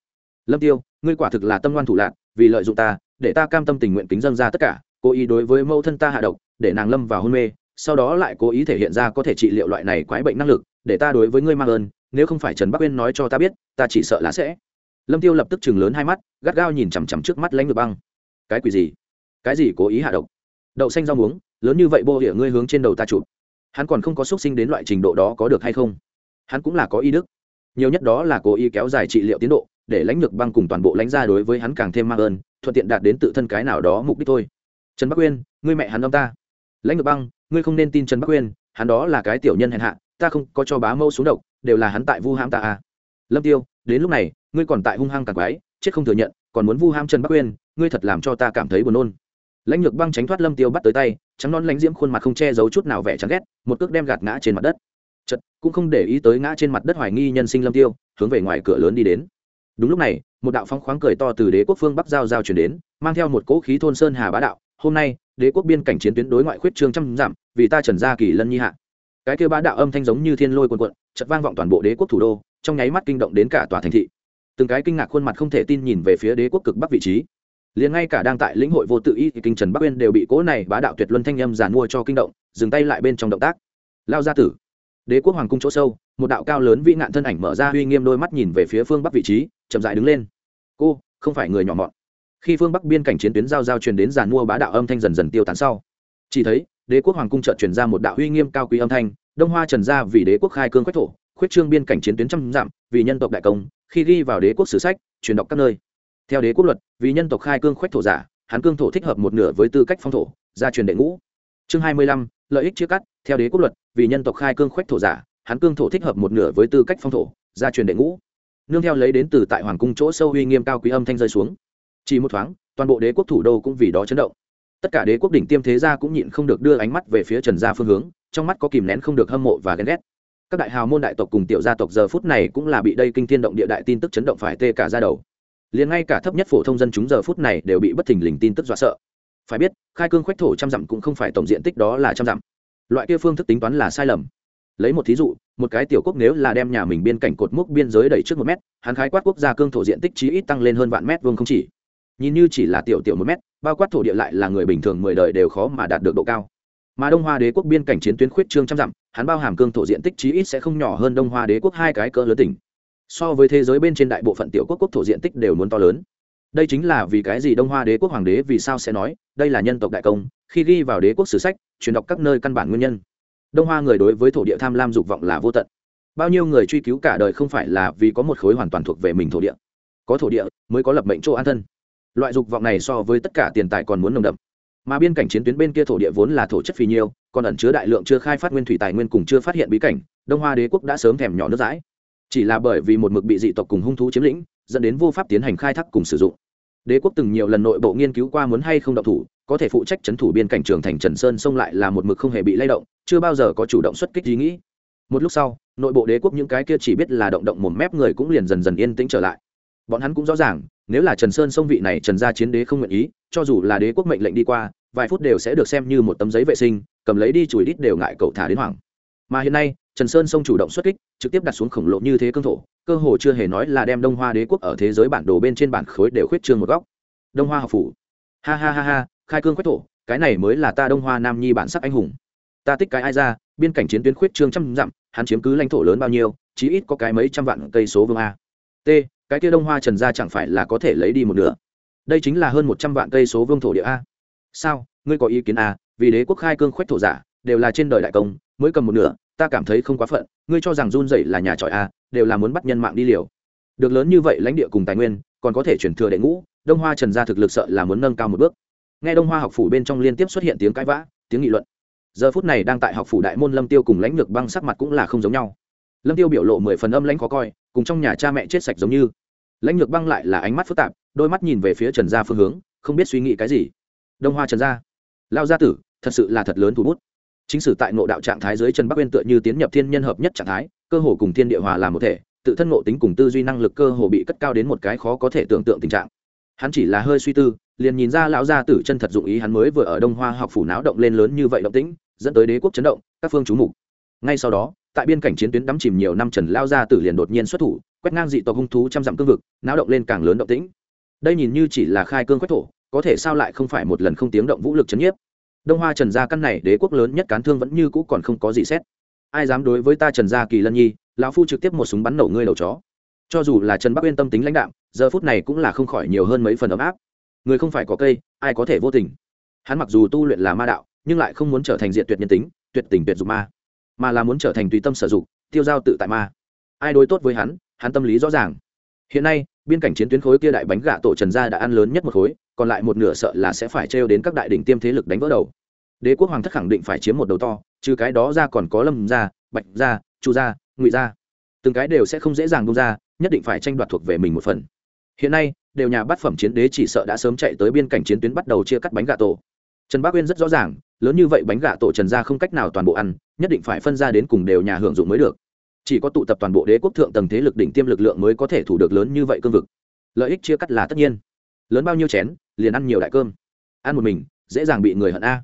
Lâm tiêu, ngươi quả thực là tâm ngoan thủ lạc vì lợi dụng ta, để ta cam tâm tình nguyện kính dân ra tất cả, cố ý đối với mẫu thân ta hạ độc, để nàng lâm vào hôn mê, sau đó lại cố ý thể hiện ra có thể trị liệu loại này quái bệnh năng lực, để ta đối với ngươi mang ơn nếu không phải trần bắc uyên nói cho ta biết, ta chỉ sợ là sẽ. lâm tiêu lập tức chừng lớn hai mắt, gắt gao nhìn chằm chằm trước mắt lãnh ngược băng. cái quỷ gì? cái gì cố ý hạ độc? đậu xanh rau muống, lớn như vậy bô địa ngươi hướng trên đầu ta chụp. hắn còn không có xúc sinh đến loại trình độ đó có được hay không? hắn cũng là có ý đức. nhiều nhất đó là cố ý kéo dài trị liệu tiến độ, để lãnh ngược băng cùng toàn bộ lãnh gia đối với hắn càng thêm mang ơn, thuận tiện đạt đến tự thân cái nào đó mục đích thôi. trần bắc uyên, ngươi mẹ hắn ông ta. lãnh ngược băng, ngươi không nên tin trần bắc uyên, hắn đó là cái tiểu nhân hèn hạ ta không có cho bá mâu xuống độc đều là hắn tại vu ham ta à. lâm tiêu đến lúc này ngươi còn tại hung hăng càng quái chết không thừa nhận còn muốn vu ham trần bắc uyên ngươi thật làm cho ta cảm thấy buồn nôn. Lãnh lược băng tránh thoát lâm tiêu bắt tới tay trắng non lãnh diễm khuôn mặt không che giấu chút nào vẻ chán ghét một cước đem gạt ngã trên mặt đất. Chật cũng không để ý tới ngã trên mặt đất hoài nghi nhân sinh lâm tiêu hướng về ngoài cửa lớn đi đến. Đúng lúc này một đạo phong khoáng cười to từ đế quốc phương bắc giao giao chuyển đến mang theo một cỗ khí thôn sơn hà bá đạo hôm nay đế quốc biên cảnh chiến tuyến đối ngoại khuyết trương trăm giảm, vì ta trần gia kỳ lân nhi hạ cái kêu bá đạo âm thanh giống như thiên lôi quần quận chật vang vọng toàn bộ đế quốc thủ đô, trong nháy mắt kinh động đến cả tòa thành thị. Từng cái kinh ngạc khuôn mặt không thể tin nhìn về phía đế quốc cực bắc vị trí. Liền ngay cả đang tại lĩnh hội vô tự y thì kinh trần bắc uyên đều bị cố này bá đạo tuyệt luân thanh âm giàn mua cho kinh động, dừng tay lại bên trong động tác. Lao gia tử. Đế quốc hoàng cung chỗ sâu, một đạo cao lớn vĩ ngạn thân ảnh mở ra uy nghiêm đôi mắt nhìn về phía phương bắc vị trí, chậm dại đứng lên. Cô, không phải người nhỏ mọn. Khi phương bắc biên cảnh chiến tuyến giao giao truyền đến giàn mua bá đạo âm thanh dần dần tiêu tán sau, chỉ thấy đế quốc hoàng cung chợt truyền ra một đạo uy nghiêm cao quý âm thanh, đông hoa trần gia vì đế quốc khai cương quách thổ, khuyết trương biên cảnh chiến tuyến trăm dặm, vì nhân tộc đại công, khi ghi vào đế quốc sử sách, truyền đọc các nơi. Theo đế quốc luật, vì nhân tộc khai cương khoách thổ giả hán cương thổ thích hợp một nửa với tư cách phong thổ, gia truyền đệ ngũ. Chương hai mươi lăm, lợi ích chia cắt, theo đế quốc luật, vì nhân tộc khai cương khoách thổ giả hán cương thổ thích hợp một nửa với tư cách phong thổ, gia truyền đệ ngũ. Nương theo lấy đến từ tại hoàng cung chỗ sâu uy nghiêm cao quý âm thanh rơi xuống. Chỉ một thoáng, toàn bộ đế quốc thủ đô cũng vì đó chấn động tất cả đế quốc đỉnh tiêm thế gia cũng nhịn không được đưa ánh mắt về phía trần gia phương hướng, trong mắt có kìm nén không được hâm mộ và ghen ghét. Các đại hào môn đại tộc cùng tiểu gia tộc giờ phút này cũng là bị đây kinh thiên động địa đại tin tức chấn động phải tê cả ra đầu. Liền ngay cả thấp nhất phổ thông dân chúng giờ phút này đều bị bất thình lình tin tức dọa sợ. Phải biết, khai cương khoách thổ trăm dặm cũng không phải tổng diện tích đó là trăm dặm. Loại kia phương thức tính toán là sai lầm. Lấy một thí dụ, một cái tiểu quốc nếu là đem nhà mình biên cảnh cột mốc biên giới đẩy trước một mét, hắn khái quát quốc gia cương thổ diện tích chí ít tăng lên hơn vạn mét vuông không chỉ. Nhìn như chỉ là tiểu tiểu một mét bao quát thổ địa lại là người bình thường mười đời đều khó mà đạt được độ cao. Mà đông hoa đế quốc biên cảnh chiến tuyến khuyết trương trăm dặm, hắn bao hàm cương thổ diện tích chí ít sẽ không nhỏ hơn đông hoa đế quốc hai cái cỡ lớn tỉnh. So với thế giới bên trên đại bộ phận tiểu quốc quốc thổ diện tích đều muốn to lớn. Đây chính là vì cái gì đông hoa đế quốc hoàng đế vì sao sẽ nói, đây là nhân tộc đại công, khi ghi vào đế quốc sử sách, truyền đọc các nơi căn bản nguyên nhân. Đông hoa người đối với thổ địa tham lam dục vọng là vô tận. Bao nhiêu người truy cứu cả đời không phải là vì có một khối hoàn toàn thuộc về mình thổ địa. Có thổ địa mới có lập mệnh chỗ an thân loại dục vọng này so với tất cả tiền tài còn muốn nồng đậm. Mà biên cảnh chiến tuyến bên kia thổ địa vốn là thổ chất phì nhiêu, còn ẩn chứa đại lượng chưa khai phát nguyên thủy tài nguyên cùng chưa phát hiện bí cảnh, đông hoa đế quốc đã sớm thèm nhỏ nước rãi chỉ là bởi vì một mực bị dị tộc cùng hung thú chiếm lĩnh, dẫn đến vô pháp tiến hành khai thác cùng sử dụng. Đế quốc từng nhiều lần nội bộ nghiên cứu qua muốn hay không động thủ, có thể phụ trách c h ấ n thủ biên cảnh trường thành trần sơn xông lại là một mực không hề bị lay động, chưa bao giờ có chủ động xuất kích ý nghĩ. Một lúc sau, nội bộ đế quốc những cái kia chỉ biết là động động một mép người cũng liền dần dần yên tĩnh trở lại. Bọn hắn cũng rõ ràng nếu là trần sơn sông vị này trần gia chiến đế không nguyện ý, cho dù là đế quốc mệnh lệnh đi qua, vài phút đều sẽ được xem như một tấm giấy vệ sinh, cầm lấy đi chùi đít đều ngại cậu thả đến hoảng. Mà hiện nay, trần sơn sông chủ động xuất kích, trực tiếp đặt xuống khổng lồ như thế cương thổ, cơ hồ chưa hề nói là đem đông hoa đế quốc ở thế giới bản đồ bên trên bản khối đều khuyết trương một góc. Đông hoa học phủ. Ha ha ha ha, khai cương quách thổ, cái này mới là ta đông hoa nam nhi bản sắc anh hùng. Ta tích cái ai ra, biên cảnh chiến tuyến khuyết trương trăm dặm, hắn chiếm cứ lãnh thổ lớn bao nhiêu, chí ít có cái mấy trăm vạn cây số vương a. T cái kia đông hoa trần gia chẳng phải là có thể lấy đi một nửa. Đây chính là hơn một trăm vạn cây số vương thổ địa a. Sao? Ngươi có ý kiến a vì đế quốc khai cương khoách thổ giả, đều là trên đời đại công, mới cầm một nửa, ta cảm thấy không quá phận. Ngươi cho rằng run dậy là nhà tròi a, đều là muốn bắt nhân mạng đi liều. Được lớn như vậy lãnh địa cùng tài nguyên, còn có thể chuyển thừa đệ ngũ, đông hoa trần gia thực lực sợ là muốn nâng cao một bước. Nghe đông hoa học phủ bên trong liên tiếp xuất hiện tiếng cãi vã, tiếng nghị luận. Giờ phút này đang tại học phủ đại môn lâm tiêu cùng lãnh lược băng sắc mặt cũng là không giống nhau. Lâm tiêu biểu lộ mười phần âm lãnh khó coi cùng trong nhà cha mẹ chết sạch giống như. Lãnh lược băng lại là ánh mắt phức tạp, đôi mắt nhìn về phía trần gia phương hướng, không biết suy nghĩ cái gì. Đông hoa trần gia. Lao gia tử, thật sự là thật lớn thủ bút. Chính sử tại ngộ đạo trạng thái dưới trần bắc uyên tựa như tiến nhập thiên nhân hợp nhất trạng thái, cơ hồ cùng thiên địa hòa làm một thể, tự thân ngộ tính cùng tư duy năng lực cơ hồ bị cất cao đến một cái khó có thể tưởng tượng tình trạng. Hắn chỉ là hơi suy tư, liền nhìn ra lão gia tử chân thật dụng ý hắn mới vừa ở đông hoa học phủ náo động lên lớn như vậy động tĩnh, dẫn tới đế quốc chấn động, các phương chú mục. Ngay sau đó tại biên cảnh chiến tuyến đắm chìm nhiều năm trần lao gia tử liền đột nhiên xuất thủ, quét ngang dị tộc hung thú trăm dặm cương vực, náo động lên càng lớn động tĩnh. Đây nhìn như chỉ là khai cương quét thổ, có thể sao lại không phải một lần không tiếng động vũ lực chấn nhiếp? Đông hoa trần gia căn này đế quốc lớn nhất cán thương vẫn như cũ còn không có gì xét. Ai dám đối với ta trần gia kỳ lân nhi, lão phu trực tiếp một súng bắn nổ ngươi đầu chó. Cho dù là trần bắc uyên tâm tính lãnh đạo giờ phút này cũng là không khỏi nhiều hơn mấy phần ấm áp. Người không phải có cây, ai có thể vô tình. Hắn mặc dù tu luyện là ma đạo, nhưng lại không muốn trở thành diện tuyệt nhân tính, tuyệt tình tuyệt dục ma mà là muốn trở thành tùy tâm sở dụng tiêu giao tự tại ma. Ai đối tốt với hắn hắn tâm lý rõ ràng. Hiện nay, biên cảnh chiến tuyến khối kia đại bánh gạ tổ trần gia đã ăn lớn nhất một khối, còn lại một nửa sợ là sẽ phải trêu đến các đại đỉnh tiêm thế lực đánh vỡ đầu. Đế quốc hoàng thất khẳng định phải chiếm một đầu to, trừ cái đó ra còn có lâm gia, bạch gia, chu gia, ngụy gia. Từng cái đều sẽ không dễ dàng bung ra, nhất định phải tranh đoạt thuộc về mình một phần. Hiện nay, đều nhà bát phẩm chiến đế chỉ sợ đã sớm chạy tới biên cảnh chiến tuyến bắt đầu chia cắt bánh gà tổ. Trần bác uyên rất rõ ràng lớn như vậy bánh gà tổ trần gia không cách nào toàn bộ ăn, nhất định phải phân ra đến cùng đều nhà hưởng dụng mới được. Chỉ có tụ tập toàn bộ đế quốc thượng tầng thế lực đỉnh tiêm lực lượng mới có thể thủ được lớn như vậy cương vực. Lợi ích chia cắt là tất nhiên. Lớn bao nhiêu chén, liền ăn nhiều đại cơm. Ăn một mình, dễ dàng bị người hận a.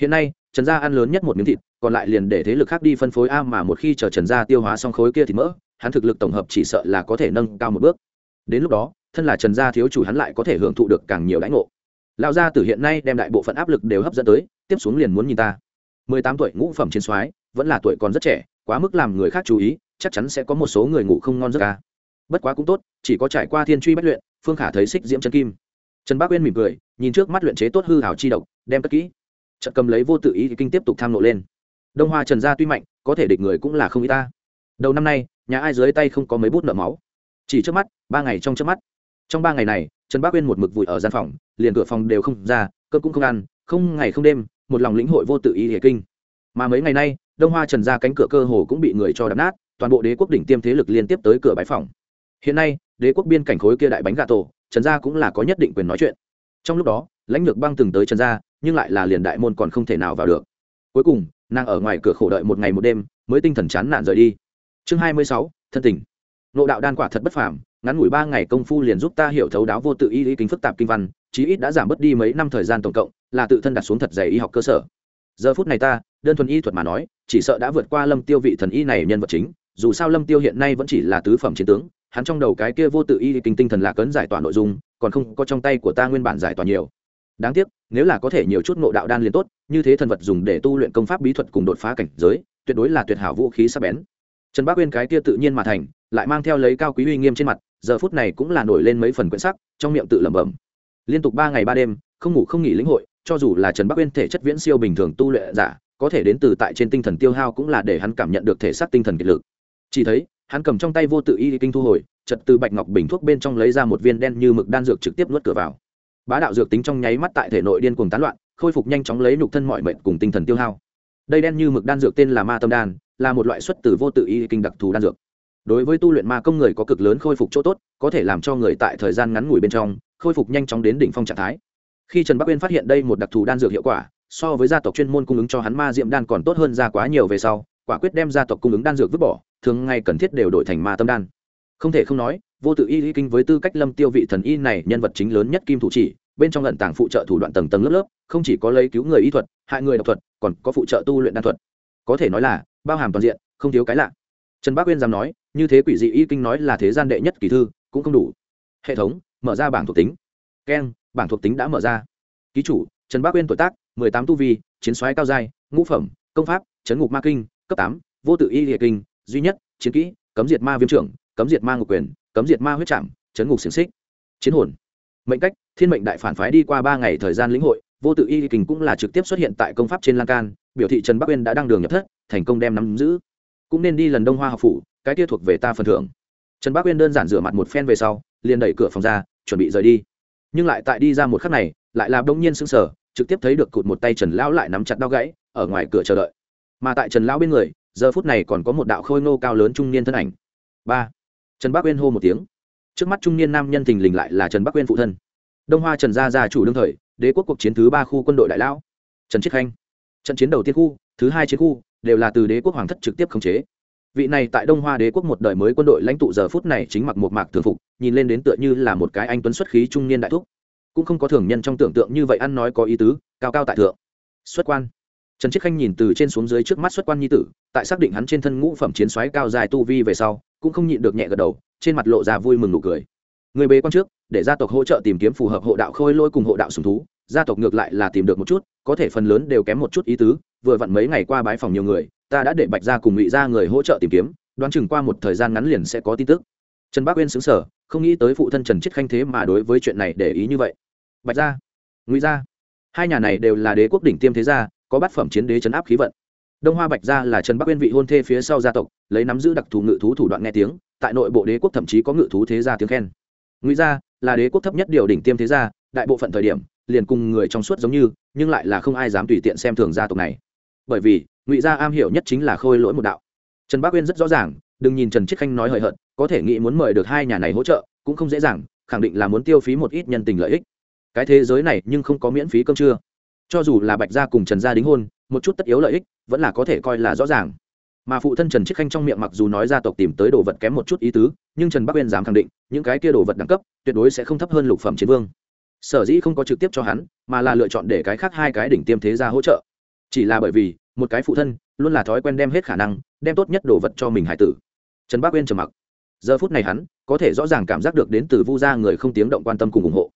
Hiện nay, trần gia ăn lớn nhất một miếng thịt, còn lại liền để thế lực khác đi phân phối a mà một khi chờ trần gia tiêu hóa xong khối kia thì mỡ, hắn thực lực tổng hợp chỉ sợ là có thể nâng cao một bước. Đến lúc đó, thân là trần gia thiếu chủ hắn lại có thể hưởng thụ được càng nhiều lãnh ngộ. Lão gia tử hiện nay đem đại bộ phận áp lực đều hấp dẫn tới tiếp xuống liền muốn nhìn ta. Mười tám tuổi ngũ phẩm chiến soái, vẫn là tuổi còn rất trẻ, quá mức làm người khác chú ý, chắc chắn sẽ có một số người ngủ không ngon giấc ca. Bất quá cũng tốt, chỉ có trải qua thiên truy bất luyện, phương khả thấy xích diễm chân kim. Trần bác uyên mỉm cười, nhìn trước mắt luyện chế tốt hư hảo chi độc, đem cất kỹ. Trận cầm lấy vô tự ý thì kinh tiếp tục tham nộ lên. Đông hoa trần gia tuy mạnh, có thể địch người cũng là không y ta. Đầu năm nay, nhà ai dưới tay không có mấy bút nợ máu. Chỉ trước mắt, ba ngày trong trước mắt. Trong ba ngày này, trần bác uyên một mực vùi ở gian phòng, liền cửa phòng đều không ra, cơm cũng không ăn, không ngày không đêm một lòng lĩnh hội vô tự ý hệ kinh. Mà mấy ngày nay, đông hoa trần ra cánh cửa cơ hồ cũng bị người cho đập nát, toàn bộ đế quốc đỉnh tiêm thế lực liên tiếp tới cửa bãi phòng hiện nay, đế quốc biên cảnh khối kia đại bánh gà tổ, trần gia cũng là có nhất định quyền nói chuyện. Trong lúc đó, lãnh lược băng từng tới trần gia, nhưng lại là liền đại môn còn không thể nào vào được. Cuối cùng, nàng ở ngoài cửa khổ đợi một ngày một đêm, mới tinh thần chán nản rời đi. Chương hai mươi sáu, thân tình. Nộ đạo đan quả thật bất phàm ngắn ngủi ba ngày công phu liền giúp ta hiểu thấu đáo vô tự y lý kính phức tạp kinh văn, chí ít đã giảm bớt đi mấy năm thời gian tổng cộng, là tự thân đặt xuống thật dày y học cơ sở. Giờ phút này ta, đơn thuần y thuật mà nói, chỉ sợ đã vượt qua lâm tiêu vị thần y này nhân vật chính, dù sao lâm tiêu hiện nay vẫn chỉ là tứ phẩm chiến tướng, hắn trong đầu cái kia vô tự y kinh tinh thần lạc cấn giải tỏa nội dung, còn không có trong tay của ta nguyên bản giải tỏa nhiều. Đáng tiếc, nếu là có thể nhiều chút ngộ đạo đan liền tốt, như thế thần vật dùng để tu luyện công pháp bí thuật cùng đột phá cảnh giới, tuyệt đối là tuyệt hảo vũ khí sắc bén. Trần bác uyên cái kia tự nhiên mà thành lại mang theo lấy cao quý uy nghiêm trên mặt, giờ phút này cũng là nổi lên mấy phần quyển sắc, trong miệng tự lẩm bẩm. Liên tục ba ngày ba đêm, không ngủ không nghỉ lĩnh hội, cho dù là trần bắc uyên thể chất viễn siêu bình thường tu luyện giả, có thể đến từ tại trên tinh thần tiêu hao cũng là để hắn cảm nhận được thể xác tinh thần kiệt lực. Chỉ thấy, hắn cầm trong tay vô tự y kinh thu hồi, chật từ bạch ngọc bình thuốc bên trong lấy ra một viên đen như mực đan dược trực tiếp nuốt cửa vào. Bá đạo dược tính trong nháy mắt tại thể nội điên cuồng tán loạn, khôi phục nhanh chóng lấy nhục thân mọi mệnh cùng tinh thần tiêu hao. Đây đen như mực đan dược tên là ma tâm đan, là một loại xuất từ vô tự y kinh đặc thù đan dược đối với tu luyện ma công người có cực lớn khôi phục chỗ tốt, có thể làm cho người tại thời gian ngắn ngủi bên trong, khôi phục nhanh chóng đến đỉnh phong trạng thái. Khi trần bắc uyên phát hiện đây một đặc thù đan dược hiệu quả, so với gia tộc chuyên môn cung ứng cho hắn ma diệm đan còn tốt hơn ra quá nhiều về sau, quả quyết đem gia tộc cung ứng đan dược vứt bỏ, thường ngày cần thiết đều đổi thành ma tâm đan. Không thể không nói, vô tự y y kinh với tư cách lâm tiêu vị thần y này nhân vật chính lớn nhất kim thủ chỉ, bên trong lận tàng phụ trợ thủ đoạn tầng tầng lớp lớp, không chỉ có lấy cứu người y thuật, hại người độc thuật, còn có phụ trợ tu luyện đan thuật. Có thể nói là, bao hàm toàn diện, không thiếu cái lạ. Trần bác uyên dám nói như thế quỷ dị y kinh nói là thế gian đệ nhất kỳ thư, cũng không đủ. Hệ thống, mở ra bảng thuộc tính. Keng bảng thuộc tính đã mở ra. Ký chủ, trần bác uyên tuổi tác, mười tám tu vi, chiến xoáy cao giai, ngũ phẩm, công pháp, chấn ngục ma kinh, cấp tám, vô tự y liệt kinh, duy nhất, chiến kỹ, cấm diệt ma viêm trưởng, cấm diệt ma ngục quyền, cấm diệt ma huyết trạm chấn ngục xiềng xích. Chiến hồn. Mệnh cách, thiên mệnh đại phản phái đi qua ba ngày thời gian lĩnh hội, vô tự y kinh cũng là trực tiếp xuất hiện tại công pháp trên lan can, biểu thị trần bắc uyên đã đăng đường nhập thất, thành công đem nắm giữ. Cũng nên đi lần đông hoa học phủ cái kia thuộc về ta phần thưởng. Trần bắc uyên đơn giản rửa mặt một phen về sau, liền đẩy cửa phòng ra, chuẩn bị rời đi. Nhưng lại tại đi ra một khắc này, lại là bỗng nhiên sững sờ, trực tiếp thấy được cụt một tay trần lão lại nắm chặt đau gãy, ở ngoài cửa chờ đợi. Mà tại trần lão bên người, giờ phút này còn có một đạo khôi nô cao lớn trung niên thân ảnh. Ba. Trần bắc uyên hô một tiếng. Trước mắt trung niên nam nhân thình lình lại là trần bắc uyên phụ thân. Đông hoa trần gia gia chủ đương thời, đế quốc cuộc chiến thứ ba khu quân đội đại lão. Trần chiết khanh. Trận chiến đầu tiên khu, thứ hai chiến khu, đều là từ đế quốc hoàng thất trực tiếp khống chế vị này tại đông hoa đế quốc một đời mới quân đội lãnh tụ giờ phút này chính mặc một mạc thường phục, nhìn lên đến tựa như là một cái anh tuấn xuất khí trung niên đại thúc. Cũng không có thường nhân trong tưởng tượng như vậy ăn nói có ý tứ, cao cao tại thượng. Xuất quan. Trần chiết khanh nhìn từ trên xuống dưới trước mắt xuất quan nhi tử, tại xác định hắn trên thân ngũ phẩm chiến soái cao dài tu vi về sau, cũng không nhịn được nhẹ gật đầu, trên mặt lộ ra vui mừng nụ cười. Người bế quan trước, để gia tộc hỗ trợ tìm kiếm phù hợp hộ đạo khôi lôi cùng hộ đạo sùng thú, gia tộc ngược lại là tìm được một chút, có thể phần lớn đều kém một chút ý tứ, vừa vặn mấy ngày qua bái phòng nhiều người ta đã để bạch gia cùng ngụy gia người hỗ trợ tìm kiếm, đoán chừng qua một thời gian ngắn liền sẽ có tin tức. Trần bác uyên xứng sở không nghĩ tới phụ thân trần chiết khanh thế mà đối với chuyện này để ý như vậy. Bạch gia, ngụy gia, hai nhà này đều là đế quốc đỉnh tiêm thế gia, có bát phẩm chiến đế chấn áp khí vận. Đông hoa bạch gia là trần bắc uyên vị hôn thê phía sau gia tộc, lấy nắm giữ đặc thù ngự thú thủ đoạn nghe tiếng, tại nội bộ đế quốc thậm chí có ngự thú thế gia tiếng khen. Ngụy gia là đế quốc thấp nhất điều đỉnh tiêm thế gia, đại bộ phận thời điểm, liền cùng người trong suốt giống như, nhưng lại là không ai dám tùy tiện xem thường gia tộc này bởi vì, ngụy gia am hiểu nhất chính là khôi lỗi một đạo. Trần bác uyên rất rõ ràng, đừng nhìn trần chiết khanh nói hời hợt, có thể nghĩ muốn mời được hai nhà này hỗ trợ, cũng không dễ dàng, khẳng định là muốn tiêu phí một ít nhân tình lợi ích. Cái thế giới này nhưng không có miễn phí cơm trưa. Cho dù là bạch gia cùng trần gia đính hôn, một chút tất yếu lợi ích, vẫn là có thể coi là rõ ràng. Mà phụ thân trần chiết khanh trong miệng mặc dù nói gia tộc tìm tới đồ vật kém một chút ý tứ, nhưng trần bắc uyên dám khẳng định, những cái kia đồ vật đẳng cấp, tuyệt đối sẽ không thấp hơn lục phẩm chiến vương. Sở dĩ không có trực tiếp cho hắn, mà là lựa chọn để cái khác hai cái đỉnh tiêm thế gia hỗ trợ chỉ là bởi vì, một cái phụ thân luôn là thói quen đem hết khả năng, đem tốt nhất đồ vật cho mình hải tử. Trần bác uyên trầm mặc. Giờ phút này hắn có thể rõ ràng cảm giác được đến từ vu gia người không tiếng động quan tâm cùng ủng hộ.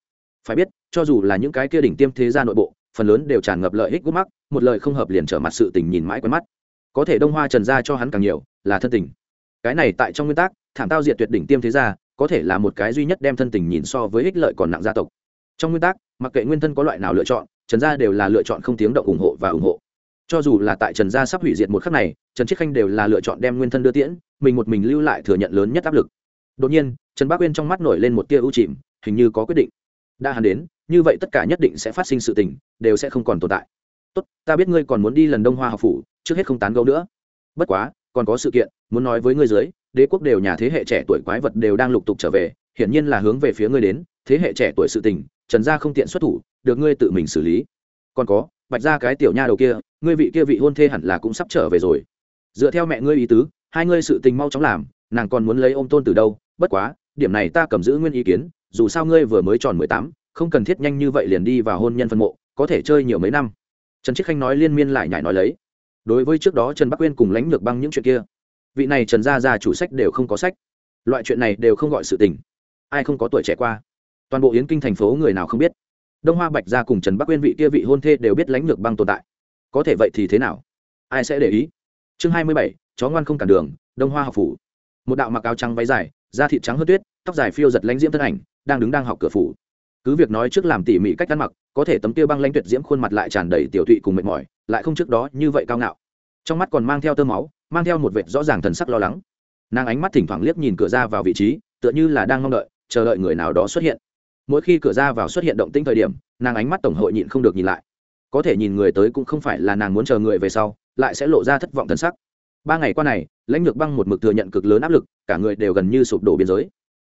Phải biết, cho dù là những cái kia đỉnh tiêm thế gia nội bộ, phần lớn đều tràn ngập lợi ích gút mắc một lời không hợp liền trở mặt sự tình nhìn mãi quen mắt. Có thể đông hoa trần gia cho hắn càng nhiều là thân tình. Cái này tại trong nguyên tắc, thảm tao diệt tuyệt đỉnh tiêm thế gia, có thể là một cái duy nhất đem thân tình nhìn so với ích lợi còn nặng gia tộc. Trong nguyên tắc, mặc kệ nguyên thân có loại nào lựa chọn, trần gia đều là lựa chọn không tiếng động ủng hộ và ủng hộ cho dù là tại trần gia sắp hủy diệt một khắc này, trần chiết khanh đều là lựa chọn đem nguyên thân đưa tiễn, mình một mình lưu lại thừa nhận lớn nhất áp lực. Đột nhiên, trần bác uyên trong mắt nổi lên một tia ưu chìm, hình như có quyết định. Đã hắn đến, như vậy tất cả nhất định sẽ phát sinh sự tình, đều sẽ không còn tồn tại. Tốt, ta biết ngươi còn muốn đi lần đông hoa học phủ, trước hết không tán gấu nữa. Bất quá, còn có sự kiện, muốn nói với ngươi dưới, đế quốc đều nhà thế hệ trẻ tuổi quái vật đều đang lục tục trở về, hiển nhiên là hướng về phía ngươi đến, thế hệ trẻ tuổi sự tình, trần gia không tiện xuất thủ, được ngươi tự mình xử lý. Còn có, bạch ra cái tiểu nha đầu kia ngươi vị kia vị hôn thê hẳn là cũng sắp trở về rồi. Dựa theo mẹ ngươi ý tứ, hai ngươi sự tình mau chóng làm, nàng còn muốn lấy ô m tôn từ đâu. Bất quá, điểm này ta cầm giữ nguyên ý kiến, dù sao ngươi vừa mới tròn mười tám, không cần thiết nhanh như vậy liền đi vào hôn nhân phân mộ, có thể chơi nhiều mấy năm. Trần chiết khanh nói liên miên lại nhải nói lấy. Đối với trước đó trần bắc uyên cùng lãnh lược băng những chuyện kia, vị này trần gia gia chủ sách đều không có sách. Loại chuyện này đều không gọi sự tình. Ai không có tuổi trẻ qua? Toàn bộ yến kinh thành phố người nào không biết. Đông hoa bạch gia cùng trần bắc uyên vị kia vị hôn thê đều biết lãnh lược băng tồn tại có thể vậy thì thế nào? Ai sẽ để ý? Chương hai mươi bảy, chó ngoan không cản đường, đông hoa học phủ. Một đạo mặc áo trắng váy dài, da thịt trắng hơn tuyết, tóc dài phiêu giật lãnh diễm thân ảnh, đang đứng đang học cửa phủ. Cứ việc nói trước làm tỉ mỉ cách ăn mặc, có thể tấm kia băng lãnh tuyệt diễm khuôn mặt lại tràn đầy tiểu thụy cùng mệt mỏi, lại không trước đó như vậy cao ngạo. Trong mắt còn mang theo tơ máu, mang theo một vệt rõ ràng thần sắc lo lắng. Nàng ánh mắt thỉnh thoảng liếc nhìn cửa ra vào vị trí, tựa như là đang mong đợi, chờ đợi người nào đó xuất hiện. Mỗi khi cửa ra vào xuất hiện động tĩnh thời điểm, nàng ánh mắt tổng hội nhịn không được nhìn lại có thể nhìn người tới cũng không phải là nàng muốn chờ người về sau, lại sẽ lộ ra thất vọng thân sắc. Ba ngày qua này, lãnh lược băng một mực thừa nhận cực lớn áp lực, cả người đều gần như sụp đổ biên giới.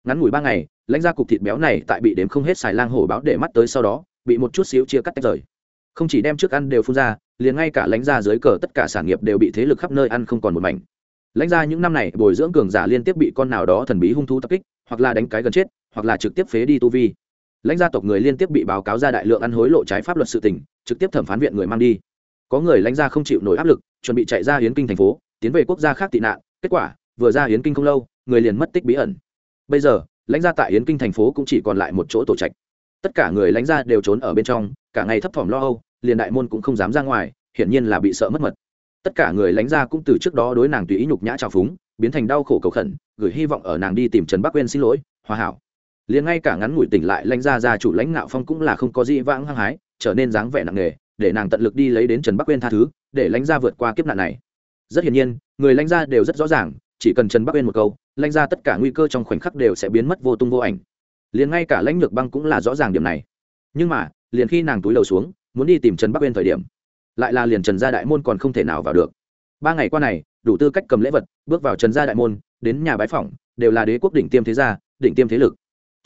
Ngắn ngủi ba ngày, lãnh ra cục thịt béo này tại bị đếm không hết xài lang hổ báo để mắt tới sau đó, bị một chút xíu chia cắt tách rời. Không chỉ đem trước ăn đều phun ra, liền ngay cả lãnh ra dưới cờ tất cả sản nghiệp đều bị thế lực khắp nơi ăn không còn một mảnh. Lãnh ra những năm này bồi dưỡng cường giả liên tiếp bị con nào đó thần bí hung thú tập kích, hoặc là đánh cái gần chết, hoặc là trực tiếp phế đi tu vi lãnh gia tộc người liên tiếp bị báo cáo ra đại lượng ăn hối lộ trái pháp luật sự tình, trực tiếp thẩm phán viện người mang đi. Có người lãnh gia không chịu nổi áp lực chuẩn bị chạy ra hiến kinh thành phố tiến về quốc gia khác tị nạn kết quả vừa ra hiến kinh không lâu người liền mất tích bí ẩn. Bây giờ lãnh gia tại hiến kinh thành phố cũng chỉ còn lại một chỗ tổ trạch. Tất cả người lãnh gia đều trốn ở bên trong cả ngày thấp thỏm lo âu liền đại môn cũng không dám ra ngoài hiển nhiên là bị sợ mất mật. Tất cả người lãnh gia cũng từ trước đó đối nàng tùy ý nhục nhã trào phúng biến thành đau khổ cầu khẩn gửi hy vọng ở nàng đi tìm trần bắc quên xin lỗi hòa hảo liền ngay cả ngắn ngủi tỉnh lại lãnh gia gia chủ lãnh ngạo phong cũng là không có gì vãng hăng hái, trở nên dáng vẻ nặng nề, để nàng tận lực đi lấy đến trần bắc quên tha thứ, để lãnh gia vượt qua kiếp nạn này. Rất hiển nhiên, người lãnh gia đều rất rõ ràng, chỉ cần trần bắc quên một câu, lãnh gia tất cả nguy cơ trong khoảnh khắc đều sẽ biến mất vô tung vô ảnh. Liền ngay cả lãnh lược băng cũng là rõ ràng điểm này. Nhưng mà, liền khi nàng túi đầu xuống, muốn đi tìm trần bắc quên thời điểm, lại là liền trần gia đại môn còn không thể nào vào được. Ba ngày qua này, đủ tư cách cầm lễ vật, bước vào trần gia đại môn, đến nhà bái phỏng, đều là đế quốc đỉnh tiêm thế gia, đỉnh tiêm thế lực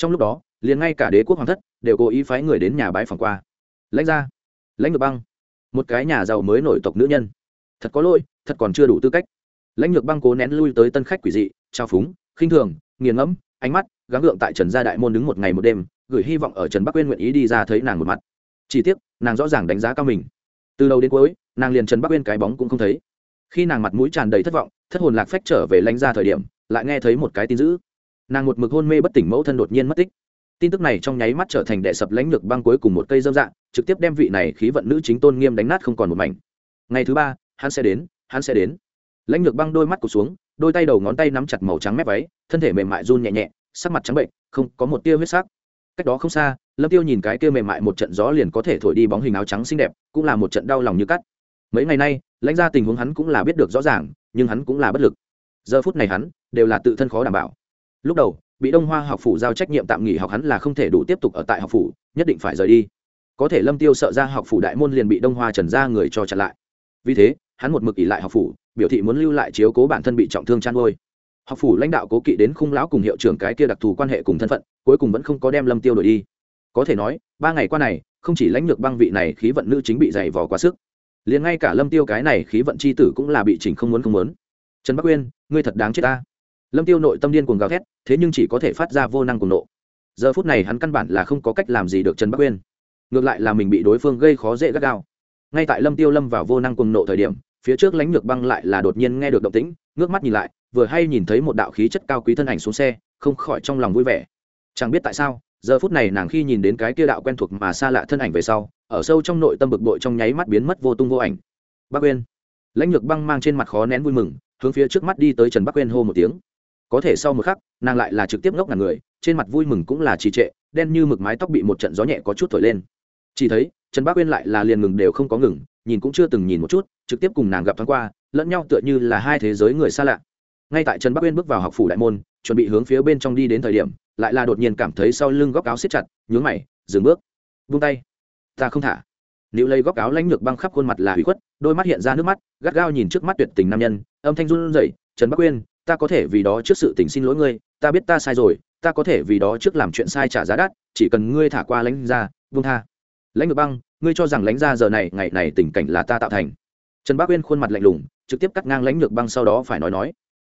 trong lúc đó, liền ngay cả đế quốc hoàng thất đều cố ý phái người đến nhà bái phỏng qua. Lãnh gia, lãnh ngược băng, một cái nhà giàu mới nổi tộc nữ nhân. Thật có lỗi, thật còn chưa đủ tư cách. Lãnh ngược băng cố nén lui tới tân khách quỷ dị, trao phúng, khinh thường, nghiền ngẫm, ánh mắt gắng gượng tại trần gia đại môn đứng một ngày một đêm, gửi hy vọng ở trần bắc quyên nguyện ý đi ra thấy nàng một mặt. Chỉ tiếc, nàng rõ ràng đánh giá cao mình. Từ đầu đến cuối, nàng liền trần bắc uyên cái bóng cũng không thấy. Khi nàng mặt mũi tràn đầy thất vọng, thất hồn lạc phách trở về lãnh ra thời điểm, lại nghe thấy một cái tin dữ nàng một mực hôn mê bất tỉnh mẫu thân đột nhiên mất tích. Tin tức này trong nháy mắt trở thành đệ sập lãnh lược băng cuối cùng một cây dâm dạng trực tiếp đem vị này khí vận nữ chính tôn nghiêm đánh nát không còn một mảnh. Ngày thứ ba, hắn sẽ đến, hắn sẽ đến. Lãnh lược băng đôi mắt cụt xuống, đôi tay đầu ngón tay nắm chặt màu trắng mép váy, thân thể mềm mại run nhẹ nhẹ, sắc mặt trắng bệnh, không có một tia huyết sắc. Cách đó không xa, lâm tiêu nhìn cái kia mềm mại một trận gió liền có thể thổi đi bóng hình áo trắng xinh đẹp, cũng là một trận đau lòng như cắt. Mấy ngày nay, lãnh ra tình huống hắn cũng là biết được rõ ràng, nhưng hắn cũng là bất lực. Giờ phút này hắn, đều là tự thân khó đảm bảo lúc đầu, bị đông hoa học phủ giao trách nhiệm tạm nghỉ học hắn là không thể đủ tiếp tục ở tại học phủ, nhất định phải rời đi. Có thể lâm tiêu sợ ra học phủ đại môn liền bị đông hoa trần ra người cho chặn lại. Vì thế, hắn một mực ỉ lại học phủ, biểu thị muốn lưu lại chiếu cố bản thân bị trọng thương chăn nuôi. học phủ lãnh đạo cố kỵ đến khung lão cùng hiệu trưởng cái kia đặc thù quan hệ cùng thân phận, cuối cùng vẫn không có đem lâm tiêu đổi đi. Có thể nói, ba ngày qua này, không chỉ lãnh lược băng vị này khí vận nữ chính bị dày vò quá sức, liền ngay cả lâm tiêu cái này khí vận chi tử cũng là bị chỉnh không muốn không muốn. Trần bắc uyên, ngươi thật đáng chết ta lâm tiêu nội tâm điên cuồng gào thét, thế nhưng chỉ có thể phát ra vô năng cuồng nộ. Giờ phút này hắn căn bản là không có cách làm gì được trần bắc uyên. Ngược lại là mình bị đối phương gây khó dễ gắt gao. Ngay tại lâm tiêu lâm vào vô năng cuồng nộ thời điểm, phía trước lãnh lược băng lại là đột nhiên nghe được động tĩnh, ngước mắt nhìn lại, vừa hay nhìn thấy một đạo khí chất cao quý thân ảnh xuống xe, không khỏi trong lòng vui vẻ. Chẳng biết tại sao, giờ phút này nàng khi nhìn đến cái kia đạo quen thuộc mà xa lạ thân ảnh về sau, ở sâu trong nội tâm bực bội trong nháy mắt biến mất vô tung vô ảnh. Bắc uyên. Lãnh lược băng mang trên mặt khó nén vui mừng, hướng phía trước mắt đi tới trần bắc uyên hô một tiếng có thể sau một khắc, nàng lại là trực tiếp ngốc ngàn người, trên mặt vui mừng cũng là trì trệ, đen như mực mái tóc bị một trận gió nhẹ có chút thổi lên. Chỉ thấy, trần bắc uyên lại là liền ngừng đều không có ngừng, nhìn cũng chưa từng nhìn một chút, trực tiếp cùng nàng gặp thoáng qua, lẫn nhau tựa như là hai thế giới người xa lạ. Ngay tại trần bắc uyên bước vào học phủ đại môn, chuẩn bị hướng phía bên trong đi đến thời điểm, lại là đột nhiên cảm thấy sau lưng góc áo siết chặt, nhướng mày, dừng bước. Vung tay. Ta không thả. Nữ lấy góc áo lãnh lược băng khắp khuôn mặt là hủy khuất, đôi mắt hiện ra nước mắt, gắt gao nhìn trước mắt tuyệt tình nam nhân, âm thanh run rẩy, trần bắc uyên ta có thể vì đó trước sự tình xin lỗi ngươi, ta biết ta sai rồi, ta có thể vì đó trước làm chuyện sai trả giá đắt, chỉ cần ngươi thả qua lãnh ra vung tha. Lãnh ngược băng, ngươi cho rằng lãnh ra giờ này, ngày này tình cảnh là ta tạo thành. Trần bắc uyên khuôn mặt lạnh lùng, trực tiếp cắt ngang lãnh lược băng sau đó phải nói nói.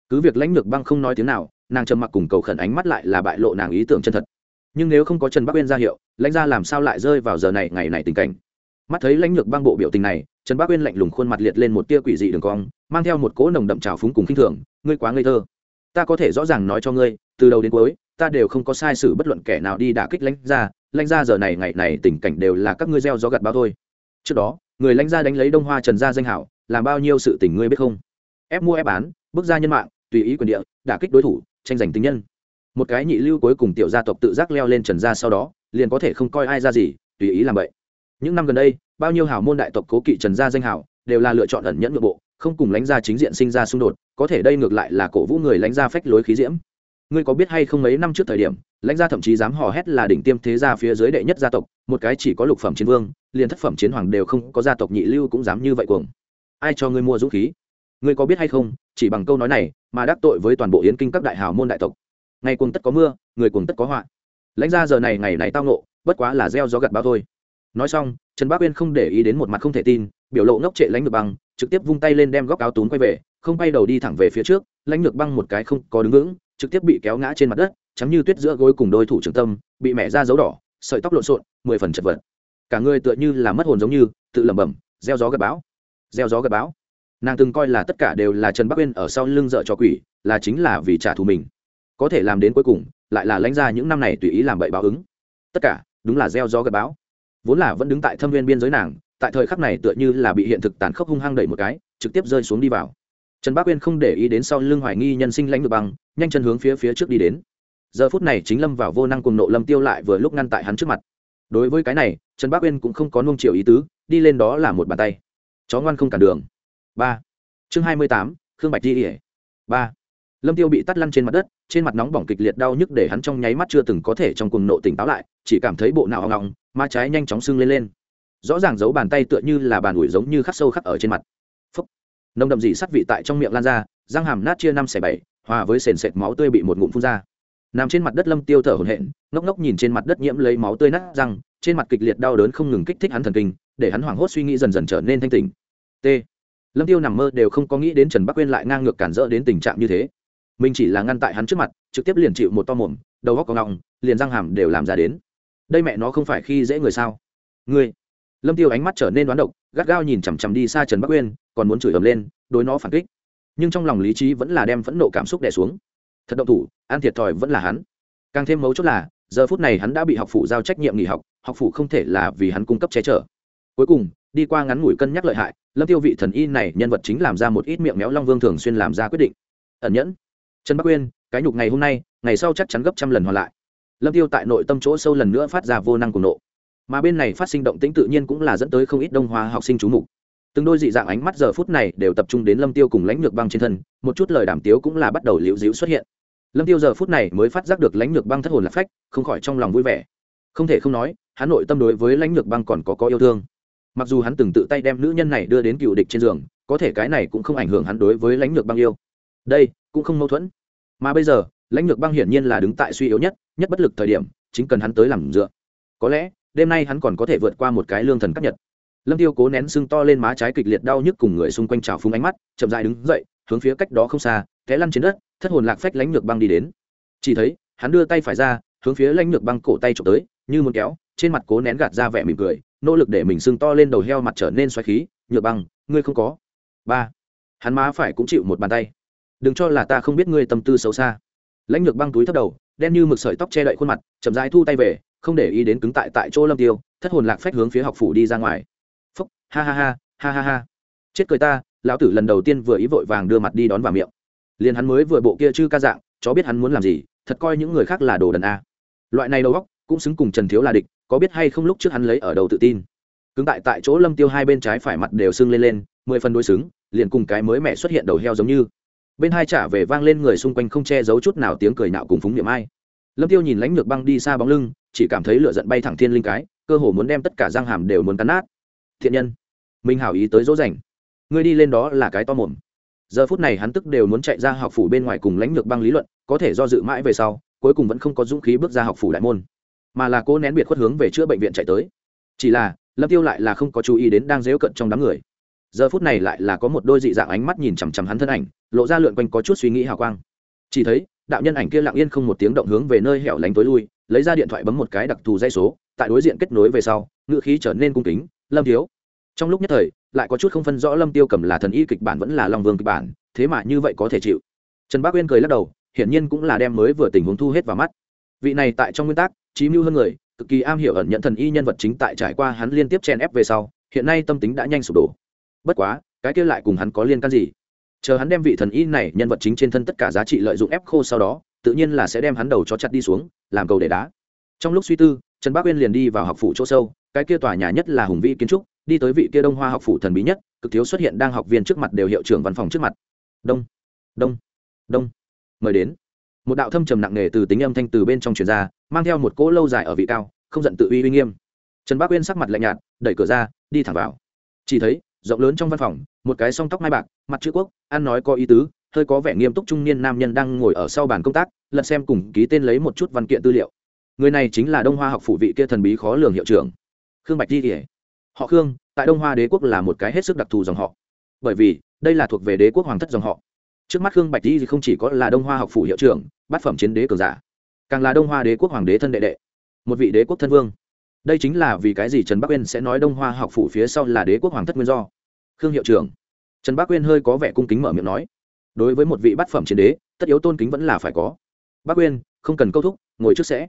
Cứ việc lãnh lược băng không nói tiếng nào, nàng trầm mặc cùng cầu khẩn ánh mắt lại là bại lộ nàng ý tưởng chân thật. Nhưng nếu không có trần bắc uyên ra hiệu, lãnh ra làm sao lại rơi vào giờ này, ngày này tình cảnh? Mắt thấy lãnh lược băng bộ biểu tình này, trần bắc uyên lạnh lùng khuôn mặt liệt lên một tia quỷ dị đường cong mang theo một cỗ nồng đậm trào phúng cùng khinh thường ngươi quá ngây thơ. Ta có thể rõ ràng nói cho ngươi từ đầu đến cuối ta đều không có sai sử bất luận kẻ nào đi đả kích lãnh gia, lãnh gia giờ này ngày này tình cảnh đều là các ngươi gieo gió gặt bao thôi. Trước đó người lãnh gia đánh lấy đông hoa trần gia danh hảo làm bao nhiêu sự tình ngươi biết không? Ép mua ép bán bước ra nhân mạng tùy ý quyền địa đả kích đối thủ tranh giành tính nhân. Một cái nhị lưu cuối cùng tiểu gia tộc tự giác leo lên trần gia sau đó liền có thể không coi ai ra gì tùy ý làm vậy những năm gần đây bao nhiêu hào môn đại tộc cố kỵ trần gia danh hảo đều là lựa chọn ẩn nhẫn nội bộ không cùng lãnh gia chính diện sinh ra xung đột, có thể đây ngược lại là cổ vũ người lãnh gia phách lối khí diễm. Ngươi có biết hay không mấy năm trước thời điểm, lãnh gia thậm chí dám hò hét là đỉnh tiêm thế gia phía dưới đệ nhất gia tộc, một cái chỉ có lục phẩm chiến vương, liền thất phẩm chiến hoàng đều không có gia tộc nhị lưu cũng dám như vậy cuồng. Ai cho ngươi mua dũng khí? Ngươi có biết hay không, chỉ bằng câu nói này mà đắc tội với toàn bộ yến kinh các đại hào môn đại tộc. Ngày cuồng tất có mưa, người cuồng tất có họa. Lãnh gia giờ này ngày này tao nộ bất quá là gieo gió gặt bao thôi. Nói xong, trần bác uyên không để ý đến một mặt không thể tin, biểu lộ ngốc trệ lãnh được bằng trực tiếp vung tay lên đem góc áo tún quay về, không bay đầu đi thẳng về phía trước, lãnh lược băng một cái không có đứng vững, trực tiếp bị kéo ngã trên mặt đất chắm như tuyết giữa gối cùng đôi thủ trường tâm, bị mẹ ra dấu đỏ, sợi tóc lộn xộn, mười phần chật vật. Cả người tựa như là mất hồn giống như, tự lẩm bẩm, gieo gió gặp bão, gieo gió gặp bão. Nàng từng coi là tất cả đều là trần bắc uyên ở sau lưng dợ cho quỷ, là chính là vì trả thù mình. Có thể làm đến cuối cùng, lại là lãnh ra những năm này tùy ý làm bậy báo ứng. Tất cả, đúng là gieo gió gặp bão. Vốn là vẫn đứng tại thâm viên biên giới nàng tại thời khắc này tựa như là bị hiện thực tàn khốc hung hăng đẩy một cái, trực tiếp rơi xuống đi vào. Trần bác uyên không để ý đến sau lưng hoài nghi nhân sinh lãnh được băng, nhanh chân hướng phía phía trước đi đến. Giờ phút này chính lâm vào vô năng cùng nộ lâm tiêu lại vừa lúc ngăn tại hắn trước mặt. Đối với cái này, trần bác uyên cũng không có nung chiều ý tứ, đi lên đó là một bàn tay. Chó ngoan không cản đường. Ba. Chương hai mươi tám, khương bạch di ỉa ba. Lâm tiêu bị tắt lăn trên mặt đất, trên mặt nóng bỏng kịch liệt đau nhức để hắn trong nháy mắt chưa từng có thể trong cùng nộ tỉnh táo lại, chỉ cảm thấy bộ não ngọng má trái nhanh chóng sưng lên lên rõ ràng giấu bàn tay tựa như là bàn ủi giống như khắc sâu khắc ở trên mặt. Phúc. Nồng đậm dị sắt vị tại trong miệng lan ra, răng hàm nát chia năm xẻ bảy, hòa với sền sệt máu tươi bị một ngụm phun ra. Nằm trên mặt đất lâm tiêu thở hổn hển, ngốc ngốc nhìn trên mặt đất nhiễm lấy máu tươi nát răng, trên mặt kịch liệt đau đớn không ngừng kích thích hắn thần kinh, để hắn hoảng hốt suy nghĩ dần dần trở nên thanh tỉnh. T. Lâm tiêu nằm mơ đều không có nghĩ đến trần bắc quên lại ngang ngược cản rỡ đến tình trạng như thế. Mình chỉ là ngăn tại hắn trước mặt, trực tiếp liền chịu một to mồm, đầu góc có ngọng liền răng hàm đều làm ra đến. Đây mẹ nó không phải khi dễ người sao? Ngươi lâm tiêu ánh mắt trở nên đoán độc, gắt gao nhìn chằm chằm đi xa trần bắc uyên, còn muốn chửi ầm lên, đối nó phản kích. Nhưng trong lòng lý trí vẫn là đem phẫn nộ cảm xúc đè xuống. Thật động thủ an thiệt thòi vẫn là hắn. Càng thêm mấu chốt là, giờ phút này hắn đã bị học phụ giao trách nhiệm nghỉ học học phụ không thể là vì hắn cung cấp che chở. Cuối cùng, đi qua ngắn ngủi cân nhắc lợi hại, lâm tiêu vị thần y này nhân vật chính làm ra một ít miệng méo long vương thường xuyên làm ra quyết định. Ẩn nhẫn. Trần bắc uyên, cái nhục ngày hôm nay, ngày sau chắc chắn gấp trăm lần hoàn lại. Lâm tiêu tại nội tâm chỗ sâu lần nữa phát ra vô năng cùng nộ mà bên này phát sinh động tĩnh tự nhiên cũng là dẫn tới không ít đông hoa học sinh chú mục. Từng đôi dị dạng ánh mắt giờ phút này đều tập trung đến lâm tiêu cùng lãnh lược băng trên thân, một chút lời đàm tiếu cũng là bắt đầu liễu dĩu xuất hiện. Lâm tiêu giờ phút này mới phát giác được lãnh lược băng thất hồn lạc phách, không khỏi trong lòng vui vẻ. Không thể không nói, hắn nội tâm đối với lãnh lược băng còn có có yêu thương. Mặc dù hắn từng tự tay đem nữ nhân này đưa đến cựu địch trên giường, có thể cái này cũng không ảnh hưởng hắn đối với lãnh lược băng yêu. Đây, cũng không mâu thuẫn. Mà bây giờ, lãnh lược băng hiển nhiên là đứng tại suy yếu nhất nhất bất lực thời điểm, chính cần hắn tới làm dựa. Có lẽ đêm nay hắn còn có thể vượt qua một cái lương thần cấp nhật. Lâm tiêu cố nén sưng to lên má trái kịch liệt đau nhức cùng người xung quanh trào phúng ánh mắt, chậm dại đứng dậy, hướng phía cách đó không xa, té lăn trên đất, thất hồn lạc phách lánh lược băng đi đến. Chỉ thấy, hắn đưa tay phải ra, hướng phía lánh lược băng cổ tay trộm tới, như muốn kéo, trên mặt cố nén gạt ra vẻ mỉm cười, nỗ lực để mình sưng to lên đầu heo mặt trở nên xoáy khí, nhược băng, ngươi không có. Ba, hắn má phải cũng chịu một bàn tay. Đừng cho là ta không biết ngươi tâm tư xấu xa. Lãnh lược băng túi thấp đầu, đen như mực sợi tóc che đậy khuôn mặt, chậm rãi thu tay về không để ý đến cứng tại tại chỗ lâm tiêu, thất hồn lạc phách hướng phía học phủ đi ra ngoài. Phúc, ha ha ha ha ha ha. Chết cười ta, lão tử lần đầu tiên vừa ý vội vàng đưa mặt đi đón vào miệng. Liền hắn mới vừa bộ kia chư ca dạng, chó biết hắn muốn làm gì, thật coi những người khác là đồ đần a. Loại này đầu góc cũng xứng cùng trần thiếu là địch, có biết hay không lúc trước hắn lấy ở đầu tự tin. Cứng tại tại chỗ lâm tiêu hai bên trái phải mặt đều sưng lên lên, mười phần đối xứng, liền cùng cái mới mẹ xuất hiện đầu heo giống như. Bên hai trả về vang lên người xung quanh không che giấu chút nào tiếng cười nạo cùng phúng niệm ai. Lâm tiêu nhìn lãnh lược băng đi xa bóng lưng chỉ cảm thấy lửa giận bay thẳng thiên linh cái, cơ hồ muốn đem tất cả răng hàm đều muốn cắn nát. Thiện nhân, minh hảo ý tới dỗ dành. Ngươi đi lên đó là cái to mồm. Giờ phút này hắn tức đều muốn chạy ra học phủ bên ngoài cùng lãnh lược băng lý luận, có thể do dự mãi về sau, cuối cùng vẫn không có dũng khí bước ra học phủ đại môn. Mà là cô nén biệt khuất hướng về chữa bệnh viện chạy tới. Chỉ là, lâm tiêu lại là không có chú ý đến đang dếu cận trong đám người. Giờ phút này lại là có một đôi dị dạng ánh mắt nhìn chằm chằm hắn thân ảnh, lộ ra lượn quanh có chút suy nghĩ hào quang. Chỉ thấy đạo nhân ảnh kia lặng yên không một tiếng động hướng về nơi hẻo lánh tối lui, lấy ra điện thoại bấm một cái đặc thù dây số, tại đối diện kết nối về sau ngự khí trở nên cung kính, lâm thiếu. Trong lúc nhất thời, lại có chút không phân rõ lâm tiêu cầm là thần y kịch bản vẫn là long vương kịch bản, thế mà như vậy có thể chịu. Trần bác uyên cười lắc đầu, hiển nhiên cũng là đem mới vừa tình huống thu hết vào mắt. Vị này tại trong nguyên tắc, trí mưu hơn người, cực kỳ am hiểu ẩn nhận thần y nhân vật chính tại trải qua hắn liên tiếp chen ép về sau, hiện nay tâm tính đã nhanh sụp đổ. Bất quá, cái kia lại cùng hắn có liên can gì? Chờ hắn đem vị thần y này nhân vật chính trên thân tất cả giá trị lợi dụng ép khô sau đó, tự nhiên là sẽ đem hắn đầu cho chặt đi xuống, làm cầu để đá. Trong lúc suy tư, trần bác uyên liền đi vào học phủ chỗ sâu, cái kia tòa nhà nhất là hùng vĩ kiến trúc, đi tới vị kia đông hoa học phủ thần bí nhất, cực thiếu xuất hiện đang học viên trước mặt đều hiệu trưởng văn phòng trước mặt. Đông đông đông. Mời đến. Một đạo thâm trầm nặng nề từ tính âm thanh từ bên trong truyền ra, mang theo một cỗ lâu dài ở vị cao, không giận tự uy uy nghiêm. Trần bác uyên sắc mặt lạnh nhạt, đẩy cửa ra, đi thẳng vào. Chỉ thấy rộng lớn trong văn phòng, một cái song tóc mai bạc, mặt chữ quốc, ăn nói có ý tứ, hơi có vẻ nghiêm túc trung niên nam nhân đang ngồi ở sau bàn công tác, lật xem cùng ký tên lấy một chút văn kiện tư liệu. Người này chính là đông hoa học phủ vị kia thần bí khó lường hiệu trưởng, khương bạch di kể họ khương, tại đông hoa đế quốc là một cái hết sức đặc thù dòng họ. Bởi vì, đây là thuộc về đế quốc hoàng thất dòng họ. Trước mắt khương bạch di không chỉ có là đông hoa học phủ hiệu trưởng, bát phẩm chiến đế cường giả, càng là đông hoa đế quốc hoàng đế thân đệ đệ, một vị đế quốc thân vương đây chính là vì cái gì trần bắc uyên sẽ nói đông hoa học phủ phía sau là đế quốc hoàng thất nguyên do? Khương hiệu trưởng. Trần bắc uyên hơi có vẻ cung kính mở miệng nói. Đối với một vị bát phẩm chiến đế, tất yếu tôn kính vẫn là phải có. Bắc uyên, không cần câu thúc, ngồi trước sẽ.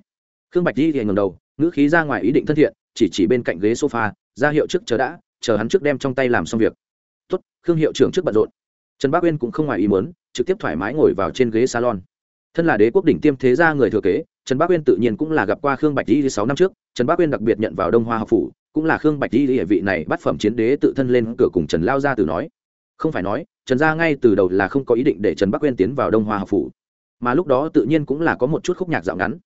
Khương bạch di thì ngầm đầu, ngữ khí ra ngoài ý định thân thiện, chỉ chỉ bên cạnh ghế sofa, ra hiệu trước chờ đã, chờ hắn trước đem trong tay làm xong việc. Tốt, khương hiệu trưởng trước bận rộn. Trần Bắc uyên cũng không ngoài ý muốn, trực tiếp thoải mái ngồi vào trên ghế salon thân là đế quốc đỉnh tiêm thế gia người thừa kế, trần bác uyên tự nhiên cũng là gặp qua khương bạch di sáu năm trước. Trần bác uyên đặc biệt nhận vào đông hoa học phủ, cũng là khương bạch di địa vị này bắt phẩm chiến đế tự thân lên cửa cùng trần lao gia từ nói. Không phải nói, trần gia ngay từ đầu là không có ý định để trần bắc uyên tiến vào đông hoa học phủ. Mà lúc đó tự nhiên cũng là có một chút khúc nhạc dạo ngắn.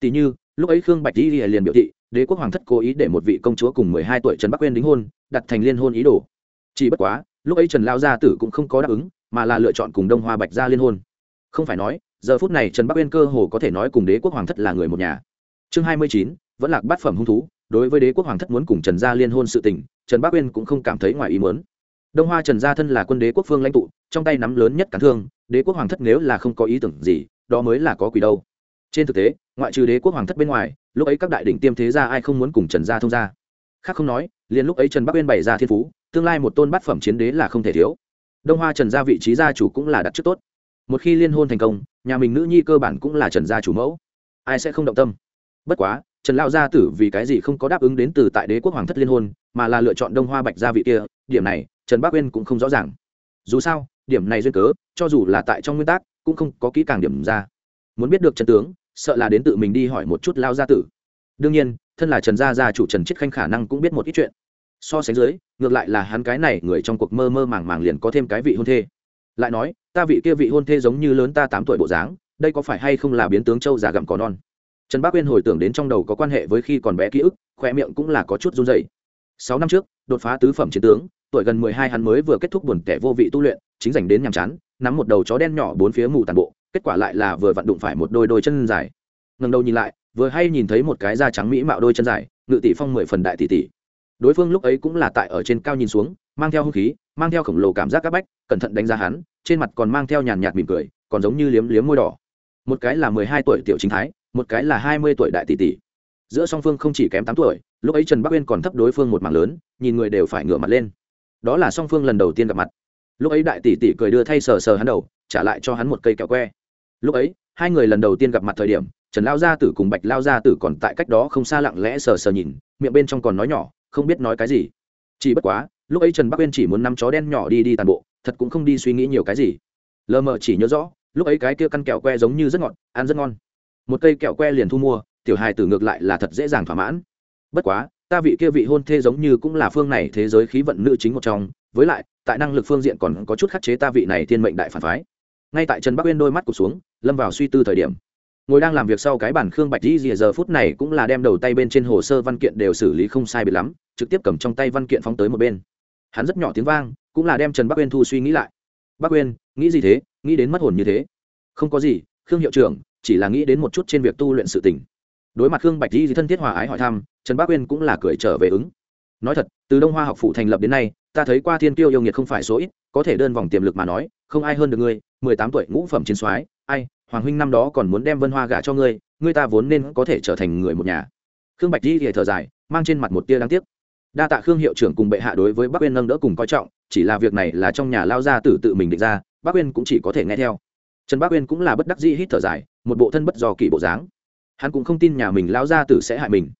Tỷ như, lúc ấy khương bạch di liền biểu thị, đế quốc hoàng thất cố ý để một vị công chúa cùng mười hai tuổi trần bắc uyên đính hôn, đặt thành liên hôn ý đồ. Chỉ bất quá, lúc ấy trần lao gia tử cũng không có đáp ứng, mà là lựa chọn cùng đông hoa bạch gia liên hôn. Không phải nói giờ phút này trần bắc uyên cơ hồ có thể nói cùng đế quốc hoàng thất là người một nhà chương hai mươi chín vẫn là bát phẩm hung thú đối với đế quốc hoàng thất muốn cùng trần gia liên hôn sự tình trần bắc uyên cũng không cảm thấy ngoài ý muốn đông hoa trần gia thân là quân đế quốc phương lãnh tụ trong tay nắm lớn nhất cản thương đế quốc hoàng thất nếu là không có ý tưởng gì đó mới là có quỷ đâu trên thực tế ngoại trừ đế quốc hoàng thất bên ngoài lúc ấy các đại đỉnh tiêm thế gia ai không muốn cùng trần gia thông gia khác không nói liền lúc ấy trần bắc uyên bày ra thiên phú tương lai một tôn bát phẩm chiến đế là không thể thiếu đông hoa trần gia vị trí gia chủ cũng là đặt trước tốt một khi liên hôn thành công, nhà mình nữ nhi cơ bản cũng là trần gia chủ mẫu. Ai sẽ không động tâm? Bất quá, trần lao gia tử vì cái gì không có đáp ứng đến từ tại đế quốc hoàng thất liên hôn, mà là lựa chọn đông hoa bạch gia vị kia, điểm này, trần bắc uyên cũng không rõ ràng. Dù sao, điểm này duyên cớ, cho dù là tại trong nguyên tắc, cũng không có kỹ càng điểm ra. Muốn biết được trần tướng, sợ là đến tự mình đi hỏi một chút lao gia tử. Đương nhiên, thân là trần gia gia chủ trần chiết khanh khả năng cũng biết một ít chuyện. So sánh dưới, ngược lại là hắn cái này người trong cuộc mơ mơ màng màng liền có thêm cái vị hôn thê lại nói, ta vị kia vị hôn thê giống như lớn ta tám tuổi bộ dáng, đây có phải hay không là biến tướng châu già gặm cỏ non? Trần bác uyên hồi tưởng đến trong đầu có quan hệ với khi còn bé ký ức khoe miệng cũng là có chút run dày sáu năm trước, đột phá tứ phẩm chiến tướng, tuổi gần mười hai hắn mới vừa kết thúc buồn tẻ vô vị tu luyện, chính dành đến nhàm chán, nắm một đầu chó đen nhỏ bốn phía mù tàn bộ, kết quả lại là vừa vặn đụng phải một đôi đôi chân dài. Ngần đầu nhìn lại, vừa hay nhìn thấy một cái da trắng mỹ mạo đôi chân dài, ngự tỷ phong mười phần đại tỷ tỷ. Đối phương lúc ấy cũng là tại ở trên cao nhìn xuống, mang theo hung khí mang theo khổng lồ cảm giác áp bách, cẩn thận đánh giá hắn, trên mặt còn mang theo nhàn nhạt mỉm cười, còn giống như liếm liếm môi đỏ. Một cái là mười hai tuổi tiểu chính thái, một cái là hai mươi tuổi đại tỷ tỷ. Giữa song phương không chỉ kém tám tuổi, lúc ấy trần bắc uyên còn thấp đối phương một mảng lớn, nhìn người đều phải ngửa mặt lên. Đó là song phương lần đầu tiên gặp mặt. Lúc ấy đại tỷ tỷ cười đưa thay sờ sờ hắn đầu, trả lại cho hắn một cây kẹo que. Lúc ấy, hai người lần đầu tiên gặp mặt thời điểm, trần lao gia tử cùng bạch lao gia tử còn tại cách đó không xa lặng lẽ sờ sờ nhìn, miệng bên trong còn nói nhỏ, không biết nói cái gì. Chỉ bất quá lúc ấy trần bắc uyên chỉ muốn nắm chó đen nhỏ đi đi tàn bộ thật cũng không đi suy nghĩ nhiều cái gì lờ mờ chỉ nhớ rõ lúc ấy cái kia căn kẹo que giống như rất ngọt ăn rất ngon một cây kẹo que liền thu mua tiểu hài tử ngược lại là thật dễ dàng thỏa mãn bất quá ta vị kia vị hôn thê giống như cũng là phương này thế giới khí vận nữ chính một trong với lại tại năng lực phương diện còn có chút khắc chế ta vị này thiên mệnh đại phản phái ngay tại trần bắc uyên đôi mắt cụt xuống lâm vào suy tư thời điểm ngồi đang làm việc sau cái bản khương bạch di rìa giờ phút này cũng là đem đầu tay bên trên hồ sơ văn kiện đều xử lý không sai biệt lắm trực tiếp cầm trong tay văn kiện phóng tới một bên hắn rất nhỏ tiếng vang, cũng là đem trần bắc uyên thu suy nghĩ lại. Bắc uyên, nghĩ gì thế? Nghĩ đến mất hồn như thế? Không có gì, khương hiệu trưởng, chỉ là nghĩ đến một chút trên việc tu luyện sự tình. Đối mặt khương bạch di thân thiết hòa ái hỏi thăm, trần bắc uyên cũng là cười trở về ứng. Nói thật, từ đông hoa học Phủ thành lập đến nay, ta thấy qua thiên tiêu yêu nghiệt không phải số ít, có thể đơn vòng tiềm lực mà nói, không ai hơn được ngươi, mười tám tuổi ngũ phẩm chiến soái, ai, hoàng huynh năm đó còn muốn đem vân hoa gả cho ngươi ngươi ta vốn nên có thể trở thành người một nhà. Khương bạch di thì thở dài, mang trên mặt một tia đáng tiếc đa tạ khương hiệu trưởng cùng bệ hạ đối với bắc uyên nâng đỡ cùng coi trọng, chỉ là việc này là trong nhà lao gia tử tự mình định ra, bắc uyên cũng chỉ có thể nghe theo. Trần bắc uyên cũng là bất đắc dĩ hít thở dài, một bộ thân bất do kỳ bộ dáng. Hắn cũng không tin nhà mình lao gia tử sẽ hại mình.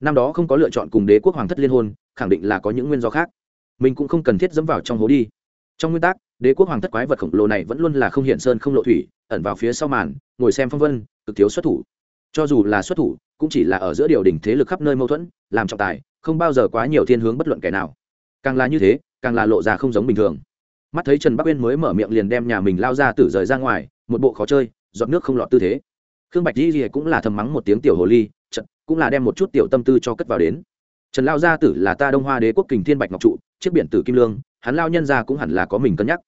Năm đó không có lựa chọn cùng đế quốc hoàng thất liên hôn, khẳng định là có những nguyên do khác. Mình cũng không cần thiết dẫm vào trong hố đi. Trong nguyên tắc, đế quốc hoàng thất quái vật khổng lồ này vẫn luôn là không hiện sơn không lộ thủy, ẩn vào phía sau màn, ngồi xem phong vân, cực thiếu xuất thủ. Cho dù là xuất thủ cũng chỉ là ở giữa điều đình thế lực khắp nơi mâu thuẫn, làm trọng tài, không bao giờ quá nhiều thiên hướng bất luận kẻ nào. Càng là như thế, càng là lộ ra không giống bình thường. Mắt thấy trần bắc uyên mới mở miệng liền đem nhà mình lao ra tử rời ra ngoài, một bộ khó chơi, giọt nước không lọt tư thế. Khương bạch di cũng là thầm mắng một tiếng tiểu hồ ly trận cũng là đem một chút tiểu tâm tư cho cất vào đến. Trần lao gia tử là ta đông hoa đế quốc kình thiên bạch ngọc trụ, chiếc biển tử kim lương, hắn lao nhân ra cũng hẳn là có mình cân nhắc.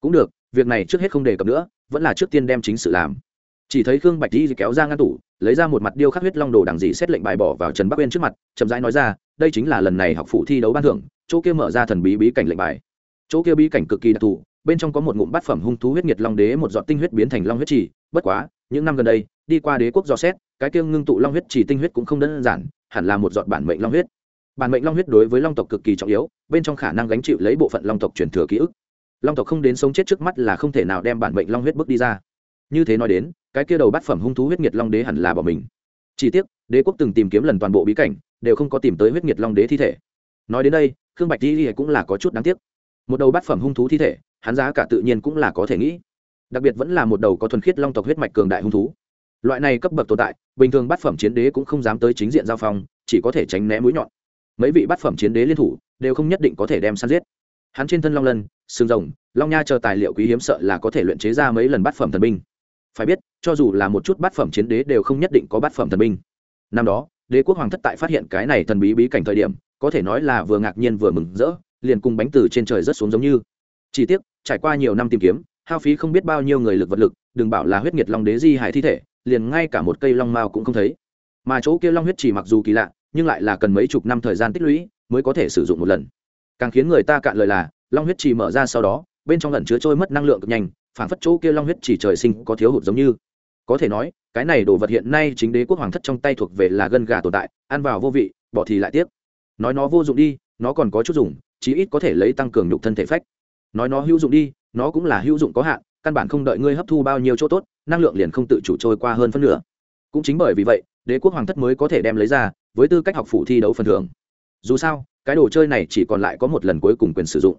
Cũng được, việc này trước hết không đề cập nữa, vẫn là trước tiên đem chính sự làm. Chỉ thấy khương bạch di kéo ra ngăn tủ lấy ra một mặt điêu khắc huyết long đồ đằng dị xét lệnh bài bỏ vào trần bắc uyên trước mặt, chậm rãi nói ra, đây chính là lần này học phụ thi đấu ban thưởng, chỗ kia mở ra thần bí bí cảnh lệnh bài. Chỗ kia bí cảnh cực kỳ đặc thù, bên trong có một ngụm bát phẩm hung thú huyết nhiệt long đế, một giọt tinh huyết biến thành long huyết trì. Bất quá, những năm gần đây, đi qua đế quốc dò xét, cái kia ngưng tụ long huyết trì tinh huyết cũng không đơn giản, hẳn là một giọt bản mệnh long huyết. Bản mệnh long huyết đối với long tộc cực kỳ trọng yếu, bên trong khả năng gánh chịu lấy bộ phận long tộc truyền thừa ký ức. Long tộc không đến sống chết trước mắt là không thể nào đem bản mệnh long huyết bước đi ra như thế nói đến, cái kia đầu bát phẩm hung thú huyết nhiệt long đế hẳn là bỏ mình. Chỉ tiếc, đế quốc từng tìm kiếm lần toàn bộ bí cảnh, đều không có tìm tới huyết nhiệt long đế thi thể. Nói đến đây, khương bạch di cũng là có chút đáng tiếc. Một đầu bát phẩm hung thú thi thể, hắn giá cả tự nhiên cũng là có thể nghĩ. Đặc biệt vẫn là một đầu có thuần khiết long tộc huyết mạch cường đại hung thú. Loại này cấp bậc tồn tại, bình thường bát phẩm chiến đế cũng không dám tới chính diện giao phong, chỉ có thể tránh né mũi nhọn. Mấy vị bát phẩm chiến đế liên thủ, đều không nhất định có thể đem săn giết. Hắn trên thân long lân, xương rồng, long nha chờ tài liệu quý hiếm sợ là có thể luyện chế ra mấy lần bát phẩm thần binh phải biết, cho dù là một chút bát phẩm chiến đế đều không nhất định có bát phẩm thần binh. Năm đó, đế quốc hoàng thất tại phát hiện cái này thần bí bí cảnh thời điểm, có thể nói là vừa ngạc nhiên vừa mừng rỡ, liền cùng bánh từ trên trời rất xuống giống như. Chỉ tiếc, trải qua nhiều năm tìm kiếm, hao phí không biết bao nhiêu người lực vật lực, đừng bảo là huyết nhiệt long đế di hải thi thể, liền ngay cả một cây long mao cũng không thấy. Mà chỗ kia long huyết chỉ mặc dù kỳ lạ, nhưng lại là cần mấy chục năm thời gian tích lũy mới có thể sử dụng một lần. Càng khiến người ta cạn lời là, long huyết chỉ mở ra sau đó, bên trong lần chứa trôi mất năng lượng cực nhanh phản phất chỗ kia long huyết chỉ trời sinh có thiếu hụt giống như. Có thể nói, cái này đồ vật hiện nay chính đế quốc hoàng thất trong tay thuộc về là gân gà tồn tại, ăn vào vô vị, bỏ thì lại tiếc. Nói nó vô dụng đi, nó còn có chút dùng, chí ít có thể lấy tăng cường nhục thân thể phách. Nói nó hữu dụng đi, nó cũng là hữu dụng có hạn, căn bản không đợi ngươi hấp thu bao nhiêu chỗ tốt, năng lượng liền không tự chủ trôi qua hơn phân nửa. Cũng chính bởi vì vậy, đế quốc hoàng thất mới có thể đem lấy ra, với tư cách học phủ thi đấu phần thưởng. Dù sao, cái đồ chơi này chỉ còn lại có một lần cuối cùng quyền sử dụng.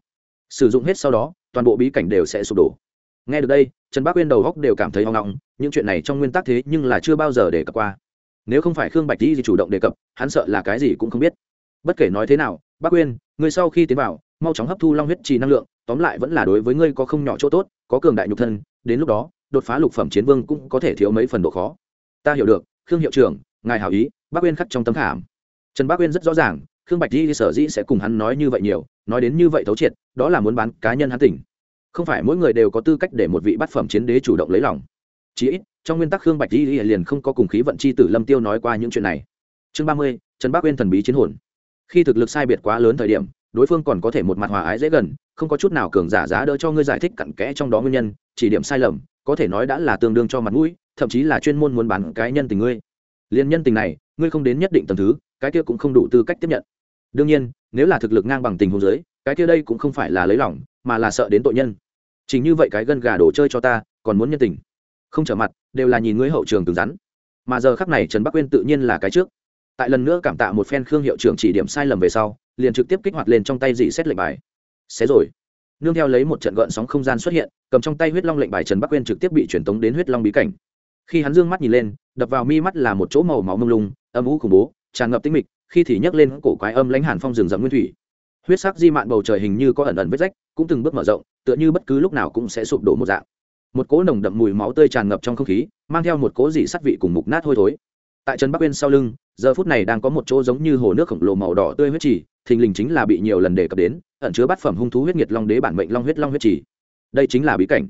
Sử dụng hết sau đó, toàn bộ bí cảnh đều sẽ sụp đổ nghe được đây, trần bác uyên đầu góc đều cảm thấy hoang ngọng, những chuyện này trong nguyên tắc thế nhưng là chưa bao giờ đề cập qua. Nếu không phải khương bạch di chủ động đề cập, hắn sợ là cái gì cũng không biết. Bất kể nói thế nào, bác uyên, người sau khi tiến vào, mau chóng hấp thu long huyết trì năng lượng, tóm lại vẫn là đối với ngươi có không nhỏ chỗ tốt, có cường đại nhục thân, đến lúc đó, đột phá lục phẩm chiến vương cũng có thể thiếu mấy phần độ khó. Ta hiểu được, khương hiệu trưởng, ngài hảo ý, bác uyên khắc trong tấm khảm. Trần bác uyên rất rõ ràng, khương bạch di sở dĩ sẽ cùng hắn nói như vậy nhiều, nói đến như vậy thấu triệt, đó là muốn bán cá nhân hắn tỉnh không phải mỗi người đều có tư cách để một vị bát phẩm chiến đế chủ động lấy lòng. Chí ít, trong nguyên tắc khương bạch di liền không có cùng khí vận c h i tử lâm tiêu nói qua những chuyện này. Chương ba mươi, trần bác uyên thần bí chiến hồn. Khi thực lực sai biệt quá lớn thời điểm, đối phương còn có thể một mặt hòa ái dễ gần, không có chút nào cường giả giá đỡ cho ngươi giải thích cặn kẽ trong đó nguyên nhân, chỉ điểm sai lầm, có thể nói đã là tương đương cho mặt mũi, thậm chí là chuyên môn muốn bán cái nhân tình ngươi. Liên nhân tình này, ngươi không đến nhất định tầm thứ, cái kia cũng không đủ tư cách tiếp nhận. Đương nhiên, nếu là thực lực ngang bằng tình huống giới cái kia đây cũng không phải là lấy lòng mà là sợ đến tội nhân. Chính như vậy cái gân gà đồ chơi cho ta, còn muốn nhân tình. Không trở mặt, đều là nhìn ngươi hậu trường cứng rắn. Mà giờ khắc này trần bắc uyên tự nhiên là cái trước. Tại lần nữa cảm tạ một phen khương hiệu trưởng chỉ điểm sai lầm về sau, liền trực tiếp kích hoạt lên trong tay dị xét lệnh bài. Xé rồi. Nương theo lấy một trận gợn sóng không gian xuất hiện, cầm trong tay huyết long lệnh bài trần bắc uyên trực tiếp bị truyền tống đến huyết long bí cảnh. Khi hắn dương mắt nhìn lên, đập vào mi mắt là một chỗ màu máu mông lung, âm ú khủng bố, tràn ngập tinh mịch, khi thì nhấc lên cổ quái âm lãnh hàn phong rừng rậm nguyên thủy. Huyết sắc di mạn bầu trời hình như có ẩn ẩn vết rách cũng từng bước mở rộng, tựa như bất cứ lúc nào cũng sẽ sụp đổ một dạng. Một cỗ nồng đậm mùi máu tươi tràn ngập trong không khí, mang theo một cỗ dị sắt vị cùng mục nát hôi thối. Tại trần bắc uyên sau lưng, giờ phút này đang có một chỗ giống như hồ nước khổng lồ màu đỏ tươi huyết trì, thình lình chính là bị nhiều lần đề cập đến, ẩn chứa bát phẩm hung thú huyết nhiệt long đế bản mệnh long huyết long huyết trì. Đây chính là bí cảnh.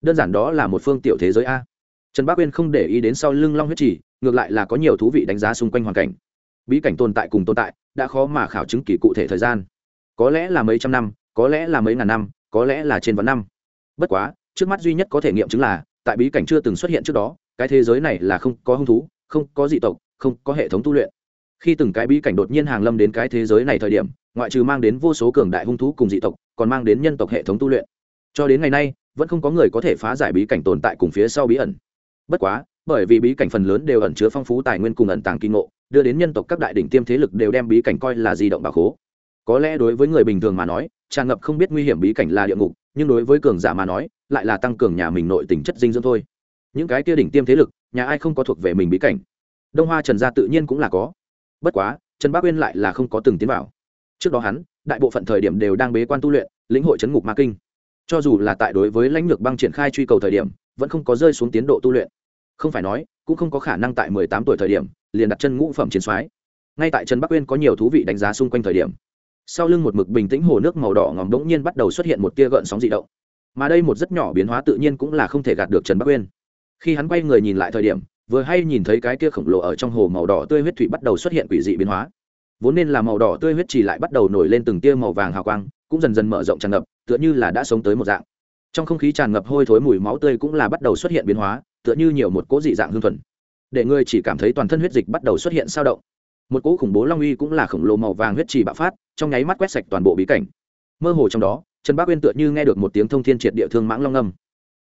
Đơn giản đó là một phương tiểu thế giới a. Trần bắc uyên không để ý đến sau lưng long huyết trì, ngược lại là có nhiều thú vị đánh giá xung quanh hoàn cảnh. Bí cảnh tồn tại cùng tồn tại, đã khó mà khảo chứng kỳ cụ thể thời gian. Có lẽ là mấy trăm năm có lẽ là mấy ngàn năm, có lẽ là trên vạn năm. Bất quá, trước mắt duy nhất có thể nghiệm chứng là, tại bí cảnh chưa từng xuất hiện trước đó, cái thế giới này là không có hung thú, không có dị tộc, không có hệ thống tu luyện. Khi từng cái bí cảnh đột nhiên hàng lâm đến cái thế giới này thời điểm, ngoại trừ mang đến vô số cường đại hung thú cùng dị tộc, còn mang đến nhân tộc hệ thống tu luyện. Cho đến ngày nay, vẫn không có người có thể phá giải bí cảnh tồn tại cùng phía sau bí ẩn. Bất quá, bởi vì bí cảnh phần lớn đều ẩn chứa phong phú tài nguyên cùng ẩn tàng kinh ngộ, đưa đến nhân tộc các đại đỉnh tiêm thế lực đều đem bí cảnh coi là di động bà khố có lẽ đối với người bình thường mà nói, tràn ngập không biết nguy hiểm bí cảnh là địa ngục, nhưng đối với cường giả mà nói, lại là tăng cường nhà mình nội tình chất dinh dưỡng thôi. Những cái kia đỉnh tiêm thế lực, nhà ai không có thuộc về mình bí cảnh? Đông hoa trần gia tự nhiên cũng là có. Bất quá, trần bác uyên lại là không có từng tiến vào. Trước đó hắn, đại bộ phận thời điểm đều đang bế quan tu luyện, lĩnh hội chấn ngục ma kinh. Cho dù là tại đối với lãnh lược băng triển khai truy cầu thời điểm, vẫn không có rơi xuống tiến độ tu luyện. Không phải nói, cũng không có khả năng tại mười tám tuổi thời điểm, liền đặt chân ngũ phẩm chiến soái. Ngay tại trần bắc uyên có nhiều thú vị đánh giá xung quanh thời điểm sau lưng một mực bình tĩnh hồ nước màu đỏ ngòm đ ỗ n g nhiên bắt đầu xuất hiện một tia gợn sóng dị động. Mà đây một rất nhỏ biến hóa tự nhiên cũng là không thể gạt được trần bắc uyên. Khi hắn quay người nhìn lại thời điểm, vừa hay nhìn thấy cái tia khổng lồ ở trong hồ màu đỏ tươi huyết thủy bắt đầu xuất hiện quỷ dị biến hóa. Vốn nên là màu đỏ tươi huyết trì lại bắt đầu nổi lên từng tia màu vàng hào quang, cũng dần dần mở rộng tràn ngập, tựa như là đã sống tới một dạng. Trong không khí tràn ngập hôi thối mùi máu tươi cũng là bắt đầu xuất hiện biến hóa, tựa như nhiều một cỗ dị dạng hương thuần. Để người chỉ cảm thấy toàn thân huyết dịch bắt đầu xuất hiện sao động. Một cỗ khủng bố long uy cũng là khổng lồ màu vàng huyết trì bạo phát trong nháy mắt quét sạch toàn bộ bí cảnh. Mơ hồ trong đó, trần bác uyên tựa như nghe được một tiếng thông thiên triệt địa thương mãng long ngâm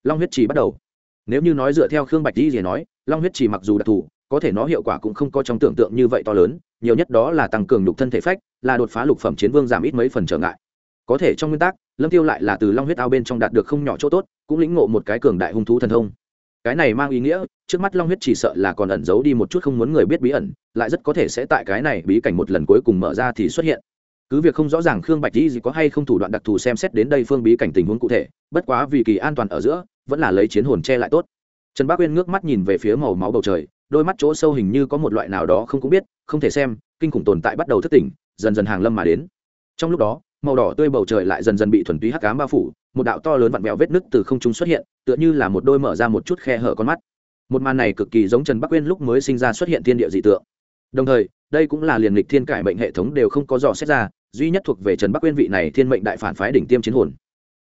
long huyết trì bắt đầu. Nếu như nói dựa theo khương bạch di gì nói, long huyết trì mặc dù đặc thù, có thể nó hiệu quả cũng không có trong tưởng tượng như vậy to lớn, nhiều nhất đó là tăng cường lục thân thể phách, là đột phá lục phẩm chiến vương giảm ít mấy phần trở ngại. Có thể trong nguyên tắc, lâm tiêu lại là từ long huyết ao bên trong đạt được không nhỏ chỗ tốt, cũng lĩnh ngộ một cái cường đại hung thú thần thông. Cái này mang ý nghĩa, trước mắt long huyết chỉ sợ là còn ẩn giấu đi một chút không muốn người biết bí ẩn, lại rất có thể sẽ tại cái này bí cảnh một lần cuối cùng mở ra thì xuất hiện cứ việc không rõ ràng khương bạch dĩ gì có hay không thủ đoạn đặc thù xem xét đến đây phương bí cảnh tình huống cụ thể, bất quá vì kỳ an toàn ở giữa, vẫn là lấy chiến hồn che lại tốt. Trần bác uyên ngước mắt nhìn về phía màu máu bầu trời, đôi mắt chỗ sâu hình như có một loại nào đó không cũng biết, không thể xem, kinh khủng tồn tại bắt đầu thất tỉnh, dần dần hàng lâm mà đến. Trong lúc đó, màu đỏ tươi bầu trời lại dần dần bị thuần túy hắc ám bao phủ, một đạo to lớn vặn vẹo vết nứt từ không trung xuất hiện, tựa như là một đôi mở ra một chút khe hở con mắt. Một màn này cực kỳ giống trần bắc uyên lúc mới sinh ra xuất hiện thiên địa dị tượng. Đồng thời, đây cũng là liền lịch thiên cải mệnh hệ thống đều không có dò xét ra duy nhất thuộc về trần bắc uyên vị này thiên mệnh đại phản phái đỉnh tiêm chiến hồn.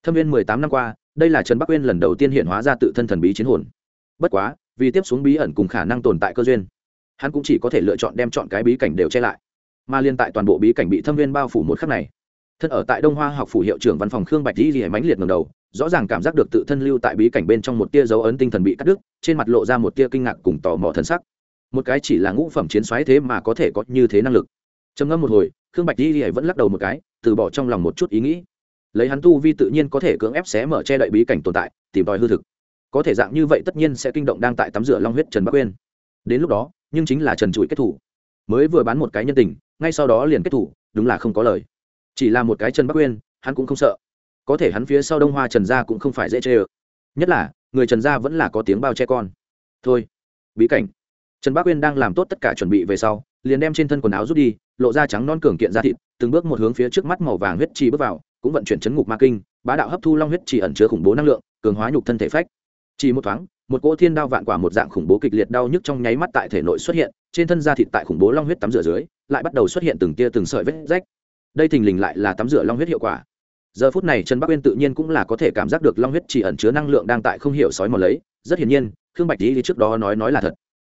Thâm viên mười tám năm qua, đây là trần bắc uyên lần đầu tiên hiện hóa ra tự thân thần bí chiến hồn. Bất quá, vì tiếp xuống bí ẩn cùng khả năng tồn tại cơ duyên, hắn cũng chỉ có thể lựa chọn đem chọn cái bí cảnh đều che lại. Mà liên tại toàn bộ bí cảnh bị thâm viên bao phủ một khắc này, thân ở tại đông hoa học phủ hiệu trưởng văn phòng khương bạch di di mãnh liệt ngầm đầu, rõ ràng cảm giác được tự thân lưu tại bí cảnh bên trong một tia dấu ấn tinh thần bị cắt đứt, trên mặt lộ ra một tia kinh ngạc cùng tò mò thân sắc. Một cái chỉ là ngũ phẩm chiến xoáy thế mà có thể có như thế năng lực. Trầm ngâm một hồi khương bạch di di vẫn lắc đầu một cái, từ bỏ trong lòng một chút ý nghĩ. Lấy hắn tu vi tự nhiên có thể cưỡng ép xé mở che đậy bí cảnh tồn tại, tìm tòi hư thực. Có thể dạng như vậy tất nhiên sẽ kinh động đang tại tắm rửa long huyết trần bắc uyên đến lúc đó, nhưng chính là trần trụi kết thủ. Mới vừa bán một cái nhân tình, ngay sau đó liền kết thủ, đúng là không có lời. Chỉ là một cái trần bắc uyên hắn cũng không sợ. Có thể hắn phía sau đông hoa trần gia cũng không phải dễ chê ơ. Nhất là, người trần gia vẫn là có tiếng bao che con. Thôi, bí cảnh. Trần bắc uyên đang làm tốt tất cả chuẩn bị về sau, liền đem trên thân quần áo rút đi lộ ra trắng non cường kiện da thịt, từng bước một hướng phía trước mắt màu vàng huyết trì bước vào, cũng vận chuyển chấn ngục ma kinh, bá đạo hấp thu long huyết trì ẩn chứa khủng bố năng lượng, cường hóa nhục thân thể phách. Chỉ một thoáng, một cỗ thiên đao vạn quả một dạng khủng bố kịch liệt đau nhức trong nháy mắt tại thể nội xuất hiện, trên thân da thịt tại khủng bố long huyết tắm rửa dưới, lại bắt đầu xuất hiện từng tia từng sợi vết rách. Đây thình lình lại là tắm rửa long huyết hiệu quả. Giờ phút này, trần bắc uyên tự nhiên cũng là có thể cảm giác được long huyết chỉ ẩn chứa năng lượng đang tại không hiểu sói mò lấy. Rất hiển nhiên, khương bạch lý trước đó nói nói là thật.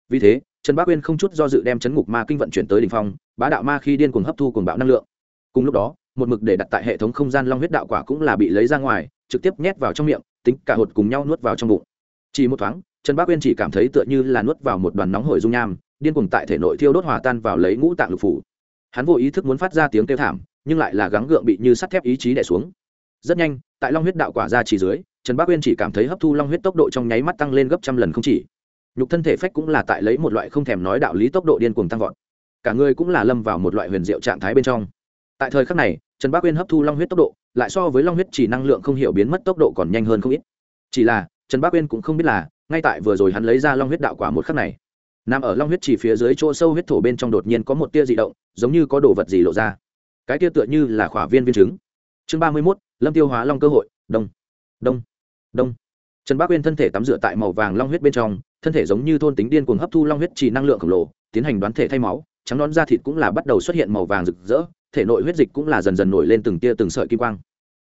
Vì thế trần Bác uyên không chút do dự đem chấn ngục ma kinh vận chuyển tới đ ỉ n h phong, bá đạo ma khi điên cuồng hấp thu cuồng bạo năng lượng. Cùng lúc đó, một mực để đặt tại hệ thống không gian long huyết đạo quả cũng là bị lấy ra ngoài, trực tiếp nhét vào trong miệng, tính cả hột cùng nhau nuốt vào trong bụng. Chỉ một thoáng, trần bác uyên chỉ cảm thấy tựa như là nuốt vào một đoàn nóng hổi dung nham, điên cuồng tại thể nội thiêu đốt hòa tan vào lấy ngũ tạng lục phủ. Hắn vô ý thức muốn phát ra tiếng kêu thảm, nhưng lại là gắng gượng bị như sắt thép ý chí đè xuống. Rất nhanh, tại long huyết đạo quả ra chỉ dưới, trần bác uyên chỉ cảm thấy hấp thu long huyết tốc độ trong nháy mắt tăng lên gấp trăm lần không chỉ nhục thân thể phách cũng là tại lấy một loại không thèm nói đạo lý tốc độ điên cuồng tăng vọt. Cả người cũng là lâm vào một loại huyền diệu trạng thái bên trong. Tại thời khắc này, trần bác uyên hấp thu long huyết tốc độ, lại so với long huyết chỉ năng lượng không hiểu biến mất tốc độ còn nhanh hơn không ít. Chỉ là, trần bác uyên cũng không biết là, ngay tại vừa rồi hắn lấy ra long huyết đạo quả một khắc này, nằm ở long huyết chỉ phía dưới chỗ sâu huyết thổ bên trong đột nhiên có một tia dị động, giống như có đồ vật gì lộ ra. Cái tia tựa như là khỏa viên viên trứng. Chương ba mươi mốt, lâm tiêu hóa long cơ hội, đông. Đông. Đông. Trần bác uyên thân thể tắm rửa tại màu vàng long huyết bên trong thân thể giống như thôn tính điên cuồng hấp thu long huyết trì năng lượng khổng lồ, tiến hành đoán thể thay máu, trắng đón da thịt cũng là bắt đầu xuất hiện màu vàng rực rỡ, thể nội huyết dịch cũng là dần dần nổi lên từng tia từng sợi kim quang.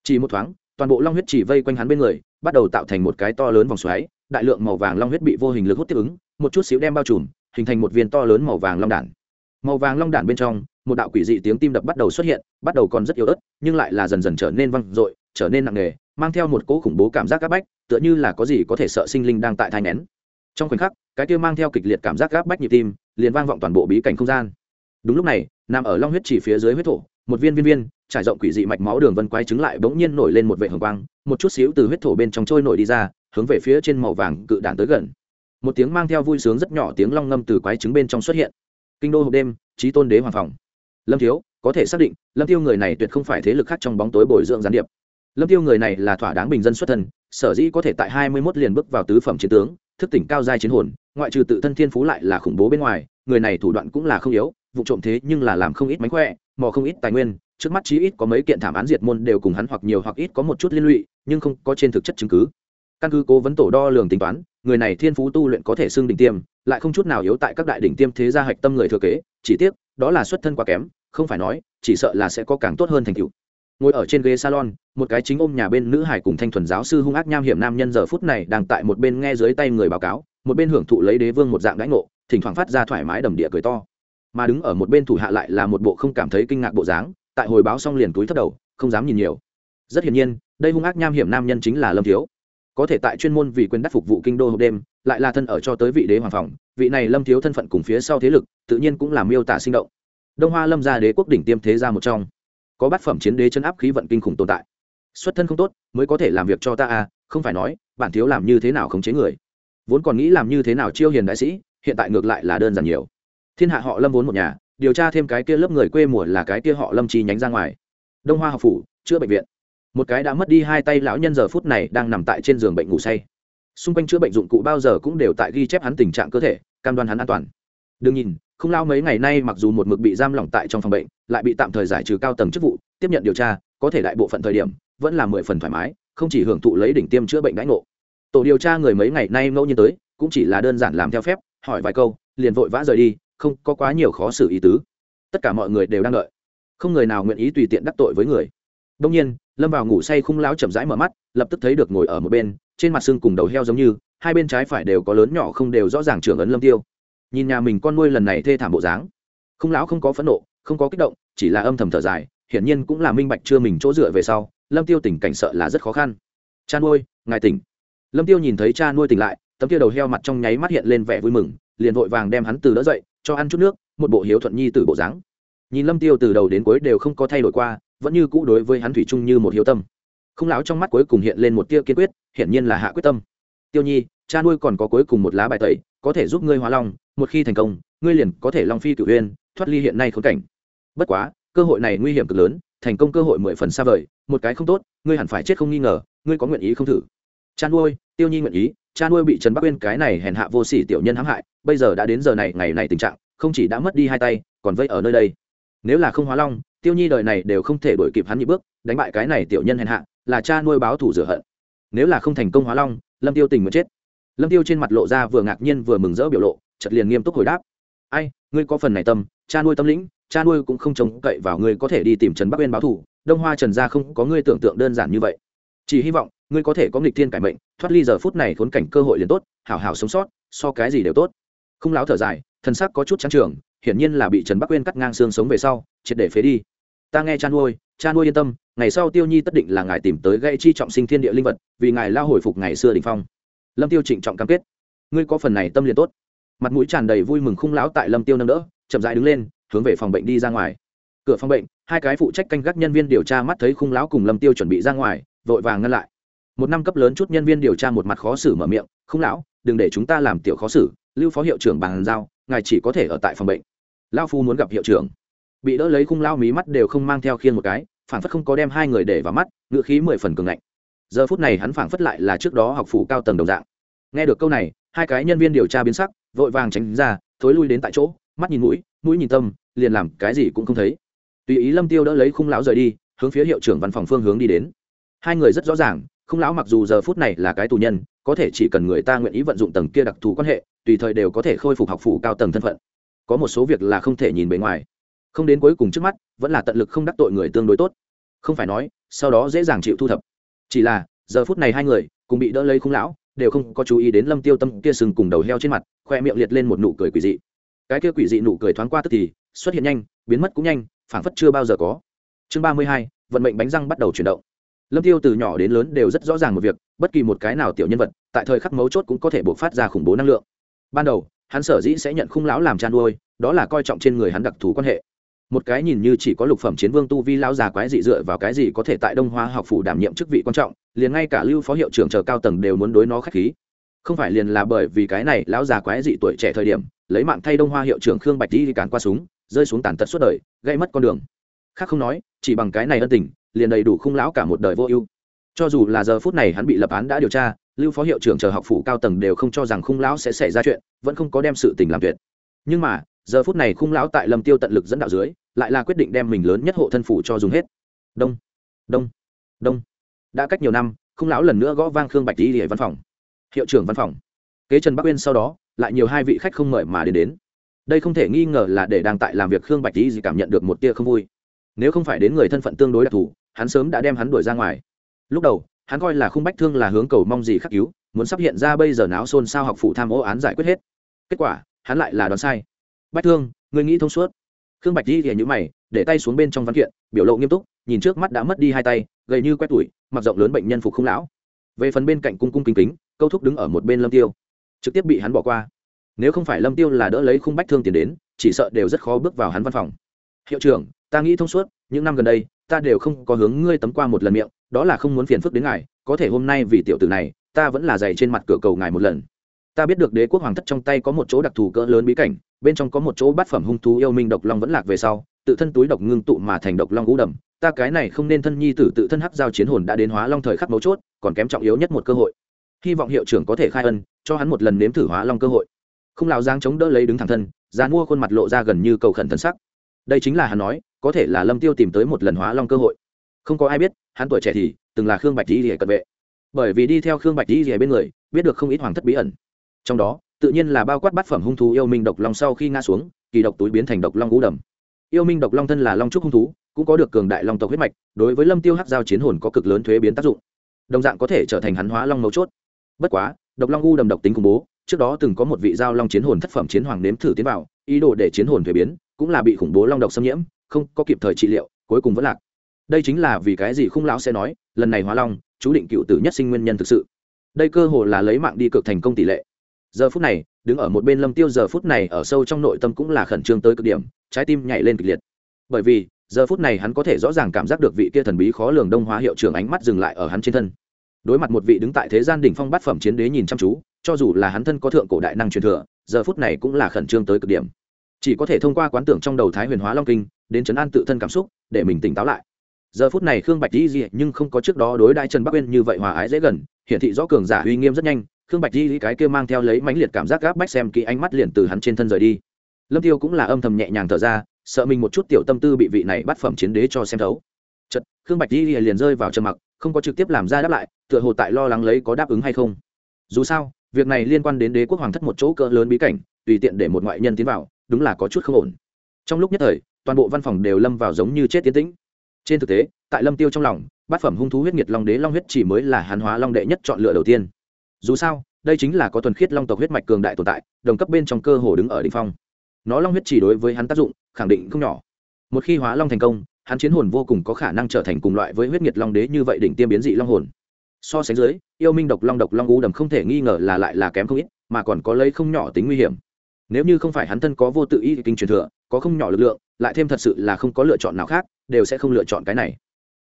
Chỉ một thoáng, toàn bộ long huyết chỉ vây quanh hắn bên người, bắt đầu tạo thành một cái to lớn vòng xoáy, đại lượng màu vàng long huyết bị vô hình lực hút tiếp ứng, một chút xíu đem bao trùm, hình thành một viên to lớn màu vàng long đản. Màu vàng long đản bên trong, một đạo quỷ dị tiếng tim đập bắt đầu xuất hiện, bắt đầu còn rất yếu ớt, nhưng lại là dần dần trở nên văng dội, trở nên nặng nề, mang theo một cỗ khủng bố cảm giác áp bách, tựa như là có gì có thể sợ sinh linh đang tại thai nén trong khoảnh khắc, cái kia mang theo kịch liệt cảm giác gáp bách nhịp tim, liền vang vọng toàn bộ bí cảnh không gian. Đúng lúc này, nằm ở long huyết chỉ phía dưới huyết thổ, một viên viên viên, trải rộng quỷ dị mạch máu đường vân quái trứng lại bỗng nhiên nổi lên một vệ hồng quang, một chút xíu từ huyết thổ bên trong trôi nổi đi ra, hướng về phía trên màu vàng cự đạn tới gần. Một tiếng mang theo vui sướng rất nhỏ tiếng long ngâm từ quái trứng bên trong xuất hiện. Kinh đô hộp đêm, trí tôn đế hoàng phòng. Lâm thiếu, có thể xác định, lâm tiêu người này tuyệt không phải thế lực khác trong bóng tối bồi dưỡng gián điệp. Lâm tiêu người này là thỏa đáng bình dân xuất thân, sở dĩ có thể tại hai mươi 21 liền bước vào tứ phẩm chiến tướng thức tỉnh cao giai chiến hồn, ngoại trừ tự thân thiên phú lại là khủng bố bên ngoài, người này thủ đoạn cũng là không yếu, vụ trộm thế nhưng là làm không ít mánh khỏe, mò không ít tài nguyên, trước mắt chí ít có mấy kiện thảm án diệt môn đều cùng hắn hoặc nhiều hoặc ít có một chút liên lụy, nhưng không có trên thực chất chứng cứ. Căn cứ cố vấn tổ đo lường tính toán, người này thiên phú tu luyện có thể xưng đỉnh tiêm, lại không chút nào yếu tại các đại đỉnh tiêm thế gia hạch tâm người thừa kế, chỉ tiếc, đó là xuất thân quá kém, không phải nói, chỉ sợ là sẽ có càng tốt hơn thành tựu ngồi ở trên ghế salon, một cái chính ôm nhà bên nữ hải cùng thanh thuần giáo sư hung ác nham hiểm nam nhân giờ phút này đang tại một bên nghe dưới tay người báo cáo, một bên hưởng thụ lấy đế vương một dạng đãi ngộ, thỉnh thoảng phát ra thoải mái đầm địa cười to. Mà đứng ở một bên thủ hạ lại là một bộ không cảm thấy kinh ngạc bộ dáng, tại hồi báo xong liền túi thất đầu, không dám nhìn nhiều. Rất hiển nhiên, đây hung ác nham hiểm nam nhân chính là lâm thiếu. Có thể tại chuyên môn vì quyền đắc phục vụ kinh đô hộp đêm, lại là thân ở cho tới vị đế hoàng phòng, vị này lâm thiếu thân phận cùng phía sau thế lực, tự nhiên cũng là miêu tả sinh động. Đông hoa lâm gia đế quốc đỉnh tiêm thế gia một trong có bát phẩm chiến đế chân áp khí vận kinh khủng tồn tại. Xuất thân không tốt, mới có thể làm việc cho ta à không phải nói, bản thiếu làm như thế nào khống chế người. Vốn còn nghĩ làm như thế nào chiêu hiền đại sĩ, hiện tại ngược lại là đơn giản nhiều. Thiên hạ họ lâm vốn một nhà, điều tra thêm cái kia lớp người quê mùa là cái kia họ lâm chi nhánh ra ngoài. Đông hoa học phủ, chữa bệnh viện. Một cái đã mất đi hai tay lão nhân giờ phút này đang nằm tại trên giường bệnh ngủ say. Xung quanh chữa bệnh dụng cụ bao giờ cũng đều tại ghi chép hắn tình trạng cơ thể, cam đoan hắn an toàn. Đừng nhìn không lao mấy ngày nay mặc dù một mực bị giam lỏng tại trong phòng bệnh, lại bị tạm thời giải trừ cao tầng chức vụ, tiếp nhận điều tra, có thể đại bộ phận thời điểm, vẫn là mười phần thoải mái, không chỉ hưởng thụ lấy đỉnh tiêm chữa bệnh đãi ngộ. Tổ điều tra người mấy ngày nay ngẫu nhiên tới, cũng chỉ là đơn giản làm theo phép, hỏi vài câu, liền vội vã rời đi, không có quá nhiều khó xử ý tứ. Tất cả mọi người đều đang đợi. Không người nào nguyện ý tùy tiện đắc tội với người. Đông nhiên, lâm vào ngủ say khung lão chậm rãi mở mắt, lập tức thấy được ngồi ở một bên, trên mặt xương cùng đầu heo giống như, hai bên trái phải đều có lớn nhỏ không đều rõ ràng trưởng ấn lâm tiêu nhìn nhà mình con nuôi lần này thê thảm bộ dáng. Không lão không có phẫn nộ, không có kích động, chỉ là âm thầm thở dài, hiển nhiên cũng là minh bạch chưa mình chỗ dựa về sau, lâm tiêu tình cảnh sợ là rất khó khăn. Cha nuôi, ngài tỉnh. Lâm tiêu nhìn thấy cha nuôi tỉnh lại, tấm tiêu đầu heo mặt trong nháy mắt hiện lên vẻ vui mừng, liền vội vàng đem hắn từ đỡ dậy, cho ăn chút nước, một bộ hiếu thuận nhi từ bộ dáng. Nhìn lâm tiêu từ đầu đến cuối đều không có thay đổi qua, vẫn như cũ đối với hắn thủy chung như một hiếu tâm. Không lão trong mắt cuối cùng hiện lên một tia kiên quyết, hiển nhiên là hạ quyết tâm. Tiêu nhi, cha nuôi còn có cuối cùng một lá bài tẩy, có thể giúp ngươi hóa long một khi thành công, ngươi liền có thể long phi cửu uyên thoát ly hiện nay khốn cảnh. Bất quá, cơ hội này nguy hiểm cực lớn, thành công cơ hội mười phần xa vời, một cái không tốt, ngươi hẳn phải chết không nghi ngờ, ngươi có nguyện ý không thử? Cha nuôi tiêu nhi nguyện ý cha nuôi bị trần bắc uyên cái này hèn hạ vô sỉ tiểu nhân hãm hại, bây giờ đã đến giờ này, ngày này tình trạng, không chỉ đã mất đi hai tay, còn vây ở nơi đây. Nếu là không hóa long, tiêu nhi đời này đều không thể đuổi kịp hắn nhị bước, đánh bại cái này tiểu nhân hèn hạ, là cha nuôi báo thủ rửa hận. Nếu là không thành công hóa long, lâm tiêu tình muốn chết. Lâm tiêu trên mặt lộ ra vừa ngạc nhiên vừa mừng rỡ biểu lộ chợt liền nghiêm túc hồi đáp. Ai, ngươi có phần này tâm, cha nuôi tâm lĩnh, cha nuôi cũng không trông cậy vào ngươi có thể đi tìm trần bắc uyên báo thủ đông hoa trần gia không có ngươi tưởng tượng đơn giản như vậy. Chỉ hy vọng, ngươi có thể có nghịch thiên cải mệnh, thoát ly giờ phút này khốn cảnh cơ hội liền tốt, hảo hảo sống sót, so cái gì đều tốt. Không láo thở dài, thân sắc có chút trắng trường, hiển nhiên là bị trần bắc uyên cắt ngang xương sống về sau, triệt để phế đi. Ta nghe cha nuôi cha nuôi yên tâm, ngày sau tiêu nhi tất định là ngài tìm tới gây chi trọng sinh thiên địa linh vật, vì ngài lao hồi phục ngày xưa đình phong. Lâm tiêu trịnh trọng cam kết. Ngươi có phần này tâm liền tốt mặt mũi tràn đầy vui mừng khung lão tại lâm tiêu nâng đỡ, chậm rãi đứng lên, hướng về phòng bệnh đi ra ngoài. Cửa phòng bệnh, hai cái phụ trách canh gác nhân viên điều tra mắt thấy khung lão cùng lâm tiêu chuẩn bị ra ngoài, vội vàng ngăn lại. Một năm cấp lớn chút nhân viên điều tra một mặt khó xử mở miệng, khung lão, đừng để chúng ta làm tiểu khó xử, lưu phó hiệu trưởng bàn giao, ngài chỉ có thể ở tại phòng bệnh. Lao phu muốn gặp hiệu trưởng. Bị đỡ lấy khung lao mí mắt đều không mang theo khiên một cái phản phất không có đem hai người để vào mắt, ngựa khí mười phần cường ngạnh. Giờ phút này hắn phản phất lại là trước đó học phủ cao tầng đồng dạng. Nghe được câu này, hai cái nhân viên điều tra biến sắc vội vàng tránh ra, thối lui đến tại chỗ, mắt nhìn mũi mũi nhìn tâm, liền làm cái gì cũng không thấy. Tùy ý lâm tiêu đỡ lấy khung lão rời đi, hướng phía hiệu trưởng văn phòng phương hướng đi đến. Hai người rất rõ ràng, khung lão mặc dù giờ phút này là cái tù nhân, có thể chỉ cần người ta nguyện ý vận dụng tầng kia đặc thù quan hệ, tùy thời đều có thể khôi phục học phủ cao tầng thân phận. Có một số việc là không thể nhìn bề ngoài. Không đến cuối cùng trước mắt, vẫn là tận lực không đắc tội người tương đối tốt. Không phải nói, sau đó dễ dàng chịu thu thập. Chỉ là, giờ phút này hai người, cùng bị đỡ lấy khung lão đều không có chú ý đến lâm tiêu tâm kia sừng cùng đầu heo trên mặt, khoe miệng liệt lên một nụ cười quỷ dị. Cái kia quỷ dị nụ cười thoáng qua tức thì, xuất hiện nhanh, biến mất cũng nhanh, phảng phất chưa bao giờ có. Chương ba mươi hai, vận mệnh bánh răng bắt đầu chuyển động. Lâm tiêu từ nhỏ đến lớn đều rất rõ ràng một việc, bất kỳ một cái nào tiểu nhân vật, tại thời khắc mấu chốt cũng có thể bộc phát ra khủng bố năng lượng. Ban đầu, hắn sở dĩ sẽ nhận khung lão làm chăn nuôi, đó là coi trọng trên người hắn đặc thù quan hệ một cái nhìn như chỉ có lục phẩm chiến vương tu vi lão già quái dị dựa vào cái gì có thể tại đông hoa học phủ đảm nhiệm chức vị quan trọng, liền ngay cả lưu phó hiệu trưởng chờ cao tầng đều muốn đối nó khách khí. Không phải liền là bởi vì cái này lão già quái dị tuổi trẻ thời điểm, lấy mạng thay đông hoa hiệu trưởng khương bạch đi càn qua súng, rơi xuống tàn tật suốt đời, gây mất con đường. Khác không nói, chỉ bằng cái này ân tình, liền đầy đủ khung lão cả một đời vô ưu. Cho dù là giờ phút này hắn bị lập án đã điều tra, lưu phó hiệu trưởng chờ học phủ cao tầng đều không cho rằng khung lão sẽ xảy ra chuyện, vẫn không có đem sự tình làm tuyệt. Nhưng mà giờ phút này khung lão tại lâm tiêu tận lực dẫn đạo dưới, lại là quyết định đem mình lớn nhất hộ thân phủ cho dùng hết. Đông đông đông. Đã cách nhiều năm, khung lão lần nữa gõ vang khương bạch đi hệ văn phòng. Hiệu trưởng văn phòng. Kế trần bắc uyên sau đó, lại nhiều hai vị khách không mời mà đến đến. Đây không thể nghi ngờ là để đang tại làm việc khương bạch đi gì cảm nhận được một tia không vui. Nếu không phải đến người thân phận tương đối đặc thù, hắn sớm đã đem hắn đuổi ra ngoài. Lúc đầu, hắn coi là khung bách thương là hướng cầu mong gì khắc cứu, muốn sắp hiện ra bây giờ náo xôn xao học phụ tham ô án giải quyết hết. Kết quả, hắn lại là đoán sai bách thương người nghĩ thông suốt. Khương bạch di thì nhữ mày, để tay xuống bên trong văn kiện, biểu lộ nghiêm túc, nhìn trước mắt đã mất đi hai tay, gầy như quét tuổi mặc rộng lớn bệnh nhân phục không lão. Về phần bên cạnh cung cung kính kính, câu thúc đứng ở một bên lâm tiêu. Trực tiếp bị hắn bỏ qua. Nếu không phải lâm tiêu là đỡ lấy khung bách thương tiền đến, chỉ sợ đều rất khó bước vào hắn văn phòng. Hiệu trưởng, ta nghĩ thông suốt, những năm gần đây, ta đều không có hướng ngươi tấm qua một lần miệng, đó là không muốn phiền phức đến ngài, có thể hôm nay vì tiểu tử này, ta vẫn là dày trên mặt cửa cầu ngài một lần. Ta biết được đế quốc hoàng thất trong tay có một chỗ đặc thù cỡ lớn bí cảnh bên trong có một chỗ bát phẩm hung thú yêu minh độc long vẫn lạc về sau, tự thân túi độc ngưng tụ mà thành độc long ngũ đầm. Ta cái này không nên thân nhi tử tự thân hắc giao chiến hồn đã đến hóa long thời khắc mấu chốt, còn kém trọng yếu nhất một cơ hội. Hy vọng hiệu trưởng có thể khai ân, cho hắn một lần nếm thử hóa long cơ hội. Không lào giang chống đỡ lấy đứng thẳng thân dàn mua khuôn mặt lộ ra gần như cầu khẩn thân sắc. Đây chính là hắn nói, có thể là lâm tiêu tìm tới một lần hóa long cơ hội. Không có ai biết, hắn tuổi trẻ thì từng là khương bạch di rìa cận vệ. Bởi vì đi theo khương bạch di rìa bên người, biết được không ít hoàng thất bí ẩn. Trong đó tự nhiên là bao quát bát phẩm hung thú yêu minh độc long sau khi ngã xuống, kỳ độc túi biến thành độc long ngũ đầm. Yêu minh độc long thân là long trúc hung thú, cũng có được cường đại long tộc huyết mạch, đối với lâm tiêu hắc giao chiến hồn có cực lớn thuế biến tác dụng. Đồng dạng có thể trở thành hắn hóa long mấu chốt. Bất quá, độc long u đầm độc tính khủng bố, trước đó từng có một vị giao long chiến hồn thất phẩm chiến hoàng nếm thử tiến vào, ý đồ để chiến hồn thuế biến, cũng là bị khủng bố long độc xâm nhiễm, không có kịp thời trị liệu, cuối cùng vẫn lạc. Đây chính là vì cái gì khung lão sẽ nói, lần này hóa long, chú định cựu tử nhất sinh nguyên nhân thực sự. Đây cơ hồ là lấy mạng đi cực thành công tỷ lệ giờ phút này, đứng ở một bên lâm tiêu giờ phút này ở sâu trong nội tâm cũng là khẩn trương tới cực điểm, trái tim nhảy lên kịch liệt. Bởi vì, giờ phút này hắn có thể rõ ràng cảm giác được vị kia thần bí khó lường đông hóa hiệu trưởng ánh mắt dừng lại ở hắn trên thân. Đối mặt một vị đứng tại thế gian đỉnh phong bát phẩm chiến đế nhìn chăm chú, cho dù là hắn thân có thượng cổ đại năng truyền thừa, giờ phút này cũng là khẩn trương tới cực điểm. Chỉ có thể thông qua quán tưởng trong đầu thái huyền hóa long kinh, đến chấn an tự thân cảm xúc, để mình tỉnh táo lại. Giờ phút này khương bạch di di nhưng không có trước đó đối đại trần bắc uyên như vậy hòa ái dễ gần, hiển thị rõ cường giả uy nghiêm rất nhanh khương bạch di cái kia mang theo lấy mãnh liệt cảm giác gáp bách xem kỹ ánh mắt liền từ hắn trên thân rời đi. Lâm tiêu cũng là âm thầm nhẹ nhàng thở ra, sợ mình một chút tiểu tâm tư bị vị này bắt phẩm chiến đế cho xem thấu. Chật khương bạch di liền rơi vào trầm mặc, không có trực tiếp làm ra đáp lại, tựa hồ tại lo lắng lấy có đáp ứng hay không. Dù sao, việc này liên quan đến đế quốc hoàng thất một chỗ cỡ lớn bí cảnh, tùy tiện để một ngoại nhân tiến vào, đúng là có chút không ổn. Trong lúc nhất thời, toàn bộ văn phòng đều lâm vào giống như chết tiến tĩnh. Trên thực tế, tại lâm tiêu trong lòng, bát phẩm hung thú huyết nhiệt long đế long huyết chỉ mới là hàn hóa long đệ nhất chọn lựa đầu tiên dù sao, đây chính là có thuần khiết long tộc huyết mạch cường đại tồn tại, đồng cấp bên trong cơ hồ đứng ở đỉnh phong. Nó long huyết chỉ đối với hắn tác dụng, khẳng định không nhỏ. Một khi hóa long thành công, hắn chiến hồn vô cùng có khả năng trở thành cùng loại với huyết nhiệt long đế như vậy đỉnh tiêm biến dị long hồn. So sánh dưới, yêu minh độc long độc long u đầm không thể nghi ngờ là lại là kém không ít, mà còn có lấy không nhỏ tính nguy hiểm. Nếu như không phải hắn thân có vô tự y kinh truyền thừa, có không nhỏ lực lượng, lại thêm thật sự là không có lựa chọn nào khác, đều sẽ không lựa chọn cái này.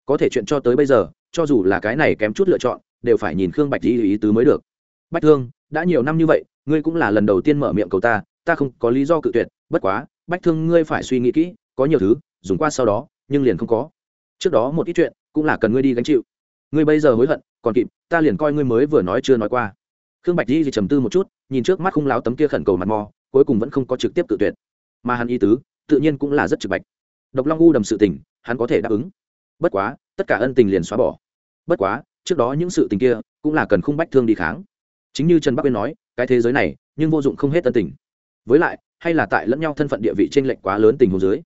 Có thể chuyện cho tới bây giờ, cho dù là cái này kém chút lựa chọn, đều phải nhìn khương bạch y ý tứ mới được bách thương, đã nhiều năm như vậy, ngươi cũng là lần đầu tiên mở miệng cầu ta ta không có lý do cự tuyệt, bất quá, bách thương ngươi phải suy nghĩ kỹ, có nhiều thứ, dùng qua sau đó, nhưng liền không có. Trước đó một ít chuyện, cũng là cần ngươi đi gánh chịu. Ngươi bây giờ hối hận, còn kịp, ta liền coi ngươi mới vừa nói chưa nói qua. Khương bạch di thì trầm tư một chút, nhìn trước mắt khung láo tấm kia khẩn cầu mặt mò, cuối cùng vẫn không có trực tiếp tự tuyệt. Mà hắn y tứ, tự nhiên cũng là rất trực bạch. Độc long u đầm sự tình, hắn có thể đáp ứng. Bất quá, tất cả ân tình liền xóa bỏ. Bất quá, trước đó những sự tình kia, cũng là cần khung bách thương đi kháng chính như trần bắc uyên nói, cái thế giới này, nhưng vô dụng không hết tân tình. Với lại, hay là tại lẫn nhau thân phận địa vị t r ê n lệch quá lớn tình huống dưới,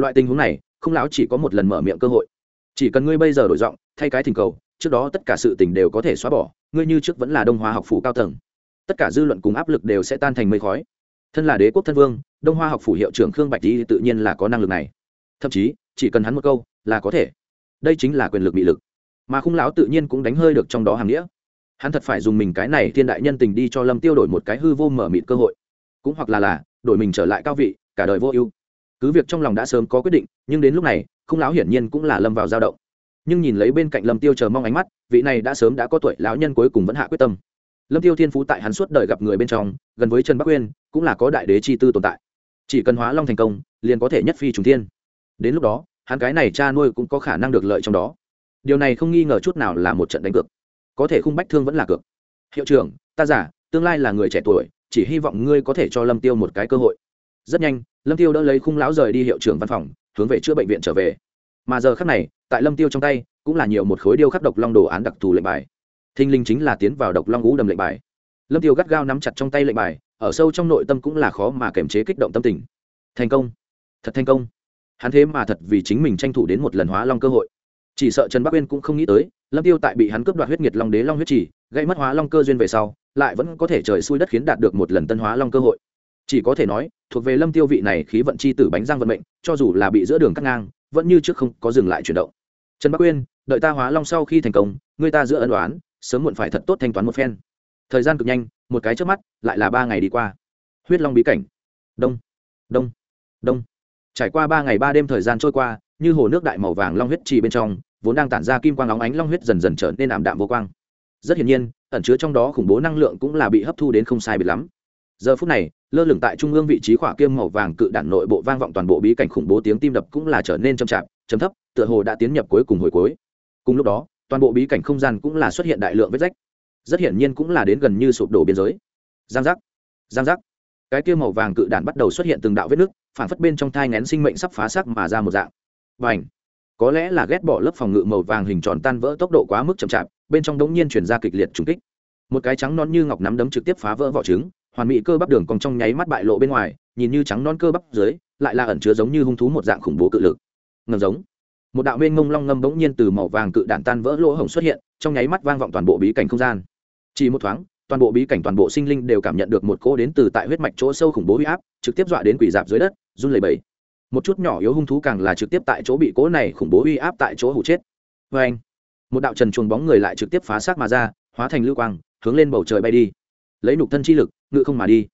loại tình huống này, không lão chỉ có một lần mở miệng cơ hội. Chỉ cần ngươi bây giờ đổi giọng, thay cái thỉnh cầu, trước đó tất cả sự tình đều có thể xóa bỏ, ngươi như trước vẫn là đông hoa học phủ cao tầng. Tất cả dư luận cùng áp lực đều sẽ tan thành mây khói. Thân là đế quốc thân vương, đông hoa học phủ hiệu trưởng khương bạch tý tự nhiên là có năng lực này. Thậm chí, chỉ cần hắn một câu, là có thể. Đây chính là quyền lực bị lực. Mà khung lão tự nhiên cũng đánh hơi được trong đó hàm nghĩa hắn thật phải dùng mình cái này thiên đại nhân tình đi cho lâm tiêu đổi một cái hư vô mở mịt cơ hội. Cũng hoặc là là, đổi mình trở lại cao vị, cả đời vô ưu. Cứ việc trong lòng đã sớm có quyết định, nhưng đến lúc này, không lão hiển nhiên cũng là lâm vào dao động. Nhưng nhìn lấy bên cạnh lâm tiêu chờ mong ánh mắt, vị này đã sớm đã có tuổi, lão nhân cuối cùng vẫn hạ quyết tâm. Lâm tiêu thiên phú tại hắn suốt đời gặp người bên trong, gần với trần bắc uyên, cũng là có đại đế chi tư tồn tại. Chỉ cần hóa long thành công, liền có thể nhất phi trùng thiên. Đến lúc đó, hắn cái này cha nuôi cũng có khả năng được lợi trong đó. Điều này không nghi ngờ chút nào là một trận đánh cược có thể khung bách thương vẫn là cược. Hiệu trưởng, ta giả, tương lai là người trẻ tuổi, chỉ hy vọng ngươi có thể cho lâm tiêu một cái cơ hội. Rất nhanh, lâm tiêu đã lấy khung lão rời đi hiệu trưởng văn phòng, hướng về chữa bệnh viện trở về. Mà giờ khắc này, tại lâm tiêu trong tay, cũng là nhiều một khối điêu khắc độc long đồ án đặc thù lệnh bài. Thinh linh chính là tiến vào độc long ngũ đầm lệnh bài. Lâm tiêu gắt gao nắm chặt trong tay lệnh bài, ở sâu trong nội tâm cũng là khó mà kiềm chế kích động tâm tình. Thành công. Thật thành công. Hắn thế mà thật vì chính mình tranh thủ đến một lần hóa long cơ hội. Chỉ sợ trần bắc uyên cũng không nghĩ tới lâm tiêu tại bị hắn cướp đoạt huyết nhiệt long đế long huyết chỉ gây mất hóa long cơ duyên về sau, lại vẫn có thể trời xui đất khiến đạt được một lần tân hóa long cơ hội. Chỉ có thể nói, thuộc về lâm tiêu vị này khí vận chi tử bánh răng vận mệnh, cho dù là bị giữa đường cắt ngang, vẫn như trước không có dừng lại chuyển động. Trần bắc uyên, đợi ta hóa long sau khi thành công người ta giữa ân đoán sớm muộn phải thật tốt thanh toán một phen. Thời gian cực nhanh, một cái trước mắt, lại là ba ngày đi qua. Huyết long bí cảnh. Đông đông đông. Trải qua ba ngày ba đêm thời gian trôi qua, như hồ nước đại màu vàng long huyết trì bên trong vốn đang tản ra kim quang óng ánh long huyết dần dần trở nên ảm đạm vô quang. Rất hiển nhiên, ẩn chứa trong đó khủng bố năng lượng cũng là bị hấp thu đến không sai biệt lắm. Giờ phút này, lơ lửng tại trung ương vị trí khỏa kiêm màu vàng cự đạn nội bộ vang vọng toàn bộ bí cảnh khủng bố tiếng tim đập cũng là trở nên chậm chạp, chấm thấp, tựa hồ đã tiến nhập cuối cùng hồi cuối. Cùng lúc đó, toàn bộ bí cảnh không gian cũng là xuất hiện đại lượng vết rách. Rất hiển nhiên cũng là đến gần như sụp đổ biên giới. Giang giác giang giác. Cái kia màu vàng cự đạn bắt đầu xuất hiện từng đạo vết nứt phản phất bên trong thai ngén sinh mệnh sắp phá xác mà ra một dạng. Và ảnh có lẽ là ghét bỏ lớp phòng ngự màu vàng hình tròn tan vỡ tốc độ quá mức chậm chạp, bên trong đống nhiên chuyển ra kịch liệt trùng kích. Một cái trắng non như ngọc nắm đấm trực tiếp phá vỡ vỏ trứng, hoàn mỹ cơ bắp đường còn trong nháy mắt bại lộ bên ngoài, nhìn như trắng non cơ bắp dưới, lại là ẩn chứa giống như hung thú một dạng khủng bố cự lực. Ngầm giống. Một đạo mênh mông long ngâm bỗng nhiên từ màu vàng cự đạn tan vỡ lỗ hổng xuất hiện, trong nháy mắt vang vọng toàn bộ bí cảnh không gian. Chỉ một thoáng, toàn bộ bí cảnh toàn bộ sinh linh đều cảm nhận được một cỗ đến từ tại huyết mạch chỗ sâu khủng bố huy áp, trực tiếp dọa đến quỷ dạp dưới đất, run lẩy bẩy một chút nhỏ yếu hung thú càng là trực tiếp tại chỗ bị cố này khủng bố uy áp tại chỗ hụ chết. Vê anh, một đạo trần chuồng bóng người lại trực tiếp phá xác mà ra, hóa thành lưu quang, hướng lên bầu trời bay đi. Lấy nục thân chi lực, ngự không mà đi.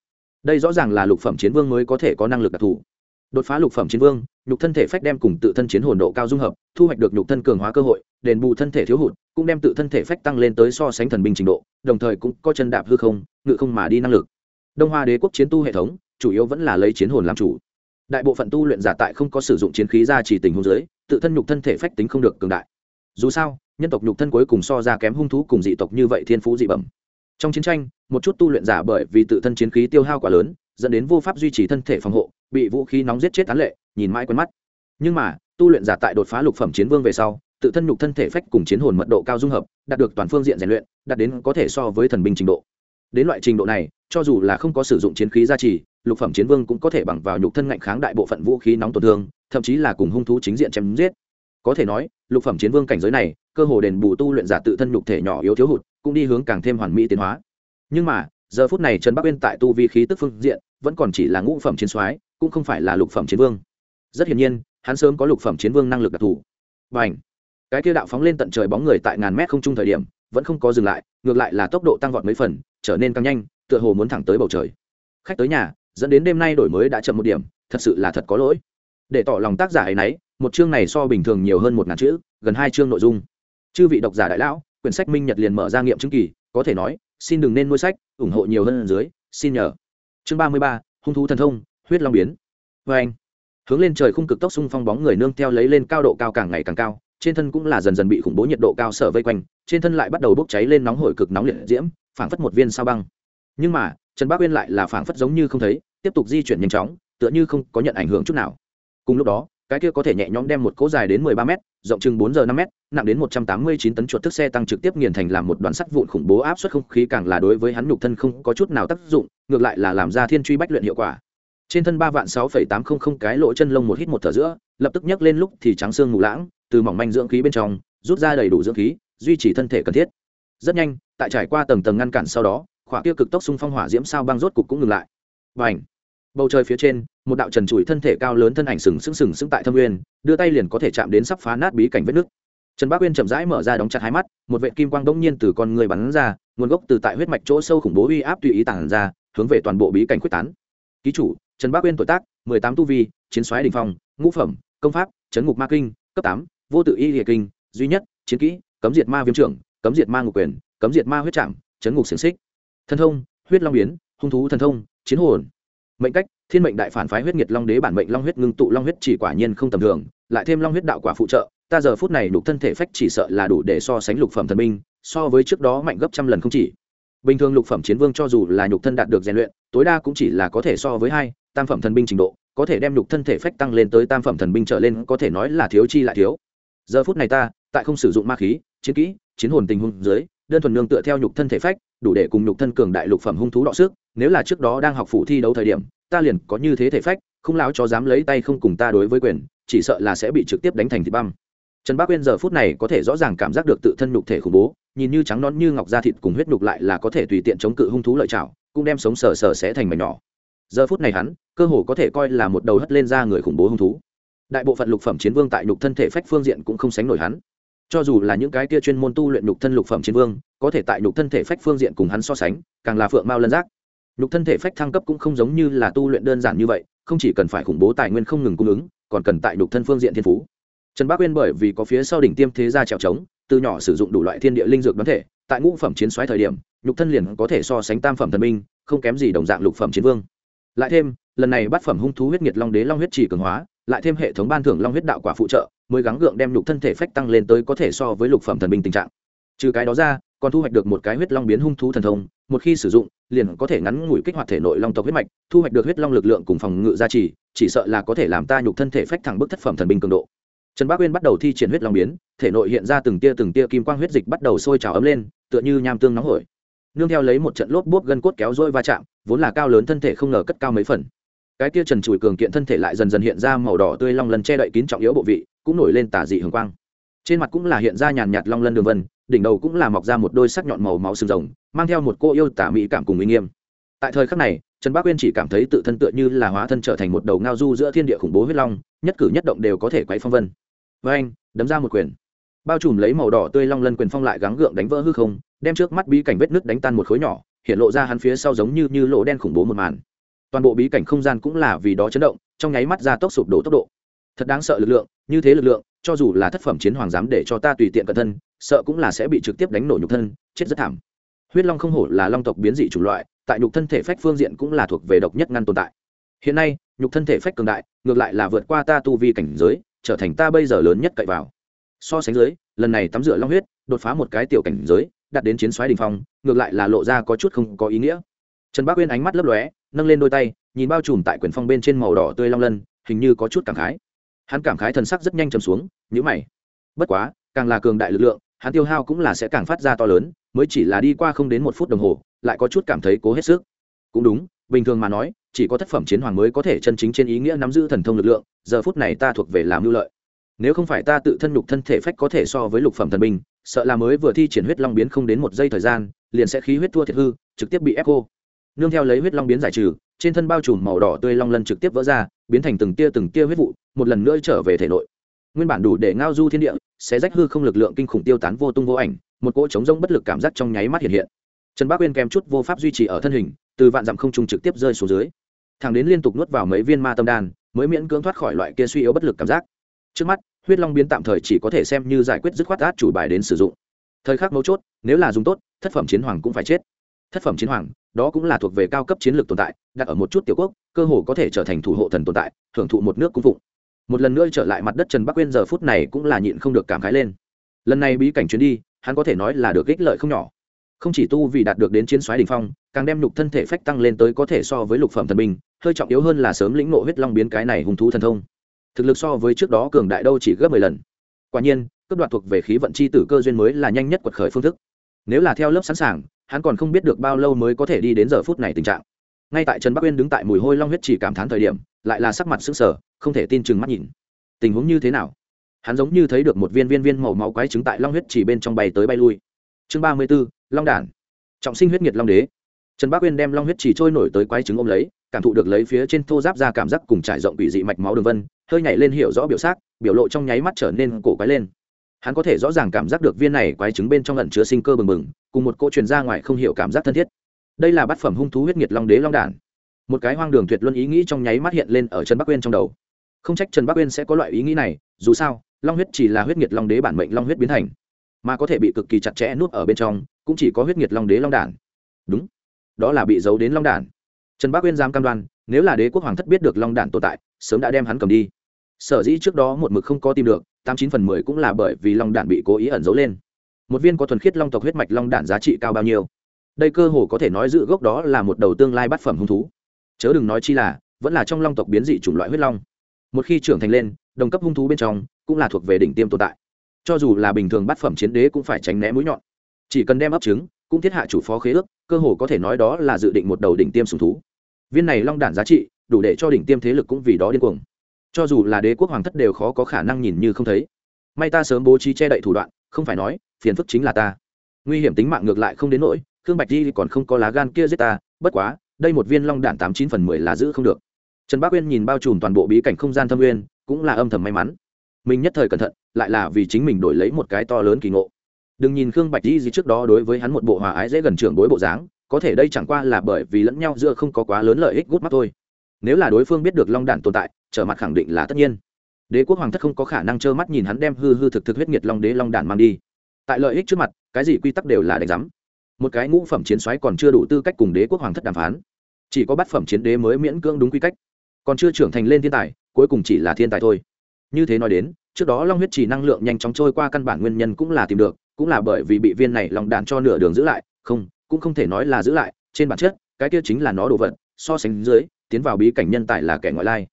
Đây rõ ràng là lục phẩm chiến vương mới có thể có năng lực đặc thù. Đột phá lục phẩm chiến vương, nhục thân thể phách đem cùng tự thân chiến hồn độ cao dung hợp, thu hoạch được nhục thân cường hóa cơ hội, đền bù thân thể thiếu hụt, cũng đem tự thân thể phách tăng lên tới so sánh thần binh trình độ, đồng thời cũng có chân đạp hư không, ngự không mà đi năng lực. Đông hoa đế quốc chiến tu hệ thống, chủ yếu vẫn là lấy chiến hồn làm chủ đại bộ phận tu luyện giả tại không có sử dụng chiến khí ra chỉ tình hung dưới, tự thân nhục thân thể phách tính không được cường đại. Dù sao, nhân tộc nhục thân cuối cùng so ra kém hung thú cùng dị tộc như vậy thiên phú dị bẩm. Trong chiến tranh, một chút tu luyện giả bởi vì tự thân chiến khí tiêu hao quá lớn, dẫn đến vô pháp duy trì thân thể phòng hộ, bị vũ khí nóng giết chết tán lệ, nhìn mãi quen mắt. Nhưng mà, tu luyện giả tại đột phá lục phẩm chiến vương về sau, tự thân nhục thân thể phách cùng chiến hồn mật độ cao dung hợp, đạt được toàn phương diện rèn luyện, đạt đến có thể so với thần binh trình độ. Đến loại trình độ này cho dù là không có sử dụng chiến khí gia trì, lục phẩm chiến vương cũng có thể bằng vào nhục thân ngạnh kháng đại bộ phận vũ khí nóng tổn thương, thậm chí là cùng hung thú chính diện chém giết. Có thể nói, lục phẩm chiến vương cảnh giới này, cơ hồ đền bù tu luyện giả tự thân nhục thể nhỏ yếu thiếu hụt, cũng đi hướng càng thêm hoàn mỹ tiến hóa. Nhưng mà, giờ phút này trần bắc uyên tại tu vi khí tức phương diện, vẫn còn chỉ là ngũ phẩm chiến soái, cũng không phải là lục phẩm chiến vương. Rất hiển nhiên, hắn sớm có lục phẩm chiến vương năng lực đặc thù. Và ảnh cái kia đạo phóng lên tận trời bóng người tại ngàn mét không trung thời điểm, vẫn không có dừng lại, ngược lại là tốc độ tăng vọt mấy phần, trở nên càng nhanh tựa hồ muốn thẳng tới bầu trời. Khách tới nhà, dẫn đến đêm nay đổi mới đã chậm một điểm, thật sự là thật có lỗi. Để tỏ lòng tác giả ấy nấy, một chương này so bình thường nhiều hơn một ngàn chữ, gần hai chương nội dung. Chư vị độc giả đại lão, quyển sách minh nhật liền mở ra nghiệm chứng kỳ, có thể nói, xin đừng nên mua sách, ủng hộ nhiều hơn dưới, xin nhờ. Chương ba mươi ba, hung thú thần thông, huyết long biến. Vê anh, hướng lên trời khung cực tốc xung phong bóng người nương theo lấy lên cao độ cao càng ngày càng cao, trên thân cũng là dần dần bị khủng bố nhiệt độ cao sở vây quanh, trên thân lại bắt đầu bốc cháy lên nóng hổi cực nóng liệt diễm, phảng phất một viên sao băng nhưng mà, trần bác uyên lại là phảng phất giống như không thấy, tiếp tục di chuyển nhanh chóng, tựa như không có nhận ảnh hưởng chút nào. Cùng lúc đó, cái kia có thể nhẹ nhõm đem một cỗ dài đến mười ba m rộng chừng bốn giờ năm m nặng đến một trăm tám mươi chín tấn chuột thức xe tăng trực tiếp nghiền thành làm một đoàn sắt vụn khủng bố áp suất không khí càng là đối với hắn nhục thân không có chút nào tác dụng, ngược lại là làm ra thiên truy bách luyện hiệu quả. Trên thân ba vạn sáu phẩy tám không không cái lỗ chân lông một hít một thở giữa, lập tức nhấc lên lúc thì trắng xương mù lãng, từ mỏng manh dưỡng khí bên trong, rút ra đầy đủ dưỡng khí, duy trì thân thể cần thiết. Rất nhanh, tại trải qua tầng tầng ngăn cản sau đó khỏa kia cực tốc xung phong hỏa diễm sao băng rốt cục cũng ngừng lại. Và ảnh bầu trời phía trên, một đạo trần trụi thân thể cao lớn thân ảnh sừng sững sừng sững tại thâm nguyên, đưa tay liền có thể chạm đến sắp phá nát bí cảnh vết nước. Trần bác uyên chậm rãi mở ra đóng chặt hai mắt, một vệ kim quang đông nhiên từ con người bắn ra, nguồn gốc từ tại huyết mạch chỗ sâu khủng bố uy áp tùy ý tản ra, hướng về toàn bộ bí cảnh quyết tán. Ký chủ, trần bác uyên tuổi tác, mười tám tu vi, chiến xoáy đình phong, ngũ phẩm, công pháp, chấn ngục ma kinh, cấp tám, vô tự y địa kinh, duy nhất, chiến kỹ, cấm diệt ma viêm trưởng, cấm diệt ma ngục quyền, cấm diệt ma huyết trạm chấn ngục xiềng xích. Thần thông, huyết long biến, hung thú thần thông, chiến hồn. Mệnh cách, thiên mệnh đại phản phái huyết nhiệt long đế bản mệnh long huyết ngưng tụ long huyết chỉ quả nhiên không tầm thường, lại thêm long huyết đạo quả phụ trợ, ta giờ phút này lục thân thể phách chỉ sợ là đủ để so sánh lục phẩm thần binh, so với trước đó mạnh gấp trăm lần không chỉ. Bình thường lục phẩm chiến vương cho dù là nhục thân đạt được rèn luyện, tối đa cũng chỉ là có thể so với hai, tam phẩm thần binh trình độ, có thể đem nhục thân thể phách tăng lên tới tam phẩm thần binh trở lên, có thể nói là thiếu chi lại thiếu. Giờ phút này ta, tại không sử dụng ma khí, chiến kỹ, chiến hồn tình huống dưới đơn thuần nương tựa theo nhục thân thể phách, đủ để cùng nhục thân cường đại lục phẩm hung thú đọ sức, nếu là trước đó đang học phủ thi đấu thời điểm, ta liền có như thế thể phách, không láo cho dám lấy tay không cùng ta đối với quyền, chỉ sợ là sẽ bị trực tiếp đánh thành thịt băm. Trần bác uyên giờ phút này có thể rõ ràng cảm giác được tự thân nhục thể khủng bố, nhìn như trắng nón như ngọc da thịt cùng huyết nhục lại là có thể tùy tiện chống cự hung thú lợi chảo cũng đem sống sờ sờ sẽ thành mảnh nhỏ. Giờ phút này hắn, cơ hồ có thể coi là một đầu hất lên ra người khủng bố hung thú. Đại bộ phận lục phẩm chiến vương tại nhục thân thể phách phương diện cũng không sánh nổi hắn cho dù là những cái kia chuyên môn tu luyện nhục thân lục phẩm chiến vương, có thể tại nhục thân thể phách phương diện cùng hắn so sánh, càng là phượng mao lân giác. Nhục thân thể phách thăng cấp cũng không giống như là tu luyện đơn giản như vậy, không chỉ cần phải khủng bố tài nguyên không ngừng cung ứng, còn cần tại nhục thân phương diện thiên phú. Trần bác uyên bởi vì có phía sau đỉnh tiêm thế gia trèo trống, từ nhỏ sử dụng đủ loại thiên địa linh dược đoán thể, tại ngũ phẩm chiến xoáy thời điểm, nhục thân liền có thể so sánh tam phẩm thần minh không kém gì đồng dạng lục phẩm chiến vương. Lại thêm, lần này bát phẩm hung thú huyết nhiệt long đế long huyết chỉ cường hóa, lại thêm hệ thống ban thưởng long huyết đạo quả phụ trợ mới gắng gượng đem lục thân thể phách tăng lên tới có thể so với lục phẩm thần binh tình trạng. Trừ cái đó ra, còn thu hoạch được một cái huyết long biến hung thú thần thông, một khi sử dụng, liền có thể ngắn ngủi kích hoạt thể nội long tộc huyết mạch, thu hoạch được huyết long lực lượng cùng phòng ngự gia trì, chỉ sợ là có thể làm ta nhục thân thể phách thẳng bức thất phẩm thần binh cường độ. Trần bác uyên bắt đầu thi triển huyết long biến, thể nội hiện ra từng tia từng tia kim quang huyết dịch bắt đầu sôi trào ấm lên, tựa như nham tương nóng hổi. Nương theo lấy một trận lốp bốp gân cốt kéo dôi va chạm, vốn là cao lớn thân thể không ngờ cất cao mấy phần. Cái tia trần trụi cường kiện thân thể lại dần dần hiện ra màu đỏ tươi long lần che đậy kín trọng yếu bộ vị cũng nổi lên tả dị hường quang. Trên mặt cũng là hiện ra nhàn nhạt long lân đường vân, đỉnh đầu cũng là mọc ra một đôi sắc nhọn màu máu sừng rồng, mang theo một cô yêu tả mỹ cảm cùng uy nghiêm. Tại thời khắc này, trần bác uyên chỉ cảm thấy tự thân tựa như là hóa thân trở thành một đầu ngao du giữa thiên địa khủng bố huyết long, nhất cử nhất động đều có thể quay phong vân. Với anh, đấm ra một quyền. Bao trùm lấy màu đỏ tươi long lân quyền phong lại gắng gượng đánh vỡ hư không, đem trước mắt bí cảnh vết nứt đánh tan một khối nhỏ, hiện lộ ra hắn phía sau giống như như lỗ đen khủng bố một màn. Toàn bộ bí cảnh không gian cũng là vì đó chấn động, trong nháy mắt ra tốc sụp đổ tốc độ. Thật đáng sợ lực lượng như thế lực lượng, cho dù là thất phẩm chiến hoàng dám để cho ta tùy tiện cẩn thân, sợ cũng là sẽ bị trực tiếp đánh nổ nhục thân, chết rất thảm. Huyết long không hổ là long tộc biến dị chủng loại, tại nhục thân thể phách phương diện cũng là thuộc về độc nhất ngăn tồn tại. Hiện nay, nhục thân thể phách cường đại, ngược lại là vượt qua ta tu vi cảnh giới, trở thành ta bây giờ lớn nhất cậy vào. So sánh dưới, lần này tắm rửa long huyết, đột phá một cái tiểu cảnh giới, đạt đến chiến xoáy đình phong, ngược lại là lộ ra có chút không có ý nghĩa. Trần bác uyên ánh mắt lấp lóe, nâng lên đôi tay, nhìn bao trùm tại quyển phong bên trên màu đỏ tươi long lân, hình như có chút cảm khái hắn cảm khái thần sắc rất nhanh chầm xuống nhữ mày. Bất quá, càng là cường đại lực lượng, hắn tiêu hao cũng là sẽ càng phát ra to lớn, mới chỉ là đi qua không đến một phút đồng hồ, lại có chút cảm thấy cố hết sức. Cũng đúng, bình thường mà nói, chỉ có thất phẩm chiến hoàng mới có thể chân chính trên ý nghĩa nắm giữ thần thông lực lượng, giờ phút này ta thuộc về làm mưu lợi. Nếu không phải ta tự thân nhục thân thể phách có thể so với lục phẩm thần binh, sợ là mới vừa thi triển huyết long biến không đến một giây thời gian, liền sẽ khí huyết thua thiệt hư, trực tiếp bị ép cô nương theo lấy huyết long biến giải trừ trên thân bao trùm màu đỏ tươi long lân trực tiếp vỡ ra, biến thành từng tia từng tia huyết vụ, một lần nữa trở về thể nội. Nguyên bản đủ để ngao du thiên địa sẽ rách hư không lực lượng kinh khủng tiêu tán vô tung vô ảnh, một cỗ chống rông bất lực cảm giác trong nháy mắt hiện hiện. Trần bác uyên kèm chút vô pháp duy trì ở thân hình, từ vạn dặm không trung trực tiếp rơi xuống dưới. Thằng đến liên tục nuốt vào mấy viên ma tâm đan, mới miễn cưỡng thoát khỏi loại kia suy yếu bất lực cảm giác. Trước mắt, huyết long biến tạm thời chỉ có thể xem như giải quyết dứt khoát át chủ bài đến sử dụng. Thời khắc mấu chốt, nếu là dùng tốt, thất phẩm chiến hoàng cũng phải chết thất phẩm chiến hoàng, đó cũng là thuộc về cao cấp chiến lược tồn tại, đặt ở một chút tiểu quốc, cơ hồ có thể trở thành thủ hộ thần tồn tại hưởng thụ một nước cung phụng. Một lần nữa trở lại mặt đất trần bắc quên giờ phút này cũng là nhịn không được cảm khái lên. Lần này bí cảnh chuyến đi, hắn có thể nói là được ích lợi không nhỏ. Không chỉ tu vì đạt được đến chiến soái đ ỉ n h phong, càng đem lục thân thể phách tăng lên tới có thể so với lục phẩm thần binh, hơi trọng yếu hơn là sớm lĩnh nộ huyết long biến cái này hung thú thần thông. Thực lực so với trước đó cường đại đâu chỉ gấp mười lần. Quả nhiên cấp đoạt thuộc về khí vận c h i tử cơ duyên mới là nhanh nhất quật khởi phương thức. Nếu là theo lớp sẵn sàng hắn còn không biết được bao lâu mới có thể đi đến giờ phút này tình trạng. Ngay tại trần bắc uyên đứng tại mùi hôi long huyết chỉ cảm thán thời điểm, lại là sắc mặt s ứ n g sở không thể tin chừng mắt nhìn. Tình huống như thế nào? Hắn giống như thấy được một viên viên viên màu máu quái trứng tại long huyết chỉ bên trong bay tới bay lui. Chương ba mươi b ố long đản. Trọng sinh huyết nhiệt long đế. Trần Bắc uyên đem long huyết chỉ trôi nổi tới quái trứng ôm lấy, cảm thụ được lấy phía trên thô giáp ra cảm giác cùng trải rộng bị dị mạch máu đường vân, hơi nhảy lên hiểu rõ biểu xác biểu lộ trong nháy mắt trở nên cổ quái lên hắn có thể rõ ràng cảm giác được viên này quái trứng bên trong lẩn chứa sinh cơ bừng bừng, cùng một cô truyền ra ngoài không hiểu cảm giác thân thiết. Đây là bát phẩm hung thú huyết nhiệt long đế long đản. Một cái hoang đường tuyệt luân ý nghĩ trong nháy mắt hiện lên ở trần bắc uyên trong đầu. Không trách trần bắc uyên sẽ có loại ý nghĩ này, dù sao, long huyết chỉ là huyết nhiệt long đế bản mệnh long huyết biến thành, mà có thể bị cực kỳ chặt chẽ nuốt ở bên trong, cũng chỉ có huyết nhiệt long đế long đản. Đúng, đó là bị giấu đến long đản. Trần Bắc uyên dám cam đoan, nếu là đế quốc hoàng thất biết được long đản tồn tại, sớm đã đem hắn cầm đi. Sở dĩ trước đó một mực không có tìm được tám chín phần mười cũng là bởi vì long đạn bị cố ý ẩn giấu lên. Một viên có thuần khiết long tộc huyết mạch long đạn giá trị cao bao nhiêu? Đây cơ hồ có thể nói giữ gốc đó là một đầu tương lai bát phẩm hung thú. Chớ đừng nói chi là, vẫn là trong long tộc biến dị chủng loại huyết long. Một khi trưởng thành lên, đồng cấp hung thú bên trong cũng là thuộc về đỉnh tiêm tồn tại. Cho dù là bình thường bát phẩm chiến đế cũng phải tránh né mũi nhọn. Chỉ cần đem ấp trứng, cũng thiết hạ chủ phó khế ước, cơ hồ có thể nói đó là dự định một đầu đỉnh tiêm sùng thú. Viên này long đản giá trị, đủ để cho đỉnh tiêm thế lực cũng vì đó điên cuồng cho dù là đế quốc hoàng thất đều khó có khả năng nhìn như không thấy. May ta sớm bố trí che đậy thủ đoạn, không phải nói, phiền phức chính là ta. Nguy hiểm tính mạng ngược lại không đến nỗi, khương bạch di còn không có lá gan kia giết ta, bất quá, đây một viên long đạn tám chín phần mười là giữ không được. Trần bác uyên nhìn bao trùm toàn bộ bí cảnh không gian thâm uyên, cũng là âm thầm may mắn. Mình nhất thời cẩn thận, lại là vì chính mình đổi lấy một cái to lớn kỳ ngộ. Đừng nhìn khương bạch di gì trước đó đối với hắn một bộ hòa ái dễ gần trưởng đối bộ dáng, có thể đây chẳng qua là bởi vì lẫn nhau giữa không có quá lớn lợi ích gút mắt thôi. Nếu là đối phương biết được long đạn tồn tại trở mặt khẳng định là tất nhiên. Đế quốc hoàng thất không có khả năng trơ mắt nhìn hắn đem hư hư thực thực huyết nhiệt long đế long đản mang đi. Tại lợi ích trước mặt, cái gì quy tắc đều là đánh giám. Một cái ngũ phẩm chiến soái còn chưa đủ tư cách cùng đế quốc hoàng thất đàm phán. Chỉ có bát phẩm chiến đế mới miễn cưỡng đúng quy cách. Còn chưa trưởng thành lên thiên tài, cuối cùng chỉ là thiên tài thôi. Như thế nói đến, trước đó long huyết chỉ năng lượng nhanh chóng trôi qua căn bản nguyên nhân cũng là tìm được, cũng là bởi vì bị viên này lòng đạn cho nửa đường giữ lại, không, cũng không thể nói là giữ lại, trên bản chất, cái kia chính là nó đồ vật, so sánh dưới, tiến vào bí cảnh nhân tài là kẻ ngoại lai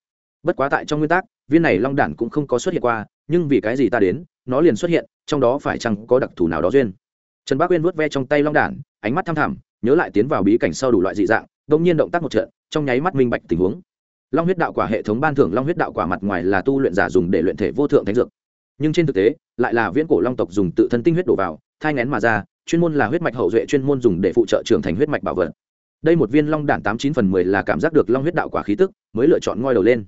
bất quá tại trong nguyên tắc, viên này long đản cũng không có xuất hiện qua, nhưng vì cái gì ta đến, nó liền xuất hiện, trong đó phải chăng có đặc thù nào đó duyên? Trần bác uyên vuốt ve trong tay long đản, ánh mắt thăm thẳm, nhớ lại tiến vào bí cảnh sau đủ loại dị dạng đông nhiên động tác một trận, trong nháy mắt minh bạch tình huống. Long huyết đạo quả hệ thống ban thưởng long huyết đạo quả mặt ngoài là tu luyện giả dùng để luyện thể vô thượng thánh dược. Nhưng trên thực tế, lại là viễn cổ long tộc dùng tự thân tinh huyết đổ vào, thai ngén mà ra, chuyên môn là huyết mạch hậu duệ chuyên môn dùng để phụ trợ trưởng thành huyết mạch bảo vật. Đây một viên long đản tám chín phần mười là cảm giác được long huyết đạo quả khí tức, mới lựa chọn ngoi đầu lên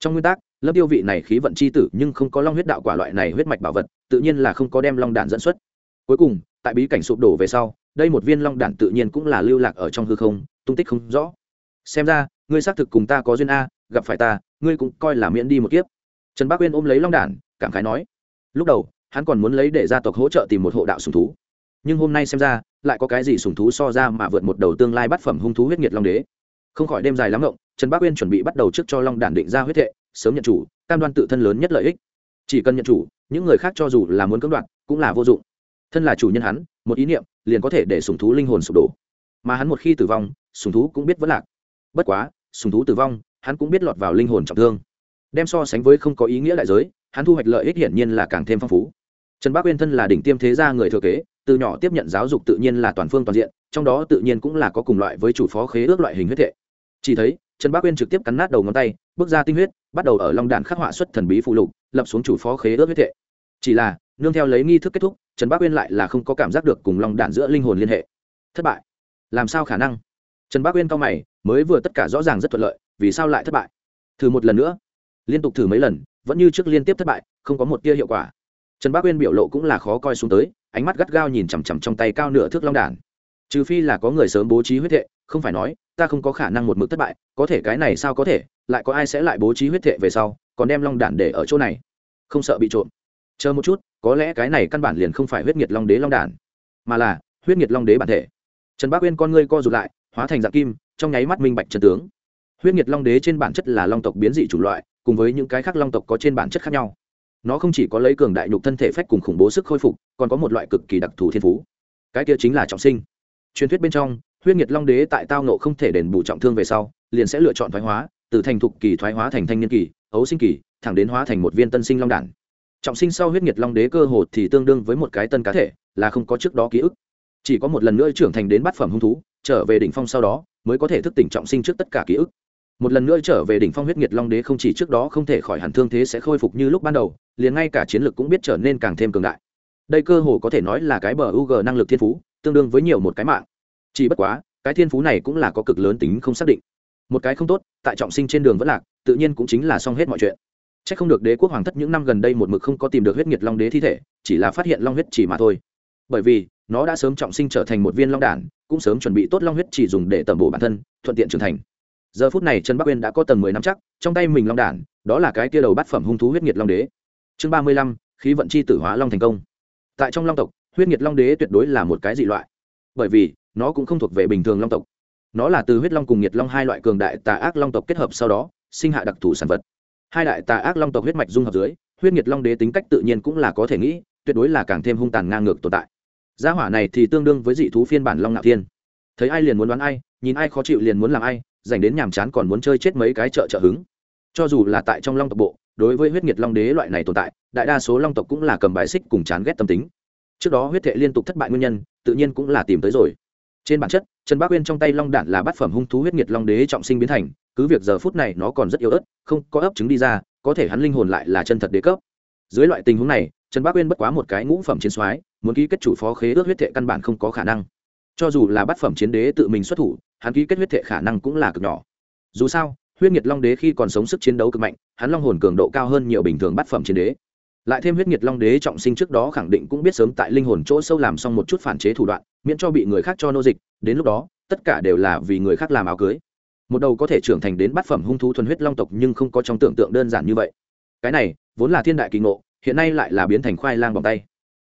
trong nguyên tắc lớp tiêu vị này khí vận c h i tử nhưng không có long huyết đạo quả loại này huyết mạch bảo vật, tự nhiên là không có đem long đản dẫn xuất. Cuối cùng, tại bí cảnh sụp đổ về sau, đây một viên long đản tự nhiên cũng là lưu lạc ở trong hư không, tung tích không rõ. Xem ra, ngươi xác thực cùng ta có duyên a, gặp phải ta, ngươi cũng coi là miễn đi một kiếp. Trần bác uyên ôm lấy long đản, cảm khái nói. Lúc đầu, hắn còn muốn lấy để gia tộc hỗ trợ tìm một hộ đạo sùng thú. Nhưng hôm nay xem ra, lại có cái gì sùng thú so ra mà vượt một đầu tương lai bắt phẩm hung thú huyết nhiệt long đế không khỏi đêm dài lắm rộng trần bác uyên chuẩn bị bắt đầu trước cho long đản định ra huyết thệ sớm nhận chủ, cam đoan tự thân lớn nhất lợi ích. Chỉ cần nhận chủ, những người khác cho dù là muốn cưỡng đoạt, cũng là vô dụng. Thân là chủ nhân hắn, một ý niệm, liền có thể để sùng thú linh hồn sụp đổ. Mà hắn một khi tử vong sùng thú cũng biết vẫn lạc. Bất quá sùng thú tử vong, hắn cũng biết lọt vào linh hồn trọng thương. Đem so sánh với không có ý nghĩa đại giới, hắn thu hoạch lợi ích hiển nhiên là càng thêm phong phú. Trần bác uyên thân là đỉnh tiêm thế gia người thừa kế, từ nhỏ tiếp nhận giáo dục tự nhiên là toàn phương toàn diện, trong đó tự nhiên cũng là có cùng loại với chủ phó khế ước loại hình huyết thệ chỉ thấy, trần bác uyên trực tiếp cắn nát đầu ngón tay, bước ra tinh huyết, bắt đầu ở long đàn khắc họa xuất thần bí phụ lục, lập xuống chủ phó khế ước huyết thệ. Chỉ là, nương theo lấy nghi thức kết thúc, trần bác uyên lại là không có cảm giác được cùng long đàn giữa linh hồn liên hệ. Thất bại. Làm sao khả năng? Trần bác uyên cao mày, mới vừa tất cả rõ ràng rất thuận lợi, vì sao lại thất bại? Thử một lần nữa. Liên tục thử mấy lần, vẫn như trước liên tiếp thất bại, không có một tia hiệu quả. Trần bác uyên biểu lộ cũng là khó coi xuống tới, ánh mắt gắt gao nhìn chằm chằm trong tay cao nửa thước long đản trừ phi là có người sớm bố trí huyết thệ, không phải nói, ta không có khả năng một mực thất bại, có thể cái này sao có thể, lại có ai sẽ lại bố trí huyết thệ về sau, còn đem long đản để ở chỗ này. Không sợ bị trộm. Chờ một chút, có lẽ cái này căn bản liền không phải huyết nhiệt long đế long đản, mà là huyết nhiệt long đế bản thể. Trần bác uyên con ngươi co rụt lại, hóa thành dạng kim, trong nháy mắt minh bạch trần tướng. Huyết nhiệt long đế trên bản chất là long tộc biến dị chủng loại, cùng với những cái khác long tộc có trên bản chất khác nhau. Nó không chỉ có lấy cường đại nhục thân thể phách cùng khủng bố sức khôi phục, còn có một loại cực kỳ đặc thù thiên phú. Cái kia chính là trọng sinh truyền thuyết bên trong, huyết nhiệt long đế tại tao nộ không thể đền bù trọng thương về sau, liền sẽ lựa chọn thoái hóa, từ thành thục kỳ thoái hóa thành thanh niên kỳ, ấu sinh kỳ, thẳng đến hóa thành một viên tân sinh long đản. Trọng sinh sau huyết nhiệt long đế cơ hồ thì tương đương với một cái tân cá thể, là không có trước đó ký ức. Chỉ có một lần nữa trưởng thành đến bát phẩm hung thú, trở về đỉnh phong sau đó, mới có thể thức tỉnh trọng sinh trước tất cả ký ức. Một lần nữa trở về đỉnh phong huyết nhiệt long đế không chỉ trước đó không thể khỏi hẳn thương thế sẽ khôi phục như lúc ban đầu, liền ngay cả chiến lược cũng biết trở nên càng thêm cường đại. Đây cơ hồ có thể nói là cái bờ u g năng lực thiên phú tương đương với nhiều một cái mạng. Chỉ bất quá, cái thiên phú này cũng là có cực lớn tính không xác định. Một cái không tốt, tại trọng sinh trên đường vẫn lạc, tự nhiên cũng chính là xong hết mọi chuyện. C h ắ c không được đế quốc hoàng thất những năm gần đây một mực không có tìm được huyết nhiệt long đế thi thể, chỉ là phát hiện long huyết chỉ mà thôi. Bởi vì, nó đã sớm trọng sinh trở thành một viên long đản, cũng sớm chuẩn bị tốt long huyết chỉ dùng để tẩm bổ bản thân, thuận tiện trưởng thành. Giờ phút này trần bắc uyên đã có tầng mười năm chắc, trong tay mình long đản, đó là cái kia đầu bát phẩm hung thú huyết nhiệt long đế. Chương ba mươi lăm, khí vận chi tử hóa long thành công. Tại trong long tộc huyết nhiệt long đế tuyệt đối là một cái dị loại. Bởi vì, nó cũng không thuộc về bình thường long tộc. Nó là từ huyết long cùng nhiệt long hai loại cường đại tà ác long tộc kết hợp sau đó, sinh hạ đặc thù sản vật. Hai đại tà ác long tộc huyết mạch dung hợp dưới, huyết nhiệt long đế tính cách tự nhiên cũng là có thể nghĩ, tuyệt đối là càng thêm hung tàn ngang ngược tồn tại. Gia hỏa này thì tương đương với dị thú phiên bản long ngạo thiên. Thấy ai liền muốn đoán ai, nhìn ai khó chịu liền muốn làm ai, dành đến nhàm chán còn muốn chơi chết mấy cái chợ trợ hứng. Cho dù là tại trong long tộc bộ, đối với huyết nhiệt long đế loại này tồn tại, đại đa số long tộc cũng là cầm bài xích cùng chán ghét tâm tính trước đó huyết thệ liên tục thất bại nguyên nhân, tự nhiên cũng là tìm tới rồi. Trên bản chất, trần bác uyên trong tay long đản là bát phẩm hung thú huyết nhiệt long đế trọng sinh biến thành, cứ việc giờ phút này nó còn rất yếu ớt, không có ấp trứng đi ra, có thể hắn linh hồn lại là chân thật đế cấp. Dưới loại tình huống này, trần bác uyên bất quá một cái ngũ phẩm chiến soái, muốn ký kết chủ phó khế ước huyết thệ căn bản không có khả năng. Cho dù là bát phẩm chiến đế tự mình xuất thủ, hắn ký kết huyết thệ khả năng cũng là cực nhỏ. Dù sao, huyết nhiệt long đế khi còn sống sức chiến đấu cực mạnh, hắn long hồn cường độ cao hơn nhiều bình thường bát phẩm chiến đế lại thêm huyết nhiệt long đế trọng sinh trước đó khẳng định cũng biết sớm tại linh hồn chỗ sâu làm xong một chút phản chế thủ đoạn, miễn cho bị người khác cho nô dịch, đến lúc đó, tất cả đều là vì người khác làm áo cưới. Một đầu có thể trưởng thành đến bát phẩm hung thú thuần huyết long tộc nhưng không có trong tưởng tượng đơn giản như vậy. Cái này, vốn là thiên đại kỳ ngộ, hiện nay lại là biến thành khoai lang bằng tay.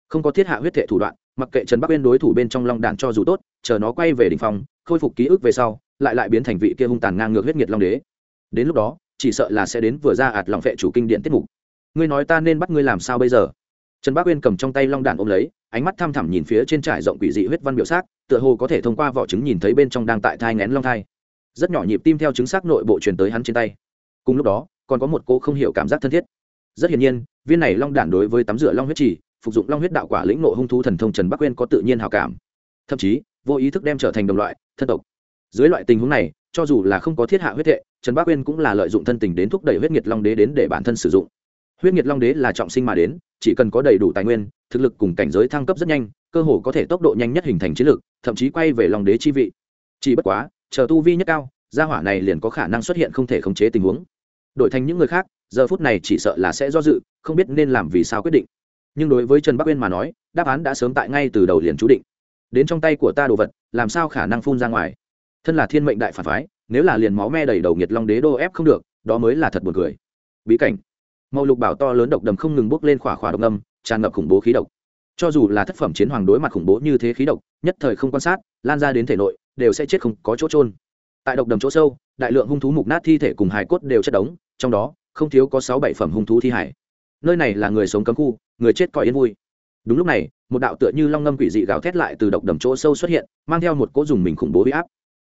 Không có thiết hạ huyết thể thủ đoạn, mặc kệ trần bắc bên đối thủ bên trong long đạn cho dù tốt, chờ nó quay về đ ỉ n h phòng khôi phục ký ức về sau, lại lại biến thành vị kia hung tàn ngang ngược huyết nhiệt long đế. Đến lúc đó, chỉ sợ là sẽ đến vừa ra ạt lòng vệ chủ kinh điện tiết mục ngươi nói ta nên bắt ngươi làm sao bây giờ? Trần bác uyên cầm trong tay long đạn ôm lấy, ánh mắt thăm thẳm nhìn phía trên trải rộng quỷ dị huyết văn biểu xác, tựa hồ có thể thông qua vỏ trứng nhìn thấy bên trong đang tại thai ngén long thai. Rất nhỏ nhịp tim theo chứng xác nội bộ truyền tới hắn trên tay. Cùng lúc đó, còn có một cô không hiểu cảm giác thân thiết. Rất hiển nhiên, viên này long đản đối với tắm rửa long huyết trì, phục dụng long huyết đạo quả lĩnh nộ hung thú thần thông trần bắc uyên có tự nhiên hào cảm. Thậm chí, vô ý thức đem trở thành đồng loại, thân tộc. Dưới loại tình huống này, cho dù là không có thiết hạ huyết hệ, trần bắc uyên cũng là lợi dụng thân tình đến thúc đẩy huyết nhiệt long đế đến để bản thân sử dụng huyết nhiệt long đế là trọng sinh mà đến, chỉ cần có đầy đủ tài nguyên, thực lực cùng cảnh giới thăng cấp rất nhanh, cơ hồ có thể tốc độ nhanh nhất hình thành chiến lược thậm chí quay về long đế chi vị. Chỉ bất quá, chờ tu vi nhất cao, gia hỏa này liền có khả năng xuất hiện không thể khống chế tình huống. Đổi thành những người khác, giờ phút này chỉ sợ là sẽ do dự, không biết nên làm vì sao quyết định. Nhưng đối với trần bắc uyên mà nói, đáp án đã sớm tại ngay từ đầu liền chú định. Đến trong tay của ta đồ vật, làm sao khả năng phun ra ngoài? Thân là thiên mệnh đại phản phái, nếu là liền máu me đầy đầu nhiệt long đế đô ép không được, đó mới là thật buồn cười. Bí cảnh màu lục bảo to lớn độc đầm không ngừng bốc lên khỏa khỏa độc ngâm tràn ngập khủng bố khí độc. Cho dù là thất phẩm chiến hoàng đối mặt khủng bố như thế khí độc, nhất thời không quan sát, lan ra đến thể nội, đều sẽ chết không có chỗ trôn tại độc đầm chỗ sâu, đại lượng hung thú mục nát thi thể cùng hải cốt đều chất đống, trong đó, không thiếu có sáu bảy phẩm hung thú thi hải. Nơi này là người sống cấm khu, người chết coi yên vui. Đúng lúc này, một đạo tựa như long ngâm quỷ dị gào thét lại từ độc đầm chỗ sâu xuất hiện, mang theo một cỗ dùng mình khủng bố huy áp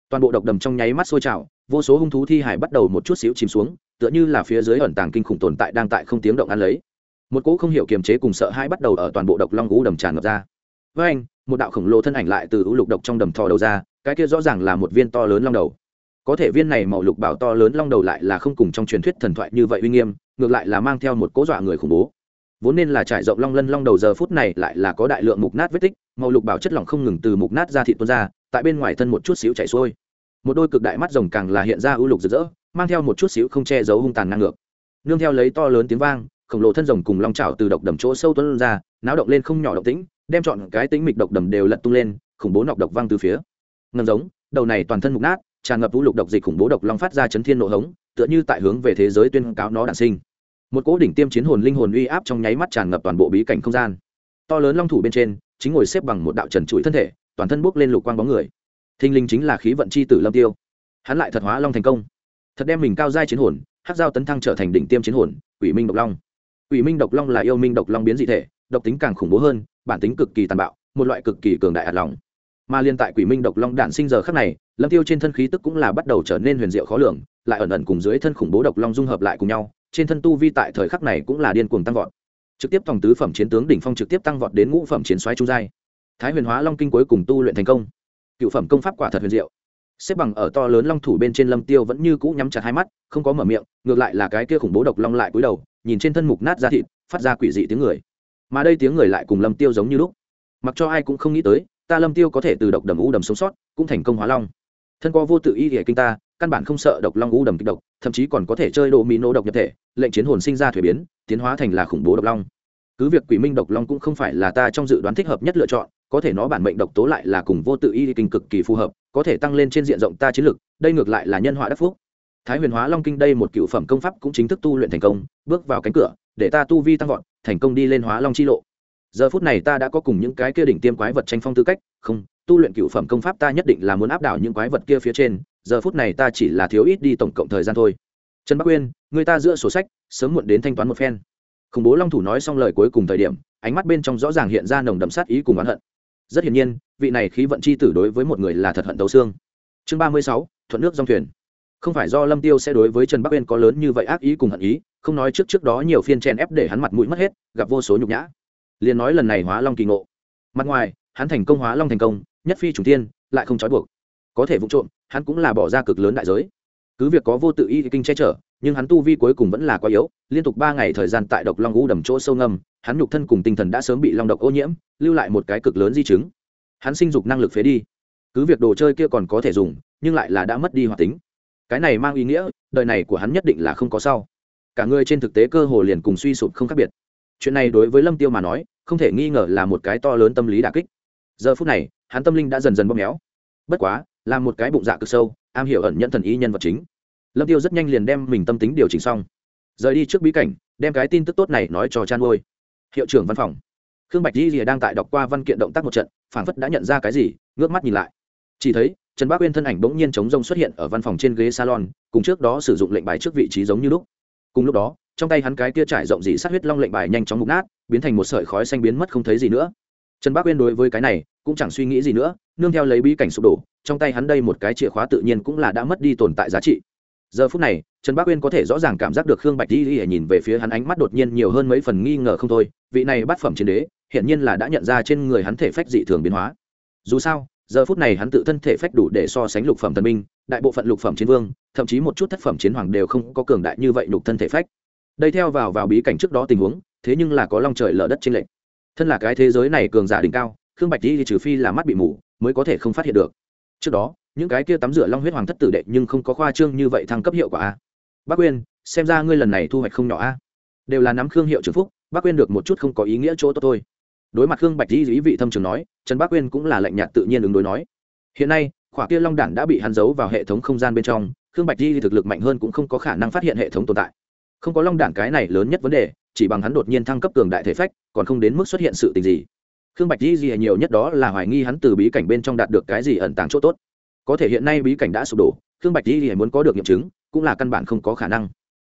toàn bộ độc đầm trong nháy mắt sôi trào, vô số hung thú thi hải bắt đầu một chút xíu chìm xuống, tựa như là phía dưới ẩn tàng kinh khủng tồn tại đang tại không tiếng động ăn lấy. Một cỗ không hiểu kiềm chế cùng sợ hãi bắt đầu ở toàn bộ độc long gú đầm tràn ngập ra. Với anh, một đạo khổng lồ thân ảnh lại từ u lục độc trong đầm thò đầu ra, cái kia rõ ràng là một viên to lớn long đầu. Có thể viên này màu lục bảo to lớn long đầu lại là không cùng trong truyền thuyết thần thoại như vậy uy nghiêm, ngược lại là mang theo một cố dọa người khủng bố. Vốn nên là trải rộng long lân long đầu giờ phút này lại là có đại lượng mục nát vết tích, màu lục bảo chất lỏng không ngừng từ mục nát ra thị tuôn ra tại bên ngoài thân một chút xíu chảy xuôi. Một đôi cực đại mắt rồng càng là hiện ra ưu lục rực rỡ, mang theo một chút xíu không che giấu hung tàn ngang ngược. Nương theo lấy to lớn tiếng vang, khổng lồ thân rồng cùng long trào từ độc đầm chỗ sâu tuấn ra, náo động lên không nhỏ động tĩnh, đem chọn cái tính mịch độc đầm đều lật tung lên, khủng bố nọc độc văng từ phía. Ngầm giống, đầu này toàn thân mục nát, tràn ngập vũ lục độc dịch khủng bố độc long phát ra chấn thiên nộ hống, tựa như tại hướng về thế giới tuyên cáo nó đản sinh. Một cỗ đỉnh tiêm chiến hồn linh hồn uy áp trong nháy mắt tràn ngập toàn bộ bí cảnh không gian. To lớn long thủ bên trên, chính ngồi xếp bằng một đạo trần trụi thân thể toàn thân bốc lên lục quang bóng người. Thinh linh chính là khí vận c h i tử lâm tiêu. Hắn lại thật hóa long thành công. Thật đem mình cao giai chiến hồn hát dao tấn thăng trở thành đỉnh tiêm chiến hồn ủy minh độc long. Ủy minh độc long là yêu minh độc long biến dị thể, độc tính càng khủng bố hơn, bản tính cực kỳ tàn bạo, một loại cực kỳ cường đại ạt lòng. Mà liên tại quỷ minh độc long đản sinh giờ khắc này, lâm tiêu trên thân khí tức cũng là bắt đầu trở nên huyền diệu khó lường, lại ẩn ẩn cùng dưới thân khủng bố độc long dung hợp lại cùng nhau, trên thân tu vi tại thời khắc này cũng là điên cuồng tăng vọt. Trực tiếp tổng tứ phẩm chiến tướng đỉnh phong trực tiếp tăng vọt đến ngũ phẩm chiến xoáy trung giai thái huyền hóa long kinh cuối cùng tu luyện thành công. Cựu phẩm công pháp quả thật huyền diệu. Xếp bằng ở to lớn long thủ bên trên lâm tiêu vẫn như cũ nhắm chặt hai mắt, không có mở miệng, ngược lại là cái kia khủng bố độc long lại cúi đầu, nhìn trên thân mục nát ra thịt, phát ra quỷ dị tiếng người. Mà đây tiếng người lại cùng lâm tiêu giống như lúc. Mặc cho ai cũng không nghĩ tới, ta lâm tiêu có thể từ độc đầm u đầm sống sót, cũng thành công hóa long. Thân qua vô tự y thể kinh ta, căn bản không sợ độc long u đầm kích độc, thậm chí còn có thể chơi độ mỹ nô độc nhập thể, lệnh chiến hồn sinh ra thuế biến, tiến hóa thành là khủng bố độc long. Cứ việc quỷ minh độc long cũng không phải là ta trong dự đoán thích hợp nhất lựa chọn có thể nó bản mệnh độc tố lại là cùng vô tự y kinh cực kỳ phù hợp, có thể tăng lên trên diện rộng ta chiến lực, đây ngược lại là nhân họa đắc phúc. Thái huyền hóa long kinh đây một cựu phẩm công pháp cũng chính thức tu luyện thành công, bước vào cánh cửa, để ta tu vi tăng vọt, thành công đi lên hóa long chi lộ. Giờ phút này ta đã có cùng những cái kia đỉnh tiêm quái vật tranh phong tư cách, không, tu luyện cựu phẩm công pháp ta nhất định là muốn áp đảo những quái vật kia phía trên, giờ phút này ta chỉ là thiếu ít đi tổng cộng thời gian thôi. Trần bắc uyên, người ta giữa sổ sách, sớm muộn đến thanh toán một phen. Khủng bố long thủ nói xong lời cuối cùng thời điểm, ánh mắt bên trong rõ ràng hiện ra nồng đậm sát ý cùng oán hận rất hiển nhiên, vị này khí vận c h i tử đối với một người là thật hận tấu xương. Chương ba mươi sáu, thuận nước dòng thuyền. Không phải do lâm tiêu sẽ đối với trần bắc uyên có lớn như vậy ác ý cùng hận ý, không nói trước trước đó nhiều phiên chen ép để hắn mặt mũi mất hết, gặp vô số nhục nhã. Liền nói lần này hóa long kỳ ngộ. Mặt ngoài, hắn thành công hóa long thành công, nhất phi chủ tiên, lại không trói buộc. Có thể vụ trộm, hắn cũng là bỏ ra cực lớn đại giới. Cứ việc có vô tự y kinh che chở nhưng hắn tu vi cuối cùng vẫn là quá yếu, liên tục ba ngày thời gian tại độc long u đầm chỗ sâu ngầm hắn nhục thân cùng tinh thần đã sớm bị long độc ô nhiễm, lưu lại một cái cực lớn di chứng. Hắn sinh dục năng lực phế đi. Cứ việc đồ chơi kia còn có thể dùng, nhưng lại là đã mất đi hoạt tính. Cái này mang ý nghĩa, đời này của hắn nhất định là không có sau. Cả người trên thực tế cơ hồ liền cùng suy sụp không khác biệt. Chuyện này đối với lâm tiêu mà nói, không thể nghi ngờ là một cái to lớn tâm lý đà kích. Giờ phút này, hắn tâm linh đã dần dần bóp méo. Bất quá, là một cái bụng dạ cực sâu, am hiểu ẩn nhận thần ý nhân vật chính lâm tiêu rất nhanh liền đem mình tâm tính điều chỉnh xong. Rời đi trước bí cảnh, đem cái tin tức tốt này nói cho chan ngôi hiệu trưởng văn phòng. Khương bạch di rìa đang tại đọc qua văn kiện động tác một trận, phảng phất đã nhận ra cái gì, ngước mắt nhìn lại. Chỉ thấy, trần bác uyên thân ảnh bỗng nhiên chống rông xuất hiện ở văn phòng trên ghế salon, cùng trước đó sử dụng lệnh bài trước vị trí giống như lúc. Cùng lúc đó, trong tay hắn cái kia trải rộng dị sát huyết long lệnh bài nhanh chóng mục nát, biến thành một sợi khói xanh biến mất không thấy gì nữa. Trần bác uyên đối với cái này, cũng chẳng suy nghĩ gì nữa, nương theo lấy bí cảnh sụp đổ, trong tay hắn đây một cái chìa khóa tự nhiên cũng là đã mất đi tồn tại giá trị giờ phút này, trần bác uyên có thể rõ ràng cảm giác được khương bạch di di nhìn về phía hắn ánh mắt đột nhiên nhiều hơn mấy phần nghi ngờ không thôi, vị này bát phẩm chiến đế hiện nhiên là đã nhận ra trên người hắn thể phách dị thường biến hóa. Dù sao, giờ phút này hắn tự thân thể phách đủ để so sánh lục phẩm thần minh, đại bộ phận lục phẩm chiến vương, thậm chí một chút thất phẩm chiến hoàng đều không có cường đại như vậy lục thân thể phách. Đây theo vào vào bí cảnh trước đó tình huống, thế nhưng là có long trời lở đất trên lệnh thân là cái thế giới này cường giả đỉnh cao, khương bạch di trừ phi là mắt bị mù, mới có thể không phát hiện được. Trước đó những cái kia tắm rửa long huyết hoàng thất tử đệ nhưng không có khoa trương như vậy thăng cấp hiệu quả a. Bác quyên, xem ra ngươi lần này thu hoạch không nhỏ a. Đều là nắm khương hiệu trưởng phúc, bác quyên được một chút không có ý nghĩa chỗ tốt thôi. Đối mặt khương bạch di ý vị thâm trường nói, trần bác quyên cũng là lạnh nhạt tự nhiên ứng đối nói. Hiện nay, khỏa kia long đản đã bị hắn giấu vào hệ thống không gian bên trong, khương bạch di thực lực mạnh hơn cũng không có khả năng phát hiện hệ thống tồn tại. Không có long đản cái này lớn nhất vấn đề, chỉ bằng hắn đột nhiên thăng cấp cường đại thể phách, còn không đến mức xuất hiện sự tình gì. Khương bạch di gì nhiều nhất đó là hoài nghi hắn từ bí cảnh bên trong đạt được cái gì ẩn tàng chỗ tốt có thể hiện nay bí cảnh đã sụp đổ, khương bạch di muốn có được nghiệm chứng, cũng là căn bản không có khả năng.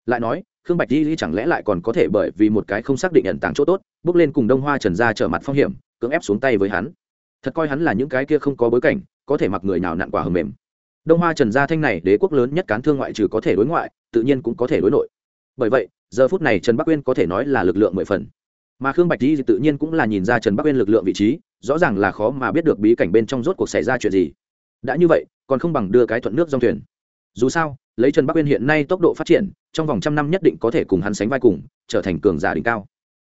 Lại nói, khương bạch di chẳng lẽ lại còn có thể bởi vì một cái không xác định ẩn tàng chỗ tốt, bước lên cùng đông hoa trần ra trở mặt phong hiểm, cưỡng ép xuống tay với hắn. Thật coi hắn là những cái kia không có bối cảnh, có thể mặc người nào nặn quả hầm mềm. Đông hoa trần gia thanh này đế quốc lớn nhất cán thương ngoại trừ có thể đối ngoại, tự nhiên cũng có thể đối nội. Bởi vậy, giờ phút này trần bắc uyên có thể nói là lực lượng mười phần. Mà khương bạch di tự nhiên cũng là nhìn ra trần bắc uyên lực lượng vị trí, rõ ràng là khó mà biết được bí cảnh bên trong rốt cuộc xảy ra chuyện gì đã như vậy, còn không bằng đưa cái thuận nước dòng thuyền. Dù sao, lấy trần bắc uyên hiện nay tốc độ phát triển, trong vòng trăm năm nhất định có thể cùng hắn sánh vai cùng, trở thành cường giả đỉnh cao.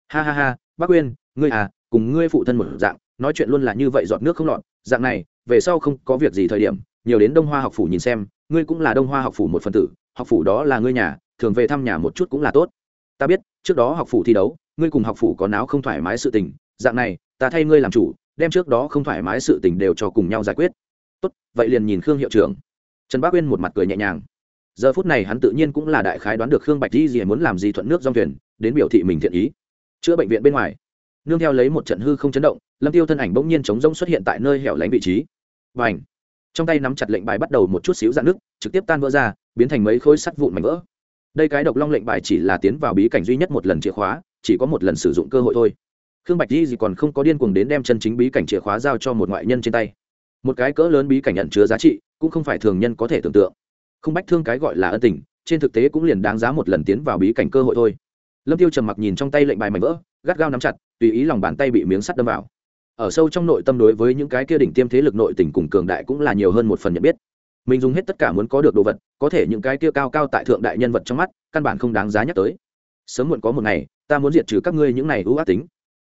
Ha ha ha, bắc uyên, ngươi à cùng ngươi phụ thân một dạng, nói chuyện luôn là như vậy dọn nước không lọt. Dạng này, về sau không có việc gì thời điểm, nhiều đến đông hoa học phủ nhìn xem, ngươi cũng là đông hoa học phủ một phần tử, học phủ đó là ngươi nhà, thường về thăm nhà một chút cũng là tốt. Ta biết, trước đó học phủ thi đấu, ngươi cùng học phủ có náo không thoải mái sự tình, dạng này, ta thay ngươi làm chủ, đem trước đó không thoải mái sự tình đều cho cùng nhau giải quyết tốt, vậy liền nhìn khương hiệu trưởng. Trần bác uyên một mặt cười nhẹ nhàng. Giờ phút này hắn tự nhiên cũng là đại khái đoán được khương bạch di gì muốn làm gì thuận nước dòng thuyền, đến biểu thị mình thiện ý. Chữa bệnh viện bên ngoài, nương theo lấy một trận hư không chấn động, lâm tiêu thân ảnh bỗng nhiên chống rông xuất hiện tại nơi hẻo lánh vị trí. Và ảnh trong tay nắm chặt lệnh bài bắt đầu một chút xíu dạn nước, trực tiếp tan vỡ ra, biến thành mấy khối sắt vụn mảnh vỡ. Đây cái độc long lệnh bài chỉ là tiến vào bí cảnh duy nhất một lần chìa khóa, chỉ có một lần sử dụng cơ hội thôi. Khương bạch di gì còn không có điên cuồng đến đem chân chính bí cảnh chìa khóa giao cho một ngoại nhân trên tay một cái cỡ lớn bí cảnh nhận chứa giá trị, cũng không phải thường nhân có thể tưởng tượng. Không bách thương cái gọi là ân tình, trên thực tế cũng liền đáng giá một lần tiến vào bí cảnh cơ hội thôi. Lâm tiêu trầm mặc nhìn trong tay lệnh bài mảnh vỡ, gắt gao nắm chặt, tùy ý lòng bàn tay bị miếng sắt đâm vào. Ở sâu trong nội tâm đối với những cái kia đỉnh tiêm thế lực nội tình cùng cường đại cũng là nhiều hơn một phần nhận biết. Mình dùng hết tất cả muốn có được đồ vật, có thể những cái kia cao cao tại thượng đại nhân vật trong mắt, căn bản không đáng giá nhắc tới. Sớm muộn có một ngày, ta muốn diệt trừ các ngươi những này ưu ác tính.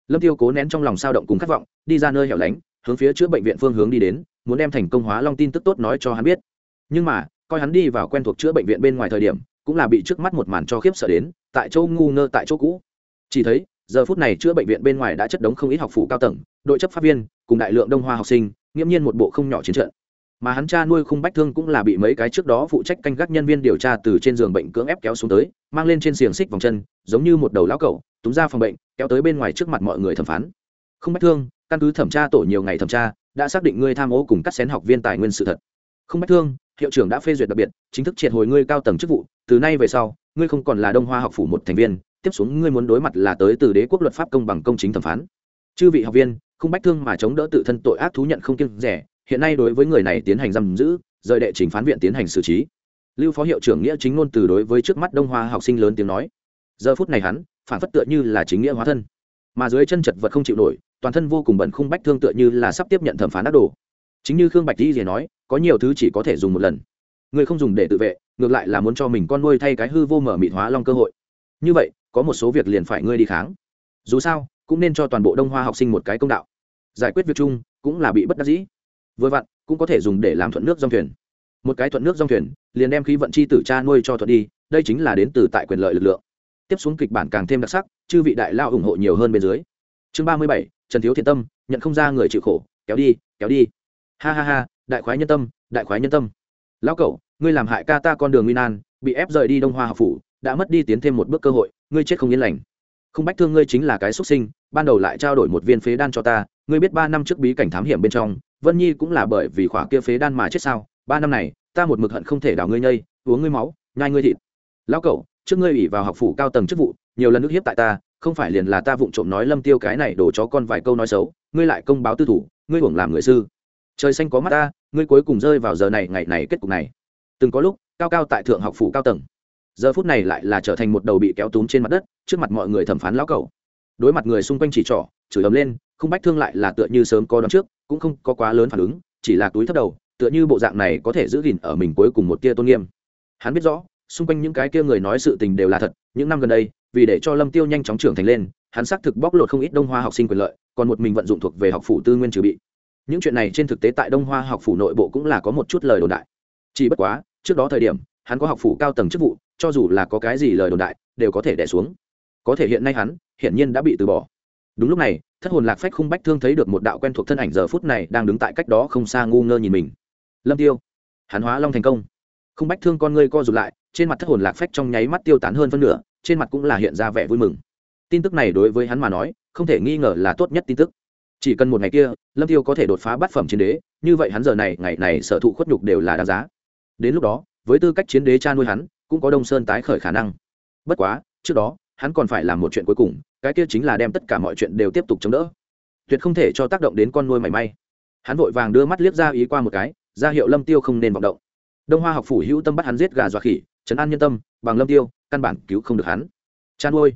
Lâm tiêu cố nén trong lòng sao động cùng khát vọng, đi ra nơi hẻo lánh hướng phía chữa bệnh viện phương hướng đi đến, muốn đem thành công hóa long tin tức tốt nói cho hắn biết. Nhưng mà, coi hắn đi vào quen thuộc chữa bệnh viện bên ngoài thời điểm, cũng là bị trước mắt một màn cho khiếp sợ đến, tại chỗ ngu ngơ tại chỗ cũ. Chỉ thấy, giờ phút này chữa bệnh viện bên ngoài đã chất đống không ít học phụ cao tầng, đội chấp pháp viên, cùng đại lượng đông hoa học sinh, nghiễm nhiên một bộ không nhỏ chiến trận. Mà hắn cha nuôi khung bách thương cũng là bị mấy cái trước đó phụ trách canh gác nhân viên điều tra từ trên giường bệnh cưỡng ép kéo xuống tới, mang lên trên xiềng xích vòng chân, giống như một đầu lão cẩu, túm ra phòng bệnh, kéo tới bên ngoài trước mặt mọi người thẩm phán không bách thương, căn cứ thẩm tra tổ nhiều ngày thẩm tra, đã xác định ngươi tham ô cùng cắt xén học viên tài nguyên sự thật. Không bách thương, hiệu trưởng đã phê duyệt đặc biệt, chính thức triệt hồi ngươi cao tầng chức vụ, từ nay về sau, ngươi không còn là đông hoa học phủ một thành viên, tiếp xuống ngươi muốn đối mặt là tới từ đế quốc luật pháp công bằng công chính thẩm phán. Chư vị học viên, không bách thương mà chống đỡ tự thân tội ác thú nhận không kiêng rẻ, hiện nay đối với người này tiến hành giam giữ, rời đệ trình phán viện tiến hành xử trí. Lưu phó hiệu trưởng nghĩa chính ngôn từ đối với trước mắt đông hoa học sinh lớn tiếng nói. Giờ phút này hắn, phản phất tựa như là chính nghĩa hóa thân mà dưới chân chật vật không chịu nổi, toàn thân vô cùng bẩn khung bách thương tựa như là sắp tiếp nhận thẩm phán ác đồ. Chính như khương bạch di rìa nói, có nhiều thứ chỉ có thể dùng một lần. Người không dùng để tự vệ, ngược lại là muốn cho mình con nuôi thay cái hư vô mở mịt hóa long cơ hội. Như vậy, có một số việc liền phải ngươi đi kháng. Dù sao, cũng nên cho toàn bộ đông hoa học sinh một cái công đạo. Giải quyết việc chung, cũng là bị bất đắc dĩ. Vừa vặn, cũng có thể dùng để làm thuận nước dòng thuyền. Một cái thuận nước dòng thuyền, liền đem khí vận chi tử cha nuôi cho thuận đi, đây chính là đến từ tại quyền lợi lực lượng tiếp xuống kịch bản càng thêm đặc sắc, chư vị đại lao ủng hộ nhiều hơn bên dưới. Chương ba mươi bảy, trần thiếu thiện tâm, nhận không ra người chịu khổ, kéo đi kéo đi. Ha ha ha, đại khoái nhân tâm, đại khoái nhân tâm. Lão cậu, ngươi làm hại ca ta con đường nguy nan, bị ép rời đi đông hoa học phủ, đã mất đi tiến thêm một bước cơ hội, ngươi chết không yên lành. Không bách thương ngươi chính là cái xuất sinh, ban đầu lại trao đổi một viên phế đan cho ta, ngươi biết ba năm trước bí cảnh thám hiểm bên trong, vân nhi cũng là bởi vì khỏa kia phế đan mà chết sao? Ba năm này, ta một mực hận không thể đào ngươi nhây, uống ngươi máu, nhai ngươi thịt. Lão cậu trước ngươi ủy vào học phủ cao tầng chức vụ, nhiều lần ức hiếp tại ta, không phải liền là ta vụng trộm nói lâm tiêu cái này đổ chó con vài câu nói xấu, ngươi lại công báo tư thủ, ngươi hưởng làm người sư. Trời xanh có mắt ta, ngươi cuối cùng rơi vào giờ này, ngày này kết cục này. Từng có lúc, cao cao tại thượng học phủ cao tầng. Giờ phút này lại là trở thành một đầu bị kéo túm trên mặt đất, trước mặt mọi người thẩm phán lão cầu đối mặt người xung quanh chỉ trỏ, chửi ấm lên, không bách thương lại là tựa như sớm có đón trước, cũng không có quá lớn phản ứng, chỉ là túi thấp đầu, tựa như bộ dạng này có thể giữ gìn ở mình cuối cùng một tia tôn nghiêm. Hắn biết rõ xung quanh những cái kia người nói sự tình đều là thật, những năm gần đây, vì để cho lâm tiêu nhanh chóng trưởng thành lên, hắn xác thực bóc lột không ít đông hoa học sinh quyền lợi, còn một mình vận dụng thuộc về học phủ tư nguyên trừ bị. Những chuyện này trên thực tế tại đông hoa học phủ nội bộ cũng là có một chút lời đồn đại. Chỉ bất quá, trước đó thời điểm, hắn có học phủ cao tầng chức vụ, cho dù là có cái gì lời đồn đại, đều có thể đẻ xuống. Có thể hiện nay hắn, hiển nhiên đã bị từ bỏ. Đúng lúc này, thất hồn lạc phách khung bách thương thấy được một đạo quen thuộc thân ảnh giờ phút này đang đứng tại cách đó không xa ngu ngơ nhìn mình. Lâm tiêu, hắn hóa long thành công. Khung bách thương con ngươi co rụt lại trên mặt thất hồn lạc phách trong nháy mắt tiêu tán hơn phân nửa, trên mặt cũng là hiện ra vẻ vui mừng. Tin tức này đối với hắn mà nói, không thể nghi ngờ là tốt nhất tin tức. Chỉ cần một ngày kia, lâm tiêu có thể đột phá bát phẩm chiến đế, như vậy hắn giờ này, ngày này sở thụ khuất nhục đều là đáng giá. Đến lúc đó, với tư cách chiến đế cha nuôi hắn, cũng có đông sơn tái khởi khả năng. Bất quá, trước đó, hắn còn phải làm một chuyện cuối cùng, cái kia chính là đem tất cả mọi chuyện đều tiếp tục chống đỡ. Tuyệt không thể cho tác động đến con nuôi mảy may. Hắn vội vàng đưa mắt liếc ra ý qua một cái, ra hiệu lâm tiêu không nên vọng động. Đông hoa học phủ hữu tâm bắt hắn giết gà dọa khỉ trấn an nhân tâm, bằng lâm tiêu, căn bản cứu không được hắn. Cha nuôi.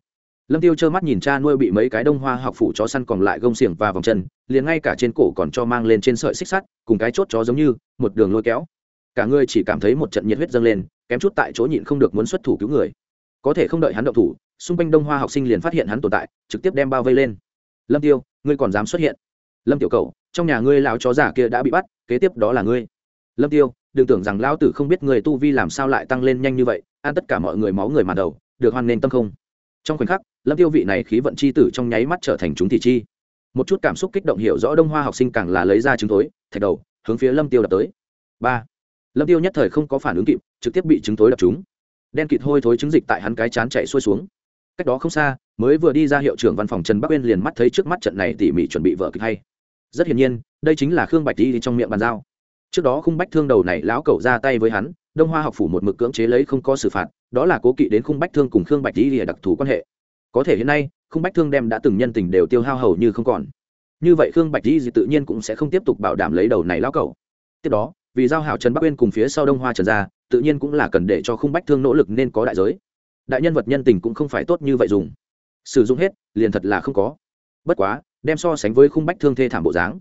Lâm tiêu trơ mắt nhìn cha nuôi bị mấy cái đông hoa học phủ chó săn còn lại gông xiềng và vòng chân, liền ngay cả trên cổ còn cho mang lên trên sợi xích sắt, cùng cái chốt chó giống như, một đường lôi kéo. Cả người chỉ cảm thấy một trận nhiệt huyết dâng lên, kém chút tại chỗ nhịn không được muốn xuất thủ cứu người. Có thể không đợi hắn động thủ, xung quanh đông hoa học sinh liền phát hiện hắn tồn tại, trực tiếp đem bao vây lên. Lâm tiêu, ngươi còn dám xuất hiện? Lâm tiểu cầu trong nhà ngươi lão chó giả kia đã bị bắt, kế tiếp đó là ngươi. Lâm tiêu đừng tưởng rằng lão tử không biết người tu vi làm sao lại tăng lên nhanh như vậy, ăn tất cả mọi người máu người mà đầu, được hoan nên tâm không? Trong khoảnh khắc, lâm tiêu vị này khí vận chi tử trong nháy mắt trở thành chúng thị chi. Một chút cảm xúc kích động hiểu rõ đông hoa học sinh càng là lấy ra trứng thối, thạch đầu, hướng phía lâm tiêu đập tới. Ba. Lâm tiêu nhất thời không có phản ứng kịp, trực tiếp bị trứng thối đập trúng. Đen kịt hôi thối trứng dịch tại hắn cái chán chạy xuôi xuống. Cách đó không xa, mới vừa đi ra hiệu trưởng văn phòng trần bắc uyên liền mắt thấy trước mắt trận này tỉ mỉ chuẩn bị vợ kịch hay. Rất hiển nhiên, đây chính là khương bạch đi trong miệng bàn giao trước đó khung bách thương đầu này lão cẩu ra tay với hắn, đông hoa học phủ một mực cưỡng chế lấy không có xử phạt, đó là cố kỵ đến khung bách thương cùng khương bạch đi đặc thù quan hệ. Có thể hiện nay, khung bách thương đem đã từng nhân tình đều tiêu hao hầu như không còn. Như vậy khương bạch di tự nhiên cũng sẽ không tiếp tục bảo đảm lấy đầu này lão cẩu. Tiếp đó, vì giao hảo trần bắc uyên cùng phía sau đông hoa trần ra tự nhiên cũng là cần để cho khung bách thương nỗ lực nên có đại giới. Đại nhân vật nhân tình cũng không phải tốt như vậy dùng. Sử dụng hết, liền thật là không có. Bất quá, đem so sánh với khung bách thương thê thảm bộ dáng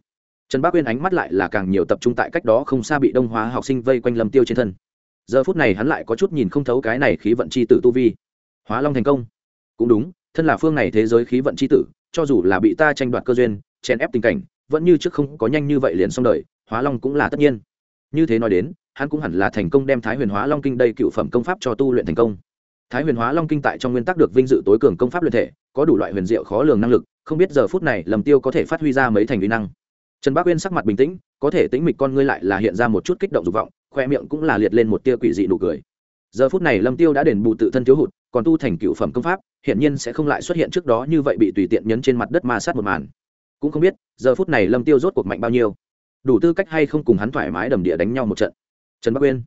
trần bác uyên ánh mắt lại là càng nhiều tập trung tại cách đó không xa bị đông hóa học sinh vây quanh lâm tiêu trên thân. Giờ phút này hắn lại có chút nhìn không thấu cái này khí vận c h i tử tu vi. Hóa long thành công. Cũng đúng, thân là phương này thế giới khí vận c h i tử, cho dù là bị ta tranh đoạt cơ duyên, chèn ép tình cảnh, vẫn như trước không có nhanh như vậy liền xong đời, hóa long cũng là tất nhiên. Như thế nói đến, hắn cũng hẳn là thành công đem thái huyền hóa long kinh đây cựu phẩm công pháp cho tu luyện thành công. Thái huyền hóa long kinh tại trong nguyên tắc được vinh dự tối cường công pháp luyện thể, có đủ loại huyền diệu khó lường năng lực, không biết giờ phút này lầm tiêu có thể phát huy ra mấy thành uy năng trần bác uyên sắc mặt bình tĩnh, có thể tĩnh mịch con ngươi lại là hiện ra một chút kích động dục vọng, khoe miệng cũng là liệt lên một tia quỷ dị nụ cười. Giờ phút này lâm tiêu đã đền bù tự thân thiếu hụt, còn tu thành cựu phẩm công pháp hiện nhiên sẽ không lại xuất hiện trước đó như vậy bị tùy tiện nhấn trên mặt đất ma sát một màn. Cũng không biết, giờ phút này lâm tiêu rốt cuộc mạnh bao nhiêu. Đủ tư cách hay không cùng hắn thoải mái đầm địa đánh nhau một trận. Trần bắc uyên.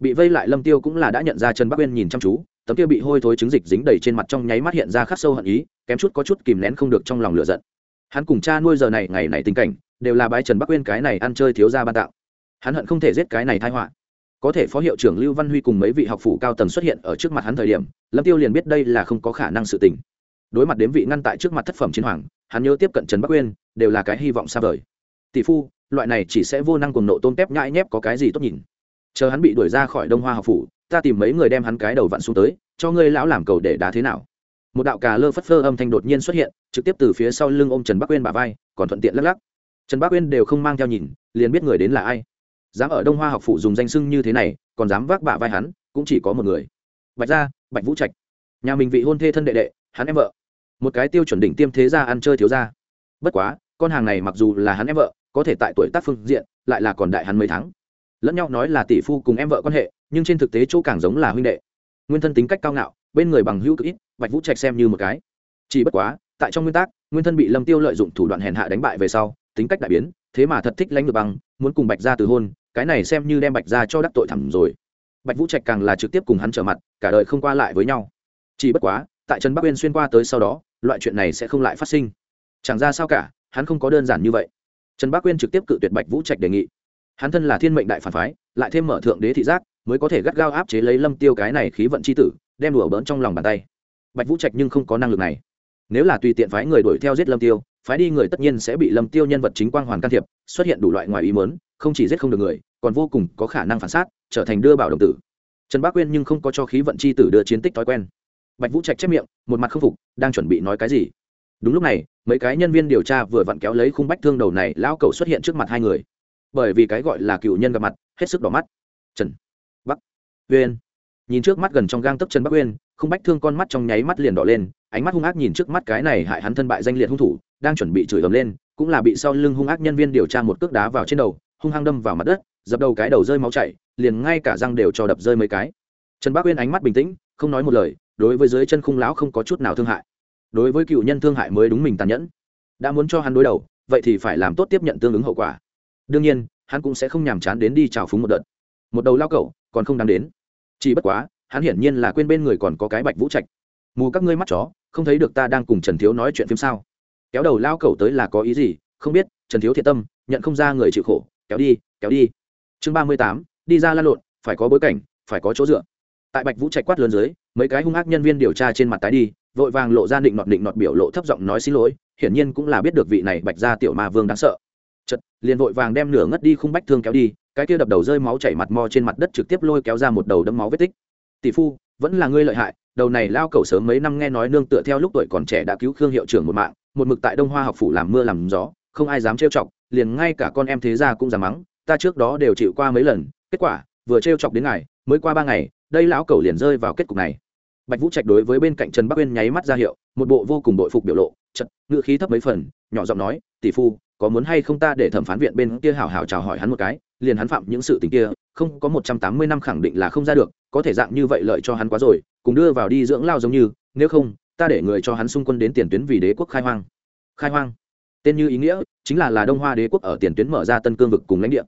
Bị vây lại lâm tiêu cũng là đã nhận ra trần bắc uyên nhìn chăm chú, tấm kia bị hôi thối trứng dịch dính đầy trên mặt trong nháy mắt hiện ra khắc sâu hận ý, kém chút có chút kìm nén không được trong lòng lửa giận. Hắn cùng cha nuôi giờ này ngày này tình cảnh đều là bái trần bắc uyên cái này ăn chơi thiếu ra ban tạo. Hắn hận không thể giết cái này thai họa. Có thể phó hiệu trưởng lưu văn huy cùng mấy vị học phủ cao tầng xuất hiện ở trước mặt hắn thời điểm, lâm tiêu liền biết đây là không có khả năng sự tình. Đối mặt đến vị ngăn tại trước mặt thất phẩm chiến hoàng, hắn nhớ tiếp cận trần bắc uyên, đều là cái hy vọng xa vời. Tỷ phu, loại này chỉ sẽ vô năng cùng nộ tôn tép nhãi nhép có cái gì tốt nhìn? Chờ hắn bị đuổi ra khỏi đông hoa học phủ, ta tìm mấy người đem hắn cái đầu vặn xuống tới, cho ngươi lão làm cầu để đá thế nào? Một đạo cà lơ phất phơ âm thanh đột nhiên xuất hiện, trực tiếp từ phía sau lưng ôm trần bắc uyên bả vai, còn thuận tiện lắc lắc trần bác uyên đều không mang theo nhìn, liền biết người đến là ai. Dám ở đông hoa học phủ dùng danh sưng như thế này, còn dám vác bạ vai hắn, cũng chỉ có một người. Bạch gia, bạch vũ trạch. Nhà mình vị hôn thê thân đệ đệ, hắn em vợ. Một cái tiêu chuẩn đỉnh tiêm thế gia ăn chơi thiếu gia. Bất quá, con hàng này mặc dù là hắn em vợ, có thể tại tuổi tác phương diện, lại là còn đại hắn mấy tháng. Lẫn nhau nói là tỷ phu cùng em vợ quan hệ, nhưng trên thực tế chỗ càng giống là huynh đệ. Nguyên thân tính cách cao ngạo, bên người bằng hữu cực ít, bạch vũ trạch xem như một cái. Chỉ bất quá, tại trong nguyên tắc, nguyên thân bị lâm tiêu lợi dụng thủ đoạn hèn hạ đánh bại về sau tính cách đại biến, thế mà thật thích lãnh ngược bằng muốn cùng bạch gia từ hôn, cái này xem như đem bạch gia cho đắc tội thẳm rồi. Bạch vũ trạch càng là trực tiếp cùng hắn trở mặt, cả đời không qua lại với nhau. Chỉ bất quá, tại trần bắc uyên xuyên qua tới sau đó, loại chuyện này sẽ không lại phát sinh. Chẳng ra sao cả, hắn không có đơn giản như vậy. Trần bắc uyên trực tiếp cự tuyệt bạch vũ trạch đề nghị. Hắn thân là thiên mệnh đại phản phái, lại thêm mở thượng đế thị giác, mới có thể gắt gao áp chế lấy lâm tiêu cái này khí vận c h i tử, đem đùa bỡn trong lòng bàn tay. Bạch vũ trạch nhưng không có năng lực này. Nếu là tùy tiện phái người đuổi theo giết lâm tiêu phái đi người tất nhiên sẽ bị lâm tiêu nhân vật chính quang hoàn can thiệp, xuất hiện đủ loại ngoài ý muốn, không chỉ giết không được người, còn vô cùng có khả năng phản sát trở thành đưa bảo đồng tử. Trần bác quyên nhưng không có cho khí vận chi tử đưa chiến tích thói quen. Bạch vũ trạch chép miệng, một mặt không phục, đang chuẩn bị nói cái gì? Đúng lúc này, mấy cái nhân viên điều tra vừa vặn kéo lấy khung bách thương đầu này, lão cầu xuất hiện trước mặt hai người. Bởi vì cái gọi là cựu nhân gặp mặt, hết sức đỏ mắt. Trần bắc uyên nhìn trước mắt gần trong gang tấc trần bắc uyên khung bách thương con mắt trong nháy mắt liền đỏ lên, ánh mắt hung ác nhìn trước mắt cái này hại hắn thân bại danh liệt hung thủ đang chuẩn bị chửi ầm lên, cũng là bị sau lưng hung ác nhân viên điều tra một cước đá vào trên đầu, hung hăng đâm vào mặt đất, dập đầu cái đầu rơi máu chảy, liền ngay cả răng đều cho đập rơi mấy cái. Trần bác uyên ánh mắt bình tĩnh, không nói một lời, đối với dưới chân khung lão không có chút nào thương hại. Đối với cựu nhân thương hại mới đúng mình tàn nhẫn. Đã muốn cho hắn đối đầu, vậy thì phải làm tốt tiếp nhận tương ứng hậu quả. Đương nhiên, hắn cũng sẽ không nhàm chán đến đi chào phúng một đợt. Một đầu lao cẩu, còn không đáng đến. Chỉ bất quá, hắn hiển nhiên là quên bên người còn có cái bạch vũ trạch. Mù các ngươi mắt chó, không thấy được ta đang cùng trần thiếu nói chuyện phim sao? Kéo đầu lao cẩu tới là có ý gì, không biết, trần thiếu thiện tâm, nhận không ra người chịu khổ, kéo đi kéo đi. Chương ba mươi tám, đi ra lan lộn, phải có bối cảnh, phải có chỗ dựa. Tại bạch vũ trạch quát lớn dưới, mấy cái hung ác nhân viên điều tra trên mặt tái đi, vội vàng lộ ra định nọt định nọt biểu lộ thấp giọng nói xin lỗi, hiển nhiên cũng là biết được vị này bạch gia tiểu ma vương đáng sợ. Chật liền vội vàng đem nửa ngất đi khung bách thương kéo đi, cái kia đập đầu rơi máu chảy mặt mò trên mặt đất trực tiếp lôi kéo ra một đầu đấm máu vết tích. Tỷ phu, vẫn là ngươi lợi hại, đầu này lao cầu sớm mấy năm nghe nói nương tựa theo lúc tuổi còn trẻ đã cứu khương hiệu trưởng một mạng một mực tại đông hoa học phủ làm mưa làm gió, không ai dám trêu chọc, liền ngay cả con em thế gia cũng dám mắng, ta trước đó đều chịu qua mấy lần, kết quả, vừa trêu chọc đến ngày mới qua ba ngày, đây lão cầu liền rơi vào kết cục này. Bạch vũ trạch đối với bên cạnh trần bắc uyên nháy mắt ra hiệu, một bộ vô cùng bội phục biểu lộ, chật ngự khí thấp mấy phần, nhỏ giọng nói, tỷ phu, có muốn hay không ta để thẩm phán viện bên kia hảo hảo chào hỏi hắn một cái, liền hắn phạm những sự tình kia, không có một trăm tám mươi năm khẳng định là không ra được, có thể dạng như vậy lợi cho hắn quá rồi, cùng đưa vào đi dưỡng lao giống như, nếu không ta để người cho hắn xung quân đến tiền tuyến vì đế quốc khai hoang. Khai hoang. Tên như ý nghĩa chính là là đông hoa đế quốc ở tiền tuyến mở ra tân cương vực cùng lãnh địa.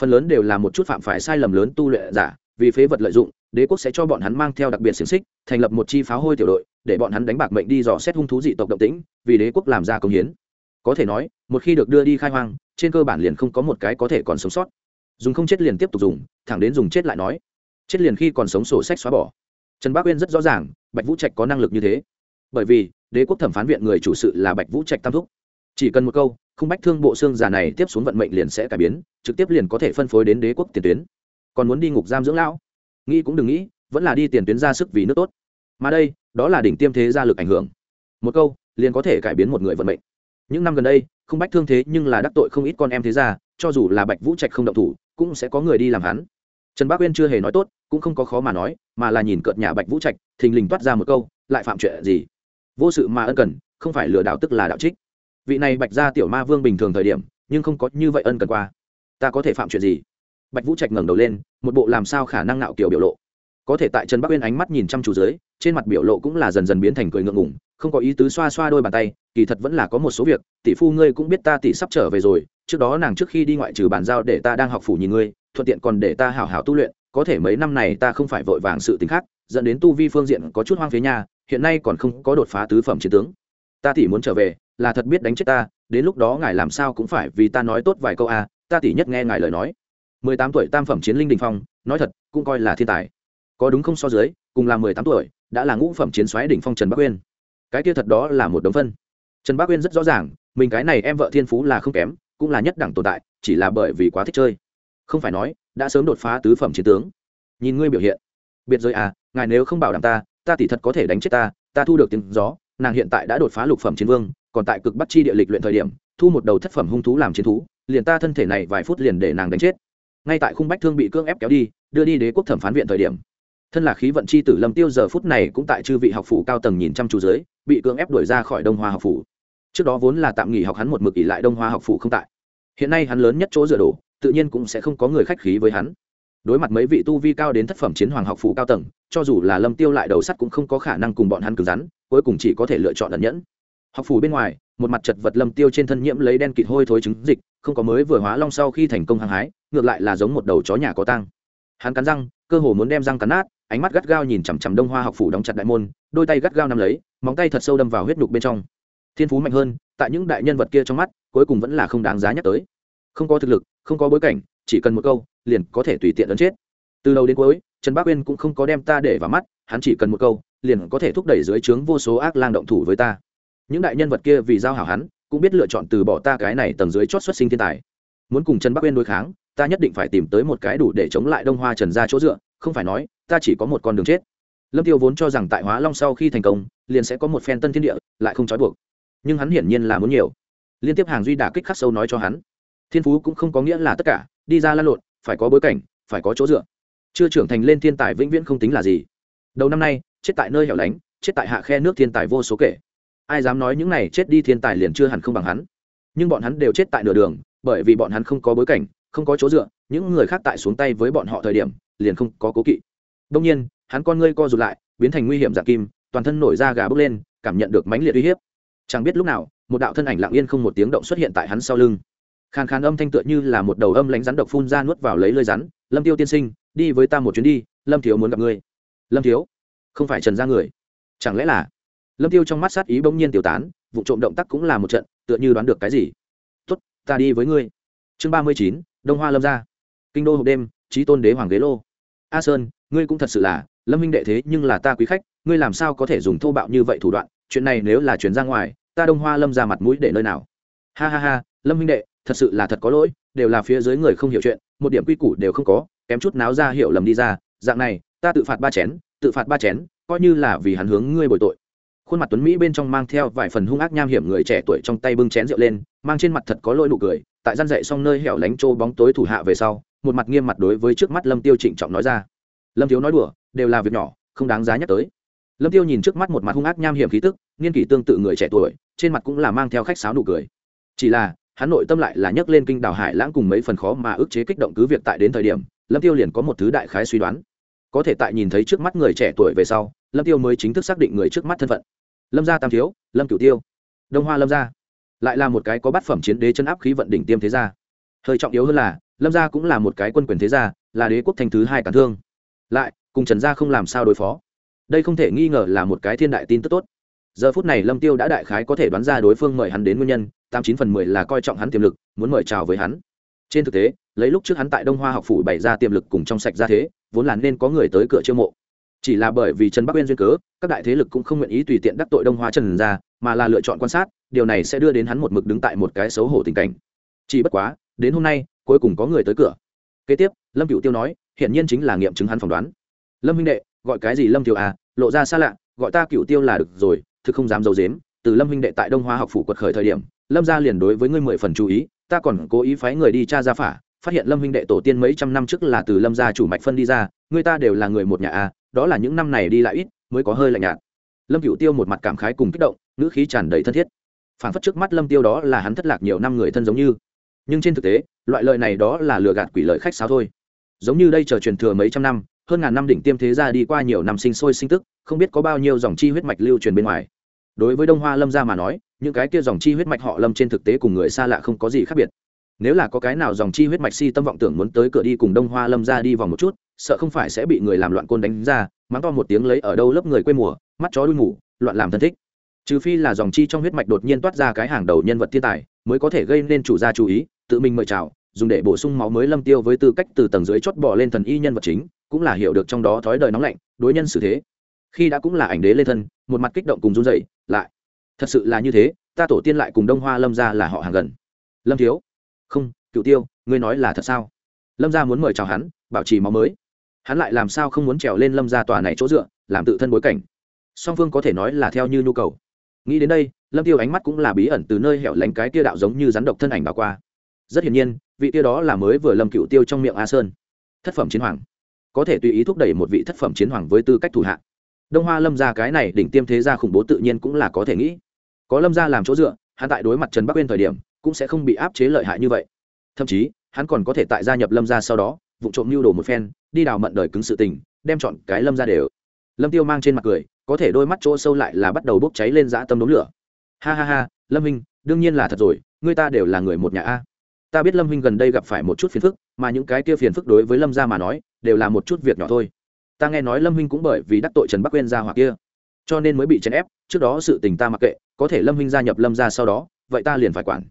Phần lớn đều là một chút phạm phải sai lầm lớn tu luyện giả, vì phế vật lợi dụng, đế quốc sẽ cho bọn hắn mang theo đặc biệt xiềng xích, thành lập một chi pháo hôi tiểu đội, để bọn hắn đánh bạc mệnh đi dò xét hung thú dị tộc động tĩnh, vì đế quốc làm ra công hiến. Có thể nói, một khi được đưa đi khai hoang, trên cơ bản liền không có một cái có thể còn sống sót. Dùng không chết liền tiếp tục dùng, thẳng đến dùng chết lại nói. Chết liền khi còn sống sổ sách xóa bỏ. Trần bác uyên rất rõ ràng, bạch vũ trạch có năng lực như thế bởi vì, đế quốc thẩm phán viện người chủ sự là bạch vũ trạch tam thúc. Chỉ cần một câu, không bách thương bộ xương già này tiếp xuống vận mệnh liền sẽ cải biến, trực tiếp liền có thể phân phối đến đế quốc tiền tuyến. Còn muốn đi ngục giam dưỡng lão? Nghĩ cũng đừng nghĩ, vẫn là đi tiền tuyến ra sức vì nước tốt. Mà đây, đó là đỉnh tiêm thế gia lực ảnh hưởng. Một câu, liền có thể cải biến một người vận mệnh. Những năm gần đây, không bách thương thế nhưng là đắc tội không ít con em thế gia, cho dù là bạch vũ trạch không động thủ, cũng sẽ có người đi làm hắn. Trần bác uyên chưa hề nói tốt, cũng không có khó mà nói, mà là nhìn cợt nhà bạch vũ trạch, thình lình toát ra một câu, lại phạm chuyện gì? Vô sự mà ân cần, không phải lừa đảo tức là đạo trích. Vị này bạch gia tiểu ma vương bình thường thời điểm, nhưng không có như vậy ân cần qua. Ta có thể phạm chuyện gì? Bạch vũ trạch ngẩng đầu lên, một bộ làm sao khả năng nạo kiểu biểu lộ. Có thể tại trần bắc uyên ánh mắt nhìn chăm chú dưới, trên mặt biểu lộ cũng là dần dần biến thành cười ngượng ngùng, không có ý tứ xoa xoa đôi bàn tay, kỳ thật vẫn là có một số việc, tỷ phu ngươi cũng biết ta tỷ sắp trở về rồi, trước đó nàng trước khi đi ngoại trừ bàn giao để ta đang học phủ nhìn ngươi, thuận tiện còn để ta hảo hảo tu luyện, có thể mấy năm này ta không phải vội vàng sự t khác, dẫn đến tu vi phương diện có chút hoang phía nhà hiện nay còn không có đột phá tứ phẩm chiến tướng. Ta tỷ muốn trở về là thật biết đánh chết ta đến lúc đó ngài làm sao cũng phải vì ta nói tốt vài câu a à, ta tỷ nhất nghe ngài lời nói. Mười tám tuổi tam phẩm chiến linh đình phong nói thật cũng coi là thiên tài. Có đúng không so dưới cùng là mười tám tuổi đã là ngũ phẩm chiến xoáy đỉnh phong trần bắc uyên. Cái kia thật đó là một đống phân. Trần bắc uyên rất rõ ràng mình cái này em vợ thiên phú là không kém cũng là nhất đẳng tồn tại chỉ là bởi vì quá thích chơi. Không phải nói đã sớm đột phá tứ phẩm chiến tướng. Nhìn ngươi biểu hiện. Biệt giới à ngài nếu không bảo đảm ta ta tỷ thật có thể đánh chết ta ta thu được tiếng gió, nàng hiện tại đã đột phá lục phẩm chiến vương, còn tại cực bắc chi địa lịch luyện thời điểm, thu một đầu thất phẩm hung thú làm chiến thú, liền ta thân thể này vài phút liền để nàng đánh chết. Ngay tại khung bách thương bị cưỡng ép kéo đi, đưa đi đế quốc thẩm phán viện thời điểm, thân là khí vận chi tử lâm tiêu giờ phút này cũng tại chư vị học phủ cao tầng nhìn chăm chú dưới, bị cưỡng ép đuổi ra khỏi đông hoa học phủ. Trước đó vốn là tạm nghỉ học hắn một mực ỉ lại đông hoa học phủ không tại. Hiện nay hắn lớn nhất chỗ dựa đổ tự nhiên cũng sẽ không có người khách khí với hắn. Đối mặt mấy vị tu vi cao đến thất phẩm chiến hoàng học phủ cao tầng cho dù là lâm tiêu lại đầu sắt cũng không có khả năng cùng bọn hắn cứng rắn, cuối cùng chỉ có thể lựa chọn ẩn nhẫn. Học phủ bên ngoài, một mặt chật vật lâm tiêu trên thân nhiễm lấy đen kịt hôi thối trứng dịch, không có mới vừa hóa long sau khi thành công hăng hái, ngược lại là giống một đầu chó nhà có tang. Hắn cắn răng, cơ hồ muốn đem răng cắn nát, ánh mắt gắt gao nhìn chằm chằm đông hoa học phủ đóng chặt đại môn, đôi tay gắt gao nắm lấy, móng tay thật sâu đâm vào huyết nhục bên trong. Thiên phú mạnh hơn, tại những đại nhân vật kia trong mắt, cuối cùng vẫn là không đáng giá nhắc tới. Không có thực lực, không có bối cảnh, chỉ cần một câu, liền có thể tùy tiện ấn chết. Từ đầu đến cuối trần bác uyên cũng không có đem ta để vào mắt, hắn chỉ cần một câu, liền có thể thúc đẩy dưới trướng vô số ác lang động thủ với ta. Những đại nhân vật kia vì giao hảo hắn, cũng biết lựa chọn từ bỏ ta cái này tầng dưới chót xuất sinh thiên tài. Muốn cùng trần bắc uyên đối kháng, ta nhất định phải tìm tới một cái đủ để chống lại đông hoa trần ra chỗ dựa, không phải nói, ta chỉ có một con đường chết. Lâm tiêu vốn cho rằng tại hóa long sau khi thành công, liền sẽ có một phen tân thiên địa, lại không trói buộc. Nhưng hắn hiển nhiên là muốn nhiều. Liên tiếp hàng duy đả kích khắc sâu nói cho hắn. Thiên phú cũng không có nghĩa là tất cả, đi ra lan lộn, phải có bối cảnh, phải có chỗ dựa chưa trưởng thành lên thiên tài vĩnh viễn không tính là gì. Đầu năm nay, chết tại nơi hẻo lánh, chết tại hạ khe nước thiên tài vô số kể. Ai dám nói những này chết đi thiên tài liền chưa hẳn không bằng hắn. Nhưng bọn hắn đều chết tại nửa đường, bởi vì bọn hắn không có bối cảnh, không có chỗ dựa, những người khác tại xuống tay với bọn họ thời điểm, liền không có cố kỵ. Đông nhiên, hắn con ngươi co rụt lại, biến thành nguy hiểm dạng kim, toàn thân nổi da gà bốc lên, cảm nhận được mãnh liệt uy hiếp. Chẳng biết lúc nào, một đạo thân ảnh lặng yên không một tiếng động xuất hiện tại hắn sau lưng. Khàn khàn âm thanh tựa như là một đầu âm lánh rắn độc phun ra nuốt vào lấy lơi rắn lâm tiêu tiên sinh, đi với ta một chuyến đi, lâm thiếu muốn gặp ngươi. Lâm thiếu, không phải trần ra người. Chẳng lẽ là? Lâm tiêu trong mắt sát ý bỗng nhiên tiêu tán, vụ trộm động tác cũng là một trận, tựa như đoán được cái gì. Tốt, ta đi với ngươi. Chương ba mươi chín, đông hoa lâm ra kinh đô hộp đêm trí tôn đế hoàng ghế lô. A sơn, ngươi cũng thật sự là, lâm minh đệ thế nhưng là ta quý khách, ngươi làm sao có thể dùng thô bạo như vậy thủ đoạn? Chuyện này nếu là chuyển ra ngoài, ta đông hoa lâm ra mặt mũi để nơi nào? Ha ha ha, lâm minh đệ, thật sự là thật có lỗi, đều là phía dưới người không hiểu chuyện một điểm quy củ đều không có, kém chút náo ra hiểu lầm đi ra, dạng này, ta tự phạt ba chén, tự phạt ba chén, coi như là vì hắn hướng ngươi bồi tội. Khuôn mặt tuấn mỹ bên trong mang theo vài phần hung ác nham hiểm người trẻ tuổi trong tay bưng chén rượu lên, mang trên mặt thật có lỗi nụ cười, tại gian dậy xong nơi hẻo lánh trô bóng tối thủ hạ về sau, một mặt nghiêm mặt đối với trước mắt lâm tiêu trịnh trọng nói ra. Lâm thiếu nói đùa, đều là việc nhỏ, không đáng giá nhắc tới. Lâm tiêu nhìn trước mắt một mặt hung ác nham hiểm khí tức nghiên kỷ tương tự người trẻ tuổi, trên mặt cũng là mang theo khách sáo nụ cười. Chỉ là hắn nội tâm lại là nhấc lên kinh đảo hải lãng cùng mấy phần khó mà ức chế kích động cứ việc tại đến thời điểm, lâm tiêu liền có một thứ đại khái suy đoán. Có thể tại nhìn thấy trước mắt người trẻ tuổi về sau, lâm tiêu mới chính thức xác định người trước mắt thân phận. Lâm gia tam thiếu, lâm cửu tiêu. Đông hoa lâm gia. Lại là một cái có bát phẩm chiến đế chân áp khí vận đỉnh tiêm thế gia. Hơi trọng yếu hơn là, lâm gia cũng là một cái quân quyền thế gia, là đế quốc thành thứ hai cản thương. Lại, cùng trần gia không làm sao đối phó. Đây không thể nghi ngờ là một cái thiên đại tin tức tốt. Giờ phút này lâm tiêu đã đại khái có thể đoán ra đối phương mời hắn đến nguyên nhân tám chín phần mười là coi trọng hắn tiềm lực, muốn mời chào với hắn. Trên thực tế, lấy lúc trước hắn tại đông hoa học phủ bày ra tiềm lực cùng trong sạch ra thế, vốn là nên có người tới cửa chiêu mộ. Chỉ là bởi vì trần bắc uyên duyên cớ, các đại thế lực cũng không nguyện ý tùy tiện đắc tội đông hoa trần ra, mà là lựa chọn quan sát, điều này sẽ đưa đến hắn một mực đứng tại một cái xấu hổ tình cảnh. Chỉ bất quá, đến hôm nay, cuối cùng có người tới cửa. Kế tiếp, lâm cựu tiêu nói hiện nhiên chính là nghiệm chứng hắn phỏng đoán. Lâm huynh đệ, gọi cái gì lâm tiêu à lộ ra xa lạ, gọi ta cựu tiêu là được rồi, thực không dám d i ấ u dếm từ lâm huynh đệ tại đông hoa học phủ quật khởi thời điểm, lâm gia liền đối với ngươi mười phần chú ý, ta còn cố ý phái người đi tra ra phả, phát hiện lâm huynh đệ tổ tiên mấy trăm năm trước là từ lâm gia chủ mạch phân đi ra người ta đều là người một nhà a, đó là những năm này đi lại ít, mới có hơi lạnh nhạt. Lâm cựu tiêu một mặt cảm khái cùng kích động, ngữ khí tràn đầy thân thiết. Phản phất trước mắt lâm tiêu đó là hắn thất lạc nhiều năm người thân giống như. Nhưng trên thực tế, loại lợi này đó là lừa gạt quỷ lợi khách sáo thôi. Giống như đây chờ truyền thừa mấy trăm năm, hơn ngàn năm đỉnh tiêm thế gia đi qua nhiều năm sinh sôi sinh tức, không biết có bao nhiêu dòng chi huyết mạch lưu truyền bên ngoài đối với đông hoa lâm gia mà nói, những cái kia dòng chi huyết mạch họ lâm trên thực tế cùng người xa lạ không có gì khác biệt. Nếu là có cái nào dòng chi huyết mạch si tâm vọng tưởng muốn tới cửa đi cùng đông hoa lâm ra đi vòng một chút, sợ không phải sẽ bị người làm loạn côn đánh ra, mắng to một tiếng lấy ở đâu lớp người quê mùa, mắt chó đuôi mù, loạn làm thân thích. Trừ phi là dòng chi trong huyết mạch đột nhiên toát ra cái hàng đầu nhân vật thiên tài, mới có thể gây nên chủ gia chú ý, tự mình mời chào, dùng để bổ sung máu mới lâm tiêu với tư cách từ tầng dưới chót bỏ lên thần y nhân vật chính, cũng là hiểu được trong đó thói đời nóng lạnh, đối nhân xử thế khi đã cũng là ảnh đế lên thân, một mặt kích động cùng run dậy lại, thật sự là như thế, ta tổ tiên lại cùng đông hoa lâm ra là họ hàng gần. Lâm thiếu. Không, cựu tiêu, ngươi nói là thật sao? Lâm gia muốn mời chào hắn, bảo trì máu mới. Hắn lại làm sao không muốn trèo lên lâm gia tòa này chỗ dựa, làm tự thân bối cảnh. Song phương có thể nói là theo như nhu cầu. Nghĩ đến đây, lâm tiêu ánh mắt cũng là bí ẩn từ nơi hẻo lánh cái tia đạo giống như rắn độc thân ảnh bà qua. Rất hiển nhiên, vị tia đó là mới vừa lâm cựu tiêu trong miệng a sơn. Thất phẩm chiến hoàng. Có thể tùy ý thúc đẩy một vị thất phẩm chiến hoàng với tư cách thủ hạ đông hoa lâm gia cái này đỉnh tiêm thế gia khủng bố tự nhiên cũng là có thể nghĩ. Có lâm gia làm chỗ dựa, hắn tại đối mặt trần bắc uyên thời điểm, cũng sẽ không bị áp chế lợi hại như vậy. Thậm chí, hắn còn có thể tại gia nhập lâm gia sau đó, vụ trộm mưu đồ một phen, đi đào mận đời cứng sự tình, đem chọn cái lâm ra đều. Lâm tiêu mang trên mặt cười, có thể đôi mắt chỗ sâu lại là bắt đầu bốc cháy lên dã tâm đống lửa. Ha ha ha, lâm minh, đương nhiên là thật rồi người ta đều là người một nhà a. Ta biết lâm minh gần đây gặp phải một chút phiền phức, mà những cái kia phiền phức đối với lâm gia mà nói, đều là một chút việc nhỏ thôi ta nghe nói lâm minh cũng bởi vì đắc tội trần bắc quên gia hoặc kia cho nên mới bị chèn ép trước đó sự tình ta mặc kệ có thể lâm minh gia nhập lâm gia sau đó vậy ta liền phải quản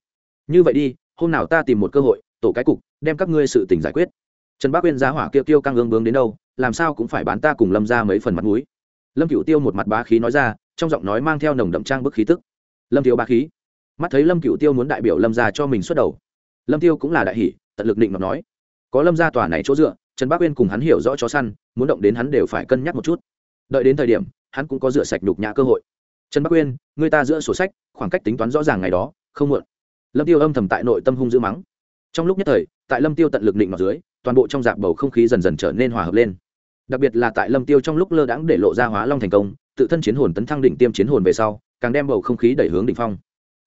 như vậy đi hôm nào ta tìm một cơ hội tổ cái cục đem các ngươi sự tình giải quyết trần bắc uyên giá hỏa kia kêu căng ương bướng đến đâu làm sao cũng phải bán ta cùng lâm ra mấy phần mặt mũi lâm cựu tiêu một mặt bá khí nói ra trong giọng nói mang theo nồng đậm trang bức khí tức lâm thiếu bá khí mắt thấy lâm cựu tiêu muốn đại biểu lâm ra cho mình xuất đầu lâm tiêu cũng là đại hỷ tận lực định mà nói có lâm ra tòa này chỗ dựa trần bác uyên cùng hắn hiểu rõ chó săn, muốn động đến hắn đều phải cân nhắc một chút. Đợi đến thời điểm, hắn cũng có rửa sạch nhục nhã cơ hội. Trần bác uyên, người ta giữa sổ sách, khoảng cách tính toán rõ ràng ngày đó, không muộn. Lâm tiêu âm thầm tại nội tâm hung dữ mắng. Trong lúc nhất thời, tại lâm tiêu tận lực định mặt dưới, toàn bộ trong dạp bầu không khí dần dần trở nên hòa hợp lên. Đặc biệt là tại lâm tiêu trong lúc lơ đãng để lộ ra hóa long thành công, tự thân chiến hồn tấn thăng đỉnh tiêm chiến hồn về sau, càng đem bầu không khí đẩy hướng đỉnh phong.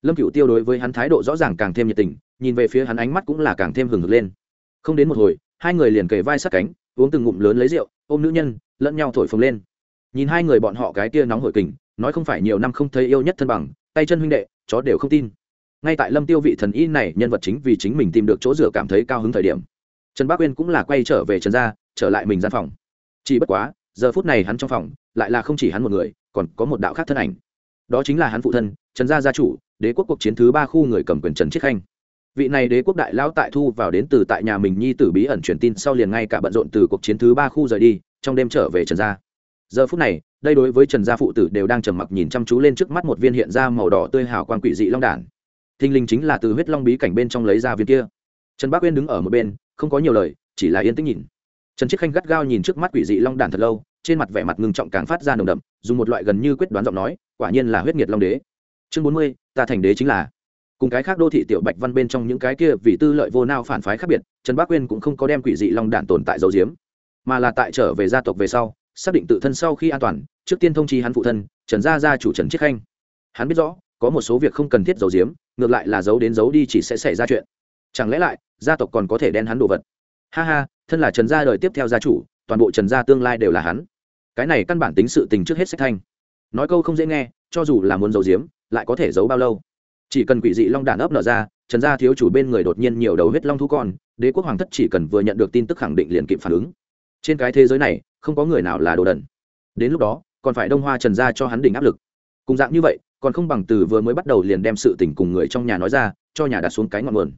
Lâm cựu tiêu đối với hắn thái độ rõ ràng càng thêm nhiệt tình, nhìn về phía hắn ánh mắt cũng là càng thêm hừng hực lên. Không đến một hồi hai người liền kề vai sát cánh, uống từng ngụm lớn lấy rượu, ôm nữ nhân, lẫn nhau thổi phồng lên. Nhìn hai người bọn họ cái tia nóng hổi kình, nói không phải nhiều năm không thấy yêu nhất thân bằng, tay chân huynh đệ, chó đều không tin. Ngay tại lâm tiêu vị thần y này, nhân vật chính vì chính mình tìm được chỗ dựa cảm thấy cao hứng thời điểm, trần bác uyên cũng là quay trở về trần gia, trở lại mình gian phòng. Chỉ bất quá, giờ phút này hắn trong phòng, lại là không chỉ hắn một người, còn có một đạo khác thân ảnh. Đó chính là hắn phụ thân, trần gia gia chủ, đế quốc cuộc chiến thứ ba khu người cầm quyền trần chiết khanh vị này đế quốc đại lão tại thu vào đến từ tại nhà mình nhi tử bí ẩn truyền tin sau liền ngay cả bận rộn từ cuộc chiến thứ ba khu rời đi, trong đêm trở về trần gia. Giờ phút này, đây đối với trần gia phụ tử đều đang trầm mặc nhìn chăm chú lên trước mắt một viên hiện ra màu đỏ tươi hào quang quỷ dị long đản. Thinh linh chính là từ huyết long bí cảnh bên trong lấy ra viên kia. Trần bác uyên đứng ở một bên, không có nhiều lời, chỉ là yên tĩnh nhìn. Trần chiết khanh gắt gao nhìn trước mắt quỷ dị long đản thật lâu, trên mặt vẻ mặt ngưng trọng càng phát ra nồng đậm, dùng một loại gần như quyết đoán giọng nói, quả nhiên là huyết nhiệt long đế. Chương bốn mươi, ta thành đế chính là cùng cái khác đô thị tiểu bạch văn bên trong những cái kia vì tư lợi vô nao phản phái khác biệt, trần bác uyên cũng không có đem quỷ dị long đản tồn tại dấu diếm mà là tại trở về gia tộc về sau, xác định tự thân sau khi an toàn, trước tiên thông chi hắn phụ thân, trần gia gia chủ trần chiết khanh. Hắn biết rõ, có một số việc không cần thiết giấu giếm, ngược lại là giấu đến giấu đi chỉ sẽ xảy ra chuyện. Chẳng lẽ lại, gia tộc còn có thể đen hắn đồ vật? Ha ha, thân là trần gia đời tiếp theo gia chủ, toàn bộ trần gia tương lai đều là hắn. Cái này căn bản tính sự tình trước hết sách thanh. Nói câu không dễ nghe, cho dù là muốn giấu giếm, lại có thể giấu bao lâu? Chỉ cần quỷ dị long đạn ấp nở ra, trần gia thiếu chủ bên người đột nhiên nhiều đầu huyết long thú con, đế quốc hoàng thất chỉ cần vừa nhận được tin tức khẳng định liền kịp phản ứng. Trên cái thế giới này, không có người nào là đồ đần. Đến lúc đó, còn phải đông hoa trần gia cho hắn đỉnh áp lực. Cùng dạng như vậy, còn không bằng từ vừa mới bắt đầu liền đem sự tình cùng người trong nhà nói ra, cho nhà đặt xuống cái ngọn nguồn.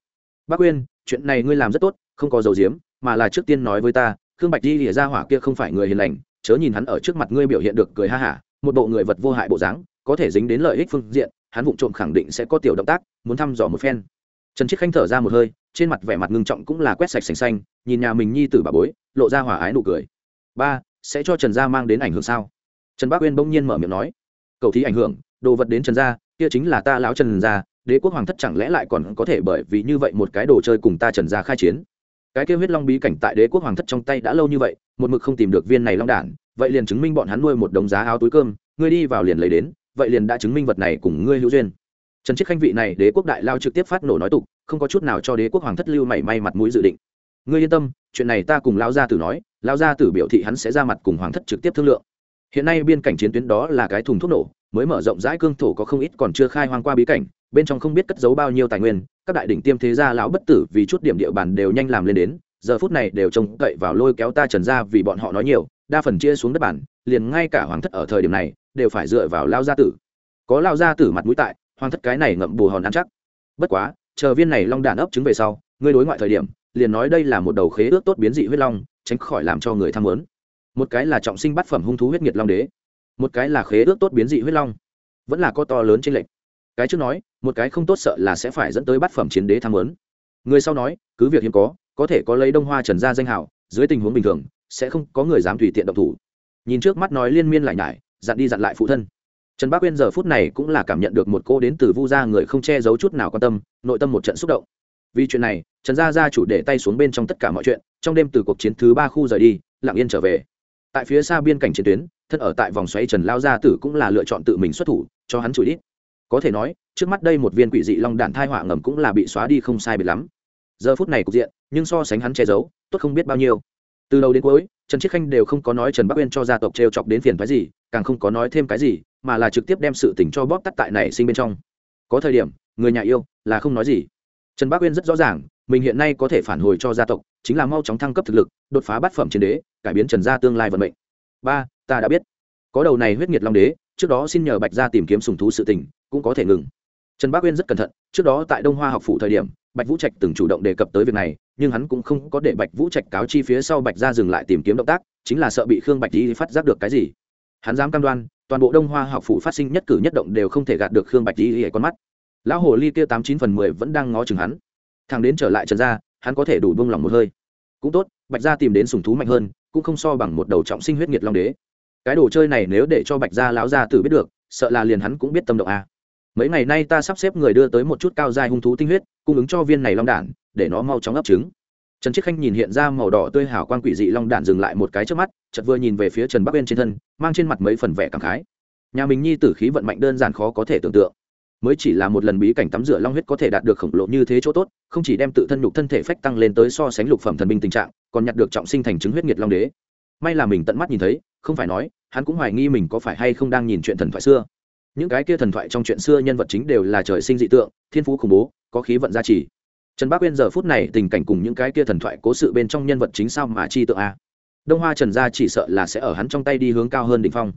Bác quyên, chuyện này ngươi làm rất tốt, không có dầu diếm mà là trước tiên nói với ta, khương bạch đi lìa ra hỏa kia không phải người hiền lành, chớ nhìn hắn ở trước mặt ngươi biểu hiện được cười ha hả, một bộ người vật vô hại bộ dáng, có thể dính đến lợi ích phương diện hắn vụng trộm khẳng định sẽ có tiểu động tác, muốn thăm dò một phen. Trần chiết khanh thở ra một hơi, trên mặt vẻ mặt ngưng trọng cũng là quét sạch sành xanh, nhìn nhà mình nhi tử bà bối, lộ ra hỏa ái nụ cười. Ba, sẽ cho trần gia mang đến ảnh hưởng sao? Trần bác uyên bỗng nhiên mở miệng nói. Cầu thí ảnh hưởng, đồ vật đến trần gia, kia chính là ta lão trần gia, đế quốc hoàng thất chẳng lẽ lại còn có thể bởi vì như vậy một cái đồ chơi cùng ta trần gia khai chiến? Cái kêu huyết long bí cảnh tại đế quốc hoàng thất trong tay đã lâu như vậy, một mực không tìm được viên này long đản, vậy liền chứng minh bọn hắn nuôi một đống giá áo túi cơm, ngươi đi vào liền lấy đến vậy liền đã chứng minh vật này cùng ngươi hữu duyên. Trần chiết khanh vị này đế quốc đại lao trực tiếp phát nổ nói tục, không có chút nào cho đế quốc hoàng thất lưu mảy may mặt mũi dự định. Ngươi yên tâm, chuyện này ta cùng lão gia tử nói, lão gia tử biểu thị hắn sẽ ra mặt cùng hoàng thất trực tiếp thương lượng. Hiện nay biên cảnh chiến tuyến đó là cái thùng thuốc nổ, mới mở rộng rãi cương thổ có không ít còn chưa khai hoang qua bí cảnh, bên trong không biết cất giấu bao nhiêu tài nguyên, các đại đỉnh tiêm thế gia lão bất tử vì chút điểm địa bàn đều nhanh làm lên đến, giờ phút này đều trông cậy vào lôi kéo ta trần ra vì bọn họ nói nhiều đa phần chia xuống đất bản liền ngay cả hoàng thất ở thời điểm này, đều phải dựa vào lao gia tử. Có lao gia tử mặt mũi tại, hoàng thất cái này ngậm bù hòn ăn chắc. Bất quá, chờ viên này long đàn ấp trứng về sau, ngươi đối ngoại thời điểm, liền nói đây là một đầu khế ước tốt biến dị huyết long, tránh khỏi làm cho người tham muốn. Một cái là trọng sinh bát phẩm hung thú huyết nhiệt long đế, một cái là khế ước tốt biến dị huyết long. Vẫn là có to lớn trên lệnh cái trước nói, một cái không tốt sợ là sẽ phải dẫn tới bát phẩm chiến đế tham muốn. Người sau nói, cứ việc hiếm có có thể có lấy đông hoa trần gia danh hảo dưới tình huống bình thường sẽ không có người dám tùy tiện động thủ. Nhìn trước mắt nói liên miên lại nhải, dặn đi dặn lại phụ thân. Trần bác uyên giờ phút này cũng là cảm nhận được một cô đến từ vu gia người không che giấu chút nào quan tâm, nội tâm một trận xúc động. Vì chuyện này, trần gia gia chủ để tay xuống bên trong tất cả mọi chuyện, trong đêm từ cuộc chiến thứ ba khu rời đi, lặng yên trở về. Tại phía xa biên cảnh chiến tuyến, thân ở tại vòng xoáy trần lao gia tử cũng là lựa chọn tự mình xuất thủ, cho hắn chửi ít có thể nói, trước mắt đây một viên quỷ dị long đạn thai họa ngầm cũng là bị xóa đi không sai biệt lắm. Giờ phút này cục diện, nhưng so sánh hắn che giấu, tốt không biết bao nhiêu từ đầu đến cuối, trần chiết khanh đều không có nói trần bắc uyên cho gia tộc t r e o chọc đến phiền phái gì, càng không có nói thêm cái gì, mà là trực tiếp đem sự tình cho bóp tắt tại này sinh bên trong. Có thời điểm, người nhà yêu là không nói gì. Trần bắc uyên rất rõ ràng, mình hiện nay có thể phản hồi cho gia tộc, chính là mau chóng thăng cấp thực lực, đột phá bát phẩm chiến đế, cải biến trần gia tương lai vận mệnh. Ba, ta đã biết. Có đầu này huyết nhiệt long đế, trước đó xin nhờ bạch gia tìm kiếm sùng thú sự tình, cũng có thể ngừng trần Bác uyên rất cẩn thận, trước đó tại đông hoa học phủ thời điểm, bạch vũ trạch từng chủ động đề cập tới việc này, nhưng hắn cũng không có để bạch vũ trạch cáo chi phía sau bạch ra dừng lại tìm kiếm động tác, chính là sợ bị khương bạch di phát giác được cái gì. Hắn dám cam đoan, toàn bộ đông hoa học phủ phát sinh nhất cử nhất động đều không thể gạt được khương bạch di con mắt. Lão hồ ly kia tám chín phần mười vẫn đang ngó chừng hắn. Thằng đến trở lại trần gia, hắn có thể đủ buông lòng một hơi. Cũng tốt, bạch gia tìm đến sùng thú mạnh hơn, cũng không so bằng một đầu trọng sinh huyết nhiệt long đế. Cái đồ chơi này nếu để cho bạch gia lão gia tử biết được, sợ là liền hắn cũng biết tâm động a à mấy ngày nay ta sắp xếp người đưa tới một chút cao dài hung thú tinh huyết, cung ứng cho viên này long đản, để nó mau chóng ấp trứng. Trần chiết khanh nhìn hiện ra màu đỏ tươi hào quang quỷ dị long đản dừng lại một cái trước mắt chật vừa nhìn về phía trần bắc bên trên thân, mang trên mặt mấy phần vẻ cảm khái. Nhà mình nhi tử khí vận mạnh đơn giản khó có thể tưởng tượng. Mới chỉ là một lần bí cảnh tắm rửa long huyết có thể đạt được khổng lồ như thế chỗ tốt, không chỉ đem tự thân nhục thân thể phách tăng lên tới so sánh lục phẩm thần binh tình trạng, còn nhặt được trọng sinh thành chứng huyết nghiệt long đế. May là mình tận mắt nhìn thấy, không phải nói, hắn cũng hoài nghi mình có phải hay không đang nhìn chuyện thần thoại xưa những cái kia thần thoại trong chuyện xưa nhân vật chính đều là trời sinh dị tượng, thiên phú khủng bố, có khí vận gia trì. Trần bác uyên giờ phút này tình cảnh cùng những cái kia thần thoại cố sự bên trong nhân vật chính sao mà chi tượng a? Đông hoa trần gia chỉ sợ là sẽ ở hắn trong tay đi hướng cao hơn đ ỉ n h phong.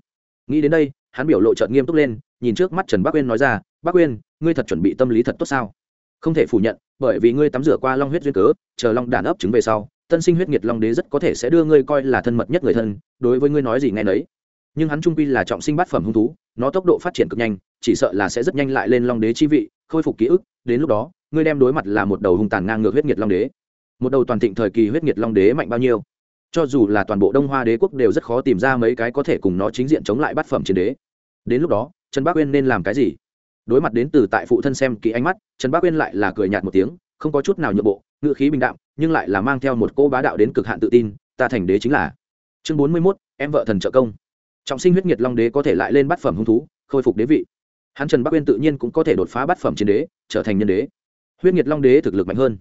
Nghĩ đến đây, hắn biểu lộ trợn nghiêm túc lên, nhìn trước mắt trần bác uyên nói ra, bác uyên, ngươi thật chuẩn bị tâm lý thật tốt sao? Không thể phủ nhận, bởi vì ngươi tắm rửa qua long huyết duyên cớ, chờ long đàn ấp trứng về sau, tân sinh huyết nhiệt long đế rất có thể sẽ đưa ngươi coi là thân mật nhất người thân, đối với ngươi nói gì nghe nấy nhưng hắn trung quy là trọng sinh bát phẩm hung thú, nó tốc độ phát triển cực nhanh, chỉ sợ là sẽ rất nhanh lại lên long đế chi vị, khôi phục ký ức, đến lúc đó, ngươi đem đối mặt là một đầu hung tàn ngang ngược huyết nhiệt long đế. Một đầu toàn thịnh thời kỳ huyết nhiệt long đế mạnh bao nhiêu? Cho dù là toàn bộ đông hoa đế quốc đều rất khó tìm ra mấy cái có thể cùng nó chính diện chống lại bát phẩm chiến đế. Đến lúc đó, trần bác uyên nên làm cái gì? Đối mặt đến từ tại phụ thân xem kỹ ánh mắt, trần bác uyên lại là cười nhạt một tiếng, không có chút nào nhượng bộ, ngựa khí bình đạm, nhưng lại là mang theo một cô bá đạo đến cực hạn tự tin, ta thành đế chính là. Chương bốn mươi mốt, em vợ thần trợ công trọng sinh huyết nhiệt long đế có thể lại lên bát phẩm hung thú, khôi phục đế vị. Hắn trần bắc uyên tự nhiên cũng có thể đột phá bát phẩm chiến đế, trở thành nhân đế. Huyết nhiệt long đế thực lực mạnh hơn.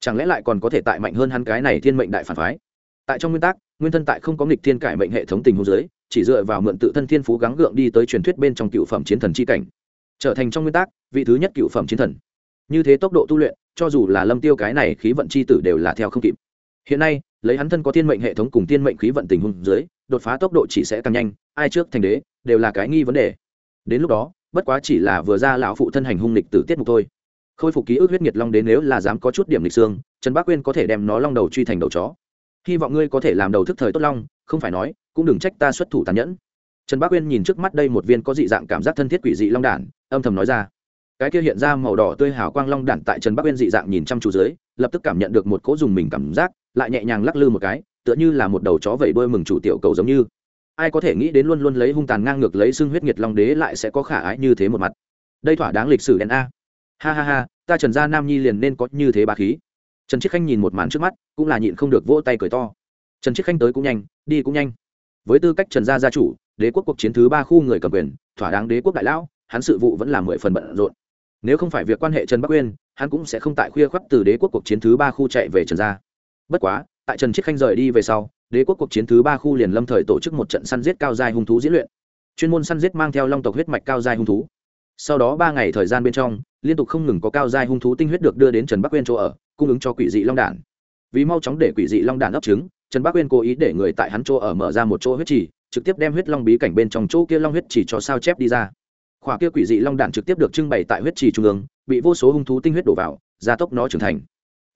Chẳng lẽ lại còn có thể tại mạnh hơn hắn cái này thiên mệnh đại phản phái? Tại trong nguyên tắc, nguyên thân tại không có nghịch thiên cải mệnh hệ thống tình hôn giới chỉ dựa vào mượn tự thân thiên phú gắng gượng đi tới truyền thuyết bên trong cựu phẩm chiến thần c h i cảnh. Trở thành trong nguyên tắc, vị thứ nhất cựu phẩm chiến thần. Như thế tốc độ tu luyện, cho dù là lâm tiêu cái này khí vận c h i tử đều là theo không kịp. Hiện nay, lấy hắn thân có thiên mệnh hệ thống cùng thiên mệnh khí vận tình hôn dưới, đột phá tốc độ chỉ sẽ tăng nhanh ai trước thành đế, đều là cái nghi vấn đề. Đến lúc đó, bất quá chỉ là vừa ra lão phụ thân hành hung lịch tử tiết mục thôi. Khôi phục ký ức huyết nhiệt long đến nếu là dám có chút điểm lịch xương, trần bác quyên có thể đem nó long đầu truy thành đầu chó. Hy vọng ngươi có thể làm đầu thức thời tốt long, không phải nói, cũng đừng trách ta xuất thủ tàn nhẫn. Trần bác uyên nhìn trước mắt đây một viên có dị dạng cảm giác thân thiết quỷ dị long đản, âm thầm nói ra. Cái kia hiện ra màu đỏ tươi hào quang long đản tại trần bác uyên dị dạng nhìn chăm chú dưới, lập tức cảm nhận được một cỗ dùng mình cảm giác, lại nhẹ nhàng lắc lư một cái, tựa như là một đầu chó vẩy đuôi mừng chủ tiểu cầu giống như ai có thể nghĩ đến luôn luôn lấy hung tàn ngang ngược lấy xương huyết nhiệt long đế lại sẽ có khả ái như thế một mặt. Đây thỏa đáng lịch sử đen a. Ha ha ha, ta trần gia nam nhi liền nên có như thế bà khí. Trần chiết khanh nhìn một màn trước mắt, cũng là nhịn không được vỗ tay cười to. Trần chiết khanh tới cũng nhanh, đi cũng nhanh. Với tư cách trần gia gia chủ, đế quốc cuộc chiến thứ ba khu người cầm quyền, thỏa đáng đế quốc đại lão, hắn sự vụ vẫn là mười phần bận rộn. Nếu không phải việc quan hệ trần bắc uyên, hắn cũng sẽ không tại khuya khoắt từ đế quốc cuộc chiến thứ ba khu chạy về trần gia. Bất quá, tại trần chiết khanh rời đi về sau đế quốc cuộc chiến thứ ba khu liền lâm thời tổ chức một trận săn giết cao dài hung thú diễn luyện. Chuyên môn săn giết mang theo long tộc huyết mạch cao dài hung thú. Sau đó ba ngày thời gian bên trong, liên tục không ngừng có cao dài hung thú tinh huyết được đưa đến trần bắc uyên chỗ ở, cung ứng cho quỷ dị long đản. Vì mau chóng để quỷ dị long đản ấp trứng, trần bắc uyên cố ý để người tại hắn chỗ ở mở ra một chỗ huyết trì, trực tiếp đem huyết long bí cảnh bên trong chỗ kia long huyết chỉ cho sao chép đi ra. Khỏa kia quỷ dị long đản trực tiếp được trưng bày tại huyết trì trung ương, bị vô số hung thú tinh huyết đổ vào, gia tốc nó trưởng thành.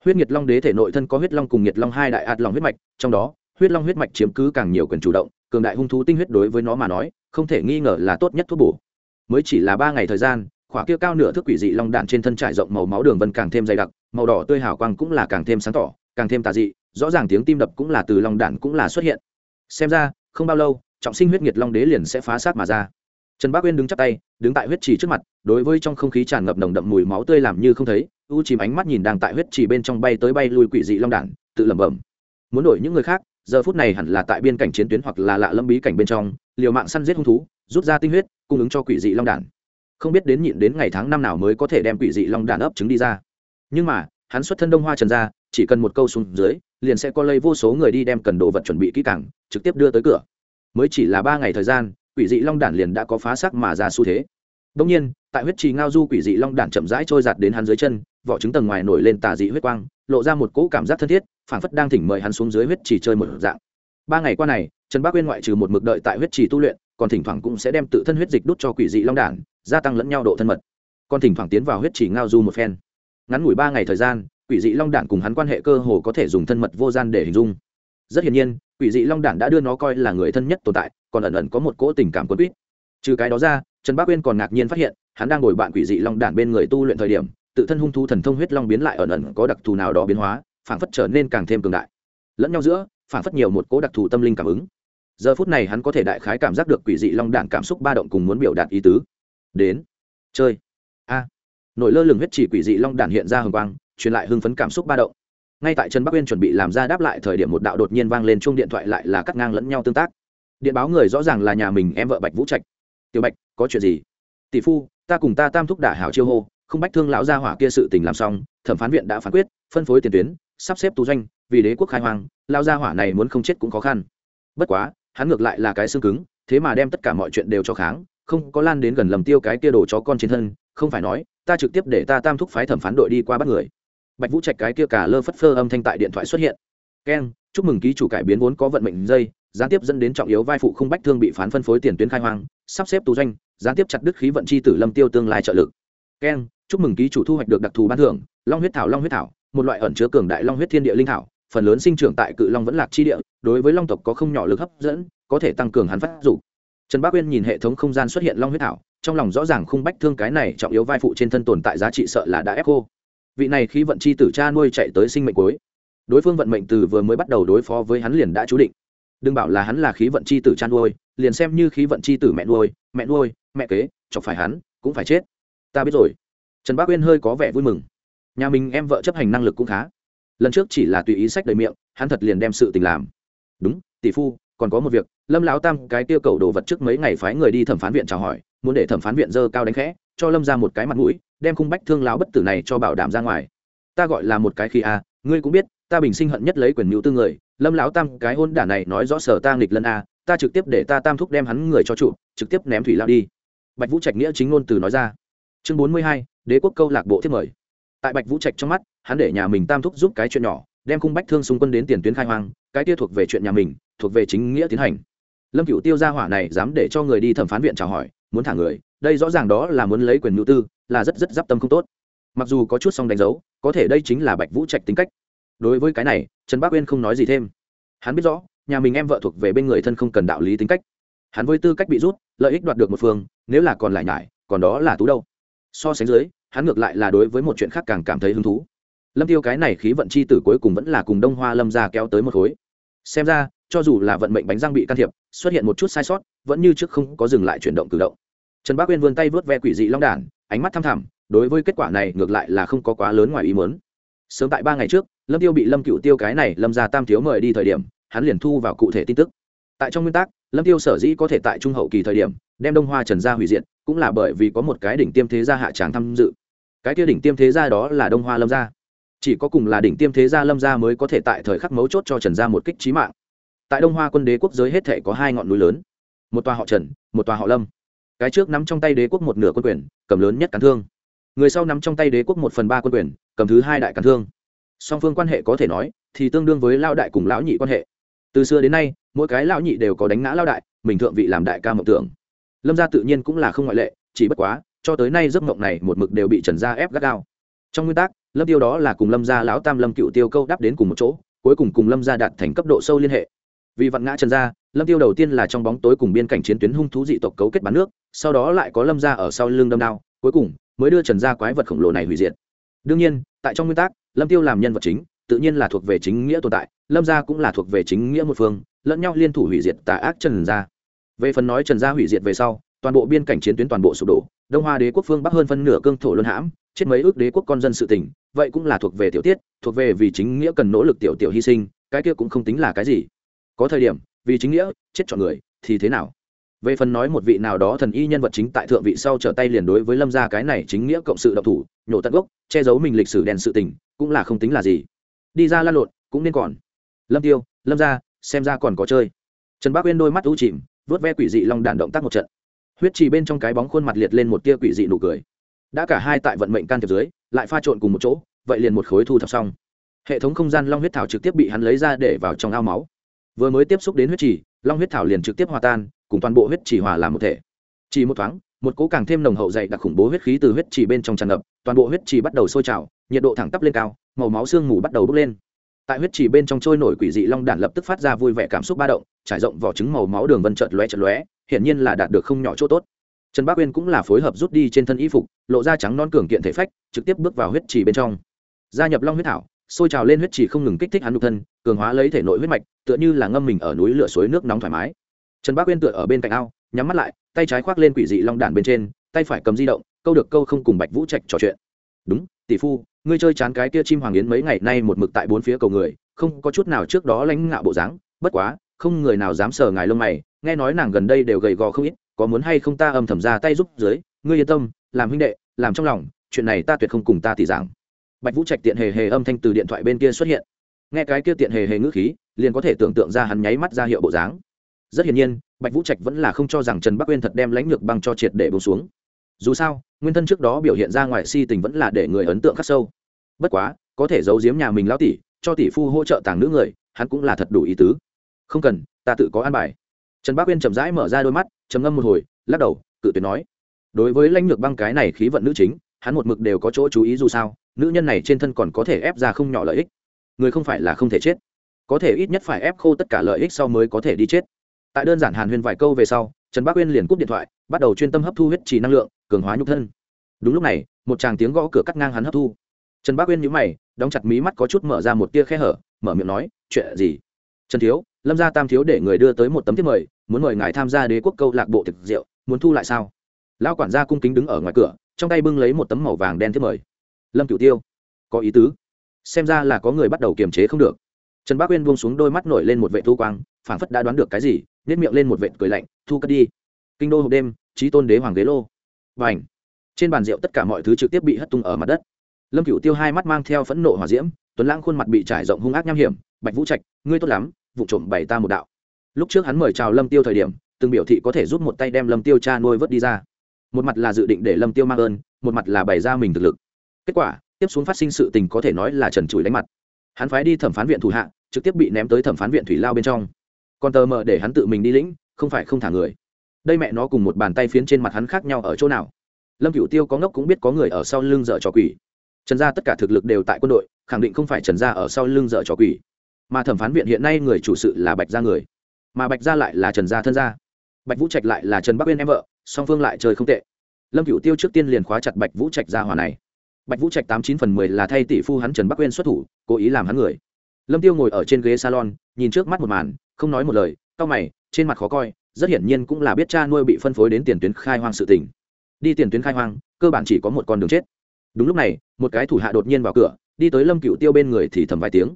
Huyết nhiệt long đế thể nội thân có huyết long cùng nhiệt long hai đại ạt long huyết mạch, trong đó huyết long huyết mạch chiếm cứ càng nhiều quyền chủ động, cường đại hung thú tinh huyết đối với nó mà nói, không thể nghi ngờ là tốt nhất thuốc bổ. Mới chỉ là ba ngày thời gian, khỏa kia cao nửa thước quỷ dị long đạn trên thân trải rộng màu máu đường vân càng thêm dày đặc, màu đỏ tươi hào quang cũng là càng thêm sáng tỏ, càng thêm tà dị, rõ ràng tiếng tim đập cũng là từ long đạn cũng là xuất hiện. Xem ra, không bao lâu, trọng sinh huyết nhiệt long đế liền sẽ phá sát mà ra. Trần bác uyên đứng chắp tay, đứng tại huyết trì trước mặt, đối với trong không khí tràn ngập nồng đậm mùi máu tươi làm như không thấy, u chìm ánh mắt nhìn đang tại huyết trì bên trong bay tới bay lui quỷ dị long đản tự lẩm bẩm. Muốn đổi những người khác giờ phút này hẳn là tại biên cảnh chiến tuyến hoặc là lạ lâm bí cảnh bên trong, liều mạng săn giết hung thú, rút ra tinh huyết, cung ứng cho quỷ dị long đản. Không biết đến nhịn đến ngày tháng năm nào mới có thể đem quỷ dị long đản ấp trứng đi ra. Nhưng mà, hắn xuất thân đông hoa trần ra chỉ cần một câu xuống dưới, liền sẽ có lây vô số người đi đem cần đồ vật chuẩn bị kỹ càng, trực tiếp đưa tới cửa. Mới chỉ là ba ngày thời gian, quỷ dị long đản liền đã có phá sắc mà ra xu thế. Đông nhiên, tại huyết trì ngao du quỷ dị long đản chậm rãi trôi giạt đến hắn dưới chân, vỏ trứng tầng ngoài nổi lên tà dị huyết quang lộ ra một cỗ cảm giác thân thiết phản phất đang thỉnh mời hắn xuống dưới huyết trì chơi một dạng. Ba ngày qua này, trần bác uyên ngoại trừ một mực đợi tại huyết trì tu luyện, còn thỉnh thoảng cũng sẽ đem tự thân huyết dịch đút cho quỷ dị long đản, gia tăng lẫn nhau độ thân mật. Còn thỉnh thoảng tiến vào huyết trì ngao du một phen. Ngắn ngủi ba ngày thời gian, quỷ dị long đản cùng hắn quan hệ cơ hồ có thể dùng thân mật vô gian để hình dung. Rất hiển nhiên, quỷ dị long đản đã đưa nó coi là người thân nhất tồn tại, còn ẩn ẩn có một cỗ tình cảm quân quýt. Trừ cái đó ra, trần bác uyên còn ngạc nhiên phát hiện, hắn đang ngồi bạn quỷ dị long đản bên người tu luyện thời điểm tự thân hung thu thần thông huyết long biến lại ẩn ẩn có đặc thù nào đó biến hóa, phảng phất trở nên càng thêm cường đại. Lẫn nhau giữa, phảng phất nhiều một cỗ đặc thù tâm linh cảm ứng. Giờ phút này hắn có thể đại khái cảm giác được quỷ dị long đản cảm xúc ba động cùng muốn biểu đạt ý tứ. Đến, chơi. A. Nổi lơ lửng huyết chỉ quỷ dị long đản hiện ra hồng quang, truyền lại hưng phấn cảm xúc ba động. Ngay tại trần bắc uyên chuẩn bị làm ra đáp lại thời điểm một đạo đột nhiên vang lên chung điện thoại lại là cắt ngang lẫn nhau tương tác. Điện báo người rõ ràng là nhà mình em vợ bạch vũ trạch. Tiểu bạch, có chuyện gì? Tỷ phu, ta cùng ta tam thúc đả hảo chiêu hô không bách thương lão gia hỏa kia sự tình làm xong, thẩm phán viện đã phán quyết, phân phối tiền tuyến, sắp xếp tù doanh, vì đế quốc khai hoang lao gia hỏa này muốn không chết cũng khó khăn. Bất quá, hắn ngược lại là cái xương cứng, thế mà đem tất cả mọi chuyện đều cho kháng, không có lan đến gần lầm tiêu cái kia đồ chó con trên thân, không phải nói, ta trực tiếp để ta tam thúc phái thẩm phán đội đi qua bắt người. Bạch vũ trạch cái kia cả lơ phất phơ âm thanh tại điện thoại xuất hiện. Keng chúc mừng ký chủ cải biến vốn có vận mệnh dây, gián tiếp dẫn đến trọng yếu vai phụ không bách thương bị phán phân phối tiền tuyến khai hoang, sắp xếp tù doanh, gián tiếp chặt đứt khí vận chi tử lâm tiêu tương lai trợ lực. Keng chúc mừng ký chủ thu hoạch được đặc thù ban thưởng, long huyết thảo, long huyết thảo, một loại ẩn chứa cường đại long huyết thiên địa linh thảo, phần lớn sinh trưởng tại cự long vẫn lạc chi địa, đối với long tộc có không nhỏ lực hấp dẫn, có thể tăng cường hắn phát dục. Trần bác uyên nhìn hệ thống không gian xuất hiện long huyết thảo, trong lòng rõ ràng không bách thương cái này trọng yếu vai phụ trên thân tồn tại giá trị sợ là đã ép cô. Vị này khi vận chi tử cha nuôi chạy tới sinh mệnh cuối. Đối phương vận mệnh từ vừa mới bắt đầu đối phó với hắn liền đã chú định. Đừng bảo là hắn là khí vận chi tử cha nuôi, liền xem như khí vận chi tử mẹ nuôi mẹ nuôi, mẹ kế, chọc phải hắn, cũng phải chết. Ta biết rồi trần bác uyên hơi có vẻ vui mừng. Nhà mình em vợ chấp hành năng lực cũng khá. Lần trước chỉ là tùy ý sách đầy miệng, hắn thật liền đem sự tình làm. Đúng, tỷ phu, còn có một việc, lâm lão tam, cái tiêu cầu đồ vật trước mấy ngày phái người đi thẩm phán viện chào hỏi, muốn để thẩm phán viện dơ cao đánh khẽ, cho lâm ra một cái mặt mũi, đem khung bách thương lão bất tử này cho bảo đảm ra ngoài. Ta gọi là một cái khi a, ngươi cũng biết, ta bình sinh hận nhất lấy quyền mưu tư người, lâm lão tam, cái hôn đả này nói rõ sở ta nghịch lân a, ta trực tiếp để ta tam thúc đem hắn người cho trụ, trực tiếp ném thủy lao đi. Bạch vũ trạch nghĩa chính ngôn từ nói ra. Chương bốn mươi hai đế quốc câu lạc bộ thiết mời. Tại bạch vũ trạch trong mắt, hắn để nhà mình tam thúc giúp cái chuyện nhỏ, đem khung bách thương xung quân đến tiền tuyến khai hoang, cái kia thuộc về chuyện nhà mình, thuộc về chính nghĩa tiến hành. Lâm cựu tiêu gia hỏa này dám để cho người đi thẩm phán viện chào hỏi, muốn thả người, đây rõ ràng đó là muốn lấy quyền nhu tư, là rất rất d tâm không tốt. Mặc dù có chút song đánh dấu, có thể đây chính là bạch vũ trạch tính cách. Đối với cái này, trần bác uyên không nói gì thêm. Hắn biết rõ, nhà mình em vợ thuộc về bên người thân không cần đạo lý tính cách. Hắn với tư cách bị rút, lợi ích đoạt được một phương, nếu là còn lại nhải, còn đó là tú đâu so sánh dưới, hắn ngược lại là đối với một chuyện khác càng cảm thấy hứng thú. Lâm tiêu cái này khí vận chi tử cuối cùng vẫn là cùng đông hoa lâm ra kéo tới một khối. Xem ra, cho dù là vận mệnh bánh răng bị can thiệp, xuất hiện một chút sai sót, vẫn như trước không có dừng lại chuyển động cử động. Trần bác uyên vươn tay vớt ve quỷ dị long đản, ánh mắt thăm thẳm, đối với kết quả này ngược lại là không có quá lớn ngoài ý muốn. Sớm tại ba ngày trước, lâm tiêu bị lâm cựu tiêu cái này lâm ra tam thiếu mời đi thời điểm, hắn liền thu vào cụ thể tin tức. Tại trong nguyên tắc lâm tiêu sở dĩ có thể tại trung hậu kỳ thời điểm, đem đông hoa trần gia hủy diệt, cũng là bởi vì có một cái đỉnh tiêm thế gia hạ tràng tham dự. Cái kia đỉnh tiêm thế gia đó là đông hoa lâm gia. Chỉ có cùng là đỉnh tiêm thế gia lâm gia mới có thể tại thời khắc mấu chốt cho trần gia một kích trí mạng. Tại đông hoa quân đế quốc giới hết thể có hai ngọn núi lớn. Một tòa họ trần, một tòa họ lâm. Cái trước nắm trong tay đế quốc một nửa quân quyền, cầm lớn nhất cán thương. Người sau nắm trong tay đế quốc một phần ba quân quyền, cầm thứ hai đại cán thương. Song phương quan hệ có thể nói, thì tương đương với lao đại cùng lão nhị quan hệ từ xưa đến nay, mỗi cái lão nhị đều có đánh ngã lao đại, mình thượng vị làm đại ca mộng tưởng. Lâm gia tự nhiên cũng là không ngoại lệ, chỉ bất quá, cho tới nay giấc mộng này một mực đều bị trần gia ép gắt gao. Trong nguyên tắc, lâm tiêu đó là cùng lâm gia lão tam lâm cựu tiêu câu đáp đến cùng một chỗ, cuối cùng cùng lâm gia đạt thành cấp độ sâu liên hệ. Vì vặn ngã trần gia, lâm tiêu đầu tiên là trong bóng tối cùng biên cảnh chiến tuyến hung thú dị tộc cấu kết bán nước, sau đó lại có lâm gia ở sau lưng đâm đao, cuối cùng mới đưa trần gia quái vật khổng lồ này hủy diệt. Đương nhiên, tại trong nguyên tắc, lâm tiêu làm nhân vật chính tự nhiên là thuộc về chính nghĩa tồn tại, lâm gia cũng là thuộc về chính nghĩa một phương, lẫn nhau liên thủ hủy diệt tà ác trần gia. Về phần nói trần gia hủy diệt về sau, toàn bộ biên cảnh chiến tuyến toàn bộ sụp đổ, đông hoa đế quốc phương bắc hơn phân nửa cương thổ luân hãm, chết mấy ước đế quốc con dân sự tỉnh, vậy cũng là thuộc về tiểu tiết, thuộc về vì chính nghĩa cần nỗ lực tiểu tiểu hy sinh, cái kia cũng không tính là cái gì. Có thời điểm, vì chính nghĩa, chết chọn người, thì thế nào? Về phần nói một vị nào đó thần y nhân vật chính tại thượng vị sau trở tay liền đối với lâm gia cái này chính nghĩa cộng sự độc thủ, nhổ tận gốc, che giấu mình lịch sử đèn sự tình, cũng là không tính là gì đi ra lan lộn, cũng nên còn. Lâm tiêu, lâm gia, xem ra còn có chơi. Trần bác uyên đôi mắt u chìm vớt ve quỷ dị long đàn động tác một trận. Huyết trì bên trong cái bóng khuôn mặt liệt lên một tia quỷ dị nụ cười. Đã cả hai tại vận mệnh can thiệp dưới, lại pha trộn cùng một chỗ, vậy liền một khối thu thập xong. Hệ thống không gian long huyết thảo trực tiếp bị hắn lấy ra để vào trong ao máu. Vừa mới tiếp xúc đến huyết trì, long huyết thảo liền trực tiếp hòa tan, cùng toàn bộ huyết trì hòa làm một thể. Chỉ một thoáng, một cố càng thêm nồng hậu dày đặc khủng bố huyết khí từ huyết trì bên trong tràn ngập, toàn bộ huyết trì bắt đầu sôi trào nhiệt độ thẳng tắp lên cao, màu máu xương mù bắt đầu bốc lên. Tại huyết trì bên trong trôi nổi quỷ dị long đản lập tức phát ra vui vẻ cảm xúc ba động, trải rộng vỏ trứng màu máu đường vân trợt lóe trợt lóe, hiển nhiên là đạt được không nhỏ chỗ tốt. Trần bác uyên cũng là phối hợp rút đi trên thân y phục, lộ ra trắng non cường kiện thể phách, trực tiếp bước vào huyết trì bên trong. Gia nhập long huyết thảo sôi trào lên huyết trì không ngừng kích thích hắn nhục thân, cường hóa lấy thể nội huyết mạch, tựa như là ngâm mình ở núi lửa suối nước nóng thoải mái. Trần bác uyên tựa ở bên cạnh ao, nhắm mắt lại, tay trái khoác lên quỷ dị long đản bên trên, tay phải cầm di động, câu được câu không cùng bạch vũ trạch trò chuyện. Đúng, tỷ phu ngươi chơi chán cái kia chim hoàng yến mấy ngày nay một mực tại bốn phía cầu người, không có chút nào trước đó lãnh ngạo bộ dáng, bất quá, không người nào dám sờ ngài lông mày, nghe nói nàng gần đây đều gầy gò không ít, có muốn hay không ta âm thầm ra tay giúp dưới, ngươi yên tâm, làm huynh đệ, làm trong lòng, chuyện này ta tuyệt không cùng ta tỷ giảng. Bạch vũ trạch tiện hề hề âm thanh từ điện thoại bên kia xuất hiện. Nghe cái kia tiện hề hề ngữ khí, liền có thể tưởng tượng ra hắn nháy mắt ra hiệu bộ dáng. Rất hiển nhiên, bạch vũ trạch vẫn là không cho rằng trần bắc uyên thật đem lãnh lược băng cho triệt để bông xuống dù sao, nguyên thân trước đó biểu hiện ra ngoài si tình vẫn là để người ấn tượng khắc sâu. Bất quá, có thể giấu giếm nhà mình lão tỷ, cho tỷ phu hỗ trợ tàng nữ người, hắn cũng là thật đủ ý tứ. Không cần, ta tự có an bài. Trần bác uyên chậm rãi mở ra đôi mắt, trầm ngâm một hồi, lắc đầu, cự tuyệt nói. Đối với lãnh lược băng cái này khí vận nữ chính, hắn một mực đều có chỗ chú ý dù sao, nữ nhân này trên thân còn có thể ép ra không nhỏ lợi ích. Người không phải là không thể chết. Có thể ít nhất phải ép khô tất cả lợi ích sau mới có thể đi chết. Tại đơn giản hàn huyên vài câu về sau, trần bác uyên liền cúp điện thoại, bắt đầu chuyên tâm hấp thu huyết trì năng lượng cường hóa nhục thân. Đúng lúc này, một chàng tiếng gõ cửa cắt ngang hắn hấp thu. Trần bác uyên nhíu mày, đóng chặt mí mắt có chút mở ra một tia khe hở, mở miệng nói, chuyện gì? Trần thiếu, lâm gia tam thiếu để người đưa tới một tấm thiếp mời, muốn mời ngài tham gia đế quốc câu lạc bộ thực rượu, muốn thu lại sao? Lão quản gia cung kính đứng ở ngoài cửa, trong tay bưng lấy một tấm màu vàng đen thiết mời. Lâm cửu tiêu, có ý tứ. Xem ra là có người bắt đầu kiềm chế không được. Trần bác uyên buông xuống đôi mắt nổi lên một vệ thu quang, phảng phất đã đoán được cái gì nếp miệng lên một vệ cười lạnh, thu cất đi. Kinh đô hộp đêm trí tôn đế hoàng ghế lô và ảnh. Trên bàn rượu tất cả mọi thứ trực tiếp bị hất tung ở mặt đất. Lâm cựu tiêu hai mắt mang theo phẫn nộ hòa diễm, tuấn lãng khuôn mặt bị trải rộng hung ác nham hiểm, bạch vũ trạch, ngươi tốt lắm, vụ trộm bày ta một đạo. Lúc trước hắn mời chào lâm tiêu thời điểm, từng biểu thị có thể giúp một tay đem lâm tiêu cha nuôi vớt đi ra. Một mặt là dự định để lâm tiêu mang ơn, một mặt là bày ra mình thực lực. Kết quả, tiếp xuống phát sinh sự tình có thể nói là trần trụi đánh mặt. Hắn phái đi thẩm phán viện thủ hạ, trực tiếp bị ném tới thẩm phán viện thủy lao bên trong. Còn tờ mờ để hắn tự mình đi lĩnh, không phải không thả người đây mẹ nó cùng một bàn tay phiến trên mặt hắn khác nhau ở chỗ nào? Lâm cựu tiêu có ngốc cũng biết có người ở sau lưng dợ trò quỷ. Trần gia tất cả thực lực đều tại quân đội, khẳng định không phải trần gia ở sau lưng dợ trò quỷ. Mà thẩm phán viện hiện nay người chủ sự là bạch gia người. Mà bạch gia lại là trần gia thân gia. Bạch vũ trạch lại là trần bắc uyên em vợ, song phương lại chơi không tệ. Lâm cựu tiêu trước tiên liền khóa chặt bạch vũ trạch gia hòa này. Bạch vũ trạch tám chín phần mười là thay tỷ phu hắn trần bắc uyên xuất thủ, cố ý làm hắn người. Lâm tiêu ngồi ở trên ghế salon, nhìn trước mắt một màn, không nói một lời, cau mày, trên mặt khó coi rất hiển nhiên cũng là biết cha nuôi bị phân phối đến tiền tuyến khai hoang sự tình. Đi tiền tuyến khai hoang, cơ bản chỉ có một con đường chết. Đúng lúc này, một cái thủ hạ đột nhiên vào cửa, đi tới lâm cựu tiêu bên người thì thầm vài tiếng.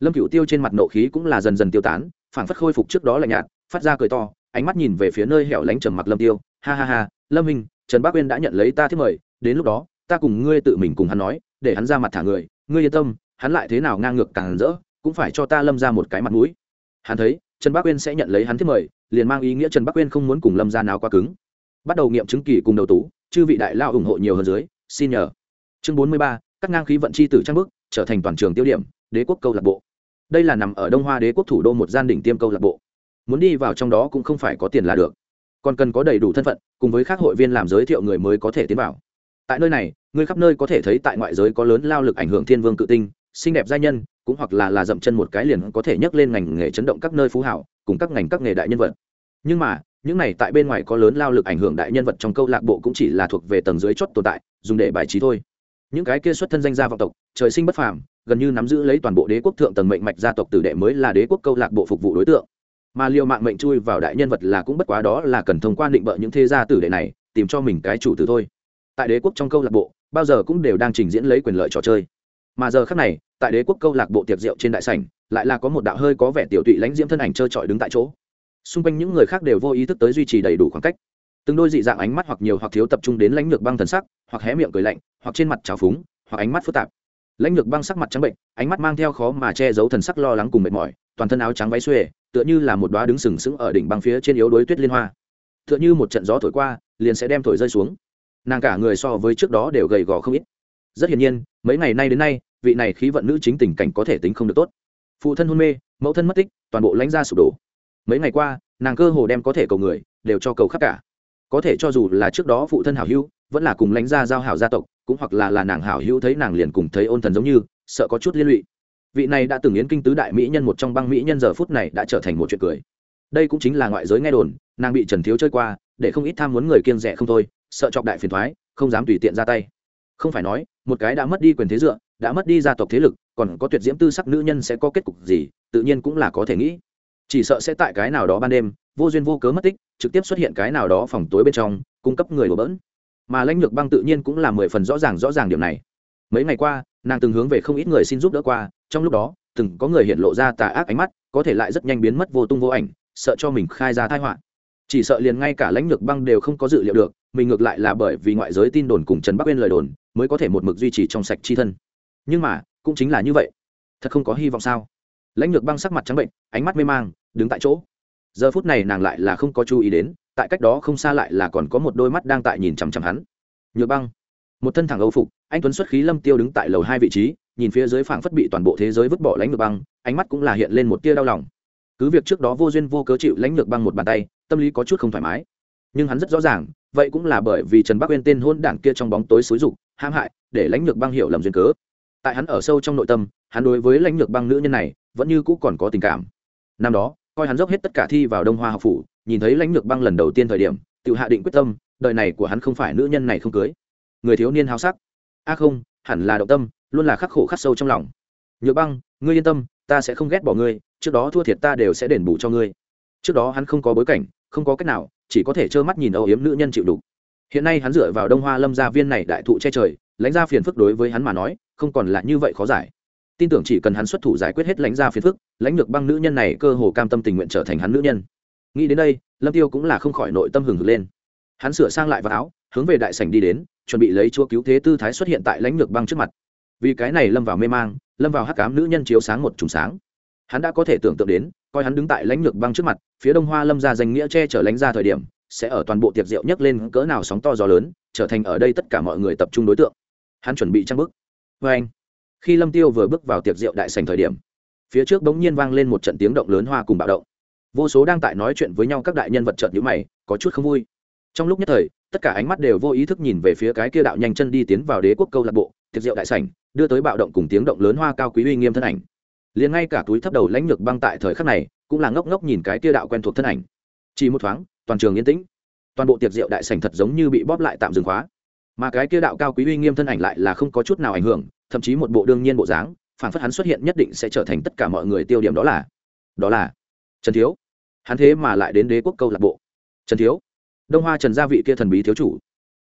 Lâm cựu tiêu trên mặt nộ khí cũng là dần dần tiêu tán, phảng phất khôi phục trước đó là nhạt, phát ra cười to, ánh mắt nhìn về phía nơi hẻo lánh trầm mặc lâm tiêu. Ha ha ha, lâm minh, trần bác uyên đã nhận lấy ta thiết mời, đến lúc đó, ta cùng ngươi tự mình cùng hắn nói, để hắn ra mặt thả người. Ngươi yên tâm, hắn lại thế nào ngang ngược càng rỡ, cũng phải cho ta lâm ra một cái mặt mũi. Hắn thấy trần Bắc uyên sẽ nhận lấy hắn thiết mời, liền mang ý nghĩa trần bắc uyên không muốn cùng lâm gia nào quá cứng. Bắt đầu nghiệm chứng kỳ cùng đầu tú, chư vị đại lao ủng hộ nhiều hơn dưới, xin nhờ. Chương bốn mươi ba, cắt ngang khí vận chi tử trang bức, trở thành toàn trường tiêu điểm, đế quốc câu lạc bộ. Đây là nằm ở đông hoa đế quốc thủ đô một gian đỉnh tiêm câu lạc bộ. Muốn đi vào trong đó cũng không phải có tiền là được. Còn cần có đầy đủ thân phận, cùng với các hội viên làm giới thiệu người mới có thể tiến vào. Tại nơi này, người khắp nơi có thể thấy tại ngoại giới có lớn lao lực ảnh hưởng thiên vương cự tinh, xinh đẹp giai nhân cũng hoặc là là dậm chân một cái liền có thể nhấc lên ngành nghề chấn động các nơi phú hảo, cùng các ngành các nghề đại nhân vật. Nhưng mà, những này tại bên ngoài có lớn lao lực ảnh hưởng đại nhân vật trong câu lạc bộ cũng chỉ là thuộc về tầng dưới chót tồn tại, dùng để bài trí thôi. Những cái kia xuất thân danh gia vọng tộc, trời sinh bất phàm, gần như nắm giữ lấy toàn bộ đế quốc thượng tầng mệnh mạch gia tộc tử đệ mới là đế quốc câu lạc bộ phục vụ đối tượng. Mà liều mạng mệnh chui vào đại nhân vật là cũng bất quá đó là cần thông quan định bợ những thế gia tử đệ này, tìm cho mình cái chủ tử thôi. Tại đế quốc trong câu lạc bộ, bao giờ cũng đều đang trình diễn lấy quyền lợi trò chơi mà giờ khác này, tại đế quốc câu lạc bộ tiệc rượu trên đại sảnh, lại là có một đạo hơi có vẻ tiểu tụy lãnh diễm thân ảnh trơ trọi đứng tại chỗ. Xung quanh những người khác đều vô ý thức tới duy trì đầy đủ khoảng cách. Từng đôi dị dạng ánh mắt hoặc nhiều hoặc thiếu tập trung đến lãnh lược băng thần sắc, hoặc hé miệng cười lạnh, hoặc trên mặt trào phúng, hoặc ánh mắt phức tạp. Lãnh lược băng sắc mặt trắng bệnh, ánh mắt mang theo khó mà che giấu thần sắc lo lắng cùng mệt mỏi, toàn thân áo trắng váy xuề, tựa như là một đoá đứng sừng sững ở đỉnh băng phía trên yếu đối tuyết liên hoa. Tựa như một trận gió thổi qua, liền sẽ đem thổi rơi xuống. Nàng cả người so với trước đó đều gầy gò không ít rất hiển nhiên, mấy ngày nay đến nay, vị này khí vận nữ chính tình cảnh có thể tính không được tốt. Phụ thân hôn mê, mẫu thân mất tích, toàn bộ lãnh gia sụp đổ. Mấy ngày qua, nàng cơ hồ đem có thể cầu người, đều cho cầu khắp cả. Có thể cho dù là trước đó phụ thân hảo hữu, vẫn là cùng lãnh gia giao hảo gia tộc, cũng hoặc là là nàng hảo hữu thấy nàng liền cùng thấy ôn thần giống như, sợ có chút liên lụy. Vị này đã từng yến kinh tứ đại mỹ nhân một trong băng mỹ nhân giờ phút này đã trở thành một chuyện cười. Đây cũng chính là ngoại giới nghe đồn, nàng bị trần thiếu chơi qua, để không ít tham muốn người kiêng rẻ không thôi, sợ chọc đại phiền thoái, không dám tùy tiện ra tay không phải nói, một cái đã mất đi quyền thế dựa, đã mất đi gia tộc thế lực, còn có tuyệt diễm tư sắc nữ nhân sẽ có kết cục gì, tự nhiên cũng là có thể nghĩ. Chỉ sợ sẽ tại cái nào đó ban đêm, vô duyên vô cớ mất tích, trực tiếp xuất hiện cái nào đó phòng tối bên trong, cung cấp người đổ bỡn. Mà lãnh lược băng tự nhiên cũng là mười phần rõ ràng rõ ràng điểm này. Mấy ngày qua, nàng từng hướng về không ít người xin giúp đỡ qua, trong lúc đó, từng có người hiện lộ ra tà ác ánh mắt, có thể lại rất nhanh biến mất vô tung vô ảnh, sợ cho mình khai ra thai họa. Chỉ sợ liền ngay cả lãnh lược băng đều không có dự liệu được, mình ngược lại là bởi vì ngoại giới tin đồn cùng trần bắc uyên lời đồn mới có thể một mực duy trì trong sạch chi thân. Nhưng mà, cũng chính là như vậy. Thật không có hy vọng sao? Lãnh lược băng sắc mặt trắng bệnh, ánh mắt mê mang, đứng tại chỗ. Giờ phút này nàng lại là không có chú ý đến, tại cách đó không xa lại là còn có một đôi mắt đang tại nhìn chằm chằm hắn. Nhược băng, một thân thẳng âu phục, anh tuấn xuất khí lâm tiêu đứng tại lầu hai vị trí, nhìn phía dưới phảng phất bị toàn bộ thế giới vứt bỏ lãnh lược băng, ánh mắt cũng là hiện lên một tia đau lòng. Cứ việc trước đó vô duyên vô cớ chịu lãnh lược băng một bàn tay, tâm lý có chút không thoải mái. Nhưng hắn rất rõ ràng, vậy cũng là bởi vì trần bắc uyên tên hôn đảng kia trong bóng tối xúi rục hãm hại, để lãnh lược băng hiểu lầm duyên cớ. Tại hắn ở sâu trong nội tâm, hắn đối với lãnh lược băng nữ nhân này, vẫn như cũ còn có tình cảm. Năm đó, coi hắn dốc hết tất cả thi vào đông hoa học phủ, nhìn thấy lãnh lược băng lần đầu tiên thời điểm, tự hạ định quyết tâm, đời này của hắn không phải nữ nhân này không cưới. Người thiếu niên háo sắc. A không, hẳn là động tâm, luôn là khắc khổ khắc sâu trong lòng. Nhược băng, ngươi yên tâm, ta sẽ không ghét bỏ ngươi, trước đó thua thiệt ta đều sẽ đền bù cho ngươi. Trước đó hắn không có bối cảnh, không có cách nào, chỉ có thể trơ mắt nhìn âu yếm nữ nhân chịu đủ hiện nay hắn dựa vào đông hoa lâm gia viên này đại thụ che trời, lãnh gia phiền phức đối với hắn mà nói, không còn là như vậy khó giải. Tin tưởng chỉ cần hắn xuất thủ giải quyết hết lãnh gia phiền phức, lãnh lược băng nữ nhân này cơ hồ cam tâm tình nguyện trở thành hắn nữ nhân. Nghĩ đến đây, lâm tiêu cũng là không khỏi nội tâm hừng hực lên. Hắn sửa sang lại vào áo, hướng về đại sảnh đi đến, chuẩn bị lấy chúa cứu thế tư thái xuất hiện tại lãnh lược băng trước mặt. Vì cái này lâm vào mê mang, lâm vào hắc cám nữ nhân chiếu sáng một trùng sáng. Hắn đã có thể tưởng tượng đến, coi hắn đứng tại lãnh lược băng trước mặt, phía đông hoa lâm ra danh nghĩa che chở lãnh ra thời điểm sẽ ở toàn bộ tiệc rượu nhấc lên cỡ nào sóng to gió lớn, trở thành ở đây tất cả mọi người tập trung đối tượng. Hắn chuẩn bị trang bức vê anh, khi lâm tiêu vừa bước vào tiệc rượu đại sành thời điểm, phía trước bỗng nhiên vang lên một trận tiếng động lớn hoa cùng bạo động. Vô số đang tại nói chuyện với nhau các đại nhân vật trận nhữ mày, có chút không vui. Trong lúc nhất thời, tất cả ánh mắt đều vô ý thức nhìn về phía cái kia đạo nhanh chân đi tiến vào đế quốc câu lạc bộ, tiệc rượu đại sảnh, đưa tới bạo động cùng tiếng động lớn hoa cao quý uy nghiêm thân ảnh. Liền ngay cả túi thấp đầu lãnh lược băng tại thời khắc này, cũng là ngốc ngốc nhìn cái kia đạo quen thuộc thân ảnh. Chỉ một thoáng toàn trường yên tĩnh. Toàn bộ tiệc rượu đại sảnh thật giống như bị bóp lại tạm dừng khóa. Mà cái kia đạo cao quý uy nghiêm thân ảnh lại là không có chút nào ảnh hưởng, thậm chí một bộ đương nhiên bộ dáng, phản phất hắn xuất hiện nhất định sẽ trở thành tất cả mọi người tiêu điểm đó là đó là trần thiếu. Hắn thế mà lại đến đế quốc câu lạc bộ. Trần thiếu. Đông hoa trần gia vị kia thần bí thiếu chủ.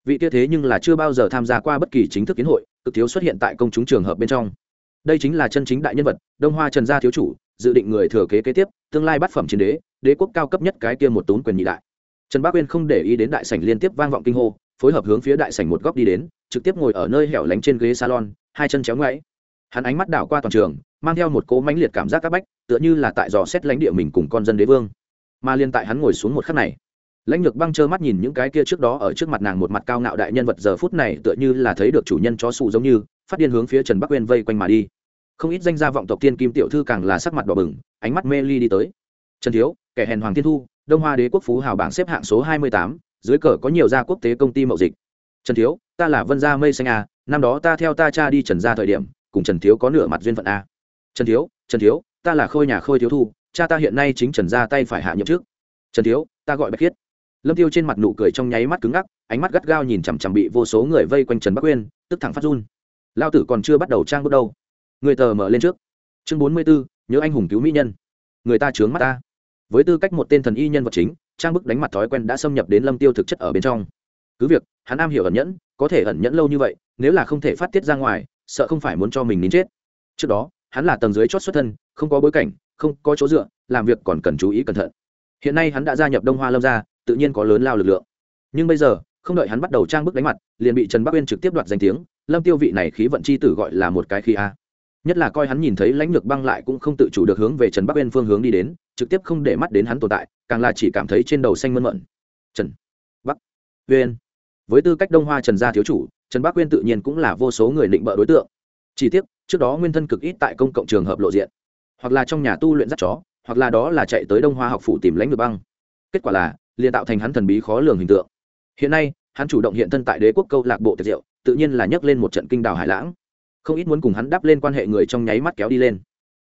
Vị kia thế nhưng là chưa bao giờ tham gia qua bất kỳ chính thức kiến hội, cực thiếu xuất hiện tại công chúng trường hợp bên trong. Đây chính là chân chính đại nhân vật, đông hoa trần gia thiếu chủ, dự định người thừa kế kế tiếp, tương lai bát phẩm chiến đế đế quốc cao cấp nhất cái kia một tốn quyền nhị đại trần bác uyên không để ý đến đại sảnh liên tiếp vang vọng kinh hô, phối hợp hướng phía đại sảnh một góc đi đến, trực tiếp ngồi ở nơi hẻo lánh trên ghế salon, hai chân chéo ngoáy. Hắn ánh mắt đảo qua toàn trường, mang theo một cỗ mãnh liệt cảm giác các bách, tựa như là tại dò xét lãnh địa mình cùng con dân đế vương. Mà liên tại hắn ngồi xuống một khắc này, lãnh lược băng trơ mắt nhìn những cái kia trước đó ở trước mặt nàng một mặt cao ngạo đại nhân vật giờ phút này tựa như là thấy được chủ nhân chó sụ giống như, phát điên hướng phía trần bắc uyên vây quanh mà đi. Không ít danh gia vọng tộc tiên kim tiểu thư càng là sắc mặt đỏ bừng, ánh mắt mê ly đi tới. Trần thiếu, kẻ hèn hoàng thiên thu đông hoa đế quốc phú hào bảng xếp hạng số hai mươi tám dưới cờ có nhiều gia quốc tế công ty mậu dịch. Trần thiếu ta là vân gia mây xanh a năm đó ta theo ta cha đi trần gia thời điểm cùng trần thiếu có nửa mặt duyên phận a. Trần thiếu trần thiếu ta là khôi nhà khôi thiếu thu cha ta hiện nay chính trần gia tay phải hạ nhậm trước trần thiếu ta gọi bạch khiết. Lâm tiêu trên mặt nụ cười trong nháy mắt cứng ngắc ánh mắt gắt gao nhìn chằm chằm bị vô số người vây quanh trần bắc uyên tức thẳng phát run. Lao tử còn chưa bắt đầu trang bước đâu. Người tờ mở lên trước. Chương bốn mươi 44, nhớ anh hùng cứu mỹ nhân. Người ta chướng mắt ta với tư cách một tên thần y nhân vật chính, trang bức đánh mặt thói quen đã xâm nhập đến lâm tiêu thực chất ở bên trong. Cứ việc, hắn am hiểu ẩn nhẫn, có thể ẩn nhẫn lâu như vậy, nếu là không thể phát tiết ra ngoài, sợ không phải muốn cho mình nín chết. Trước đó, hắn là tầng dưới chót xuất thân, không có bối cảnh, không có chỗ dựa, làm việc còn cần chú ý cẩn thận. Hiện nay hắn đã gia nhập đông hoa lâm gia, tự nhiên có lớn lao lực lượng. Nhưng bây giờ, không đợi hắn bắt đầu trang bức đánh mặt, liền bị trần bắc uyên trực tiếp đoạt danh tiếng, lâm tiêu vị này khí vận chi tử gọi là một cái khí a nhất là coi hắn nhìn thấy lãnh lược băng lại cũng không tự chủ được hướng về trần bắc uyên phương hướng đi đến trực tiếp không để mắt đến hắn tồn tại càng là chỉ cảm thấy trên đầu xanh mơn mận trần bắc uyên với tư cách đông hoa trần gia thiếu chủ trần bắc uyên tự nhiên cũng là vô số người định bợ đối tượng chỉ tiếc trước đó nguyên thân cực ít tại công cộng trường hợp lộ diện hoặc là trong nhà tu luyện dắt chó hoặc là đó là chạy tới đông hoa học phủ tìm lãnh lược băng kết quả là liền tạo thành hắn thần bí khó lường hình tượng hiện nay hắn chủ động hiện thân tại đế quốc câu lạc bộ tiệc diệu tự nhiên là nhấc lên một trận kinh đảo hải lãng không ít muốn cùng hắn đáp lên quan hệ người trong nháy mắt kéo đi lên.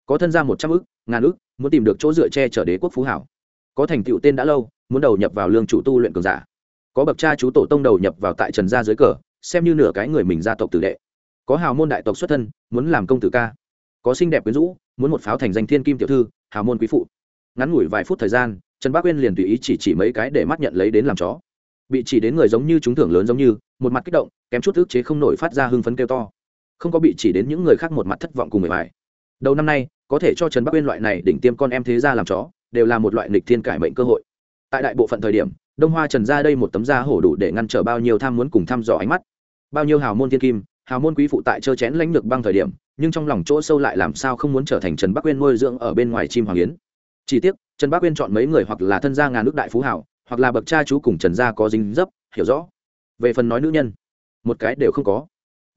Có thân ra một trăm ức, ngàn ức, muốn tìm được chỗ dựa che chở đế quốc phú hảo. Có thành tựu tên đã lâu, muốn đầu nhập vào lương chủ tu luyện cường giả. Có bậc cha chú tổ tông đầu nhập vào tại trần gia dưới cờ, xem như nửa cái người mình gia tộc tử đệ. Có hào môn đại tộc xuất thân, muốn làm công tử ca. Có xinh đẹp quyến rũ, muốn một pháo thành danh thiên kim tiểu thư, hào môn quý phụ. Ngắn ngủi vài phút thời gian, trần bác uyên liền tùy ý chỉ chỉ mấy cái để mắt nhận lấy đến làm chó. Bị chỉ đến người giống như chúng thưởng lớn giống như, một mặt kích động, kém chút ức chế không nổi phát ra hưng phấn kêu to không có bị chỉ đến những người khác một mặt thất vọng cùng người bài đầu năm nay, có thể cho trần bắc uyên loại này đỉnh tiêm con em thế ra làm chó, đều là một loại nghịch thiên cải mệnh cơ hội. Tại đại bộ phận thời điểm, đông hoa trần ra đây một tấm da hổ đủ để ngăn trở bao nhiêu tham muốn cùng thăm dò ánh mắt. Bao nhiêu hào môn thiên kim, hào môn quý phụ tại chơ chén lãnh lược băng thời điểm, nhưng trong lòng chỗ sâu lại làm sao không muốn trở thành trần bắc uyên nuôi dưỡng ở bên ngoài chim hoàng yến. Chỉ tiếc, trần bắc uyên chọn mấy người hoặc là thân gia ngàn nước đại phú hảo, hoặc là bậc cha chú cùng trần gia có dính dấp, hiểu rõ. Về phần nói nữ nhân, một cái đều không có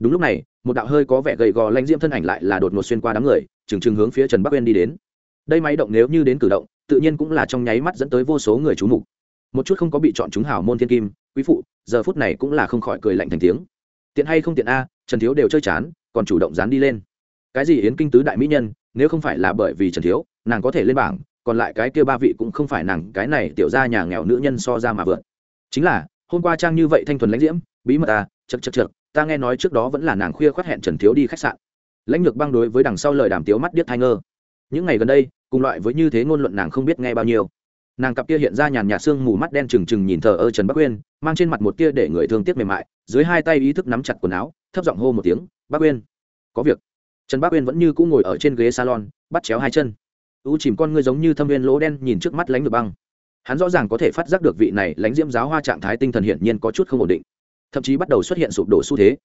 đúng lúc này, một đạo hơi có vẻ gầy gò lanh diễm thân ảnh lại là đột ngột xuyên qua đám người, trừng trừng hướng phía trần bắc uyên đi đến. Đây máy động nếu như đến cử động, tự nhiên cũng là trong nháy mắt dẫn tới vô số người chú mục. Một chút không có bị chọn chúng hảo môn thiên kim, quý phụ, giờ phút này cũng là không khỏi cười lạnh thành tiếng. Tiện hay không tiện a, trần thiếu đều chơi chán, còn chủ động dán đi lên. Cái gì yến kinh tứ đại mỹ nhân, nếu không phải là bởi vì trần thiếu, nàng có thể lên bảng, còn lại cái kia ba vị cũng không phải nàng, cái này tiểu ra nhà nghèo nữ nhân so ra mà vượt. Chính là, hôm qua trang như vậy thanh thuần lãnh diễm, bí mật à chật chật chật, ta nghe nói trước đó vẫn là nàng khuya khoát hẹn trần thiếu đi khách sạn. Lãnh lược băng đối với đằng sau lời đàm tiếu mắt điếc thai ngơ. Những ngày gần đây, cùng loại với như thế ngôn luận nàng không biết nghe bao nhiêu. Nàng cặp kia hiện ra nhàn nhạt xương mù mắt đen trừng trừng nhìn thờ ơ trần bắc uyên mang trên mặt một kia để người thương tiếc mềm mại, dưới hai tay ý thức nắm chặt quần áo, thấp giọng hô một tiếng, bắc uyên có việc. Trần bắc uyên vẫn như cũng ngồi ở trên ghế salon, bắt chéo hai chân. U chìm con ngươi giống như thâm viên lỗ đen nhìn trước mắt lánh được băng. Hắn rõ ràng có thể phát giác được vị này lãnh diễm giáo hoa trạng thái tinh thần hiển nhiên có chút không ổn định thậm chí bắt đầu xuất hiện sụp đổ xu thế.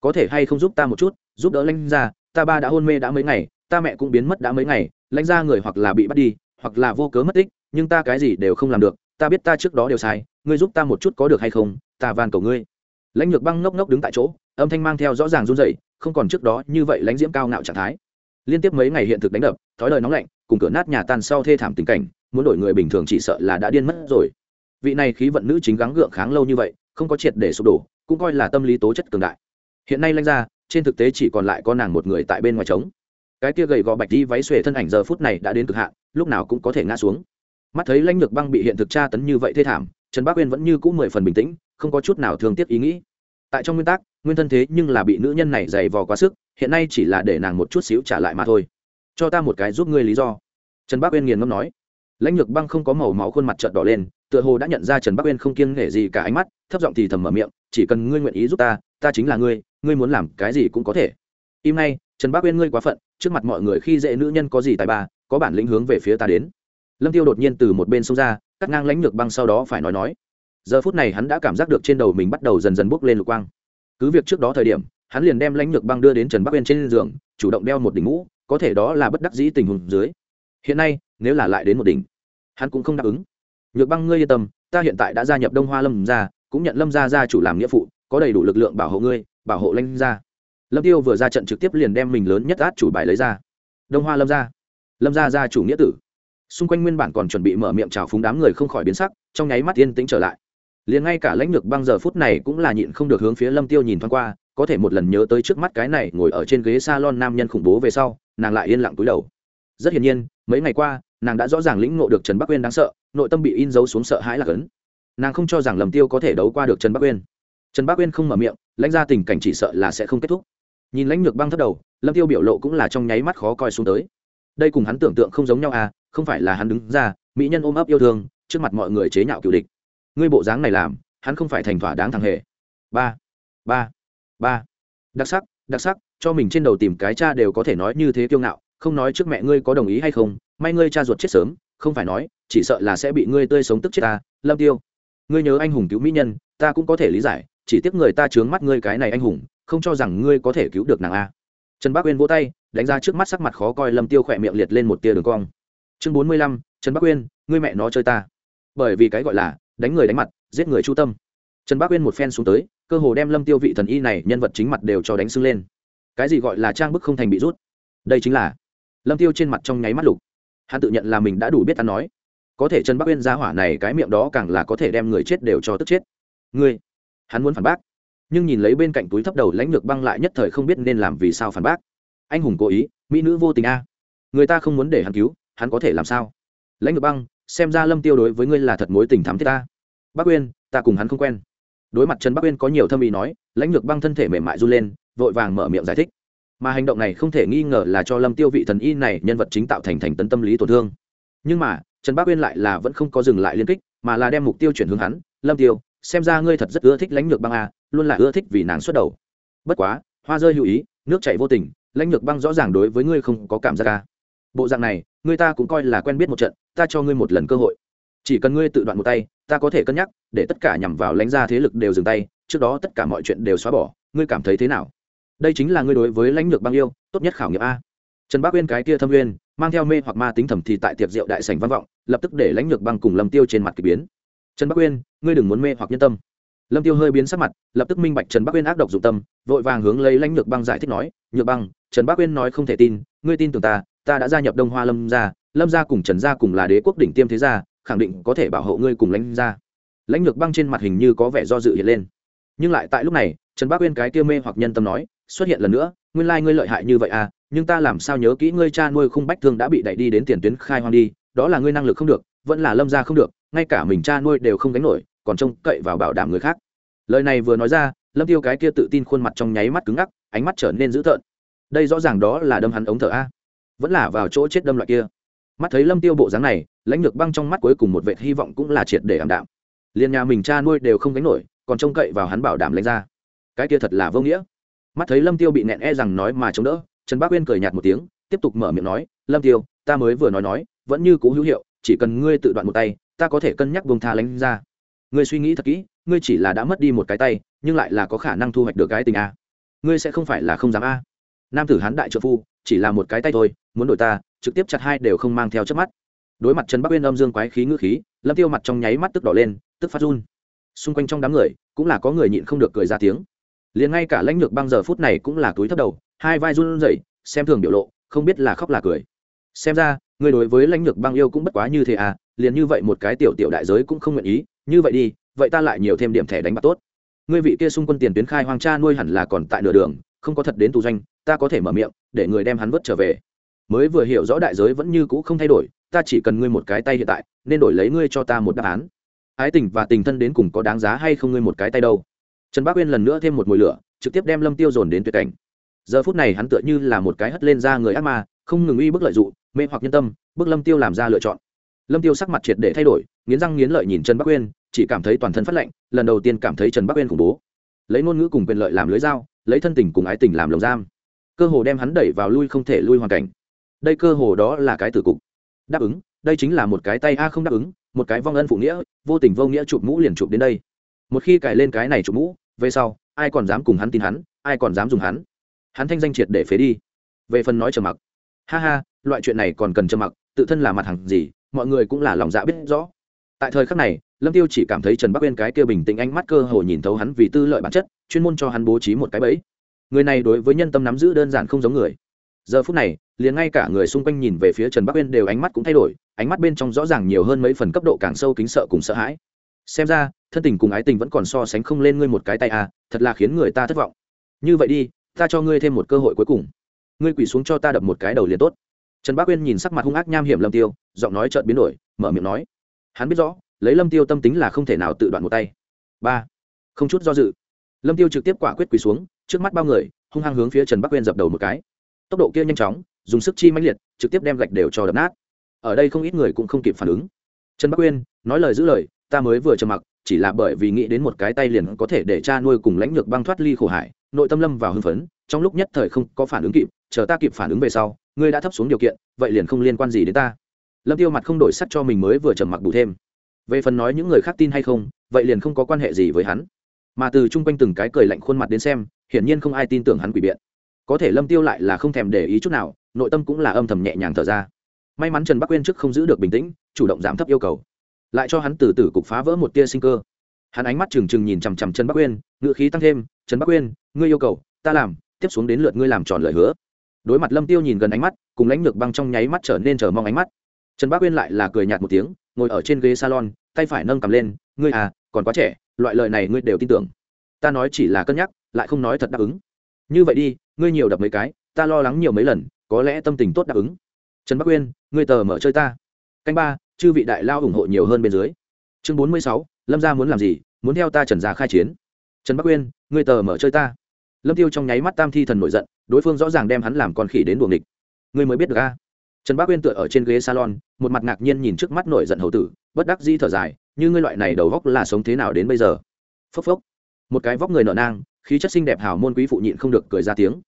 Có thể hay không giúp ta một chút, giúp đỡ lãnh ra ta ba đã hôn mê đã mấy ngày, ta mẹ cũng biến mất đã mấy ngày lãnh ra người hoặc là bị bắt đi, hoặc là vô cớ mất tích, nhưng ta cái gì đều không làm được, ta biết ta trước đó đều sai, ngươi giúp ta một chút có được hay không, ta van cầu ngươi. Lãnh nhược băng ngốc ngốc đứng tại chỗ, âm thanh mang theo rõ ràng run dậy không còn trước đó như vậy lãnh diễm cao ngạo trạng thái. Liên tiếp mấy ngày hiện thực đánh đập, thói lời nóng lạnh, cùng cửa nát nhà tan sau thê thảm tình cảnh, muốn đổi người bình thường chỉ sợ là đã điên mất rồi. Vị này khí vận nữ chính gắng gượng kháng lâu như vậy, không có triệt để sụp đổ cũng coi là tâm lý tố chất cường đại. Hiện nay lãnh ra, trên thực tế chỉ còn lại có nàng một người tại bên ngoài trống. Cái kia gầy gò bạch đi váy xuề thân ảnh giờ phút này đã đến cực hạn, lúc nào cũng có thể ngã xuống. Mắt thấy lãnh lược băng bị hiện thực tra tấn như vậy thê thảm, trần bác uyên vẫn như cũ mười phần bình tĩnh, không có chút nào thương tiếc ý nghĩ. Tại trong nguyên tắc, nguyên thân thế nhưng là bị nữ nhân này dày vò quá sức, hiện nay chỉ là để nàng một chút xíu trả lại mà thôi. Cho ta một cái giúp ngươi lý do. Trần bác uyên nghiền ngâm nói lãnh nhược băng không có màu máu khuôn mặt trợn đỏ lên, tựa hồ đã nhận ra trần bắc uyên không kiêng nể gì cả ánh mắt, thấp giọng thì thầm mở miệng, chỉ cần ngươi nguyện ý giúp ta ta chính là ngươi ngươi muốn làm cái gì cũng có thể. Im ngay, trần bắc uyên ngươi quá phận, trước mặt mọi người khi dễ nữ nhân có gì tài ba, có bản lĩnh hướng về phía ta đến. Lâm tiêu đột nhiên từ một bên xông ra, cắt ngang lãnh nhược băng sau đó phải nói nói. Giờ phút này hắn đã cảm giác được trên đầu mình bắt đầu dần dần bốc lên lục quang. Cứ việc trước đó thời điểm, hắn liền đem lãnh nhược băng đưa đến trần bắc uyên trên giường, chủ động đeo một đỉnh mũ, có thể đó là bất đắc dĩ tình huống dưới. Hiện nay nếu là lại đến một đỉnh, hắn cũng không đáp ứng. Nhược băng ngươi yên tâm, ta hiện tại đã gia nhập đông hoa lâm gia, cũng nhận lâm gia gia chủ làm nghĩa phụ, có đầy đủ lực lượng bảo hộ ngươi, bảo hộ lãnh gia. Lâm tiêu vừa ra trận trực tiếp liền đem mình lớn nhất át chủ bài lấy ra. Đông hoa lâm gia. Lâm gia gia chủ nghĩa tử. Xung quanh nguyên bản còn chuẩn bị mở miệng chào phúng đám người không khỏi biến sắc, trong nháy mắt yên tĩnh trở lại. Liền ngay cả lãnh lược băng giờ phút này cũng là nhịn không được hướng phía lâm tiêu nhìn thoáng qua, có thể một lần nhớ tới trước mắt cái này ngồi ở trên ghế salon nam nhân khủng bố về sau, nàng lại yên lặng cúi đầu. Rất hiển nhiên, mấy ngày qua nàng đã rõ ràng lĩnh ngộ được trần bắc uyên đáng sợ, nội tâm bị in dấu xuống sợ hãi là cấn. Nàng không cho rằng lầm tiêu có thể đấu qua được trần bắc uyên. Trần bắc uyên không mở miệng, lãnh ra tình cảnh chỉ sợ là sẽ không kết thúc. Nhìn lãnh nhược băng thất đầu, lâm tiêu biểu lộ cũng là trong nháy mắt khó coi xuống tới. Đây cùng hắn tưởng tượng không giống nhau à không phải là hắn đứng ra, mỹ nhân ôm ấp yêu thương, trước mặt mọi người chế nhạo cựu địch. Ngươi bộ dáng này làm, hắn không phải thành thỏa đáng thằng hề. Ba ba ba. Đặc sắc đặc sắc, cho mình trên đầu tìm cái cha đều có thể nói như thế kiêu ngạo, không nói trước mẹ ngươi có đồng ý hay không may ngươi cha ruột chết sớm, không phải nói, chỉ sợ là sẽ bị ngươi tươi sống tức chết ta, lâm tiêu. Ngươi nhớ anh hùng cứu mỹ nhân, ta cũng có thể lý giải, chỉ tiếc người ta chướng mắt ngươi cái này anh hùng, không cho rằng ngươi có thể cứu được nàng a. Trần bắc uyên vỗ tay, đánh ra trước mắt sắc mặt khó coi lâm tiêu khỏe miệng liệt lên một tia đường cong. Chương bốn mươi lăm, trần bắc uyên, ngươi mẹ nó chơi ta. Bởi vì cái gọi là, đánh người đánh mặt, giết người chu tâm. Trần bắc uyên một phen xuống tới, cơ hồ đem lâm tiêu vị thần y này, nhân vật chính mặt đều cho đánh sưng lên. Cái gì gọi là trang bức không thành bị rút? Đây chính là, lâm tiêu trên mặt trong nháy mắt lục hắn tự nhận là mình đã đủ biết ăn nói. Có thể trần bắc uyên gia hỏa này cái miệng đó càng là có thể đem người chết đều cho tức chết. Ngươi, hắn muốn phản bác. Nhưng nhìn lấy bên cạnh túi thấp đầu lãnh lược băng lại nhất thời không biết nên làm vì sao phản bác. Anh hùng cố ý, mỹ nữ vô tình a. Người ta không muốn để hắn cứu, hắn có thể làm sao? Lãnh lược băng, xem ra lâm tiêu đối với ngươi là thật mối tình thắm thiết ta. Bác uyên, ta cùng hắn không quen. Đối mặt trần bắc uyên có nhiều thâm ý nói, lãnh lược băng thân thể mềm mại run lên, vội vàng mở miệng giải thích mà hành động này không thể nghi ngờ là cho lâm tiêu vị thần y này nhân vật chính tạo thành thành tấn tâm lý tổn thương. Nhưng mà, trần bác uyên lại là vẫn không có dừng lại liên kích, mà là đem mục tiêu chuyển hướng hắn, lâm tiêu, xem ra ngươi thật rất ưa thích lãnh lược băng a luôn là ưa thích vì nàng xuất đầu. Bất quá, hoa rơi lưu ý, nước chảy vô tình, lãnh lược băng rõ ràng đối với ngươi không có cảm giác ca bộ dạng này, ngươi ta cũng coi là quen biết một trận, ta cho ngươi một lần cơ hội. Chỉ cần ngươi tự đoạn một tay, ta có thể cân nhắc, để tất cả nhằm vào lãnh gia thế lực đều dừng tay, trước đó tất cả mọi chuyện đều xóa bỏ, ngươi cảm thấy thế nào? Đây chính là ngươi đối với lãnh lược băng yêu, tốt nhất khảo nghiệm a. Trần bác uyên cái kia thâm uyên mang theo mê hoặc ma tính thẩm thì tại tiệc rượu đại sảnh văn vọng, lập tức để lãnh lược băng cùng lâm tiêu trên mặt k ỳ biến. Trần bắc uyên, ngươi đừng muốn mê hoặc nhân tâm. Lâm tiêu hơi biến sắc mặt, lập tức minh bạch trần bắc uyên ác độc dụng tâm, vội vàng hướng lấy lãnh lược băng giải thích nói, nhược băng, trần bắc uyên nói không thể tin, ngươi tin tưởng ta ta đã gia nhập đông hoa lâm gia lâm gia cùng trần gia cùng là đế quốc đỉnh tiêm thế gia, khẳng định có thể bảo hộ ngươi cùng lãnh gia. Lãnh lược băng trên mặt hình như có vẻ do dự hiện lên. Nhưng lại tại lúc này, trần bắc uyên cái kia mê hoặc nhân tâm nói xuất hiện lần nữa, nguyên lai ngươi lợi hại như vậy à nhưng ta làm sao nhớ kỹ ngươi cha nuôi khung bách thương đã bị đẩy đi đến tiền tuyến khai hoang đi, đó là ngươi năng lực không được, vẫn là lâm ra không được, ngay cả mình cha nuôi đều không gánh nổi, còn trông cậy vào bảo đảm người khác. Lời này vừa nói ra, lâm tiêu cái kia tự tin khuôn mặt trong nháy mắt cứng ngắc, ánh mắt trở nên dữ tợn. Đây rõ ràng đó là đâm hắn ống thở a, vẫn là vào chỗ chết đâm loại kia. Mắt thấy lâm tiêu bộ dáng này, lãnh lược băng trong mắt cuối cùng một vệ hy vọng cũng là triệt để ảm đạm. Liền nhà mình cha nuôi đều không gánh nổi, còn trông cậy vào hắn bảo đảm lãnh ra cái kia thật là vô nghĩa mắt thấy lâm tiêu bị nẹn e rằng nói mà chống đỡ, trần bác uyên cười nhạt một tiếng, tiếp tục mở miệng nói, lâm tiêu, ta mới vừa nói nói, vẫn như cũ hữu hiệu, chỉ cần ngươi tự đoạn một tay, ta có thể cân nhắc buông tha lãnh ra. Ngươi suy nghĩ thật kỹ, ngươi chỉ là đã mất đi một cái tay, nhưng lại là có khả năng thu hoạch được cái tình a. Ngươi sẽ không phải là không dám a. Nam tử hán đại trợ phu, chỉ là một cái tay thôi, muốn đổi ta, trực tiếp chặt hai đều không mang theo trước mắt. Đối mặt trần bắc uyên âm dương quái khí ngữ khí, lâm tiêu mặt trong nháy mắt tức đỏ lên, tức phát run. Xung quanh trong đám người, cũng là có người nhịn không được cười ra tiếng liền ngay cả lãnh lược băng giờ phút này cũng là túi thấp đầu, hai vai run rẩy, xem thường biểu lộ, không biết là khóc là cười. Xem ra, người đối với lãnh lược băng yêu cũng bất quá như thế à liền như vậy một cái tiểu tiểu đại giới cũng không nguyện ý, như vậy đi, vậy ta lại nhiều thêm điểm thẻ đánh bạc tốt. Ngươi vị kia xung quân tiền tuyến khai hoàng cha nuôi hẳn là còn tại nửa đường, không có thật đến tù doanh, ta có thể mở miệng, để người đem hắn vớt trở về. Mới vừa hiểu rõ đại giới vẫn như cũ không thay đổi, ta chỉ cần ngươi một cái tay hiện tại, nên đổi lấy ngươi cho ta một đáp án. Ái tình và tình thân đến cùng có đáng giá hay không ngươi một cái tay đâu? Trần bác uyên lần nữa thêm một mùi lửa, trực tiếp đem lâm tiêu dồn đến tuyệt cảnh. Giờ phút này hắn tựa như là một cái hất lên ra người ác ma, không ngừng uy bức lợi dụng, mê hoặc nhân tâm, bức lâm tiêu làm ra lựa chọn. Lâm tiêu sắc mặt triệt để thay đổi, nghiến răng nghiến lợi nhìn trần bắc uyên, chỉ cảm thấy toàn thân phát lạnh, lần đầu tiên cảm thấy trần bắc uyên khủng bố. Lấy ngôn ngữ cùng quyền lợi làm lưới dao, lấy thân tình cùng ái tình làm lồng giam. Cơ hồ đem hắn đẩy vào lui không thể lui hoàn cảnh. Đây cơ hồ đó là cái tử cục. Đáp ứng, đây chính là một cái tay a không đáp ứng, một cái vong ân phụ nghĩa, vô tình vô nghĩa chụp mũ liền chụp đến đây một khi cài lên cái này chụp mũ, về sau, ai còn dám cùng hắn tin hắn, ai còn dám dùng hắn. Hắn thanh danh triệt để phế đi. Về phần nói trầm mặc. Ha ha, loại chuyện này còn cần trầm mặc, tự thân là mặt hàng gì, mọi người cũng là lòng dạ biết rõ. Tại thời khắc này, lâm tiêu chỉ cảm thấy trần bắc uyên cái kia bình tĩnh ánh mắt cơ hồ nhìn thấu hắn vì tư lợi bản chất, chuyên môn cho hắn bố trí một cái bẫy. Người này đối với nhân tâm nắm giữ đơn giản không giống người. Giờ phút này, liền ngay cả người xung quanh nhìn về phía trần bắc uyên đều ánh mắt cũng thay đổi, ánh mắt bên trong rõ ràng nhiều hơn mấy phần cấp độ càng sâu kính sợ cùng sợ hãi xem ra, thân tình cùng ái tình vẫn còn so sánh không lên ngươi một cái tay à thật là khiến người ta thất vọng. Như vậy đi, ta cho ngươi thêm một cơ hội cuối cùng. Ngươi quỳ xuống cho ta đập một cái đầu liền tốt. Trần bác uyên nhìn sắc mặt hung ác nham hiểm lâm tiêu, giọng nói chợt biến đổi, mở miệng nói. Hắn biết rõ, lấy lâm tiêu tâm tính là không thể nào tự đoạn một tay. Ba, không chút do dự. Lâm tiêu trực tiếp quả quyết quỳ xuống, trước mắt bao người, hung hăng hướng phía trần bắc uyên dập đầu một cái. Tốc độ kia nhanh chóng, dùng sức chi mãnh liệt, trực tiếp đem gạch đều cho đập nát. Ở đây không ít người cũng không kịp phản ứng. Trần bắc uyên, nói lời giữ lời ta mới vừa trầm mặc, chỉ là bởi vì nghĩ đến một cái tay liền có thể để cha nuôi cùng lãnh lược băng thoát ly khổ hải, nội tâm lâm vào hưng phấn, trong lúc nhất thời không có phản ứng kịp, chờ ta kịp phản ứng về sau, ngươi đã thấp xuống điều kiện, vậy liền không liên quan gì đến ta. Lâm tiêu mặt không đổi sắc cho mình mới vừa trầm mặc đủ thêm. Về phần nói những người khác tin hay không, vậy liền không có quan hệ gì với hắn. Mà từ chung quanh từng cái cười lạnh khuôn mặt đến xem, hiển nhiên không ai tin tưởng hắn quỷ biện. Có thể lâm tiêu lại là không thèm để ý chút nào, nội tâm cũng là âm thầm nhẹ nhàng thở ra. May mắn trần bắc quên trước không giữ được bình tĩnh, chủ động giảm thấp yêu cầu lại cho hắn từ từ cục phá vỡ một tia sinh cơ. Hắn ánh mắt trừng trừng nhìn chằm chằm trần bắc Uyên, ngựa khí tăng thêm trần bắc Uyên, ngươi yêu cầu ta làm tiếp xuống đến lượt ngươi làm tròn lời hứa. Đối mặt lâm tiêu nhìn gần ánh mắt cùng lãnh lược băng trong nháy mắt trở nên chờ mong ánh mắt. Trần Bắc uyên lại là cười nhạt một tiếng ngồi ở trên ghế salon tay phải nâng cầm lên ngươi à còn quá trẻ loại lời này ngươi đều tin tưởng. Ta nói chỉ là cân nhắc lại không nói thật đáp ứng. Như vậy đi ngươi nhiều đập mấy cái ta lo lắng nhiều mấy lần có lẽ tâm tình tốt đáp ứng. Trần bắc uyên ngươi tờ mở chơi ta. Canh ba chư vị đại lao ủng hộ nhiều hơn bên dưới. Chương bốn mươi sáu, lâm gia muốn làm gì? Muốn theo ta trần gia khai chiến. Trần bắc uyên, ngươi tờ mở chơi ta. Lâm tiêu trong nháy mắt tam thi thần nổi giận, đối phương rõ ràng đem hắn làm con khỉ đến buồng địch ngươi mới biết được a. Trần bắc uyên tựa ở trên ghế salon, một mặt ngạc nhiên nhìn trước mắt nổi giận hầu tử, bất đắc di thở dài, như ngươi loại này đầu góc là sống thế nào đến bây giờ? Phốc phốc. Một cái vóc người nợ nang, khí chất xinh đẹp hảo môn quý phụ nhịn không được cười ra tiếng.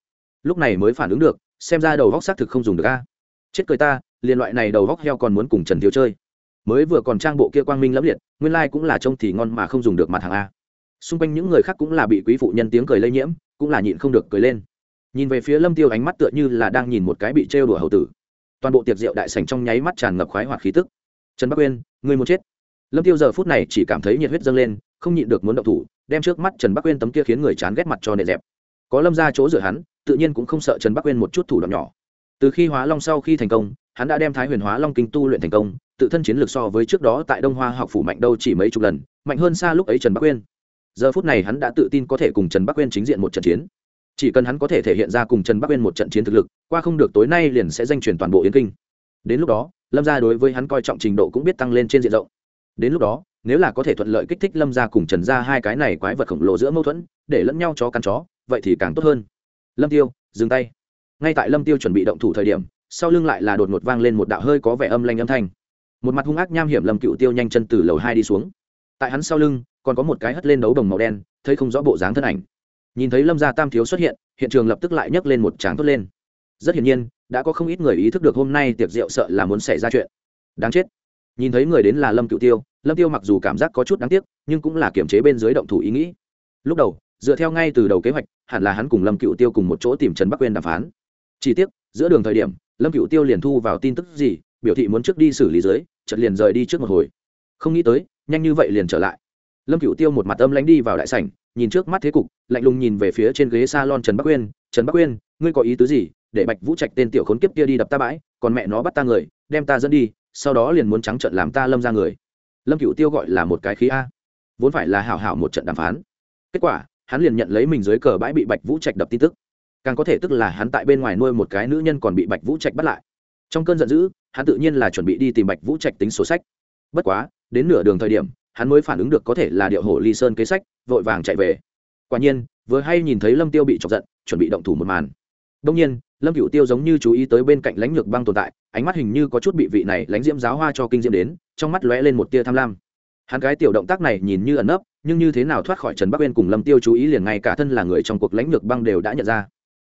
Lúc này mới phản ứng được, xem ra đầu góc xác thực không dùng được a. Chết cười ta liên loại này đầu góc heo còn muốn cùng trần thiếu chơi. Mới vừa còn trang bộ kia quang minh lẫm liệt, nguyên lai cũng là trông thì ngon mà không dùng được mặt hàng a. Xung quanh những người khác cũng là bị quý phụ nhân tiếng cười lây nhiễm, cũng là nhịn không được cười lên. Nhìn về phía lâm tiêu ánh mắt tựa như là đang nhìn một cái bị trêu đùa hầu tử. Toàn bộ tiệc rượu đại sảnh trong nháy mắt tràn ngập khoái hoạt khí tức. Trần bắc uyên người muốn chết. Lâm tiêu giờ phút này chỉ cảm thấy nhiệt huyết dâng lên, không nhịn được muốn động thủ, đem trước mắt trần bắc uyên tấm kia khiến người chán ghét mặt cho nệ dẹp. Có lâm ra chỗ dựa hắn, tự nhiên cũng không sợ trần bắc uyên một chút thủ đoạn nhỏ. Từ khi hóa long sau khi thành công hắn đã đem thái huyền hóa long kinh tu luyện thành công, tự thân chiến lược so với trước đó tại đông hoa học phủ mạnh đâu chỉ mấy chục lần, mạnh hơn xa lúc ấy trần bắc uyên giờ phút này hắn đã tự tin có thể cùng trần bắc uyên chính diện một trận chiến. Chỉ cần hắn có thể thể hiện ra cùng trần bắc uyên một trận chiến thực lực, qua không được tối nay liền sẽ danh truyền toàn bộ yến kinh. Đến lúc đó, lâm gia đối với hắn coi trọng trình độ cũng biết tăng lên trên diện rộng. Đến lúc đó, nếu là có thể thuận lợi kích thích lâm gia cùng trần gia hai cái này quái vật khổng lồ giữa mâu thuẫn, để lẫn nhau chó cắn chó, vậy thì càng tốt hơn. Lâm tiêu, dừng tay. Ngay tại lâm tiêu chuẩn bị động thủ thời điểm sau lưng lại là đột ngột vang lên một đạo hơi có vẻ âm lanh âm thanh. Một mặt hung ác nham hiểm lâm cựu tiêu nhanh chân từ lầu hai đi xuống. Tại hắn sau lưng, còn có một cái hất lên đấu đồng màu đen, thấy không rõ bộ dáng thân ảnh. Nhìn thấy lâm gia tam thiếu xuất hiện hiện trường lập tức lại nhấc lên một tráng thốt lên. Rất hiển nhiên, đã có không ít người ý thức được hôm nay tiệc rượu sợ là muốn xảy ra chuyện. Đáng chết. Nhìn thấy người đến là lâm cựu tiêu, lâm tiêu mặc dù cảm giác có chút đáng tiếc, nhưng cũng là kiềm chế bên dưới động thủ ý nghĩ. Lúc đầu, dựa theo ngay từ đầu kế hoạch, hẳn là hắn cùng lâm cựu tiêu cùng một chỗ tìm trần bắc quên đàm phán. Chỉ tiếc, giữa đường thời điểm lâm cựu tiêu liền thu vào tin tức gì, biểu thị muốn trước đi xử lý dưới, chợt liền rời đi trước một hồi. Không nghĩ tới, nhanh như vậy liền trở lại. Lâm cựu tiêu một mặt âm lánh đi vào đại sảnh, nhìn trước mắt thế cục, lạnh lùng nhìn về phía trên ghế s a lon trần bắc uyên trần bắc uyên ngươi có ý tứ gì? Để bạch vũ trạch tên tiểu khốn kiếp kia đi đập ta bãi, còn mẹ nó bắt ta người, đem ta dẫn đi, sau đó liền muốn trắng trận làm ta lâm ra người. Lâm cựu tiêu gọi là một cái khí a. Vốn phải là hảo hảo một trận đàm phán. Kết quả, hắn liền nhận lấy mình dưới cờ bãi bị bạch vũ trạch đập tin tức càng có thể tức là hắn tại bên ngoài nuôi một cái nữ nhân còn bị bạch vũ trạch bắt lại. Trong cơn giận dữ, hắn tự nhiên là chuẩn bị đi tìm bạch vũ trạch tính sổ sách. Bất quá, đến nửa đường thời điểm, hắn mới phản ứng được có thể là điệu hổ ly sơn kế sách, vội vàng chạy về. Quả nhiên, vừa hay nhìn thấy lâm tiêu bị chọc giận, chuẩn bị động thủ một màn. Đông nhiên, lâm cựu tiêu giống như chú ý tới bên cạnh lãnh lược băng tồn tại, ánh mắt hình như có chút bị vị này lãnh diễm giáo hoa cho kinh diễm đến, trong mắt lóe lên một tia tham lam. Hắn cái tiểu động tác này nhìn như ẩn nấp, nhưng như thế nào thoát khỏi trần bắc uyên cùng lâm tiêu chú ý liền ngay cả thân là người trong cuộc lãnh lược băng đều đã nhận ra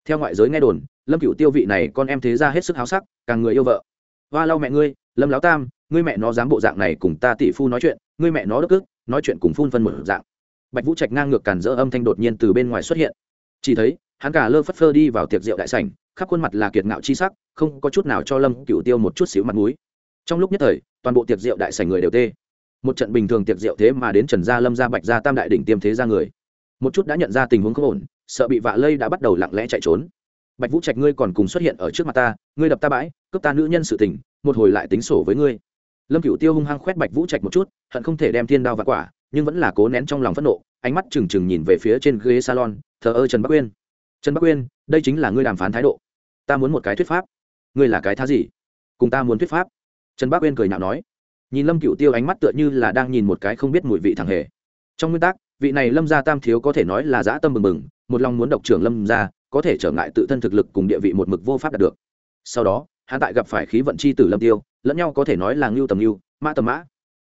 theo ngoại giới nghe đồn, lâm cựu tiêu vị này con em thế ra hết sức háo sắc, càng người yêu vợ. Hoa lau mẹ ngươi, lâm láo tam, ngươi mẹ nó dám bộ dạng này cùng ta tỷ phu nói chuyện, ngươi mẹ nó đức ức, nói chuyện cùng phun phân một dạng. Bạch vũ trạch ngang ngược cản dỡ âm thanh đột nhiên từ bên ngoài xuất hiện. Chỉ thấy, hắn cả lơ phất phơ đi vào tiệc rượu đại sảnh, khắp khuôn mặt là kiệt ngạo chi sắc, không có chút nào cho lâm cựu tiêu một chút xíu mặt mũi. Trong lúc nhất thời, toàn bộ tiệc rượu đại sảnh người đều tê. Một trận bình thường tiệc rượu thế mà đến trần gia lâm gia bạch gia tam đại đỉnh tiêm thế ra người. Một chút đã nhận ra tình huống không ổn sợ bị vạ lây đã bắt đầu lặng lẽ chạy trốn. Bạch vũ trạch ngươi còn cùng xuất hiện ở trước mặt ta, ngươi đập ta bãi, cướp ta nữ nhân sự tình, một hồi lại tính sổ với ngươi. Lâm cựu tiêu hung hăng khoét bạch vũ trạch một chút, hận không thể đem thiên đao và quả, nhưng vẫn là cố nén trong lòng phẫn nộ, ánh mắt trừng trừng nhìn về phía trên ghế salon, thờ ơ trần bắc uyên trần bắc uyên đây chính là ngươi đàm phán thái độ. Ta muốn một cái thuyết pháp. Ngươi là cái thá gì? Cùng ta muốn thuyết pháp. Trần bắc uyên cười nhạo nói. Nhìn lâm cựu tiêu ánh mắt tựa như là đang nhìn một cái không biết mùi vị thằng hề. Trong nguyên tắc, vị này lâm gia tam thiếu có thể nói là dã tâm mừng mừng một lòng muốn độc trưởng lâm ra, có thể trở ngại tự thân thực lực cùng địa vị một mực vô pháp đạt được. Sau đó hắn tại gặp phải khí vận chi tử lâm tiêu lẫn nhau có thể nói là ngưu tầm ngưu mã tầm mã.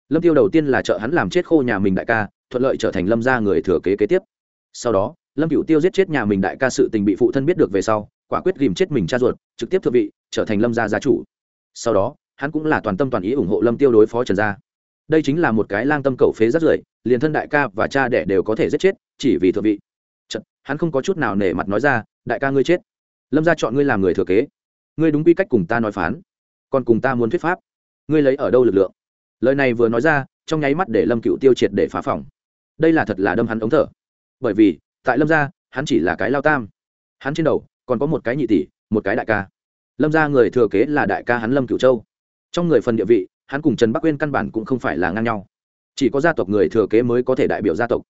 Lâm tiêu đầu tiên là trợ hắn làm chết khô nhà mình đại ca thuận lợi trở thành lâm gia người thừa kế kế tiếp. Sau đó lâm cửu tiêu giết chết nhà mình đại ca sự tình bị phụ thân biết được về sau quả quyết ghìm chết mình cha ruột trực tiếp thượng vị trở thành lâm gia gia chủ. Sau đó hắn cũng là toàn tâm toàn ý ủng hộ lâm tiêu đối phó trần gia. Đây chính là một cái lang tâm cầu phế rất rưởi liền thân đại ca và cha đẻ đều có thể giết chết chỉ vì thượng vị. Chật, hắn không có chút nào nể mặt nói ra đại ca ngươi chết. Lâm gia chọn ngươi làm người thừa kế. Ngươi đúng quy cách cùng ta nói phán. Còn cùng ta muốn thuyết pháp. Ngươi lấy ở đâu lực lượng? Lời này vừa nói ra trong nháy mắt để lâm cựu tiêu triệt để phá phòng. Đây là thật là đâm hắn ống thở. Bởi vì tại lâm gia hắn chỉ là cái lao tam. Hắn trên đầu còn có một cái nhị tỷ một cái đại ca. Lâm gia người thừa kế là đại ca hắn lâm cựu châu. Trong người phần địa vị hắn cùng trần bắc uyên căn bản cũng không phải là ngang nhau. Chỉ có gia tộc người thừa kế mới có thể đại biểu gia tộc.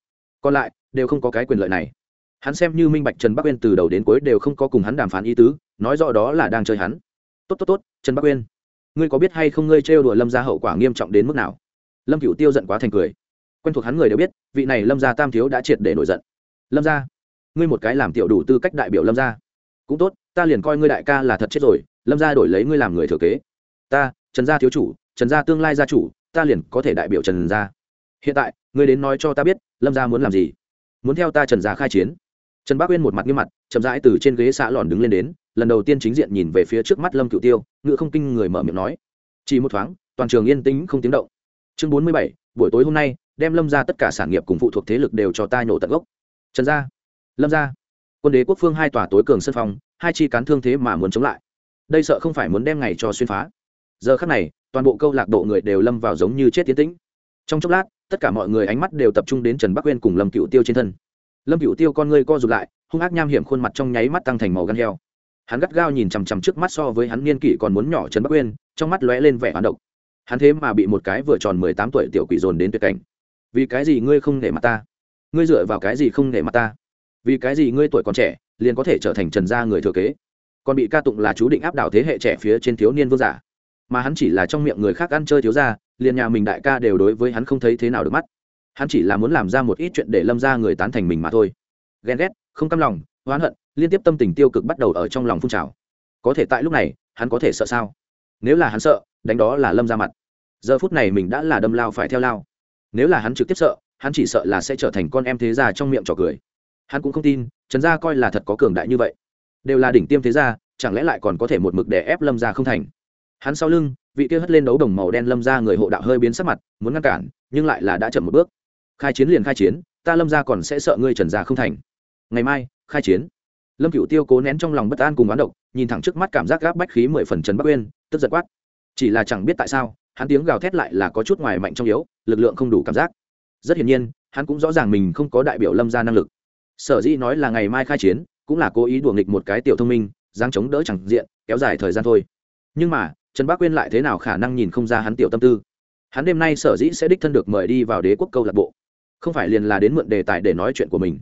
Còn lại đều không có cái quyền lợi này hắn xem như minh bạch trần bắc uyên từ đầu đến cuối đều không có cùng hắn đàm phán ý tứ, nói rõ đó là đang chơi hắn. Tốt tốt tốt, trần bắc uyên, ngươi có biết hay không ngươi trêu đùa lâm gia hậu quả nghiêm trọng đến mức nào? Lâm cựu tiêu giận quá thành cười. Quen thuộc hắn người đều biết, vị này lâm gia tam thiếu đã triệt để nổi giận. Lâm gia, ngươi một cái làm tiểu đủ tư cách đại biểu lâm gia. Cũng tốt, ta liền coi ngươi đại ca là thật chết rồi, lâm gia đổi lấy ngươi làm người thừa kế. Ta, trần gia thiếu chủ, trần gia tương lai gia chủ, ta liền có thể đại biểu trần gia. Hiện tại, ngươi đến nói cho ta biết, lâm gia muốn làm gì? Muốn theo ta trần gia khai chiến? Trần bác uyên một mặt nghiêm mặt, chậm rãi từ trên ghế xã lòn đứng lên đến, lần đầu tiên chính diện nhìn về phía trước mắt lâm cựu tiêu, ngựa không kinh người mở miệng nói. Chỉ một thoáng, toàn trường yên tĩnh không tiếng động. Chương bốn mươi bảy, buổi tối hôm nay, đem lâm ra tất cả sản nghiệp cùng phụ thuộc thế lực đều cho ta nhổ tận gốc. Trần gia, lâm gia. Quân đế quốc phương hai tòa tối cường sân phòng hai chi cán thương thế mà muốn chống lại. Đây sợ không phải muốn đem ngày cho xuyên phá. Giờ khắc này, toàn bộ câu lạc bộ người đều lâm vào giống như chết tiến tĩnh. Trong chốc lát, tất cả mọi người ánh mắt đều tập trung đến trần bắc uyên cùng lâm cựu tiêu trên thân lâm cựu tiêu con ngươi co rụt lại, hung ác nham hiểm khuôn mặt trong nháy mắt tăng thành màu gan heo. Hắn gắt gao nhìn chằm chằm trước mắt so với hắn niên kỷ còn muốn nhỏ trần bắc uyên, trong mắt lóe lên vẻ hoán độc. Hắn thế mà bị một cái vừa tròn mười tám tuổi tiểu quỷ dồn đến tuyệt cảnh. Vì cái gì ngươi không nể mặt ta? Ngươi dựa vào cái gì không nể mặt ta? Vì cái gì ngươi tuổi còn trẻ, liền có thể trở thành trần gia người thừa kế? Còn bị ca tụng là chú định áp đảo thế hệ trẻ phía trên thiếu niên vương giả. Mà hắn chỉ là trong miệng người khác ăn chơi thiếu gia, liền nhà mình đại ca đều đối với hắn không thấy thế nào được mắt hắn chỉ là muốn làm ra một ít chuyện để lâm ra người tán thành mình mà thôi. Ghen ghét, không căm lòng, oán hận, liên tiếp tâm tình tiêu cực bắt đầu ở trong lòng phun trào. Có thể tại lúc này, hắn có thể sợ sao? Nếu là hắn sợ, đánh đó là lâm ra mặt. Giờ phút này mình đã là đâm lao phải theo lao. Nếu là hắn trực tiếp sợ, hắn chỉ sợ là sẽ trở thành con em thế gia trong miệng trò cười. Hắn cũng không tin, trần gia coi là thật có cường đại như vậy. Đều là đỉnh tiêm thế gia, chẳng lẽ lại còn có thể một mực để ép lâm gia không thành? Hắn sau lưng, vị kia hất lên đấu đồng màu đen lâm ra người hộ đạo hơi biến sắc mặt, muốn ngăn cản, nhưng lại là đã chậm một bước khai chiến liền khai chiến, ta lâm ra còn sẽ sợ ngươi trần gia không thành. Ngày mai, khai chiến. Lâm cựu tiêu cố nén trong lòng bất an cùng oán độc, nhìn thẳng trước mắt cảm giác gáp bách khí mười phần trần bắc uyên, tức giật quát. Chỉ là chẳng biết tại sao, hắn tiếng gào thét lại là có chút ngoài mạnh trong yếu, lực lượng không đủ cảm giác. Rất hiển nhiên, hắn cũng rõ ràng mình không có đại biểu lâm ra năng lực. Sở dĩ nói là ngày mai khai chiến, cũng là cố ý đùa nghịch một cái tiểu thông minh giáng chống đỡ chẳng diện, kéo dài thời gian thôi. Nhưng mà, trần bác quyên lại thế nào khả năng nhìn không ra hắn tiểu tâm tư? Hắn đêm nay sở dĩ sẽ đích thân được mời đi vào đế quốc câu lạc bộ? Không phải liền là đến mượn đề tài để nói chuyện của mình.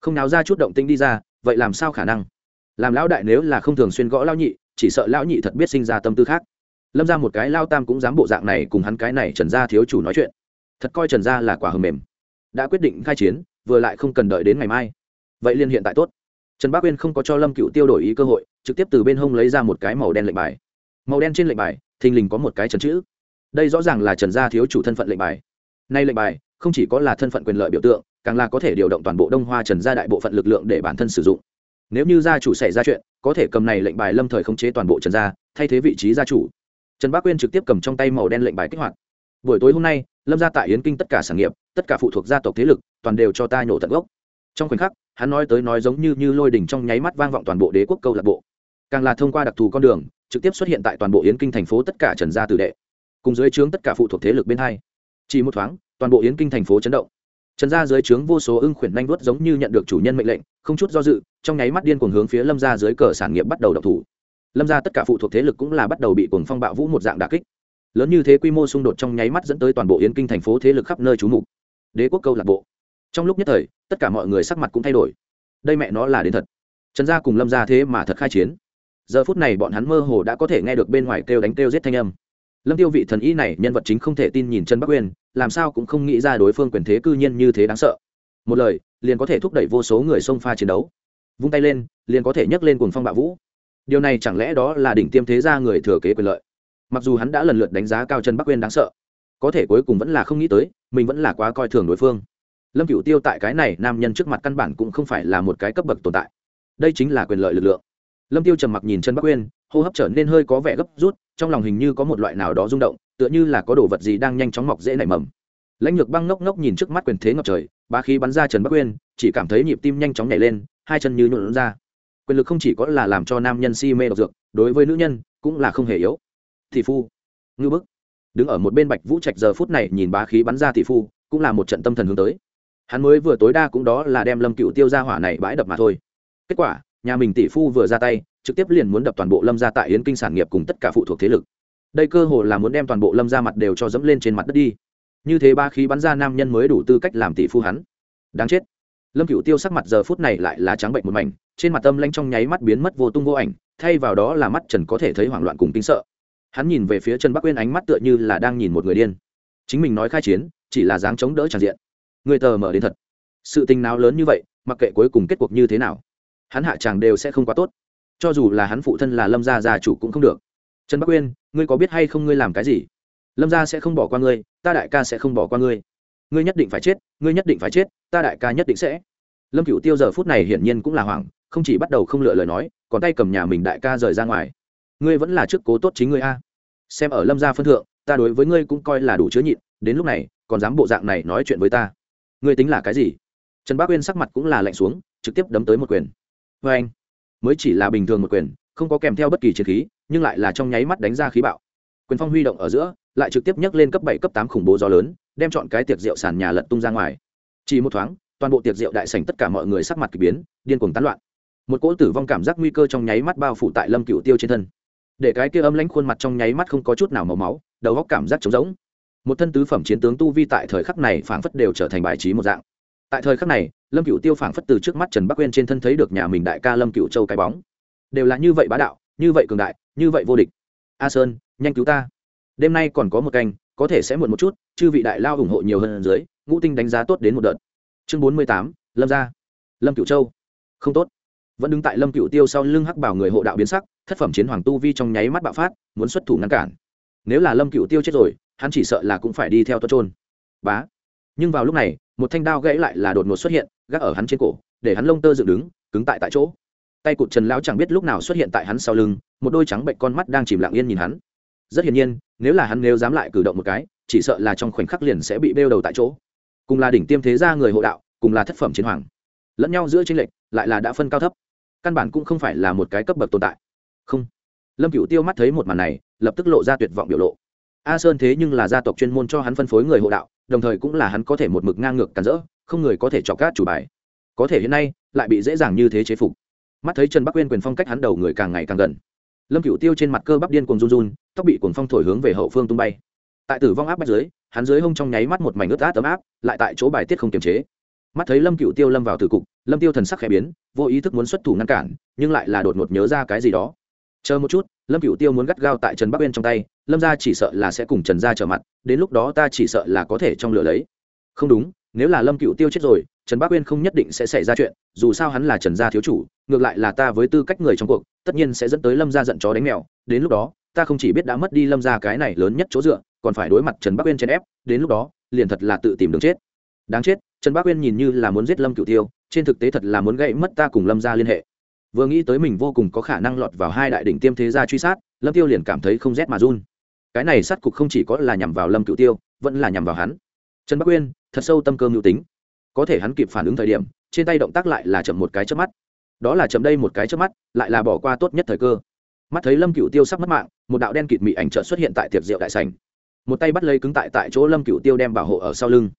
Không náo ra chút động tinh đi ra, vậy làm sao khả năng? Làm lão đại nếu là không thường xuyên gõ lão nhị, chỉ sợ lão nhị thật biết sinh ra tâm tư khác. Lâm ra một cái lao tam cũng dám bộ dạng này cùng hắn cái này trần gia thiếu chủ nói chuyện. Thật coi trần gia là quả hầm mềm. Đã quyết định khai chiến, vừa lại không cần đợi đến ngày mai. Vậy liên hiện tại tốt. Trần bác uyên không có cho lâm cựu tiêu đổi ý cơ hội, trực tiếp từ bên hông lấy ra một cái màu đen lệnh bài. Màu đen trên lệnh bài, thình lình có một cái trần chữ. Đây rõ ràng là trần gia thiếu chủ thân phận lệnh bài. Nay lệnh bài không chỉ có là thân phận quyền lợi biểu tượng, càng là có thể điều động toàn bộ đông hoa trần gia đại bộ phận lực lượng để bản thân sử dụng. Nếu như gia chủ xảy ra chuyện, có thể cầm này lệnh bài lâm thời khống chế toàn bộ trần gia, thay thế vị trí gia chủ. Trần bác quyên trực tiếp cầm trong tay màu đen lệnh bài kích hoạt. Buổi tối hôm nay, lâm gia tại yến kinh tất cả sản nghiệp, tất cả phụ thuộc gia tộc thế lực, toàn đều cho ta nhổ tận gốc. Trong khoảnh khắc, hắn nói tới nói giống như như lôi đỉnh trong nháy mắt vang vọng toàn bộ đế quốc câu lạc bộ. Càng là thông qua đặc thù con đường, trực tiếp xuất hiện tại toàn bộ yến kinh thành phố tất cả trần gia tử đệ, cùng dưới trướng tất cả phụ thuộc thế lực bên hai. Chỉ một thoáng toàn bộ yến kinh thành phố chấn động. Trần gia dưới trướng vô số ưng khuyển nhanh vuốt giống như nhận được chủ nhân mệnh lệnh, không chút do dự, trong nháy mắt điên cuồng hướng phía lâm gia dưới cờ sản nghiệp bắt đầu độc thủ. Lâm gia tất cả phụ thuộc thế lực cũng là bắt đầu bị cuồng phong bạo vũ một dạng đà kích. Lớn như thế quy mô xung đột trong nháy mắt dẫn tới toàn bộ yến kinh thành phố thế lực khắp nơi trú mục. Đế quốc câu lạc bộ. Trong lúc nhất thời, tất cả mọi người sắc mặt cũng thay đổi. Đây mẹ nó là đến thật. Trần gia cùng lâm gia thế mà thật khai chiến. Giờ phút này bọn hắn mơ hồ đã có thể nghe được bên ngoài kêu đánh kêu giết thanh âm. Lâm tiêu vị thần y này, nhân vật chính không thể tin nhìn chân bắc uyên làm sao cũng không nghĩ ra đối phương quyền thế cư nhiên như thế đáng sợ. Một lời, liền có thể thúc đẩy vô số người xông pha chiến đấu. Vung tay lên, liền có thể nhấc lên cuồng phong bạo vũ. Điều này chẳng lẽ đó là đỉnh tiêm thế gia người thừa kế quyền lợi? Mặc dù hắn đã lần lượt đánh giá cao chân bắc uyên đáng sợ, có thể cuối cùng vẫn là không nghĩ tới, mình vẫn là quá coi thường đối phương. Lâm cựu tiêu tại cái này nam nhân trước mặt căn bản cũng không phải là một cái cấp bậc tồn tại. Đây chính là quyền lợi lực lượng. Lâm tiêu trầm mặc nhìn chân bắc uyên, hô hấp trở nên hơi có vẻ gấp rút trong lòng hình như có một loại nào đó rung động, tựa như là có đồ vật gì đang nhanh chóng mọc dễ nảy mầm. Lãnh lược băng ngốc ngốc nhìn trước mắt quyền thế ngập trời ba khí bắn ra trần bắc uyên, chỉ cảm thấy nhịp tim nhanh chóng nhảy lên, hai chân như nhuộn ra. Quyền lực không chỉ có là làm cho nam nhân si mê độc dược, đối với nữ nhân cũng là không hề yếu. Thị phu, ngư bức. Đứng ở một bên bạch vũ trạch giờ phút này nhìn bá khí bắn ra thị phu, cũng là một trận tâm thần hướng tới. Hắn mới vừa tối đa cũng đó là đem lâm cựu tiêu ra hỏa này bãi đập mà thôi. Kết quả, nhà mình tỷ phu vừa ra tay trực tiếp liền muốn đập toàn bộ lâm gia tại yến kinh sản nghiệp cùng tất cả phụ thuộc thế lực. Đây cơ hồ là muốn đem toàn bộ lâm gia mặt đều cho dẫm lên trên mặt đất đi. Như thế ba khí bắn ra nam nhân mới đủ tư cách làm tỷ phu hắn. Đáng chết. Lâm cựu tiêu sắc mặt giờ phút này lại là trắng bệnh một mảnh, trên mặt tâm lanh trong nháy mắt biến mất vô tung vô ảnh, thay vào đó là mắt trần có thể thấy hoảng loạn cùng kinh sợ. Hắn nhìn về phía trần bắc uyên ánh mắt tựa như là đang nhìn một người điên. Chính mình nói khai chiến, chỉ là dáng chống đỡ tràn diện. Người tờ mở đến thật. Sự tình nào lớn như vậy, mặc kệ cuối cùng kết cuộc như thế nào, hắn hạ chàng đều sẽ không quá tốt cho dù là hắn phụ thân là lâm gia gia chủ cũng không được. Trần bắc uyên, ngươi có biết hay không ngươi làm cái gì? Lâm gia sẽ không bỏ qua ngươi, ta đại ca sẽ không bỏ qua ngươi. Ngươi nhất định phải chết, ngươi nhất định phải chết, ta đại ca nhất định sẽ. Lâm cựu tiêu giờ phút này hiển nhiên cũng là hoảng, không chỉ bắt đầu không lựa lời nói, còn tay cầm nhà mình đại ca rời ra ngoài. Ngươi vẫn là chức cố tốt chính ngươi a. Xem ở lâm gia phân thượng, ta đối với ngươi cũng coi là đủ chứa nhịn, đến lúc này, còn dám bộ dạng này nói chuyện với ta. Ngươi tính là cái gì? Trần bác uyên sắc mặt cũng là lạnh xuống, trực tiếp đấm tới một quyền. Vê anh mới chỉ là bình thường một quyền, không có kèm theo bất kỳ chiến khí, nhưng lại là trong nháy mắt đánh ra khí bạo. Quyền phong huy động ở giữa, lại trực tiếp nhấc lên cấp bảy, cấp tám khủng bố gió lớn, đem chọn cái tiệc rượu sàn nhà lật tung ra ngoài. Chỉ một thoáng, toàn bộ tiệc rượu đại sảnh tất cả mọi người sắc mặt kỳ biến, điên cuồng tán loạn. Một cỗ tử vong cảm giác nguy cơ trong nháy mắt bao phủ tại lâm cựu tiêu trên thân. Để cái kia âm lãnh khuôn mặt trong nháy mắt không có chút nào màu máu, đầu góc cảm giác trống rỗng. Một thân tứ phẩm chiến tướng tu vi tại thời khắc này phảng phất đều trở thành bài trí một dạng tại thời khắc này, lâm cựu tiêu phảng phất từ trước mắt trần bắc quên trên thân thấy được nhà mình đại ca lâm cựu châu cái bóng. Đều là như vậy bá đạo, như vậy cường đại, như vậy vô địch. A sơn, nhanh cứu ta. Đêm nay còn có một canh, có thể sẽ muộn một chút, chư vị đại lao ủng hộ nhiều hơn dưới, ngũ tinh đánh giá tốt đến một đợt. Chương bốn mươi tám, lâm gia. Lâm cựu châu. Không tốt. Vẫn đứng tại lâm cựu tiêu sau lưng hắc bảo người hộ đạo biến sắc, thất phẩm chiến hoàng tu vi trong nháy mắt bạo phát, muốn xuất thủ ngăn cản. Nếu là lâm cựu tiêu chết rồi, hắn chỉ sợ là cũng phải đi theo tuất trôn. Bá. Nhưng vào lúc này một thanh đao gãy lại là đột ngột xuất hiện, gác ở hắn trên cổ, để hắn lông tơ dựng đứng, cứng tại tại chỗ. Tay cụt trần lão chẳng biết lúc nào xuất hiện tại hắn sau lưng, một đôi trắng bệnh con mắt đang chìm lặng yên nhìn hắn. Rất hiển nhiên, nếu là hắn nếu dám lại cử động một cái, chỉ sợ là trong khoảnh khắc liền sẽ bị bêu đầu tại chỗ. Cùng là đỉnh tiêm thế gia người hộ đạo, cùng là thất phẩm chiến hoàng, lẫn nhau giữa tranh lệch, lại là đã phân cao thấp. Căn bản cũng không phải là một cái cấp bậc tồn tại. Không. Lâm cửu tiêu mắt thấy một màn này, lập tức lộ ra tuyệt vọng biểu lộ. A sơn thế nhưng là gia tộc chuyên môn cho hắn phân phối người hộ đạo đồng thời cũng là hắn có thể một mực ngang ngược cản rỡ, không người có thể chọc cát chủ bài. Có thể hiện nay, lại bị dễ dàng như thế chế phục. Mắt thấy trần bắc uyên quyền phong cách hắn đầu người càng ngày càng gần. Lâm cựu tiêu trên mặt cơ bắp điên cuồng run run, tóc bị cuồng phong thổi hướng về hậu phương tung bay. Tại tử vong áp bách dưới, hắn dưới hông trong nháy mắt một mảnh ướt át tấm áp, lại tại chỗ bài tiết không kiềm chế. Mắt thấy lâm cựu tiêu lâm vào tử cục, lâm tiêu thần sắc khẽ biến, vô ý thức muốn xuất thủ ngăn cản, nhưng lại là đột ngột nhớ ra cái gì đó. Chờ một chút, lâm cựu tiêu muốn gắt gao tại trần bắc uyên trong tay lâm gia chỉ sợ là sẽ cùng trần gia trở mặt, đến lúc đó ta chỉ sợ là có thể trong lửa lấy. Không đúng, nếu là lâm cựu tiêu chết rồi, trần bắc uyên không nhất định sẽ xảy ra chuyện, dù sao hắn là trần gia thiếu chủ, ngược lại là ta với tư cách người trong cuộc, tất nhiên sẽ dẫn tới lâm gia giận chó đánh mèo. Đến lúc đó, ta không chỉ biết đã mất đi lâm gia cái này lớn nhất chỗ dựa, còn phải đối mặt trần bắc uyên chèn ép, đến lúc đó, liền thật là tự tìm đường chết. Đáng chết, trần bắc uyên nhìn như là muốn giết lâm cựu tiêu, trên thực tế thật là muốn gãy mất ta cùng lâm gia liên hệ. Vừa nghĩ tới mình vô cùng có khả năng lọt vào hai đại đỉnh tiêm thế gia truy sát, lâm tiêu liền cảm thấy không rét mà run cái này sát cục không chỉ có là nhằm vào lâm cựu tiêu, vẫn là nhằm vào hắn. Trần bắc uyên thật sâu tâm cơ mưu tính. Có thể hắn kịp phản ứng thời điểm, trên tay động tác lại là chậm một cái trước mắt. Đó là chậm đây một cái trước mắt, lại là bỏ qua tốt nhất thời cơ. Mắt thấy lâm cựu tiêu sắp mất mạng, một đạo đen kịt mị ảnh trợ xuất hiện tại tiệc rượu đại sành một tay bắt lấy cứng tại tại chỗ lâm cựu tiêu đem bảo hộ ở sau lưng.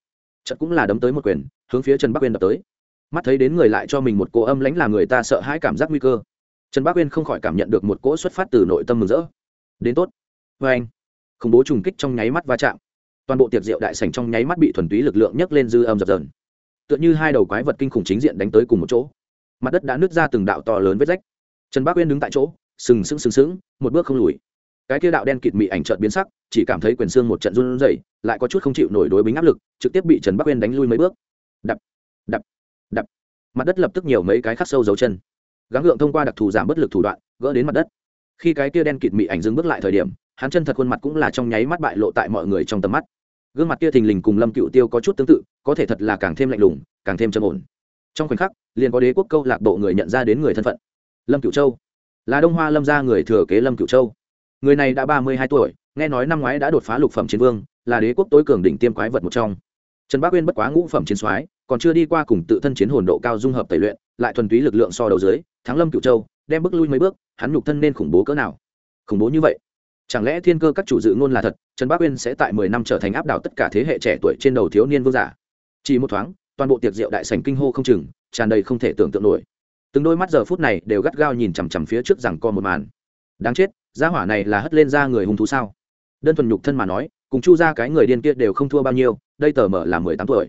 Trận cũng là đấm tới một quyền, hướng phía trần bắc uyên đập tới. Mắt thấy đến người lại cho mình một cỗ âm lãnh là người ta sợ hãi cảm giác nguy cơ. Trần bắc uyên không khỏi cảm nhận được một cỗ xuất phát từ nội tâm mừng rỡ. Đến tốt. Vê anh khủng bố trùng kích trong nháy mắt va chạm. Toàn bộ tiệc rượu đại sảnh trong nháy mắt bị thuần túy lực lượng nhấc lên dư âm dập dờn. Tựa như hai đầu quái vật kinh khủng chính diện đánh tới cùng một chỗ. Mặt đất đã nứt ra từng đạo to lớn vết rách. Trần bác uyên đứng tại chỗ, sừng sững sừng sững, một bước không lùi. Cái kia đạo đen kịt mị ảnh trợn biến sắc, chỉ cảm thấy quyền xương một trận run rẩy, lại có chút không chịu nổi đối bính áp lực, trực tiếp bị trần bắc uyên đánh lui mấy bước. Đập đập đập. Mặt đất lập tức nhiều mấy cái khắc sâu dấu chân. Gắng gượng thông qua đặc thù giảm bất lực thủ đoạn, gỡ đến mặt đất. Khi cái kia đen kịt mị ảnh dừng bước lại thời điểm hắn chân thật khuôn mặt cũng là trong nháy mắt bại lộ tại mọi người trong tầm mắt. Gương mặt kia thình lình cùng lâm cựu tiêu có chút tương tự, có thể thật là càng thêm lạnh lùng, càng thêm trầm ổn. Trong khoảnh khắc, liền có đế quốc câu lạc bộ người nhận ra đến người thân phận. Lâm cựu châu. Là đông hoa lâm gia người thừa kế lâm cựu châu. Người này đã ba mươi hai tuổi, nghe nói năm ngoái đã đột phá lục phẩm chiến vương, là đế quốc tối cường đỉnh tiêm quái vật một trong. Trần bác uyên bất quá ngũ phẩm chiến soái, còn chưa đi qua cùng tự thân chiến hồn độ cao dung hợp tẩy luyện, lại thuần túy lực lượng so đầu dưới, thắng lâm cựu châu, đem bước lui mấy bước, hắn nhục thân nên khủng bố cỡ nào? Khủng bố như vậy chẳng lẽ thiên cơ các chủ dự ngôn là thật, trần bác uyên sẽ tại mười năm trở thành áp đảo tất cả thế hệ trẻ tuổi trên đầu thiếu niên vương giả? Chỉ một thoáng, toàn bộ tiệc rượu đại sành kinh hô không chừng, tràn đầy không thể tưởng tượng nổi. Từng đôi mắt giờ phút này đều gắt gao nhìn chằm chằm phía trước rằng co một màn. Đáng chết, gia hỏa này là hất lên ra người hung thú sao? Đơn thuần nhục thân mà nói, cùng chu ra cái người điên kia đều không thua bao nhiêu, đây tờ mở là mười tám tuổi.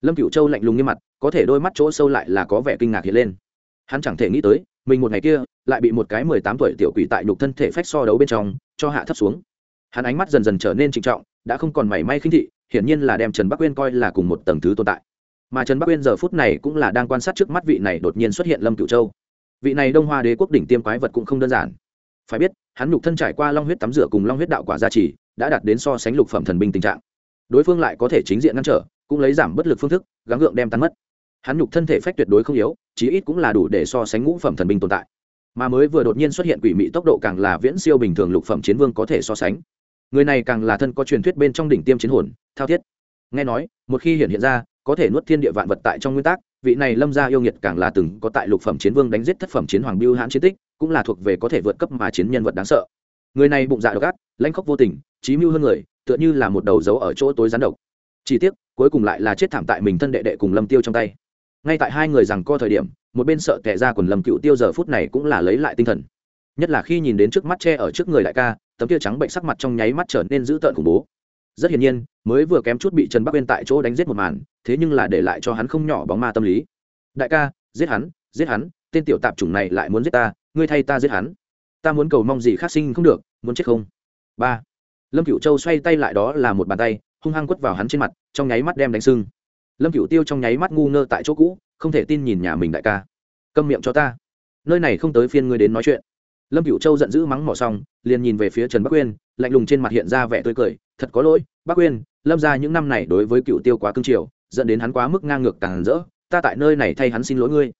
Lâm cựu châu lạnh lùng như mặt, có thể đôi mắt chỗ sâu lại là có vẻ kinh ngạc hiện lên. Hắn chẳng thể nghĩ tới, mình một ngày kia lại bị một cái mười tám tuổi tiểu quỷ tại nhục thân thể phách so đấu bên trong, cho hạ thấp xuống. Hắn ánh mắt dần dần trở nên trịnh trọng, đã không còn mảy may khinh thị, hiển nhiên là đem trần bắc uyên coi là cùng một tầng thứ tồn tại. Mà trần bắc uyên giờ phút này cũng là đang quan sát trước mắt vị này đột nhiên xuất hiện lâm cựu châu. Vị này đông hoa đế quốc đỉnh tiêm quái vật cũng không đơn giản. Phải biết, hắn nhục thân trải qua long huyết tắm rửa cùng long huyết đạo quả gia trì, đã đạt đến so sánh lục phẩm thần binh tình trạng. Đối phương lại có thể chính diện ngăn trở, cũng lấy giảm bất lực phương thức, gắng gượng đem tan mất. Hắn nhục thân thể phách tuyệt đối không yếu, chí ít cũng là đủ để so sánh ngũ phẩm thần binh tồn tại mà mới vừa đột nhiên xuất hiện quỷ mị tốc độ càng là viễn siêu bình thường lục phẩm chiến vương có thể so sánh. Người này càng là thân có truyền thuyết bên trong đỉnh tiêm chiến hồn, thao thiết. Nghe nói, một khi hiện hiện ra, có thể nuốt thiên địa vạn vật tại trong nguyên tắc, vị này lâm gia yêu nghiệt càng là từng có tại lục phẩm chiến vương đánh giết thất phẩm chiến hoàng biêu hãn chiến tích, cũng là thuộc về có thể vượt cấp mà chiến nhân vật đáng sợ. Người này bụng dạ độc ác, lãnh khốc vô tình trí mưu hơn người, tựa như là một đầu dấu ở chỗ tối gián độc. Chỉ tiếc, cuối cùng lại là chết thảm tại mình thân đệ đệ cùng lâm tiêu trong tay. Ngay tại hai người rằng co thời điểm một bên sợ kẻ ra quần lâm cựu tiêu giờ phút này cũng là lấy lại tinh thần. Nhất là khi nhìn đến trước mắt che ở trước người đại ca, tấm kia trắng bệnh sắc mặt trong nháy mắt trở nên dữ tợn khủng bố. Rất hiển nhiên, mới vừa kém chút bị trần bắc uyên tại chỗ đánh giết một màn, thế nhưng là để lại cho hắn không nhỏ bóng ma tâm lý. Đại ca, giết hắn giết hắn, tên tiểu tạp chủng này lại muốn giết ta, ngươi thay ta giết hắn. Ta muốn cầu mong gì khác sinh không được, muốn chết không? Ba. Lâm cựu châu xoay tay lại đó là một bàn tay, hung hăng quất vào hắn trên mặt, trong nháy mắt đem đánh sưng. Lâm cựu tiêu trong nháy mắt ngu ngơ tại chỗ cũ không thể tin nhìn nhà mình đại ca. Câm miệng cho ta. Nơi này không tới phiên ngươi đến nói chuyện. Lâm cựu châu giận dữ mắng mỏ xong, liền nhìn về phía trần bắc uyên lạnh lùng trên mặt hiện ra vẻ tươi cười, thật có lỗi, bắc uyên lâm ra những năm này đối với cựu tiêu quá cương triều dẫn đến hắn quá mức ngang ngược càng rỡ, ta tại nơi này thay hắn xin lỗi ngươi.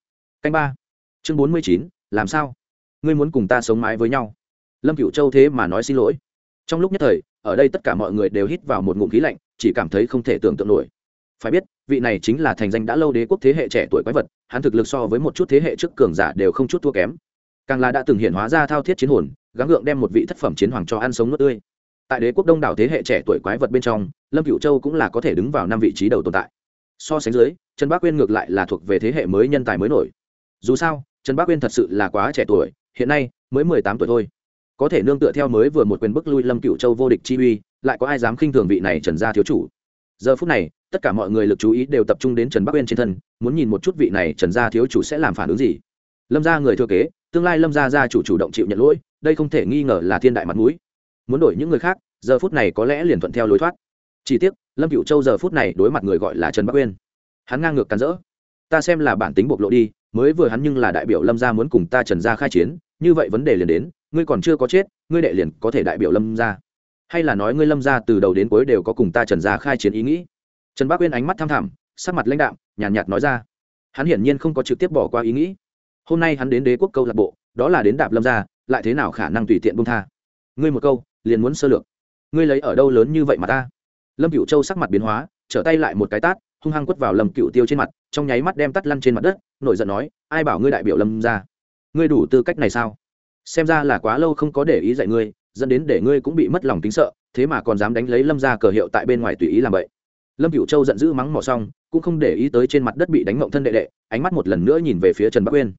Canh ba. Chương bốn mươi chín, làm sao? Ngươi muốn cùng ta sống mãi với nhau. Lâm cựu châu thế mà nói xin lỗi. Trong lúc nhất thời, ở đây tất cả mọi người đều hít vào một ngụm khí lạnh, chỉ cảm thấy không thể tưởng tượng nổi phải biết, vị này chính là thành danh đã lâu đế quốc thế hệ trẻ tuổi quái vật, hắn thực lực so với một chút thế hệ trước cường giả đều không chút thua kém. Càng là đã từng hiện hóa ra thao thiết chiến hồn, gắng gượng đem một vị thất phẩm chiến hoàng cho ăn sống nước tươi. Tại đế quốc đông đảo thế hệ trẻ tuổi quái vật bên trong, lâm cựu châu cũng là có thể đứng vào năm vị trí đầu tồn tại. So sánh dưới, trần bác quyên ngược lại là thuộc về thế hệ mới nhân tài mới nổi. Dù sao, trần bác quyên thật sự là quá trẻ tuổi, hiện nay mới mười tám tuổi thôi. Có thể nương tựa theo mới vừa một quyền bức lui lâm cựu châu vô địch chi uy, lại có ai dám khinh thường vị này trần gia thiếu chủ? Giờ phút này tất cả mọi người lực chú ý đều tập trung đến trần bắc uyên trên thân, muốn nhìn một chút vị này trần gia thiếu chủ sẽ làm phản ứng gì. Lâm gia người thừa kế, tương lai lâm gia gia chủ chủ động chịu nhận lỗi, đây không thể nghi ngờ là thiên đại mặt mũi. Muốn đổi những người khác, giờ phút này có lẽ liền thuận theo lối thoát. Chỉ tiếc, lâm cựu châu giờ phút này đối mặt người gọi là trần bắc uyên. Hắn ngang ngược cắn rỡ. Ta xem là bản tính bộc lộ đi, mới vừa hắn nhưng là đại biểu lâm gia muốn cùng ta trần gia khai chiến, như vậy vấn đề liền đến, ngươi còn chưa có chết, ngươi đệ liền có thể đại biểu lâm gia. Hay là nói ngươi lâm gia từ đầu đến cuối đều có cùng ta trần gia khai chiến ý nghĩ? Trần bác uyên ánh mắt tham thẳm sắc mặt lãnh đạm nhàn nhạt, nhạt nói ra. Hắn hiển nhiên không có trực tiếp bỏ qua ý nghĩ. Hôm nay hắn đến đế quốc câu lạc bộ đó là đến đạp lâm gia lại thế nào khả năng tùy tiện bông tha? Ngươi một câu liền muốn sơ lược. Ngươi lấy ở đâu lớn như vậy mà ta? Lâm cựu châu sắc mặt biến hóa trở tay lại một cái tát hung hăng quất vào lâm cựu tiêu trên mặt trong nháy mắt đem tắt lăn trên mặt đất nổi giận nói ai bảo ngươi đại biểu lâm ra ngươi đủ tư cách này sao? Xem ra là quá lâu không có để ý dạy ngươi dẫn đến để ngươi cũng bị mất lòng tính sợ thế mà còn dám đánh lấy lâm ra cờ hiệu tại bên ngoài tùy ý làm vậy lâm cựu châu giận dữ mắng mỏ xong, cũng không để ý tới trên mặt đất bị đánh mộng thân đệ đệ, ánh mắt một lần nữa nhìn về phía trần bắc uyên.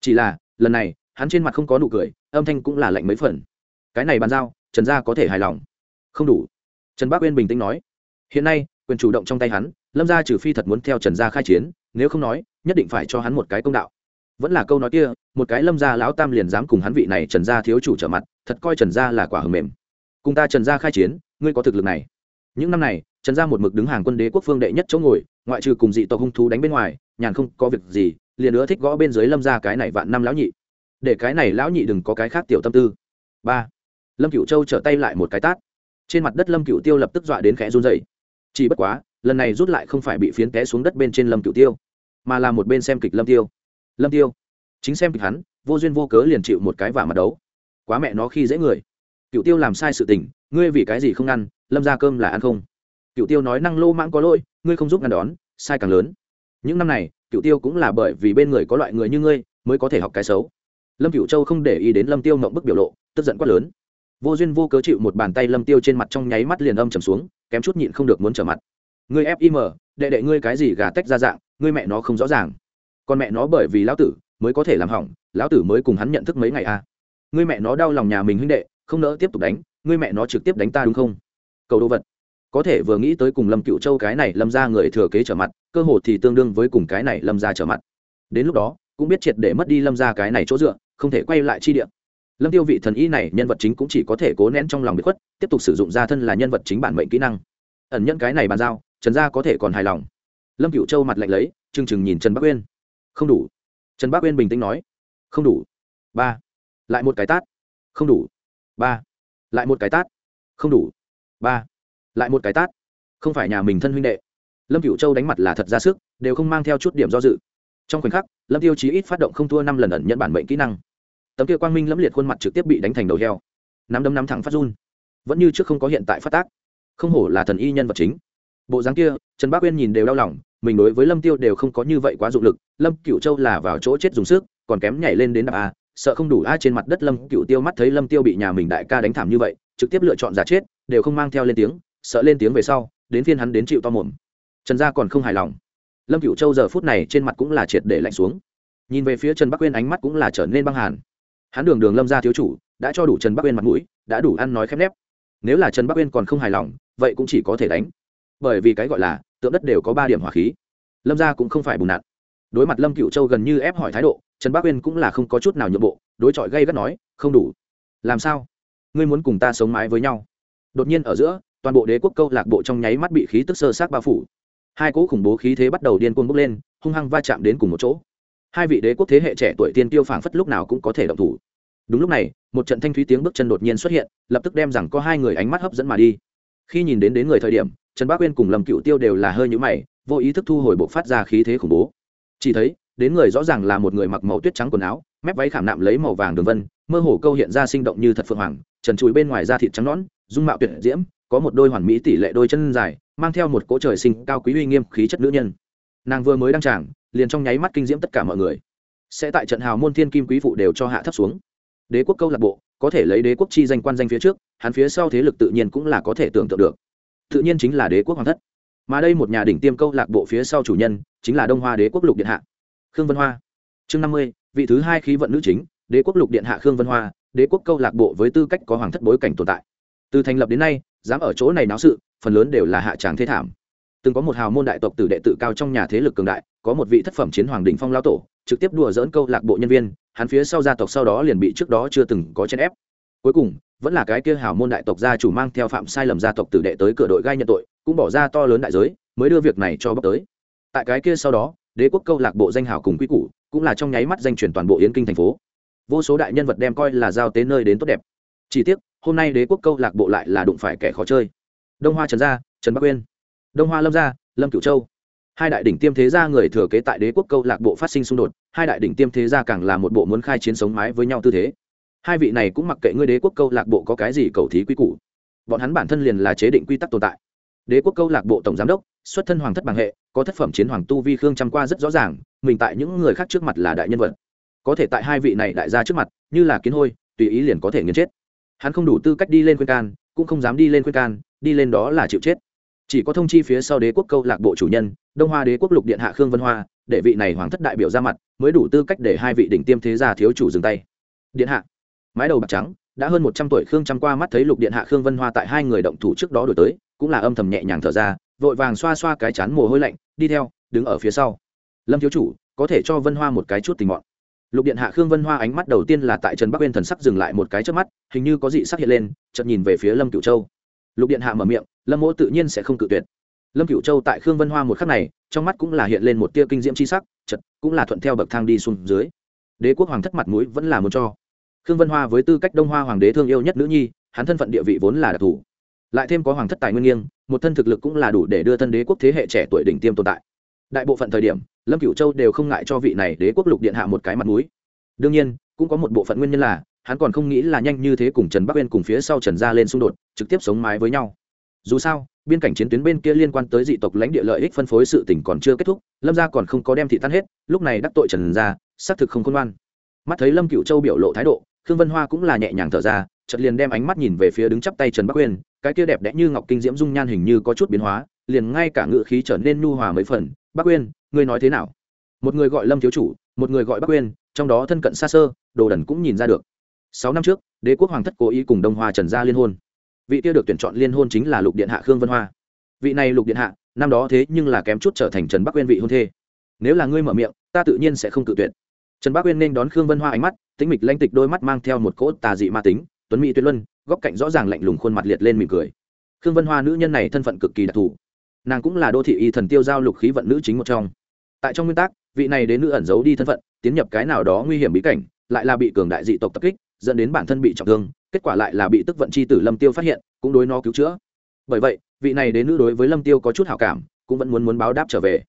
Chỉ là, lần này, hắn trên mặt không có nụ cười, âm thanh cũng là lạnh mấy phần. Cái này bàn giao, trần gia có thể hài lòng. Không đủ. Trần bắc uyên bình tĩnh nói. Hiện nay, quyền chủ động trong tay hắn, lâm gia trừ phi thật muốn theo trần gia khai chiến, nếu không nói, nhất định phải cho hắn một cái công đạo. Vẫn là câu nói kia, một cái lâm gia lão tam liền dám cùng hắn vị này trần gia thiếu chủ trở mặt, thật coi trần gia là quả hầm mềm. Cùng ta trần gia khai chiến, ngươi có thực lực này. Những năm này trần gia một mực đứng hàng quân đế quốc phương đệ nhất chỗ ngồi, ngoại trừ cùng dị tộc hung thú đánh bên ngoài, nhàn không có việc gì, liền nữa thích gõ bên dưới lâm gia cái này vạn năm lão nhị. Để cái này lão nhị đừng có cái khác tiểu tâm tư. Ba. Lâm cựu châu trở tay lại một cái tát. Trên mặt đất lâm cựu tiêu lập tức dọa đến khẽ run dậy chỉ bất quá, lần này rút lại không phải bị phiến té xuống đất bên trên lâm cựu tiêu, mà là một bên xem kịch lâm tiêu. Lâm tiêu. Chính xem kịch hắn, vô duyên vô cớ liền chịu một cái vả mặt đấu. Quá mẹ nó khi dễ người. Cựu tiêu làm sai sự tình, ngươi vì cái gì không ăn, lâm ra cơm là ăn không? Cựu tiêu nói năng lô mãng có lỗi, ngươi không giúp ngăn đón, sai càng lớn. Những năm này cựu tiêu cũng là bởi vì bên người có loại người như ngươi, mới có thể học cái xấu. Lâm cựu châu không để ý đến lâm tiêu mộng bức biểu lộ, tức giận quát lớn. Vô duyên vô cớ chịu một bàn tay lâm tiêu trên mặt trong nháy mắt liền âm trầm xuống, kém chút nhịn không được muốn trở mặt. Ngươi fim đệ đệ ngươi cái gì gà tách ra dạng, ngươi mẹ nó không rõ ràng. Con mẹ nó bởi vì lão tử mới có thể làm hỏng, lão tử mới cùng hắn nhận thức mấy ngày a à. ngươi mẹ nó đau lòng nhà mình huynh đệ, không nỡ tiếp tục đánh, ngươi mẹ nó trực tiếp đánh ta đúng không? Cầu đồ vật có thể vừa nghĩ tới cùng lâm cựu châu cái này lâm ra người thừa kế trở mặt, cơ hồ thì tương đương với cùng cái này lâm ra trở mặt. Đến lúc đó, cũng biết triệt để mất đi lâm ra cái này chỗ dựa, không thể quay lại chi điện lâm tiêu vị thần y này nhân vật chính cũng chỉ có thể cố nén trong lòng bị khuất, tiếp tục sử dụng ra thân là nhân vật chính bản mệnh kỹ năng. Ẩn nhận cái này bàn giao, trần gia có thể còn hài lòng. Lâm cựu châu mặt lạnh lấy chừng chừng nhìn trần bắc uyên. Không đủ. Trần bắc uyên bình tĩnh nói. Không đủ. Ba. Lại một cái tát. Không đủ. Ba. Lại một cái tát. Không đủ. Ba lại một cái tát. Không phải nhà mình thân huynh đệ. Lâm cựu châu đánh mặt là thật ra sức, đều không mang theo chút điểm do dự. Trong khoảnh khắc, lâm tiêu chí ít phát động không thua năm lần ẩn nhận bản mệnh kỹ năng. Tấm kia quang minh lẫm liệt khuôn mặt trực tiếp bị đánh thành đầu heo. Nắm đấm nắm thẳng phát run. Vẫn như trước không có hiện tại phát tác. Không hổ là thần y nhân vật chính. Bộ dáng kia, trần bác uyên nhìn đều đau lòng, mình đối với lâm tiêu đều không có như vậy quá dụng lực. Lâm cựu châu là vào chỗ chết dùng sức, còn kém nhảy lên đến đạp a, sợ không đủ a trên mặt đất lâm cựu tiêu mắt thấy lâm tiêu bị nhà mình đại ca đánh thảm như vậy, trực tiếp lựa chọn giả chết, đều không mang theo lên tiếng sợ lên tiếng về sau, đến phiên hắn đến chịu to mồm. Trần gia còn không hài lòng. Lâm cựu châu giờ phút này trên mặt cũng là triệt để lạnh xuống. Nhìn về phía trần bắc uyên ánh mắt cũng là trở nên băng hàn. Hắn đường đường lâm gia thiếu chủ, đã cho đủ trần bắc uyên mặt mũi, đã đủ ăn nói khép nép. Nếu là trần bắc uyên còn không hài lòng, vậy cũng chỉ có thể đánh. Bởi vì cái gọi là, tượng đất đều có ba điểm hỏa khí. Lâm gia cũng không phải bùn nặn. Đối mặt lâm cựu châu gần như ép hỏi thái độ, trần bắc uyên cũng là không có chút nào nhượng bộ, đối chọi gây gắt nói, không đủ. Làm sao? Ngươi muốn cùng ta sống mái với nhau? Đột nhiên ở giữa toàn bộ đế quốc câu lạc bộ trong nháy mắt bị khí tức sơ sát bao phủ. Hai cỗ khủng bố khí thế bắt đầu điên cuồng bốc lên, hung hăng va chạm đến cùng một chỗ. Hai vị đế quốc thế hệ trẻ tuổi tiên tiêu phảng phất lúc nào cũng có thể động thủ. Đúng lúc này, một trận thanh thúy tiếng bước chân đột nhiên xuất hiện, lập tức đem rằng có hai người ánh mắt hấp dẫn mà đi. Khi nhìn đến đến người thời điểm, trần bác uyên cùng lâm cựu tiêu đều là hơi nhũ mày, vô ý thức thu hồi bộ phát ra khí thế khủng bố. Chỉ thấy, đến người rõ ràng là một người mặc màu tuyết trắng quần áo, mép váy khảm nạm lấy màu vàng đường vân, mơ hồ câu hiện ra sinh động như thật phượng hoàng, trần chùi bên ngoài da thịt trắng nõn, dung mạo tuyệt diễm có một đôi hoàn mỹ tỷ lệ đôi chân dài, mang theo một cỗ trời sinh cao quý uy nghiêm khí chất nữ nhân. Nàng vừa mới đăng tràng, liền trong nháy mắt kinh diễm tất cả mọi người. Sẽ tại trận hào môn thiên kim quý phụ đều cho hạ thấp xuống. Đế quốc câu lạc bộ, có thể lấy đế quốc chi danh quan danh phía trước, hắn phía sau thế lực tự nhiên cũng là có thể tưởng tượng được. Tự nhiên chính là đế quốc hoàng thất. Mà đây một nhà đỉnh tiêm câu lạc bộ phía sau chủ nhân, chính là đông hoa đế quốc lục điện hạ. Khương vân hoa. Chương năm mươi, vị thứ hai khí vận nữ chính, đế quốc lục điện hạ khương vân hoa, đế quốc câu lạc bộ với tư cách có hoàng thất bối cảnh tồn tại. Từ thành lập đến nay dám ở chỗ này náo sự, phần lớn đều là hạ tràng thế thảm. Từng có một hào môn đại tộc tử đệ tự cao trong nhà thế lực cường đại, có một vị thất phẩm chiến hoàng đình phong lao tổ, trực tiếp đùa dỡn câu lạc bộ nhân viên, hắn phía sau gia tộc sau đó liền bị trước đó chưa từng có chen ép. Cuối cùng, vẫn là cái kia hào môn đại tộc gia chủ mang theo phạm sai lầm gia tộc tử đệ tới cửa đội gai nhận tội, cũng bỏ ra to lớn đại giới, mới đưa việc này cho bóc tới. Tại cái kia sau đó, đế quốc câu lạc bộ danh hào cùng quy củ, cũng là trong nháy mắt danh truyền toàn bộ yến kinh thành phố. Vô số đại nhân vật đem coi là giao tế nơi đến tốt đẹp chỉ tiếc, hôm nay đế quốc câu lạc bộ lại là đụng phải kẻ khó chơi. Đông hoa trần gia, trần bắc uyên đông hoa lâm gia, lâm cửu châu. Hai đại đỉnh tiêm thế gia người thừa kế tại đế quốc câu lạc bộ phát sinh xung đột, hai đại đỉnh tiêm thế gia càng là một bộ muốn khai chiến sống mái với nhau tư thế. Hai vị này cũng mặc kệ ngươi đế quốc câu lạc bộ có cái gì cầu thí quy củ. Bọn hắn bản thân liền là chế định quy tắc tồn tại. Đế quốc câu lạc bộ tổng giám đốc, xuất thân hoàng thất bằng hệ, có thất phẩm chiến hoàng tu vi khương trăm qua rất rõ ràng, mình tại những người khác trước mặt là đại nhân vật. Có thể tại hai vị này đại gia trước mặt, như là kiến hôi, tùy ý liền có thể nghiến chết hắn không đủ tư cách đi lên khuyên can, cũng không dám đi lên khuyên can, đi lên đó là chịu chết. Chỉ có thông chi phía sau đế quốc câu lạc bộ chủ nhân, đông hoa đế quốc lục điện hạ khương vân hoa, để vị này hoàng thất đại biểu ra mặt, mới đủ tư cách để hai vị đỉnh tiêm thế gia thiếu chủ dừng tay. Điện hạ, mái đầu bạc trắng, đã hơn một trăm tuổi khương trăm qua mắt thấy lục điện hạ khương vân hoa tại hai người động thủ trước đó đổi tới, cũng là âm thầm nhẹ nhàng thở ra, vội vàng xoa xoa cái chán mồ hôi lạnh, đi theo, đứng ở phía sau. Lâm thiếu chủ, có thể cho vân hoa một cái chút tình mọn lục điện hạ khương vân hoa ánh mắt đầu tiên là tại trần bắc uyên thần sắc dừng lại một cái trước mắt, hình như có dị sắc hiện lên, chợt nhìn về phía lâm cửu châu. Lục điện hạ mở miệng, lâm mỗ tự nhiên sẽ không cự tuyệt. Lâm cửu châu tại khương vân hoa một khắc này, trong mắt cũng là hiện lên một tia kinh diễm c h i sắc chật cũng là thuận theo bậc thang đi xuống dưới. Đế quốc hoàng thất mặt mũi vẫn là muốn cho. Khương vân hoa với tư cách đông hoa hoàng đế thương yêu nhất nữ nhi, hắn thân phận địa vị vốn là đặc thù. Lại thêm có hoàng thất tài nguyên nghiêng, một thân thực lực cũng là đủ để đưa thân đế quốc thế hệ trẻ tuổi đỉnh tiêm tồn tại đại bộ phận thời điểm, lâm cửu châu đều không ngại cho vị này đế quốc lục điện hạ một cái mặt mũi. Đương nhiên, cũng có một bộ phận nguyên nhân là, hắn còn không nghĩ là nhanh như thế cùng trần bắc uyên cùng phía sau trần gia lên xung đột, trực tiếp sống mái với nhau. Dù sao, biên cảnh chiến tuyến bên kia liên quan tới dị tộc lãnh địa lợi ích phân phối sự tỉnh còn chưa kết thúc, lâm gia còn không có đem thị tan hết, lúc này đắc tội trần gia, xác thực không khôn ngoan. Mắt thấy lâm cựu châu biểu lộ thái độ, khương vân hoa cũng là nhẹ nhàng thở ra, chợt liền đem ánh mắt nhìn về phía đứng chắp tay trần bắc uyên, cái kia đẹp đẽ như ngọc kinh diễm dung nhan hình như có chút biến hóa, liền ngay cả ngự khí trở nên nhu hòa mấy phần bắc uyên ngươi nói thế nào? Một người gọi lâm thiếu chủ, một người gọi bắc uyên trong đó thân cận xa sơ đồ đần cũng nhìn ra được. Sáu năm trước, đế quốc hoàng thất cố ý cùng đông hoa trần gia liên hôn. Vị kia được tuyển chọn liên hôn chính là lục điện hạ khương vân hoa. Vị này lục điện hạ, năm đó thế nhưng là kém chút trở thành trần bắc uyên vị hôn thê. Nếu là ngươi mở miệng, ta tự nhiên sẽ không tự tuyệt. Trần bắc uyên nên đón khương vân hoa ánh mắt tính mịch lanh tịch đôi mắt mang theo một cỗ tà dị ma tính, tuấn mỹ tuyệt luân, góc cạnh rõ ràng lạnh lùng khuôn mặt liệt lên mỉm cười. Khương vân hoa nữ nhân này thân phận cực kỳ đặc thù nàng cũng là đô thị y thần tiêu giao lục khí vận nữ chính một trong. Tại trong nguyên tắc, vị này đến nữ ẩn giấu đi thân phận, tiến nhập cái nào đó nguy hiểm bí cảnh, lại là bị cường đại dị tộc tập kích, dẫn đến bản thân bị trọng thương, kết quả lại là bị tức vận chi tử lâm tiêu phát hiện, cũng đối nó cứu chữa. Bởi vậy, vị này đến nữ đối với lâm tiêu có chút hảo cảm, cũng vẫn muốn muốn báo đáp trở về.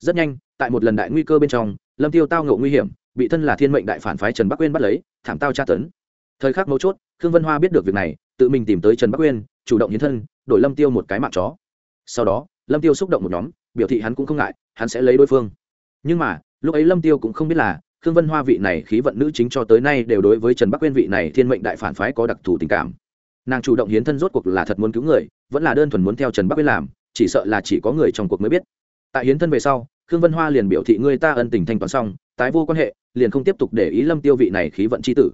Rất nhanh, tại một lần đại nguy cơ bên trong, lâm tiêu tao ngộ nguy hiểm, bị thân là thiên mệnh đại phản phái trần bắc uyên bắt lấy, thảm tao tra tấn. Thời khắc mấu chốt, khương vân hoa biết được việc này, tự mình tìm tới trần bắc uyên, chủ động hiến thân, đổi lâm tiêu một cái mạng chó. Sau đó lâm tiêu xúc động một nhóm, biểu thị hắn cũng không ngại, hắn sẽ lấy đối phương. Nhưng mà, lúc ấy lâm tiêu cũng không biết là, khương vân hoa vị này khí vận nữ chính cho tới nay đều đối với trần bắc quên vị này thiên mệnh đại phản phái có đặc thù tình cảm. Nàng chủ động hiến thân rốt cuộc là thật muốn cứu người, vẫn là đơn thuần muốn theo trần bắc quên làm, chỉ sợ là chỉ có người trong cuộc mới biết. Tại hiến thân về sau, khương vân hoa liền biểu thị người ta ân tình thanh toán xong, tái vô quan hệ, liền không tiếp tục để ý lâm tiêu vị này khí vận c h i tử.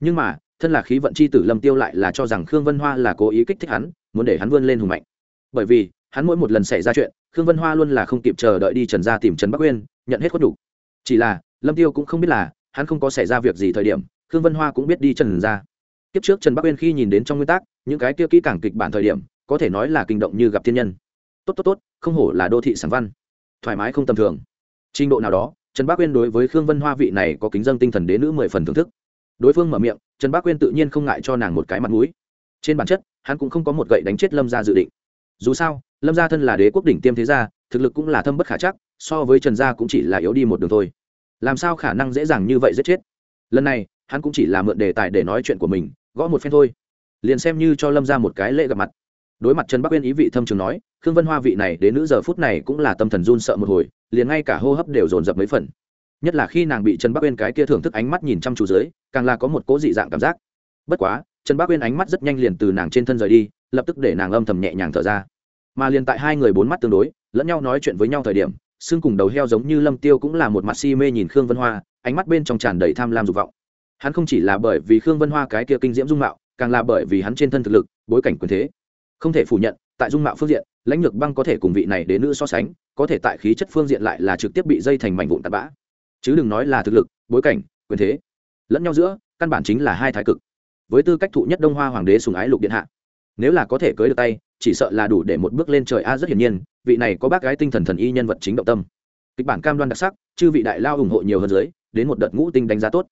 Nhưng mà, thân là khí vận c h i tử lâm tiêu lại là cho rằng khương vân hoa là cố ý kích thích hắn, muốn để hắn vươn lên hùng mạnh. Bởi vì hắn mỗi một lần xảy ra chuyện, khương vân hoa luôn là không kịp chờ đợi đi trần gia tìm trần bắc uyên, nhận hết khuất đủ chỉ là, lâm tiêu cũng không biết là, hắn không có xảy ra việc gì thời điểm, khương vân hoa cũng biết đi trần gia. Kiếp trước trần bắc uyên khi nhìn đến trong nguyên tắc, những cái kia kỹ càng kịch bản thời điểm, có thể nói là kinh động như gặp thiên nhân. Tốt tốt tốt, không hổ là đô thị sản văn. Thoải mái không tầm thường. Trình độ nào đó, trần bắc uyên đối với khương vân hoa vị này có kính dân tinh thần đế nữ mười phần thưởng thức. Đối phương mở miệng, trần Bắc Uyên tự nhiên không ngại cho nàng một cái mặt mũi. Trên bản chất, hắn cũng không có một gậy đánh chết lâm gia dự định dù sao, lâm gia thân là đế quốc đỉnh tiêm thế gia, thực lực cũng là thâm bất khả chắc, so với trần gia cũng chỉ là yếu đi một đường thôi. Làm sao khả năng dễ dàng như vậy giết chết? Lần này, hắn cũng chỉ là mượn đề tài để nói chuyện của mình, gõ một phen thôi. Liền xem như cho lâm ra một cái lễ gặp mặt. Đối mặt trần bắc uyên ý vị thâm trường nói, khương vân hoa vị này đến nữ giờ phút này cũng là tâm thần run sợ một hồi, liền ngay cả hô hấp đều dồn dập mấy phần. Nhất là khi nàng bị trần bắc uyên cái kia thưởng thức ánh mắt nhìn chăm chú dưới, càng là có một cố dị dạng cảm giác. Bất quá, trần bắc uyên ánh mắt rất nhanh liền từ nàng trên thân rời đi lập tức để nàng âm thầm nhẹ nhàng thở ra. Mà liền tại hai người bốn mắt tương đối, lẫn nhau nói chuyện với nhau thời điểm, xương cùng đầu heo giống như lâm tiêu cũng là một mặt si mê nhìn khương vân hoa, ánh mắt bên trong tràn đầy tham lam dục vọng. Hắn không chỉ là bởi vì khương vân hoa cái kia kinh diễm dung mạo, càng là bởi vì hắn trên thân thực lực, bối cảnh quyền thế. Không thể phủ nhận, tại dung mạo phương diện, lãnh lược băng có thể cùng vị này đến nữ so sánh, có thể tại khí chất phương diện lại là trực tiếp bị dây thành mảnh vụn tạt bã. Chứ đừng nói là thực lực, bối cảnh, quyền thế. Lẫn nhau giữa, căn bản chính là hai thái cực. Với tư cách thụ nhất đông hoa hoàng đế sùng ái lục điện hạ nếu là có thể cưới được tay, chỉ sợ là đủ để một bước lên trời a, rất hiển nhiên, vị này có bác gái tinh thần thần y nhân vật chính động tâm. Kịch bản cam đoan đặc sắc, chư vị đại lao ủng hộ nhiều hơn dưới, đến một đợt ngũ tinh đánh giá tốt.